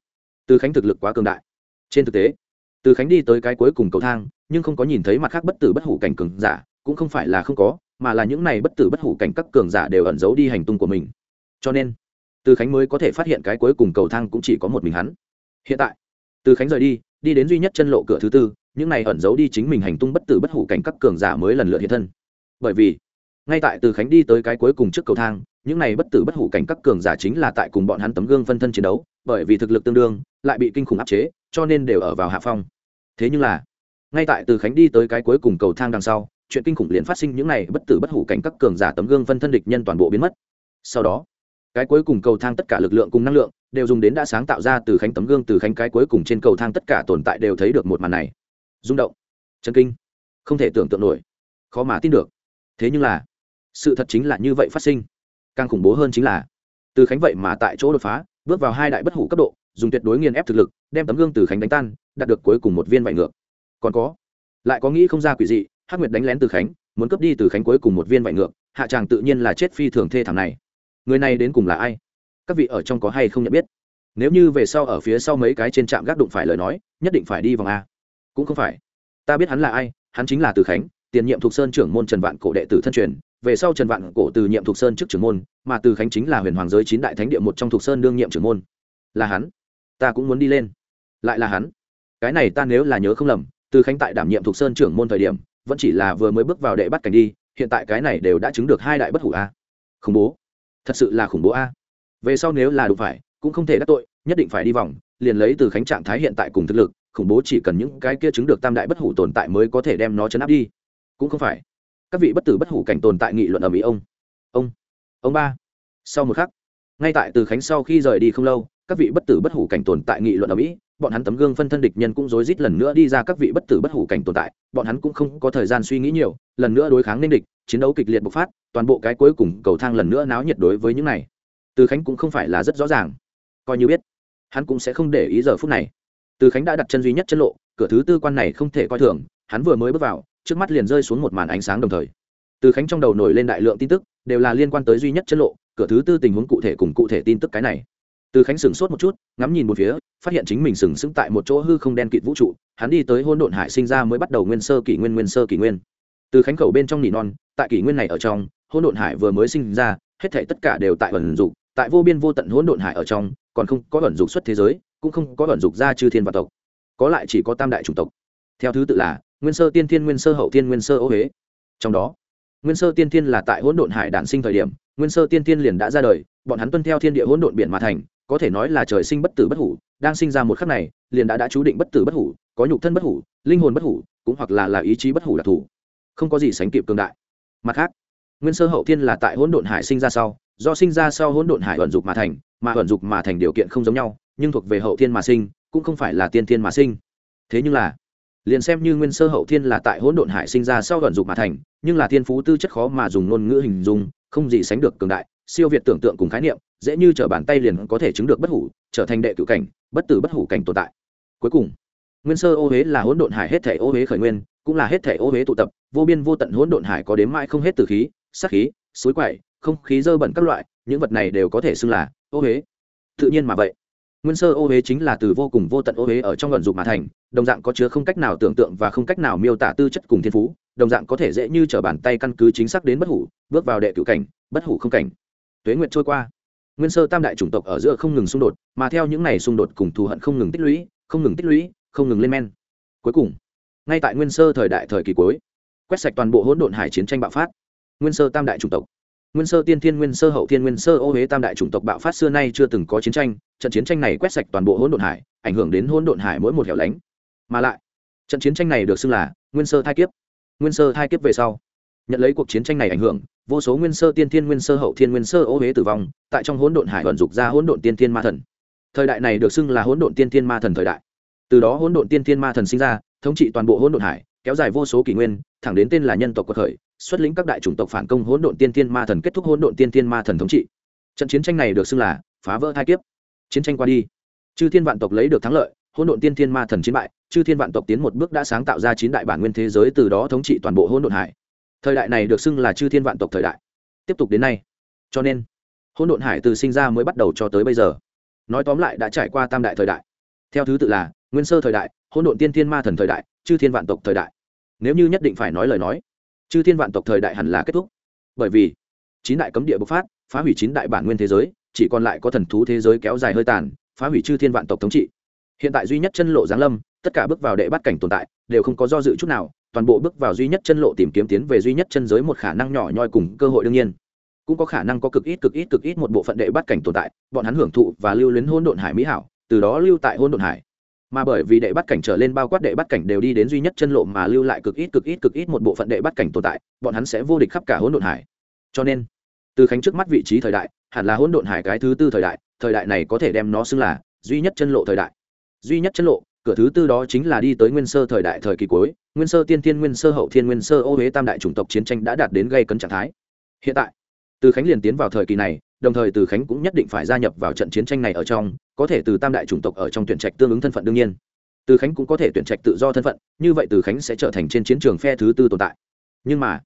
từ khánh thực lực quá cường đại. Trên thực tế, từ khánh đi tới cái cuối cùng cầu thang, nhưng không có nhìn thấy mặt khác bất tử bất hủ cảnh cường giả cũng không phải là không có, mà là những này bất tử bất hủ cảnh các cường giả đều ẩn giấu đi hành tung của mình. Cho nên, từ khánh mới có thể phát hiện cái cuối cùng cầu thang cũng chỉ có một mình hắn. Hiện tại, từ khánh rời đi đi đến duy nhất chân lộ cửa thứ tư, những này ẩn giấu đi chính mình hành tung bất tử bất hủ cảnh các cường giả mới lần lượt hiện thân. Bởi vì, ngay tại từ khánh đi tới cái cuối cùng trước cầu thang, những này bất tử bất hủ cảnh các cường giả chính là tại cùng bọn hắn tấm gương phân thân chiến đấu, bởi vì thực lực tương đương, lại bị kinh khủng áp chế, cho nên đều ở vào hạ phong. Thế nhưng là, ngay tại từ khánh đi tới cái cuối cùng cầu thang đằng sau chuyện kinh khủng liền phát sinh những này bất tử bất hủ cảnh các cường giả tấm gương phân thân địch nhân toàn bộ biến mất. Sau đó, cái cuối cùng cầu thang tất cả lực lượng cùng năng lượng đều dùng đến đã sáng tạo ra từ khánh tấm gương từ khánh cái cuối cùng trên cầu thang tất cả tồn tại đều thấy được một màn này. Rung động chân kinh, không thể tưởng tượng nổi, khó mà tin được. Thế nhưng là, sự thật chính là như vậy phát sinh. Càng khủng bố hơn chính là, từ khánh vậy mà tại chỗ đột phá, bước vào hai đại bất hủ cấp độ, dùng tuyệt đối nghiền ép thực lực, đem tấm gương từ khánh đánh tan, đạt được cuối cùng một viên vải ngược. Còn có, lại có nghĩ không ra quỷ dị hắc nguyệt đánh lén từ khánh, muốn cướp đi từ khánh cuối cùng một viên vải ngược, hạ tràng tự nhiên là chết phi thường thê thảm này. Người này đến cùng là ai? Các vị ở trong có hay không nhận biết? Nếu như về sau ở phía sau mấy cái trên trạm gác đụng phải lời nói, nhất định phải đi vòng a. Cũng không phải. Ta biết hắn là ai, hắn chính là từ khánh, tiền nhiệm thuộc sơn trưởng môn trần vạn cổ đệ tử thân truyền, về sau trần vạn cổ từ nhiệm thuộc sơn trước trưởng môn, mà từ khánh chính là huyền hoàng giới chín đại thánh địa một trong thuộc sơn đương nhiệm trưởng môn. Là hắn. Ta cũng muốn đi lên. Lại là hắn. Cái này ta nếu là nhớ không lầm, từ khánh tại đảm nhiệm thuộc sơn trưởng môn thời điểm vẫn chỉ là vừa mới bước vào đệ bắt cảnh đi, hiện tại cái này đều đã chứng được hai đại bất hủ a. Khủng bố. Thật sự là khủng bố a. Về sau nếu là đủ phải, cũng không thể đắc tội, nhất định phải đi vòng, liền lấy từ khánh trạng thái hiện tại cùng thực lực, khủng bố chỉ cần những cái kia chứng được tam đại bất hủ tồn tại mới có thể đem nó chấn áp đi. Cũng không phải. Các vị bất tử bất hủ cảnh tồn tại nghị luận ở mỹ ông. Ông. Ông ba. Sau một khắc, ngay tại từ khánh sau khi rời đi không lâu, các vị bất tử bất hủ cảnh tồn tại nghị luận ở mỹ bọn hắn tấm gương phân thân địch nhân cũng rối rít lần nữa đi ra các vị bất tử bất hủ cảnh tồn tại, bọn hắn cũng không có thời gian suy nghĩ nhiều, lần nữa đối kháng nên địch, chiến đấu kịch liệt bộc phát, toàn bộ cái cuối cùng cầu thang lần nữa náo nhiệt đối với những này. Từ khánh cũng không phải là rất rõ ràng. Coi như biết, hắn cũng sẽ không để ý giờ phút này. Từ khánh đã đặt chân duy nhất chân lộ, cửa thứ tư quan này không thể coi thường, hắn vừa mới bước vào, trước mắt liền rơi xuống một màn ánh sáng đồng thời. Từ khánh trong đầu nổi lên đại lượng tin tức, đều là liên quan tới duy nhất chân lộ, cửa thứ tư tình huống cụ thể cùng cụ thể tin tức cái này từ khánh sửng sốt một chút, ngắm nhìn một phía, phát hiện chính mình sừng sững tại một chỗ hư không đen kịt vũ trụ, hắn đi tới hôn độn hải sinh ra mới bắt đầu nguyên sơ kỷ nguyên nguyên sơ kỷ nguyên. Từ khánh khẩu bên trong nỉ non, tại kỷ nguyên này ở trong hôn độn hải vừa mới sinh ra, hết thể tất cả đều tại ẩn dục, tại vô biên vô tận hỗn độn hải ở trong, còn không có ẩn dục xuất thế giới, cũng không có ẩn dục ra chư thiên và tộc. Có lại chỉ có tam đại chủng tộc. Theo thứ tự là, nguyên sơ tiên thiên, nguyên sơ hậu thiên, nguyên sơ ô huế. Trong đó, nguyên sơ tiên thiên là tại hỗn độn hải đản sinh thời điểm, nguyên sơ tiên thiên liền đã ra đời, bọn hắn tuân theo thiên địa hỗn độn biển mà thành có thể nói là trời sinh bất tử bất hủ, đang sinh ra một khắc này, liền đã đã chú định bất tử bất hủ, có nhục thân bất hủ, linh hồn bất hủ, cũng hoặc là là ý chí bất hủ đặc thù không có gì sánh kịp cường đại. Mặt khác, nguyên sơ hậu thiên là tại hỗn độn hải sinh ra sau, do sinh ra sau hỗn độn hải vận dục mà thành, mà vận dục mà thành điều kiện không giống nhau, nhưng thuộc về hậu thiên mà sinh, cũng không phải là tiên thiên mà sinh. Thế nhưng là, liền xem như nguyên sơ hậu thiên là tại hỗn độn hải sinh ra sau vận dục mà thành, nhưng là thiên phú tư chất khó mà dùng ngôn ngữ hình dung, không gì sánh được cường đại siêu việt tưởng tượng cùng khái niệm, dễ như trở bàn tay liền có thể chứng được bất hủ, trở thành đệ cựu cảnh, bất tử bất hủ cảnh tồn tại. Cuối cùng, nguyên sơ ô huế là hỗn độn hải hết thể ô huế khởi nguyên, cũng là hết thể ô huế tụ tập, vô biên vô tận hỗn độn hải có đến mãi không hết từ khí sắc khí, suối quậy, không khí dơ bẩn các loại, những vật này đều có thể xưng là ô huế. Tự nhiên mà vậy, nguyên sơ ô huế chính là từ vô cùng vô tận ô huế ở trong luận dục mà thành, đồng dạng có chứa không cách nào tưởng tượng và không cách nào miêu tả tư chất cùng thiên phú, đồng dạng có thể dễ như t r ở bàn tay căn cứ chính xác đến bất hủ, bước vào đệ cựu cảnh, bất hủ không cảnh tuế Nguyệt trôi qua. Nguyên sơ tam đại chủng tộc ở giữa không ngừng xung đột, mà theo những ngày xung đột cùng thù hận không ngừng tích lũy, không ngừng tích lũy, không ngừng lên men. Cuối cùng, ngay tại nguyên sơ thời đại thời kỳ cuối, quét sạch toàn bộ hỗn độn hải chiến tranh bạo phát. Nguyên sơ tam đại chủng tộc. Nguyên sơ tiên thiên, nguyên sơ hậu thiên, nguyên sơ ô huế tam đại chủng tộc bạo phát xưa nay chưa từng có chiến tranh, trận chiến tranh này quét sạch toàn bộ hỗn độn hải, ảnh hưởng đến hỗn độn hải mỗi một hẻo lánh. Mà lại, trận chiến tranh này được xưng là nguyên sơ thai kiếp. Nguyên sơ thai kiếp về sau, nhận lấy cuộc chiến tranh này ảnh hưởng vô số nguyên sơ tiên thiên nguyên sơ hậu thiên nguyên sơ ô huế tử vong, tại trong hỗn độn hải vận dục ra hỗn độn tiên thiên ma thần. Thời đại này được xưng là hỗn độn tiên thiên ma thần thời đại. Từ đó hỗn độn tiên thiên ma thần sinh ra, thống trị toàn bộ hỗn độn hải, kéo dài vô số kỷ nguyên, thẳng đến tên là nhân tộc quật khởi, xuất lĩnh các đại chủng tộc phản công hỗn độn tiên thiên ma thần kết thúc hỗn độn tiên thiên ma thần thống trị. Trận chiến tranh này được xưng là phá vỡ thai kiếp. Chiến tranh qua đi, chư thiên vạn tộc lấy được thắng lợi, hỗn độn tiên thiên ma thần chiến bại, chư thiên vạn tộc tiến một bước đã sáng tạo ra chín đại bản nguyên thế giới, từ đó thống trị toàn bộ hỗn độn hải thời đại này được xưng là chư thiên vạn tộc thời đại. Tiếp tục đến nay. Cho nên, hỗn độn hải từ sinh ra mới bắt đầu cho tới bây giờ. Nói tóm lại đã trải qua tam đại thời đại. Theo thứ tự là, nguyên sơ thời đại, hỗn độn tiên thiên ma thần thời đại, chư thiên vạn tộc thời đại. Nếu như nhất định phải nói lời nói, chư thiên vạn tộc thời đại hẳn là kết thúc. Bởi vì, chín đại cấm địa bộc phát, phá hủy chín đại bản nguyên thế giới, chỉ còn lại có thần thú thế giới kéo dài hơi tàn, phá hủy chư thiên vạn tộc thống trị. Hiện tại duy nhất chân lộ giáng lâm, tất cả bước vào đệ bắt cảnh tồn tại, đều không có do dự chút nào toàn bộ bước vào duy nhất chân lộ tìm kiếm tiến về duy nhất chân giới một khả năng nhỏ nhoi cùng cơ hội đương nhiên. Cũng có khả năng có cực ít cực ít cực ít một bộ phận đệ bắt cảnh tồn tại, bọn hắn hưởng thụ và lưu luyến hôn độn hải mỹ hảo, từ đó lưu tại hôn độn hải. Mà bởi vì đệ bắt cảnh trở lên bao quát đệ bắt cảnh đều đi đến duy nhất chân lộ mà lưu lại cực ít cực ít cực ít một bộ phận đệ bắt cảnh tồn tại, bọn hắn sẽ vô địch khắp cả hỗn độn hải. Cho nên, từ khánh trước mắt vị trí thời đại, hẳn là hỗn độn hải cái thứ tư thời đại thời đại này có thể đem nó xưng là duy nhất chân lộ thời đại. Duy nhất chân lộ cửa thứ tư đó chính là đi tới nguyên sơ thời đại thời kỳ cuối, nguyên sơ tiên thiên, nguyên sơ hậu thiên, nguyên sơ ô huế tam đại chủng tộc chiến tranh đã đạt đến gây cấn trạng thái. Hiện tại, từ khánh liền tiến vào thời kỳ này, đồng thời từ khánh cũng nhất định phải gia nhập vào trận chiến tranh này ở trong, có thể từ tam đại chủng tộc ở trong tuyển trạch tương ứng thân phận đương nhiên. Từ khánh cũng có thể tuyển trạch tự do thân phận, như vậy từ khánh sẽ trở thành trên chiến trường phe thứ tư tồn tại. Nhưng mà,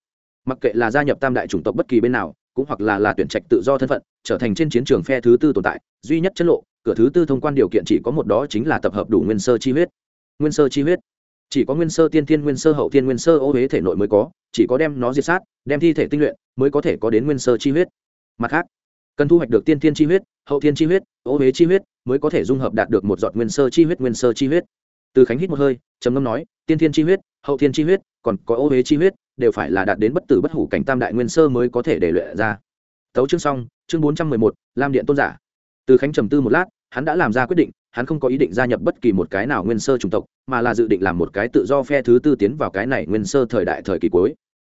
mặc kệ là gia nhập tam đại chủng tộc bất kỳ bên nào, cũng hoặc là là tuyển trạch tự do thân phận, trở thành trên chiến trường phe thứ tư tồn tại, duy nhất chất lộ cửa thứ tư thông quan điều kiện chỉ có một đó chính là tập hợp đủ nguyên sơ chi huyết. Nguyên sơ chi huyết. Chỉ có nguyên sơ tiên thiên, nguyên sơ hậu thiên, nguyên sơ ô huế thể nội mới có, chỉ có đem nó diệt sát, đem thi thể tinh luyện, mới có thể có đến nguyên sơ chi huyết. Mặt khác, cần thu hoạch được tiên thiên chi huyết, hậu thiên chi huyết, ô huế chi huyết, mới có thể dung hợp đạt được một giọt nguyên sơ chi huyết, nguyên sơ chi huyết. Từ khánh hít một hơi, trầm ngâm nói, tiên thiên chi huyết, hậu thiên chi huyết, còn có ô huế chi huyết, đều phải là đạt đến bất tử bất hủ cảnh tam đại nguyên sơ mới có thể để luyện ra. Tấu chương xong, chương bốn trăm mười một, lam điện tôn giả. Từ khánh trầm tư một lát hắn đã làm ra quyết định, hắn không có ý định gia nhập bất kỳ một cái nào nguyên sơ chủng tộc, mà là dự định làm một cái tự do phe thứ tư tiến vào cái này nguyên sơ thời đại thời kỳ cuối.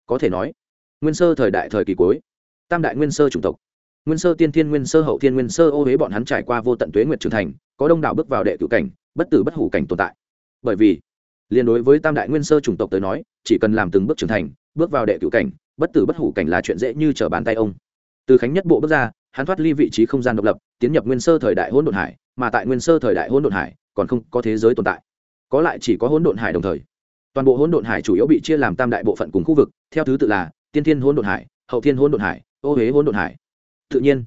Có thể nói, nguyên sơ thời đại thời kỳ cuối, tam đại nguyên sơ chủng tộc, nguyên sơ tiên thiên, nguyên sơ hậu thiên, nguyên sơ ô huế bọn hắn trải qua vô tận tuế nguyệt trưởng thành, có đông đảo bước vào đệ cửu cảnh, bất tử bất hủ cảnh tồn tại. Bởi vì liên đối với tam đại nguyên sơ chủng tộc tới nói, chỉ cần làm từng bước trưởng thành, bước vào đệ cửu cảnh, bất tử bất hủ cảnh là chuyện dễ như trở bàn tay ông. Từ khánh nhất bộ bước ra hắn thoát ly vị trí không gian độc lập tiến nhập nguyên sơ thời đại hỗn độn hải mà tại nguyên sơ thời đại hỗn độn hải còn không có thế giới tồn tại có lại chỉ có hỗn độn hải đồng thời toàn bộ hỗn độn hải chủ yếu bị chia làm tam đại bộ phận cùng khu vực theo thứ tự là tiên thiên hỗn độn hải hậu thiên hỗn độn hải ô huế hỗn độn hải tự nhiên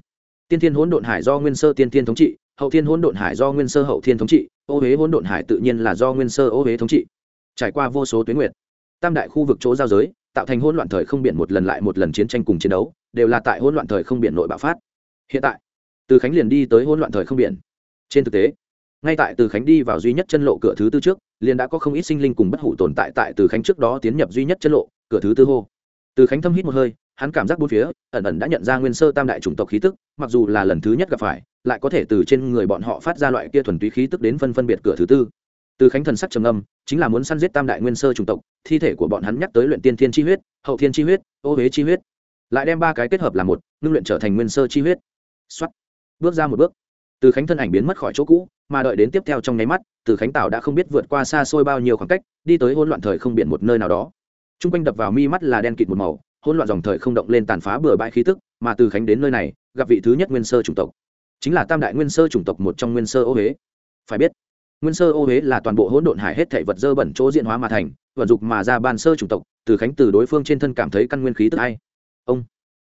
tiên thiên hỗn độn hải do nguyên sơ tiên thiên thống trị hậu thiên hỗn độn hải do nguyên sơ hậu thiên thống trị ô huế hỗn độn hải tự nhiên là do nguyên sơ ô huế thống trị trải qua vô số tuyến nguyệt tam đại khu vực chỗ giao giới tạo thành hỗn loạn thời không biển một lần lại một lần chiến tranh cùng chiến đấu đều là tại hỗn loạn thời không biển nội bạo phát hiện tại, từ khánh liền đi tới hỗn loạn thời không biển. Trên thực tế, ngay tại từ khánh đi vào duy nhất chân lộ cửa thứ tư trước, liền đã có không ít sinh linh cùng bất hủ tồn tại tại từ khánh trước đó tiến nhập duy nhất chân lộ, cửa thứ tư hô. Từ khánh thâm hít một hơi, hắn cảm giác bốn phía, ẩn ẩn đã nhận ra nguyên sơ tam đại chủng tộc khí tức, mặc dù là lần thứ nhất gặp phải, lại có thể từ trên người bọn họ phát ra loại kia thuần túy khí tức đến phân phân biệt cửa thứ tư. Từ khánh thần sắc trầm âm chính là muốn săn giết tam đại nguyên sơ chủng tộc, thi thể của bọn hắn nhắc tới luyện tiên thiên chi huyết, hậu thiên chi huyết, ô huế chi huyết. Lại đem ba cái kết hợp là một, ngưng luyện trở thành nguyên sơ chi huyết xuất bước ra một bước. Từ khánh thân ảnh biến mất khỏi chỗ cũ, mà đợi đến tiếp theo trong nháy mắt, từ khánh tảo đã không biết vượt qua xa xôi bao nhiêu khoảng cách, đi tới hỗn loạn thời không biển một nơi nào đó. T r u n g quanh đập vào mi mắt là đen kịt một màu, hỗn loạn dòng thời không động lên tàn phá bừa bãi khí tức, mà từ khánh đến nơi này, gặp vị thứ nhất nguyên sơ chủng tộc. Chính là tam đại nguyên sơ chủng tộc một trong nguyên sơ ô huế phải biết, nguyên sơ ô huế là toàn bộ hỗn độn hải hết thể vật dơ bẩn chỗ diện hóa mà thành, vận dục mà ra ban sơ chủng tộc, từ khánh từ đối phương trên thân cảm thấy căn nguyên khí tức hay. Ông,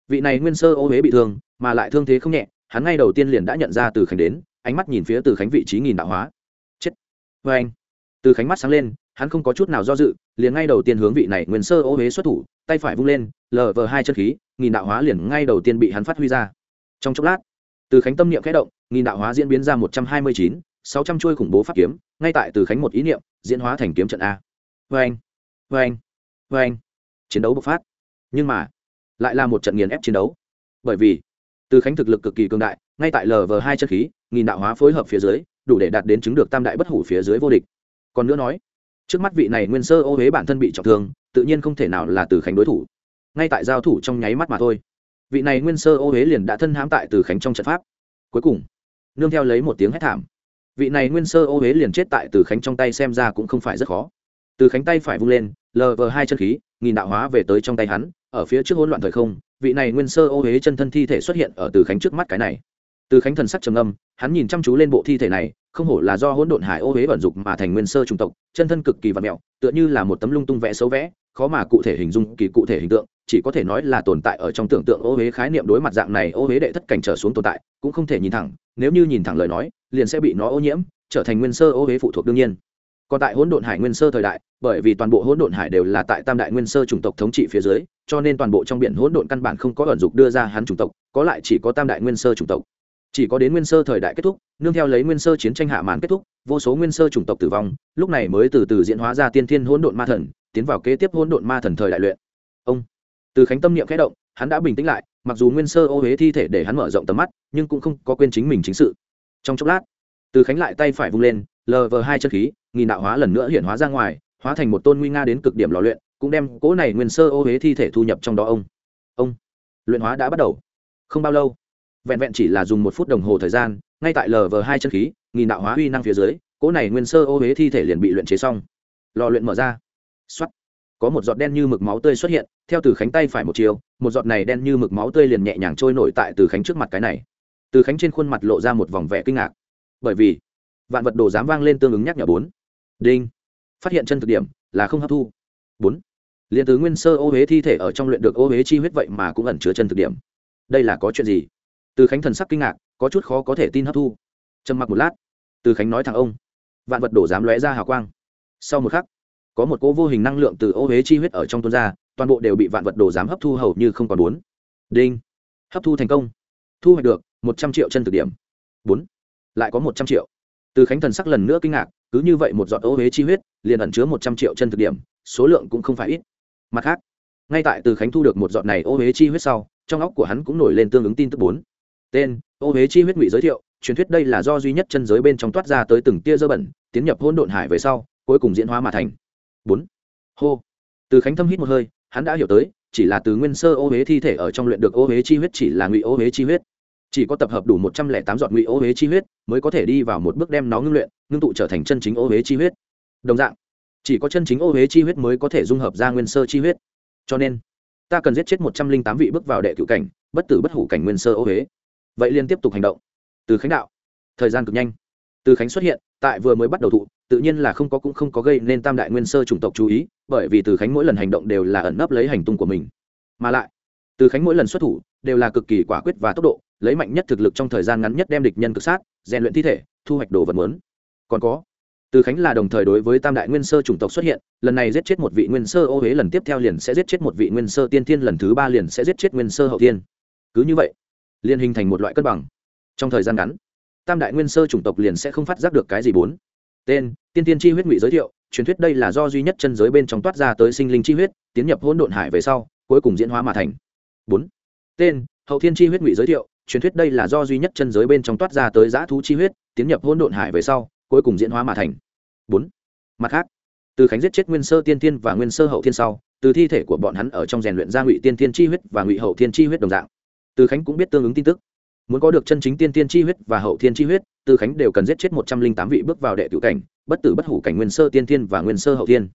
vị này nguyên sơ ô huế bị thương mà lại thương thế không nhẹ, hắn ngay đầu tiên liền đã nhận ra từ khánh đến, ánh mắt nhìn phía từ khánh vị trí nghìn đạo hóa. Chết. Vê anh. Từ khánh mắt sáng lên, hắn không có chút nào do dự, liền ngay đầu tiên hướng vị này nguyên sơ ô huế xuất thủ, tay phải vung lên, lờ vờ hai chân khí, nghìn đạo hóa liền ngay đầu tiên bị hắn phát huy ra. Trong chốc lát, từ khánh tâm niệm khẽ động, nghìn đạo hóa diễn biến ra một trăm hai mươi chín, sáu trăm chuôi khủng bố pháp kiếm, ngay tại từ khánh một ý niệm, diễn hóa thành kiếm trận a. Vê anh. Vê anh. Vê anh. Chiến đấu bộc phát. Nhưng mà, lại là một trận nghiền ép chiến đấu. Bởi vì từ khánh thực lực cực kỳ cường đại, ngay tại lv hai chân khí, nghìn đạo hóa phối hợp phía dưới, đủ để đạt đến chứng được tam đại bất hủ phía dưới vô địch. Còn nữa nói, trước mắt vị này nguyên sơ ô huế bản thân bị trọng thương, tự nhiên không thể nào là từ khánh đối thủ. Ngay tại giao thủ trong nháy mắt mà thôi, vị này nguyên sơ ô huế liền đã thân hãm tại từ khánh trong trận pháp. Cuối cùng, nương theo lấy một tiếng hét thảm, vị này nguyên sơ ô huế liền chết tại từ khánh trong tay xem ra cũng không phải rất khó. Từ khánh tay phải vung lên lv hai chân khí, nghìn đạo hóa về tới trong tay hắn, ở phía trước hỗn loạn thời không vị này nguyên sơ ô huế chân thân thi thể xuất hiện ở từ khánh trước mắt cái này. Từ khánh thần sắc trầm âm hắn nhìn chăm chú lên bộ thi thể này, không hổ là do hỗn độn hải ô huế vận dục mà thành nguyên sơ trung tộc, chân thân cực kỳ vật mẹo, tựa như là một tấm lung tung vẽ xấu vẽ, khó mà cụ thể hình dung kỳ cụ thể hình tượng, chỉ có thể nói là tồn tại ở trong tưởng tượng ô huế khái niệm đối mặt dạng này ô huế đệ thất cảnh trở xuống tồn tại, cũng không thể nhìn thẳng, nếu như nhìn thẳng lời nói, liền sẽ bị nó ô nhiễm, trở thành nguyên sơ ô huế phụ thuộc đương nhiên còn tại hỗn độn hải nguyên sơ thời đại, bởi vì toàn bộ hỗn độn hải đều là tại tam đại nguyên sơ chủng tộc thống trị phía dưới, cho nên toàn bộ trong biển hỗn độn căn bản không có ẩn dục đưa ra hắn chủng tộc, có lại chỉ có tam đại nguyên sơ chủng tộc. Chỉ có đến nguyên sơ thời đại kết thúc, nương theo lấy nguyên sơ chiến tranh hạ màn kết thúc, vô số nguyên sơ chủng tộc tử vong, lúc này mới từ từ diễn hóa ra tiên thiên hỗn độn ma thần, tiến vào kế tiếp hỗn độn ma thần thời đại luyện. Ông, từ khánh tâm niệm khẽ động, hắn đã bình tĩnh lại, mặc dù nguyên sơ ô huế thi thể để hắn mở rộng tầm mắt, nhưng cũng không có quên chính mình chính sự. Trong chốc lát, từ khánh lại tay phải vung lên, lờ vờ hai chân khí nghìn đạo hóa lần nữa hiện hóa ra ngoài, hóa thành một tôn nguy nga đến cực điểm lò luyện, cũng đem cỗ này nguyên sơ ô huế thi thể thu nhập trong đó ông. Ông, luyện hóa đã bắt đầu. Không bao lâu, vẹn vẹn chỉ là dùng một phút đồng hồ thời gian, ngay tại lv hai chân khí nghìn đạo hóa uy năng phía dưới, cỗ này nguyên sơ ô huế thi thể liền bị luyện chế xong. Lò luyện mở ra. X có một giọt đen như mực máu tươi xuất hiện, theo từ khánh tay phải một chiều, một giọt này đen như mực máu tươi liền nhẹ nhàng trôi nổi tại từ khánh trước mặt cái này. Từ khánh trên khuôn mặt lộ ra một vòng vẻ kinh ngạc. Bởi vì, vạn vật đồ dám vang lên tương ứng nhắc nhở bốn đinh. Phát hiện chân thực điểm là không hấp thu. Bốn. Liền từ nguyên sơ ô huế thi thể ở trong luyện được ô huế chi huyết vậy mà cũng ẩn chứa chân thực điểm. Đây là có chuyện gì? Từ khánh thần sắc kinh ngạc, có chút khó có thể tin hấp thu. Trầm mặc một lát. Từ khánh nói thằng ông. Vạn vật đổ dám lóe ra hào quang. Sau một khắc, có một cỗ vô hình năng lượng từ ô huế chi huyết ở trong tuôn ra, toàn bộ đều bị vạn vật đổ dám hấp thu hầu như không còn bốn. Đinh. Hấp thu thành công. Thu hoạch được một trăm triệu chân thực điểm. Bốn. Lại có một trăm triệu. Từ khánh thần sắc lần nữa kinh ngạc cứ như vậy một giọt ô huế chi huyết, liền ẩn chứa một trăm triệu chân thực điểm, số lượng cũng không phải ít. Mặt khác, ngay tại từ khánh thu được một giọt này ô huế chi huyết sau, trong óc của hắn cũng nổi lên tương ứng tin tức bốn. Tên, ô huế chi huyết ngụy giới thiệu, truyền thuyết đây là do duy nhất chân giới bên trong toát ra tới từng tia dơ bẩn, tiến nhập hôn độn hải về sau, cuối cùng diễn hóa mà thành. Bốn. Hô. Từ khánh thâm hít một hơi, hắn đã hiểu tới, chỉ là từ nguyên sơ ô huế thi thể ở trong luyện được ô huế chi huyết chỉ là ngụy ô huế chi huyết chỉ có tập hợp đủ một trăm lẻ tám giọt ngụy ô huế chi huyết, mới có thể đi vào một bước đem nó ngưng luyện, ngưng tụ trở thành chân chính ô huế chi huyết. Đồng dạng, chỉ có chân chính ô huế chi huyết mới có thể dung hợp ra nguyên sơ chi huyết. Cho nên, ta cần giết chết một trăm linh tám vị bước vào đệ cựu cảnh, bất tử bất hủ cảnh nguyên sơ ô huế. Vậy liên tiếp tục hành động. Từ khánh đạo, thời gian cực nhanh. Từ khánh xuất hiện, tại vừa mới bắt đầu thụ, tự nhiên là không có cũng không có gây nên tam đại nguyên sơ chủng tộc chú ý, bởi vì từ khánh mỗi lần hành động đều là ẩn nấp lấy hành tung của mình. Mà lại từ khánh mỗi lần xuất thủ, đều là cực kỳ quả quyết và tốc độ, lấy mạnh nhất thực lực trong thời gian ngắn nhất đem địch nhân cực sát, rèn luyện thi thể, thu hoạch đồ vật muốn. Còn có, từ khánh là đồng thời đối với tam đại nguyên sơ chủng tộc xuất hiện, lần này giết chết một vị nguyên sơ ô huế lần tiếp theo liền sẽ giết chết một vị nguyên sơ tiên thiên lần thứ ba liền sẽ giết chết nguyên sơ hậu tiên cứ như vậy, liền hình thành một loại cân bằng. Trong thời gian ngắn, tam đại nguyên sơ chủng tộc liền sẽ không phát giác được cái gì bốn. Tên, tiên tiên chi huyết ngụy giới thiệu, truyền thuyết đây là do duy nhất chân giới bên trong toát ra tới sinh linh chi huyết, tiến nhập hỗn độn hải về sau, cuối cùng diễn hóa mà thành bốn. Tên, hậu thiên chi huyết ngụy giới thiệu, truyền thuyết đây là do duy nhất chân giới bên trong toát ra tới giã thú chi huyết, tiến nhập hỗn độn hải về sau, cuối cùng diễn hóa mà thành. Bốn. Mặt khác, từ khánh giết chết nguyên sơ tiên tiên và nguyên sơ hậu thiên sau, từ thi thể của bọn hắn ở trong rèn luyện ra ngụy tiên tiên chi huyết và ngụy hậu thiên chi huyết đồng dạng. Từ khánh cũng biết tương ứng tin tức. Muốn có được chân chính tiên tiên chi huyết và hậu thiên chi huyết, từ khánh đều cần giết chết một trăm linh tám vị bước vào đệ cựu cảnh, bất tử bất hủ cảnh nguyên sơ tiên tiên và nguyên sơ hậu thiên.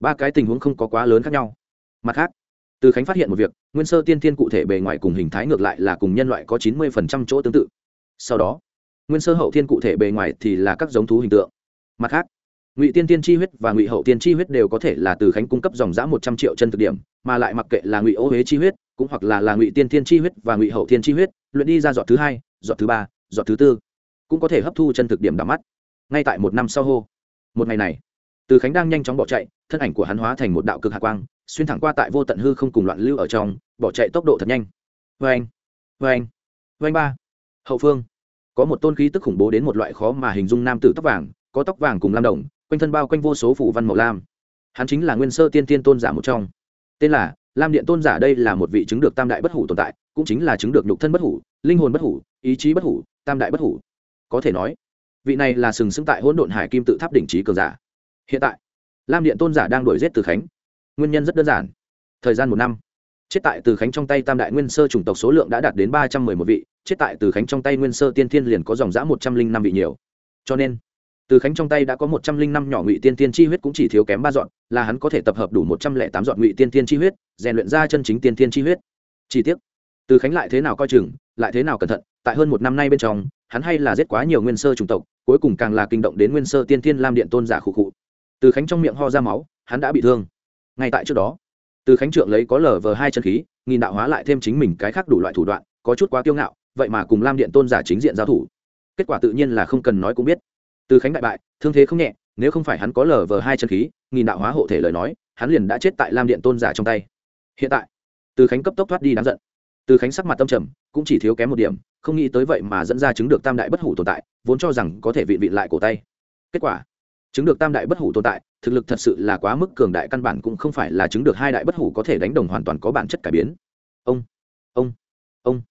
Ba cái tình huống không có quá lớn khác nhau. Mặt khác từ khánh phát hiện một việc, nguyên sơ tiên tiên cụ thể bề ngoài cùng hình thái ngược lại là cùng nhân loại có chín mươi phần trăm chỗ tương tự. Sau đó, nguyên sơ hậu thiên cụ thể bề ngoài thì là các giống thú hình tượng. Mặt khác, ngụy tiên tiên chi huyết và ngụy hậu tiên chi huyết đều có thể là từ khánh cung cấp dòng giã một trăm triệu chân thực điểm, mà lại mặc kệ là ngụy ô huế chi huyết, cũng hoặc là là ngụy tiên tiên chi huyết và ngụy hậu tiên chi huyết, luyện đi ra giọt thứ hai, giọt thứ ba, giọt thứ tư, cũng có thể hấp thu chân thực điểm đắm mắt ngay tại một năm sau hô, một ngày này từ khánh đang nhanh chóng bỏ chạy, thân ảnh của hắn hóa thành một đạo cực hạ quang, xuyên thẳng qua tại vô tận hư không cùng loạn lưu ở trong, bỏ chạy tốc độ thật nhanh. Vê anh vê anh vê anh ba. Hậu phương, có một tôn khí tức khủng bố đến một loại khó mà hình dung nam tử tóc vàng, có tóc vàng cùng lam đồng, quanh thân bao quanh vô số phủ văn màu lam. Hắn chính là nguyên sơ tiên tiên tôn giả một trong. Tên là, lam điện tôn giả đây là một vị chứng được tam đại bất hủ tồn tại, cũng chính là chứng được nhục thân bất hủ, linh hồn bất hủ, ý chí bất hủ, tam đại bất hủ. Có thể nói, vị này là sừng sững tại hỗn độn hải kim tự tháp đỉnh trí cường giả hiện tại, lam điện tôn giả đang đuổi giết từ khánh. Nguyên nhân rất đơn giản. Thời gian một năm. Chết tại từ khánh trong tay tam đại nguyên sơ chủng tộc số lượng đã đạt đến ba trăm mười một vị, chết tại từ khánh trong tay nguyên sơ tiên thiên liền có dòng giã một trăm linh năm vị nhiều. Cho nên, từ khánh trong tay đã có một trăm linh năm nhỏ ngụy tiên tiên chi huyết cũng chỉ thiếu kém ba dọn là hắn có thể tập hợp đủ một trăm lẻ tám dọn ngụy tiên tiên chi huyết, rèn luyện ra chân chính tiên tiên chi huyết. Chi tiết từ khánh lại thế nào coi chừng, lại thế nào cẩn thận, tại hơn một năm nay bên trong, hắn hay là giết quá nhiều nguyên sơ chủng tộc, cuối cùng càng là kinh động đến nguyên sơ tiên tiên lam điện tôn giả khụ khụ từ khánh trong miệng ho ra máu, hắn đã bị thương. Ngay tại trước đó, từ khánh trượng lấy có lờ vờ hai chân khí, nghìn đạo hóa lại thêm chính mình cái khác đủ loại thủ đoạn, có chút quá kiêu ngạo, vậy mà cùng lam điện tôn giả chính diện giao thủ. Kết quả tự nhiên là không cần nói cũng biết. Từ khánh đại bại, thương thế không nhẹ, nếu không phải hắn có lờ vờ hai chân khí, nghìn đạo hóa hộ thể lời nói, hắn liền đã chết tại lam điện tôn giả trong tay. Hiện tại, từ khánh cấp tốc thoát đi đáng giận. Từ khánh sắc mặt tâm trầm, cũng chỉ thiếu kém một điểm, không nghĩ tới vậy mà dẫn ra chứng được tam đại bất hủ tồn tại, vốn cho rằng có thể vị vị lại cổ tay. Kết quả chứng được tam đại bất hủ tồn tại, thực lực thật sự là quá mức cường đại, căn bản cũng không phải là chứng được hai đại bất hủ có thể đánh đồng hoàn toàn có bản chất cải biến. Ông ông ông.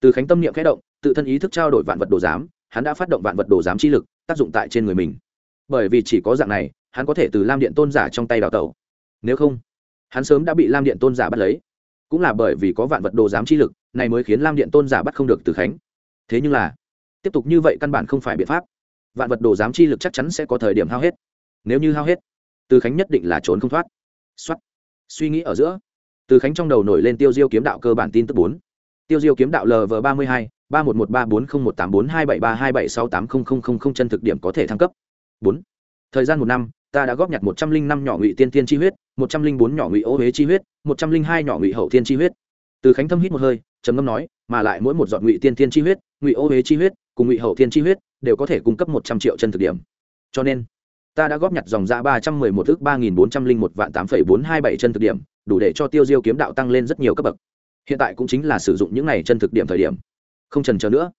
Từ khánh tâm niệm khẽ động, tự thân ý thức trao đổi vạn vật đồ giám, hắn đã phát động vạn vật đồ giám chi lực, tác dụng tại trên người mình. Bởi vì chỉ có dạng này, hắn có thể từ lam điện tôn giả trong tay đào tẩu. Nếu không, hắn sớm đã bị lam điện tôn giả bắt lấy. Cũng là bởi vì có vạn vật đồ giám chi lực, này mới khiến lam điện tôn giả bắt không được từ khánh. Thế nhưng là, tiếp tục như vậy căn bản không phải biện pháp vạn vật đồ giám chi lực chắc chắn sẽ có thời điểm hao hết. Nếu như hao hết, từ khánh nhất định là trốn không thoát. Xuất suy nghĩ ở giữa, từ khánh trong đầu nổi lên tiêu diêu kiếm đạo cơ bản tin tức bốn. Tiêu diêu kiếm đạo lv ba mươi hai, ba một một ba bốn không một tám bốn hai bảy ba hai bảy sáu tám không không không không chân thực điểm có thể thăng cấp. Bốn. Thời gian một năm, ta đã góp nhặt một trăm linh năm nhỏ ngụy tiên tiên chi huyết, một trăm linh bốn nhỏ ngụy ô huế chi huyết, một trăm linh hai nhỏ ngụy hậu thiên chi huyết. Từ khánh thâm hít một hơi, trầm ngâm nói, mà lại mỗi một giọt ngụy tiên tiên chi huyết, ngụy ô huế chi huyết, cùng ngụy hậu thiên chi huyết đều có thể cung cấp một trăm triệu chân thực điểm. Cho nên, ta đã góp nhặt dòng ra ba trăm mười một ước ba nghìn bốn trăm linh một vạn tám phẩy bốn hai bảy chân thực điểm, đủ để cho tiêu diêu kiếm đạo tăng lên rất nhiều cấp bậc. Hiện tại cũng chính là sử dụng những này chân thực điểm thời điểm. Không trần chờ nữa.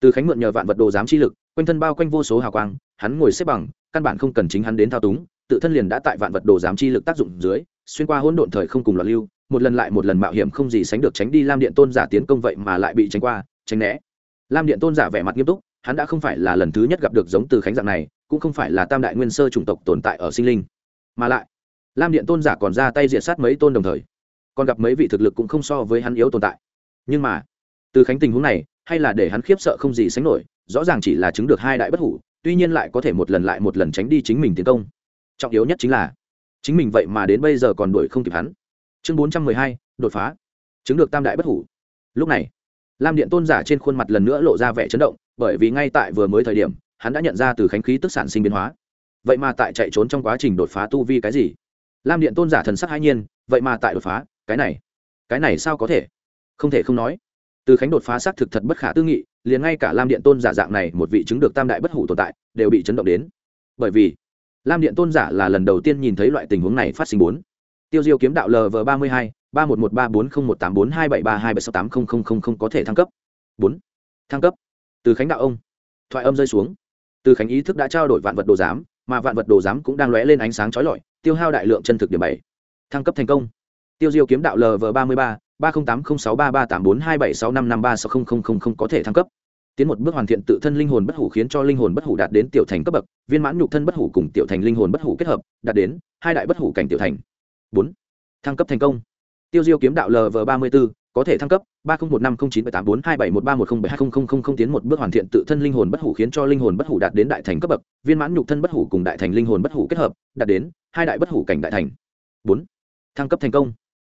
Từ khánh mượn nhờ vạn vật đồ giám chi lực, quanh thân bao quanh vô số hào quang, hắn ngồi xếp bằng, căn bản không cần chính hắn đến thao túng, tự thân liền đã tại vạn vật đồ giám chi lực tác dụng dưới, xuyên qua hỗn độn thời không cùng loạn lưu, một lần lại một lần mạo hiểm không gì sánh được tránh đi lam điện tôn giả tiến công vậy mà lại bị tránh qua, tránh né. Lam điện tôn giả vẻ mặt nghiêm túc hắn đã không phải là lần thứ nhất gặp được giống từ khánh dạng này, cũng không phải là tam đại nguyên sơ chủng tộc tồn tại ở sinh linh. Mà lại, lam điện tôn giả còn ra tay diệt sát mấy tôn đồng thời, còn gặp mấy vị thực lực cũng không so với hắn yếu tồn tại. Nhưng mà, từ khánh tình huống này, hay là để hắn khiếp sợ không gì sánh nổi, rõ ràng chỉ là chứng được hai đại bất hủ, tuy nhiên lại có thể một lần lại một lần tránh đi chính mình tiến công. Trọng yếu nhất chính là, chính mình vậy mà đến bây giờ còn đuổi không kịp hắn. Chương bốn trăm mười hai, đột phá. Chứng được tam đại bất hủ. Lúc này, lam điện tôn giả trên khuôn mặt lần nữa lộ ra vẻ chấn động bởi vì ngay tại vừa mới thời điểm, hắn đã nhận ra từ khánh khí tức sản sinh biến hóa. Vậy mà tại chạy trốn trong quá trình đột phá tu vi cái gì? Lam điện tôn giả thần sắc hai nhiên, vậy mà tại đột phá, cái này cái này sao có thể? Không thể không nói, từ khánh đột phá xác thực thật bất khả tư nghị, liền ngay cả lam điện tôn giả dạng này một vị chứng được tam đại bất hủ tồn tại, đều bị chấn động đến. Bởi vì, lam điện tôn giả là lần đầu tiên nhìn thấy loại tình huống này phát sinh bốn. Tiêu diêu kiếm đạo lv ba mươi hai, ba một một ba bốn không một tám bốn hai bảy ba hai bảy sáu tám không không không không có thể thăng cấp. Bốn. Thăng cấp từ khánh đạo ông, thoại âm rơi xuống. Từ khánh ý thức đã trao đổi vạn vật đồ giám, mà vạn vật đồ giám cũng đang lóe lên ánh sáng trói lọi, tiêu hao đại lượng chân thực điểm bảy. Thăng cấp thành công. Tiêu diêu kiếm đạo lv ba mươi ba ba không tám không sáu ba ba tám bốn hai bảy sáu năm năm ba sáu không không không không có thể thăng cấp. Tiến một bước hoàn thiện tự thân linh hồn bất hủ khiến cho linh hồn bất hủ đạt đến tiểu thành cấp bậc, viên mãn nhục thân bất hủ cùng tiểu thành linh hồn bất hủ kết hợp, đạt đến hai đại bất hủ cảnh tiểu thành. Bốn. Thăng cấp thành công. Tiêu diêu kiếm đạo lv ba mươi bốn có thể thăng cấp ba một năm chín tám bốn hai bảy một ba một không bảy hai không không không tiến một bước hoàn thiện tự thân linh hồn bất hủ khiến cho linh hồn bất hủ đạt đến đại thành cấp bậc viên mãn nhục thân bất hủ cùng đại thành linh hồn bất hủ kết hợp đạt đến hai đại bất hủ cảnh đại thành bốn thăng cấp thành công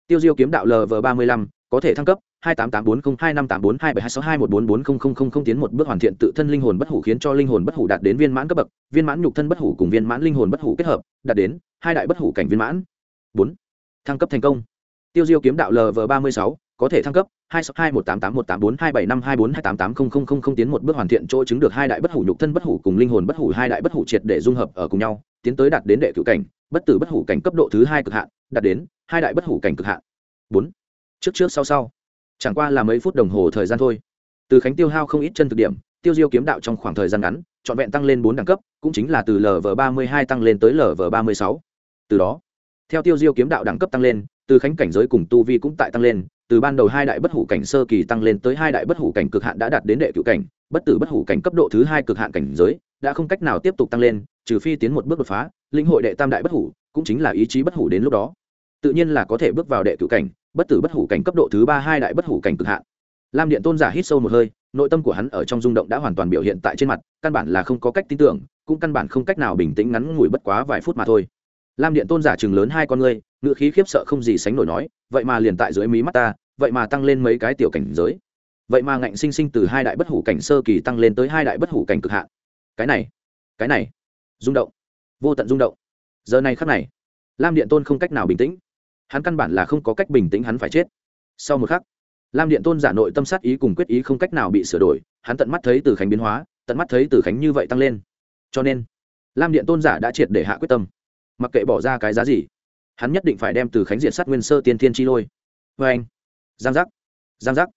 tiêu diêu kiếm đạo lv ba mươi lăm có thể thăng cấp hai tám tám bốn không hai năm tám bốn hai bảy hai sáu hai một bốn bốn không không không không tiến một bước hoàn thiện tự thân linh hồn bất hủ khiến cho linh hồn bất hủ đạt đến viên mãn cấp bậc viên mãn nhục thân bất hủ cùng viên mãn linh hồn bất hủ kết hợp đạt đến hai đại bất hủ cảnh viên mãn bốn thăng cấp thành công tiêu diêu kiếm đạo lv ba mươi sáu có thể thăng cấp, hai sáu hai một tám tám một tám bốn hai bảy năm hai bốn hai tám tám không không không không tiến một bước hoàn thiện chỗ chứng được hai đại bất hủ nhục thân bất hủ cùng linh hồn bất hủ, hai đại bất hủ triệt để dung hợp ở cùng nhau, tiến tới đạt đến đệ cựu cảnh, bất tử bất hủ cảnh cấp độ thứ hai cực hạn, đạt đến hai đại bất hủ cảnh cực hạn. Bốn, trước trước sau sau. Chẳng qua là mấy phút đồng hồ thời gian thôi. Từ khánh tiêu hao không ít chân thực điểm, tiêu diêu kiếm đạo trong khoảng thời gian ngắn, trọn vẹn tăng lên bốn đẳng cấp, cũng chính là từ lv ba mươi hai tăng lên tới lv ba mươi sáu. Từ đó, theo tiêu diêu kiếm đạo đẳng cấp tăng lên từ khánh cảnh giới cùng tu vi cũng tại tăng lên, từ ban đầu hai đại bất hủ cảnh sơ kỳ tăng lên tới hai đại bất hủ cảnh cực hạn đã đạt đến đệ cựu cảnh, bất tử bất hủ cảnh cấp độ thứ hai cực hạn cảnh giới đã không cách nào tiếp tục tăng lên, trừ phi tiến một bước đột phá, linh hội đệ tam đại bất hủ cũng chính là ý chí bất hủ đến lúc đó. Tự nhiên là có thể bước vào đệ cựu cảnh, bất tử bất hủ cảnh cấp độ thứ ba hai đại bất hủ cảnh cực hạn. Lam điện tôn giả hít sâu một hơi, nội tâm của hắn ở trong rung động đã hoàn toàn biểu hiện tại trên mặt, căn bản là không có cách tin tưởng, cũng căn bản không cách nào bình tĩnh ngắn ngủi bất quá vài phút mà thôi. Lam điện tôn giả chừng lớn hai con ngươi ngựa khí khiếp sợ không gì sánh nổi nói, vậy mà liền tại dưới mí mắt ta, vậy mà tăng lên mấy cái tiểu cảnh giới. Vậy mà ngạnh sinh sinh từ hai đại bất hủ cảnh sơ kỳ tăng lên tới hai đại bất hủ cảnh cực hạn. Cái này cái này, rung động, vô tận rung động. Giờ này khắc này, lam điện tôn không cách nào bình tĩnh. Hắn căn bản là không có cách bình tĩnh hắn phải chết. Sau một khắc, lam điện tôn giả nội tâm sát ý cùng quyết ý không cách nào bị sửa đổi, hắn tận mắt thấy từ khánh biến hóa, tận mắt thấy từ khánh như vậy tăng lên. Cho nên, lam điện tôn giả đã triệt để hạ quyết tâm. Mặc kệ bỏ ra cái giá gì hắn nhất định phải đem từ khánh diện sát nguyên sơ tiên thiên chi lôi. Vê anh, giang giác giang giác.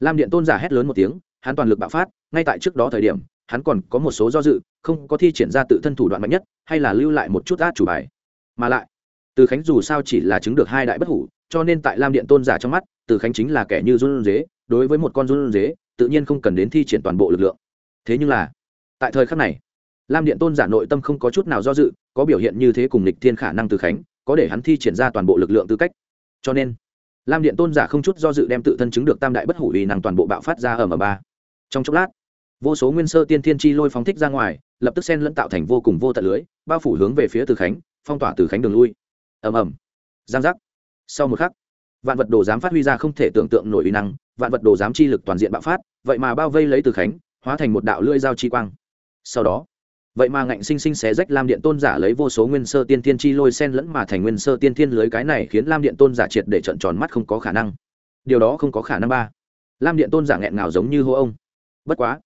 Lam điện tôn giả hét lớn một tiếng, hắn toàn lực bạo phát, ngay tại trước đó thời điểm, hắn còn có một số do dự, không có thi triển ra tự thân thủ đoạn mạnh nhất, hay là lưu lại một chút át chủ bài. Mà lại, từ khánh dù sao chỉ là chứng được hai đại bất hủ, cho nên tại lam điện tôn giả trong mắt, từ khánh chính là kẻ như run dế đối với một con run dế tự nhiên không cần đến thi triển toàn bộ lực lượng. Thế nhưng là, tại thời khắc này, lam điện tôn giả nội tâm không có chút nào do dự, có biểu hiện như thế cùng lịch thiên khả năng từ khánh có để hắn thi triển ra toàn bộ lực lượng tư cách. Cho nên, lam điện tôn giả không chút do dự đem tự thân chứng được tam đại bất hủ uy năng toàn bộ bạo phát ra ở m ba. Trong chốc lát, vô số nguyên sơ tiên thiên chi lôi phóng thích ra ngoài, lập tức sen lẫn tạo thành vô cùng vô tận lưới, bao phủ hướng về phía từ khánh, phong tỏa từ khánh đường lui. Ầm ầm. Giang giác. Sau một khắc, vạn vật đồ dám phát huy ra không thể tưởng tượng nổi uy năng, vạn vật đồ dám chi lực toàn diện bạo phát, vậy mà bao vây lấy từ khánh, hóa thành một đạo lưỡi dao chi quang. Sau đó vậy mà ngạnh sinh sinh xé rách lam điện tôn giả lấy vô số nguyên sơ tiên thiên chi lôi sen lẫn mà thành nguyên sơ tiên thiên lưới cái này khiến lam điện tôn giả triệt để trận tròn mắt không có khả năng. Điều đó không có khả năng ba. Lam điện tôn giả nghẹn ngào giống như hô ông. Bất quá,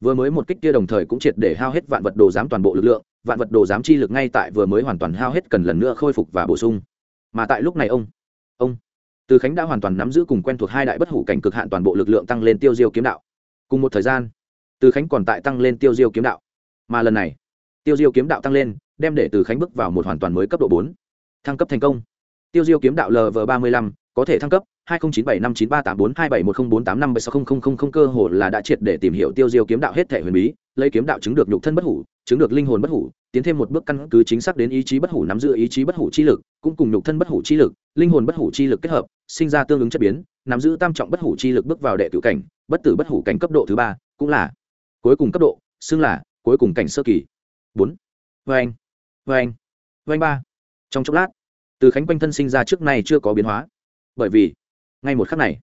vừa mới một kích kia đồng thời cũng triệt để hao hết vạn vật đồ giám toàn bộ lực lượng, vạn vật đồ giám chi lực ngay tại vừa mới hoàn toàn hao hết cần lần nữa khôi phục và bổ sung. Mà tại lúc này ông ông, từ khánh đã hoàn toàn nắm giữ cùng quen thuộc hai đại bất hủ cảnh cực hạn toàn bộ lực lượng tăng lên tiêu diêu kiếm đạo. Cùng một thời gian, từ khánh còn tại tăng lên tiêu diêu kiếm đạo mà lần này, tiêu diêu kiếm đạo tăng lên, đem để từ khánh bước vào một hoàn toàn mới cấp độ bốn. Thăng cấp thành công. Tiêu diêu kiếm đạo lv ba mươi lăm, có thể thăng cấp, hai nghìn chín bảy năm chín ba tám bốn hai bảy một không bốn tám năm bảy sáu không không không cơ hồ là đã triệt để tìm hiểu tiêu diêu kiếm đạo hết thể huyền bí, lấy kiếm đạo chứng được nhục thân bất hủ, chứng được linh hồn bất hủ, tiến thêm một bước căn cứ chính xác đến ý chí bất hủ nắm giữ ý chí bất hủ chi lực, cũng cùng nhục thân bất hủ chi lực, linh hồn bất hủ chi lực kết hợp, sinh ra tương ứng chất biến, nắm giữ tam trọng bất hủ chi lực bước vào đệ cựu cảnh, bất tử bất hủ cảnh cấp độ thứ ba, cũng là cuối cùng cấp độ, xưng là cuối cùng cảnh sơ kỳ. Bốn. Vê anh vê anh vê anh ba. Trong chốc lát, từ khánh quanh thân sinh ra trước nay chưa có biến hóa. Bởi vì, ngay một khắc này,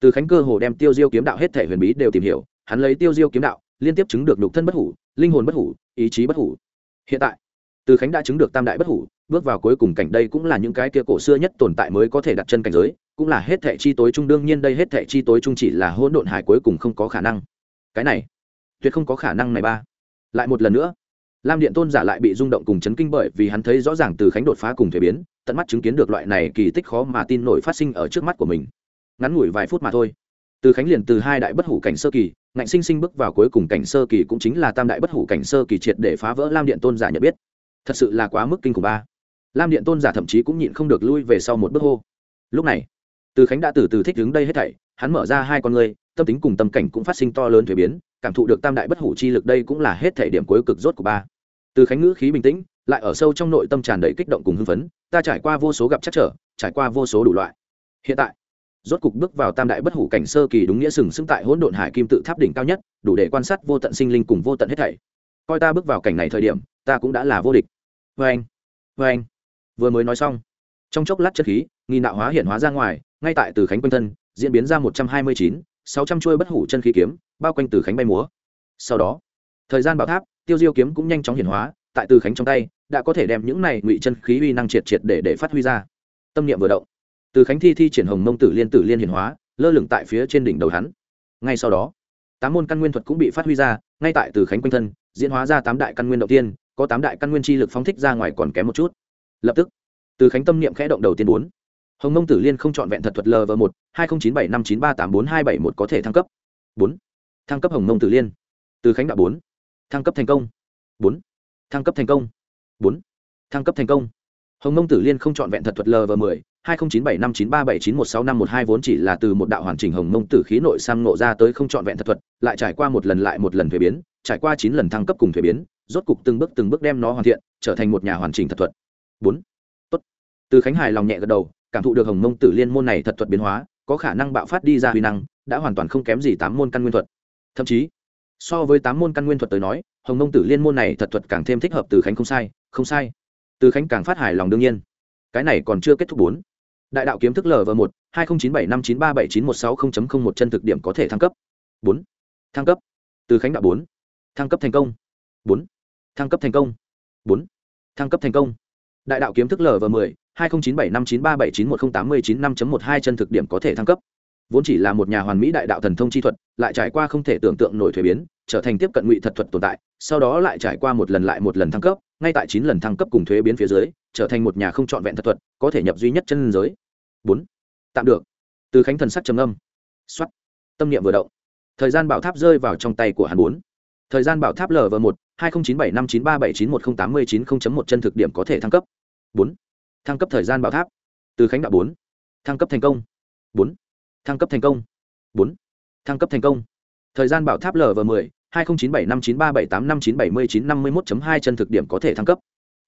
từ khánh cơ hồ đem tiêu diêu kiếm đạo hết thể huyền bí đều tìm hiểu. Hắn lấy tiêu diêu kiếm đạo, liên tiếp chứng được lục thân bất hủ, linh hồn bất hủ, ý chí bất hủ. Hiện tại, từ khánh đã chứng được tam đại bất hủ, bước vào cuối cùng cảnh đây cũng là những cái kia cổ xưa nhất tồn tại mới có thể đặt chân cảnh giới, cũng là hết thệ chi tối trung, đương nhiên đây hết thệ chi tối trung chỉ là hỗn độn hải cuối cùng không có khả năng. Cái này, tuyệt không có khả năng này ba lại một lần nữa. Lam điện tôn giả lại bị rung động cùng chấn kinh bởi vì hắn thấy rõ ràng từ khánh đột phá cùng thuế biến, tận mắt chứng kiến được loại này kỳ tích khó mà tin nổi phát sinh ở trước mắt của mình. Ngắn ngủi vài phút mà thôi, từ khánh liền từ hai đại bất hủ cảnh sơ kỳ, ngạnh sinh sinh bước vào cuối cùng cảnh sơ kỳ cũng chính là tam đại bất hủ cảnh sơ kỳ triệt để phá vỡ lam điện tôn giả nhận biết. Thật sự là quá mức kinh khủng ba. Lam điện tôn giả thậm chí cũng nhịn không được lui về sau một bước hô. Lúc này, từ khánh đã từ từ thích đứng đây hết thảy, hắn mở ra hai con người tâm tính cùng tâm cảnh cũng phát sinh to lớn thuế biến, cảm thụ được tam đại bất hủ chi lực đây cũng là hết thể điểm cuối cực rốt của ba. Từ khánh ngữ khí bình tĩnh, lại ở sâu trong nội tâm tràn đầy kích động cùng hưng phấn, ta trải qua vô số gặp chắc trở, trải qua vô số đủ loại. Hiện tại, rốt cục bước vào tam đại bất hủ cảnh sơ kỳ đúng nghĩa sừng sững tại hỗn độn hải kim tự tháp đỉnh cao nhất, đủ để quan sát vô tận sinh linh cùng vô tận hết thảy. Coi ta bước vào cảnh này thời điểm, ta cũng đã là vô địch. Vê anh vê anh. Vừa mới nói xong, trong chốc lát chất khí nghi nạo hóa hiện hóa ra ngoài, ngay tại từ khánh quanh thân, diễn biến ra một trăm hai mươi chín sáu trăm chuôi bất hủ chân khí kiếm, bao quanh từ khánh bay múa. Sau đó, thời gian bảo tháp, tiêu diêu kiếm cũng nhanh chóng hiển hóa, tại từ khánh trong tay, đã có thể đem những này ngụy chân khí uy năng triệt triệt để để phát huy ra. Tâm niệm vừa động, từ khánh thi thi triển hồng mông tử liên tử liên hiển hóa, lơ lửng tại phía trên đỉnh đầu hắn. Ngay sau đó, tám môn căn nguyên thuật cũng bị phát huy ra, ngay tại từ khánh quanh thân, diễn hóa ra tám đại căn nguyên đầu tiên, có tám đại căn nguyên chi lực phóng thích ra ngoài còn kém một chút. Lập tức, từ khánh tâm niệm khẽ động đầu tiên bốn hồng mông tử liên không chọn vẹn thật thuật lv một, hai nghìn chín bảy năm chín ba tám bốn hai bảy một có thể thăng cấp. bốn. Thăng cấp hồng mông tử liên. Từ khánh đạo bốn. Thăng cấp thành công. bốn. Thăng cấp thành công. bốn. Thăng cấp thành công. Hồng mông tử liên không chọn vẹn thật thuật lv m ộ ư ơ i hai nghìn chín bảy năm chín ba bảy chín một sáu năm một hai vốn chỉ là từ một đạo hoàn chỉnh hồng mông tử khí nội sang nộ ra tới không chọn vẹn thật thuật, lại trải qua một lần lại một lần thuế biến, trải qua chín lần thăng cấp cùng thuế biến, rốt cục từng bước từng bước đem nó hoàn thiện, trở thành một nhà hoàn chỉnh thật thuật. bốn. Tốt. Từ khánh hài lòng nhẹ gật đầu cảm thụ được hồng mông tử liên môn này thật thuật biến hóa, có khả năng bạo phát đi ra huy năng, đã hoàn toàn không kém gì tám môn căn nguyên thuật. Thậm chí, so với tám môn căn nguyên thuật tới nói, hồng mông tử liên môn này thật thuật càng thêm thích hợp từ khánh không sai không sai. Từ khánh càng phát hài lòng đương nhiên. Cái này còn chưa kết thúc bốn. Đại đạo kiếm thức lv một, hai nghìn chín bảy năm chín ba bảy chín một sáu không chấm không một chân thực điểm có thể thăng cấp. Bốn. Thăng cấp. Từ khánh đạo bốn. Thăng cấp thành công. Bốn. Thăng cấp thành công. Bốn. Thăng cấp thành công. Đại đạo kiếm thức lv mười 2097 năm chân thực điểm có thể thăng cấp. Vốn chỉ là một nhà hoàn mỹ đại đạo thần thông chi thuật, lại trải qua không thể tưởng tượng nổi thuế biến, trở thành tiếp cận ngụy thật thuật tồn tại, sau đó lại trải qua một lần lại một lần thăng cấp, ngay tại 9 lần thăng cấp cùng thuế biến phía dưới, trở thành một nhà không chọn vẹn thật thuật, có thể nhập duy nhất chân giới. 4. Tạm được. Từ Khánh thần sắc trầm âm. Soát. Tâm niệm vừa động. Thời gian bảo tháp rơi vào trong tay của hắn bốn. Thời gian bảo tháp lở vừa 1, 20975937910890.1 chân thực điểm có thể thăng cấp. 4 thăng cấp thời gian bảo tháp. Từ khánh đạo bốn. Thăng cấp thành công. Bốn. Thăng cấp thành công. Bốn. Thăng cấp thành công. Thời gian bảo tháp lv mười, hai nghìn chín bảy năm chín ba bảy tám năm chín bảy mươi chín năm mươi một hai chân thực điểm có thể thăng cấp.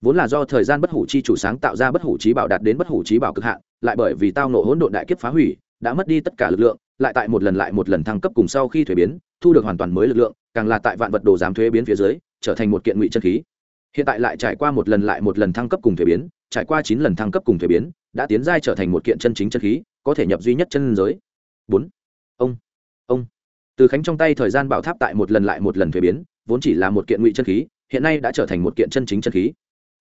Vốn là do thời gian bất hủ chi chủ sáng tạo ra bất hủ trí bảo đạt đến bất hủ trí bảo cực hạn, lại bởi vì tao nộ hỗn độn đại kiếp phá hủy, đã mất đi tất cả lực lượng, lại tại một lần lại một lần thăng cấp cùng sau khi thuế biến, thu được hoàn toàn mới lực lượng, càng là tại vạn vật đồ giám thuế biến phía dưới, trở thành một kiện ngụy chân khí hiện tại lại trải qua một lần lại một lần thăng cấp cùng thuế biến, trải qua chín lần thăng cấp cùng thuế biến, đã tiến giai trở thành một kiện chân chính chân khí, có thể nhập duy nhất chân giới. Bốn. Ông. Ông. Từ khánh trong tay thời gian bảo tháp tại một lần lại một lần thuế biến, vốn chỉ là một kiện ngụy chân khí, hiện nay đã trở thành một kiện chân chính chân khí.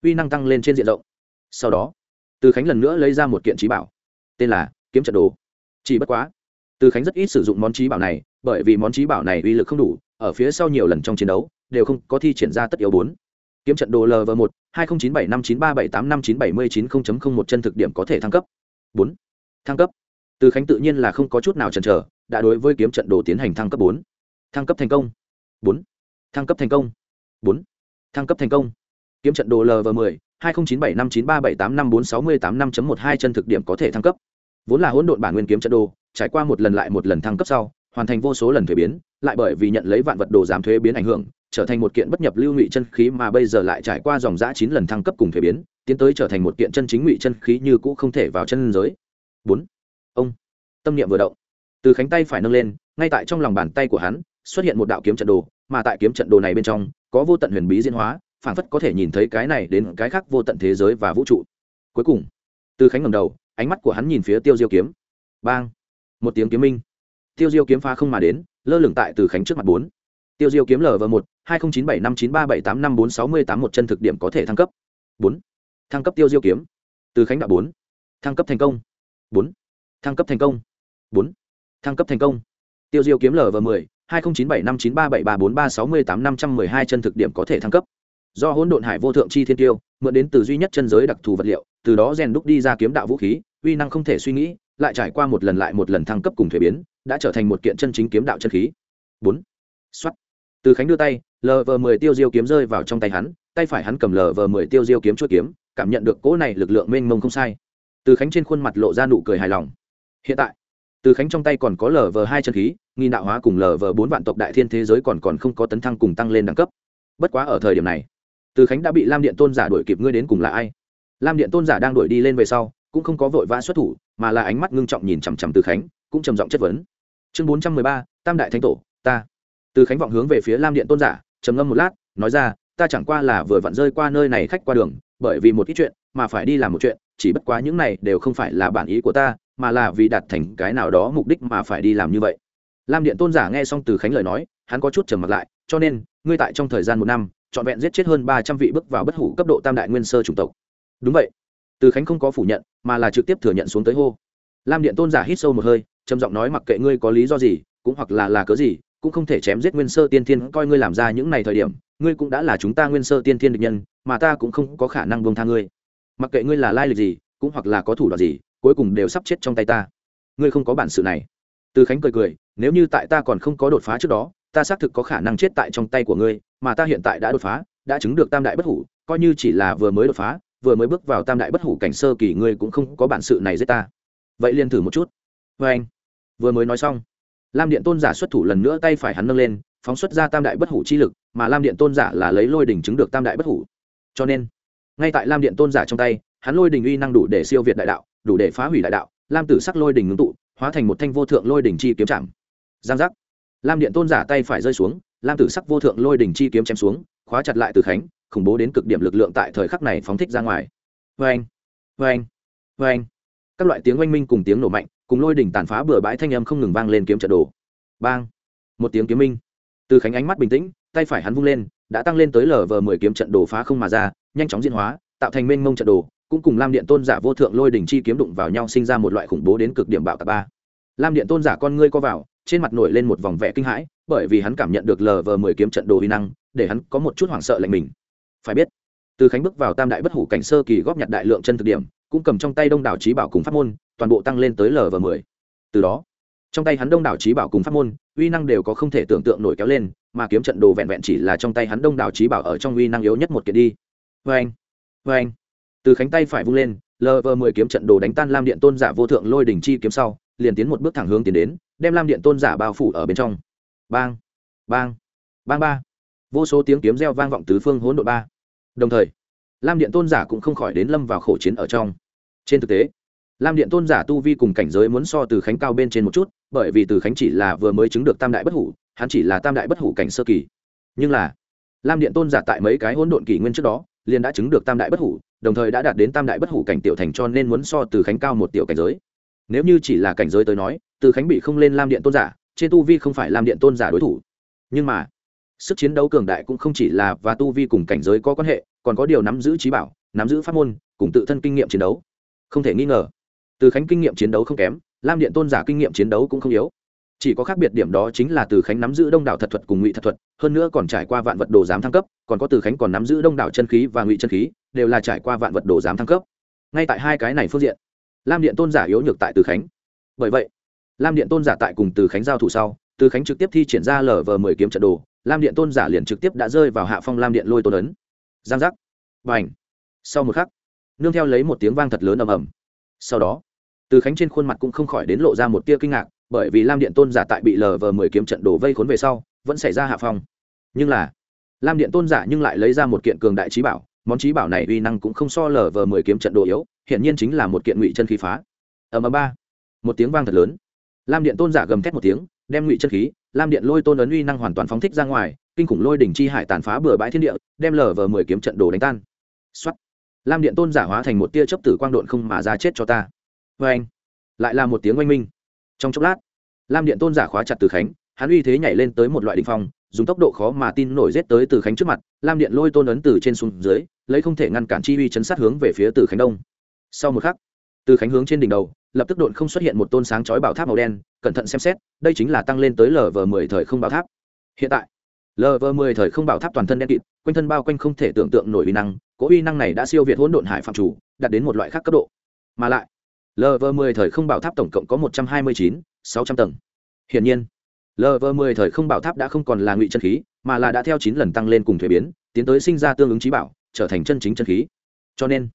Uy năng tăng lên trên diện rộng. Sau đó, từ khánh lần nữa lấy ra một kiện trí bảo, tên là kiếm trận đồ. Chỉ bất quá, từ khánh rất ít sử dụng món trí bảo này, bởi vì món trí bảo này uy lực không đủ, ở phía sau nhiều lần trong chiến đấu, đều không có thi triển ra tất yếu bốn kiếm trận đồ lv một, hai nghìn chín bảy năm chín ba bảy tám năm chín bảy mươi chín không một chân thực điểm có thể thăng cấp. Bốn. Thăng cấp. Từ khánh tự nhiên là không có chút nào chần chờ, đã đối với kiếm trận đồ tiến hành thăng cấp bốn. Thăng cấp thành công. Bốn. Thăng cấp thành công. Bốn. Thăng cấp thành công. Kiếm trận đồ lv 10 hai nghìn chín bảy năm chín ba bảy tám năm bốn sáu mươi tám năm một hai chân thực điểm có thể thăng cấp. Vốn là hỗn độn bản nguyên kiếm trận đồ, trải qua một lần lại một lần thăng cấp sau, hoàn thành vô số lần thuế biến, lại bởi vì nhận lấy vạn vật đồ giảm thuế biến ảnh hưởng trở thành một kiện bất nhập lưu ngụy chân khí mà bây giờ lại trải qua dòng giã chín lần thăng cấp cùng thể biến, tiến tới trở thành một kiện chân chính ngụy chân khí như cũ không thể vào chân giới. Bốn. Ông. Tâm niệm vừa động. Từ khánh tay phải nâng lên, ngay tại trong lòng bàn tay của hắn, xuất hiện một đạo kiếm trận đồ, mà tại kiếm trận đồ này bên trong, có vô tận huyền bí diễn hóa, phảng phất có thể nhìn thấy cái này đến cái khác vô tận thế giới và vũ trụ. Cuối cùng, từ khánh ngầm đầu, ánh mắt của hắn nhìn phía tiêu diêu kiếm. Bang. Một tiếng kiếm minh. Tiêu diêu kiếm phá không mà đến, lơ lửng tại từ khánh trước mặt bốn tiêu diêu kiếm lv một, hai nghìn chín bảy năm chín ba bảy tám năm bốn sáu mươi tám một chân thực điểm có thể thăng cấp. Bốn. Thăng cấp tiêu diêu kiếm. Từ khánh đạo bốn. Thăng cấp thành công. Bốn. Thăng cấp thành công. Bốn. Thăng cấp thành công. Tiêu diêu kiếm lv mười, hai nghìn chín bảy năm chín ba bảy ba bốn ba sáu mươi tám năm trăm mười hai chân thực điểm có thể thăng cấp. Do hỗn độn hải vô thượng chi thiên tiêu, mượn đến từ duy nhất chân giới đặc thù vật liệu, từ đó rèn đúc đi ra kiếm đạo vũ khí, uy năng không thể suy nghĩ, lại trải qua một lần lại một lần thăng cấp cùng thuế biến, đã trở thành một kiện chân chính kiếm đạo chân khí. Bốn. Xuất từ khánh đưa tay lờ vờ mười tiêu diêu kiếm rơi vào trong tay hắn, tay phải hắn cầm lờ vờ mười tiêu diêu kiếm chuỗi kiếm, cảm nhận được cỗ này lực lượng mênh mông không sai. Từ khánh trên khuôn mặt lộ ra nụ cười hài lòng. Hiện tại, từ khánh trong tay còn có lờ vờ hai chân khí, nghi đạo hóa cùng lờ vờ bốn vạn tộc đại thiên thế giới còn còn không có tấn thăng cùng tăng lên đẳng cấp. Bất quá ở thời điểm này, từ khánh đã bị lam điện tôn giả đuổi kịp ngươi đến cùng là ai? Lam điện tôn giả đang đuổi đi lên về sau, cũng không có vội vã xuất thủ, mà là ánh mắt ngưng trọng nhìn chằm chằm từ khánh, cũng trầm giọng chất vấn. Chương bốn trăm mười ba, tam đại thánh tổ, ta từ khánh vọng hướng về phía lam điện tôn giả, trầm ngâm một lát, nói ra, ta chẳng qua là vừa vặn rơi qua nơi này khách qua đường, bởi vì một ít chuyện, mà phải đi làm một chuyện, chỉ bất quá những này đều không phải là bản ý của ta, mà là vì đạt thành cái nào đó mục đích mà phải đi làm như vậy. Lam điện tôn giả nghe xong từ khánh lời nói, hắn có chút trầm mặt lại, cho nên, ngươi tại trong thời gian một năm, trọn vẹn giết chết hơn ba trăm vị bước vào bất hủ cấp độ tam đại nguyên sơ chủng tộc. Đúng vậy. Từ khánh không có phủ nhận, mà là trực tiếp thừa nhận xuống tới hô. Lam điện tôn giả hít sâu một hơi, trầm giọng nói, mặc kệ ngươi có lý do gì, cũng hoặc là là cớ gì cũng không thể chém giết nguyên sơ tiên thiên, coi ngươi làm ra những này thời điểm, ngươi cũng đã là chúng ta nguyên sơ tiên thiên địch nhân, mà ta cũng không có khả năng buông tha ngươi. Mặc kệ ngươi là lai lịch gì, cũng hoặc là có thủ đoạn gì, cuối cùng đều sắp chết trong tay ta. Ngươi không có bản sự này. Từ khánh cười cười, nếu như tại ta còn không có đột phá trước đó, ta xác thực có khả năng chết tại trong tay của ngươi, mà ta hiện tại đã đột phá, đã chứng được tam đại bất hủ, coi như chỉ là vừa mới đột phá, vừa mới bước vào tam đại bất hủ cảnh sơ kỳ, ngươi cũng không có bản sự này giết ta. Vậy liền thử một chút. Vê anh vừa mới nói xong lam điện tôn giả xuất thủ lần nữa tay phải hắn nâng lên, phóng xuất ra tam đại bất hủ chi lực, mà lam điện tôn giả là lấy lôi đỉnh chứng được tam đại bất hủ. Cho nên, ngay tại lam điện tôn giả trong tay, hắn lôi đỉnh uy năng đủ để siêu việt đại đạo, đủ để phá hủy đại đạo, lam tử sắc lôi đỉnh ngưng tụ, hóa thành một thanh vô thượng lôi đỉnh chi kiếm chạm. Giang giác. Lam điện tôn giả tay phải rơi xuống, lam tử sắc vô thượng lôi đỉnh chi kiếm chém xuống, khóa chặt lại từ khánh, khủng bố đến cực điểm lực lượng tại thời khắc này phóng thích ra ngoài. Vê anh vê anh vê anh các loại tiếng oanh minh cùng tiếng nổ mạnh cùng lôi đỉnh tàn phá bừa bãi thanh âm không ngừng vang lên kiếm trận đồ. Bang! Một tiếng kiếm minh. Từ khánh ánh mắt bình tĩnh, tay phải hắn vung lên, đã tăng lên tới lờ vờ mười kiếm trận đồ phá không mà ra, nhanh chóng diễn hóa, tạo thành mênh mông trận đồ, cũng cùng lam điện tôn giả vô thượng lôi đỉnh chi kiếm đụng vào nhau sinh ra một loại khủng bố đến cực điểm bạo tạc ba. Lam điện tôn giả con ngươi co vào, trên mặt nổi lên một vòng vẻ kinh hãi, bởi vì hắn cảm nhận được lờ vờ mười kiếm trận đồ uy năng, để hắn có một chút hoảng sợ lạnh mình. Phải biết, từ khánh bước vào tam đại bất hủ cảnh sơ kỳ góp nhặt đại lượng chân thực điểm, cũng cầm trong tay đông đảo trí bảo cùng pháp môn toàn bộ tăng lên tới lv mười. Từ đó, trong tay hắn đông đảo trí bảo cùng pháp môn, uy năng đều có không thể tưởng tượng nổi kéo lên, mà kiếm trận đồ vẹn vẹn chỉ là trong tay hắn đông đảo trí bảo ở trong uy năng yếu nhất một kiện đi. Vê anh vê anh từ khánh tay phải vung lên lv mười kiếm trận đồ đánh tan lam điện tôn giả vô thượng lôi đỉnh chi kiếm sau, liền tiến một bước thẳng hướng tiến đến, đem lam điện tôn giả bao phủ ở bên trong. Bang bang bang ba. Vô số tiếng kiếm reo vang vọng tứ phương hỗn độ ba. Đồng thời, lam điện tôn giả cũng không khỏi đến lâm vào khổ chiến ở trong. Trên thực tế lam điện tôn giả tu vi cùng cảnh giới muốn so từ khánh cao bên trên một chút, bởi vì từ khánh chỉ là vừa mới chứng được tam đại bất hủ, hắn chỉ là tam đại bất hủ cảnh sơ kỳ. Nhưng là, lam điện tôn giả tại mấy cái hỗn độn kỷ nguyên trước đó, liền đã chứng được tam đại bất hủ, đồng thời đã đạt đến tam đại bất hủ cảnh tiểu thành cho nên muốn so từ khánh cao một tiểu cảnh giới. Nếu như chỉ là cảnh giới tới nói, từ khánh bị không lên lam điện tôn giả, trên tu vi không phải lam điện tôn giả đối thủ. Nhưng mà, sức chiến đấu cường đại cũng không chỉ là và tu vi cùng cảnh giới có quan hệ, còn có điều nắm giữ trí bảo, nắm giữ pháp môn, cùng tự thân kinh nghiệm chiến đấu. Không thể nghi ngờ từ khánh kinh nghiệm chiến đấu không kém, lam điện tôn giả kinh nghiệm chiến đấu cũng không yếu. Chỉ có khác biệt điểm đó chính là từ khánh nắm giữ đông đảo thật thuật cùng ngụy thật thuật, hơn nữa còn trải qua vạn vật đồ giám thăng cấp, còn có từ khánh còn nắm giữ đông đảo chân khí và ngụy chân khí, đều là trải qua vạn vật đồ giám thăng cấp. Ngay tại hai cái này phương diện, lam điện tôn giả yếu nhược tại từ khánh. Bởi vậy, lam điện tôn giả tại cùng từ khánh giao thủ sau, từ khánh trực tiếp thi triển ra lv mười kiếm trận đồ, lam điện tôn giả liền trực tiếp đã rơi vào hạ phong lam điện lôi tôn ấn. Giang giác. Và ảnh sau một khắc, nương theo lấy một tiếng vang thật lớn ầm ầm. Sau đó từ khánh trên khuôn mặt cũng không khỏi đến lộ ra một tia kinh ngạc, bởi vì lam điện tôn giả tại bị lờ vờ mười kiếm trận đổ vây khốn về sau, vẫn xảy ra hạ phong. Nhưng là, lam điện tôn giả nhưng lại lấy ra một kiện cường đại trí bảo, món trí bảo này uy năng cũng không so lờ vờ mười kiếm trận đồ yếu, hiển nhiên chính là một kiện ngụy chân khí phá. Ầm ầm ba. Một tiếng vang thật lớn. Lam điện tôn giả gầm thét một tiếng, đem ngụy chân khí, lam điện lôi tôn ấn uy năng hoàn toàn phóng thích ra ngoài, kinh khủng lôi đỉnh chi hải tàn phá bừa bãi thiên địa, đem lở vờ mười kiếm trận đồ đánh tan. Xuất lam điện tôn giả hóa thành một tia chấp tử quang độn không mà ra chết cho ta vê anh, lại là một tiếng oanh minh. Trong chốc lát, lam điện tôn giả khóa chặt từ khánh, hắn uy thế nhảy lên tới một loại đ ỉ n h phong, dùng tốc độ khó mà tin nổi rét tới từ khánh trước mặt, lam điện lôi tôn ấn từ trên xuống dưới, lấy không thể ngăn cản chi uy chấn sát hướng về phía từ khánh đông. Sau một khắc, từ khánh hướng trên đỉnh đầu, lập tức độn không xuất hiện một tôn sáng chói bảo tháp màu đen, cẩn thận xem xét, đây chính là tăng lên tới lv mười thời không bảo tháp. Hiện tại lv mười thời không bảo tháp toàn thân đen kịt, quanh thân bao quanh không thể tưởng tượng nổi uy năng, cỗ uy năng này đã siêu việt hỗn độn hải phạm chủ, đạt đến một loại khác cấp độ. Mà lại lv mười thời không bảo tháp tổng cộng có một trăm hai mươi chín, sáu trăm tầng. Hiển nhiên lv mười thời không bảo tháp đã không còn là ngụy chân khí, mà là đã theo chín lần tăng lên cùng thuế biến, tiến tới sinh ra tương ứng trí bảo, trở thành chân chính chân khí. Cho nên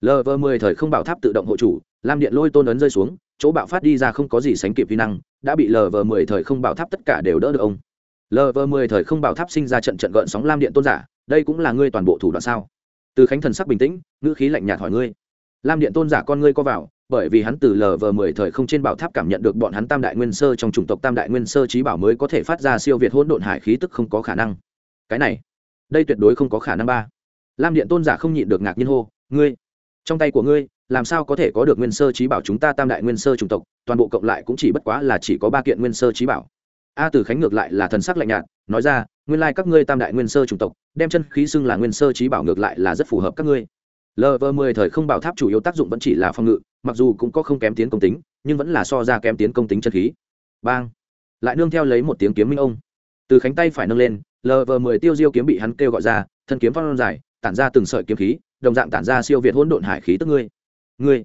lv mười thời không bảo tháp tự động hộ chủ, lam điện lôi tôn ấn rơi xuống, chỗ bạo phát đi ra không có gì sánh kịp vi năng, đã bị lv mười thời không bảo tháp tất cả đều đỡ được ông. Lv mười thời không bảo tháp sinh ra trận trận gợn sóng lam điện tôn giả, đây cũng là ngươi toàn bộ thủ đoạn sao? Từ khánh thần sắc bình tĩnh, ngữ khí lạnh nhạt hỏi ngươi. Lam điện tôn giả con ngươi co vào bởi vì hắn từ lv mười thời không trên bảo tháp cảm nhận được bọn hắn tam đại nguyên sơ trong chủng tộc tam đại nguyên sơ trí bảo mới có thể phát ra siêu việt hỗn độn hải khí tức không có khả năng. Cái này, đây tuyệt đối không có khả năng ba. Lam điện tôn giả không nhịn được ngạc nhiên hô, ngươi, trong tay của ngươi, làm sao có thể có được nguyên sơ trí bảo chúng ta tam đại nguyên sơ chủng tộc? Toàn bộ cộng lại cũng chỉ bất quá là chỉ có ba kiện nguyên sơ trí bảo. A từ khánh ngược lại là thần sắc lạnh nhạt, nói ra, nguyên lai các ngươi tam đại nguyên sơ chủng tộc, đem chân khí xưng là nguyên sơ trí bảo ngược lại là rất phù hợp các ngươi. Lv mười thời không bảo tháp chủ yếu tác dụng vẫn chỉ là phòng ngự mặc dù cũng có không kém tiến công tính, nhưng vẫn là so ra kém tiến công tính chân khí. Bang! Lại nương theo lấy một tiếng kiếm minh ông. Từ khánh tay phải nâng lên lờ vờ mười tiêu diêu kiếm bị hắn kêu gọi ra, thân kiếm phong dài, tản ra từng sợi kiếm khí, đồng dạng tản ra siêu việt hỗn độn hải khí tức ngươi. Ngươi!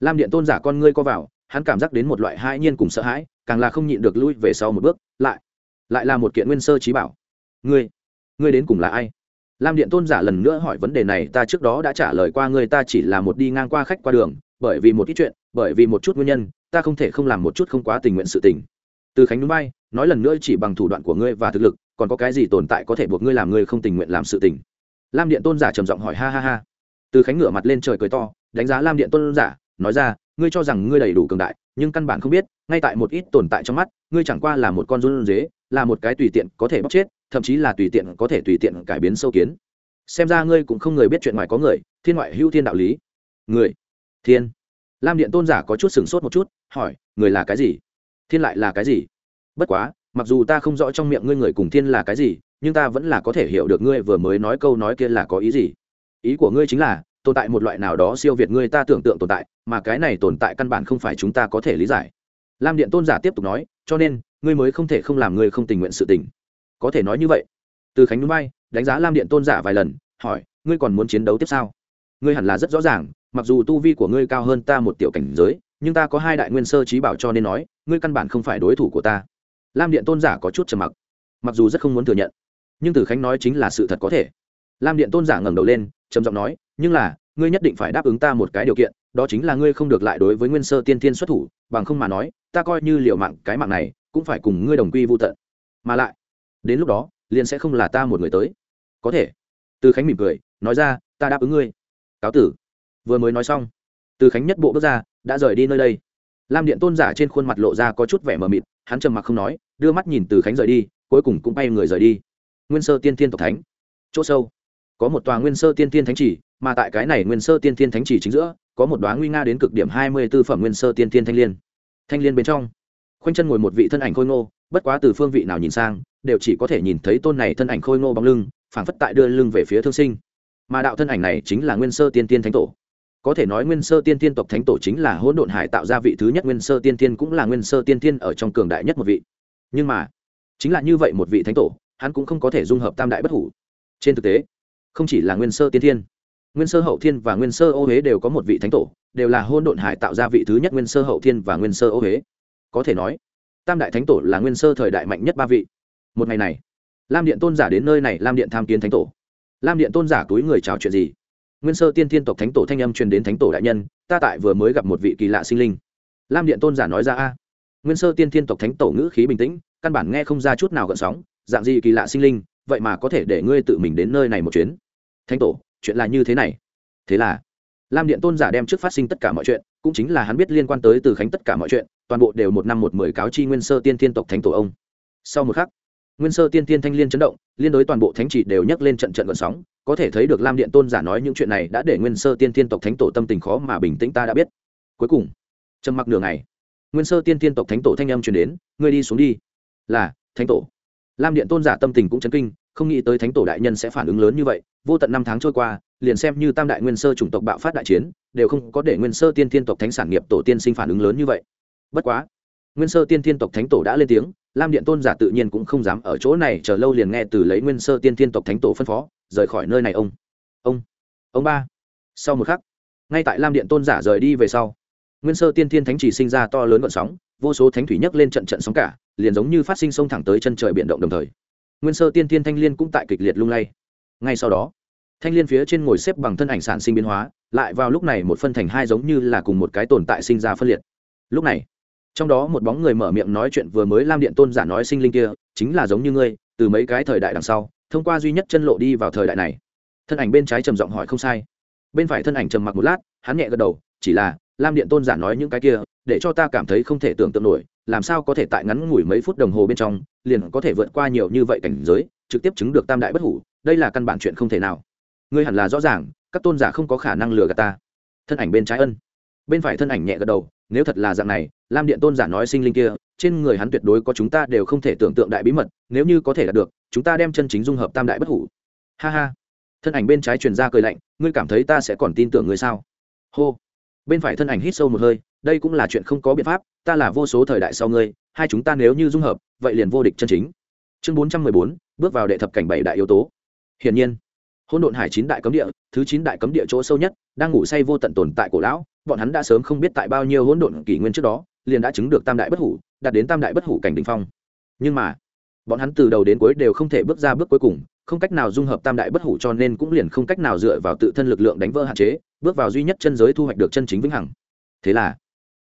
Lam điện tôn giả con ngươi co vào, hắn cảm giác đến một loại hãi nhiên cùng sợ hãi, càng là không nhịn được lui về sau một bước, lại lại là một kiện nguyên sơ trí bảo. Ngươi! Ngươi đến cùng là ai? Lam điện tôn giả lần nữa hỏi vấn đề này, ta trước đó đã trả lời qua ngươi, ta chỉ là một đi ngang qua khách qua đường bởi vì một ít chuyện, bởi vì một chút nguyên nhân, ta không thể không làm một chút không quá tình nguyện sự tình. Từ khánh núi bay, nói lần nữa chỉ bằng thủ đoạn của ngươi và thực lực, còn có cái gì tồn tại có thể buộc ngươi làm ngươi không tình nguyện làm sự tình? Lam điện tôn giả trầm giọng hỏi, ha ha ha. Từ khánh ngửa mặt lên trời cười to, đánh giá lam điện tôn giả, nói ra, ngươi cho rằng ngươi đầy đủ cường đại, nhưng căn bản không biết, ngay tại một ít tồn tại trong mắt, ngươi chẳng qua là một con run dế là một cái tùy tiện có thể bóc chết, thậm chí là tùy tiện có thể tùy tiện cải biến sâu kiến. Xem ra ngươi cũng không người biết chuyện ngoài có người, thiên ngoại hữu thiên đạo lý. Người thiên. Lam điện tôn giả có chút sửng sốt một chút, hỏi, người là cái gì? Thiên lại là cái gì? Bất quá, mặc dù ta không rõ trong miệng ngươi người cùng thiên là cái gì, nhưng ta vẫn là có thể hiểu được ngươi vừa mới nói câu nói kia là có ý gì. Ý của ngươi chính là, tồn tại một loại nào đó siêu việt ngươi ta tưởng tượng tồn tại, mà cái này tồn tại căn bản không phải chúng ta có thể lý giải. Lam điện tôn giả tiếp tục nói, cho nên, ngươi mới không thể không làm ngươi không tình nguyện sự tình. Có thể nói như vậy. Từ khánh núi bay, đánh giá lam điện tôn giả vài lần, hỏi, ngươi còn muốn chiến đấu tiếp sao? Ngươi hẳn là rất rõ ràng, mặc dù tu vi của ngươi cao hơn ta một tiểu cảnh giới, nhưng ta có hai đại nguyên sơ trí bảo cho nên nói, ngươi căn bản không phải đối thủ của ta. Lam điện tôn giả có chút trầm mặc mặc dù rất không muốn thừa nhận, nhưng từ khánh nói chính là sự thật có thể. Lam điện tôn giả ngẩng đầu lên, trầm giọng nói, nhưng là, ngươi nhất định phải đáp ứng ta một cái điều kiện, đó chính là ngươi không được lại đối với nguyên sơ tiên thiên xuất thủ, bằng không mà nói, ta coi như liệu mạng cái mạng này, cũng phải cùng ngươi đồng quy vô tận. Mà lại, đến lúc đó, liền sẽ không là ta một người tới. Có thể. Từ khánh mỉm cười, nói ra, ta đáp ứng ngươi cáo tử. Vừa mới nói xong, từ khánh nhất bộ bước ra, đã rời đi nơi đây. Lam điện tôn giả trên khuôn mặt lộ ra có chút vẻ mờ mịt, hắn trầm mặc không nói, đưa mắt nhìn từ khánh rời đi, cuối cùng cũng bay người rời đi. Nguyên sơ tiên thiên tộc thánh. Chỗ sâu, có một tòa nguyên sơ tiên thiên thánh chỉ, mà tại cái này nguyên sơ tiên thiên thánh chỉ chính giữa, có một đoá nguy nga đến cực điểm hai mươi b ố phẩm nguyên sơ tiên thiên thanh l i ê n thanh l i ê n bên trong, khoanh chân ngồi một vị thân ảnh khôi ngô, bất quá từ phương vị nào nhìn sang, đều chỉ có thể nhìn thấy tôn này thân ảnh khôi ngô bóng lưng, phảng phất tại đưa lưng về phía thương sinh mà đạo thân ảnh này chính là nguyên sơ tiên tiên thánh tổ có thể nói nguyên sơ tiên tiên tộc thánh tổ chính là hỗn độn hải tạo ra vị thứ nhất nguyên sơ tiên tiên cũng là nguyên sơ tiên tiên ở trong cường đại nhất một vị nhưng mà chính là như vậy một vị thánh tổ hắn cũng không có thể dung hợp tam đại bất hủ trên thực tế không chỉ là nguyên sơ tiên thiên nguyên sơ hậu thiên và nguyên sơ ô huế đều có một vị thánh tổ đều là hôn độn hải tạo ra vị thứ nhất nguyên sơ hậu thiên và nguyên sơ ô huế có thể nói tam đại thánh tổ là nguyên sơ thời đại mạnh nhất ba vị một ngày này lam điện tôn giả đến nơi này lam điện tham kiến thánh tổ lam điện tôn giả túi người chào chuyện gì? Nguyên sơ tiên thiên tộc thánh tổ thanh âm truyền đến thánh tổ đại nhân, ta tại vừa mới gặp một vị kỳ lạ sinh linh. Lam điện tôn giả nói ra a. Nguyên sơ tiên thiên tộc thánh tổ ngữ khí bình tĩnh, căn bản nghe không ra chút nào gợn sóng, dạng gì kỳ lạ sinh linh, vậy mà có thể để ngươi tự mình đến nơi này một chuyến. Thánh tổ, chuyện là như thế này. Thế là, lam điện tôn giả đem trước phát sinh tất cả mọi chuyện, cũng chính là hắn biết liên quan tới từ khánh tất cả mọi chuyện, toàn bộ đều một năm một mười cáo chi nguyên sơ tiên thiên tộc thánh tổ ông. Sau một khắc nguyên sơ tiên tiên thanh liên chấn động, liên đối toàn bộ thánh chỉ đều nhấc lên trận trận gọn sóng. Có thể thấy được lam điện tôn giả nói những chuyện này đã để nguyên sơ tiên tiên tộc thánh tổ tâm tình khó mà bình tĩnh, ta đã biết. Cuối cùng, trầm mặc nửa ngày, nguyên sơ tiên tiên tộc thánh tổ thanh âm truyền đến, ngươi đi xuống đi. Là, thánh tổ. Lam điện tôn giả tâm tình cũng chấn kinh, không nghĩ tới thánh tổ đại nhân sẽ phản ứng lớn như vậy. Vô tận năm tháng trôi qua, liền xem như tam đại nguyên sơ chủng tộc bạo phát đại chiến, đều không có để nguyên sơ tiên tiên tộc thánh sản nghiệp tổ tiên sinh phản ứng lớn như vậy. Bất quá nguyên sơ tiên thiên tộc thánh tổ đã lên tiếng, lam điện tôn giả tự nhiên cũng không dám ở chỗ này chờ lâu liền nghe từ lấy nguyên sơ tiên thiên tộc thánh tổ phân phó, rời khỏi nơi này ông. Ông ông ba. Sau một khắc, ngay tại lam điện tôn giả rời đi về sau, nguyên sơ tiên thiên thánh chỉ sinh ra to lớn gọn sóng, vô số thánh thủy nhấc lên trận trận sóng cả, liền giống như phát sinh sông thẳng tới chân trời biển động đồng thời. Nguyên sơ tiên thiên thanh liên cũng tại kịch liệt lung lay. Ngay sau đó, thanh liên phía trên ngồi xếp bằng thân ảnh sản sinh biến hóa, lại vào lúc này một phân thành hai giống như là cùng một cái tồn tại sinh ra phân liệt. Lúc này trong đó một bóng người mở miệng nói chuyện vừa mới lam điện tôn giả nói sinh linh kia, chính là giống như ngươi, từ mấy cái thời đại đằng sau, thông qua duy nhất chân lộ đi vào thời đại này. Thân ảnh bên trái trầm giọng hỏi không sai. Bên phải thân ảnh trầm mặc một lát, hắn nhẹ gật đầu, chỉ là, lam điện tôn giả nói những cái kia, để cho ta cảm thấy không thể tưởng tượng nổi, làm sao có thể tại ngắn ngủi mấy phút đồng hồ bên trong, liền có thể vượt qua nhiều như vậy cảnh giới, trực tiếp chứng được tam đại bất hủ, đây là căn bản chuyện không thể nào. Ngươi hẳn là rõ ràng, các tôn giả không có khả năng lừa gạt ta. Thân ảnh bên trái ân. Bên phải thân ảnh nhẹ gật đầu nếu thật là dạng này, lam điện tôn giả nói sinh linh kia, trên người hắn tuyệt đối có chúng ta đều không thể tưởng tượng đại bí mật, nếu như có thể đạt được, chúng ta đem chân chính dung hợp tam đại bất hủ. Ha ha. Thân ảnh bên trái truyền ra cười lạnh, ngươi cảm thấy ta sẽ còn tin tưởng ngươi sao? Hô. Bên phải thân ảnh hít sâu một hơi, đây cũng là chuyện không có biện pháp, ta là vô số thời đại sau ngươi, hai chúng ta nếu như dung hợp, vậy liền vô địch chân chính. Chương bốn trăm mười bốn, bước vào đệ thập cảnh bảy đại yếu tố. Hiển nhiên hôn độn hải chín đại cấm địa, thứ chín đại cấm địa chỗ sâu nhất, đang ngủ say vô tận tồn tại cổ lão, bọn hắn đã sớm không biết tại bao nhiêu hỗn độn kỷ nguyên trước đó, liền đã chứng được tam đại bất hủ, đạt đến tam đại bất hủ cảnh đ ỉ n h phong. Nhưng mà, bọn hắn từ đầu đến cuối đều không thể bước ra bước cuối cùng, không cách nào dung hợp tam đại bất hủ cho nên cũng liền không cách nào dựa vào tự thân lực lượng đánh vỡ hạn chế, bước vào duy nhất chân giới thu hoạch được chân chính vĩnh hằng. Thế là,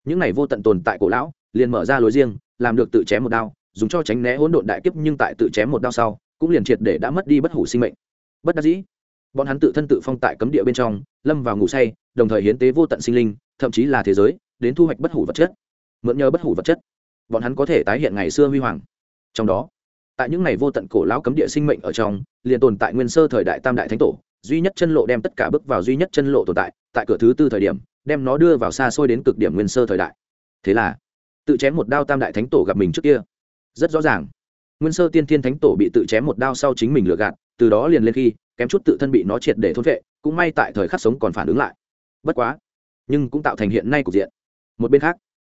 những này vô tận tồn tại cổ lão liền mở ra lối riêng, làm được tự chém một đao, dùng cho tránh né hỗn độn đại kiếp nhưng tại tự chém một đao sau, cũng liền triệt để đã mất đi bất hủ sinh mệnh. Bất đắc dĩ bọn hắn tự thân tự phong tại cấm địa bên trong, lâm vào ngủ say, đồng thời hiến tế vô tận sinh linh, thậm chí là thế giới, đến thu hoạch bất hủ vật chất. Mượn nhờ bất hủ vật chất, bọn hắn có thể tái hiện ngày xưa huy hoàng. Trong đó, tại những ngày vô tận cổ lão cấm địa sinh mệnh ở trong, liền tồn tại nguyên sơ thời đại tam đại thánh tổ, duy nhất chân lộ đem tất cả bước vào duy nhất chân lộ tồn tại tại cửa thứ tư thời điểm, đem nó đưa vào xa xôi đến cực điểm nguyên sơ thời đại. Thế là, tự chém một đao tam đại thánh tổ gặp mình trước kia. Rất rõ ràng, nguyên sơ tiên thiên thánh tổ bị tự chém một đao sau chính mình lừa gạt, từ đó liền lên khi kém chút tự thân bị nó triệt để thôn vệ, cũng may tại thời khắc sống còn phản ứng lại. Bất quá, nhưng cũng tạo thành hiện nay cục diện. Một bên khác,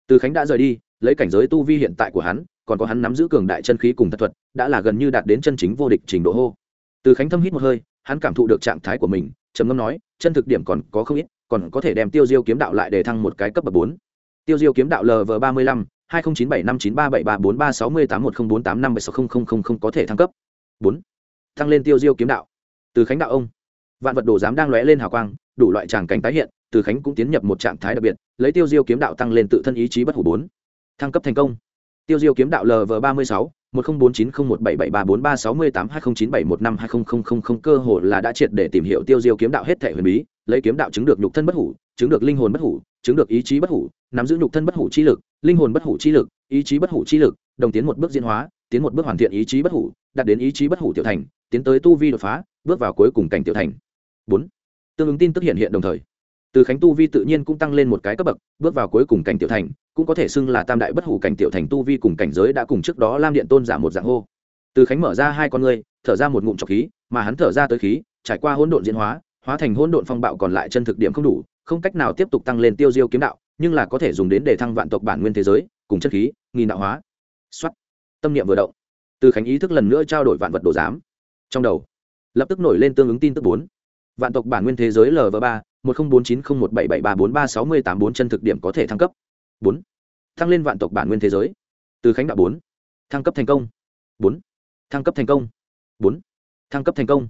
từ khánh đã rời đi, lấy cảnh giới tu vi hiện tại của hắn, còn có hắn nắm giữ cường đại chân khí cùng thật thuật, đã là gần như đạt đến chân chính vô địch trình độ hô. Từ khánh thâm hít một hơi, hắn cảm thụ được trạng thái của mình, trầm ngâm nói, chân thực điểm còn có không ít, còn có thể đem tiêu diêu kiếm đạo lại để thăng một cái cấp bậc bốn. Tiêu diêu kiếm đạo lv ba mươi lăm, hai nghìn chín bảy năm chín ba bảy ba bốn ba sáu mươi tám một không bốn tám năm bảy sáu không không không không có thể thăng cấp. Bốn. Thăng lên tiêu diêu kiếm đạo từ khánh đạo ông, vạn vật đồ giám đang lóe lên hào quang, đủ loại tràng cảnh tái hiện, từ khánh cũng tiến nhập một trạng thái đặc biệt, lấy tiêu diêu kiếm đạo tăng lên tự thân ý chí bất hủ bốn. Thăng cấp thành công. Tiêu diêu kiếm đạo lv ba mươi sáu, một nghìn bốn chín không một bảy bảy ba bốn ba sáu mươi tám hai nghìn chín bảy một năm hai nghìn cơ hồ là đã triệt để tìm hiểu tiêu diêu kiếm đạo hết thể huyền bí, lấy kiếm đạo chứng được nhục thân bất hủ, chứng được linh hồn bất hủ, chứng được ý chí bất hủ, nắm giữ nhục thân bất hủ chi lực, linh hồn bất hủ chi lực, ý chí bất hủ chi lực, đồng tiến một bước diễn hóa, tiến một bước hoàn thiện ý chí bất hủ, đạt đến ý chí bất hủ tiểu thành, tiến tới tu vi đột phá bước vào cuối cùng cảnh tiểu thành. Bốn. Tương ứng tin tức hiện hiện đồng thời. Từ khánh tu vi tự nhiên cũng tăng lên một cái cấp bậc, bước vào cuối cùng cảnh tiểu thành, cũng có thể xưng là tam đại bất hủ cảnh tiểu thành tu vi cùng cảnh giới đã cùng trước đó lam điện tôn giả một dạng hô. Từ khánh mở ra hai con ngươi, thở ra một ngụm trọc khí, mà hắn thở ra tới khí, trải qua hỗn độn diễn hóa hóa thành hỗn độn phong bạo còn lại chân thực điểm không đủ, không cách nào tiếp tục tăng lên tiêu diêu kiếm đạo, nhưng là có thể dùng đến để thăng vạn tộc bản nguyên thế giới, cùng chân khí nghi đạo hóa. Xuất tâm niệm vừa động. Từ khánh ý thức lần nữa trao đổi vạn vật đồ giám. Trong đầu lập tức nổi lên tương ứng tin tức bốn. Vạn tộc bản nguyên thế giới lv ba, một không bốn chín không một bảy bảy ba bốn ba sáu mươi tám bốn chân thực điểm có thể thăng cấp. Bốn. Thăng lên vạn tộc bản nguyên thế giới. Từ khánh đạo bốn. Thăng cấp thành công. Bốn. Thăng cấp thành công. Bốn. Thăng cấp thành công.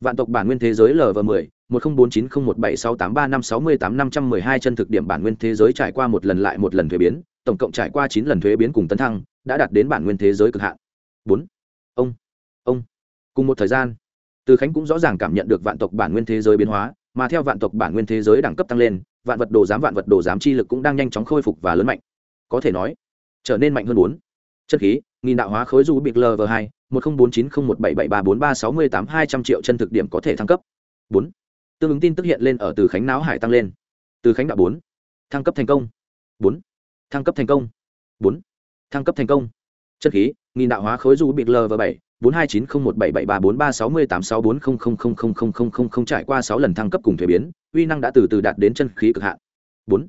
Vạn tộc bản nguyên thế giới lv mười, một không bốn chín không một bảy sáu tám ba năm sáu mươi tám năm trăm mười hai chân thực điểm bản nguyên thế giới trải qua một lần lại một lần thuế biến, tổng cộng trải qua chín lần thuế biến cùng tấn thăng, đã đạt đến bản nguyên thế giới cực hạn. Bốn. Ông. Ông. Cùng một thời gian từ khánh cũng rõ ràng cảm nhận được vạn tộc bản nguyên thế giới biến hóa, mà theo vạn tộc bản nguyên thế giới đẳng cấp tăng lên, vạn vật đồ giám, vạn vật đồ giám chi lực cũng đang nhanh chóng khôi phục và lớn mạnh. Có thể nói, trở nên mạnh hơn bốn. Chân khí, nghìn đạo hóa khối du bịt lv hai, một nghìn bốn chín không một bảy bảy ba bốn ba sáu mươi tám hai trăm triệu chân thực điểm có thể thăng cấp. Bốn. Tương ứng tin tức hiện lên ở từ khánh não hải tăng lên. Từ khánh đạo bốn. Thăng cấp thành công. Bốn. Thăng cấp thành công. Bốn. Thăng cấp thành công. Chân khí nghìn đạo hóa khối du bịt lv bảy, bốn hai chín không một bảy bảy ba bốn ba sáu mươi tám sáu bốn không không không không không không không không trải qua sáu lần thăng cấp cùng thuế biến, uy năng đã từ từ đạt đến chân khí cực hạn. Bốn.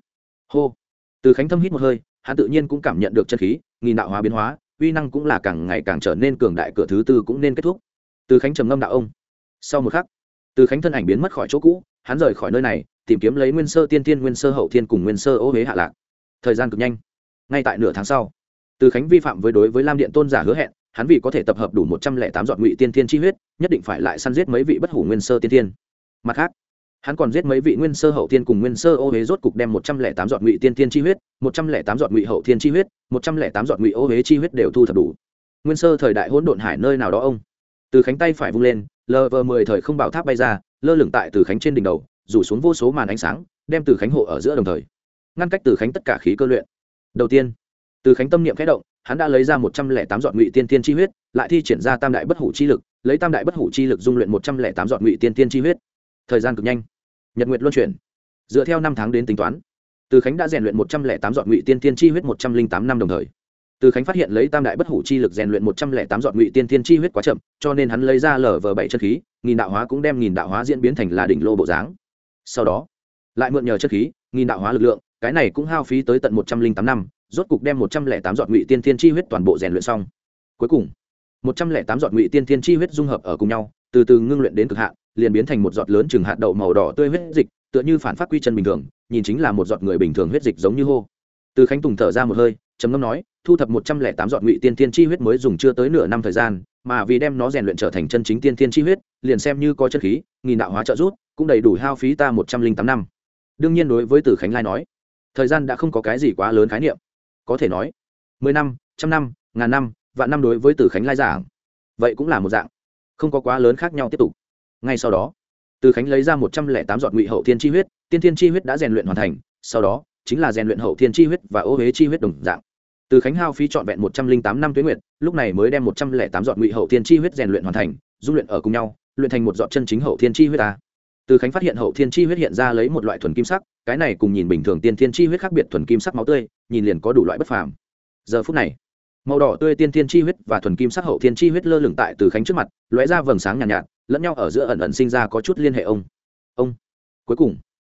Hô. Từ khánh thâm hít một hơi, hắn tự nhiên cũng cảm nhận được chân khí, nghìn đạo hóa biến hóa, uy năng cũng là càng ngày càng trở nên cường đại, cửa thứ tư cũng nên kết thúc. Từ khánh trầm ngâm đạo ông. Sau một khắc, từ khánh thân ảnh biến mất khỏi chỗ cũ, hắn rời khỏi nơi này, tìm kiếm lấy nguyên sơ tiên tiên nguyên sơ hậu thiên cùng nguyên sơ ô huế hạ lạc. Thời gian cực nhanh. Ngay tại nửa tháng sau từ khánh vi phạm với đối với lam điện tôn giả hứa hẹn, hắn vì có thể tập hợp đủ một trăm lẻ tám dọn ngụy tiên thiên chi huyết, nhất định phải lại săn giết mấy vị bất hủ nguyên sơ tiên thiên. Mặt khác, hắn còn giết mấy vị nguyên sơ hậu tiên cùng nguyên sơ ô huế rốt cục đem một trăm lẻ tám dọn ngụy tiên thiên chi huyết, một trăm lẻ tám dọn ngụy hậu thiên chi huyết, một trăm lẻ tám dọn ngụy ô huế chi huyết đều thu thập đủ. Nguyên sơ thời đại hỗn độn hải nơi nào đó ông? Từ khánh tay phải vung lên lv mười thời không bảo tháp bay ra, lơ lửng tại từ khánh trên đỉnh đầu, rủ xuống vô số màn ánh sáng, đem từ khánh hộ ở giữa đồng thời. Ngăn cách từ khánh tất cả khí cơ luyện. Đầu tiên từ khánh tâm niệm khẽ động, hắn đã lấy ra một trăm lẻ tám dọn ngụy tiên tiên chi huyết, lại thi triển ra tam đại bất hủ chi lực, lấy tam đại bất hủ chi lực dung luyện một trăm lẻ tám dọn ngụy tiên tiên chi huyết. Thời gian cực nhanh. Nhật nguyện luân chuyển. Dựa theo năm tháng đến tính toán, từ khánh đã rèn luyện một trăm lẻ tám dọn ngụy tiên tiên chi huyết một trăm linh tám năm đồng thời. Từ khánh phát hiện lấy tam đại bất hủ chi lực rèn luyện một trăm lẻ tám dọn ngụy tiên tiên chi huyết quá chậm, cho nên hắn lấy ra lở vờ bảy chân khí, nghìn đạo hóa cũng đem nghìn đạo hóa diễn biến thành là đỉnh lô bộ dáng. Sau đó, lại mượn nhờ chất khí, nghìn đạo hóa lực lượng, cái này cũng hao phí tới tận một trăm linh tám năm rốt cục đem một trăm lẻ tám giọt ngụy tiên thiên chi huyết toàn bộ rèn luyện xong. Cuối cùng, một trăm lẻ tám giọt ngụy tiên thiên chi huyết dung hợp ở cùng nhau, từ từ ngưng luyện đến cực hạn, liền biến thành một giọt lớn chừng hạt đậu màu đỏ tươi huyết dịch, tựa như phản phát quy chân bình thường, nhìn chính là một giọt người bình thường huyết dịch giống như hô. Từ khánh tùng thở ra một hơi, trầm ngâm nói, thu thập một trăm lẻ tám giọt ngụy tiên thiên chi huyết mới dùng chưa tới nửa năm thời gian, mà vì đem nó rèn luyện trở thành chân chính tiên thiên chi huyết, liền xem như có chân khí, nghìn đạo hóa trợ rút cũng đầy đủ hao phí ta một trăm linh tám năm. Đương nhiên đối với từ khánh lai nói, thời gian đã không có cái gì quá lớn khái niệm có thể nói, mười năm, trăm năm, ngàn năm, vạn năm đối với từ khánh lai giảng, vậy cũng là một dạng, không có quá lớn khác nhau tiếp tục. Ngay sau đó, từ khánh lấy ra một trăm lẻ tám giọt ngụy hậu thiên chi huyết, tiên thiên chi huyết đã rèn luyện hoàn thành, sau đó chính là rèn luyện hậu thiên chi huyết và ô huế chi huyết đồng dạng. Từ khánh hao phí trọn vẹn một trăm linh tám năm tuyến nguyệt, lúc này mới đem một trăm lẻ tám giọt ngụy hậu thiên chi huyết rèn luyện hoàn thành, dung luyện ở cùng nhau, luyện thành một giọt chân chính hậu thiên chi huyết ta từ khánh phát hiện hậu thiên chi huyết hiện ra lấy một loại thuần kim sắc cái này cùng nhìn bình thường tiên thiên chi huyết khác biệt thuần kim sắc máu tươi nhìn liền có đủ loại bất phàm. Giờ phút này màu đỏ tươi tiên thiên chi huyết và thuần kim sắc hậu thiên chi huyết lơ lửng tại từ khánh trước mặt lóe ra vầng sáng nhàn nhạt, nhạt lẫn nhau ở giữa ẩn ẩn sinh ra có chút liên hệ ông. Ông cuối cùng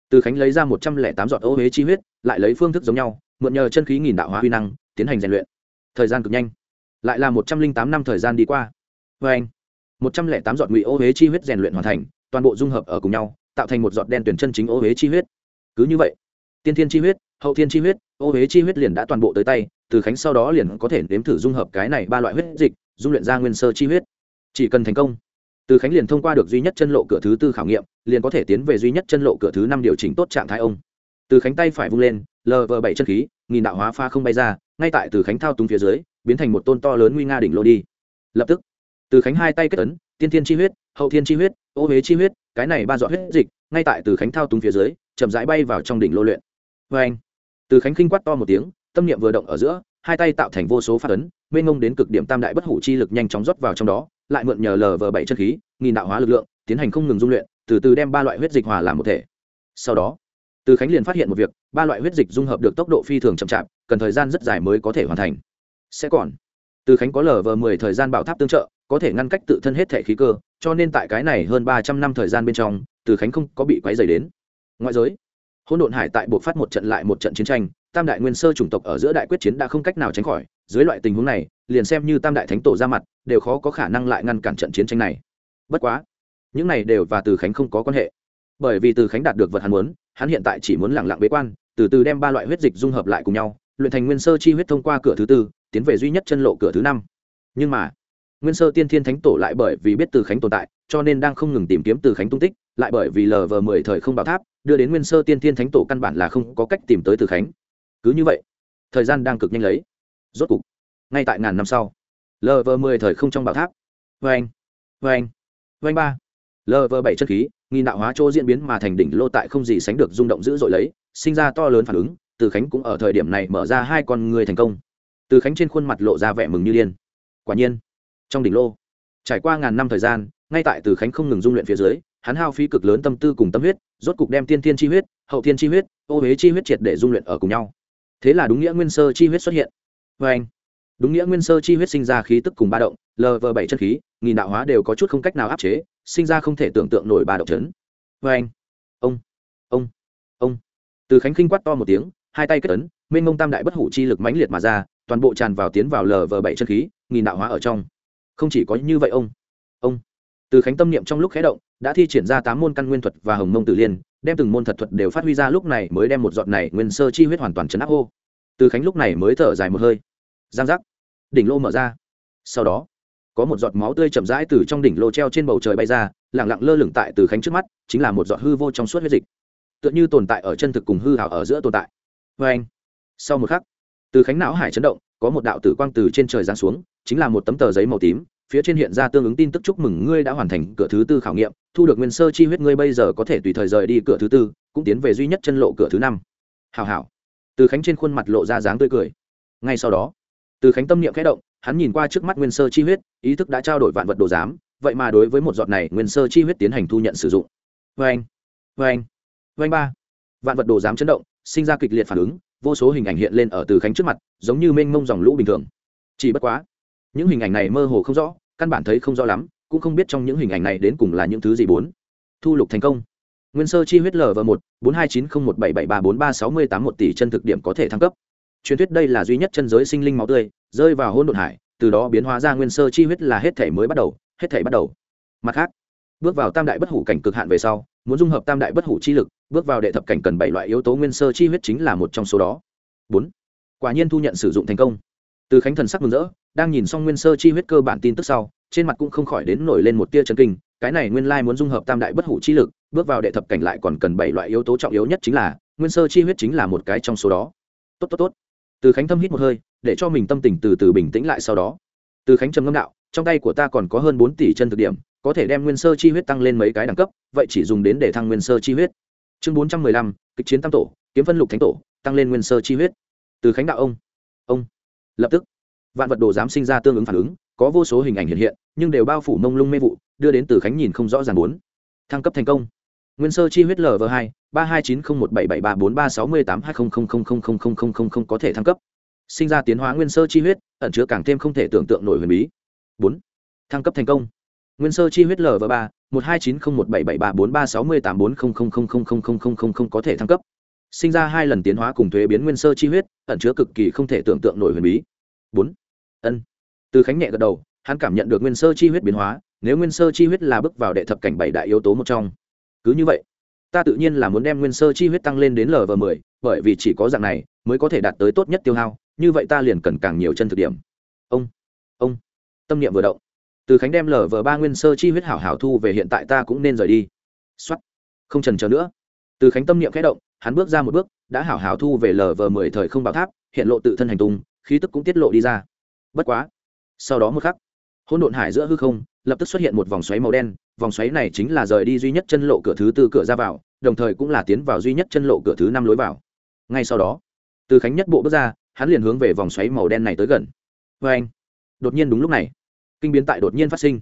từ khánh lấy ra một trăm lẻ tám giọt ô huế chi huyết lại lấy phương thức giống nhau mượn nhờ chân khí nghìn đạo hóa huy năng tiến hành rèn luyện. Thời gian cực nhanh lại là một trăm linh tám năm thời gian đi qua. Vê anh một trăm lẻ tám giọt ngụy ô huế chi huyết rèn luyện hoàn thành toàn bộ dung hợp ở cùng nhau, tạo thành một giọt đen tuyển chân chính ô huế chi huyết. Cứ như vậy, tiên thiên chi huyết, hậu thiên chi huyết, ô huế chi huyết liền đã toàn bộ tới tay, từ khánh sau đó liền có thể nếm thử dung hợp cái này ba loại huyết dịch, dung luyện ra nguyên sơ chi huyết. Chỉ cần thành công, từ khánh liền thông qua được duy nhất chân lộ cửa thứ tư khảo nghiệm, liền có thể tiến về duy nhất chân lộ cửa thứ năm điều chỉnh tốt trạng thái ông. Từ khánh tay phải vung lên lv bảy chân khí, nghìn đạo hóa pha không bay ra, ngay tại từ khánh thao túng phía dưới, biến thành một tôn to lớn nguy nga đỉnh lô đi. Lập tức, từ khánh hai tay kết ấn, tiên thiên chi huyết, hậu thiên chi huyết ô huế chi huyết, cái này ba dọn huyết dịch, ngay tại từ khánh thao túng phía dưới, chậm rãi bay vào trong đỉnh lô luyện. Vê anh, từ khánh khinh quát to một tiếng, tâm niệm vừa động ở giữa, hai tay tạo thành vô số phát ấn, mênh ngông đến cực điểm tam đại bất hủ chi lực nhanh chóng rót vào trong đó, lại mượn nhờ lv bảy chân khí, nghìn đạo hóa lực lượng, tiến hành không ngừng dung luyện, từ từ đem ba loại huyết dịch hòa làm một thể. Sau đó, từ khánh liền phát hiện một việc, ba loại huyết dịch dung hợp được tốc độ phi thường chậm chạp, cần thời gian rất dài mới có thể hoàn thành. Sẽ còn, từ khánh có lv mười thời gian bảo tháp tương trợ, có thể ngăn cách tự thân hết thể khí cơ cho nên tại cái này hơn ba trăm năm thời gian bên trong, từ khánh không có bị quấy dày đến. Ngoại giới, hỗn độn hải tại buộc phát một trận lại một trận chiến tranh, tam đại nguyên sơ chủng tộc ở giữa đại quyết chiến đã không cách nào tránh khỏi. Dưới loại tình huống này, liền xem như tam đại thánh tổ ra mặt, đều khó có khả năng lại ngăn cản trận chiến tranh này. Bất quá, những này đều và từ khánh không có quan hệ. Bởi vì từ khánh đạt được vật hắn muốn, hắn hiện tại chỉ muốn lẳng lặng bế quan, từ từ đem ba loại huyết dịch dung hợp lại cùng nhau, luyện thành nguyên sơ chi huyết thông qua cửa thứ tư, tiến về duy nhất chân lộ cửa thứ năm. Nhưng mà nguyên sơ tiên thiên thánh tổ lại bởi vì biết từ khánh tồn tại, cho nên đang không ngừng tìm kiếm từ khánh tung tích, lại bởi vì lờ vờ mười thời không bảo tháp, đưa đến nguyên sơ tiên thiên thánh tổ căn bản là không có cách tìm tới từ khánh. Cứ như vậy, thời gian đang cực nhanh lấy. Rốt cục, ngay tại ngàn năm sau lờ vờ mười thời không trong bảo tháp. Vê anh vê anh vê anh ba. Lờ vờ bảy chất khí nghi nạo hóa chỗ diễn biến mà thành đỉnh lô tại không gì sánh được rung động dữ dội lấy, sinh ra to lớn phản ứng, từ khánh cũng ở thời điểm này mở ra hai con người thành công. Từ khánh trên khuôn mặt lộ ra vẻ mừng như điên. Quả nhiên trong đỉnh lô. Trải qua ngàn năm thời gian, ngay tại từ khánh không ngừng dung luyện phía dưới, hắn hao phí cực lớn tâm tư cùng tâm huyết, rốt cục đem tiên thiên chi huyết, hậu thiên chi huyết, ô huế chi huyết triệt để dung luyện ở cùng nhau. Thế là đúng nghĩa nguyên sơ chi huyết xuất hiện. Vê anh, đúng nghĩa nguyên sơ chi huyết sinh ra khí tức cùng ba động lv bảy chân khí, nghìn đạo hóa đều có chút không cách nào áp chế, sinh ra không thể tưởng tượng nổi ba động chấn. Vê anh, ông ông ông. Từ khánh khinh quát to một tiếng, hai tay kết ấn, mênh mông tam đại bất hủ chi lực mãnh liệt mà ra, toàn bộ tràn vào tiến vào lv bảy chân khí, nghìn đạo hóa ở trong không chỉ có như vậy ông. Ông. Từ khánh tâm niệm trong lúc khé động, đã thi triển ra tám môn căn nguyên thuật và hồng mông tử liên, đem từng môn thật thuật đều phát huy ra lúc này mới đem một giọt này nguyên sơ chi huyết hoàn toàn chấn áp ô từ khánh lúc này mới thở dài một hơi. Giang giác. Đỉnh lô mở ra. Sau đó, có một giọt máu tươi chậm rãi từ trong đỉnh lô treo trên bầu trời bay ra lẳng lặng lơ lửng tại từ khánh trước mắt, chính là một giọt hư vô trong suốt huyết dịch. Tựa như tồn tại ở chân thực cùng hư hảo ở giữa tồn tại. Vê anh sau một khắc, từ khánh não hải chấn động có một đạo tử quang từ trên trời giáng xuống, chính là một tấm tờ giấy màu tím, phía trên hiện ra tương ứng tin tức chúc mừng ngươi đã hoàn thành cửa thứ tư khảo nghiệm, thu được nguyên sơ chi huyết ngươi bây giờ có thể tùy thời rời đi cửa thứ tư, cũng tiến về duy nhất chân lộ cửa thứ năm. Hào hảo. Từ khánh trên khuôn mặt lộ ra dáng tươi cười. Ngay sau đó, từ khánh tâm niệm khẽ động, hắn nhìn qua trước mắt nguyên sơ chi huyết, ý thức đã trao đổi vạn vật đồ giám, vậy mà đối với một giọt này nguyên sơ chi huyết tiến hành thu nhận sử dụng. Vê anh vê anh vê anh ba. Vạn vật đồ giám chấn động, sinh ra kịch liệt phản ứng vô số hình ảnh hiện lên ở từ khánh trước mặt, giống như mênh mông dòng lũ bình thường. Chỉ bất quá, những hình ảnh này mơ hồ không rõ, căn bản thấy không rõ lắm, cũng không biết trong những hình ảnh này đến cùng là những thứ gì bốn. Thu lục thành công. Nguyên sơ chi huyết lv một, bốn hai chín không một bảy bảy ba bốn ba sáu mươi tám một tỷ chân thực điểm có thể thăng cấp. Truyền thuyết đây là duy nhất chân giới sinh linh máu tươi, rơi vào hôn đột hải, từ đó biến hóa ra nguyên sơ chi huyết là hết thể mới bắt đầu, hết thể bắt đầu. Mặt khác, bước vào tam đại bất hủ cảnh cực hạn về sau muốn dung hợp tam đại bất hủ chi lực, bước vào đệ thập cảnh cần bảy loại yếu tố nguyên sơ chi huyết chính là một trong số đó. Bốn, quả nhiên thu nhận sử dụng thành công. Từ khánh thần sắc mừng rỡ, đang nhìn xong nguyên sơ chi huyết cơ bản tin tức sau, trên mặt cũng không khỏi đến nổi lên một tia chân kinh, cái này nguyên lai muốn dung hợp tam đại bất hủ chi lực, bước vào đệ thập cảnh lại còn cần bảy loại yếu tố trọng yếu nhất chính là, nguyên sơ chi huyết chính là một cái trong số đó. Tốt tốt tốt. Từ khánh thâm hít một hơi, để cho mình tâm tình từ từ bình tĩnh lại sau đó. Từ khánh trầm ngâm đạo, trong tay của ta còn có hơn bốn tỷ chân thực điểm có thể đem nguyên sơ chi huyết tăng lên mấy cái đẳng cấp, vậy chỉ dùng đến để thăng nguyên sơ chi huyết. Chương bốn trăm mười lăm, kịch chiến tam tổ, kiếm phân lục thánh tổ, tăng lên nguyên sơ chi huyết. Từ khánh đạo ông. Ông. Lập tức, vạn vật đồ dám sinh ra tương ứng phản ứng, có vô số hình ảnh hiện hiện, nhưng đều bao phủ mông lung mê vụ, đưa đến từ khánh nhìn không rõ ràng bốn. Thăng cấp thành công. Nguyên sơ chi huyết lv hai, ba hai chín không một bảy bảy ba bốn ba sáu mươi tám hai không không không không không không không không không có thể thăng cấp. Sinh ra tiến hóa nguyên sơ chi huyết, ẩn chứa càng thêm không thể tưởng tượng nổi huyền bí. Bốn. Thăng cấp thành công nguyên sơ chi huyết lv ba một hai chín không một bảy bảy ba bốn ba sáu mươi tám bốn không không không không không không không không không có thể thăng cấp sinh ra hai lần tiến hóa cùng thuế biến nguyên sơ chi huyết ẩn chứa cực kỳ không thể tưởng tượng nổi huyền bí bốn ân từ khánh nhẹ gật đầu hắn cảm nhận được nguyên sơ chi huyết biến hóa nếu nguyên sơ chi huyết là bước vào đệ thập cảnh bảy đại yếu tố một trong cứ như vậy ta tự nhiên là muốn đem nguyên sơ chi huyết tăng lên đến lv mười bởi vì chỉ có dạng này mới có thể đạt tới tốt nhất tiêu hao như vậy ta liền cần càng nhiều chân thực điểm ông ông tâm niệm vừa động từ khánh đem lở vờ ba nguyên sơ chi huyết hảo hảo thu về hiện tại ta cũng nên rời đi. Xuất không trần chờ nữa. Từ khánh tâm niệm khẽ động, hắn bước ra một bước, đã hảo hảo thu về lở vờ mười thời không bảo tháp, hiện lộ tự thân hành tung, khí tức cũng tiết lộ đi ra. Bất quá. Sau đó một khắc, hỗn độn hải giữa hư không, lập tức xuất hiện một vòng xoáy màu đen, vòng xoáy này chính là rời đi duy nhất chân lộ cửa thứ tư cửa ra vào, đồng thời cũng là tiến vào duy nhất chân lộ cửa thứ năm lối vào. Ngay sau đó, từ khánh nhất bộ bước ra, hắn liền hướng về vòng xoáy màu đen này tới gần. Vê anh đột nhiên đúng lúc này kinh biến tại đột nhiên phát sinh.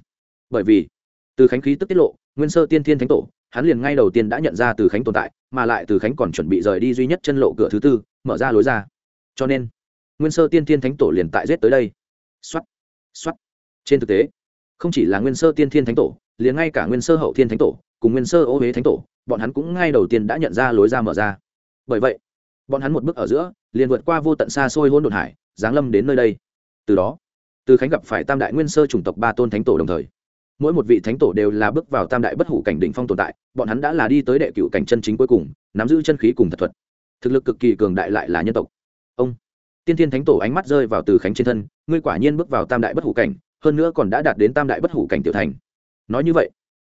Bởi vì, từ khánh khí tức tiết lộ, nguyên sơ tiên thiên thánh tổ, hắn liền ngay đầu tiên đã nhận ra từ khánh tồn tại, mà lại từ khánh còn chuẩn bị rời đi duy nhất chân lộ cửa thứ tư, mở ra lối ra. Cho nên, nguyên sơ tiên thiên thánh tổ liền tại rết tới đây. X o á t x o á t trên thực tế, không chỉ là nguyên sơ tiên thiên thánh tổ, liền ngay cả nguyên sơ hậu thiên thánh tổ, cùng nguyên sơ ô huế thánh tổ, bọn hắn cũng ngay đầu tiên đã nhận ra lối ra mở ra. Bởi vậy, bọn hắn một bước ở giữa, liền vượt qua vô tận xa xôi hôn đột hải, giáng lâm đến nơi đây. Từ đó từ khánh gặp phải tam đại nguyên sơ chủng tộc ba tôn thánh tổ đồng thời, mỗi một vị thánh tổ đều là bước vào tam đại bất hủ cảnh đỉnh phong tồn tại, bọn hắn đã là đi tới đệ cựu cảnh chân chính cuối cùng, nắm giữ chân khí cùng thật thuật. Thực lực cực kỳ cường đại lại là nhân tộc. Ông, tiên thiên thánh tổ ánh mắt rơi vào từ khánh trên thân, ngươi quả nhiên bước vào tam đại bất hủ cảnh, hơn nữa còn đã đạt đến tam đại bất hủ cảnh tiểu thành. Nói như vậy,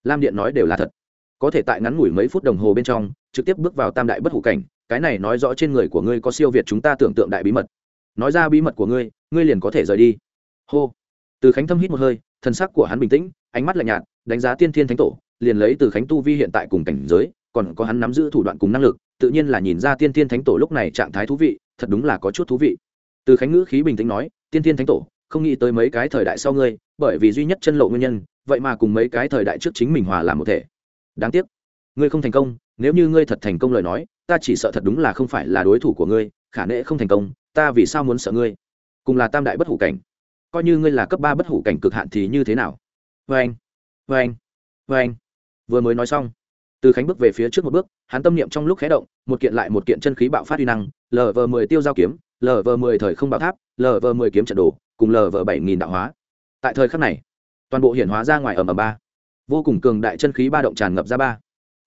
lam điện nói đều là thật. Có thể tại ngắn ngủi mấy phút đồng hồ bên trong, trực tiếp bước vào tam đại bất hủ cảnh, cái này nói rõ trên người của ngươi có siêu việt chúng ta tưởng tượng đại bí mật. Nói ra bí mật của ngươi ngươi liền có thể rời đi hô. Từ khánh thâm hít một hơi, thân sắc của hắn bình tĩnh, ánh mắt lạnh nhạt, đánh giá tiên thiên thánh tổ, liền lấy từ khánh tu vi hiện tại cùng cảnh giới, còn có hắn nắm giữ thủ đoạn cùng năng lực, tự nhiên là nhìn ra tiên thiên thánh tổ lúc này trạng thái thú vị, thật đúng là có chút thú vị. Từ khánh ngữ khí bình tĩnh nói tiên thiên thánh tổ, không nghĩ tới mấy cái thời đại sau ngươi, bởi vì duy nhất chân lộ nguyên nhân, vậy mà cùng mấy cái thời đại trước chính mình hòa làm một thể. Đáng tiếc, ngươi không thành công, nếu như ngươi thật thành công lời nói, ta chỉ sợ thật đúng là không phải là đối thủ của ngươi, khả nễ không thành công, ta vì sao muốn sợ ngươi? Cùng là tam đại bất hủ cảnh coi như ngươi là cấp ba bất hủ cảnh cực hạn thì như thế nào? Vê anh vê anh vê anh vừa mới nói xong, từ khánh bước về phía trước một bước, hắn tâm niệm trong lúc khé động, một kiện lại một kiện chân khí bạo phát uy năng lv mười tiêu giao kiếm lv mười thời không bạo tháp lv mười kiếm trận đồ, cùng lv bảy nghìn đạo hóa. Tại thời khắc này, toàn bộ hiển hóa ra ngoài ở m ba. Vô cùng cường đại chân khí ba động tràn ngập ra ba.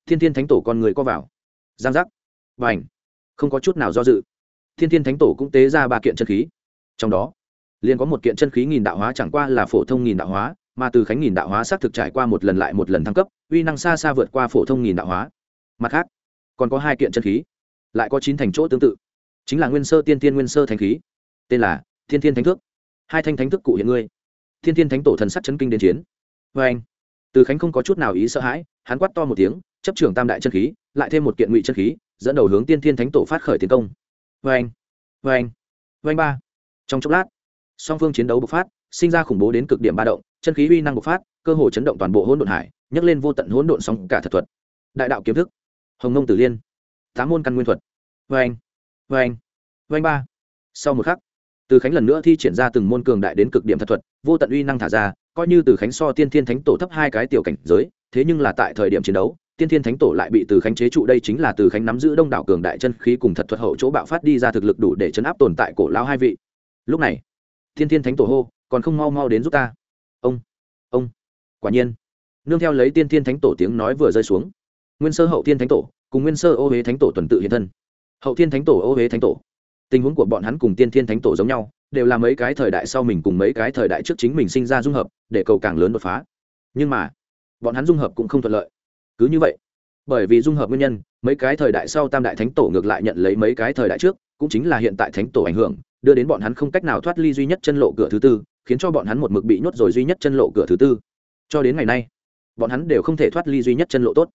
Thiên thiên thánh tổ con người co vào. Giang giác. Và ảnh không có chút nào do dự. Thiên thiên thánh tổ cũng tế ra ba kiện chân khí. Trong đó liền có một kiện chân khí nghìn đạo hóa chẳng qua là phổ thông nghìn đạo hóa, mà từ khánh nghìn đạo hóa xác thực trải qua một lần lại một lần thăng cấp, uy năng xa xa vượt qua phổ thông nghìn đạo hóa. Mặt khác, còn có hai kiện chân khí, lại có chín thành chỗ tương tự, chính là nguyên sơ tiên tiên nguyên sơ thanh khí, tên là thiên thiên thánh thước. Hai thanh thánh thức cụ hiện ngươi. Thiên thiên thánh tổ thần sắc chấn kinh đến chiến. Vê anh, từ khánh không có chút nào ý sợ hãi, hắn quát to một tiếng, chấp trưởng tam đại chân khí, lại thêm một kiện ngụy chân khí, dẫn đầu hướng tiên thiên thánh tổ phát khởi tiến công. Vê anh vê anh vê anh ba. Trong chốc lát song phương chiến đấu bộc phát, sinh ra khủng bố đến cực điểm ba động, chân khí uy năng bộc phát, cơ hồ chấn động toàn bộ hỗn độn hải, nhấc lên vô tận hỗn độn song cả thật thuật. Đại đạo kiếm thức. Hồng nông tử liên. Tám môn căn nguyên thuật. Vê anh vê anh vê anh ba. Sau một khắc, từ khánh lần nữa thi triển ra từng môn cường đại đến cực điểm thật thuật, vô tận uy năng thả ra, coi như từ khánh so tiên thiên thánh tổ thấp hai cái tiểu cảnh giới, thế nhưng là tại thời điểm chiến đấu, tiên thiên thánh tổ lại bị từ khánh chế trụ, đây chính là từ khánh nắm giữ đông đảo cường đại chân khí cùng thật thuật hậu chỗ bạo phát đi ra thực lực đủ để chấn áp tồn tại cổ lao hai vị. Lúc này Thiên thiên thánh tổ hô, còn không mau mau đến giúp ta. Ông ông, quả nhiên. Nương theo lấy tiên thiên thánh tổ tiếng nói vừa rơi xuống. Nguyên sơ hậu thiên thánh tổ, cùng nguyên sơ ô huế thánh tổ tuần tự hiện thân. Hậu thiên thánh tổ, ô huế thánh tổ. Tình huống của bọn hắn cùng tiên thiên thánh tổ giống nhau, đều là mấy cái thời đại sau mình cùng mấy cái thời đại trước chính mình sinh ra dung hợp, để cầu càng lớn đột phá. Nhưng mà, bọn hắn dung hợp cũng không thuận lợi. Cứ như vậy, bởi vì dung hợp nguyên nhân, mấy cái thời đại sau tam đại thánh tổ ngược lại nhận lấy mấy cái thời đại trước, cũng chính là hiện tại thánh tổ ảnh hưởng đưa đến bọn hắn không cách nào thoát ly duy nhất chân lộ cửa thứ tư, khiến cho bọn hắn một mực bị nhốt rồi duy nhất chân lộ cửa thứ tư. Cho đến ngày nay, bọn hắn đều không thể thoát ly duy nhất chân lộ tốt.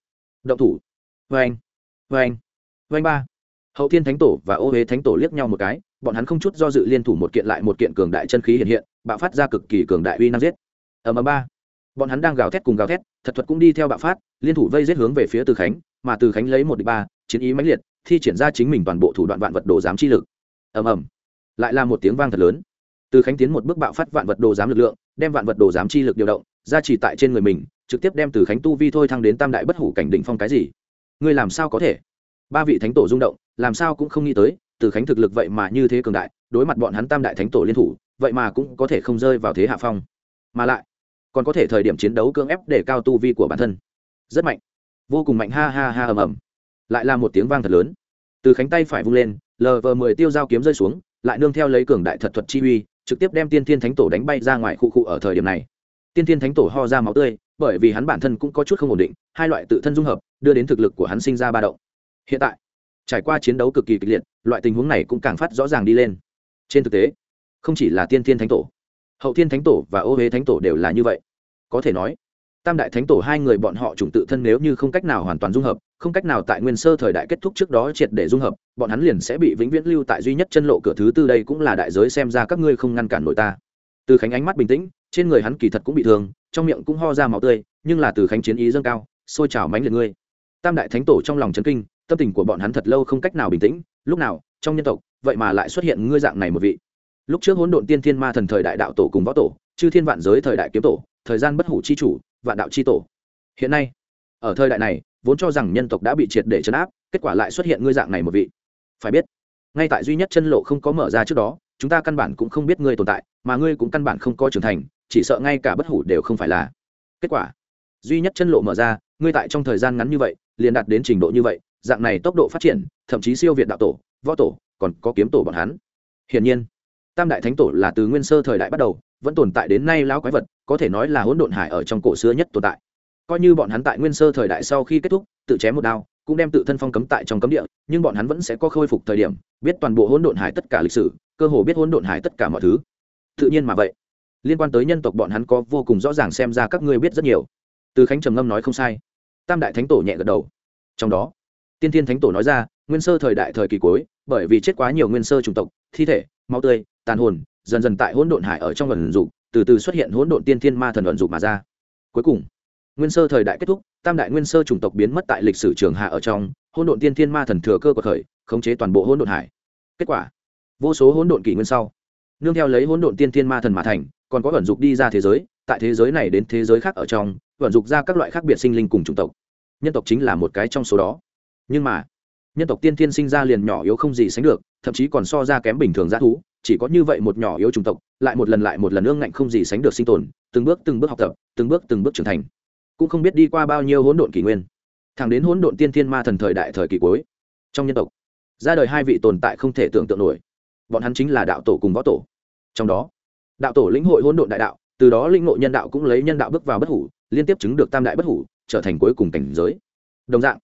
Động thủ. Vê anh vê anh vê anh ba. Hậu thiên thánh tổ và ô huế thánh tổ liếc nhau một cái, bọn hắn không chút do dự liên thủ một kiện lại một kiện cường đại chân khí hiện hiện, bạo phát ra cực kỳ cường đại uy năng giết. Ở ầm ba. Bọn hắn đang gào thét cùng gào thét, thật thuật cũng đi theo bạo phát, liên thủ vây giết hướng về phía từ khánh, mà từ khánh lấy một địch ba, chiến ý mãnh liệt, thi triển ra chính mình toàn bộ thủ đoạn vạn vật đồ giám chi lực. Ầm ầm lại là một tiếng vang thật lớn. Từ khánh tiến một bước bạo phát vạn vật đồ giám lực lượng, đem vạn vật đồ giám chi lực điều động, ra chỉ tại trên người mình, trực tiếp đem từ khánh tu vi thôi thăng đến tam đại bất hủ cảnh đỉnh phong cái gì? Ngươi làm sao có thể? Ba vị thánh tổ rung động, làm sao cũng không nghĩ tới, từ khánh thực lực vậy mà như thế cường đại, đối mặt bọn hắn tam đại thánh tổ liên thủ, vậy mà cũng có thể không rơi vào thế hạ phong. Mà lại, còn có thể thời điểm chiến đấu cưỡng ép để cao tu vi của bản thân. Rất mạnh. Vô cùng mạnh. Ha ha ha, ầm ầm. Lại là một tiếng vang thật lớn. Từ khánh tay phải vung lên lờ vờ mười tiêu dao kiếm rơi xuống lại nương theo lấy cường đại thật thuật chi uy, trực tiếp đem tiên thiên thánh tổ đánh bay ra ngoài khu khu ở thời điểm này. Tiên thiên thánh tổ ho ra máu tươi, bởi vì hắn bản thân cũng có chút không ổn định, hai loại tự thân dung hợp, đưa đến thực lực của hắn sinh ra ba động. Hiện tại, trải qua chiến đấu cực kỳ kịch liệt, loại tình huống này cũng càng phát rõ ràng đi lên. Trên thực tế, không chỉ là tiên thiên thánh tổ, hậu thiên thánh tổ và ô huế thánh tổ đều là như vậy. Có thể nói tam đại thánh tổ hai người bọn họ chủng tự thân nếu như không cách nào hoàn toàn dung hợp, không cách nào tại nguyên sơ thời đại kết thúc trước đó triệt để dung hợp, bọn hắn liền sẽ bị vĩnh viễn lưu tại duy nhất chân lộ cửa thứ tư đây cũng là đại giới xem ra các ngươi không ngăn cản nổi ta. Từ khánh ánh mắt bình tĩnh, trên người hắn kỳ thật cũng bị thương, trong miệng cũng ho ra máu tươi, nhưng là từ khánh chiến ý dâng cao xôi trào mánh liệt ngươi. Tam đại thánh tổ trong lòng chấn kinh, tâm tình của bọn hắn thật lâu không cách nào bình tĩnh, lúc nào, trong nhân tộc, vậy mà lại xuất hiện ngươi dạng này một vị. Lúc trước hỗn độn tiên thiên ma thần thời đại đạo tổ cùng võ tổ, chư thiên vạn giới thời đại kiếm tổ, thời gian bất hủ chi chủ vạn đạo chi tổ. Hiện nay, ở thời đại này, vốn cho rằng nhân tộc đã bị triệt để chấn áp, kết quả lại xuất hiện ngươi dạng này một vị. Phải biết, ngay tại duy nhất chân lộ không có mở ra trước đó, chúng ta căn bản cũng không biết ngươi tồn tại, mà ngươi cũng căn bản không có trưởng thành, chỉ sợ ngay cả bất hủ đều không phải là. Kết quả, duy nhất chân lộ mở ra, ngươi tại trong thời gian ngắn như vậy, liền đạt đến trình độ như vậy, dạng này tốc độ phát triển, thậm chí siêu việt đạo tổ, võ tổ, còn có kiếm tổ bọn hắn. Hiển nhiên, tam đại thánh tổ là từ nguyên sơ thời đại bắt đầu, vẫn tồn tại đến nay lão quái vật có thể nói là hỗn độn hải ở trong cổ xưa nhất tồn tại. Coi như bọn hắn tại nguyên sơ thời đại sau khi kết thúc, tự chém một đao, cũng đem tự thân phong cấm tại trong cấm địa, nhưng bọn hắn vẫn sẽ có khôi phục thời điểm, biết toàn bộ hỗn độn hải tất cả lịch sử, cơ hồ biết hỗn độn hải tất cả mọi thứ. Tự nhiên mà vậy. Liên quan tới nhân tộc bọn hắn có vô cùng rõ ràng xem ra các ngươi biết rất nhiều. Từ khánh trầm ngâm nói không sai. Tam đại thánh tổ nhẹ gật đầu. Trong đó, tiên thiên thánh tổ nói ra, nguyên sơ thời đại thời kỳ cuối, bởi vì chết quá nhiều nguyên sơ chủng tộc, thi thể, máu tươi, tàn hồn, dần dần tại hỗn độn hải ở trong ẩn dục từ từ xuất hiện hỗn độn tiên thiên ma thần ẩn dục mà ra. Cuối cùng, nguyên sơ thời đại kết thúc, tam đại nguyên sơ chủng tộc biến mất tại lịch sử trường hạ ở trong, hỗn độn tiên thiên ma thần thừa cơ của khởi khống chế toàn bộ hỗn độn hải. Kết quả, vô số hỗn độn kỷ nguyên sau, nương theo lấy hỗn độn tiên thiên ma thần mà thành, còn có ẩn dục đi ra thế giới, tại thế giới này đến thế giới khác ở trong, ẩn dục ra các loại khác biệt sinh linh cùng chủng tộc. Nhân tộc chính là một cái trong số đó. Nhưng mà nhân tộc tiên thiên sinh ra liền nhỏ yếu không gì sánh được, thậm chí còn so ra kém bình thường g thú, chỉ có như vậy một nhỏ yếu chủng tộc, lại một lần lại một lần ương ngạnh không gì sánh được sinh tồn, từng bước từng bước học tập, từng bước từng bước trưởng thành. Cũng không biết đi qua bao nhiêu hỗn độn kỷ nguyên, thẳng đến hỗn độn tiên thiên ma thần thời đại thời kỳ cuối, trong nhân tộc, ra đời hai vị tồn tại không thể tưởng tượng nổi. Bọn hắn chính là đạo tổ cùng võ tổ. Trong đó, đạo tổ lĩnh hội hỗn độn đại đạo, từ đó lĩnh hội nhân đạo cũng lấy nhân đạo bước vào bất hủ, liên tiếp chứng được tam đại bất hủ, trở thành cuối cùng cảnh giới. Đồng dạng,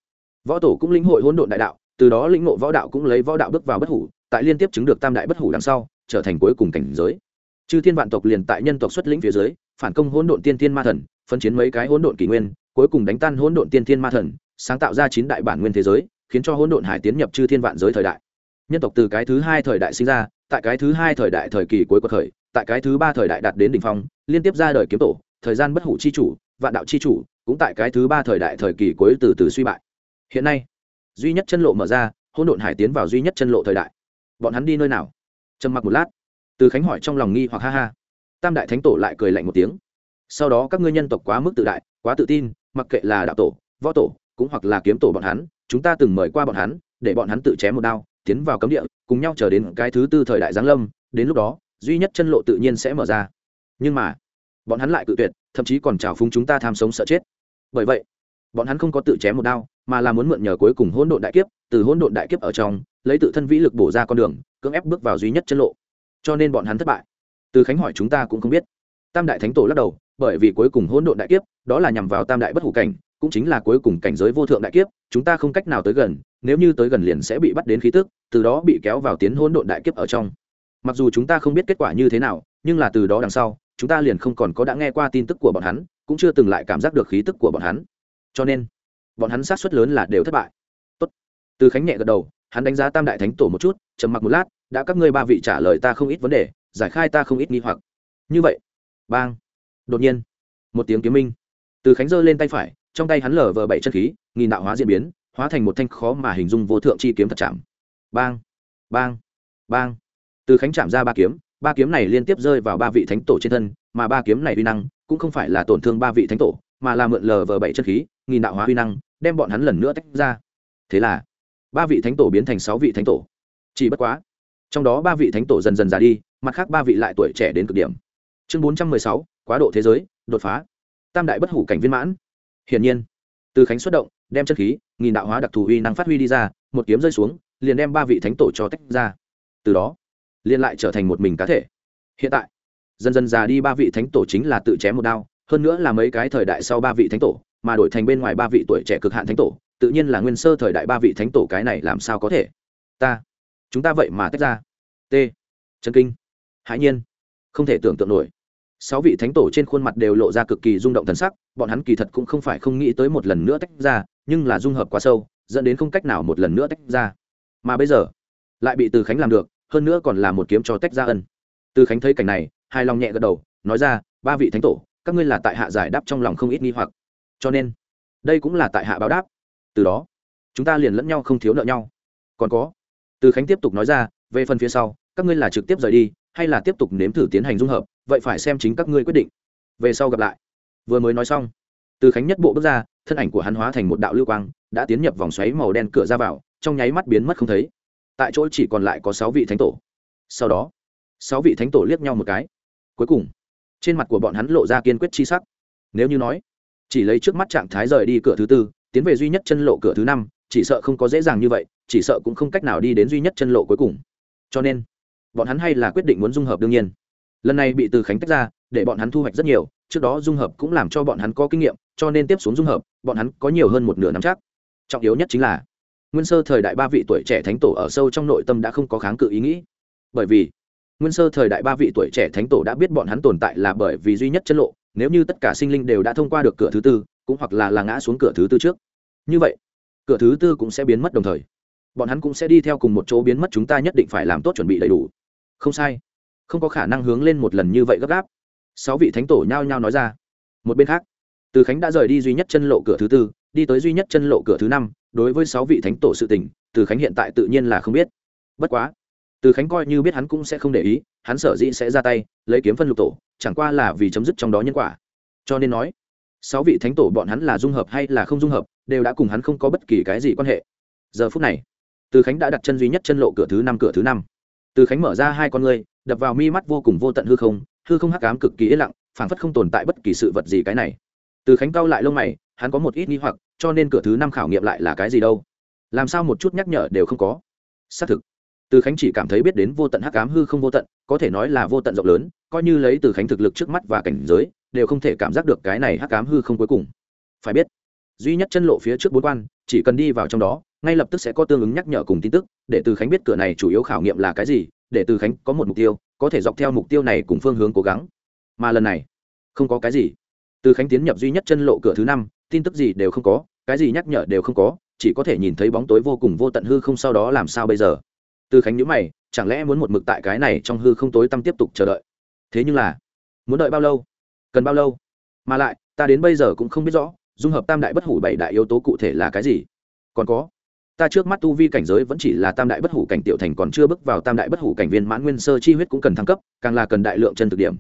võ tổ cũng lĩnh hội hỗn độn đại đạo từ đó lĩnh ngộ võ đạo cũng lấy võ đạo bước vào bất hủ, tại liên tiếp chứng được tam đại bất hủ đằng sau, trở thành cuối cùng cảnh giới. Chư thiên vạn tộc liền tại nhân tộc xuất lĩnh phía dưới, phản công hỗn độn tiên thiên ma thần, phân chiến mấy cái hỗn độn kỷ nguyên, cuối cùng đánh tan hỗn độn tiên thiên ma thần, sáng tạo ra chín đại bản nguyên thế giới, khiến cho hỗn độn hải tiến nhập chư thiên vạn giới thời đại. Nhân tộc từ cái thứ hai thời đại sinh ra, tại cái thứ hai thời đại thời kỳ cuối cuộc khởi tại cái thứ ba thời đại đạt đến đỉnh phong, liên tiếp ra đời kiếm tổ, thời gian bất hủ chi chủ, vạn đạo chi chủ, cũng tại cái thứ ba thời đại thời kỳ cuối từ từ suy bại. Hiện nay duy nhất chân lộ mở ra, hỗn độn hải tiến vào duy nhất chân lộ thời đại. Bọn hắn đi nơi nào? Trầm mặc một lát. Từ khánh hỏi trong lòng nghi hoặc ha ha. Tam đại thánh tổ lại cười lạnh một tiếng. Sau đó các ngươi nhân tộc quá mức tự đại, quá tự tin, mặc kệ là đạo tổ, võ tổ, cũng hoặc là kiếm tổ bọn hắn, chúng ta từng mời qua bọn hắn, để bọn hắn tự chém một đao, tiến vào cấm địa, cùng nhau chờ đến cái thứ tư thời đại giáng lâm, đến lúc đó, duy nhất chân lộ tự nhiên sẽ mở ra. Nhưng mà, bọn hắn lại tự tuyệt, thậm chí còn trào phúng chúng ta tham sống sợ chết. Bởi vậy, bọn hắn không có tự chém một đao mà là muốn mượn nhờ cuối cùng hỗn độn đại kiếp, từ hỗn độn đại kiếp ở trong, lấy tự thân vĩ lực bổ ra con đường, cưỡng ép bước vào duy nhất chân lộ. Cho nên bọn hắn thất bại. Từ khánh hỏi chúng ta cũng không biết. Tam đại thánh tổ lắc đầu, bởi vì cuối cùng hỗn độn đại kiếp, đó là nhằm vào tam đại bất hủ cảnh, cũng chính là cuối cùng cảnh giới vô thượng đại kiếp, chúng ta không cách nào tới gần, nếu như tới gần liền sẽ bị bắt đến khí tức, từ đó bị kéo vào tiến hỗn độn đại kiếp ở trong. Mặc dù chúng ta không biết kết quả như thế nào, nhưng là từ đó đằng sau, chúng ta liền không còn có đã nghe qua tin tức của bọn hắn, cũng chưa từng lại cảm giác được khí tức của bọn hắn. Cho nên bọn hắn sát suất lớn là đều thất bại. Tốt. từ khánh nhẹ gật đầu, hắn đánh giá tam đại thánh tổ một chút, trầm mặc một lát, đã các ngươi ba vị trả lời ta không ít vấn đề, giải khai ta không ít nghi hoặc. Như vậy, bang. Đột nhiên, một tiếng kiếm minh. Từ khánh giơ lên tay phải, trong tay hắn lở vờ bảy chân khí, nghìn đạo hóa diễn biến, hóa thành một thanh khó mà hình dung vô thượng chi kiếm thật chạm. Bang bang bang. Từ khánh chạm ra ba kiếm ba kiếm này liên tiếp rơi vào ba vị thánh tổ trên thân, mà ba kiếm này uy năng cũng không phải là tổn thương ba vị thánh tổ, mà là mượn lờ vờ bảy chân khí nghìn đạo hóa huy năng, đem bọn hắn lần nữa tách ra. Thế là, ba vị thánh tổ biến thành sáu vị thánh tổ. Chỉ bất quá, trong đó ba vị thánh tổ dần dần già đi, mặt khác ba vị lại tuổi trẻ đến cực điểm. Chương bốn trăm mười sáu, quá độ thế giới, đột phá. Tam đại bất hủ cảnh viên mãn. Hiển nhiên, từ khánh xuất động, đem chất khí, nghìn đạo hóa đặc thù huy năng phát huy đi ra, một kiếm rơi xuống, liền đem ba vị thánh tổ cho tách ra. Từ đó, liền lại trở thành một mình cá thể. Hiện tại, dần dần già đi ba vị thánh tổ chính là tự chém một đao, hơn nữa là mấy cái thời đại sau ba vị thánh tổ mà đổi thành bên ngoài ba vị tuổi trẻ cực hạn thánh tổ, tự nhiên là nguyên sơ thời đại ba vị thánh tổ cái này làm sao có thể? Ta, chúng ta vậy mà tách ra. T chân kinh. Hãi nhiên. Không thể tưởng tượng nổi. Sáu vị thánh tổ trên khuôn mặt đều lộ ra cực kỳ rung động thần sắc, bọn hắn kỳ thật cũng không phải không nghĩ tới một lần nữa tách ra, nhưng là dung hợp quá sâu, dẫn đến không cách nào một lần nữa tách ra. Mà bây giờ, lại bị từ khánh làm được, hơn nữa còn là một kiếm cho tách ra ân. Từ khánh thấy cảnh này hai lòng nhẹ gật đầu, nói ra, ba vị thánh tổ, các ngươi là tại hạ giải đáp trong lòng không ít nghi hoặc cho nên, đây cũng là tại hạ báo đáp. Từ đó, chúng ta liền lẫn nhau không thiếu nợ nhau. Còn có, từ khánh tiếp tục nói ra, về phần phía sau, các ngươi là trực tiếp rời đi, hay là tiếp tục nếm thử tiến hành dung hợp, vậy phải xem chính các ngươi quyết định. Về sau gặp lại. Vừa mới nói xong, từ khánh nhất bộ bước ra, thân ảnh của hắn hóa thành một đạo lưu quang, đã tiến nhập vòng xoáy màu đen cửa ra vào, trong nháy mắt biến mất không thấy. Tại chỗ chỉ còn lại có sáu vị thánh tổ. Sau đó, sáu vị thánh tổ liếc nhau một cái. Cuối cùng, trên mặt của bọn hắn lộ ra kiên quyết chi sắc. Nếu như nói chỉ lấy trước mắt trạng thái rời đi cửa thứ tư, tiến về duy nhất chân lộ cửa thứ năm, chỉ sợ không có dễ dàng như vậy, chỉ sợ cũng không cách nào đi đến duy nhất chân lộ cuối cùng. Cho nên, bọn hắn hay là quyết định muốn dung hợp đương nhiên. Lần này bị từ khánh tách ra, để bọn hắn thu hoạch rất nhiều, trước đó dung hợp cũng làm cho bọn hắn có kinh nghiệm, cho nên tiếp xuống dung hợp, bọn hắn có nhiều hơn một nửa nắm chắc. Trọng yếu nhất chính là, nguyên sơ thời đại ba vị tuổi trẻ thánh tổ ở sâu trong nội tâm đã không có kháng cự ý nghĩ. Bởi vì, nguyên sơ thời đại ba vị tuổi trẻ thánh tổ đã biết bọn hắn tồn tại là bởi vì duy nhất chân lộ nếu như tất cả sinh linh đều đã thông qua được cửa thứ tư, cũng hoặc là là ngã xuống cửa thứ tư trước. Như vậy, cửa thứ tư cũng sẽ biến mất đồng thời. Bọn hắn cũng sẽ đi theo cùng một chỗ biến mất chúng ta nhất định phải làm tốt chuẩn bị đầy đủ. Không sai. Không có khả năng hướng lên một lần như vậy gấp gáp. Sáu vị thánh tổ nhao nhao nói ra. Một bên khác, từ khánh đã rời đi duy nhất chân lộ cửa thứ tư, đi tới duy nhất chân lộ cửa thứ năm. Đối với sáu vị thánh tổ sự tình, từ khánh hiện tại tự nhiên là không biết. Bất quá, từ khánh coi như biết hắn cũng sẽ không để ý, hắn sở dĩ sẽ ra tay, lấy kiếm phân lục tổ chẳng qua là vì chấm dứt trong đó nhân quả. Cho nên nói, sáu vị thánh tổ bọn hắn là dung hợp hay là không dung hợp, đều đã cùng hắn không có bất kỳ cái gì quan hệ. Giờ phút này, từ khánh đã đặt chân duy nhất chân lộ cửa thứ năm, cửa thứ năm. Từ khánh mở ra hai con ngươi, đập vào mi mắt vô cùng vô tận hư không hư không hắc ám cực kỳ yên lặng, phảng phất không tồn tại bất kỳ sự vật gì cái này. Từ khánh cao lại lông mày, hắn có một ít nghi hoặc, cho nên cửa thứ năm khảo nghiệm lại là cái gì đâu? Làm sao một chút nhắc nhở đều không có? Xác thực, từ khánh chỉ cảm thấy biết đến vô tận hắc ám hư không vô tận, có thể nói là vô tận rộng lớn coi như lấy từ khánh thực lực trước mắt và cảnh giới, đều không thể cảm giác được cái này hắc ám hư không cuối cùng. Phải biết, duy nhất chân lộ phía trước bốn quan, chỉ cần đi vào trong đó, ngay lập tức sẽ có tương ứng nhắc nhở cùng tin tức, để từ khánh biết cửa này chủ yếu khảo nghiệm là cái gì, để từ khánh có một mục tiêu, có thể dọc theo mục tiêu này cùng phương hướng cố gắng. Mà lần này, không có cái gì. Từ khánh tiến nhập duy nhất chân lộ cửa thứ năm, tin tức gì đều không có, cái gì nhắc nhở đều không có, chỉ có thể nhìn thấy bóng tối vô cùng vô tận hư không sau đó làm sao bây giờ. Từ khánh nhữ mày, chẳng lẽ muốn một mực tại cái này trong hư không tối tăm tiếp tục chờ đợi? Thế nhưng là muốn đợi bao lâu? Cần bao lâu? Mà lại ta đến bây giờ cũng không biết rõ dung hợp tam đại bất hủ bảy đại yếu tố cụ thể là cái gì. Còn có ta trước mắt tu vi cảnh giới vẫn chỉ là tam đại bất hủ cảnh tiểu thành còn chưa bước vào tam đại bất hủ cảnh viên mãn nguyên sơ chi huyết cũng cần thăng cấp càng là cần đại lượng chân thực điểm.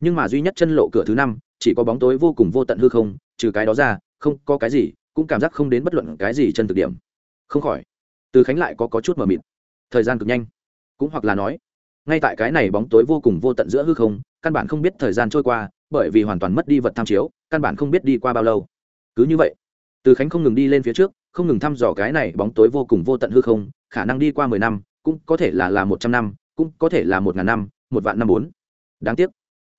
Nhưng mà duy nhất chân lộ cửa thứ năm chỉ có bóng tối vô cùng vô tận hư không trừ cái đó ra không có cái gì cũng cảm giác không đến bất luận cái gì chân thực điểm. Không khỏi từ khánh lại có, có chút mờ mịt. Thời gian cực nhanh. Cũng hoặc là nói ngay tại cái này bóng tối vô cùng vô tận giữa hư không, căn bản không biết thời gian trôi qua, bởi vì hoàn toàn mất đi vật tham chiếu, căn bản không biết đi qua bao lâu. Cứ như vậy, từ khánh không ngừng đi lên phía trước, không ngừng thăm dò cái này bóng tối vô cùng vô tận hư không, khả năng đi qua mười năm, cũng có thể là là một trăm năm, cũng có thể là một ngàn năm, một vạn năm bốn. Đáng tiếc,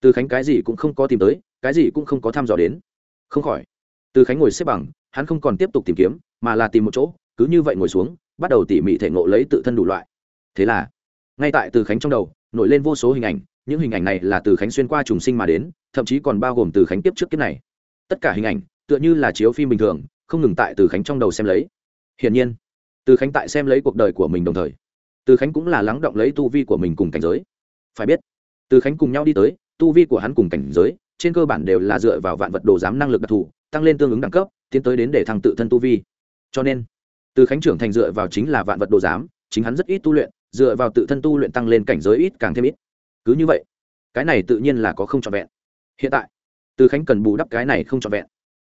từ khánh cái gì cũng không có tìm tới, cái gì cũng không có thăm dò đến. Không khỏi, từ khánh ngồi xếp bằng, hắn không còn tiếp tục tìm kiếm, mà là tìm một chỗ, cứ như vậy ngồi xuống, bắt đầu tỉ mỉ thể ngộ lấy tự thân đủ loại. Thế là ngay tại từ khánh trong đầu, nổi lên vô số hình ảnh, những hình ảnh này là từ khánh xuyên qua trùng sinh mà đến, thậm chí còn bao gồm từ khánh tiếp trước kiếp này. Tất cả hình ảnh, tựa như là chiếu phim bình thường, không ngừng tại từ khánh trong đầu xem lấy. Hiển nhiên, từ khánh tại xem lấy cuộc đời của mình đồng thời, từ khánh cũng là lắng động lấy tu vi của mình cùng cảnh giới. Phải biết, từ khánh cùng nhau đi tới, tu vi của hắn cùng cảnh giới, trên cơ bản đều là dựa vào vạn vật đồ giám năng lực đặc thù, tăng lên tương ứng đẳng cấp, tiến tới đến để thăng tự thân tu vi. Cho nên, từ khánh trưởng thành dựa vào chính là vạn vật đồ giám, chính hắn rất ít tu luyện dựa vào tự thân tu luyện tăng lên cảnh giới ít càng thêm ít. Cứ như vậy, cái này tự nhiên là có không trọn vẹn. Hiện tại, từ khánh cần bù đắp cái này không trọn vẹn.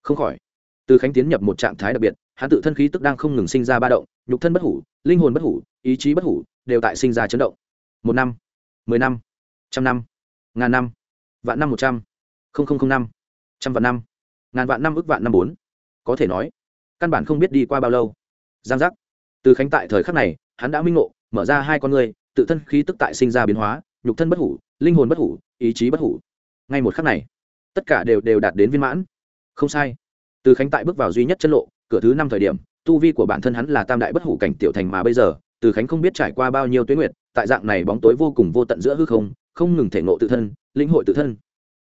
Không khỏi, từ khánh tiến nhập một trạng thái đặc biệt, hắn tự thân khí tức đang không ngừng sinh ra ba động, nhục thân bất hủ, linh hồn bất hủ, ý chí bất hủ đều tại sinh ra chấn động. Một năm, mười năm, trăm năm, ngàn năm, vạn năm một trăm, không không không năm, trăm vạn năm, ngàn vạn năm ước vạn năm bốn. Có thể nói, căn bản không biết đi qua bao lâu. Giang giác. Từ khánh tại thời khắc này, hắn đã minh ngộ mở ra hai con người tự thân khí tức tại sinh ra biến hóa, nhục thân bất hủ, linh hồn bất hủ, ý chí bất hủ. Ngay một khắc này, tất cả đều đều đạt đến viên mãn. Không sai. Từ khánh tại bước vào duy nhất chân lộ, cửa thứ năm thời điểm, tu vi của bản thân hắn là tam đại bất hủ cảnh tiểu thành mà bây giờ, từ khánh không biết trải qua bao nhiêu tuyến nguyệt, tại dạng này bóng tối vô cùng vô tận giữa hư không không ngừng thể ngộ tự thân linh hội tự thân.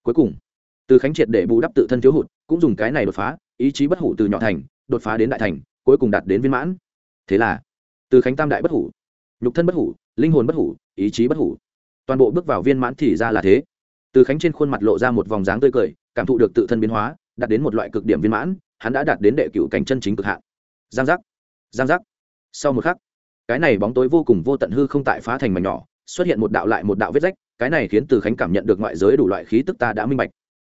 Cuối cùng, từ khánh triệt để bù đắp tự thân thiếu hụt, cũng dùng cái này đột phá, ý chí bất hủ từ nhỏ thành, đột phá đến đại thành, cuối cùng đạt đến viên mãn. Thế là, từ khánh tam đại bất hủ nhục thân bất hủ, linh hồn bất hủ, ý chí bất hủ. Toàn bộ bước vào viên mãn thì ra là thế. Từ khánh trên khuôn mặt lộ ra một vòng dáng tươi cười, cảm thụ được tự thân biến hóa, đạt đến một loại cực điểm viên mãn, hắn đã đạt đến đệ cựu cảnh chân chính cực hạn. Giang giác giang giác. Sau một khắc, cái này bóng tối vô cùng vô tận hư không tại phá thành mảnh nhỏ, xuất hiện một đạo lại một đạo vết rách, cái này khiến từ khánh cảm nhận được ngoại giới đủ loại khí tức ta đã minh bạch.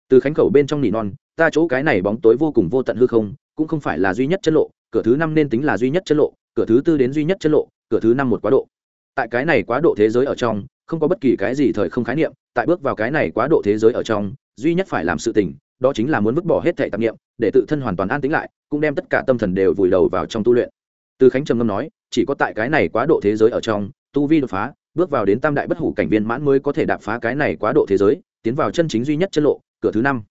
Từ khánh khẩu bên trong nỉ non, ta chỗ cái này bóng tối vô cùng vô tận hư không, cũng không phải là duy nhất chân lộ, cửa thứ năm nên tính là duy nhất chân lộ, cửa thứ tư đến duy nhất chân lộ cửa thứ năm một quá độ. Tại cái này quá độ thế giới ở trong, không có bất kỳ cái gì thời không khái niệm, tại bước vào cái này quá độ thế giới ở trong, duy nhất phải làm sự tình, đó chính là muốn vứt bỏ hết thệ tạp nghiệm để tự thân hoàn toàn an tĩnh lại, cũng đem tất cả tâm thần đều vùi đầu vào trong tu luyện. Từ khánh trầm ngâm nói, chỉ có tại cái này quá độ thế giới ở trong, tu vi đột phá, bước vào đến tam đại bất hủ cảnh viên mãn mới có thể đạp phá cái này quá độ thế giới, tiến vào chân chính duy nhất chân lộ, cửa thứ năm.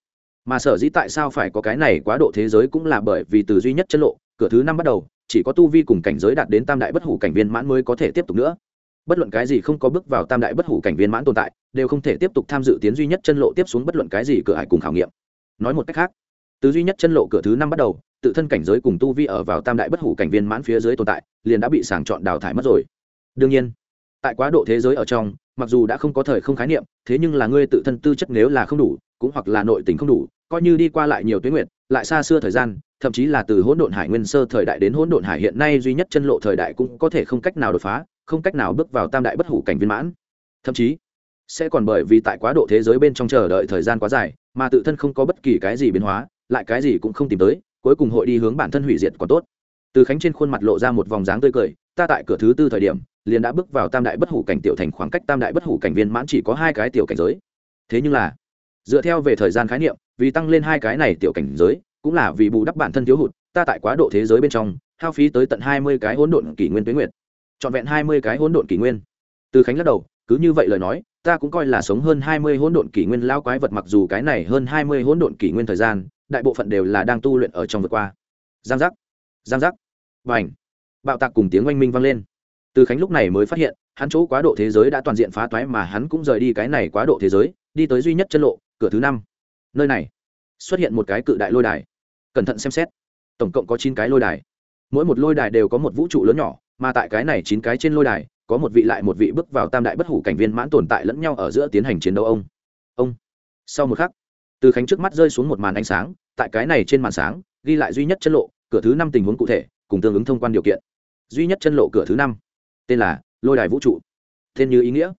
Mà sở dĩ tại sao phải có cái này quá độ thế giới cũng là bởi vì từ duy nhất chân lộ, cửa thứ năm bắt đầu chỉ có tu vi cùng cảnh giới đạt đến tam đại bất hủ cảnh viên mãn mới có thể tiếp tục nữa. Bất luận cái gì không có bước vào tam đại bất hủ cảnh viên mãn tồn tại, đều không thể tiếp tục tham dự tiến duy nhất chân lộ tiếp xuống bất luận cái gì cửa hải cùng khảo nghiệm. Nói một cách khác, từ duy nhất chân lộ cửa thứ năm bắt đầu, tự thân cảnh giới cùng tu vi ở vào tam đại bất hủ cảnh viên mãn phía dưới tồn tại, liền đã bị sàng chọn đào thải mất rồi. Đương nhiên, tại quá độ thế giới ở trong, mặc dù đã không có thời không khái niệm, thế nhưng là ngươi tự thân tư chất nếu là không đủ, cũng hoặc là nội tình không đủ coi như đi qua lại nhiều tuyến nguyện lại xa xưa thời gian, thậm chí là từ hỗn độn hải nguyên sơ thời đại đến hỗn độn hải hiện nay duy nhất chân lộ thời đại cũng có thể không cách nào đột phá, không cách nào bước vào tam đại bất hủ cảnh viên mãn. Thậm chí, sẽ còn bởi vì tại quá độ thế giới bên trong chờ đợi thời gian quá dài, mà tự thân không có bất kỳ cái gì biến hóa, lại cái gì cũng không tìm tới, cuối cùng hội đi hướng bản thân hủy diệt còn tốt. Từ khánh trên khuôn mặt lộ ra một vòng dáng tươi cười, ta tại cửa thứ tư thời điểm, liền đã bước vào tam đại bất hủ cảnh tiểu thành khoảng cách tam đại bất hủ cảnh viên mãn chỉ có hai cái tiểu cảnh giới. Thế nhưng là dựa theo về thời gian khái niệm, vì tăng lên hai cái này tiểu cảnh giới, cũng là vì bù đắp bản thân thiếu hụt, ta tại quá độ thế giới bên trong, hao phí tới tận hai mươi cái hỗn độn kỷ nguyên tuyến nguyệt. Trọn vẹn hai mươi cái hỗn độn kỷ nguyên. Từ khánh lắc đầu, cứ như vậy lời nói, ta cũng coi là sống hơn hai mươi hỗn độn kỷ nguyên lao quái vật mặc dù cái này hơn hai mươi hỗn độn kỷ nguyên thời gian, đại bộ phận đều là đang tu luyện ở trong vượt qua. Giang giác giang giác. Và ảnh bạo tạc cùng tiếng oanh minh vang lên. Từ khánh lúc này mới phát hiện, hắn chỗ quá độ thế giới đã toàn diện phá toái mà hắn cũng rời đi cái này quá độ thế giới, đi tới duy nhất chân lộ cửa thứ năm. Nơi này xuất hiện một cái cự đại lôi đài. Cẩn thận xem xét, tổng cộng có chín cái lôi đài. Mỗi một lôi đài đều có một vũ trụ lớn nhỏ, mà tại cái này chín cái trên lôi đài, có một vị lại một vị bước vào tam đại bất hủ cảnh viên mãn tồn tại lẫn nhau ở giữa tiến hành chiến đấu ông. Ông. Sau một khắc, từ khánh trước mắt rơi xuống một màn ánh sáng, tại cái này trên màn sáng, ghi lại duy nhất chân lộ, cửa thứ năm tình huống cụ thể, cùng tương ứng thông quan điều kiện. Duy nhất chân lộ cửa thứ năm, tên là lôi đài vũ trụ. Tên như ý nghĩa.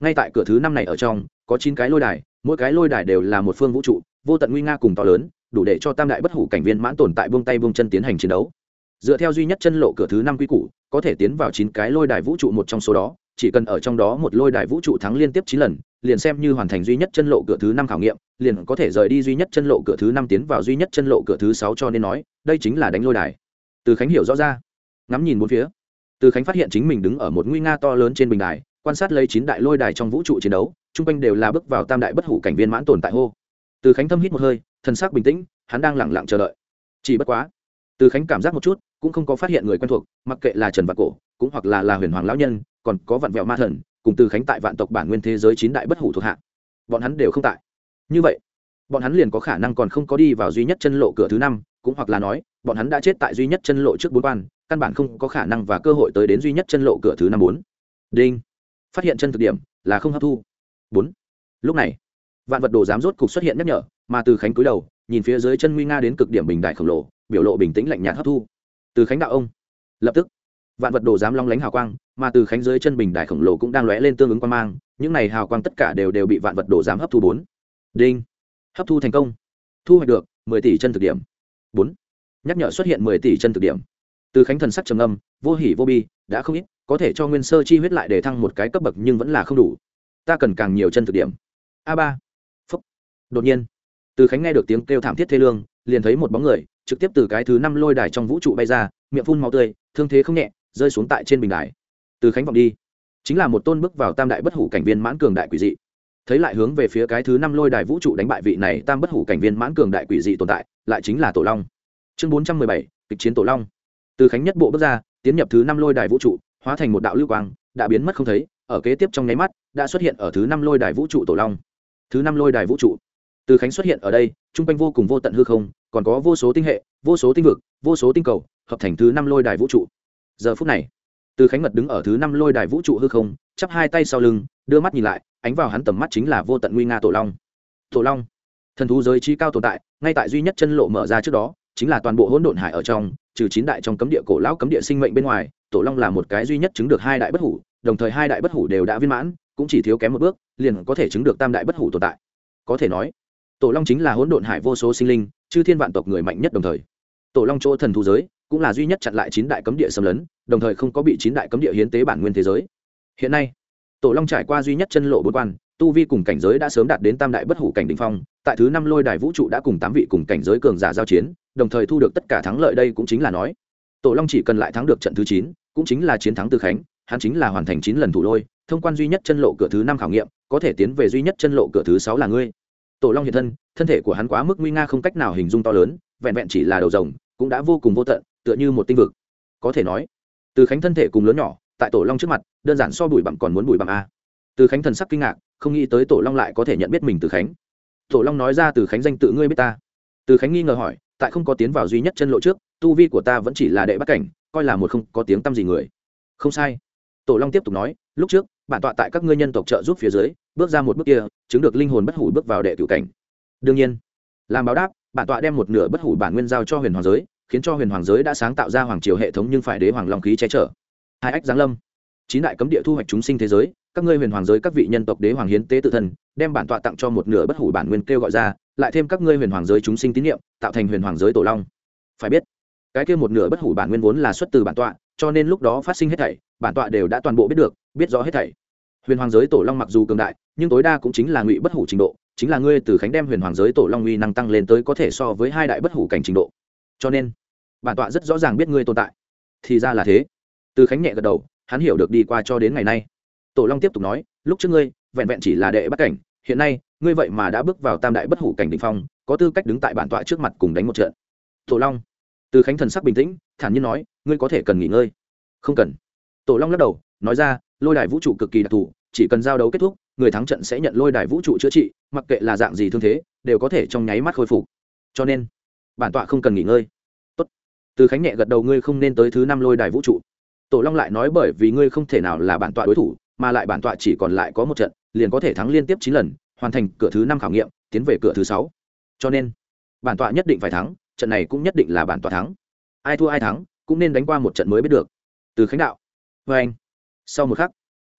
Ngay tại cửa thứ năm này ở trong, có chín cái lôi đài mỗi cái lôi đài đều là một phương vũ trụ, vô tận nguy nga cùng to lớn, đủ để cho tam đại bất hủ cảnh viên mãn tồn tại buông tay buông chân tiến hành chiến đấu. Dựa theo duy nhất chân lộ cửa thứ năm quy củ, có thể tiến vào chín cái lôi đài vũ trụ một trong số đó, chỉ cần ở trong đó một lôi đài vũ trụ thắng liên tiếp chín lần, liền xem như hoàn thành duy nhất chân lộ cửa thứ năm khảo nghiệm, liền có thể rời đi duy nhất chân lộ cửa thứ năm tiến vào duy nhất chân lộ cửa thứ sáu cho nên nói, đây chính là đánh lôi đài. Từ khánh hiểu rõ ra. Ngắm nhìn bốn phía. Từ khánh phát hiện chính mình đứng ở một nguy nga to lớn trên bình đài quan sát lấy chín đại lôi đài trong vũ trụ chiến đấu, chung quanh đều là bước vào tam đại bất hủ cảnh viên mãn tồn tại hô. Từ khánh thâm hít một hơi thân xác bình tĩnh, hắn đang lẳng lặng chờ đợi. Chỉ bất quá, từ khánh cảm giác một chút, cũng không có phát hiện người quen thuộc, mặc kệ là trần vạn cổ, cũng hoặc là là huyền hoàng lão nhân, còn có vạn vẹo ma thần, cùng từ khánh tại vạn tộc bản nguyên thế giới chín đại bất hủ thuộc hạ. Bọn hắn đều không tại. Như vậy, bọn hắn liền có khả năng còn không có đi vào duy nhất chân lộ cửa thứ năm, cũng hoặc là nói, bọn hắn đã chết tại duy nhất chân lộ trước bốn quan, căn bản không có khả năng và cơ hội tới đến duy nhất chân lộ cửa thứ năm bốn. Đinh phát hiện chân thực điểm là không hấp thu. Bốn. Lúc này, vạn vật đồ giám rốt cục xuất hiện nhắc nhở, mà từ khánh cúi đầu, nhìn phía dưới chân nguy nga đến cực điểm bình đại khổng lồ, biểu lộ bình tĩnh lạnh nhạt hấp thu. Từ khánh đạo ông. Lập tức, vạn vật đồ giám long lánh hào quang, mà từ khánh dưới chân bình đại khổng lồ cũng đang lóe lên tương ứng quan mang, những này hào quang tất cả đều đều bị vạn vật đồ giám hấp thu bốn. Đinh. Hấp thu thành công. Thu hoạch được mười tỷ chân thực điểm. Bốn. Nhắc nhở xuất hiện mười tỷ chân thực điểm. Từ khánh thần sắc trầm âm vô hỉ vô bi đã không ít, có thể cho nguyên sơ chi huyết lại để thăng một cái cấp bậc nhưng vẫn là không đủ. Ta cần càng nhiều chân thực điểm. A ba. Phúc. Đột nhiên, từ khánh nghe được tiếng kêu thảm thiết thê lương, liền thấy một bóng người, trực tiếp từ cái thứ năm lôi đài trong vũ trụ bay ra, miệng phun máu tươi, thương thế không nhẹ, rơi xuống tại trên bình đài. Từ khánh vọng đi. Chính là một tôn bước vào tam đại bất hủ cảnh viên mãn cường đại quỷ dị. Thấy lại hướng về phía cái thứ năm lôi đài vũ trụ đánh bại vị này tam bất hủ cảnh viên mãn cường đại quỷ dị tồn tại, lại chính là tổ long. Chương bốn trăm mười bảy, kịch chiến tổ long. Từ khánh nhất bộ bước ra tiến nhập thứ năm lôi đài vũ trụ, hóa thành một đạo lưu quang, đã biến mất không thấy, ở kế tiếp trong nháy mắt, đã xuất hiện ở thứ năm lôi đài vũ trụ tổ long. Thứ năm lôi đài vũ trụ. Từ khánh xuất hiện ở đây t r u n g quanh vô cùng vô tận hư không, còn có vô số tinh hệ, vô số tinh vực, vô số tinh cầu, hợp thành thứ năm lôi đài vũ trụ. Giờ phút này, từ khánh mật đứng ở thứ năm lôi đài vũ trụ hư không, chắp hai tay sau lưng, đưa mắt nhìn lại, ánh vào hắn tầm mắt chính là vô tận nguy nga tổ long. Tổ long, thần thú giới trí cao tồn tại, ngay tại duy nhất chân lộ mở ra trước đó chính là toàn bộ hỗn độn hải ở trong, trừ chín đại trong cấm địa cổ lão cấm địa sinh mệnh bên ngoài, tổ long là một cái duy nhất chứng được hai đại bất hủ, đồng thời hai đại bất hủ đều đã viên mãn, cũng chỉ thiếu kém một bước, liền có thể chứng được tam đại bất hủ tồn tại. Có thể nói, tổ long chính là hỗn độn hải vô số sinh linh, chư thiên vạn tộc người mạnh nhất đồng thời. Tổ long chỗ thần thú giới, cũng là duy nhất chặn lại chín đại cấm địa xâm lấn, đồng thời không có bị chín đại cấm địa hiến tế bản nguyên thế giới. Hiện nay, tổ long trải qua duy nhất chân lộ bốn quan, tu vi cùng cảnh giới đã sớm đạt đến tam đại bất hủ cảnh đ ỉ n h phong, tại thứ năm lôi đài vũ trụ đã cùng tám vị cùng cảnh giới cường giả giao chiến đồng thời thu được tất cả thắng lợi đây cũng chính là nói. Tổ long chỉ cần lại thắng được trận thứ chín, cũng chính là chiến thắng từ khánh, hắn chính là hoàn thành chín lần thủ lôi, thông quan duy nhất chân lộ cửa thứ năm khảo nghiệm, có thể tiến về duy nhất chân lộ cửa thứ sáu là ngươi. Tổ long hiện thân thân thể của hắn quá mức nguy nga không cách nào hình dung to lớn, vẹn vẹn chỉ là đầu rồng, cũng đã vô cùng vô tận, tựa như một tinh vực. Có thể nói, từ khánh thân thể cùng lớn nhỏ, tại tổ long trước mặt, đơn giản so bụi bặm còn muốn bụi bặm a. Từ khánh thần sắc kinh ngạc, không nghĩ tới tổ long lại có thể nhận biết mình từ khánh. Tổ long nói ra từ khánh danh tự ngươi biết ta. Từ khánh nghi ngờ hỏi tại không có tiến vào duy nhất chân lộ trước, tu vi của ta vẫn chỉ là đệ bắt cảnh, coi là một không có tiếng tăm gì người. Không sai. Tổ long tiếp tục nói, lúc trước, bản tọa tại các ngươi nhân tộc trợ giúp phía dưới, bước ra một bước kia, chứng được linh hồn bất hủ bước vào đệ cửu cảnh. Đương nhiên, làm báo đáp, bản tọa đem một nửa bất hủ bản nguyên giao cho huyền hoàng giới, khiến cho huyền hoàng giới đã sáng tạo ra hoàng triều hệ thống nhưng phải đế hoàng long khí che chở. Hai ách giáng lâm. Chín đại cấm địa thu hoạch chúng sinh thế giới các ngươi huyền hoàng giới các vị nhân tộc đế hoàng hiến tế tự thân, đem bản tọa tặng cho một nửa bất hủ bản nguyên kêu gọi ra, lại thêm các ngươi huyền hoàng giới chúng sinh tín nhiệm tạo thành huyền hoàng giới tổ long. Phải biết, cái kia một nửa bất hủ bản nguyên vốn là xuất từ bản tọa, cho nên lúc đó phát sinh hết thảy, bản tọa đều đã toàn bộ biết được, biết rõ hết thảy. Huyền hoàng giới tổ long mặc dù cường đại, nhưng tối đa cũng chính là ngụy bất hủ trình độ, chính là ngươi từ khánh đem huyền hoàng giới tổ long uy năng tăng lên tới có thể so với hai đại bất hủ cảnh trình độ. Cho nên, bản tọa rất rõ ràng biết ngươi tồn tại. Thì ra là thế. Từ khánh nhẹ gật đầu, hắn hiểu được đi qua cho đến ngày nay tổ long tiếp tục nói, lúc trước ngươi, vẹn vẹn chỉ là đệ bắt cảnh, hiện nay, ngươi vậy mà đã bước vào tam đại bất hủ cảnh đ ỉ n h phong, có tư cách đứng tại bản tọa trước mặt cùng đánh một trận. Tổ long, từ khánh thần sắc bình tĩnh, thản nhiên nói, ngươi có thể cần nghỉ ngơi. Không cần. Tổ long lắc đầu, nói ra, lôi đài vũ trụ cực kỳ đặc thù, chỉ cần giao đấu kết thúc, người thắng trận sẽ nhận lôi đài vũ trụ chữa trị, mặc kệ là dạng gì thương thế, đều có thể trong nháy mắt khôi phục. Cho nên, bản tọa không cần nghỉ ngơi. Tốt. từ khánh nhẹ gật đầu, ngươi không nên tới thứ năm lôi đài vũ trụ. Tổ long lại nói, bởi vì ngươi không thể nào là bản tọa đối thủ mà lại bản tọa chỉ còn lại có một trận, liền có thể thắng liên tiếp chín lần, hoàn thành cửa thứ năm khảo nghiệm, tiến về cửa thứ sáu. Cho nên, bản tọa nhất định phải thắng, trận này cũng nhất định là bản tọa thắng. Ai thua ai thắng, cũng nên đánh qua một trận mới biết được. Từ khánh đạo vê anh. Sau một khắc,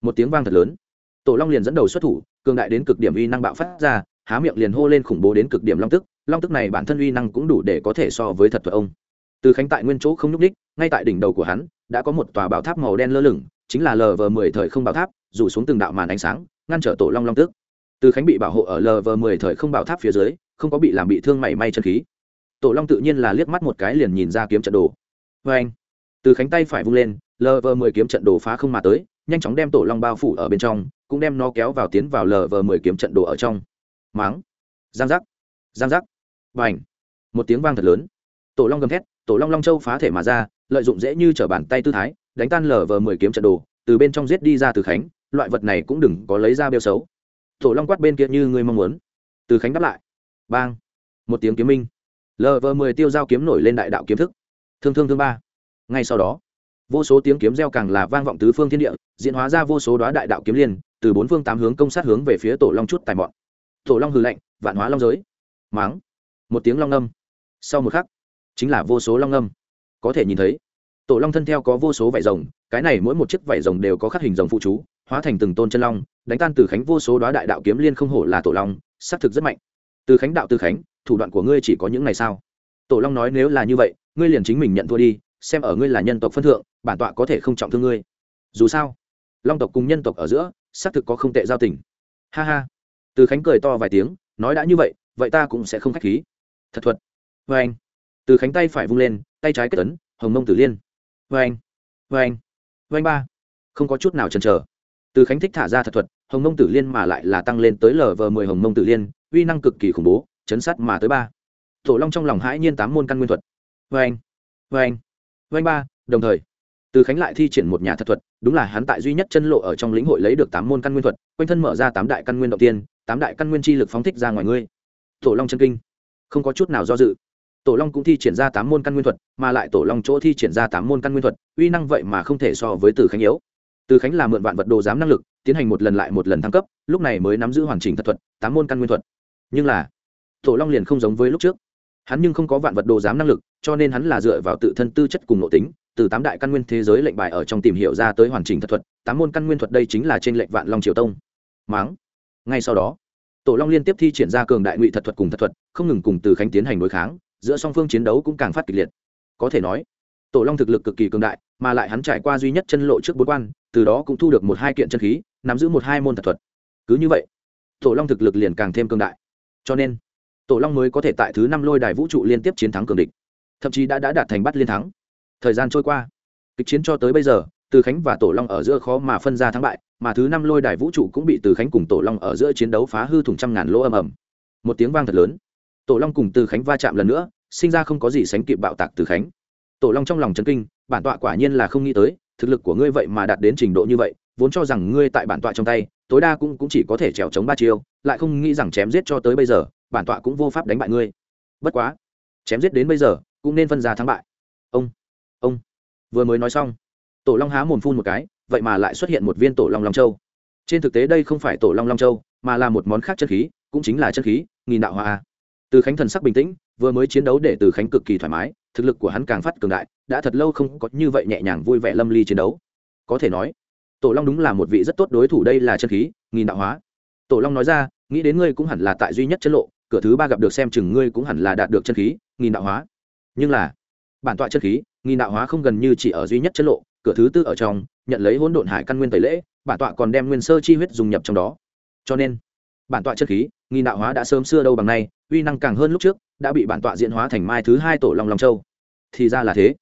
một tiếng vang thật lớn. Tổ long liền dẫn đầu xuất thủ, cường đại đến cực điểm uy năng bạo phát ra, há miệng liền hô lên khủng bố đến cực điểm long tức. Long tức này bản thân uy năng cũng đủ để có thể so với thật thuật ông. Từ khánh tại nguyên chỗ không nhúc ních ngay tại đỉnh đầu của hắn, đã có một tòa bảo tháp màu đen lơ lửng chính là lv mười thời không bảo tháp, rủ xuống từng đạo màn ánh sáng, ngăn trở tổ long long tức từ khánh bị bảo hộ ở lv mười thời không bảo tháp phía dưới, không có bị làm bị thương mảy may chân khí. Tổ long tự nhiên là liếc mắt một cái liền nhìn ra kiếm trận đồ. Vê anh, từ khánh tay phải vung lên lv mười kiếm trận đồ phá không mà tới, nhanh chóng đem tổ long bao phủ ở bên trong, cũng đem nó kéo vào tiến vào lv mười kiếm trận đồ ở trong. Máng. Giang giác. Giang giác. B à n h một tiếng vang thật lớn. Tổ long gầm thét, tổ long long châu phá thể mà ra, lợi dụng dễ như t r ở bàn tay tư thái đánh tan lở vờ mười kiếm trận đồ, từ bên trong giết đi ra từ khánh, loại vật này cũng đừng có lấy ra bêu xấu. Tổ long quát bên kia như ngươi mong muốn. Từ khánh đáp lại. Bang. Một tiếng kiếm minh. Lờ vờ mười tiêu dao kiếm nổi lên đại đạo kiếm thức. Thương thương thương ba. Ngay sau đó, vô số tiếng kiếm reo càng là vang vọng tứ phương thiên địa, diễn hóa ra vô số đoá đại đạo kiếm liên, từ bốn phương tám hướng công sát hướng về phía tổ long chút tài mọn. Tổ long hư lạnh, vạn hóa long giới. Máng. Một tiếng long âm. Sau một khắc, chính là vô số long âm. Có thể nhìn thấy tổ long thân theo có vô số vảy rồng, cái này mỗi một chiếc vảy rồng đều có khắc hình rồng phụ chú, hóa thành từng tôn chân long, đánh tan từ khánh vô số đoá đại đạo kiếm liên không hổ là tổ long xác thực rất mạnh. Từ khánh đạo từ khánh, thủ đoạn của ngươi chỉ có những ngày sao tổ long nói nếu là như vậy, ngươi liền chính mình nhận thua đi, xem ở ngươi là nhân tộc phân thượng, bản tọa có thể không trọng thương ngươi. Dù sao, long tộc cùng nhân tộc ở giữa xác thực có không tệ giao tình. Ha ha. Từ khánh cười to vài tiếng, nói đã như vậy vậy ta cũng sẽ không k h á c h khí. Thật thuật. Vê anh từ khánh tay phải vung lên, tay trái kết tấn hồng mông tử liên. Vâng anh. Vê anh. Vâng anh ba. Không có chút nào chần chờ. Từ khánh thích thả ra thật thuật, hồng mông tử liên mà lại là tăng lên tới lv mười hồng mông tử liên, uy năng cực kỳ khủng bố, chấn sát mà tới ba. Tổ long trong lòng hãi nhiên tám môn căn nguyên thuật. Vê anh. Vê anh. Vê anh ba, đồng thời, từ khánh lại thi triển một nhà thật thuật, đúng là hắn tại duy nhất chân lộ ở trong lĩnh hội lấy được tám môn căn nguyên thuật, quanh thân mở ra tám đại căn nguyên đầu tiên, tám đại căn nguyên chi lực phóng thích ra ngoài ngươi. Tổ long chân kinh. Không có chút nào do dự tổ long cũng thi triển ra tám môn căn nguyên thuật, mà lại tổ long chỗ thi triển ra tám môn căn nguyên thuật, uy năng vậy mà không thể so với từ khánh yếu. Từ khánh là mượn vạn vật đồ giám năng lực, tiến hành một lần lại một lần thăng cấp, lúc này mới nắm giữ hoàn chỉnh thật thuật, tám môn căn nguyên thuật. Nhưng là, tổ long liền không giống với lúc trước. Hắn nhưng không có vạn vật đồ giám năng lực, cho nên hắn là dựa vào tự thân tư chất cùng nội tính, từ tám đại căn nguyên thế giới lệnh bài ở trong tìm hiểu ra tới hoàn chỉnh thật thuật, tám môn căn nguyên thuật đây chính là trên lệnh vạn long triều tông. Máng. Ngay sau đó, tổ long liên tiếp thi triển ra cường đại ngụy thật thuật cùng thật thuật, không ngừng cùng từ khánh tiến hành đối kháng giữa song phương chiến đấu cũng càng phát kịch liệt. Có thể nói tổ long thực lực cực kỳ cường đại mà lại hắn trải qua duy nhất chân lộ trước bốn quan từ đó cũng thu được một hai kiện chân khí nắm giữ một hai môn thật thuật. Cứ như vậy tổ long thực lực liền càng thêm cường đại. Cho nên tổ long mới có thể tại thứ năm lôi đài vũ trụ liên tiếp chiến thắng cường địch thậm chí đã, đã đạt thành bắt liên thắng. Thời gian trôi qua kịch chiến cho tới bây giờ từ khánh và tổ long ở giữa khó mà phân ra thắng bại mà thứ năm lôi đài vũ trụ cũng bị từ khánh cùng tổ long ở giữa chiến đấu phá hư thủng trăm ngàn lỗ ầm ầm. Một tiếng vang thật lớn tổ long cùng từ khánh va chạm lần nữa sinh ra không có gì sánh kịp bạo tạc từ khánh. Tổ long trong lòng chấn kinh bản tọa quả nhiên là không nghĩ tới thực lực của ngươi vậy mà đạt đến trình độ như vậy vốn cho rằng ngươi tại bản tọa trong tay tối đa cũng, cũng chỉ có thể trèo chống ba chiêu lại không nghĩ rằng chém giết cho tới bây giờ bản tọa cũng vô pháp đánh bại ngươi. Bất quá chém giết đến bây giờ cũng nên phân ra thắng bại. Ông ông vừa mới nói xong tổ long há mồm phun một cái vậy mà lại xuất hiện một viên tổ long long châu. Trên thực tế đây không phải tổ long long châu mà là một món khác chân khí cũng chính là chân khí nghìn đạo hoa từ khánh thần sắc bình tĩnh, vừa mới chiến đấu để từ khánh cực kỳ thoải mái, thực lực của hắn càng phát cường đại, đã thật lâu không có như vậy nhẹ nhàng vui vẻ lâm ly chiến đấu. Có thể nói, tổ long đúng là một vị rất tốt đối thủ đây là chân khí, nghìn đạo hóa. Tổ long nói ra, nghĩ đến ngươi cũng hẳn là tại duy nhất chân lộ, cửa thứ ba gặp được xem chừng ngươi cũng hẳn là đạt được chân khí, nghìn đạo hóa. Nhưng là, bản tọa chân khí, nghìn đạo hóa không gần như chỉ ở duy nhất chân lộ, cửa thứ tư ở trong, nhận lấy hỗn độn hải căn nguyên tẩy lễ, bản tọa còn đem nguyên sơ chi huyết dùng nhập trong đó. Cho nên, bản tọa chân khí Nghi đạo hóa đã sớm xưa đâu bằng nay, uy năng càng hơn lúc trước, đã bị bản tọa diễn hóa thành mai thứ hai tổ long long châu. Thì ra là thế.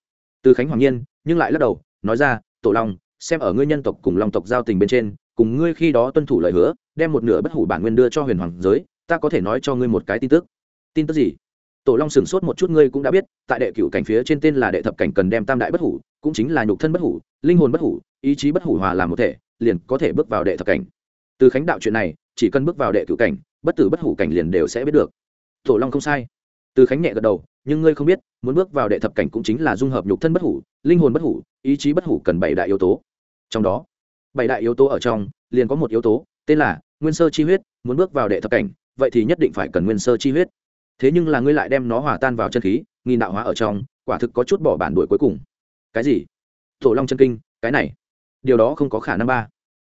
Từ khánh hoàng nhiên, nhưng lại lắc đầu, nói ra, tổ long, xem ở ngươi nhân tộc cùng long tộc giao tình bên trên, cùng ngươi khi đó tuân thủ lời hứa, đem một nửa bất hủ bản nguyên đưa cho huyền hoàng giới, ta có thể nói cho ngươi một cái tin tức. Tin tức gì? Tổ long sửng sốt một chút, ngươi cũng đã biết, tại đệ cựu cảnh phía trên tên là đệ thập cảnh cần đem tam đại bất hủ, cũng chính là nhục thân bất hủ, linh hồn bất hủ, ý chí bất hủ hòa làm một thể, liền có thể bước vào đệ thập cảnh. Từ khánh đạo chuyện này chỉ cần bước vào đệ cửu cảnh, bất tử bất hủ cảnh liền đều sẽ biết được. Tổ long không sai. Từ khánh nhẹ gật đầu, nhưng ngươi không biết, muốn bước vào đệ thập cảnh cũng chính là dung hợp nhục thân bất hủ, linh hồn bất hủ, ý chí bất hủ cần bảy đại yếu tố. Trong đó, bảy đại yếu tố ở trong, liền có một yếu tố, tên là nguyên sơ chi huyết, muốn bước vào đệ thập cảnh, vậy thì nhất định phải cần nguyên sơ chi huyết. Thế nhưng là ngươi lại đem nó hòa tan vào chân khí, nghìn đạo hóa ở trong, quả thực có chút bỏ bản đuổi cuối cùng. Cái gì? Tổ long chân kinh, cái này. Điều đó không có khả năng ba.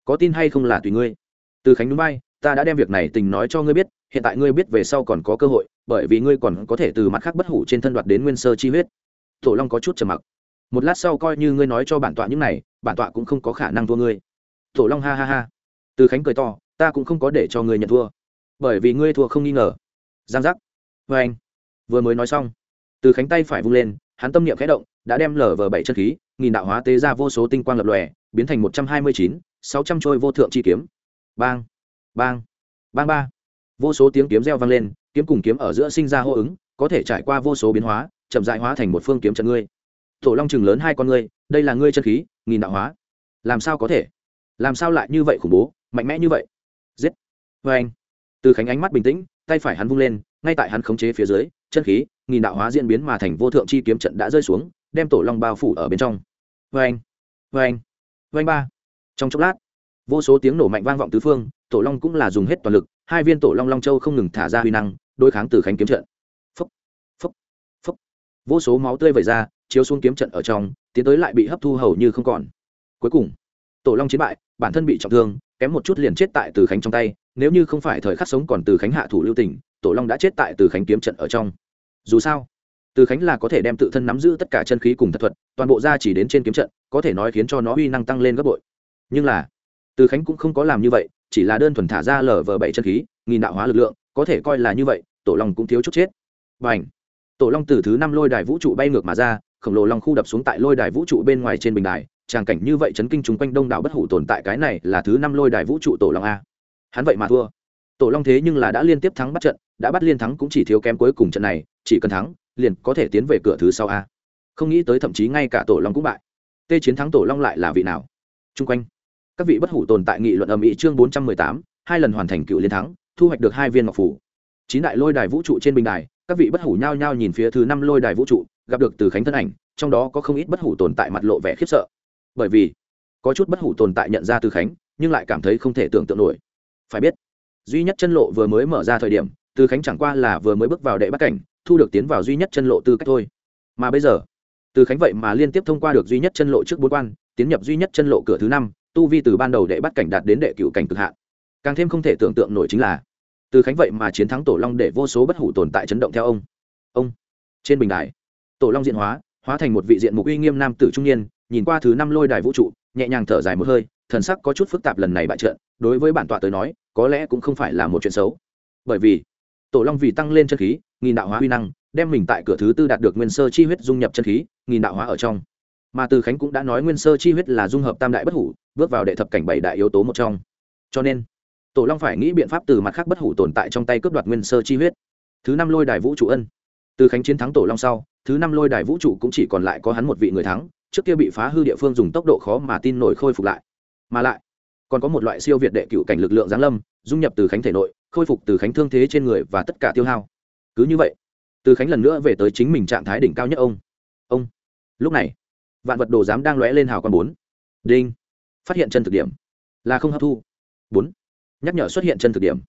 Có tin hay không là tùy ngươi. Từ khánh núi bay ta đã đem việc này tình nói cho ngươi biết, hiện tại ngươi biết về sau còn có cơ hội, bởi vì ngươi còn có thể từ mặt khác bất hủ trên thân đoạt đến nguyên sơ chi huyết. Tổ long có chút trầm mặc. Một lát sau coi như ngươi nói cho bản tọa những này, bản tọa cũng không có khả năng thua ngươi. Tổ long ha ha ha. Từ khánh cười to, ta cũng không có để cho ngươi nhận thua, bởi vì ngươi thua không nghi ngờ. Giang giác. Vê anh. Vừa mới nói xong, từ khánh tay phải vung lên, hắn tâm niệm khẽ động, đã đem lở vờ bảy chân khí, nghìn đạo hóa tế ra vô số tinh quang lập lòe, biến thành một trăm hai mươi chín, sáu trăm trôi vô thượng chi kiếm. Bang bang. Bang ba. Vô số tiếng kiếm reo vang lên, kiếm cùng kiếm ở giữa sinh ra hô ứng, có thể trải qua vô số biến hóa, chậm dại hóa thành một phương kiếm trận ngươi. Tổ long chừng lớn hai con ngươi, đây là ngươi chân khí, nghìn đạo hóa. Làm sao có thể? Làm sao lại như vậy khủng bố, mạnh mẽ như vậy? Giết. Vê anh. Từ khánh ánh mắt bình tĩnh, tay phải hắn vung lên, ngay tại hắn khống chế phía dưới, chân khí, nghìn đạo hóa diễn biến mà thành vô thượng chi kiếm trận đã rơi xuống, đem tổ long bao phủ ở bên trong. Vê anh. Vê anh. Vê anh ba. Trong chốc lát, vô số tiếng nổ mạnh vang vọng tứ phương tổ long cũng là dùng hết toàn lực, hai viên tổ long long châu không ngừng thả ra huy năng, đối kháng từ khánh kiếm trận. Phấp phấp phấp vô số máu tươi vẩy ra, chiếu xuống kiếm trận ở trong, tiến tới lại bị hấp thu hầu như không còn. Cuối cùng, tổ long chiến bại, bản thân bị trọng thương, kém một chút liền chết tại từ khánh trong tay, nếu như không phải thời khắc sống còn từ khánh hạ thủ lưu tỉnh tổ long đã chết tại từ khánh kiếm trận ở trong. Dù sao, từ khánh là có thể đem tự thân nắm giữ tất cả chân khí cùng thật thuật, toàn bộ ra chỉ đến trên kiếm trận, có thể nói khiến cho nó uy năng tăng lên gấp bội. Nhưng là, từ khánh cũng không có làm như vậy chỉ là đơn thuần thả ra lở vờ bảy chân khí, nghìn đạo hóa lực lượng, có thể coi là như vậy, tổ long cũng thiếu chút chết. Và tổ long từ thứ năm lôi đài vũ trụ bay ngược mà ra, khổng lồ long khu đập xuống tại lôi đài vũ trụ bên ngoài trên bình đài, tràng cảnh như vậy chấn kinh chúng quanh đông đảo bất hủ tồn tại cái này là thứ năm lôi đài vũ trụ tổ long a. Hắn vậy mà thua. Tổ long thế nhưng là đã liên tiếp thắng bắt trận, đã bắt liên thắng cũng chỉ thiếu kém cuối cùng trận này, chỉ cần thắng, liền có thể tiến về cửa thứ sau a. Không nghĩ tới thậm chí ngay cả tổ long cũng bại. Tê chiến thắng tổ long lại là vị nào? Chung quanh các vị bất hủ tồn tại nghị luận âm ý chương bốn trăm mười tám, hai lần hoàn thành cựu liên thắng, thu hoạch được hai viên ngọc phủ. Chín đại lôi đài vũ trụ trên bình đài, các vị bất hủ nhao nhao nhìn phía thứ năm lôi đài vũ trụ, gặp được từ khánh thân ảnh, trong đó có không ít bất hủ tồn tại mặt lộ vẻ khiếp sợ. Bởi vì, có chút bất hủ tồn tại nhận ra từ khánh, nhưng lại cảm thấy không thể tưởng tượng nổi. Phải biết, duy nhất chân lộ vừa mới mở ra thời điểm, từ khánh chẳng qua là vừa mới bước vào đệ bắt cảnh, thu được tiến vào duy nhất chân lộ tư cách thôi. Mà bây giờ, từ khánh vậy mà liên tiếp thông qua được duy nhất chân lộ trước bốn quan, tiến nhập duy nhất chân lộ cửa thứ năm tu vi từ ban đầu đệ bắt cảnh đạt đến đệ cựu cảnh cực hạn. Càng thêm không thể tưởng tượng nổi chính là, từ khánh vậy mà chiến thắng tổ long để vô số bất hủ tồn tại chấn động theo ông. Ông, trên bình đài, tổ long diện hóa hóa thành một vị diện mục uy nghiêm nam tử trung niên, nhìn qua thứ năm lôi đài vũ trụ, nhẹ nhàng thở dài một hơi, thần sắc có chút phức tạp lần này bại trận, đối với bản tọa tới nói, có lẽ cũng không phải là một chuyện xấu. Bởi vì, tổ long vì tăng lên chân khí, nghìn đạo hóa huy năng, đem mình tại cửa thứ tư đạt được nguyên sơ chi huyết dung nhập chân khí, nghìn đạo hóa ở trong mà từ khánh cũng đã nói nguyên sơ chi huyết là dung hợp tam đại bất hủ, bước vào đệ thập cảnh bảy đại yếu tố một trong. Cho nên, tổ long phải nghĩ biện pháp từ mặt khác bất hủ tồn tại trong tay cướp đoạt nguyên sơ chi huyết. Thứ năm lôi đài vũ trụ ân. Từ khánh chiến thắng tổ long sau, thứ năm lôi đài vũ trụ cũng chỉ còn lại có hắn một vị người thắng, trước kia bị phá hư địa phương dùng tốc độ khó mà tin nổi khôi phục lại. Mà lại, còn có một loại siêu việt đệ cựu cảnh lực lượng giáng lâm, dung nhập từ khánh thể nội, khôi phục từ khánh thương thế trên người và tất cả tiêu hao. Cứ như vậy, từ khánh lần nữa về tới chính mình trạng thái đỉnh cao nhất ông. Ông, lúc này vạn vật đồ giám đang lóe lên hào quang bốn. Đinh. Phát hiện chân thực điểm. Là không hấp thu. Bốn. Nhắc nhở xuất hiện chân thực điểm.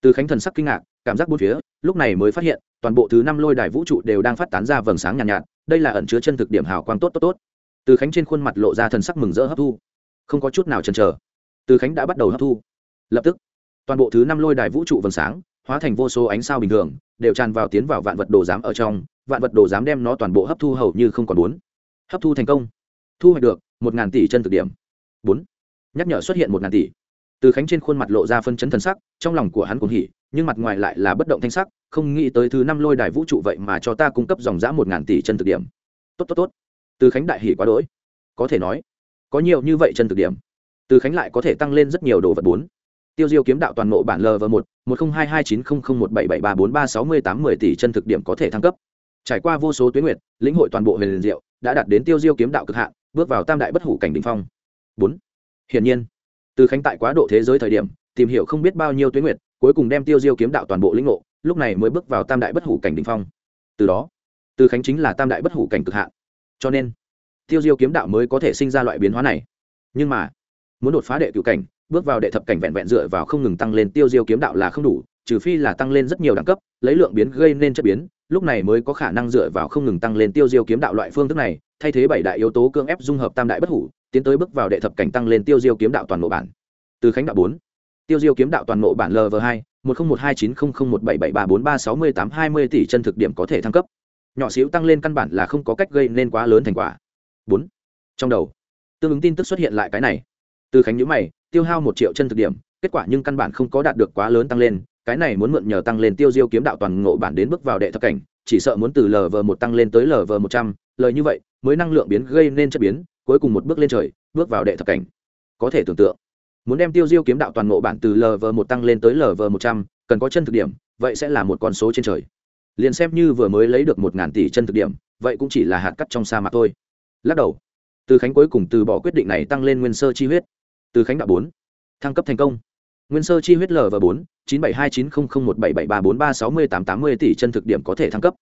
Từ khánh thần sắc kinh ngạc cảm giác bốn phía lúc này mới phát hiện toàn bộ thứ năm lôi đài vũ trụ đều đang phát tán ra vầng sáng nhàn nhạt, nhạt đây là ẩn chứa chân thực điểm hào quang tốt tốt tốt. Từ khánh trên khuôn mặt lộ ra thần sắc mừng rỡ hấp thu. Không có chút nào chần chờ. Từ khánh đã bắt đầu hấp thu. Lập tức toàn bộ thứ năm lôi đài vũ trụ vầng sáng hóa thành vô số ánh sao bình thường đều tràn vào tiến vào vạn vật đồ giám ở trong vạn vật đồ giám đem nó toàn bộ hấp thu hầu như không còn bốn hấp thu thành công. Thu hoạch được một ngàn tỷ chân thực điểm. Bốn. Nhắc nhở xuất hiện một ngàn tỷ. Từ khánh trên khuôn mặt lộ ra phân chấn thần sắc, trong lòng của hắn cũng hỉ, nhưng mặt ngoài lại là bất động thanh sắc, không nghĩ tới thứ năm lôi đài vũ trụ vậy mà cho ta cung cấp dòng giã một ngàn tỷ chân thực điểm. Tốt tốt tốt. Từ khánh đại hỉ quá đỗi. Có thể nói, có nhiều như vậy chân thực điểm. Từ khánh lại có thể tăng lên rất nhiều đồ vật bốn. Tiêu diêu kiếm đạo toàn bộ bản lv một một nghìn hai hai chín không không một bảy bảy ba bốn ba sáu mươi tám mười tỷ chân thực điểm có thể thăng cấp. Trải qua vô số tuyến nguyệt, lĩnh hội toàn bộ huyền liền diệu đã đạt đến tiêu diêu kiếm đạo cực hạn, bước vào tam đại bất hủ cảnh đình phong. Bốn, hiển nhiên, từ khánh tại quá độ thế giới thời điểm, tìm hiểu không biết bao nhiêu tuyến nguyệt, cuối cùng đem tiêu diêu kiếm đạo toàn bộ lĩnh ngộ, lúc này mới bước vào tam đại bất hủ cảnh đình phong. Từ đó, từ khánh chính là tam đại bất hủ cảnh cực hạn. Cho nên, tiêu diêu kiếm đạo mới có thể sinh ra loại biến hóa này. Nhưng mà, muốn đột phá đệ cựu cảnh, bước vào đệ thập cảnh vẹn vẹn dựa vào không ngừng tăng lên tiêu diêu kiếm đạo là không đủ, trừ phi là tăng lên rất nhiều đẳng cấp, lấy lượng biến gây nên chất biến lúc này mới có khả năng dựa vào không ngừng tăng lên tiêu diêu kiếm đạo loại phương thức này, thay thế bảy đại yếu tố cưỡng ép dung hợp tam đại bất hủ, tiến tới bước vào đệ thập cảnh tăng lên tiêu diêu kiếm đạo toàn bộ bản. Từ khánh đạo bốn, tiêu diêu kiếm đạo toàn bộ bản lv hai, một không một hai chín không không một bảy bảy ba bốn ba sáu mươi tám hai mươi tỷ chân thực điểm có thể thăng cấp. Nhỏ xíu tăng lên căn bản là không có cách gây nên quá lớn thành quả. Bốn, trong đầu, tương ứng tin tức xuất hiện lại cái này. Từ khánh nhữ mày, tiêu hao một triệu chân thực điểm, kết quả nhưng căn bản không có đạt được quá lớn tăng lên cái này muốn mượn nhờ tăng lên tiêu diêu kiếm đạo toàn ngộ bản đến bước vào đệ thập cảnh, chỉ sợ muốn từ lv một tăng lên tới lv một trăm, lời như vậy, mới năng lượng biến gây nên chất biến, cuối cùng một bước lên trời, bước vào đệ thập cảnh. Có thể tưởng tượng, muốn đem tiêu diêu kiếm đạo toàn ngộ bản từ lv một tăng lên tới lv một trăm, cần có chân thực điểm, vậy sẽ là một con số trên trời. Liền xem như vừa mới lấy được một ngàn tỷ chân thực điểm, vậy cũng chỉ là hạt cắt trong sa mạc thôi. Lắc đầu, từ khánh cuối cùng từ bỏ quyết định này tăng lên nguyên sơ chi huyết. Từ khánh đạo bốn, thăng cấp thành công nguyên sơ chi huyết lv bốn, chín bảy hai chín không không một bảy bảy ba bốn ba sáu mươi tám tám mươi tỷ chân thực điểm có thể thăng cấp.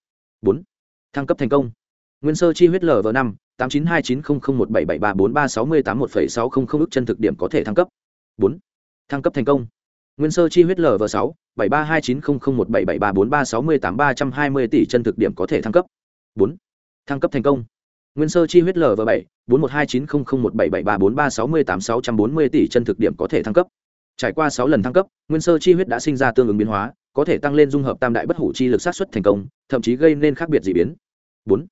Bốn, thăng cấp thành công. Nguyên sơ chi huyết lv năm, tám chín hai chín không không một bảy bảy ba bốn ba sáu mươi tám một phẩy sáu không không ước chân thực điểm có thể thăng cấp. Bốn, thăng cấp thành công. Nguyên sơ chi huyết lv sáu, bảy ba hai chín không không một bảy bảy ba bốn ba sáu mươi tám ba trăm hai mươi tỷ chân thực điểm có thể thăng cấp. Bốn, thăng cấp thành công. Nguyên sơ chi huyết lv bảy, bốn một hai chín không không một bảy bảy ba bốn ba sáu mươi tám sáu trăm bốn mươi tỷ chân thực điểm có thể thăng cấp trải qua sáu lần thăng cấp, nguyên sơ chi huyết đã sinh ra tương ứng biến hóa, có thể tăng lên dung hợp tam đại bất hủ chi lực sát xuất thành công, thậm chí gây nên khác biệt d ị biến. Bốn.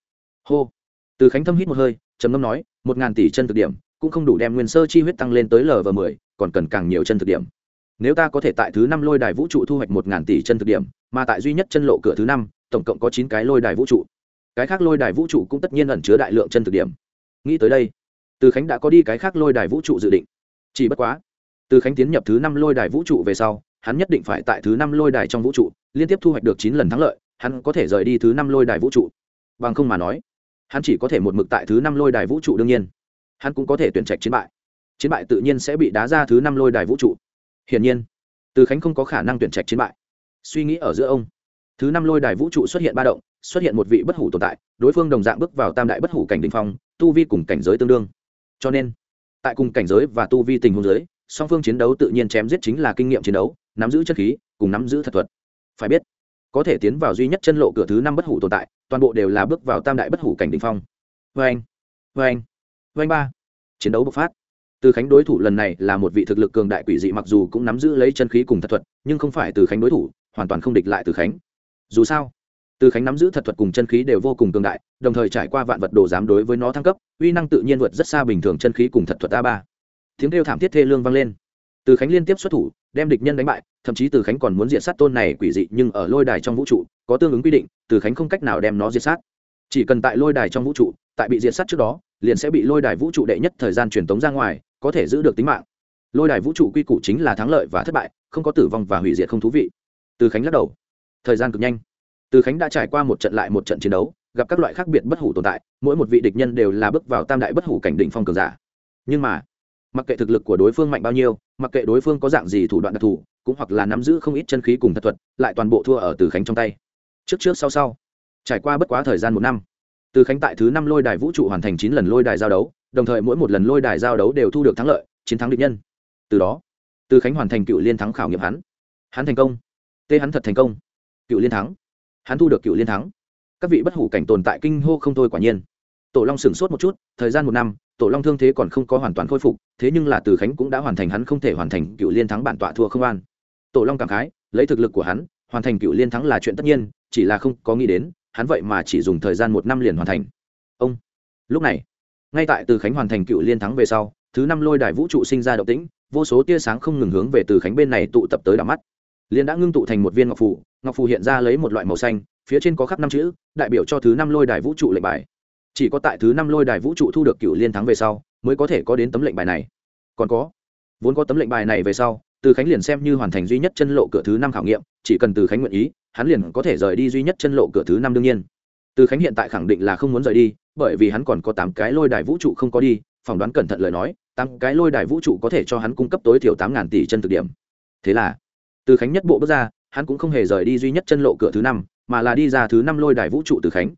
Hô. Từ khánh thâm hít một hơi, trầm ngâm nói, một ngàn tỷ chân thực điểm, cũng không đủ đem nguyên sơ chi huyết tăng lên tới lv mười, còn cần càng nhiều chân thực điểm. Nếu ta có thể tại thứ năm lôi đài vũ trụ thu hoạch một ngàn tỷ chân thực điểm, mà tại duy nhất chân lộ cửa thứ năm, tổng cộng có chín cái lôi đài vũ trụ. Cái khác lôi đài vũ trụ cũng tất nhiên ẩn chứa đại lượng chân thực điểm. Nghĩ tới đây, từ khánh đã có đi cái khác lôi đài vũ trụ dự định. Chỉ bất quá từ khánh tiến nhập thứ năm lôi đài vũ trụ về sau, hắn nhất định phải tại thứ năm lôi đài trong vũ trụ, liên tiếp thu hoạch được chín lần thắng lợi, hắn có thể rời đi thứ năm lôi đài vũ trụ. Bằng không mà nói, hắn chỉ có thể một mực tại thứ năm lôi đài vũ trụ đương nhiên. Hắn cũng có thể tuyển trạch chiến bại. Chiến bại tự nhiên sẽ bị đá ra thứ năm lôi đài vũ trụ. Hiển nhiên, từ khánh không có khả năng tuyển trạch chiến bại. Suy nghĩ ở giữa ông, thứ năm lôi đài vũ trụ xuất hiện ba động, xuất hiện một vị bất hủ tồn tại, đối phương đồng dạng bước vào tam đại bất hủ cảnh đình phong, tu vi cùng cảnh giới tương đương. Cho nên, tại cùng cảnh giới và tu vi tình huống giới song phương chiến đấu tự nhiên chém giết chính là kinh nghiệm chiến đấu, nắm giữ chất khí, cùng nắm giữ thật thuật. Phải biết, có thể tiến vào duy nhất chân lộ cửa thứ năm bất hủ tồn tại, toàn bộ đều là bước vào tam đại bất hủ cảnh đình phong. Vê anh vê anh vê anh ba. Chiến đấu bộc phát. Từ khánh đối thủ lần này là một vị thực lực cường đại quỷ dị mặc dù cũng nắm giữ lấy chân khí cùng thật thuật, nhưng không phải từ khánh đối thủ, hoàn toàn không địch lại từ khánh. Dù sao, từ khánh nắm giữ thật thuật cùng chân khí đều vô cùng cường đại, đồng thời trải qua vạn vật đồ giám đối với nó thăng cấp, uy năng tự nhiên vượt rất xa bình thường chân khí cùng thật thuật a ba tiếng kêu thảm thiết thê lương vang lên. Từ khánh liên tiếp xuất thủ, đem địch nhân đánh bại, thậm chí từ khánh còn muốn diệt sát tôn này quỷ dị nhưng ở lôi đài trong vũ trụ, có tương ứng quy định, từ khánh không cách nào đem nó diệt sát. Chỉ cần tại lôi đài trong vũ trụ, tại bị diệt sát trước đó, liền sẽ bị lôi đài vũ trụ đệ nhất thời gian truyền tống ra ngoài, có thể giữ được tính mạng. Lôi đài vũ trụ quy củ chính là thắng lợi và thất bại, không có tử vong và hủy diệt không thú vị. Từ khánh lắc đầu. Thời gian cực nhanh. Từ khánh đã trải qua một trận lại một trận chiến đấu, gặp các loại khác biệt bất hủ tồn tại, mỗi một vị địch nhân đều là bước vào tam đại bất hủ cảnh đỉnh phong cường giả. Nhưng mà mặc kệ thực lực của đối phương mạnh bao nhiêu, mặc kệ đối phương có dạng gì thủ đoạn đặc thù, cũng hoặc là nắm giữ không ít chân khí cùng thật thuật, lại toàn bộ thua ở từ khánh trong tay. Trước trước sau sau, trải qua bất quá thời gian một năm, từ khánh tại thứ năm lôi đài vũ trụ hoàn thành chín lần lôi đài giao đấu, đồng thời mỗi một lần lôi đài giao đấu đều thu được thắng lợi, chiến thắng địch nhân. Từ đó, từ khánh hoàn thành cựu liên thắng khảo nghiệm hắn. Hắn thành công. Tê hắn thật thành công. Cựu liên thắng. Hắn thu được cựu liên thắng. Các vị bất hủ cảnh tồn tại kinh hô không thôi quả nhiên tổ long sửng sốt một chút, thời gian một năm, tổ long thương thế còn không có hoàn toàn khôi phục, thế nhưng là từ khánh cũng đã hoàn thành hắn không thể hoàn thành cựu liên thắng bản tọa thua không an. Tổ long cảm khái, lấy thực lực của hắn, hoàn thành cựu liên thắng là chuyện tất nhiên, chỉ là không có nghĩ đến, hắn vậy mà chỉ dùng thời gian một năm liền hoàn thành. Ông, lúc này, ngay tại từ khánh hoàn thành cựu liên thắng về sau, thứ năm lôi đài vũ trụ sinh ra động tĩnh, vô số tia sáng không ngừng hướng về từ khánh bên này tụ tập tới đảo mắt. Liên đã ngưng tụ thành một viên ngọc phù ngọc phù hiện ra lấy một loại màu xanh, phía trên có khắc năm chữ, đại biểu cho thứ năm lôi đài vũ trụ lệnh bài chỉ có tại thứ năm lôi đài vũ trụ thu được cựu liên thắng về sau, mới có thể có đến tấm lệnh bài này. Còn có, vốn có tấm lệnh bài này về sau, từ khánh liền xem như hoàn thành duy nhất chân lộ cửa thứ năm khảo nghiệm, chỉ cần từ khánh nguyện ý, hắn liền có thể rời đi duy nhất chân lộ cửa thứ năm đương nhiên. Từ khánh hiện tại khẳng định là không muốn rời đi, bởi vì hắn còn có tám cái lôi đài vũ trụ không có đi, phỏng đoán cẩn thận lời nói, tám cái lôi đài vũ trụ có thể cho hắn cung cấp tối thiểu tám ngàn tỷ chân thực điểm. Thế là, từ khánh nhất bộ bước ra, hắn cũng không hề rời đi duy nhất chân lộ cửa thứ năm, mà là đi ra thứ năm lôi đài vũ trụ từ khánh.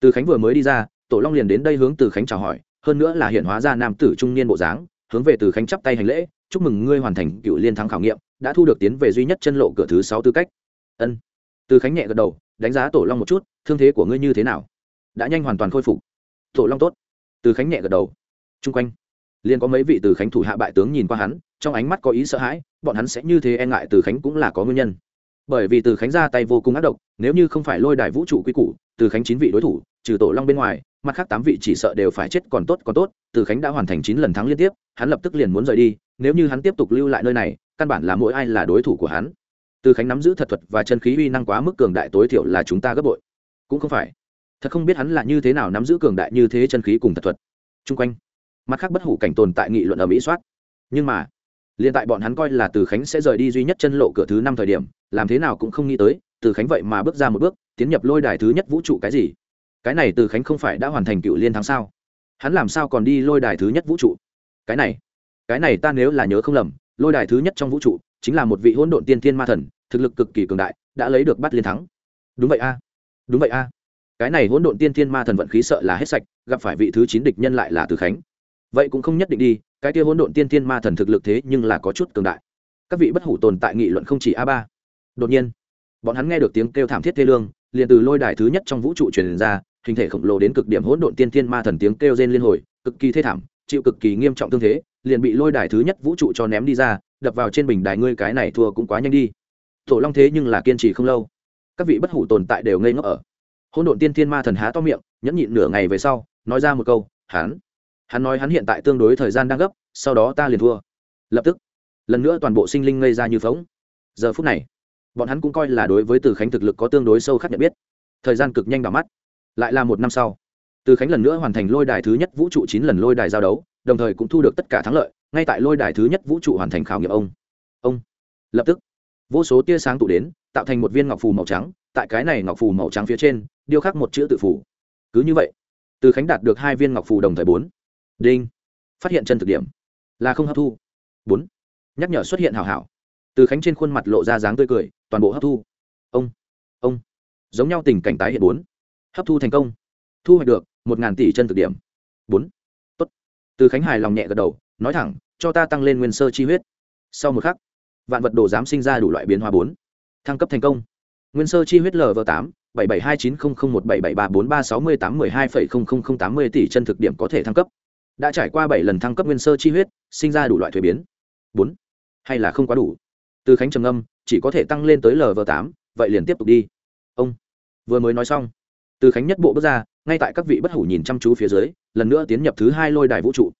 Từ khánh vừa mới đi ra tổ long liền đến đây hướng từ khánh chào hỏi, hơn nữa là hiện hóa ra nam tử trung niên bộ dáng, hướng về từ khánh chắp tay hành lễ, chúc mừng ngươi hoàn thành cựu liên thắng khảo nghiệm, đã thu được tiến về duy nhất chân lộ cửa thứ sáu tư cách. Ân. Từ khánh nhẹ gật đầu, đánh giá tổ long một chút, thương thế của ngươi như thế nào? Đã nhanh hoàn toàn khôi phục. Tổ long tốt. Từ khánh nhẹ gật đầu. Chung quanh, liền có mấy vị từ khánh thủ hạ bại tướng nhìn qua hắn, trong ánh mắt có ý sợ hãi, bọn hắn sẽ như thế e ngại từ khánh cũng là có nguyên nhân bởi vì từ khánh ra tay vô cùng ác độc, nếu như không phải lôi đài vũ trụ quy củ, từ khánh chín vị đối thủ, trừ tổ long bên ngoài, mặt khác tám vị chỉ sợ đều phải chết còn tốt còn tốt, từ khánh đã hoàn thành chín lần thắng liên tiếp, hắn lập tức liền muốn rời đi, nếu như hắn tiếp tục lưu lại nơi này, căn bản là mỗi ai là đối thủ của hắn. Từ khánh nắm giữ thật thuật và chân khí uy năng quá mức cường đại tối thiểu là chúng ta gấp bội. Cũng không phải. Thật không biết hắn là như thế nào nắm giữ cường đại như thế chân khí cùng thật thuật. Chung quanh, mặt khác bất hủ cảnh tồn tại nghị luận ở mỹ soát. Nhưng mà liền tại bọn hắn coi là từ khánh sẽ rời đi duy nhất chân lộ cửa thứ năm thời điểm, làm thế nào cũng không nghĩ tới, từ khánh vậy mà bước ra một bước, tiến nhập lôi đài thứ nhất vũ trụ cái gì? Cái này từ khánh không phải đã hoàn thành cựu liên thắng sao? Hắn làm sao còn đi lôi đài thứ nhất vũ trụ? Cái này cái này ta nếu là nhớ không lầm, lôi đài thứ nhất trong vũ trụ chính là một vị hỗn độn tiên thiên ma thần, thực lực cực kỳ cường đại, đã lấy được bắt liên thắng. Đúng vậy a. Đúng vậy a. Cái này hỗn độn tiên thiên ma thần vận khí sợ là hết sạch, gặp phải vị thứ chín địch nhân lại là từ khánh. Vậy cũng không nhất định đi cái kia hỗn độn tiên tiên ma thần thực lực thế nhưng là có chút cường đại. Các vị bất hủ tồn tại nghị luận không chỉ a ba. Đột nhiên, bọn hắn nghe được tiếng kêu thảm thiết thê lương, liền từ lôi đài thứ nhất trong vũ trụ truyền ra, hình thể khổng lồ đến cực điểm hỗn độn tiên tiên ma thần tiếng kêu rên liên hồi, cực kỳ thê thảm, chịu cực kỳ nghiêm trọng thương thế, liền bị lôi đài thứ nhất vũ trụ cho ném đi ra, đập vào trên bình đài ngươi cái này thua cũng quá nhanh đi. Tổ long thế nhưng là kiên trì không lâu. Các vị bất hủ tồn tại đều ngây ngốc ở. Hỗn độn tiên thiên ma thần há to miệng, nhẫn nhịn nửa ngày về sau, nói ra một câu hắn hắn nói hắn hiện tại tương đối thời gian đang gấp, sau đó ta liền thua. Lập tức, lần nữa toàn bộ sinh linh ngây ra như phóng giờ phút này, bọn hắn cũng coi là đối với từ khánh thực lực có tương đối sâu khắc nhận biết. Thời gian cực nhanh đỏ mắt. Lại là một năm sau, từ khánh lần nữa hoàn thành lôi đài thứ nhất vũ trụ chín lần lôi đài giao đấu, đồng thời cũng thu được tất cả thắng lợi, ngay tại lôi đài thứ nhất vũ trụ hoàn thành khảo nghiệm ông. Ông. Lập tức, vô số tia sáng tụ đến, tạo thành một viên ngọc phù màu trắng, tại cái này ngọc phù màu trắng phía trên, điêu khắc một chữ tự phủ cứ như vậy, từ khánh đạt được hai viên ngọc phù đồng thời bốn đinh. Phát hiện chân thực điểm. Là không hấp thu. Bốn. Nhắc nhở xuất hiện hảo hảo. Từ khánh trên khuôn mặt lộ ra dáng tươi cười, toàn bộ hấp thu. Ông. Ông. Giống nhau tình cảnh tái hiện bốn. Hấp thu thành công. Thu hoạch được một ngàn tỷ chân thực điểm. Bốn. Tốt. Từ khánh hài lòng nhẹ gật đầu, nói thẳng, cho ta tăng lên nguyên sơ chi huyết. Sau một khắc, vạn vật đồ dám sinh ra đủ loại biến hóa bốn. Thăng cấp thành công. Nguyên sơ chi huyết lv tám, bảy bảy hai chín không không một bảy bảy ba bốn ba sáu mươi tám mười hai phẩy không không không tám mươi tỷ chân thực điểm có thể thăng cấp đã trải qua bảy lần thăng cấp nguyên sơ chi huyết, sinh ra đủ loại thuế biến. Bốn, hay là không quá đủ? Từ khánh trầm âm chỉ có thể tăng lên tới lv tám, vậy liền tiếp tục đi. Ông, vừa mới nói xong. Từ khánh nhất bộ bước ra, ngay tại các vị bất hủ nhìn chăm chú phía dưới, lần nữa tiến nhập thứ hai lôi đài vũ trụ.